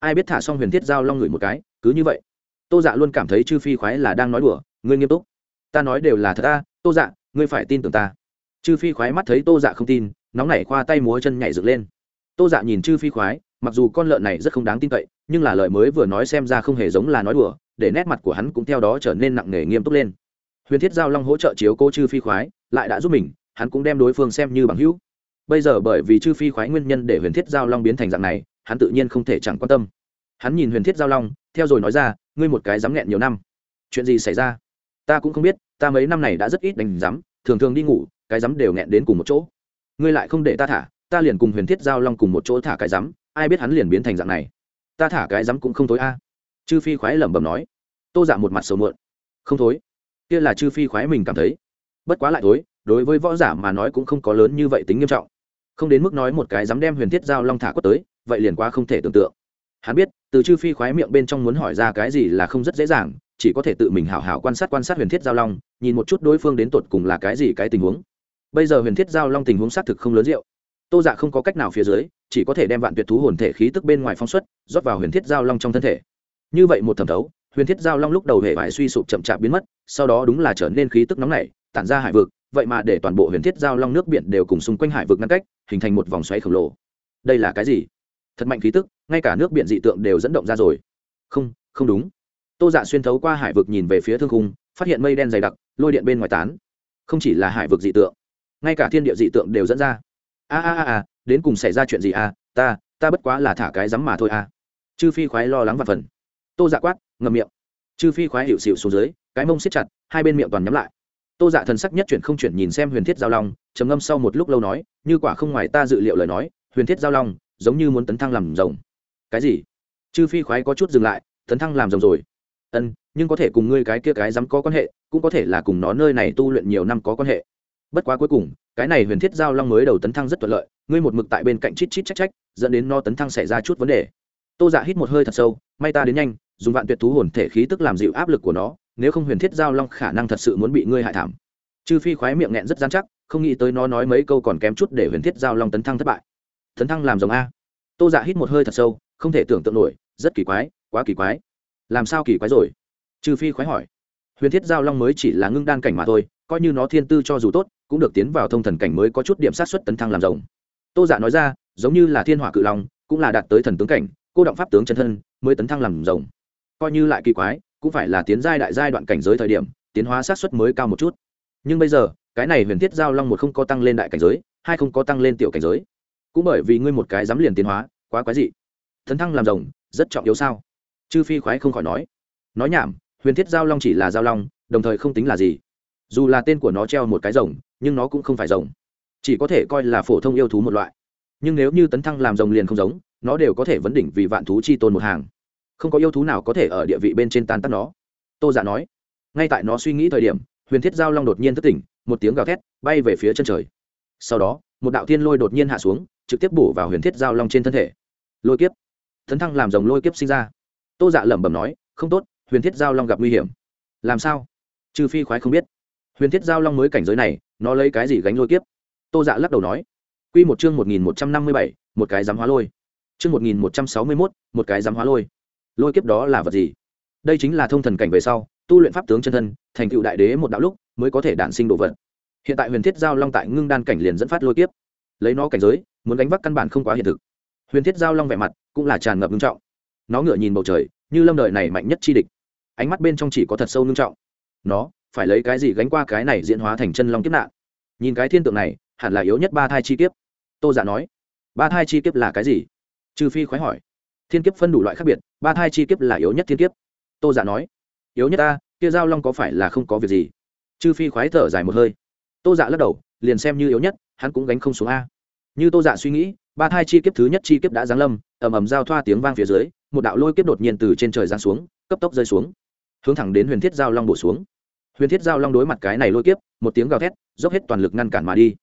Ai biết thả xong huyền thiết giao long ngửi một cái, cứ như vậy. Tô dạ luôn cảm thấy chư phi khoái là đang nói đùa, ngươi nghiêm túc. Ta nói đều là thật ta tô dạ ngươi phải tin tưởng ta. Chư phi khoái mắt thấy tô dạ không tin, nóng nảy khoa tay múa chân nhảy dựng lên. Tô dạ nhìn chư phi khoái, mặc dù con lợn này rất không đáng tin cậy, nhưng là lời mới vừa nói xem ra không hề giống là nói đùa để nét mặt của hắn cũng theo đó trở nên nặng nề nghiêm túc lên. Huyền thiết giao long hỗ trợ chiếu cố chư phi khoái, lại đã giúp mình, hắn cũng đem đối phương xem như bằng hữu. Bây giờ bởi vì chư phi khoái nguyên nhân để huyền thiết giao long biến thành dạng này, hắn tự nhiên không thể chẳng quan tâm. Hắn nhìn huyền thiết giao long, theo rồi nói ra, ngươi một cái dám nghẹn nhiều năm. Chuyện gì xảy ra? Ta cũng không biết, ta mấy năm này đã rất ít đánh dám thường thường đi ngủ, cái dám đều nghẹn đến cùng một chỗ. Ngươi lại không để ta thả, ta liền cùng huyền thiết giao long cùng một chỗ thả cái dám ai biết hắn liền biến thành dạng này. Ta thả cái dám cũng không tối a. Chư phi khoái lẩm bẩm nói tô dạ một mặt sầu muộn. Không thối kia là chư phi khoái mình cảm thấy. Bất quá lại thối đối với võ giả mà nói cũng không có lớn như vậy tính nghiêm trọng. Không đến mức nói một cái dám đem huyền thiết giao long thả quất tới, vậy liền quá không thể tưởng tượng. Hắn biết, từ chư phi khoái miệng bên trong muốn hỏi ra cái gì là không rất dễ dàng, chỉ có thể tự mình hảo hảo quan sát quan sát huyền thiết giao long, nhìn một chút đối phương đến tột cùng là cái gì cái tình huống. Bây giờ huyền thiết giao long tình huống xác thực không lớn rượu. Tô dạ không có cách nào phía dưới, chỉ có thể đem vạn tuyệt thú hồn thể khí tức bên ngoài phóng xuất, rót vào huyền thiết giao long trong thân thể. Như vậy một thẩm thấu huyền thiết giao long lúc đầu hệ vải suy sụp chậm chạp biến mất, sau đó đúng là trở nên khí tức nóng nảy, tản ra hải vực, vậy mà để toàn bộ huyền thiết giao long nước biển đều cùng xung quanh hải vực ngăn cách, hình thành một vòng xoáy khổng lồ. Đây là cái gì? Thật mạnh khí tức, ngay cả nước biển dị tượng đều dẫn động ra rồi. Không không đúng. Tô dạ xuyên thấu qua hải vực nhìn về phía thương khung, phát hiện mây đen dày đặc, lôi điện bên ngoài tán. Không chỉ là hải vực dị tượng, ngay cả thiên địa dị tượng đều dẫn ra. A a a a, đến cùng xảy ra chuyện gì a? À? ta ta bất quá là thả cái rắm mà thôi a. À? chư phi khoái lo lắng và phần. Tô dạ quát ngậm miệng. Chư phi khoái hiệu xịu xuống dưới, cái mông siết chặt, hai bên miệng toàn nhắm lại. Tô dạ thần sắc nhất chuyển không chuyển nhìn xem huyền thiết giao long, trầm ngâm sau một lúc lâu nói, như quả không ngoài ta dự liệu lời nói, huyền thiết giao long giống như muốn tấn thăng làm rồng. Cái gì? Chư phi khoái có chút dừng lại, tấn thăng làm rồng rồi. Ân nhưng có thể cùng ngươi cái kia cái dám có quan hệ, cũng có thể là cùng nó nơi này tu luyện nhiều năm có quan hệ. Bất quá cuối cùng, cái này huyền thiết giao long mới đầu tấn thăng rất thuận lợi, ngươi một mực tại bên cạnh chít chít trách trách dẫn đến no tấn thăng xảy ra chút vấn đề tô dạ hít một hơi thật sâu, may ta đến nhanh, dùng vạn tuyệt thú hồn thể khí tức làm dịu áp lực của nó, nếu không huyền thiết giao long khả năng thật sự muốn bị ngươi hại thảm. Chư phi khoái miệng nghẹn rất gian chắc, không nghĩ tới nó nói mấy câu còn kém chút để huyền thiết giao long tấn thăng thất bại. Tấn thăng làm giống a. Tô dạ hít một hơi thật sâu, không thể tưởng tượng nổi, rất kỳ quái, quá kỳ quái. Làm sao kỳ quái rồi? Chư phi khoái hỏi. Huyền thiết giao long mới chỉ là ngưng đan cảnh mà thôi, coi như nó thiên tư cho dù tốt, cũng được tiến vào thông thần cảnh mới có chút điểm sát xuất tấn thăng làm rồng. Tô giả dạ nói ra, giống như là thiên hỏa cự long, cũng là đạt tới thần tướng cảnh cô động pháp tướng chân thân, mới tấn thăng làm rồng. Coi như lại kỳ quái, cũng phải là tiến giai đại giai đoạn cảnh giới thời điểm, tiến hóa sát xuất mới cao một chút. Nhưng bây giờ, cái này huyền thiết giao long một không có tăng lên đại cảnh giới, hai không có tăng lên tiểu cảnh giới. Cũng bởi vì ngươi một cái dám liền tiến hóa, quá quái dị. Tấn thăng làm rồng, rất trọng yếu sao? Chư phi khoái không khỏi nói. Nói nhảm, huyền thiết giao long chỉ là giao long, đồng thời không tính là gì. Dù là tên của nó treo một cái rồng, nhưng nó cũng không phải rồng. Chỉ có thể coi là phổ thông yêu thú một loại. Nhưng nếu như tấn thăng làm rồng liền không giống nó đều có thể vấn đỉnh vì vạn thú chi tôn một hàng. Không có yêu thú nào có thể ở địa vị bên trên tan tắt nó. Tô giả nói. Ngay tại nó suy nghĩ thời điểm, huyền thiết giao long đột nhiên thất tỉnh, một tiếng gào thét bay về phía chân trời. Sau đó, một đạo thiên lôi đột nhiên hạ xuống, trực tiếp bổ vào huyền thiết giao long trên thân thể. Lôi kiếp. Thấn thăng làm rồng lôi kiếp sinh ra. Tô dạ lẩm bẩm nói, không tốt, huyền thiết giao long gặp nguy hiểm. Làm sao? Trừ phi khoái không biết. Huyền thiết giao long mới cảnh giới này, nó lấy cái gì gánh lôi kiếp? Tô dạ lắc đầu nói q một chương một nghìn một trăm năm mươi bảy, một cái dám hóa lôi chương một nghìn một cái giám hóa lôi. Lôi kiếp đó là vật gì? Đây chính là thông thần cảnh về sau, tu luyện pháp tướng chân thân, thành tựu đại đế một đạo lúc mới có thể đản sinh độ vật. Hiện tại huyền thiết giao long tại ngưng đan cảnh liền dẫn phát lôi kiếp. Lấy nó cảnh giới, muốn đánh vác căn bản không quá hiện thực. Huyền thiết giao long vẻ mặt cũng là tràn ngập nghiêm trọng. Nó ngửa nhìn bầu trời, như lâm đời này mạnh nhất chi địch. Ánh mắt bên trong chỉ có thật sâu nghiêm trọng. Nó, phải lấy cái gì gánh qua cái này diễn hóa thành chân long kiếp nạn? Nhìn cái thiên tượng này, hẳn là yếu nhất ba thai chi kiếp. Tô giả nói, ba thai chi kiếp là cái gì? Trừ phi khoái hỏi. Thiên kiếp phân đủ loại khác biệt, ba thai chi kiếp là yếu nhất thiên kiếp. Tô giả nói. Yếu nhất ta, kia giao long có phải là không có việc gì? Chư phi khoái thở dài một hơi. Tô dạ lắc đầu, liền xem như yếu nhất, hắn cũng gánh không xuống a. Như tô dạ suy nghĩ, ba thai chi kiếp thứ nhất chi kiếp đã giáng lâm, ầm ầm giao thoa tiếng vang phía dưới, một đạo lôi kiếp đột nhiên từ trên trời giáng xuống, cấp tốc rơi xuống. Hướng thẳng đến huyền thiết giao long bổ xuống. Huyền thiết giao long đối mặt cái này lôi kiếp, một tiếng gào thét, dốc hết toàn lực ngăn cản mà đi.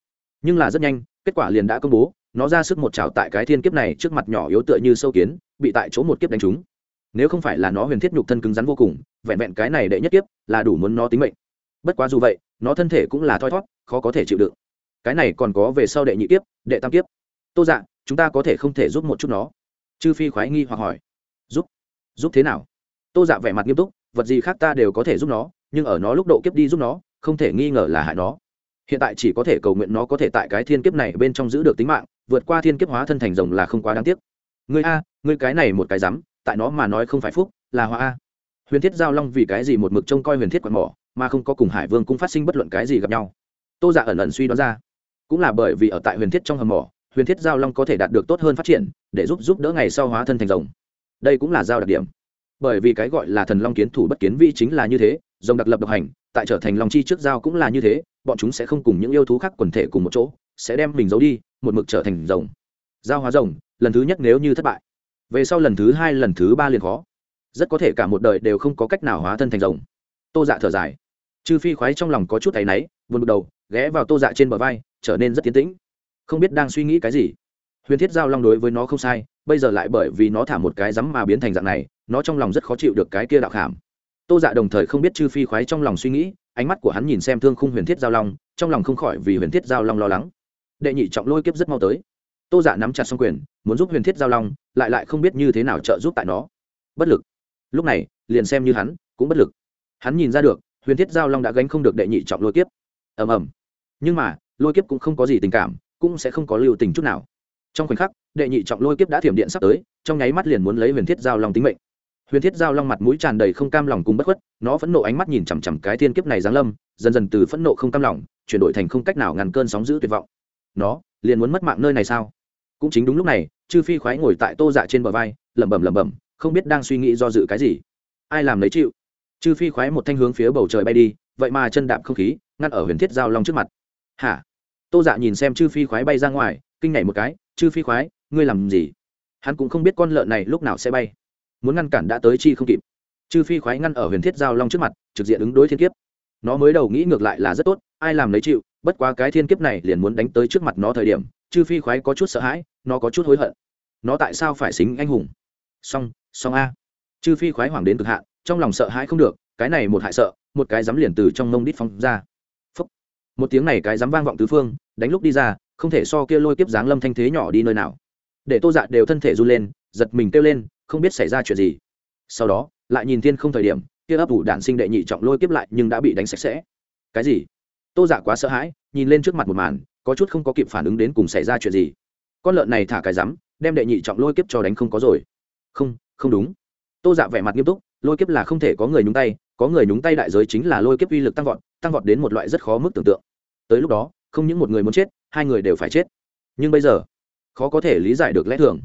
Nhưng là rất nhanh, kết quả liền đã công bố nó ra sức một chảo tại cái thiên kiếp này trước mặt nhỏ yếu tựa như sâu kiến, bị tại chỗ một kiếp đánh trúng. Nếu không phải là nó huyền thiết nhục thân cứng rắn vô cùng, vẹn vẹn cái này đệ nhất kiếp là đủ muốn nó tính mệnh. Bất quá dù vậy, nó thân thể cũng là thoi thót, khó có thể chịu đựng. Cái này còn có về sau đệ nhị kiếp, đệ tam kiếp. Tô dạ chúng ta có thể không thể giúp một chút nó? Chư phi khoái nghi hoặc hỏi. Giúp. Giúp thế nào? Tô dạ vẻ mặt nghiêm túc, vật gì khác ta đều có thể giúp nó, nhưng ở nó lúc độ kiếp đi giúp nó, không thể nghi ngờ là hại nó hiện tại chỉ có thể cầu nguyện nó có thể tại cái thiên kiếp này bên trong giữ được tính mạng, vượt qua thiên kiếp hóa thân thành rồng là không quá đáng tiếc. Người a người cái này một cái rắm, tại nó mà nói không phải phúc, là hoa a. Huyền thiết giao long vì cái gì một mực trông coi huyền thiết quạt mỏ, mà không có cùng hải vương cũng phát sinh bất luận cái gì gặp nhau. Tô giả ẩn ẩn suy đoán ra. Cũng là bởi vì ở tại huyền thiết trong hầm mỏ, huyền thiết giao long có thể đạt được tốt hơn phát triển, để giúp giúp đỡ ngày sau hóa thân thành rồng. Đây cũng là giao đặc điểm. Bởi vì cái gọi là thần long kiến thủ bất kiến vi chính là như thế, rồng đặc lập độc hành tại trở thành long chi trước giao cũng là như thế, bọn chúng sẽ không cùng những yêu thú khác quần thể cùng một chỗ, sẽ đem mình giấu đi, một mực trở thành rồng. Giao hóa rồng, lần thứ nhất nếu như thất bại, về sau lần thứ hai, lần thứ ba liền khó. Rất có thể cả một đời đều không có cách nào hóa thân thành rồng. Tô dạ thở dài. Chư phi khoái trong lòng có chút tay náy vượt đầu, ghé vào tô dạ trên bờ vai, trở nên rất tiến tĩnh. Không biết đang suy nghĩ cái gì. Huyền thiết giao long đối với nó không sai, bây giờ lại bởi vì nó thả một cái rắm mà biến thành dạng này, nó trong lòng rất khó chịu được cái kia đạo khảm tô dạ đồng thời không biết chư phi khoái trong lòng suy nghĩ, ánh mắt của hắn nhìn xem thương khung huyền thiết giao long, trong lòng không khỏi vì huyền thiết giao long lo lắng. Đệ nhị trọng lôi kiếp rất mau tới. Tô dạ nắm chặt xong quyền, muốn giúp huyền thiết giao long, lại lại không biết như thế nào trợ giúp tại nó. Bất lực. Lúc này, liền xem như hắn, cũng bất lực. Hắn nhìn ra được, huyền thiết giao long đã gánh không được đệ nhị trọng lôi kiếp. Ầm ầm. Nhưng mà, lôi kiếp cũng không có gì tình cảm, cũng sẽ không có lưu tình chút nào. Trong khoảnh khắc, đệ nhị trọng lôi kiếp đã thiểm điện sắp tới, trong nháy mắt liền muốn lấy huyền thiết giao long tính mệnh huyền thiết giao long mặt mũi tràn đầy không cam lòng cùng bất khuất, nó phẫn nộ ánh mắt nhìn chằm chằm cái thiên kiếp này giáng lâm, dần dần từ phẫn nộ không cam lòng, chuyển đổi thành không cách nào ngăn cơn sóng giữ tuyệt vọng. Nó liền muốn mất mạng nơi này sao? Cũng chính đúng lúc này, chư phi khoái ngồi tại tô dạ trên bờ vai, lẩm bẩm lẩm bẩm, không biết đang suy nghĩ do dự cái gì. Ai làm lấy chịu? Chư phi khoái một thanh hướng phía bầu trời bay đi, vậy mà chân đạp không khí, ngăn ở huyền thiết giao long trước mặt. Hả? Tô dạ nhìn xem chư phi khoái bay ra ngoài, kinh nhảy một cái, chư phi khoái, ngươi làm gì? Hắn cũng không biết con lợn này lúc nào sẽ bay muốn ngăn cản đã tới chi không kịp. Chư phi khoái ngăn ở huyền thiết giao long trước mặt, trực diện ứng đối thiên kiếp. Nó mới đầu nghĩ ngược lại là rất tốt, ai làm lấy chịu, bất quá cái thiên kiếp này liền muốn đánh tới trước mặt nó thời điểm chư phi khoái có chút sợ hãi, nó có chút hối hận. Nó tại sao phải xính anh hùng? Song song a. Chư phi khoái hoảng đến cực hạn, trong lòng sợ hãi không được, cái này một hại sợ, một cái dám liền từ trong mông đít phong ra. Phúc. một tiếng này cái dám vang vọng tứ phương, đánh lúc đi ra, không thể so kia lôi kiếp dáng lâm thanh thế nhỏ đi nơi nào. Để tô dạ đều thân thể run lên, giật mình kêu lên không biết xảy ra chuyện gì. Sau đó, lại nhìn thiên không thời điểm, kia ấp ủ đạn sinh đệ nhị trọng lôi kiếp lại nhưng đã bị đánh sạch sẽ. Cái gì? Tô dạ quá sợ hãi, nhìn lên trước mặt một màn, có chút không có kịp phản ứng đến cùng xảy ra chuyện gì. Con lợn này thả cái rắm, đem đệ nhị trọng lôi kiếp cho đánh không có rồi. Không không đúng. Tô dạ vẻ mặt nghiêm túc, lôi kiếp là không thể có người nhúng tay, có người nhúng tay đại giới chính là lôi kiếp uy lực tăng vọt tăng vọt đến một loại rất khó mức tưởng tượng. Tới lúc đó, không những một người muốn chết, hai người đều phải chết. Nhưng bây giờ, khó có thể lý giải được lẽ thường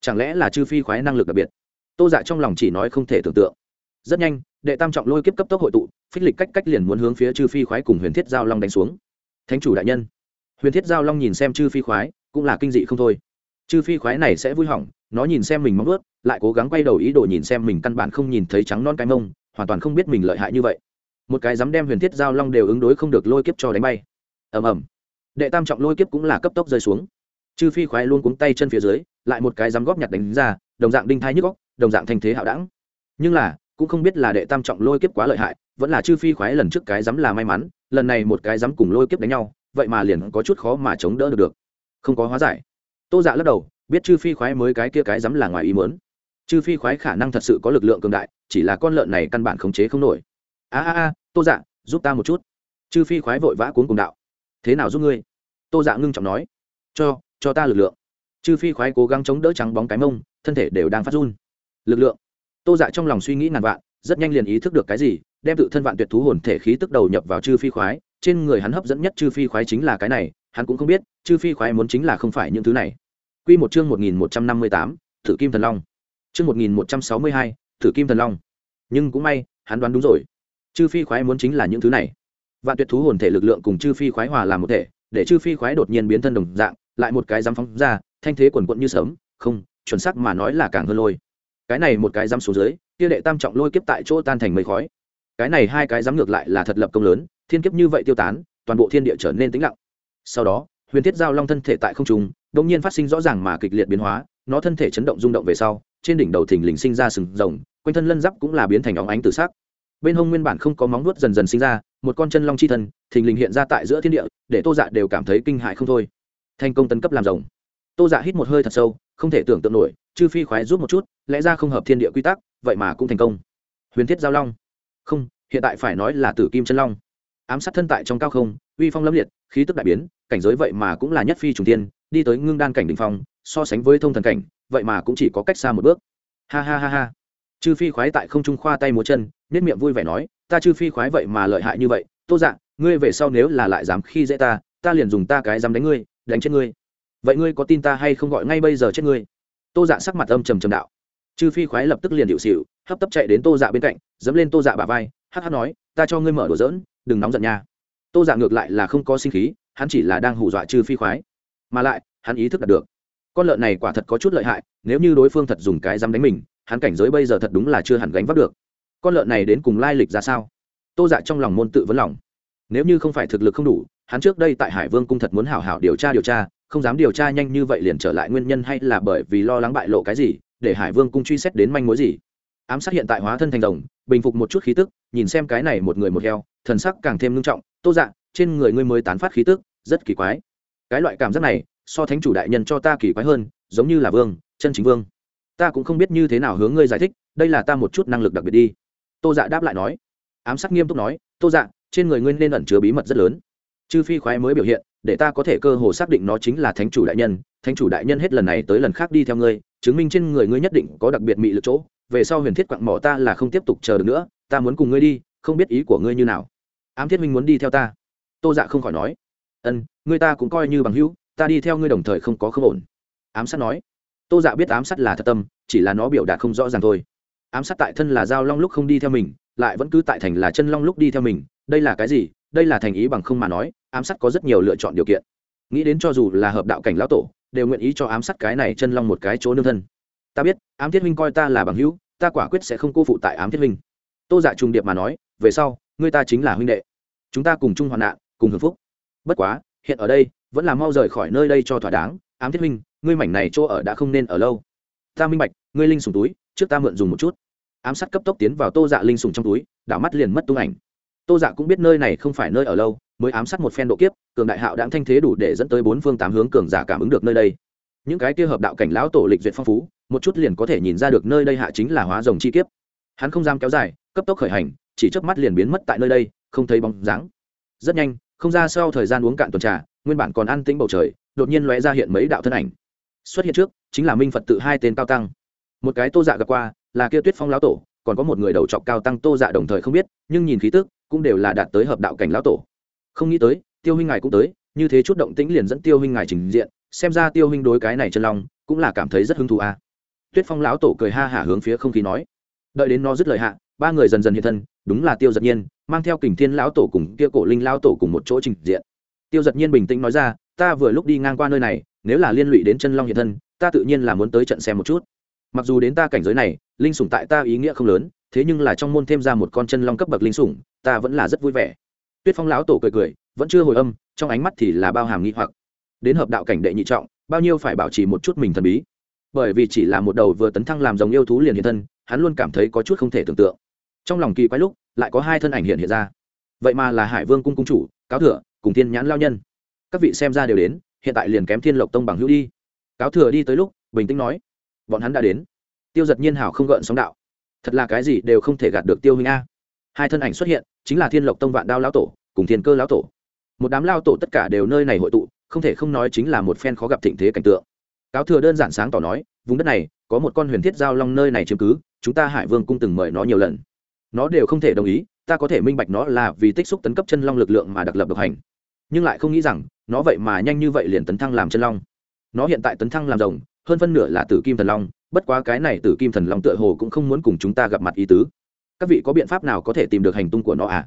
chẳng lẽ là chư phi khoái năng lực đặc biệt? Tô dạ trong lòng chỉ nói không thể tưởng tượng. Rất nhanh, đệ tam trọng lôi kiếp cấp tốc hội tụ, phích lịch cách cách liền muốn hướng phía chư phi khoái cùng huyền thiết giao long đánh xuống. Thánh chủ đại nhân, huyền thiết giao long nhìn xem chư phi khoái, cũng là kinh dị không thôi. Chư phi khoái này sẽ vui hỏng, nó nhìn xem mình móng ướt lại cố gắng quay đầu ý đồ nhìn xem mình căn bản không nhìn thấy trắng non cái mông, hoàn toàn không biết mình lợi hại như vậy. Một cái dám đem huyền thiết giao long đều ứng đối không được lôi kiếp cho đánh bay. Ầm ầm. Đệ tam trọng lôi kiếp cũng là cấp tốc rơi xuống chư phi khoái luôn cuống tay chân phía dưới, lại một cái dám góp nhặt đánh ra, đồng dạng đinh thai nhức góc đồng dạng thanh thế hạo đẳng. Nhưng là, cũng không biết là đệ tam trọng lôi kiếp quá lợi hại, vẫn là chư phi khoái lần trước cái dám là may mắn, lần này một cái dám cùng lôi kiếp đánh nhau, vậy mà liền có chút khó mà chống đỡ được được. Không có hóa giải. Tô dạ lắc đầu, biết chư phi khoái mới cái kia cái dám là ngoài ý mớn chư phi khoái khả năng thật sự có lực lượng cường đại, chỉ là con lợn này căn bản khống chế không nổi. A a a, tô dạ giúp ta một chút. Chư phi khoái vội vã cuốn cùng đạo. Thế nào giúp ngươi? Tô dạ ngưng trọng nói. Cho cho ta lực lượng. Chư phi khoái cố gắng chống đỡ trắng bóng cái mông, thân thể đều đang phát run. Lực lượng. Tô dạ trong lòng suy nghĩ ngàn vạn, rất nhanh liền ý thức được cái gì, đem tự thân vạn tuyệt thú hồn thể khí tức đầu nhập vào chư phi khoái, trên người hắn hấp dẫn nhất chư phi khoái chính là cái này, hắn cũng không biết chư phi khoái muốn chính là không phải những thứ này. Q một chương một nghìn một trăm năm mươi tám, thử kim thần long. Chương một nghìn một trăm sáu mươi hai, thử kim thần long. Nhưng cũng may, hắn đoán đúng rồi. Chư phi khoái muốn chính là những thứ này. Vạn tuyệt thú hồn thể lực lượng cùng chư phi khoái hòa làm một thể, để chư phi khoái đột nhiên biến thân đồng dạng lại một cái dám phóng ra, thanh thế quần quận như sớm, không, chuẩn xác mà nói là càng hơn lôi. Cái này một cái dám xuống dưới, kia đệ tam trọng lôi kiếp tại chỗ tan thành mây khói. Cái này hai cái dám ngược lại là thật lập công lớn, thiên kiếp như vậy tiêu tán, toàn bộ thiên địa trở nên tĩnh lặng. Sau đó, huyền thiết giao long thân thể tại không trung, đột nhiên phát sinh rõ ràng mà kịch liệt biến hóa, nó thân thể chấn động rung động về sau, trên đỉnh đầu thình lình sinh ra sừng rồng, quanh thân lân giáp cũng là biến thành óng ánh tự sắc. Bên hông nguyên bản không có móng nuốt dần dần sinh ra, một con chân long chi thân, thình lình hiện ra tại giữa thiên địa, để tô dạ đều cảm thấy kinh hại không thôi thành công tấn cấp làm rồng. Tô dạ hít một hơi thật sâu, không thể tưởng tượng nổi, chư phi khoái giúp một chút, lẽ ra không hợp thiên địa quy tắc, vậy mà cũng thành công. Huyền thiết giao long. Không, hiện tại phải nói là tử kim chân long. Ám sát thân tại trong cao không, uy phong lâm liệt, khí tức đại biến, cảnh giới vậy mà cũng là nhất phi trùng tiên đi tới ngưng đan cảnh đ ỉ n h phong, so sánh với thông thần cảnh, vậy mà cũng chỉ có cách xa một bước. Ha ha ha ha. Chư phi khoái tại không trung khoa tay múa chân nết miệng vui vẻ nói, ta chư phi khoái vậy mà lợi hại như vậy, tô dạ ngươi về sau nếu là lại dám khi dễ ta ta liền dùng ta cái dám đánh ngươi đánh chết ngươi. Vậy ngươi có tin ta hay không gọi ngay bây giờ chết ngươi? Tô dạ sắc mặt âm trầm trầm đạo. Chư phi khoái lập tức liền điệu xịu hấp tấp chạy đến tô dạ bên cạnh, dẫm lên tô dạ bà vai hát hát nói, ta cho ngươi mở đồ dỡn đừng nóng giận nha. Tô dạ ngược lại là không có sinh khí, hắn chỉ là đang hù dọa chư phi khoái. Mà lại, hắn ý thức đạt được. Con lợn này quả thật có chút lợi hại, nếu như đối phương thật dùng cái dám đánh mình, hắn cảnh giới bây giờ thật đúng là chưa hẳn gánh vác được. Con lợn này đến cùng lai lịch ra sao? Tô dạ trong lòng môn tự vấn lòng nếu như không phải thực lực không đủ, hắn trước đây tại hải vương cung thật muốn hảo hảo điều tra điều tra, không dám điều tra nhanh như vậy liền trở lại nguyên nhân hay là bởi vì lo lắng bại lộ cái gì, để hải vương cung truy xét đến manh mối gì. Ám sát hiện tại hóa thân thành rồng bình phục một chút khí tức, nhìn xem cái này một người một heo, thần sắc càng thêm nghiêm trọng, tô dạ trên người ngươi mới tán phát khí tức, rất kỳ quái. Cái loại cảm giác này, so thánh chủ đại nhân cho ta kỳ quái hơn, giống như là vương, chân chính vương. Ta cũng không biết như thế nào hướng ngươi giải thích, đây là ta một chút năng lực đặc biệt đi. Tô dạ đáp lại nói. Ám sát nghiêm túc nói, tô dạ trên người ngươi nên ẩn chứa bí mật rất lớn. Chư phi khoái mới biểu hiện, để ta có thể cơ hồ xác định nó chính là thánh chủ đại nhân, thánh chủ đại nhân hết lần này tới lần khác đi theo ngươi, chứng minh trên người ngươi nhất định có đặc biệt mị lực chỗ, về sau huyền thiết quặng mỏ ta là không tiếp tục chờ được nữa, ta muốn cùng ngươi đi, không biết ý của ngươi như nào. Ám thiết minh muốn đi theo ta. Tô dạ không khỏi nói. Ân ngươi ta cũng coi như bằng hữu, ta đi theo ngươi đồng thời không có không ổn. Ám sát nói. Tô dạ biết ám sát là thật tâm, chỉ là nó biểu đạt không rõ ràng thôi. Ám sát tại thân là giao long lúc không đi theo mình, lại vẫn cứ tại thành là chân long lúc đi theo mình đây là cái gì? Đây là thành ý bằng không mà nói, ám sát có rất nhiều lựa chọn điều kiện. Nghĩ đến cho dù là hợp đạo cảnh lão tổ, đều nguyện ý cho ám sát cái này chân long một cái chỗ nương thân. Ta biết, ám thiết huynh coi ta là bằng hữu, ta quả quyết sẽ không cô phụ tại ám thiết huynh. Tô dạ trùng điệp mà nói, về sau, ngươi ta chính là huynh đệ. Chúng ta cùng chung hoạn nạn, cùng hưởng phúc. Bất quá, hiện ở đây, vẫn là mau rời khỏi nơi đây cho thỏa đáng. Ám thiết huynh, ngươi mảnh này chỗ ở đã không nên ở lâu. Ta minh bạch, ngươi linh sùng túi, trước ta mượn dùng một chút. Ám sát cấp tốc tiến vào tô dạ linh sùng trong túi, đảo mắt liền mất tung ảnh tô dạ cũng biết nơi này không phải nơi ở lâu, mới ám sát một phen độ kiếp, cường đại hạo đáng thanh thế đủ để dẫn tới bốn phương tám hướng cường giả cảm ứng được nơi đây. Những cái kia hợp đạo cảnh lão tổ lịch duyệt phong phú, một chút liền có thể nhìn ra được nơi đây hạ chính là hóa rồng chi kiếp. Hắn không dám kéo dài, cấp tốc khởi hành, chỉ chớp mắt liền biến mất tại nơi đây, không thấy bóng dáng. Rất nhanh, không ra sau thời gian uống cạn tuần trà, nguyên bản còn ăn tĩnh bầu trời, đột nhiên lóe ra hiện mấy đạo thân ảnh. Xuất hiện trước, chính là minh phật tự hai tên cao tăng. Một cái tô dạ gặp qua, là kia tuyết phong lão tổ, còn có một người đầu trọc cao tăng tô dạ đồng thời không biết, nhưng nhìn khí tức cũng đều là đạt tới hợp đạo cảnh lão tổ. Không nghĩ tới, tiêu huynh ngài cũng tới, như thế chút động tĩnh liền dẫn tiêu huynh ngài trình diện, xem ra tiêu huynh đối cái này chân long, cũng là cảm thấy rất hứng thú a à. tuyết phong lão tổ cười ha hả hướng phía không khí nói, đợi đến nó dứt lời hạ, ba người dần dần hiện thân, đúng là tiêu giật nhiên, mang theo kình thiên lão tổ cùng kia cổ linh lão tổ cùng một chỗ trình diện. Tiêu giật nhiên bình tĩnh nói ra, ta vừa lúc đi ngang qua nơi này, nếu là liên lụy đến chân long hiện thân, ta tự nhiên là muốn tới trận xem một chút. Mặc dù đến ta cảnh giới này, linh sủng tại ta ý nghĩa không lớn thế nhưng là trong môn thêm ra một con chân long cấp bậc linh sủng, ta vẫn là rất vui vẻ. Tuyết phong lão tổ cười cười, vẫn chưa hồi âm, trong ánh mắt thì là bao hàm nghi hoặc. Đến hợp đạo cảnh đệ nhị trọng, bao nhiêu phải bảo trì một chút mình thần bí. Bởi vì chỉ là một đầu vừa tấn thăng làm dòng yêu thú liền hiện thân, hắn luôn cảm thấy có chút không thể tưởng tượng. Trong lòng kỳ quái lúc, lại có hai thân ảnh hiện hiện ra. Vậy mà là hải vương cung cung chủ, cáo thừa, cùng thiên nhãn lao nhân. Các vị xem ra đều đến, hiện tại liền kém thiên lộc tông bằng hữu đi. Cáo thừa đi tới lúc, bình tĩnh nói, bọn hắn đã đến. Tiêu giật nhiên hảo không gợn sóng đạo thật là cái gì đều không thể gạt được tiêu huynh a. Hai thân ảnh xuất hiện, chính là thiên lộc tông vạn đao lão tổ, cùng thiên cơ lão tổ. Một đám lao tổ tất cả đều nơi này hội tụ, không thể không nói chính là một phen khó gặp thịnh thế cảnh tượng. Cáo thừa đơn giản sáng tỏ nói, vùng đất này, có một con huyền thiết giao long nơi này chiếm cứ, chúng ta hải vương cung từng mời nó nhiều lần. Nó đều không thể đồng ý, ta có thể minh bạch nó là vì tích xúc tấn cấp chân long lực lượng mà đặc lập độc hành. Nhưng lại không nghĩ rằng, nó vậy mà nhanh như vậy liền tấn thăng làm chân long. Nó hiện tại tấn thăng làm rồng, hơn phân nửa là tử kim thần long bất quá cái này tử kim thần long tựa hồ cũng không muốn cùng chúng ta gặp mặt ý tứ. Các vị có biện pháp nào có thể tìm được hành tung của nó à?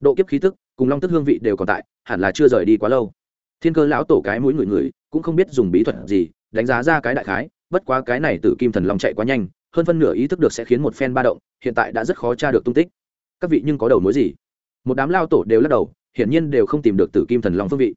Độ kiếp khí tức cùng long tức hương vị đều còn tại, hẳn là chưa rời đi quá lâu. Thiên cơ lão tổ cái mũi người người cũng không biết dùng bí thuật gì, đánh giá ra cái đại khái, bất quá cái này tử kim thần long chạy quá nhanh, hơn phân nửa ý thức được sẽ khiến một phen ba động, hiện tại đã rất khó tra được tung tích. Các vị nhưng có đầu mối gì? Một đám lao tổ đều lắc đầu, hiển nhiên đều không tìm được tử kim thần long phương vị.